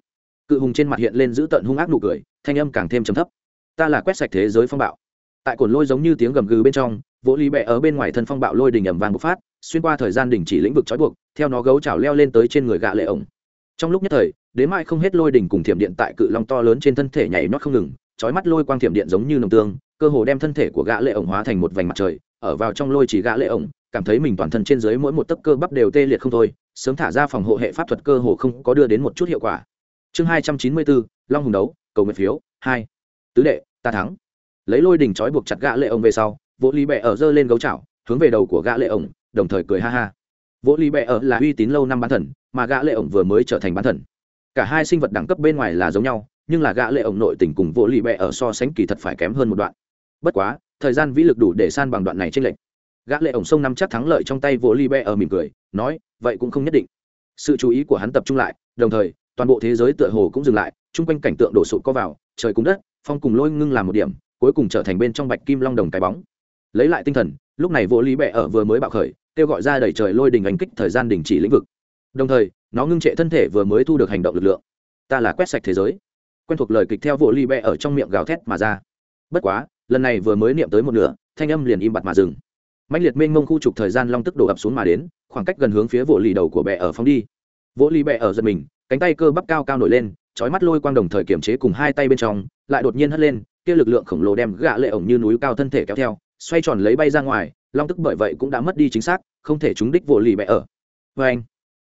cự hùng trên mặt hiện lên giữ tận hung ác nụ cười, thanh âm càng thêm trầm thấp. Ta là quét sạch thế giới phong bạo. Tại cồn lôi giống như tiếng gầm gừ bên trong, vỗ lý bẹ ở bên ngoài thân phong bạo lôi đình ẩm vàng bộc phát, xuyên qua thời gian đình chỉ lĩnh vực trói buộc, theo nó gấu chảo leo lên tới trên người gạ lệ ổng. Trong lúc nhất thời, đến mai không hết lôi đình cùng thiểm điện tại cự long to lớn trên thân thể nhảy nhót không ngừng trói mắt lôi quang thiểm điện giống như nồng tương, cơ hồ đem thân thể của gã lệ ổng hóa thành một vành mặt trời, ở vào trong lôi chỉ gã lệ ổng, cảm thấy mình toàn thân trên dưới mỗi một tấc cơ bắp đều tê liệt không thôi, sớm thả ra phòng hộ hệ pháp thuật cơ hồ không có đưa đến một chút hiệu quả chương hai trăm chín mươi bốn, long hùng đấu, cầu nguyện phiếu, hai. Tứ đệ, ta thắng. Lấy lôi đỉnh trói buộc chặt gã lệ ông về sau, vỗ lý bẹ ở giơ lên gấu chảo, hướng về đầu của gã lệ ổng, đồng thời cười ha ha. Vỗ lý bẹ ở là uy tín lâu năm bán thần, mà gã lệ ổng vừa mới trở thành bán thần. Cả hai sinh vật đẳng cấp bên ngoài là giống nhau, nhưng là gã lệ ổng nội tình cùng vỗ lý bẹ ở so sánh kỳ thật phải kém hơn một đoạn. Bất quá, thời gian vĩ lực đủ để san bằng đoạn này trên lệnh gã lệ ổng sông năm chắc thắng lợi trong tay vỗ ly bẹ ở mỉm cười, nói, vậy cũng không nhất định. Sự chú ý của hắn tập trung lại, đồng thời toàn bộ thế giới tựa hồ cũng dừng lại, chung quanh cảnh tượng đổ sụp có vào, trời cùng đất, phong cùng lôi ngưng làm một điểm, cuối cùng trở thành bên trong bạch kim long đồng cái bóng. Lấy lại tinh thần, lúc này vô lý bẹ ở vừa mới bạo khởi, kêu gọi ra đẩy trời lôi đình ảnh kích thời gian đình chỉ lĩnh vực. Đồng thời, nó ngưng trệ thân thể vừa mới thu được hành động lực lượng. Ta là quét sạch thế giới. Quen thuộc lời kịch theo vô lý bẹ ở trong miệng gào thét mà ra. Bất quá, lần này vừa mới niệm tới một nửa, thanh âm liền im bặt mà dừng. Mạnh liệt mênh mông khu trục thời gian long tức đổ ập xuống mà đến, khoảng cách gần hướng phía vỗ lì đầu của bẹ ở phóng đi vỗ lì bẹ ở giật mình, cánh tay cơ bắp cao cao nổi lên trói mắt lôi quang đồng thời kiểm chế cùng hai tay bên trong, lại đột nhiên hất lên, kia lực lượng khổng lồ đem gạ lệ ổng như núi cao thân thể kéo theo, xoay tròn lấy bay ra ngoài, long tức bởi vậy cũng đã mất đi chính xác, không thể trúng đích vỗ lì bẹ ở. Vê anh,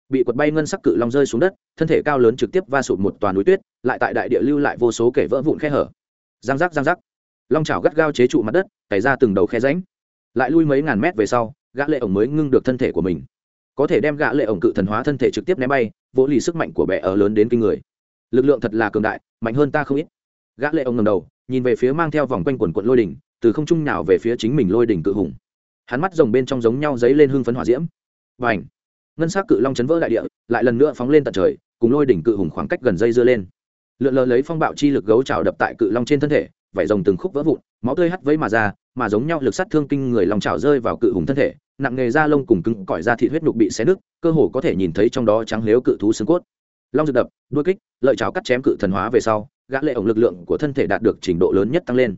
bị quật bay ngân sắc cự long rơi xuống đất, thân thể cao lớn trực tiếp va sụp một toàn núi tuyết, lại tại đại địa lưu lại vô số kể vỡ vụn khe hở. Giang giác giang giác. Long chảo gắt gao chế trụ mặt đất, cày ra từng đầu khe ránh lại lui mấy ngàn mét về sau, gã lệ ổng mới ngưng được thân thể của mình có thể đem gã lệ ổng cự thần hóa thân thể trực tiếp ném bay, vỗ lì sức mạnh của bệ ở lớn đến kinh người. Lực lượng thật là cường đại, mạnh hơn ta không ít. Gã lệ ổng ngẩng đầu, nhìn về phía mang theo vòng quanh quần quận lôi đỉnh, từ không trung nào về phía chính mình lôi đỉnh cự hùng. Hắn mắt rồng bên trong giống nhau giấy lên hương phấn hỏa diễm. Và ảnh ngân sắc cự long chấn vỡ đại địa, lại lần nữa phóng lên tận trời, cùng lôi đỉnh cự hùng khoảng cách gần dây dưa lên lượn lờ lấy phong bạo chi lực gấu trào đập tại cự long trên thân thể, vảy rồng từng khúc vỡ vụn, máu tươi hắt vấy mà ra, mà giống nhau lực sát thương kinh người lòng trào rơi vào cự hùng thân thể, nặng nghề da lông cùng cứng cỏi da thịt huyết nhục bị xé nứt, cơ hồ có thể nhìn thấy trong đó trắng lếu cự thú xương cốt. Long rực đập, đuôi kích, lợi trào cắt chém cự thần hóa về sau, gã lệ ổng lực lượng của thân thể đạt được trình độ lớn nhất tăng lên.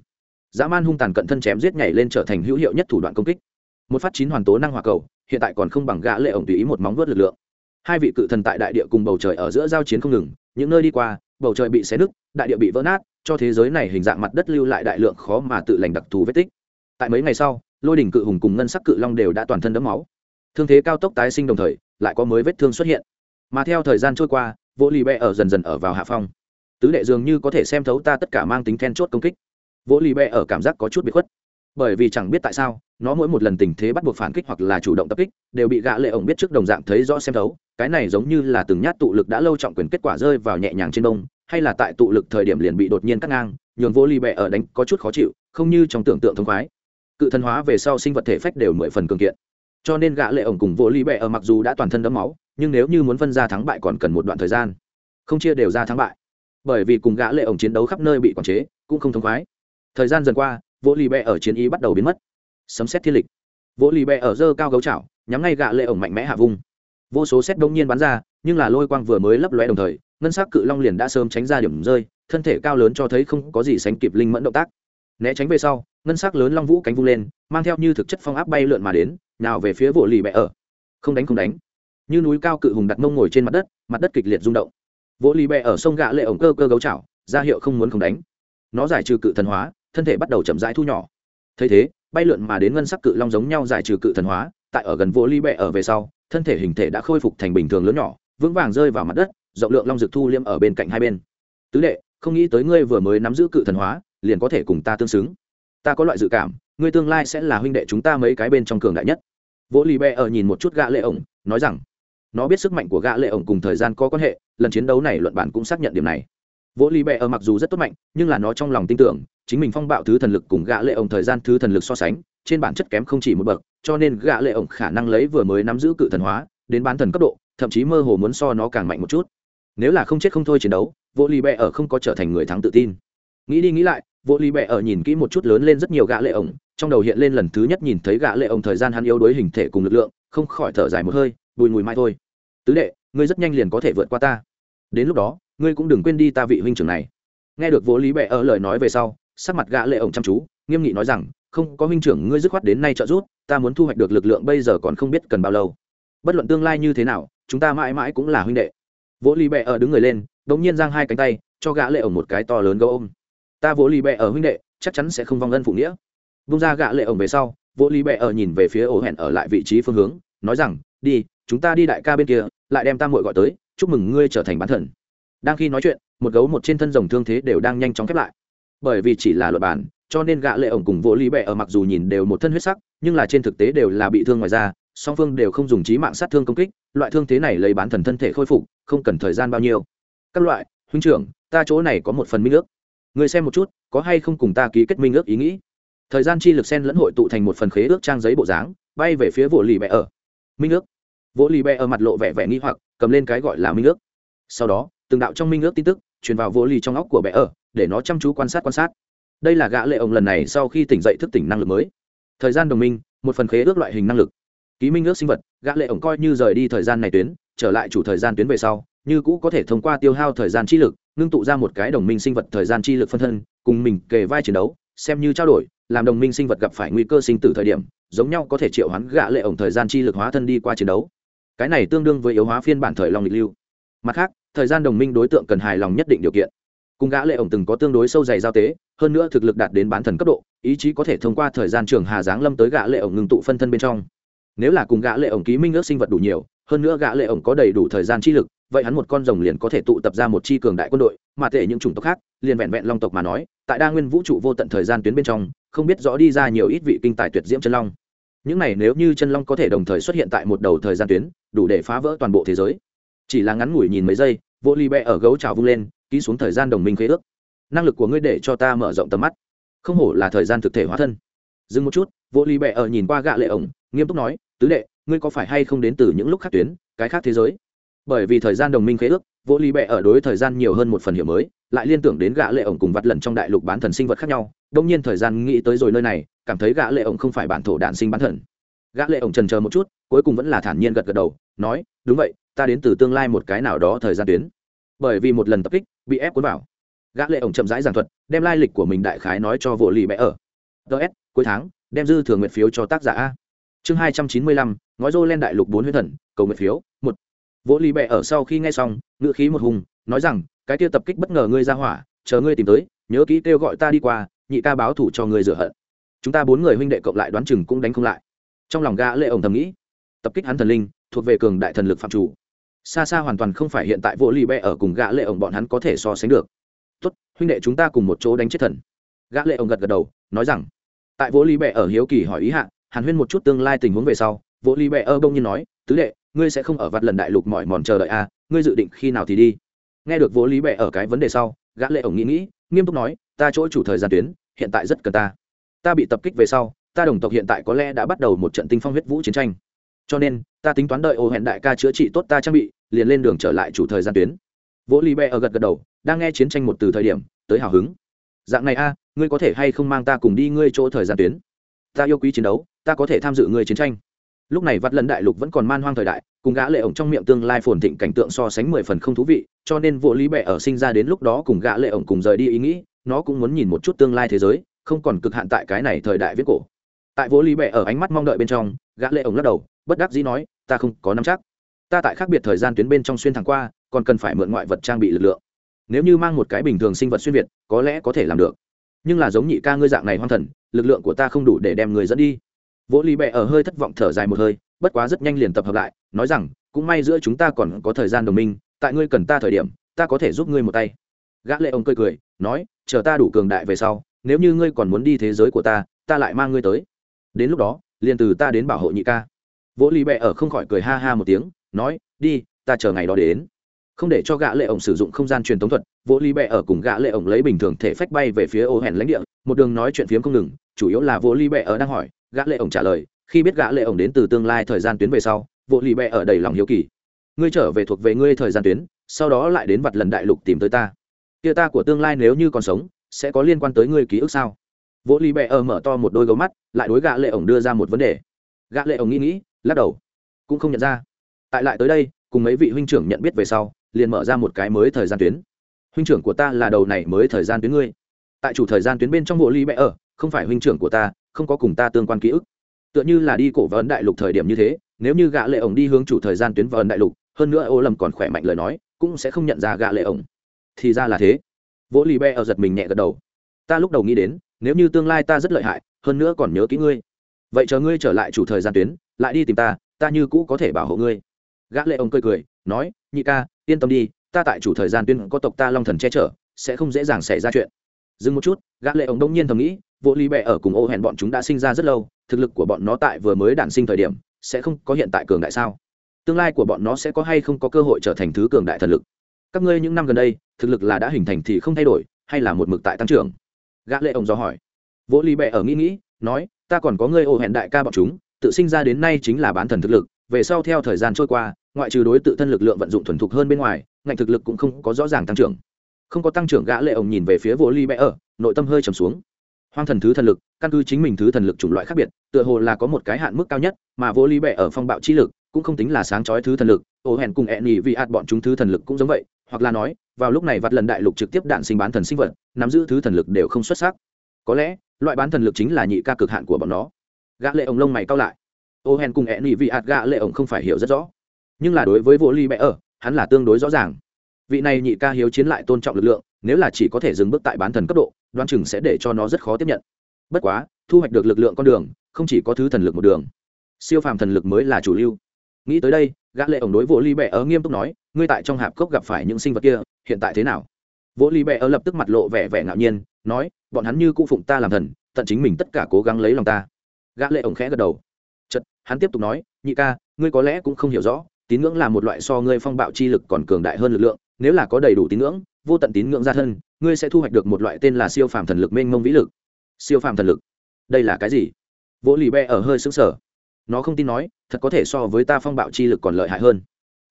Dã man hung tàn cận thân chém giết nhảy lên trở thành hữu hiệu nhất thủ đoạn công kích. Một phát chín hoàn tố năng hỏa cầu, hiện tại còn không bằng gã lệ ổng tùy ý một móng vuốt lực lượng. Hai vị cự thần tại đại địa cùng bầu trời ở giữa giao chiến không ngừng, những nơi đi qua bầu trời bị xé nứt, đại địa bị vỡ nát, cho thế giới này hình dạng mặt đất lưu lại đại lượng khó mà tự lành đặc thù vết tích. Tại mấy ngày sau, lôi đỉnh cự hùng cùng ngân sắc cự long đều đã toàn thân đẫm máu. Thương thế cao tốc tái sinh đồng thời, lại có mới vết thương xuất hiện. Mà theo thời gian trôi qua, vô lì bẹ ở dần dần ở vào hạ phong. Tứ đệ dường như có thể xem thấu ta tất cả mang tính then chốt công kích. Vô lì bẹ ở cảm giác có chút bị khuất bởi vì chẳng biết tại sao, nó mỗi một lần tình thế bắt buộc phản kích hoặc là chủ động tập kích, đều bị gã lệ ổng biết trước đồng dạng thấy rõ xem thấu. Cái này giống như là từng nhát tụ lực đã lâu trọng quyền kết quả rơi vào nhẹ nhàng trên đông hay là tại tụ lực thời điểm liền bị đột nhiên cắt ngang, nhường vô ly bẹ ở đánh có chút khó chịu, không như trong tưởng tượng thông khoái. Cự thần hóa về sau sinh vật thể phách đều mười phần cường kiện. Cho nên gã lệ ổng cùng vô ly bẹ ở mặc dù đã toàn thân đẫm máu, nhưng nếu như muốn phân ra thắng bại còn cần một đoạn thời gian. Không chia đều ra thắng bại. Bởi vì cùng gã lệ ổng chiến đấu khắp nơi bị quản chế, cũng không thông khoái. Thời gian dần qua vỗ lì bẹ ở chiến ý bắt đầu biến mất. Sấm xét thiên lịch. Vỗ lì bẹ ở dơ cao gấu chảo, nhắm ngay gạ lệ ổng mạnh mẽ hạ vung. Vô số xét đông nhiên bắn ra, nhưng là lôi quang vừa mới lấp lóe đồng thời, ngân sắc cự long liền đã sớm tránh ra điểm rơi, thân thể cao lớn cho thấy không có gì sánh kịp linh mẫn động tác. Né tránh về sau, ngân sắc lớn long vũ cánh vung lên, mang theo như thực chất phong áp bay lượn mà đến, nào về phía vỗ lì bẹ ở. Không đánh không đánh. Như núi cao cự hùng đặt mông ngồi trên mặt đất mặt đất kịch liệt rung động. Vỗ lì bẹ ở sông gạ lệ ổng cơ cơ gấu chảo, ra hiệu không muốn không đánh. Nó giải trừ cự thần hóa thân thể bắt đầu chậm rãi thu nhỏ. Thấy thế, bay lượn mà đến ngân sắc cự long giống nhau giải trừ cự thần hóa, tại ở gần vô ly bẹ ở về sau, thân thể hình thể đã khôi phục thành bình thường lớn nhỏ, vững vàng rơi vào mặt đất, rộng lượng long dược thu liêm ở bên cạnh hai bên. Tứ đệ, không nghĩ tới ngươi vừa mới nắm giữ cự thần hóa, liền có thể cùng ta tương xứng. Ta có loại dự cảm, ngươi tương lai sẽ là huynh đệ chúng ta mấy cái bên trong cường đại nhất. Vỗ lì bẹ ở nhìn một chút gã lệ ổng, nói rằng, nó biết sức mạnh của gã lệ ổng cùng thời gian có quan hệ, lần chiến đấu này luận bản cũng xác nhận điểm này. Vỗ lì bẹ ở mặc dù rất tốt mạnh, nhưng là nó trong lòng tin tưởng chính mình phong bạo thứ thần lực cùng gã lệ ổng thời gian thứ thần lực so sánh, trên bản chất kém không chỉ một bậc, cho nên gã lệ ổng khả năng lấy vừa mới nắm giữ cự thần hóa, đến bán thần cấp độ, thậm chí mơ hồ muốn so nó càng mạnh một chút. Nếu là không chết không thôi chiến đấu, vô lì bệ ở không có trở thành người thắng tự tin. Nghĩ đi nghĩ lại, vô lì bệ ở nhìn kỹ một chút lớn lên rất nhiều gã lệ ổng, trong đầu hiện lên lần thứ nhất nhìn thấy gã lệ ổng thời gian hắn yếu đối hình thể cùng lực lượng, không khỏi thở dài một hơi, bùi mùi mai thôi. Tứ đệ, ngươi rất nhanh liền có thể vượt qua ta. Đến lúc đó, ngươi cũng đừng quên đi ta vị huynh trưởng này. Nghe được vô lý bệ ở lời nói về sau sắc mặt gã lệ ổng chăm chú, nghiêm nghị nói rằng, không, có huynh trưởng ngươi dứt khoát đến nay trợ giúp, ta muốn thu hoạch được lực lượng bây giờ còn không biết cần bao lâu. Bất luận tương lai như thế nào, chúng ta mãi mãi cũng là huynh đệ. Vỗ lì bẹ ở đứng người lên, đống nhiên giang hai cánh tay, cho gã lệ ổng một cái to lớn gấu ôm. Ta vỗ lì bẹ ở huynh đệ, chắc chắn sẽ không vong ân phụ nghĩa. Vung ra gã lệ ổng về sau, vỗ lì bẹ ở nhìn về phía ổ hẹn ở lại vị trí phương hướng, nói rằng, đi, chúng ta đi đại ca bên kia, lại đem ta muội gọi tới, chúc mừng ngươi trở thành bán thần. Đang khi nói chuyện, một gấu một trên thân rồng thương thế đều đang nhanh chóng khép lại bởi vì chỉ là luật bản, cho nên gã lệ ổng cùng vỗ lý bẹ ở mặc dù nhìn đều một thân huyết sắc, nhưng là trên thực tế đều là bị thương ngoài da, song phương đều không dùng trí mạng sát thương công kích, loại thương thế này lấy bán thần thân thể khôi phục, không cần thời gian bao nhiêu. Các loại, huynh trưởng, ta chỗ này có một phần minh ước. Người xem một chút, có hay không cùng ta ký kết minh ước ý nghĩ? Thời gian chi lực sen lẫn hội tụ thành một phần khế ước trang giấy bộ dáng, bay về phía vỗ lì bẹ ở. Minh ước. Vỗ lì bẹ ở mặt lộ vẻ vẻ nghi hoặc, cầm lên cái gọi là minh ước. Sau đó, từng đạo trong minh ước tin tức, truyền vào vỗ lì trong óc của bẹ ở để nó chăm chú quan sát quan sát. Đây là gã lệ ổng lần này sau khi tỉnh dậy thức tỉnh năng lực mới. Thời gian đồng minh, một phần khế ước loại hình năng lực. Ký minh ước sinh vật, gã lệ ổng coi như rời đi thời gian này tuyến, trở lại chủ thời gian tuyến về sau, như cũ có thể thông qua tiêu hao thời gian chi lực, ngưng tụ ra một cái đồng minh sinh vật thời gian chi lực phân thân, cùng mình kề vai chiến đấu, xem như trao đổi, làm đồng minh sinh vật gặp phải nguy cơ sinh tử thời điểm, giống nhau có thể triệu hoán gã lệ ổng thời gian chi lực hóa thân đi qua chiến đấu. Cái này tương đương với yếu hóa phiên bản thời long lịch lưu. Mặt khác, thời gian đồng minh đối tượng cần hài lòng nhất định điều kiện cùng gã lệ ổng từng có tương đối sâu dày giao tế, hơn nữa thực lực đạt đến bán thần cấp độ, ý chí có thể thông qua thời gian trường hà giáng lâm tới gã lệ ổng ngừng tụ phân thân bên trong. Nếu là cùng gã lệ ổng ký minh ước sinh vật đủ nhiều, hơn nữa gã lệ ổng có đầy đủ thời gian chi lực, vậy hắn một con rồng liền có thể tụ tập ra một chi cường đại quân đội, mà tệ những chủng tộc khác, liền vẹn vẹn long tộc mà nói, tại đa nguyên vũ trụ vô tận thời gian tuyến bên trong, không biết rõ đi ra nhiều ít vị kinh tài tuyệt diễm chân long. Những này nếu như chân long có thể đồng thời xuất hiện tại một đầu thời gian tuyến, đủ để phá vỡ toàn bộ thế giới. Chỉ là ngắn ngủi nhìn mấy giây vô ly bẹ ở gấu trào vung lên ký xuống thời gian đồng minh khế ước. Năng lực của ngươi để cho ta mở rộng tầm mắt. Không hổ là thời gian thực thể hóa thân. Dừng một chút, vô ly bẹ ở nhìn qua gạ lệ ổng, nghiêm túc nói, tứ đệ, ngươi có phải hay không đến từ những lúc khác tuyến, cái khác thế giới? Bởi vì thời gian đồng minh khế ước, vô ly bẹ ở đối thời gian nhiều hơn một phần hiểu mới, lại liên tưởng đến gã lệ ổng cùng vặt lần trong đại lục bán thần sinh vật khác nhau. Đông nhiên thời gian nghĩ tới rồi nơi này, cảm thấy gã lệ ổng không phải bản thổ đản sinh bán thần. Gã lệ ổng trần chờ một chút, cuối cùng vẫn là thản nhiên gật gật đầu, nói, đúng vậy, ta đến từ tương lai một cái nào đó thời gian tuyến bởi vì một lần tập kích, bị ép cuốn vào. Gã lệ ổng chậm rãi giảng thuật, đem lai lịch của mình đại khái nói cho vô lì bẽ ở. Ts cuối tháng, đem dư thừa nguyện phiếu cho tác giả a. Chương hai trăm chín mươi lăm, ngói rô lên đại lục bốn huyết thần, cầu nguyện phiếu, một. Vô lì bẽ ở sau khi nghe xong ngựa khí một hùng, nói rằng, cái kia tập kích bất ngờ ngươi ra hỏa, chờ ngươi tìm tới, nhớ kỹ kêu gọi ta đi qua, nhị ca báo thủ cho ngươi rửa hận. Chúng ta bốn người huynh đệ cộng lại đoán chừng cũng đánh không lại. Trong lòng gã lệ ổng thầm nghĩ, tập kích hắn thần linh, thuộc về cường đại thần lực phạm chủ xa xa hoàn toàn không phải hiện tại vô lì bẹ ở cùng gã lệ ổng bọn hắn có thể so sánh được. Tốt, huynh đệ chúng ta cùng một chỗ đánh chết thần. Gã lệ ổng gật gật đầu, nói rằng, tại vô lì bẹ ở hiếu kỳ hỏi ý hạ, hàn huyên một chút tương lai tình huống về sau, vô lì bẹ ở bông nhiên nói, tứ đệ, ngươi sẽ không ở vặt lần đại lục mỏi mòn chờ đợi à ngươi dự định khi nào thì đi? Nghe được vô lý bẹ ở cái vấn đề sau, gã lệ ổng nghĩ nghĩ, nghiêm túc nói, ta chỗ chủ thời gian tuyến, hiện tại rất cần ta. Ta bị tập kích về sau, ta đồng tộc hiện tại có lẽ đã bắt đầu một trận tinh phong huyết vũ chiến tranh cho nên, ta tính toán đợi ô hẹn đại ca chữa trị tốt ta trang bị, liền lên đường trở lại chủ thời gian tuyến. Vỗ lý bè ở gật gật đầu, đang nghe chiến tranh một từ thời điểm, tới hào hứng. Dạng này a, ngươi có thể hay không mang ta cùng đi ngươi chỗ thời gian tuyến? Ta yêu quý chiến đấu, ta có thể tham dự ngươi chiến tranh. Lúc này vắt lần đại lục vẫn còn man hoang thời đại, cùng gã lệ ổng trong miệng tương lai phồn thịnh cảnh tượng so sánh mười phần không thú vị, cho nên vỗ lý Bệ ở sinh ra đến lúc đó cùng gã lệ ổng cùng rời đi ý nghĩ, nó cũng muốn nhìn một chút tương lai thế giới, không còn cực hạn tại cái này thời đại viết cổ. Tại vỗ lý Bệ ở ánh mắt mong đợi bên trong, gã lệ ổng lắc đầu bất đắc dĩ nói, ta không có nắm chắc. Ta tại khác biệt thời gian tuyến bên trong xuyên thẳng qua, còn cần phải mượn ngoại vật trang bị lực lượng. Nếu như mang một cái bình thường sinh vật xuyên việt, có lẽ có thể làm được. Nhưng là giống nhị ca ngươi dạng này hoang thần, lực lượng của ta không đủ để đem người dẫn đi. Vỗ lý bẹ ở hơi thất vọng thở dài một hơi, bất quá rất nhanh liền tập hợp lại, nói rằng, cũng may giữa chúng ta còn có thời gian đồng minh, tại ngươi cần ta thời điểm, ta có thể giúp ngươi một tay. Gã lệ ông cười cười, nói, chờ ta đủ cường đại về sau, nếu như ngươi còn muốn đi thế giới của ta ta lại mang ngươi tới. Đến lúc đó, liền từ ta đến bảo hộ nhị ca vỗ lì bẹ ở không khỏi cười ha ha một tiếng, nói, đi, ta chờ ngày đó đến. Không để cho gã lệ ổng sử dụng không gian truyền tống thuật, vỗ lì bẹ ở cùng gã lệ ổng lấy bình thường thể phách bay về phía ô hẻn lãnh địa. Một đường nói chuyện phiếm không ngừng, chủ yếu là vỗ lì bẹ ở đang hỏi, gã lệ ổng trả lời, khi biết gã lệ ổng đến từ tương lai thời gian tuyến về sau, vỗ lì bẹ ở đầy lòng hiếu kỳ. Ngươi trở về thuộc về ngươi thời gian tuyến, sau đó lại đến vặt lần đại lục tìm tới ta. Kia ta của tương lai nếu như còn sống, sẽ có liên quan tới ngươi ký ức sao? Vỗ lì bẹ ở mở to một đôi gấu mắt, lại đối gã lệ ổng đưa ra một vấn đề. Gã lệ ổng nghĩ nghĩ lắc đầu. Cũng không nhận ra. Tại lại tới đây, cùng mấy vị huynh trưởng nhận biết về sau, liền mở ra một cái mới thời gian tuyến. Huynh trưởng của ta là đầu này mới thời gian tuyến ngươi. Tại chủ thời gian tuyến bên trong bộ ly bẽ ở, không phải huynh trưởng của ta, không có cùng ta tương quan ký ức. Tựa như là đi cổ vấn đại lục thời điểm như thế, nếu như gã lệ ổng đi hướng chủ thời gian tuyến vấn đại lục, hơn nữa ô lầm còn khỏe mạnh lời nói, cũng sẽ không nhận ra gã lệ ổng. Thì ra là thế. Vỗ lì bẹ ở giật mình nhẹ gật đầu. Ta lúc đầu nghĩ đến, nếu như tương lai ta rất lợi hại, hơn nữa còn nhớ kỹ ngươi vậy chờ ngươi trở lại chủ thời gian tuyến, lại đi tìm ta ta như cũ có thể bảo hộ ngươi. Gã lệ ông cười cười, nói, nhị ca, yên tâm đi, ta tại chủ thời gian tuyên có tộc ta long thần che chở, sẽ không dễ dàng xảy ra chuyện. Dừng một chút, gã lệ ông đông nhiên thầm nghĩ, vô ly bệ ở cùng ô hẹn bọn chúng đã sinh ra rất lâu, thực lực của bọn nó tại vừa mới đản sinh thời điểm, sẽ không có hiện tại cường đại sao? Tương lai của bọn nó sẽ có hay không có cơ hội trở thành thứ cường đại thần lực? Các ngươi những năm gần đây, thực lực là đã hình thành thì không thay đổi, hay là một mực tại tăng trưởng? Gã lệ ông do hỏi. Vô ly bệ ở nghĩ nghĩ, nói ta còn có ngươi ô hẹn đại ca bọn chúng, tự sinh ra đến nay chính là bán thần thực lực, về sau theo thời gian trôi qua, ngoại trừ đối tự thân lực lượng vận dụng thuần thục hơn bên ngoài ngành thực lực cũng không có rõ ràng tăng trưởng. Không có tăng trưởng gã lệ ổng nhìn về phía vô ly bẽ ở, nội tâm hơi trầm xuống. Hoang thần thứ thần lực, căn cứ chính mình thứ thần lực chủng loại khác biệt, tựa hồ là có một cái hạn mức cao nhất, mà vô ly bệ ở phong bạo chi lực, cũng không tính là sáng chói thứ thần lực ổ hẹn cùng ẹn nhì vì ạt bọn chúng thứ thần lực cũng giống vậy, hoặc là nói, vào lúc này vặt lần đại lục trực tiếp đạn sinh bán thần sinh vật, nắm giữ thứ thần lực đều không xuất sắc có lẽ, loại bán thần lực chính là nhị ca cực hạn của bọn nó. Gã lệ ổng lông mày cao lại. Ô hèn cùng ẹn nhị vị ạt gã lệ ổng không phải hiểu rất rõ. Nhưng là đối với vô ly bẽ ở, hắn là tương đối rõ ràng. Vị này nhị ca hiếu chiến lại tôn trọng lực lượng, nếu là chỉ có thể dừng bước tại bán thần cấp độ, đoán chừng sẽ để cho nó rất khó tiếp nhận. Bất quá, thu hoạch được lực lượng con đường, không chỉ có thứ thần lực một đường. Siêu phàm thần lực mới là chủ lưu. Nghĩ tới đây, gã lệ ổng đối vô ly bẹ ở nghiêm túc nói, ngươi tại trong hạp cốc gặp phải những sinh vật kia, hiện tại thế nào? Vỗ ly Bệ ở lập tức mặt lộ vẻ vẻ ngạo nhiên, nói, bọn hắn như cụ phụng ta làm thần, tận chính mình tất cả cố gắng lấy lòng ta. Gã lệ ổng khẽ gật đầu. Chợt, hắn tiếp tục nói, nhị ca, ngươi có lẽ cũng không hiểu rõ, tín ngưỡng là một loại so ngươi phong bạo chi lực còn cường đại hơn lực lượng, nếu là có đầy đủ tín ngưỡng, vô tận tín ngưỡng gia thân, ngươi sẽ thu hoạch được một loại tên là siêu phàm thần lực mênh mông vĩ lực. Siêu phàm thần lực? Đây là cái gì? Vỗ lì Bệ ở hơi xứng sở nó không tin nói, thật có thể so với ta phong bạo chi lực còn lợi hại hơn.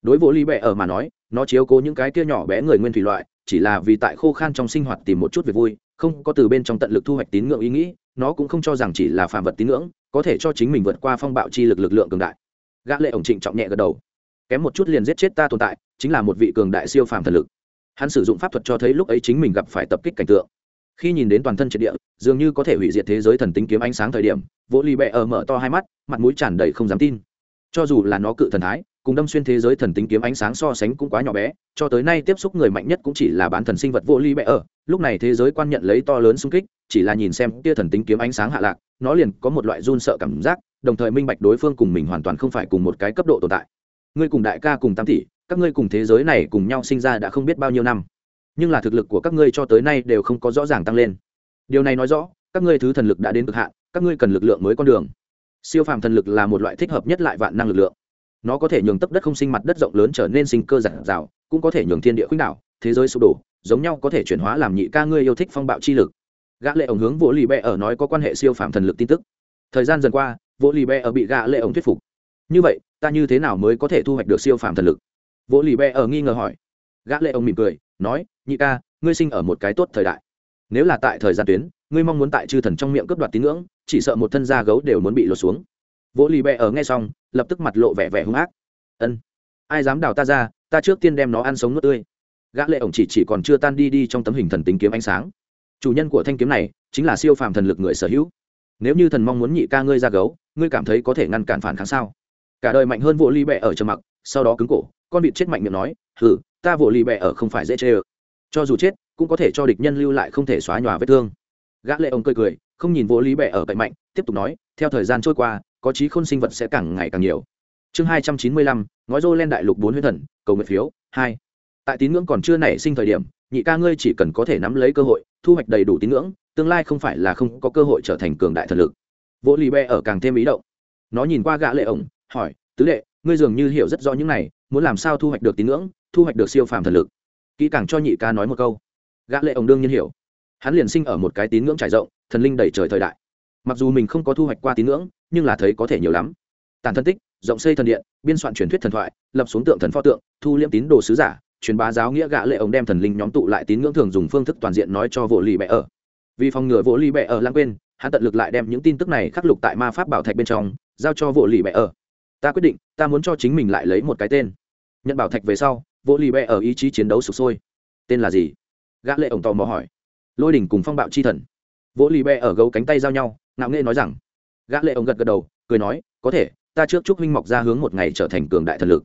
Đối vỗ lì Bệ ở mà nói, nó chiếu cố những cái kia nhỏ bé người nguyên thủy loại chỉ là vì tại khô khan trong sinh hoạt tìm một chút việc vui, không có từ bên trong tận lực thu hoạch tín ngưỡng ý nghĩ, nó cũng không cho rằng chỉ là phàm vật tín ngưỡng, có thể cho chính mình vượt qua phong bạo chi lực lực lượng cường đại. Gã lệ ổng trịnh trọng nhẹ gật đầu. Kém một chút liền giết chết ta tồn tại, chính là một vị cường đại siêu phàm thần lực. Hắn sử dụng pháp thuật cho thấy lúc ấy chính mình gặp phải tập kích cảnh tượng. Khi nhìn đến toàn thân triệt địa, dường như có thể hủy diệt thế giới thần tính kiếm ánh sáng thời điểm vỗ lì bẹ ở mở to hai mắt, mặt mũi tràn đầy không dám tin. Cho dù là nó cự thần thái cùng đâm xuyên thế giới thần tính kiếm ánh sáng so sánh cũng quá nhỏ bé, cho tới nay tiếp xúc người mạnh nhất cũng chỉ là bán thần sinh vật vô ly bẹ ở. Lúc này thế giới quan nhận lấy to lớn xung kích, chỉ là nhìn xem tia thần tính kiếm ánh sáng hạ lạc, nó liền có một loại run sợ cảm giác, đồng thời minh bạch đối phương cùng mình hoàn toàn không phải cùng một cái cấp độ tồn tại. Ngươi cùng đại ca cùng tam tỷ, các ngươi cùng thế giới này cùng nhau sinh ra đã không biết bao nhiêu năm. Nhưng là thực lực của các ngươi cho tới nay đều không có rõ ràng tăng lên. Điều này nói rõ, các ngươi thứ thần lực đã đến cực hạn, các ngươi cần lực lượng mới con đường. Siêu phàm thần lực là một loại thích hợp nhất lại vạn năng lực lượng nó có thể nhường tấp đất không sinh mặt đất rộng lớn trở nên sinh cơ giản rào cũng có thể nhường thiên địa khuynh đảo, thế giới sụp đổ, giống nhau có thể chuyển hóa làm nhị ca ngươi yêu thích phong bạo chi lực. Gã lệ ổng hướng vỗ lì bẹ ở nói có quan hệ siêu phàm thần lực tin tức. Thời gian dần qua, vỗ lì bẹ ở bị gã lệ ổng thuyết phục. Như vậy, ta như thế nào mới có thể thu hoạch được siêu phàm thần lực? Vỗ lì bẹ ở nghi ngờ hỏi. Gã lệ ổng mỉm cười, nói, nhị ca, ngươi sinh ở một cái tốt thời đại. Nếu là tại thời gian tuyến, ngươi mong muốn tại chư thần trong miệng cướp đoạt tín ngưỡng, chỉ sợ một thân da gấu đều muốn bị lột xuống vỗ lì bẹ ở nghe xong, lập tức mặt lộ vẻ vẻ hung ác. Ân, ai dám đào ta ra, ta trước tiên đem nó ăn sống nuốt tươi. Gã lệ ổng chỉ chỉ còn chưa tan đi đi trong tấm hình thần tính kiếm ánh sáng. Chủ nhân của thanh kiếm này chính là siêu phàm thần lực người sở hữu. Nếu như thần mong muốn nhị ca ngươi ra gấu, ngươi cảm thấy có thể ngăn cản phản kháng sao? Cả đời mạnh hơn vỗ ly bẹ ở trầm mặc, sau đó cứng cổ, con vịt chết mạnh miệng nói, hừ, ta vỗ ly bẹ ở không phải dễ chê ơ. Cho dù chết, cũng có thể cho địch nhân lưu lại không thể xóa nhòa vết thương. Gã lệ ông cười cười, không nhìn vỗ ly bẹ ở cạnh mạnh, tiếp tục nói, theo thời gian trôi qua có trí khôn sinh vật sẽ càng ngày càng nhiều. Chương hai trăm chín mươi lăm, ngói rô lên đại lục bốn huyết thần, cầu nguyện phiếu, hai. Tại tín ngưỡng còn chưa nảy sinh thời điểm, nhị ca ngươi chỉ cần có thể nắm lấy cơ hội, thu hoạch đầy đủ tín ngưỡng, tương lai không phải là không có cơ hội trở thành cường đại thần lực. Vỗ lì bẹ ở càng thêm ý động. Nó nhìn qua gã lệ ổng, hỏi, tứ đệ, ngươi dường như hiểu rất rõ những này, muốn làm sao thu hoạch được tín ngưỡng, thu hoạch được siêu phàm thần lực? Kỹ càng cho nhị ca nói một câu. Gã lệ ổng đương nhiên hiểu. Hắn liền sinh ở một cái tín ngưỡng trải rộng, thần linh đầy trời thời đại. Mặc dù mình không có thu hoạch qua tín ngưỡng nhưng là thấy có thể nhiều lắm. Tàn thân tích, rộng xây thần điện, biên soạn truyền thuyết thần thoại, lập xuống tượng thần pho tượng, thu liễm tín đồ sứ giả, truyền bá giáo nghĩa gã lệ ông đem thần linh nhóm tụ lại tín ngưỡng thường dùng phương thức toàn diện nói cho vô lì bệ ở. Vì phòng ngừa vô lì bệ ở lãng quên, hắn tận lực lại đem những tin tức này khắc lục tại ma pháp bảo thạch bên trong, giao cho vô lì bệ ở. Ta quyết định, ta muốn cho chính mình lại lấy một cái tên. Nhận bảo thạch về sau, vô lì bệ ở ý chí chiến đấu sụp sôi. Tên là gì? Gã lệ ổng tò mò hỏi. Lôi đỉnh cùng phong bạo chi thần. Vô lì bệ ở gấu cánh tay giao nhau, ngạo nghễ nói rằng gã lệ ông gật gật đầu, cười nói, có thể, ta trước chúc huynh mọc ra hướng một ngày trở thành cường đại thần lực.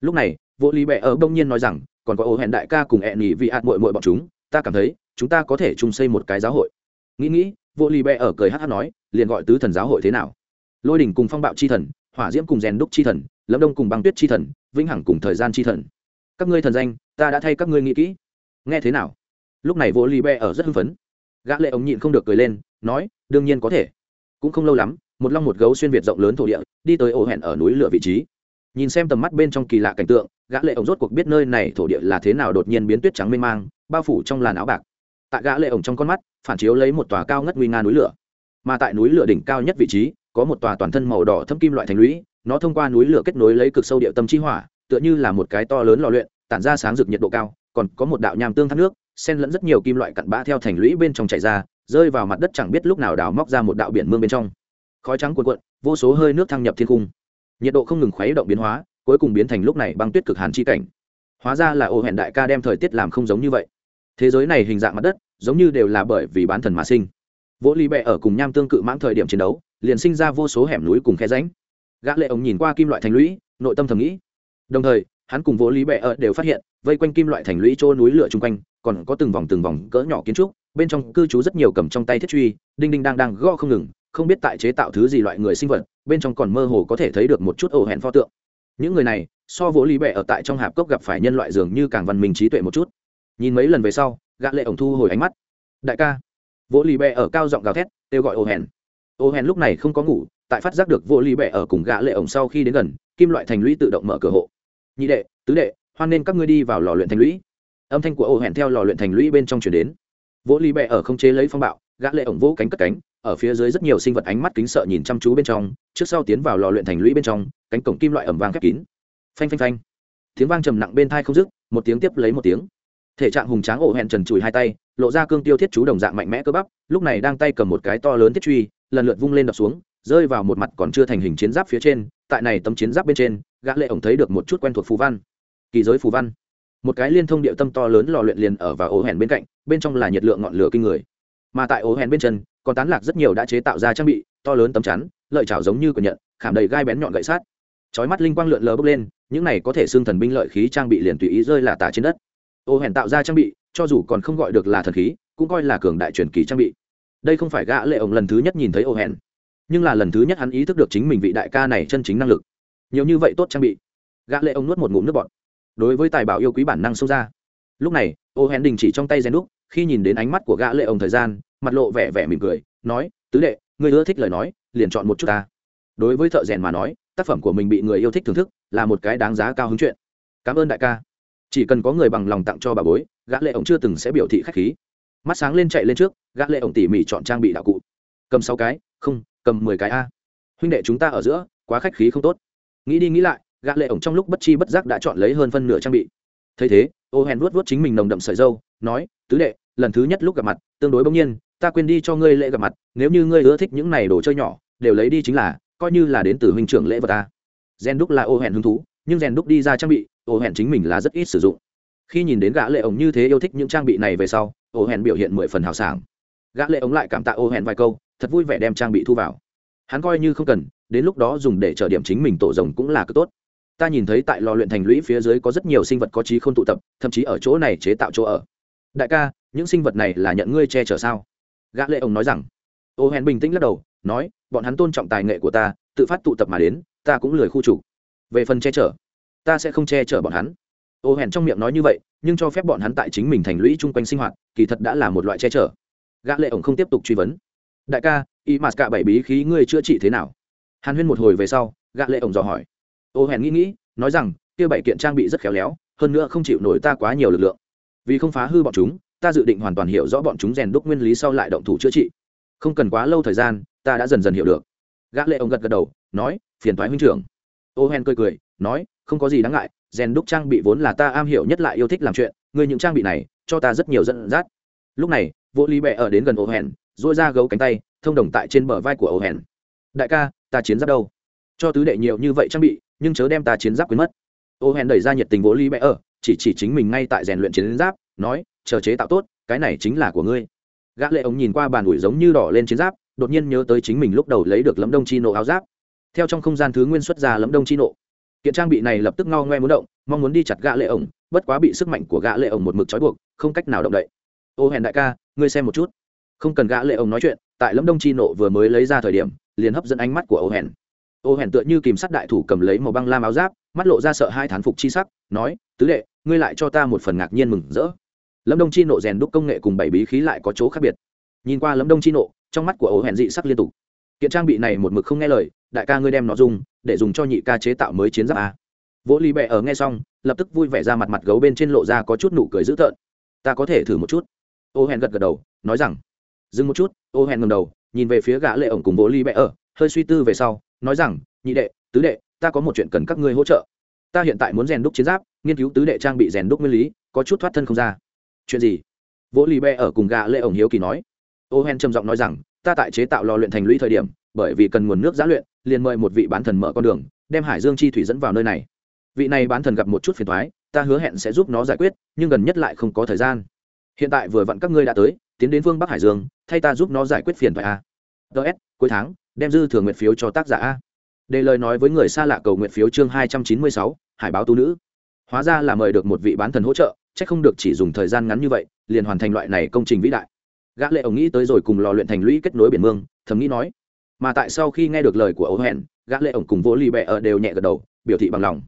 Lúc này, vô lý bệ ở đông nhiên nói rằng, còn có ô hẹn đại ca cùng hẹn nhị vị ạt muội muội bọn chúng, ta cảm thấy, chúng ta có thể chung xây một cái giáo hội. Nghĩ nghĩ, vô lý bệ ở cười hắt hắt nói, liền gọi tứ thần giáo hội thế nào? Lôi đỉnh cùng phong bạo chi thần, hỏa diễm cùng rèn đúc chi thần, lâm đông cùng băng tuyết chi thần, vĩnh hằng cùng thời gian chi thần. Các ngươi thần danh, ta đã thay các ngươi nghĩ kỹ. Nghe thế nào? Lúc này vô lý bệ ở rất hưng phấn. Gã lệ ống nhịn không được cười lên, nói, đương nhiên có thể. Cũng không lâu lắm một long một gấu xuyên việt rộng lớn thổ địa, đi tới ổ hẹn ở núi lửa vị trí. Nhìn xem tầm mắt bên trong kỳ lạ cảnh tượng, gã lệ ổng rốt cuộc biết nơi này thổ địa là thế nào đột nhiên biến tuyết trắng mênh mang, bao phủ trong làn áo bạc. Tại gã lệ ổng trong con mắt, phản chiếu lấy một tòa cao ngất nguy nga núi lửa. Mà tại núi lửa đỉnh cao nhất vị trí, có một tòa toàn thân màu đỏ thâm kim loại thành lũy, nó thông qua núi lửa kết nối lấy cực sâu địa tâm chi hỏa, tựa như là một cái to lớn lò luyện, tản ra sáng rực nhiệt độ cao, còn có một đạo nham tương thác nước, xen lẫn rất nhiều kim loại cặn bã theo thành lũy bên trong chảy ra, rơi vào mặt đất chẳng biết lúc nào đào móc ra một đạo biển mương bên trong khói trắng cuộn cuộn, vô số hơi nước thăng nhập thiên cung nhiệt độ không ngừng khuấy động biến hóa, cuối cùng biến thành lúc này băng tuyết cực hàn chi cảnh. Hóa ra là ô hẹn đại ca đem thời tiết làm không giống như vậy. Thế giới này hình dạng mặt đất, giống như đều là bởi vì bán thần mà sinh. Vỗ ly bẹ ở cùng nham tương cự mãng thời điểm chiến đấu, liền sinh ra vô số hẻm núi cùng khe ránh gã lệ ống nhìn qua kim loại thành lũy, nội tâm thầm nghĩ. Đồng thời, hắn cùng vỗ lý bệ ở đều phát hiện, vây quanh kim loại thành lũy chỗ núi lửa chung quanh, còn có từng vòng từng vòng cỡ nhỏ kiến trúc, bên trong cư trú rất nhiều cầm trong tay thiết truy, đinh đinh đang đang gõ không ngừng không biết tại chế tạo thứ gì loại người sinh vật, bên trong còn mơ hồ có thể thấy được một chút ổ hẹn pho tượng. Những người này, so vỗ lý bẹ ở tại trong hạp cốc gặp phải nhân loại dường như càng văn minh trí tuệ một chút. Nhìn mấy lần về sau, gã lệ ổng thu hồi ánh mắt. Đại ca. Vỗ lý bẹ ở cao giọng gào thét, kêu gọi ổ hẹn. Ổ hẹn lúc này không có ngủ, tại phát giác được vỗ lý bẹ ở cùng gã lệ ổng sau khi đến gần, kim loại thành lũy tự động mở cửa hộ. Nhị đệ, tứ đệ, hoan nên các ngươi đi vào lò luyện thành lũy. Âm thanh của ổ hẹn theo lò luyện thành lũy bên trong truyền đến. Vỗ lý bẹ ở không chế lấy phong bạo, gã lệ ổng vỗ cánh cất cánh ở phía dưới rất nhiều sinh vật ánh mắt kính sợ nhìn chăm chú bên trong, trước sau tiến vào lò luyện thành lũy bên trong, cánh cổng kim loại ẩm vang khép kín. Phanh phanh phanh. Tiếng vang trầm nặng bên thai không dứt, một tiếng tiếp lấy một tiếng. Thể trạng hùng tráng ổ hẹn trần chùi hai tay, lộ ra cương tiêu thiết chú đồng dạng mạnh mẽ cơ bắp, lúc này đang tay cầm một cái to lớn thiết truy, lần lượt vung lên đập xuống, rơi vào một mặt còn chưa thành hình chiến giáp phía trên, tại này tấm chiến giáp bên trên, gã lệ ổng thấy được một chút quen thuộc phù văn. Kỳ giới phù văn. Một cái liên thông địa tâm to lớn lò luyện liền ở vào ổ hẹn bên cạnh, bên trong là nhiệt lượng ngọn lửa kinh người. Mà tại ổ hẹn bên chân còn tán lạc rất nhiều đã chế tạo ra trang bị, to lớn tấm chắn, lợi chảo giống như của nhận, khảm đầy gai bén nhọn gậy sát chói mắt linh quang lượn lờ bốc lên, những này có thể xương thần binh lợi khí trang bị liền tùy ý rơi là tả trên đất. Ô hèn tạo ra trang bị, cho dù còn không gọi được là thần khí, cũng coi là cường đại truyền kỳ trang bị. Đây không phải gã lệ ổng lần thứ nhất nhìn thấy ô hèn, nhưng là lần thứ nhất hắn ý thức được chính mình vị đại ca này chân chính năng lực. Nhiều như vậy tốt trang bị, gã lệ ổng nuốt một ngụm nước bọt. Đối với tài bảo yêu quý bản năng sâu ra. Lúc này, ô hèn đình chỉ trong tay rèn đúc, khi nhìn đến ánh mắt của gã lệ ổng thời gian mặt lộ vẻ vẻ mỉm cười, nói, tứ đệ, ngươi ưa thích lời nói, liền chọn một chút ta. Đối với thợ rèn mà nói, tác phẩm của mình bị người yêu thích thưởng thức, là một cái đáng giá cao hứng chuyện. Cảm ơn đại ca. Chỉ cần có người bằng lòng tặng cho bà bối, gã lệ ổng chưa từng sẽ biểu thị khách khí. Mắt sáng lên chạy lên trước, gã lệ ổng tỉ mỉ chọn trang bị đạo cụ. Cầm sáu cái, không, cầm mười cái a. Huynh đệ chúng ta ở giữa, quá khách khí không tốt. Nghĩ đi nghĩ lại, gã lệ ổng trong lúc bất chi bất giác đã chọn lấy hơn phân nửa trang bị. Thấy thế ô hèn vuốt vuốt chính mình nồng đậm sợi dâu, nói, tứ đệ, lần thứ nhất lúc gặp mặt, tương đối bỗng nhiên ta quên đi cho ngươi lễ gặp mặt, nếu như ngươi ưa thích những này đồ chơi nhỏ, đều lấy đi chính là, coi như là đến từ huynh trưởng lễ vật ta. Gen đúc là ô hẹn hứng thú, nhưng rèn đúc đi ra trang bị, ô hẹn chính mình là rất ít sử dụng. Khi nhìn đến gã lệ ổng như thế yêu thích những trang bị này về sau, ô hẹn biểu hiện mười phần hào sảng. Gã lệ ổng lại cảm tạ ô hẹn vài câu, thật vui vẻ đem trang bị thu vào. Hắn coi như không cần, đến lúc đó dùng để trở điểm chính mình tổ rồng cũng là cực tốt. Ta nhìn thấy tại lò luyện thành lũy phía dưới có rất nhiều sinh vật có trí không tụ tập, thậm chí ở chỗ này chế tạo chỗ ở. Đại ca, những sinh vật này là nhận ngươi che chở sao? Gã lệ ông nói rằng, ô hèn bình tĩnh lắc đầu, nói, bọn hắn tôn trọng tài nghệ của ta, tự phát tụ tập mà đến, ta cũng lười khu chủ về phần che chở, ta sẽ không che chở bọn hắn. Ô hèn trong miệng nói như vậy, nhưng cho phép bọn hắn tại chính mình thành lũy chung quanh sinh hoạt, kỳ thật đã là một loại che chở. Gã lệ ổng không tiếp tục truy vấn. Đại ca, y mạt cả bảy bí khí ngươi chữa trị thế nào? Hàn huyên một hồi về sau, gã lệ ổng dò hỏi. Ô hèn nghĩ nghĩ, nói rằng, kia bảy kiện trang bị rất khéo léo, hơn nữa không chịu nổi ta quá nhiều lực lượng. Vì không phá hư bọn chúng ta dự định hoàn toàn hiểu rõ bọn chúng rèn đúc nguyên lý sau lại động thủ chữa trị. Không cần quá lâu thời gian ta đã dần dần hiểu được. Gã lệ ông gật gật đầu nói phiền toái huynh trưởng. Ô hen cười cười nói không có gì đáng ngại rèn đúc trang bị vốn là ta am hiểu nhất lại yêu thích làm chuyện người những trang bị này cho ta rất nhiều dẫn dắt. Lúc này vô lý bệ ở đến gần ô hen, duỗi ra gấu cánh tay thông đồng tại trên bờ vai của ô hen. đại ca ta chiến giáp đâu? Cho tứ đệ nhiều như vậy trang bị nhưng chớ đem ta chiến giáp quên mất. Ô hèn đẩy ra nhiệt tình vô lý bệ ở chỉ chỉ chính mình ngay tại rèn luyện chiến giáp nói chờ chế tạo tốt, cái này chính là của ngươi. Gã lệ ống nhìn qua bàn ủi giống như đỏ lên chiến giáp, đột nhiên nhớ tới chính mình lúc đầu lấy được lấm đông chi nộ áo giáp. Theo trong không gian thứ nguyên xuất ra lấm đông chi nộ. Kiện trang bị này lập tức ngao ngoe muốn động, mong muốn đi chặt gã lệ ống bất quá bị sức mạnh của gã lệ ống một mực trói buộc, không cách nào động đậy. Ô hèn đại ca, ngươi xem một chút. Không cần gã lệ ống nói chuyện, tại lâm đông chi nộ vừa mới lấy ra thời điểm, liền hấp dẫn ánh mắt của ô hèn. Ô hèn tựa như kìm sắt đại thủ cầm lấy màu băng lam áo giáp, mắt lộ ra sợ hai thán phục chi sắc, nói, tứ đệ, ngươi lại cho ta một phần ngạc nhiên mừng rỡ lâm đông chi nộ rèn đúc công nghệ cùng bảy bí khí lại có chỗ khác biệt. Nhìn qua lâm đông chi nộ, trong mắt của ổ hẹn dị sắc liên tục. Kiện trang bị này một mực không nghe lời, đại ca ngươi đem nó dùng, để dùng cho nhị ca chế tạo mới chiến giáp a vỗ ly bẹ ở nghe xong, lập tức vui vẻ ra mặt mặt gấu bên trên lộ ra có chút nụ cười dữ tợn. Ta có thể thử một chút. Ô hẹn gật gật đầu, nói rằng, dừng một chút. Ô hẹn ngầm đầu, nhìn về phía gã lệ ổng cùng vỗ ly bẹ ở, hơi suy tư về sau, nói rằng, nhị đệ, tứ đệ, ta có một chuyện cần các ngươi hỗ trợ. Ta hiện tại muốn rèn đúc chiến giáp, nghiên cứu tứ đệ trang bị rèn đúc nguyên lý, có chút thoát thân không ra chuyện gì? Vỗ lì bè ở cùng gà lệ ổng hiếu kỳ nói. Ô hen trầm giọng nói rằng, ta tại chế tạo lò luyện thành lũy thời điểm, bởi vì cần nguồn nước giã luyện, liền mời một vị bán thần mở con đường, đem hải dương chi thủy dẫn vào nơi này. Vị này bán thần gặp một chút phiền thoái ta hứa hẹn sẽ giúp nó giải quyết, nhưng gần nhất lại không có thời gian. Hiện tại vừa vặn các ngươi đã tới, tiến đến vương bắc hải dương, thay ta giúp nó giải quyết phiền thoại a. Ts cuối tháng, đem dư thừa nguyện phiếu cho tác giả a. Để lời nói với người xa lạ cầu nguyện phiếu chương hai trăm chín mươi sáu, hải báo tu nữ. Hóa ra là mời được một vị bán thần hỗ trợ. Chắc không được chỉ dùng thời gian ngắn như vậy, liền hoàn thành loại này công trình vĩ đại. Gã lệ ổng nghĩ tới rồi cùng lò luyện thành lũy kết nối biển mương, thầm nghĩ nói. Mà tại sau khi nghe được lời của ấu hẹn, gã lệ ổng cùng vỗ lì bẹ ở đều nhẹ gật đầu, biểu thị bằng lòng.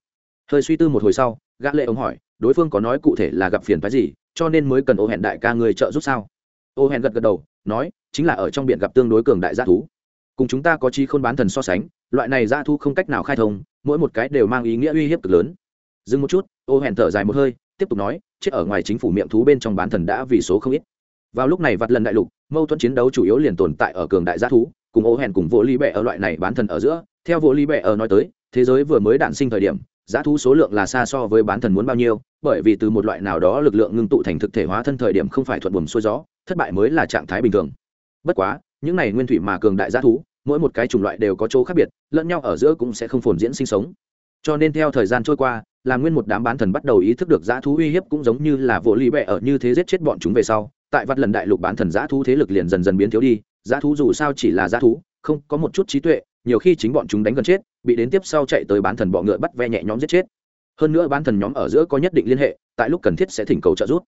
Hơi suy tư một hồi sau, gã lệ ổng hỏi, đối phương có nói cụ thể là gặp phiền phức gì, cho nên mới cần ấu hẹn đại ca người trợ giúp sao? Ấu hẹn gật gật đầu, nói, chính là ở trong biển gặp tương đối cường đại gia thú. Cùng chúng ta có chi khôn bán thần so sánh, loại này gia thú không cách nào khai thông, mỗi một cái đều mang ý nghĩa uy hiếp cực lớn. Dừng một chút ấu hẹn thở dài một hơi, tiếp tục nói chết ở ngoài chính phủ miệng thú bên trong bán thần đã vì số không ít. Vào lúc này vặt lần đại lục, mâu thuẫn chiến đấu chủ yếu liền tồn tại ở cường đại giá thú, cùng ô hẹn cùng vô ly bẹ ở loại này bán thần ở giữa. Theo vô ly bẹ ở nói tới, thế giới vừa mới đản sinh thời điểm, giá thú số lượng là xa so với bán thần muốn bao nhiêu, bởi vì từ một loại nào đó lực lượng ngưng tụ thành thực thể hóa thân thời điểm không phải thuận buồm xuôi gió, thất bại mới là trạng thái bình thường. Bất quá, những này nguyên thủy mà cường đại giá thú, mỗi một cái chủng loại đều có chỗ khác biệt, lẫn nhau ở giữa cũng sẽ không phồn diễn sinh sống. Cho nên theo thời gian trôi qua là nguyên một đám bán thần bắt đầu ý thức được giá thú uy hiếp cũng giống như là vỗ lý bẹ ở như thế giết chết bọn chúng về sau. Tại vắt lần đại lục bán thần giá thú thế lực liền dần dần biến thiếu đi. Giá thú dù sao chỉ là giá thú, không có một chút trí tuệ, nhiều khi chính bọn chúng đánh gần chết, bị đến tiếp sau chạy tới bán thần bọ ngựa bắt ve nhẹ nhóm giết chết. Hơn nữa bán thần nhóm ở giữa có nhất định liên hệ, tại lúc cần thiết sẽ thỉnh cầu trợ giúp.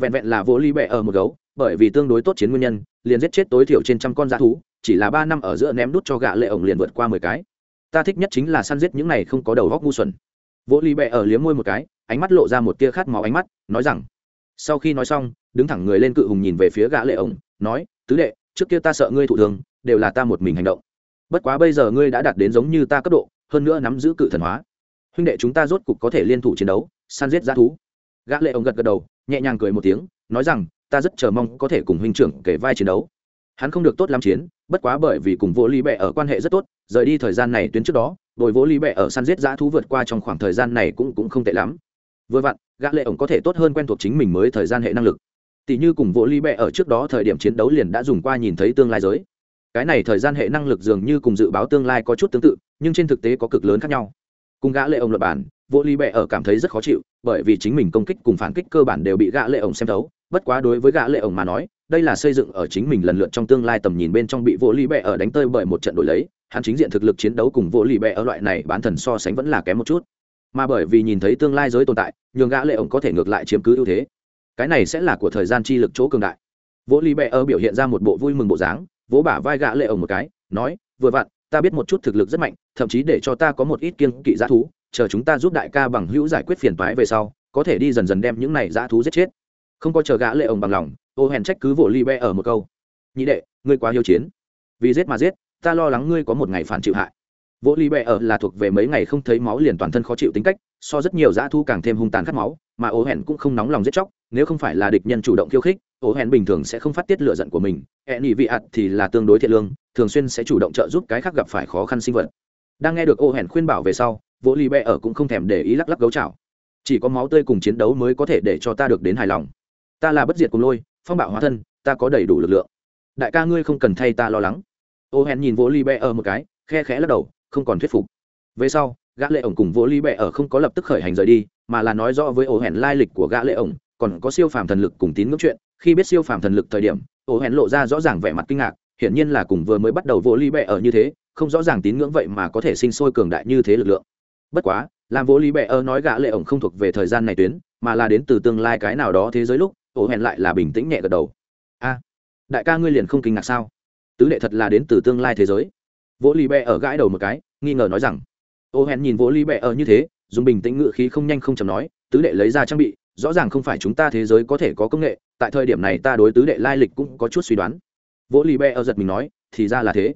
Vẹn vẹn là vô ly bẹ ở một gấu, bởi vì tương đối tốt chiến nguyên nhân, liền giết chết tối thiểu trên trăm con dã thú, chỉ là ba năm ở giữa ném đút cho gạ lệ ổng liền vượt qua mười cái. Ta thích nhất chính là săn giết những này không có đầu góc ngu xuẩn vỗ ly bẹ ở liếm môi một cái, ánh mắt lộ ra một tia khát máu ánh mắt, nói rằng, sau khi nói xong, đứng thẳng người lên cự hùng nhìn về phía gã lệ ổng, nói, tứ đệ, trước kia ta sợ ngươi thụ thương, đều là ta một mình hành động. Bất quá bây giờ ngươi đã đạt đến giống như ta cấp độ, hơn nữa nắm giữ cự thần hóa. Huynh đệ chúng ta rốt cục có thể liên thủ chiến đấu, săn giết g thú. Gã lệ ông gật gật đầu, nhẹ nhàng cười một tiếng, nói rằng, ta rất chờ mong có thể cùng huynh trưởng kể vai chiến đấu. Hắn không được tốt lắm chiến, bất quá bởi vì cùng vô lý bệ ở quan hệ rất tốt, rời đi thời gian này tuyến trước đó đội vỗ lý bệ ở săn giết g thú vượt qua trong khoảng thời gian này cũng cũng không tệ lắm. Vừa vặn, gã lệ ổng có thể tốt hơn quen thuộc chính mình mới thời gian hệ năng lực. Tỷ như cùng vỗ lý bệ ở trước đó thời điểm chiến đấu liền đã dùng qua nhìn thấy tương lai giới. Cái này thời gian hệ năng lực dường như cùng dự báo tương lai có chút tương tự, nhưng trên thực tế có cực lớn khác nhau. Cùng gã lệ ổng luật bản vỗ ly bệ ở cảm thấy rất khó chịu, bởi vì chính mình công kích cùng phản kích cơ bản đều bị gã lệ ổng xem thấu. Bất quá đối với gã lệ ổng mà nói, đây là xây dựng ở chính mình lần lượt trong tương lai tầm nhìn bên trong bị vỗ ly bệ ở đánh tơi bởi một trận đổi lấy hắn chính diện thực lực chiến đấu cùng vô Lì bệ ở loại này bán thần so sánh vẫn là kém một chút. Mà bởi vì nhìn thấy tương lai giới tồn tại, nhường gã lệ ổng có thể ngược lại chiếm cứ ưu thế. Cái này sẽ là của thời gian chi lực chỗ cường đại. Vô Lì bệ ở biểu hiện ra một bộ vui mừng bộ dáng, vỗ bả vai gã lệ ổng một cái, nói, vừa vặn, ta biết một chút thực lực rất mạnh, thậm chí để cho ta có một ít kiên kỵ giả thú, chờ chúng ta giúp đại ca bằng hữu giải quyết phiền toái về sau, có thể đi dần dần đem những này giả thú giết chết. Không có chờ gã lệ ổng bằng lòng ô hèn trách cứ vỗ Lì bẹ ở một câu, nhị đệ, ngươi quá hiếu chiến. Vì giết mà giết ta lo lắng ngươi có một ngày phản chịu hại. Vỗ ly bẹ ở là thuộc về mấy ngày không thấy máu liền toàn thân khó chịu tính cách, so rất nhiều dã thu càng thêm hung tàn khát máu, mà ố hẹn cũng không nóng lòng giết chóc, nếu không phải là địch nhân chủ động khiêu khích, ố hẹn bình thường sẽ không phát tiết lựa giận của mình e hẹn nhị vị ạt thì là tương đối thiện lương, thường xuyên sẽ chủ động trợ giúp cái khác gặp phải khó khăn sinh vật. Đang nghe được ô hẹn khuyên bảo về sau vỗ ly bẹ ở cũng không thèm để ý lắc lắc gấu chảo. Chỉ có máu tươi cùng chiến đấu mới có thể để cho ta được đến hài lòng. Ta là bất diệt cùng lôi, phong bạo hóa thân, ta có đầy đủ lực lượng. Đại ca ngươi không cần thay ta lo lắng ô hẹn nhìn vỗ ly bẹ ở một cái, khe khẽ lắc đầu, không còn thuyết phục. Về sau, gã lệ ổng cùng vỗ ly bẹ ở không có lập tức khởi hành rời đi, mà là nói rõ với Ô hẹn lai lịch của gã lệ ổng, còn có siêu phàm thần lực cùng tín ngưỡng chuyện. Khi biết siêu phàm thần lực thời điểm, Ô hẹn lộ ra rõ ràng vẻ mặt kinh ngạc, hiển nhiên là cùng vừa mới bắt đầu vỗ ly bẹ ở như thế, không rõ ràng tín ngưỡng vậy mà có thể sinh sôi cường đại như thế lực lượng. Bất quá, làm vỗ ly bẹ ở nói gã lệ ổng không thuộc về thời gian này tuyến, mà là đến từ tương lai cái nào đó thế giới lúc, Ô hẹn lại là bình tĩnh nhẹ gật đầu. A, đại ca ngươi liền không kinh ngạc sao? Tứ đệ thật là đến từ tương lai thế giới. Vỗ lì bẹ ở gãi đầu một cái, nghi ngờ nói rằng, ô hẹn nhìn vỗ lì bẹ ở như thế, dùng bình tĩnh ngự khí không nhanh không chầm nói, tứ đệ lấy ra trang bị, rõ ràng không phải chúng ta thế giới có thể có công nghệ, tại thời điểm này ta đối tứ đệ lai lịch cũng có chút suy đoán. Vỗ lì bẹ ở giật mình nói, thì ra là thế.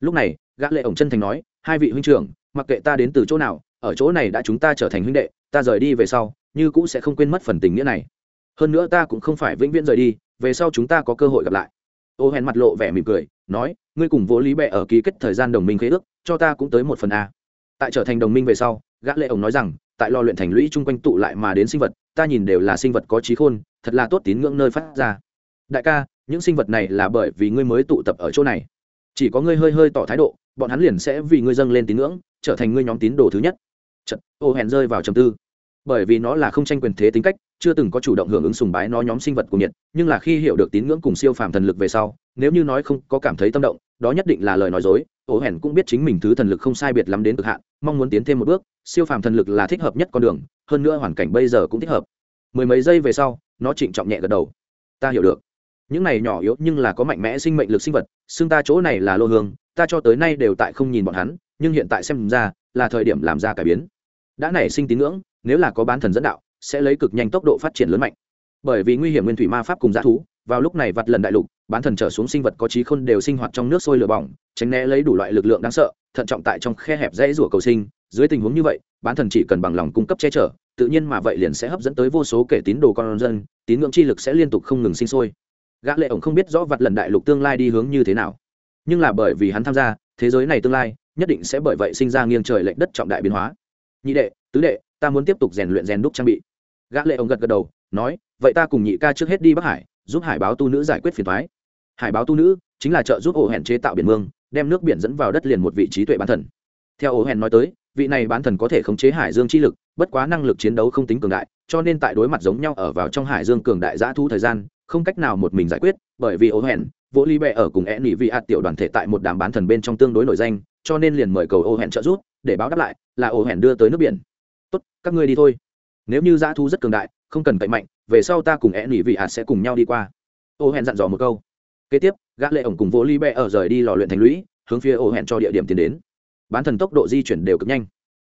Lúc này, gã lệ ổng chân thành nói, hai vị huynh trưởng, mặc kệ ta đến từ chỗ nào, ở chỗ này đã chúng ta trở thành huynh đệ, ta rời đi về sau, như cũ sẽ không quên mất phần tình nghĩa này. Hơn nữa ta cũng không phải vĩnh viễn rời đi, về sau chúng ta có cơ hội gặp lại. Ô hèn mặt lộ vẻ mỉm cười nói ngươi cùng vỗ lý bẹ ở ký kết thời gian đồng minh khế ước cho ta cũng tới một phần a. Tại trở thành đồng minh về sau gã lệ ổng nói rằng tại lo luyện thành lũy chung quanh tụ lại mà đến sinh vật ta nhìn đều là sinh vật có trí khôn thật là tốt tín ngưỡng nơi phát ra. Đại ca những sinh vật này là bởi vì ngươi mới tụ tập ở chỗ này. Chỉ có ngươi hơi hơi tỏ thái độ bọn hắn liền sẽ vì ngươi dâng lên tín ngưỡng trở thành ngươi nhóm tín đồ thứ nhất. Chật, ô hèn rơi vào trầm tư bởi vì nó là không tranh quyền thế tính cách, chưa từng có chủ động hưởng ứng sùng bái nó nhóm sinh vật của nhiệt, nhưng là khi hiểu được tín ngưỡng cùng siêu phàm thần lực về sau, nếu như nói không có cảm thấy tâm động, đó nhất định là lời nói dối. Ổ Hẹn cũng biết chính mình thứ thần lực không sai biệt lắm đến cực hạn, mong muốn tiến thêm một bước, siêu phàm thần lực là thích hợp nhất con đường, hơn nữa hoàn cảnh bây giờ cũng thích hợp. Mười mấy giây về sau, nó trịnh trọng nhẹ gật đầu. Ta hiểu được. Những này nhỏ yếu nhưng là có mạnh mẽ sinh mệnh lực sinh vật xương ta chỗ này là lô hương, ta cho tới nay đều tại không nhìn bọn hắn, nhưng hiện tại xem ra là thời điểm làm ra cải biến. Đã nảy sinh tín ngưỡng nếu là có bán thần dẫn đạo, sẽ lấy cực nhanh tốc độ phát triển lớn mạnh. Bởi vì nguy hiểm nguyên thủy ma pháp cùng g thú, vào lúc này vặt lần đại lục, bán thần trở xuống sinh vật có trí khôn đều sinh hoạt trong nước sôi lửa bỏng, tránh né lấy đủ loại lực lượng đáng sợ, thận trọng tại trong khe hẹp dãy rủa cầu sinh. Dưới tình huống như vậy, bán thần chỉ cần bằng lòng cung cấp che chở, tự nhiên mà vậy liền sẽ hấp dẫn tới vô số kể tín đồ con dân, tín ngưỡng chi lực sẽ liên tục không ngừng sinh sôi. Gã lệ ổng không biết rõ vặt lần đại lục tương lai đi hướng như thế nào. Nhưng là bởi vì hắn tham gia, thế giới này tương lai, nhất định sẽ bởi vậy sinh ra nghiêng trời lệch đất trọng đại biến hóa. Nhị đệ, tứ đệ ta muốn tiếp tục rèn luyện rèn đúc trang bị. Gã lệ ông gật gật đầu, nói, vậy ta cùng nhị ca trước hết đi bắc hải, giúp hải báo tu nữ giải quyết phiền toái hải báo tu nữ chính là trợ giúp ổ hẹn chế tạo biển mương, đem nước biển dẫn vào đất liền một vị trí tuệ bán thần. Theo ổ hẹn nói tới, vị này bán thần có thể khống chế hải dương chi lực, bất quá năng lực chiến đấu không tính cường đại, cho nên tại đối mặt giống nhau ở vào trong hải dương cường đại giã thu thời gian, không cách nào một mình giải quyết, bởi vì ổ hẹn vỗ ly bẹ ở cùng e nỉ vị hạt tiểu đoàn thể tại một đám bán thần bên trong tương đối nổi danh, cho nên liền mời cầu ổ hẹn trợ giúp, để báo đáp lại, là ổ hẹn đưa tới nước biển tốt, các ngươi đi thôi. Nếu như dã thu rất cường đại, không cần cậy mạnh, về sau ta cùng e nỉ vị hạt sẽ cùng nhau đi qua. Ô hẹn dặn dò một câu. Kế tiếp, gã lệ ổng cùng vô ly bẹ ở rời đi lò luyện thành lũy, hướng phía Ô hẹn cho địa điểm tiến đến. Bán thần tốc độ di chuyển đều cực nhanh.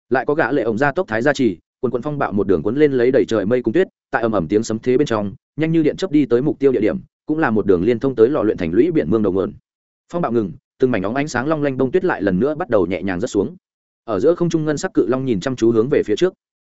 Lại có gã lệ ổng ra tốc thái gia trì, quần quần phong bạo một đường cuốn lên lấy đầy trời mây cung tuyết, tại ầm ầm tiếng sấm thế bên trong, nhanh như điện chớp đi tới mục tiêu địa điểm, cũng là một đường liên thông tới lò luyện thành lũy biển mương đầu nguồn. Phong bạo ngừng, từng mảnh óng ánh sáng long lanh bông tuyết lại lần nữa bắt đầu nhẹ nhàng rớt xuống ở giữa không trung ngân sắc cự long nhìn chăm chú hướng về phía trước.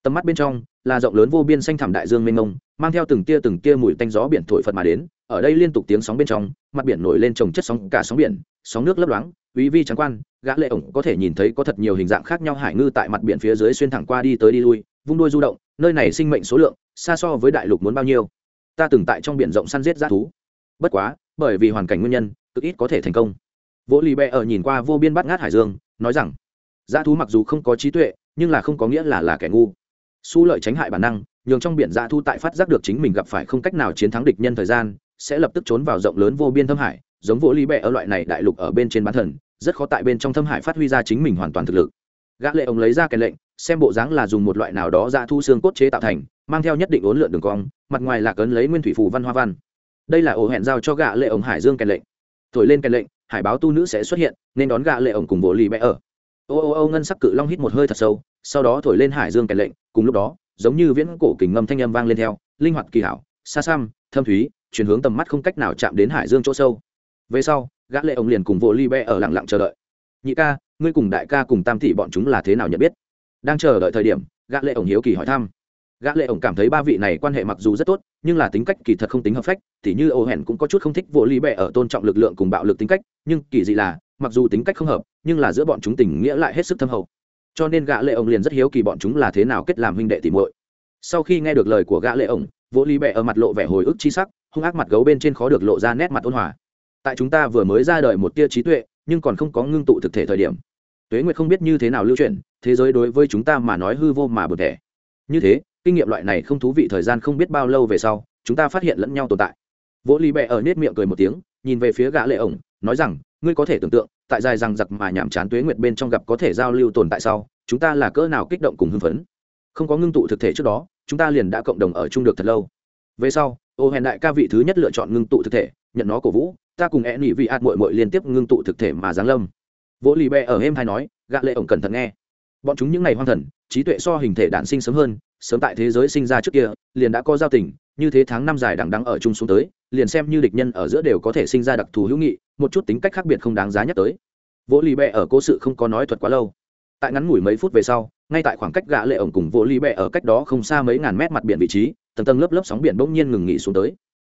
Tầm mắt bên trong là rộng lớn vô biên xanh thẳm đại dương mênh mông, mang theo từng tia từng tia mùi tanh gió biển thổi phật mà đến, ở đây liên tục tiếng sóng bên trong, mặt biển nổi lên trồng chất sóng, cả sóng biển, sóng nước lấp loáng quý vi trắng quan, gã lệ ổng có thể nhìn thấy có thật nhiều hình dạng khác nhau hải ngư tại mặt biển phía dưới xuyên thẳng qua đi tới đi lui, vung đuôi du động, nơi này sinh mệnh số lượng, xa so với đại lục muốn bao nhiêu. Ta từng tại trong biển rộng săn giết rã thú. Bất quá, bởi vì hoàn cảnh nguyên nhân, cực ít có thể thành công. Vỗ lì bẹ ở nhìn qua vô biên bắt ngát hải dương, nói rằng dã thú mặc dù không có trí tuệ, nhưng là không có nghĩa là là kẻ ngu. Su lợi tránh hại bản năng, nhường trong biển dã thú tại phát giác được chính mình gặp phải không cách nào chiến thắng địch nhân thời gian, sẽ lập tức trốn vào rộng lớn vô biên thâm hải, giống vỗ Lý bẹ ở loại này đại lục ở bên trên bán thần, rất khó tại bên trong thâm hải phát huy ra chính mình hoàn toàn thực lực. Gã lệ ông lấy ra cái lệnh, xem bộ dáng là dùng một loại nào đó dã thu xương cốt chế tạo thành, mang theo nhất định ốn lượn đường cong, mặt ngoài là cấn lấy nguyên thủy phù văn hoa văn. Đây là ổ hẹn giao cho gã lệ ông hải dương cái lệnh. Thổi lên cái lệnh, hải báo tu nữ sẽ xuất hiện, nên đón gã lệ ông cùng vỗ lý bẹ ở ô ô ô ngân sắc cự long hít một hơi thật sâu, sau đó thổi lên hải dương cái lệnh, cùng lúc đó, giống như viễn cổ kình ngâm thanh âm vang lên theo, linh hoạt kỳ hảo, xa xăm, thâm thúy, chuyển hướng tầm mắt không cách nào chạm đến hải dương chỗ sâu. Về sau, gã lệ ông liền cùng vô ly bẹ ở lặng lặng chờ đợi. Nhị ca, ngươi cùng đại ca cùng tam thị bọn chúng là thế nào nhận biết? Đang chờ đợi thời điểm, gã lệ ổng hiếu kỳ hỏi thăm. Gã lệ ổng cảm thấy ba vị này quan hệ mặc dù rất tốt, nhưng là tính cách kỳ thật không tính hợp phách thì như ô hẹn cũng có chút không thích vô ly bẹ ở tôn trọng lực lượng cùng bạo lực tính cách, nhưng kỳ dị là mặc dù tính cách không hợp, nhưng là giữa bọn chúng tình nghĩa lại hết sức thâm hậu. Cho nên gã lệ ổng liền rất hiếu kỳ bọn chúng là thế nào kết làm huynh đệ tỷ muội. Sau khi nghe được lời của gã lệ ổng vỗ ly bẹ ở mặt lộ vẻ hồi ức chi sắc, hung ác mặt gấu bên trên khó được lộ ra nét mặt ôn hòa. Tại chúng ta vừa mới ra đời một tia trí tuệ, nhưng còn không có ngưng tụ thực thể thời điểm. Tuế nguyệt không biết như thế nào lưu truyền, thế giới đối với chúng ta mà nói hư vô mà bực thể như thế, kinh nghiệm loại này không thú vị thời gian không biết bao lâu về sau, chúng ta phát hiện lẫn nhau tồn tại. Vỗ ly bẹ ở nết miệng cười một tiếng, nhìn về phía gã lệ ổng, nói rằng ngươi có thể tưởng tượng, tại dài rằng giặc mà nhảm chán tuế nguyệt bên trong gặp có thể giao lưu tồn tại sau, chúng ta là cỡ nào kích động cùng hưng phấn. Không có ngưng tụ thực thể trước đó, chúng ta liền đã cộng đồng ở chung được thật lâu. Về sau, ô hèn đại ca vị thứ nhất lựa chọn ngưng tụ thực thể, nhận nó cổ vũ, ta cùng e nhị vị ạt mội mội liên tiếp ngưng tụ thực thể mà giáng lâm. Vỗ lì bẹ ở êm hay nói, gạ lệ ổng cẩn thận nghe bọn chúng những ngày hoang thần, trí tuệ so hình thể đản sinh sớm hơn, sớm tại thế giới sinh ra trước kia, liền đã có giao tình, như thế tháng năm dài đằng đắng ở chung xuống tới, liền xem như địch nhân ở giữa đều có thể sinh ra đặc thù hữu nghị, một chút tính cách khác biệt không đáng giá nhắc tới. Vỗ lì bẹ ở cố sự không có nói thuật quá lâu. Tại ngắn ngủi mấy phút về sau, ngay tại khoảng cách gã lệ ổng cùng vỗ lì bẹ ở cách đó không xa mấy ngàn mét mặt biển vị trí, tầng tầng lớp lớp sóng biển bỗng nhiên ngừng nghỉ xuống tới.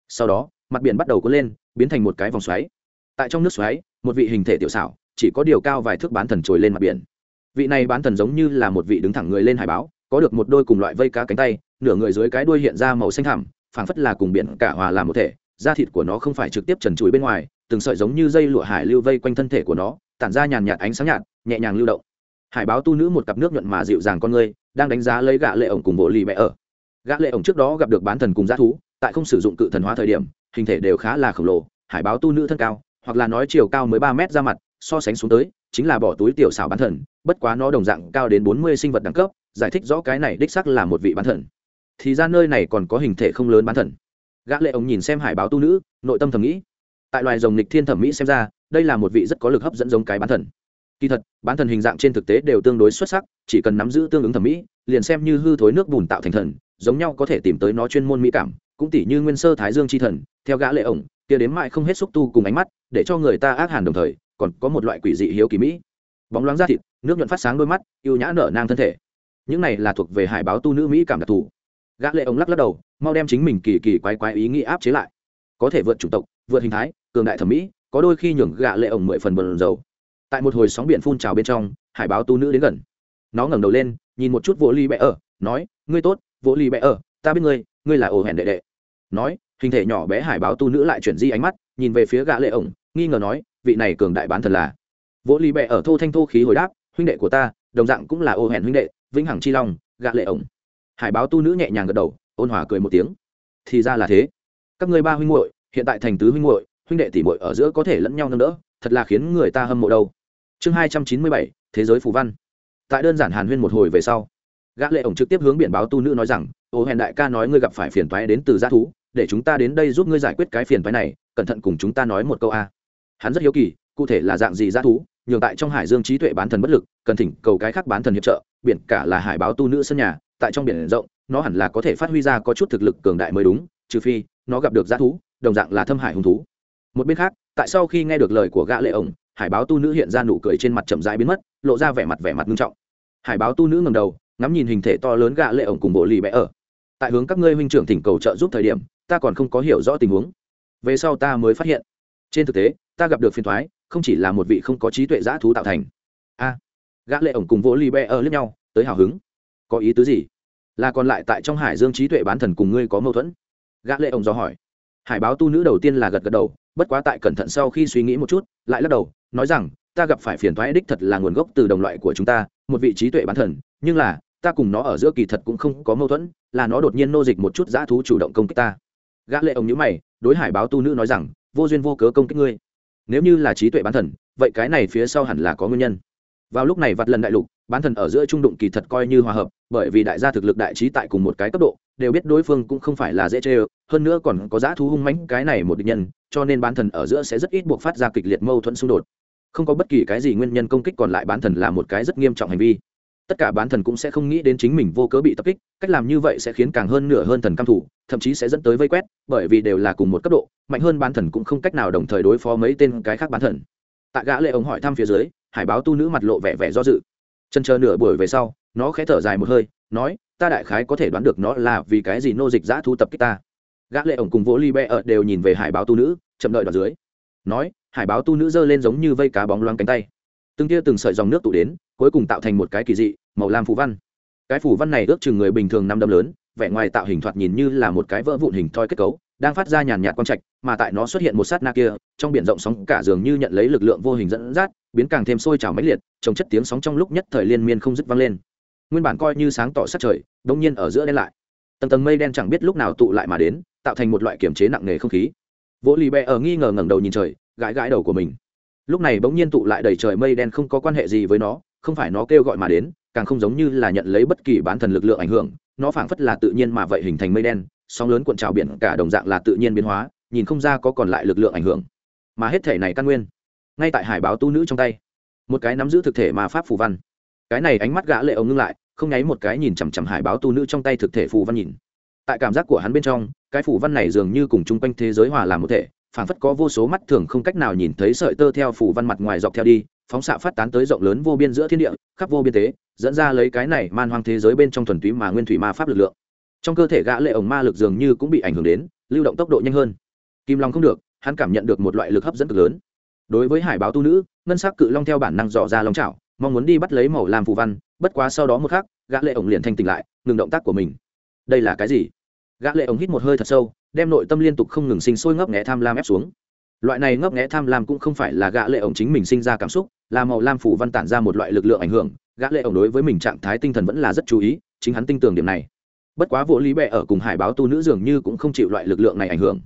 Sau đó, mặt biển bắt đầu cuốn lên, biến thành một cái vòng xoáy. Tại trong nước xoáy, một vị hình thể tiểu xảo, chỉ có điều cao vài thước bán thần trồi lên mặt biển vị này bán thần giống như là một vị đứng thẳng người lên hải báo, có được một đôi cùng loại vây cá cánh tay, nửa người dưới cái đuôi hiện ra màu xanh thẳm, phảng phất là cùng biển cả hòa làm một thể, da thịt của nó không phải trực tiếp trần trụi bên ngoài, từng sợi giống như dây lụa hải lưu vây quanh thân thể của nó, tản ra nhàn nhạt ánh sáng nhạt, nhẹ nhàng lưu động. Hải báo tu nữ một cặp nước nhuận mà dịu dàng con người, đang đánh giá lấy gã lệ ổng cùng bộ lì mẹ ở. Gã lệ ổng trước đó gặp được bán thần cùng g thú, tại không sử dụng cự thần hóa thời điểm, hình thể đều khá là khổng lồ, hải báo tu nữ thân cao, hoặc là nói chiều cao mới ba mét ra mặt, so sánh xuống tới, chính là bỏ túi tiểu xảo bán thần bất quá nó đồng dạng cao đến bốn mươi sinh vật đẳng cấp, giải thích rõ cái này đích xác là một vị bán thần. Thì ra nơi này còn có hình thể không lớn bán thần. Gã lệ ổng nhìn xem hải báo tu nữ, nội tâm thầm nghĩ. Tại loài rồng nghịch thiên thẩm mỹ xem ra, đây là một vị rất có lực hấp dẫn giống cái bán thần. Kỳ thật, bán thần hình dạng trên thực tế đều tương đối xuất sắc, chỉ cần nắm giữ tương ứng thẩm mỹ, liền xem như hư thối nước bùn tạo thành thần, giống nhau có thể tìm tới nó chuyên môn mỹ cảm, cũng tỷ như nguyên sơ thái dương chi thần, theo gã lệ ổng kia đến mãi không hết xúc tu cùng ánh mắt, để cho người ta ác hàn đồng thời, còn có một loại quỷ dị hiếu kỳ mỹ bóng loáng da thịt, nước nhuận phát sáng đôi mắt, yêu nhã nở nang thân thể. Những này là thuộc về hải báo tu nữ mỹ cảm đặc thù. Gã lệ ông lắc lắc đầu, mau đem chính mình kỳ kỳ quái quái ý nghĩ áp chế lại. Có thể vượt chủng tộc, vượt hình thái, cường đại thẩm mỹ, có đôi khi nhường gã lệ ông mười phần bần dầu tại một hồi sóng biển phun trào bên trong, hải báo tu nữ đến gần. Nó ngẩng đầu lên, nhìn một chút vỗ ly bẹ ở, nói, ngươi tốt vỗ ly bẹ ở, ta biết ngươi ngươi là ổ hẹn đệ đệ. Nói, hình thể nhỏ bé hải báo tu nữ lại chuyển di ánh mắt, nhìn về phía gã lệ ổng nghi ngờ nói, vị này cường đại bán thần là vỗ ly bẹ ở thô thanh thô khí hồi đáp, huynh đệ của ta, đồng dạng cũng là ô hẹn huynh đệ, vĩnh hằng chi long gã lệ ổng. Hải báo tu nữ nhẹ nhàng gật đầu, ôn hòa cười một tiếng. Thì ra là thế. Các ngươi ba huynh muội, hiện tại thành tứ huynh muội, huynh đệ tỷ muội ở giữa có thể lẫn nhau nâng đỡ, thật là khiến người ta hâm mộ đâu. Chương hai trăm chín mươi bảy, thế giới phù văn. Tại đơn giản hàn huyên một hồi về sau, gã lệ ổng trực tiếp hướng biển báo tu nữ nói rằng, ô hèn đại ca nói ngươi gặp phải phiền toái đến từ g thú, để chúng ta đến đây giúp ngươi giải quyết cái phiền toái này, cẩn thận cùng chúng ta nói một câu a. Hắn rất hiếu kỳ cụ thể là dạng gì g thú, nhường tại trong hải dương trí tuệ bán thần bất lực, cần thỉnh cầu cái khác bán thần hiệp trợ, biển cả là hải báo tu nữ sân nhà, tại trong biển rộng, nó hẳn là có thể phát huy ra có chút thực lực cường đại mới đúng, trừ phi, nó gặp được g thú, đồng dạng là thâm hải hung thú. Một bên khác, tại sau khi nghe được lời của gã lệ ổng, hải báo tu nữ hiện ra nụ cười trên mặt chậm rãi biến mất, lộ ra vẻ mặt vẻ mặt nghiêm trọng. Hải báo tu nữ ngẩng đầu, ngắm nhìn hình thể to lớn gã lệ ổng cùng bộ lì bẽ ở. Tại hướng các ngươi huynh trưởng thỉnh cầu trợ giúp thời điểm, ta còn không có hiểu rõ tình huống. Về sau ta mới phát hiện trên thực tế, ta gặp được phiền thoái, không chỉ là một vị không có trí tuệ giã thú tạo thành. A, gã lệ ổng cùng vỗ li bê ở lẫn nhau, tới hào hứng. Có ý tứ gì? Là còn lại tại trong hải dương trí tuệ bán thần cùng ngươi có mâu thuẫn? Gã lệ ổng do hỏi. Hải báo tu nữ đầu tiên là gật gật đầu, bất quá tại cẩn thận sau khi suy nghĩ một chút, lại lắc đầu, nói rằng, ta gặp phải phiền thoái đích thật là nguồn gốc từ đồng loại của chúng ta, một vị trí tuệ bán thần, nhưng là, ta cùng nó ở giữa kỳ thật cũng không có mâu thuẫn, là nó đột nhiên nô dịch một chút dã thú chủ động công kích ta. Gã lệ ông nhíu mày, đối hải báo tu nữ nói rằng vô duyên vô cớ công kích ngươi. Nếu như là trí tuệ bán thần, vậy cái này phía sau hẳn là có nguyên nhân. Vào lúc này vặt lần đại lục, bán thần ở giữa trung đụng kỳ thật coi như hòa hợp, bởi vì đại gia thực lực đại trí tại cùng một cái cấp độ, đều biết đối phương cũng không phải là dễ chơi hơn nữa còn có giá thú hung mãnh cái này một định nhân, cho nên bán thần ở giữa sẽ rất ít buộc phát ra kịch liệt mâu thuẫn xung đột. Không có bất kỳ cái gì nguyên nhân công kích còn lại, bán thần là một cái rất nghiêm trọng hành vi tất cả bán thần cũng sẽ không nghĩ đến chính mình vô cớ bị tập kích, cách làm như vậy sẽ khiến càng hơn nửa hơn thần cam thủ thậm chí sẽ dẫn tới vây quét, bởi vì đều là cùng một cấp độ, mạnh hơn bán thần cũng không cách nào đồng thời đối phó mấy tên cái khác bán thần. Tạ gã lệ ông hỏi thăm phía dưới, hải báo tu nữ mặt lộ vẻ vẻ do dự. Chân chờ nửa buổi về sau, nó khẽ thở dài một hơi, nói, ta đại khái có thể đoán được nó là vì cái gì nô dịch giã thu tập kích ta. Gã lệ ổng cùng vỗ ly bẹ ở đều nhìn về hải báo tu nữ, chậm đợi đoạn dưới. Nói, hải báo tu nữ giơ lên giống như vây cá bóng loáng cánh tay từng tia từng sợi dòng nước tụ đến, cuối cùng tạo thành một cái kỳ dị, màu lam phù văn. Cái phù văn này ước chừng người bình thường năm đâm lớn, vẻ ngoài tạo hình thoạt nhìn như là một cái vỡ vụn hình thoi kết cấu, đang phát ra nhàn nhạt quang trạch, mà tại nó xuất hiện một sát na kia, trong biển rộng sóng cả dường như nhận lấy lực lượng vô hình dẫn dắt, biến càng thêm sôi trào mãnh liệt trồng chất tiếng sóng trong lúc nhất thời liên miên không dứt vang lên. Nguyên bản coi như sáng tỏ sát trời đông nhiên ở giữa đen lại. Tầng tầng mây đen chẳng biết lúc nào tụ lại mà đến, tạo thành một loại kiểm chế nặng nề không khí. Vỗ lì bẹ ở nghi ngờ ngẩng đầu nhìn trời, gãi gãi đầu của mình lúc này bỗng nhiên tụ lại đầy trời mây đen không có quan hệ gì với nó, không phải nó kêu gọi mà đến, càng không giống như là nhận lấy bất kỳ bán thần lực lượng ảnh hưởng, nó phảng phất là tự nhiên mà vậy hình thành mây đen, sóng lớn cuộn trào biển, cả đồng dạng là tự nhiên biến hóa, nhìn không ra có còn lại lực lượng ảnh hưởng. Mà hết thể này căn nguyên, ngay tại hải báo tu nữ trong tay. Một cái nắm giữ thực thể mà pháp phù văn. Cái này ánh mắt gã lệ ông ngưng lại, không nháy một cái nhìn chằm chằm hải báo tu nữ trong tay thực thể phù văn nhìn. Tại cảm giác của hắn bên trong, cái phù văn này dường như cùng chung quanh thế giới hòa làm một thể phảng phất có vô số mắt thường không cách nào nhìn thấy sợi tơ theo phủ văn mặt ngoài dọc theo đi, phóng xạ phát tán tới rộng lớn vô biên giữa thiên địa, khắp vô biên thế, dẫn ra lấy cái này man hoang thế giới bên trong thuần túy mà nguyên thủy ma pháp lực lượng. Trong cơ thể gã lệ ổng ma lực dường như cũng bị ảnh hưởng đến, lưu động tốc độ nhanh hơn. Kim long không được, hắn cảm nhận được một loại lực hấp dẫn cực lớn. Đối với hải báo tu nữ, ngân sắc cự long theo bản năng dò ra long chảo, mong muốn đi bắt lấy màu làm phù văn, bất quá sau đó một khắc, gã lệ ổng liền thanh tỉnh lại, ngừng động tác của mình. Đây là cái gì? Gã lệ ổng hít một hơi thật sâu, đem nội tâm liên tục không ngừng sinh sôi ngấp nghé tham lam ép xuống. Loại này ngấp nghé tham lam cũng không phải là gã lệ ổng chính mình sinh ra cảm xúc, là màu lam phủ văn tản ra một loại lực lượng ảnh hưởng, gã lệ ổng đối với mình trạng thái tinh thần vẫn là rất chú ý, chính hắn tin tưởng điểm này. Bất quá vũ lý bệ ở cùng hải báo tu nữ dường như cũng không chịu loại lực lượng này ảnh hưởng.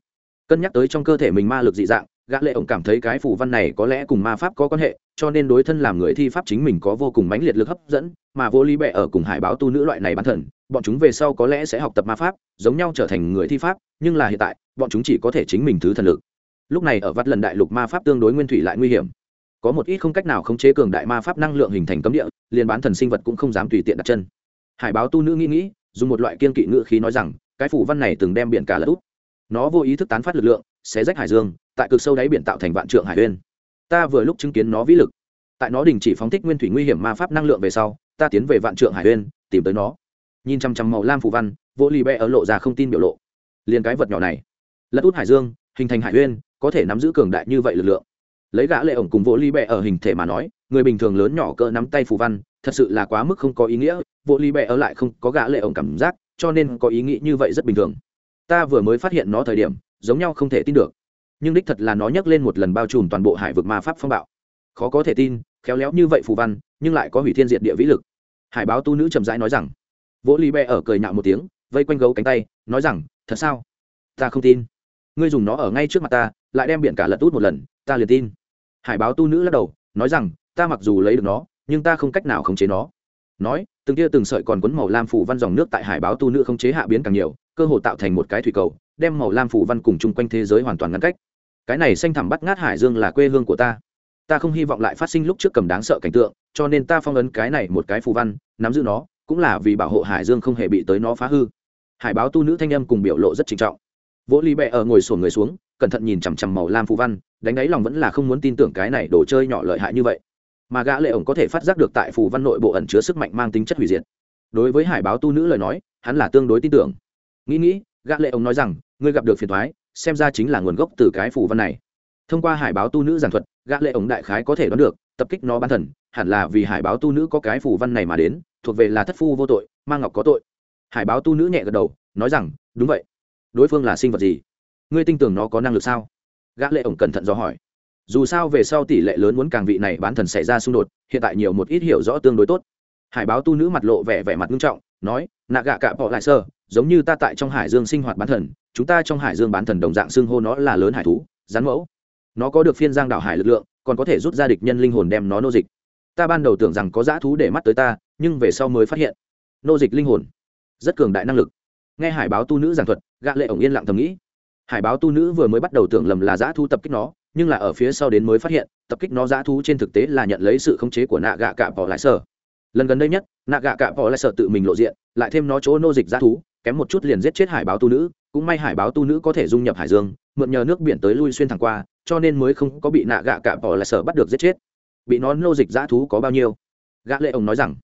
Cân nhắc tới trong cơ thể mình ma lực dị dạng, gã lệ ổng cảm thấy cái phủ văn này có lẽ cùng ma pháp có quan hệ, cho nên đối thân làm người thi pháp chính mình có vô cùng mãnh liệt lực hấp dẫn, mà vô lý bệ ở cùng hải báo tu nữ loại này bán thần bọn chúng về sau có lẽ sẽ học tập ma pháp, giống nhau trở thành người thi pháp, nhưng là hiện tại, bọn chúng chỉ có thể chính mình thứ thần lực. Lúc này ở vắt lần đại lục ma pháp tương đối nguyên thủy lại nguy hiểm. Có một ít không cách nào khống chế cường đại ma pháp năng lượng hình thành cấm địa, liền bán thần sinh vật cũng không dám tùy tiện đặt chân. Hải báo tu nữ nghĩ nghĩ, dùng một loại kiên kỵ ngữ khí nói rằng, cái phủ văn này từng đem biển cả lật úp. Nó vô ý thức tán phát lực lượng, xé rách hải dương, tại cực sâu đáy biển tạo thành vạn trượng hải uyên. Ta vừa lúc chứng kiến nó vĩ lực. Tại nó đình chỉ phóng thích nguyên thủy nguy hiểm ma pháp năng lượng về sau, ta tiến về vạn trượng hải uyên, tìm tới nó nhìn chăm chăm màu lam phù văn, vỗ lì bẹ ở lộ ra không tin biểu lộ. Liền cái vật nhỏ này, lật út hải dương, hình thành hải uyên, có thể nắm giữ cường đại như vậy lực lượng. Lấy gã lệ ổng cùng vỗ ly bẹ ở hình thể mà nói, người bình thường lớn nhỏ cỡ nắm tay phù văn, thật sự là quá mức không có ý nghĩa, vỗ ly bẹ ở lại không có gã lệ ổng cảm giác, cho nên có ý nghĩ như vậy rất bình thường. Ta vừa mới phát hiện nó thời điểm, giống nhau không thể tin được. Nhưng đích thật là nó nhấc lên một lần bao trùm toàn bộ hải vực ma pháp phong bạo. Khó có thể tin, khéo léo như vậy phù văn, nhưng lại có hủy thiên diệt địa vĩ lực. Hải báo tu nữ trầm rãi nói rằng vỗ ly bẹ ở cười nhạo một tiếng, vây quanh gấu cánh tay, nói rằng, thật sao? Ta không tin. Ngươi dùng nó ở ngay trước mặt ta, lại đem biển cả lật út một lần, ta liền tin. Hải báo tu nữ lắc đầu, nói rằng, ta mặc dù lấy được nó, nhưng ta không cách nào khống chế nó. Nói, từng tia từng sợi còn quấn màu lam phủ văn dòng nước tại hải báo tu nữ khống chế hạ biến càng nhiều, cơ hồ tạo thành một cái thủy cầu, đem màu lam phủ văn cùng chung quanh thế giới hoàn toàn ngăn cách. Cái này xanh thẳm bắt ngát hải dương là quê hương của ta. Ta không hy vọng lại phát sinh lúc trước cầm đáng sợ cảnh tượng, cho nên ta phong ấn cái này một cái phù văn, nắm giữ nó cũng là vì bảo hộ hải dương không hề bị tới nó phá hư. Hải báo tu nữ thanh âm cùng biểu lộ rất trinh trọng. Vỗ ly bẹ ở ngồi sổn người xuống, cẩn thận nhìn chằm chằm màu lam phù văn, đánh đáy lòng vẫn là không muốn tin tưởng cái này đồ chơi nhỏ lợi hại như vậy. Mà gã lệ ổng có thể phát giác được tại phù văn nội bộ ẩn chứa sức mạnh mang tính chất hủy diệt. Đối với hải báo tu nữ lời nói, hắn là tương đối tin tưởng. Nghĩ nghĩ, gã lệ ổng nói rằng, ngươi gặp được phiền toái, xem ra chính là nguồn gốc từ cái phù văn này. Thông qua hải báo tu nữ giảng thuật, gã lệ ổng đại khái có thể đoán được, tập kích nó ban thần hẳn là vì hải báo tu nữ có cái phù văn này mà đến, thuộc về là thất phu vô tội mang ngọc có tội. Hải báo tu nữ nhẹ gật đầu, nói rằng, đúng vậy. Đối phương là sinh vật gì? Ngươi tin tưởng nó có năng lực sao? Gã lệ ổng cẩn thận do hỏi. Dù sao về sau tỷ lệ lớn muốn càng vị này bán thần xảy ra xung đột, hiện tại nhiều một ít hiểu rõ tương đối tốt. Hải báo tu nữ mặt lộ vẻ vẻ mặt nghiêm trọng, nói, nạ gạ cạ bỏ lại sơ, giống như ta tại trong hải dương sinh hoạt bán thần, chúng ta trong hải dương bán thần đồng dạng xưng hô nó là lớn hải thú, rắn mẫu. Nó có được phiên giang đảo hải lực lượng, còn có thể rút ra địch nhân linh hồn đem nó nô dịch ta ban đầu tưởng rằng có dã thú để mắt tới ta, nhưng về sau mới phát hiện. Nô dịch linh hồn. Rất cường đại năng lực. Nghe hải báo tu nữ giảng thuật gạ lệ ổng yên lặng thầm nghĩ. Hải báo tu nữ vừa mới bắt đầu tưởng lầm là dã thú tập kích nó, nhưng là ở phía sau đến mới phát hiện, tập kích nó dã thú trên thực tế là nhận lấy sự khống chế của nạ gạ cạ bỏ lại sở lần gần đây nhất, nạ gạ cạ bỏ lại sở tự mình lộ diện, lại thêm nó chỗ nô dịch dã thú, kém một chút liền giết chết hải báo tu nữ, cũng may hải báo tu nữ có thể dung nhập hải dương, mượn nhờ nước biển tới lui xuyên thẳng qua, cho nên mới không có bị nạ gạ cạ bỏ lại sở bắt được giết chết bị nó nô dịch dã thú có bao nhiêu? Gã lệ ông nói rằng,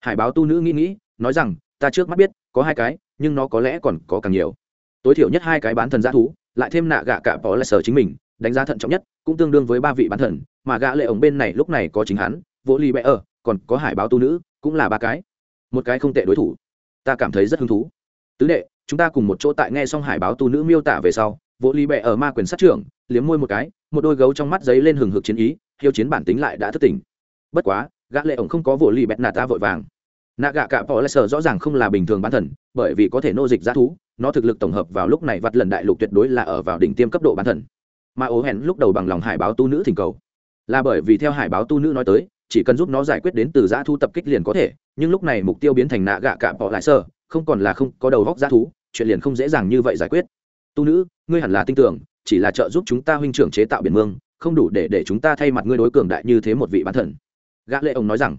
hải báo tu nữ nghĩ nghĩ, nói rằng, ta trước mắt biết, có hai cái, nhưng nó có lẽ còn có càng nhiều. Tối thiểu nhất hai cái bán thần dã thú, lại thêm nạ gạ cả bỏ lại sở chính mình, đánh giá thận trọng nhất, cũng tương đương với ba vị bán thần, mà gã lệ ổng bên này lúc này có chính hắn vỗ ly bẽ ở còn có hải báo tu nữ, cũng là ba cái. Một cái không tệ đối thủ. Ta cảm thấy rất hứng thú. Tứ đệ, chúng ta cùng một chỗ tại nghe xong hải báo tu nữ miêu tả về sau vỗ ly bẹ ở ma quyền sát trưởng, liếm môi một cái, một đôi gấu trong mắt giấy lên hừng hực chiến ý hiếu chiến bản tính lại đã thất tỉnh bất quá gã lệ ổng không có vội lì bẹt nà ta vội vàng. Nạ gạ cả bỏ lại sở rõ ràng không là bình thường bán thần bởi vì có thể nô dịch g thú nó thực lực tổng hợp vào lúc này vặt lần đại lục tuyệt đối là ở vào đỉnh tiêm cấp độ bán thần. Mà ố hẹn lúc đầu bằng lòng hải báo tu nữ thỉnh cầu. Là bởi vì theo hải báo tu nữ nói tới chỉ cần giúp nó giải quyết đến từ giã thú tập kích liền có thể nhưng lúc này mục tiêu biến thành nạ gạ cả bỏ lại sở, không còn là không có đầu góc giã thú chuyện liền không dễ dàng như vậy giải quyết. Tu nữ ngươi hẳn là tin tưởng chỉ là trợ giúp chúng ta huynh trưởng chế tạo biển mương không đủ để để chúng ta thay mặt ngươi đối cường đại như thế một vị bán thần. Gã lệ ông nói rằng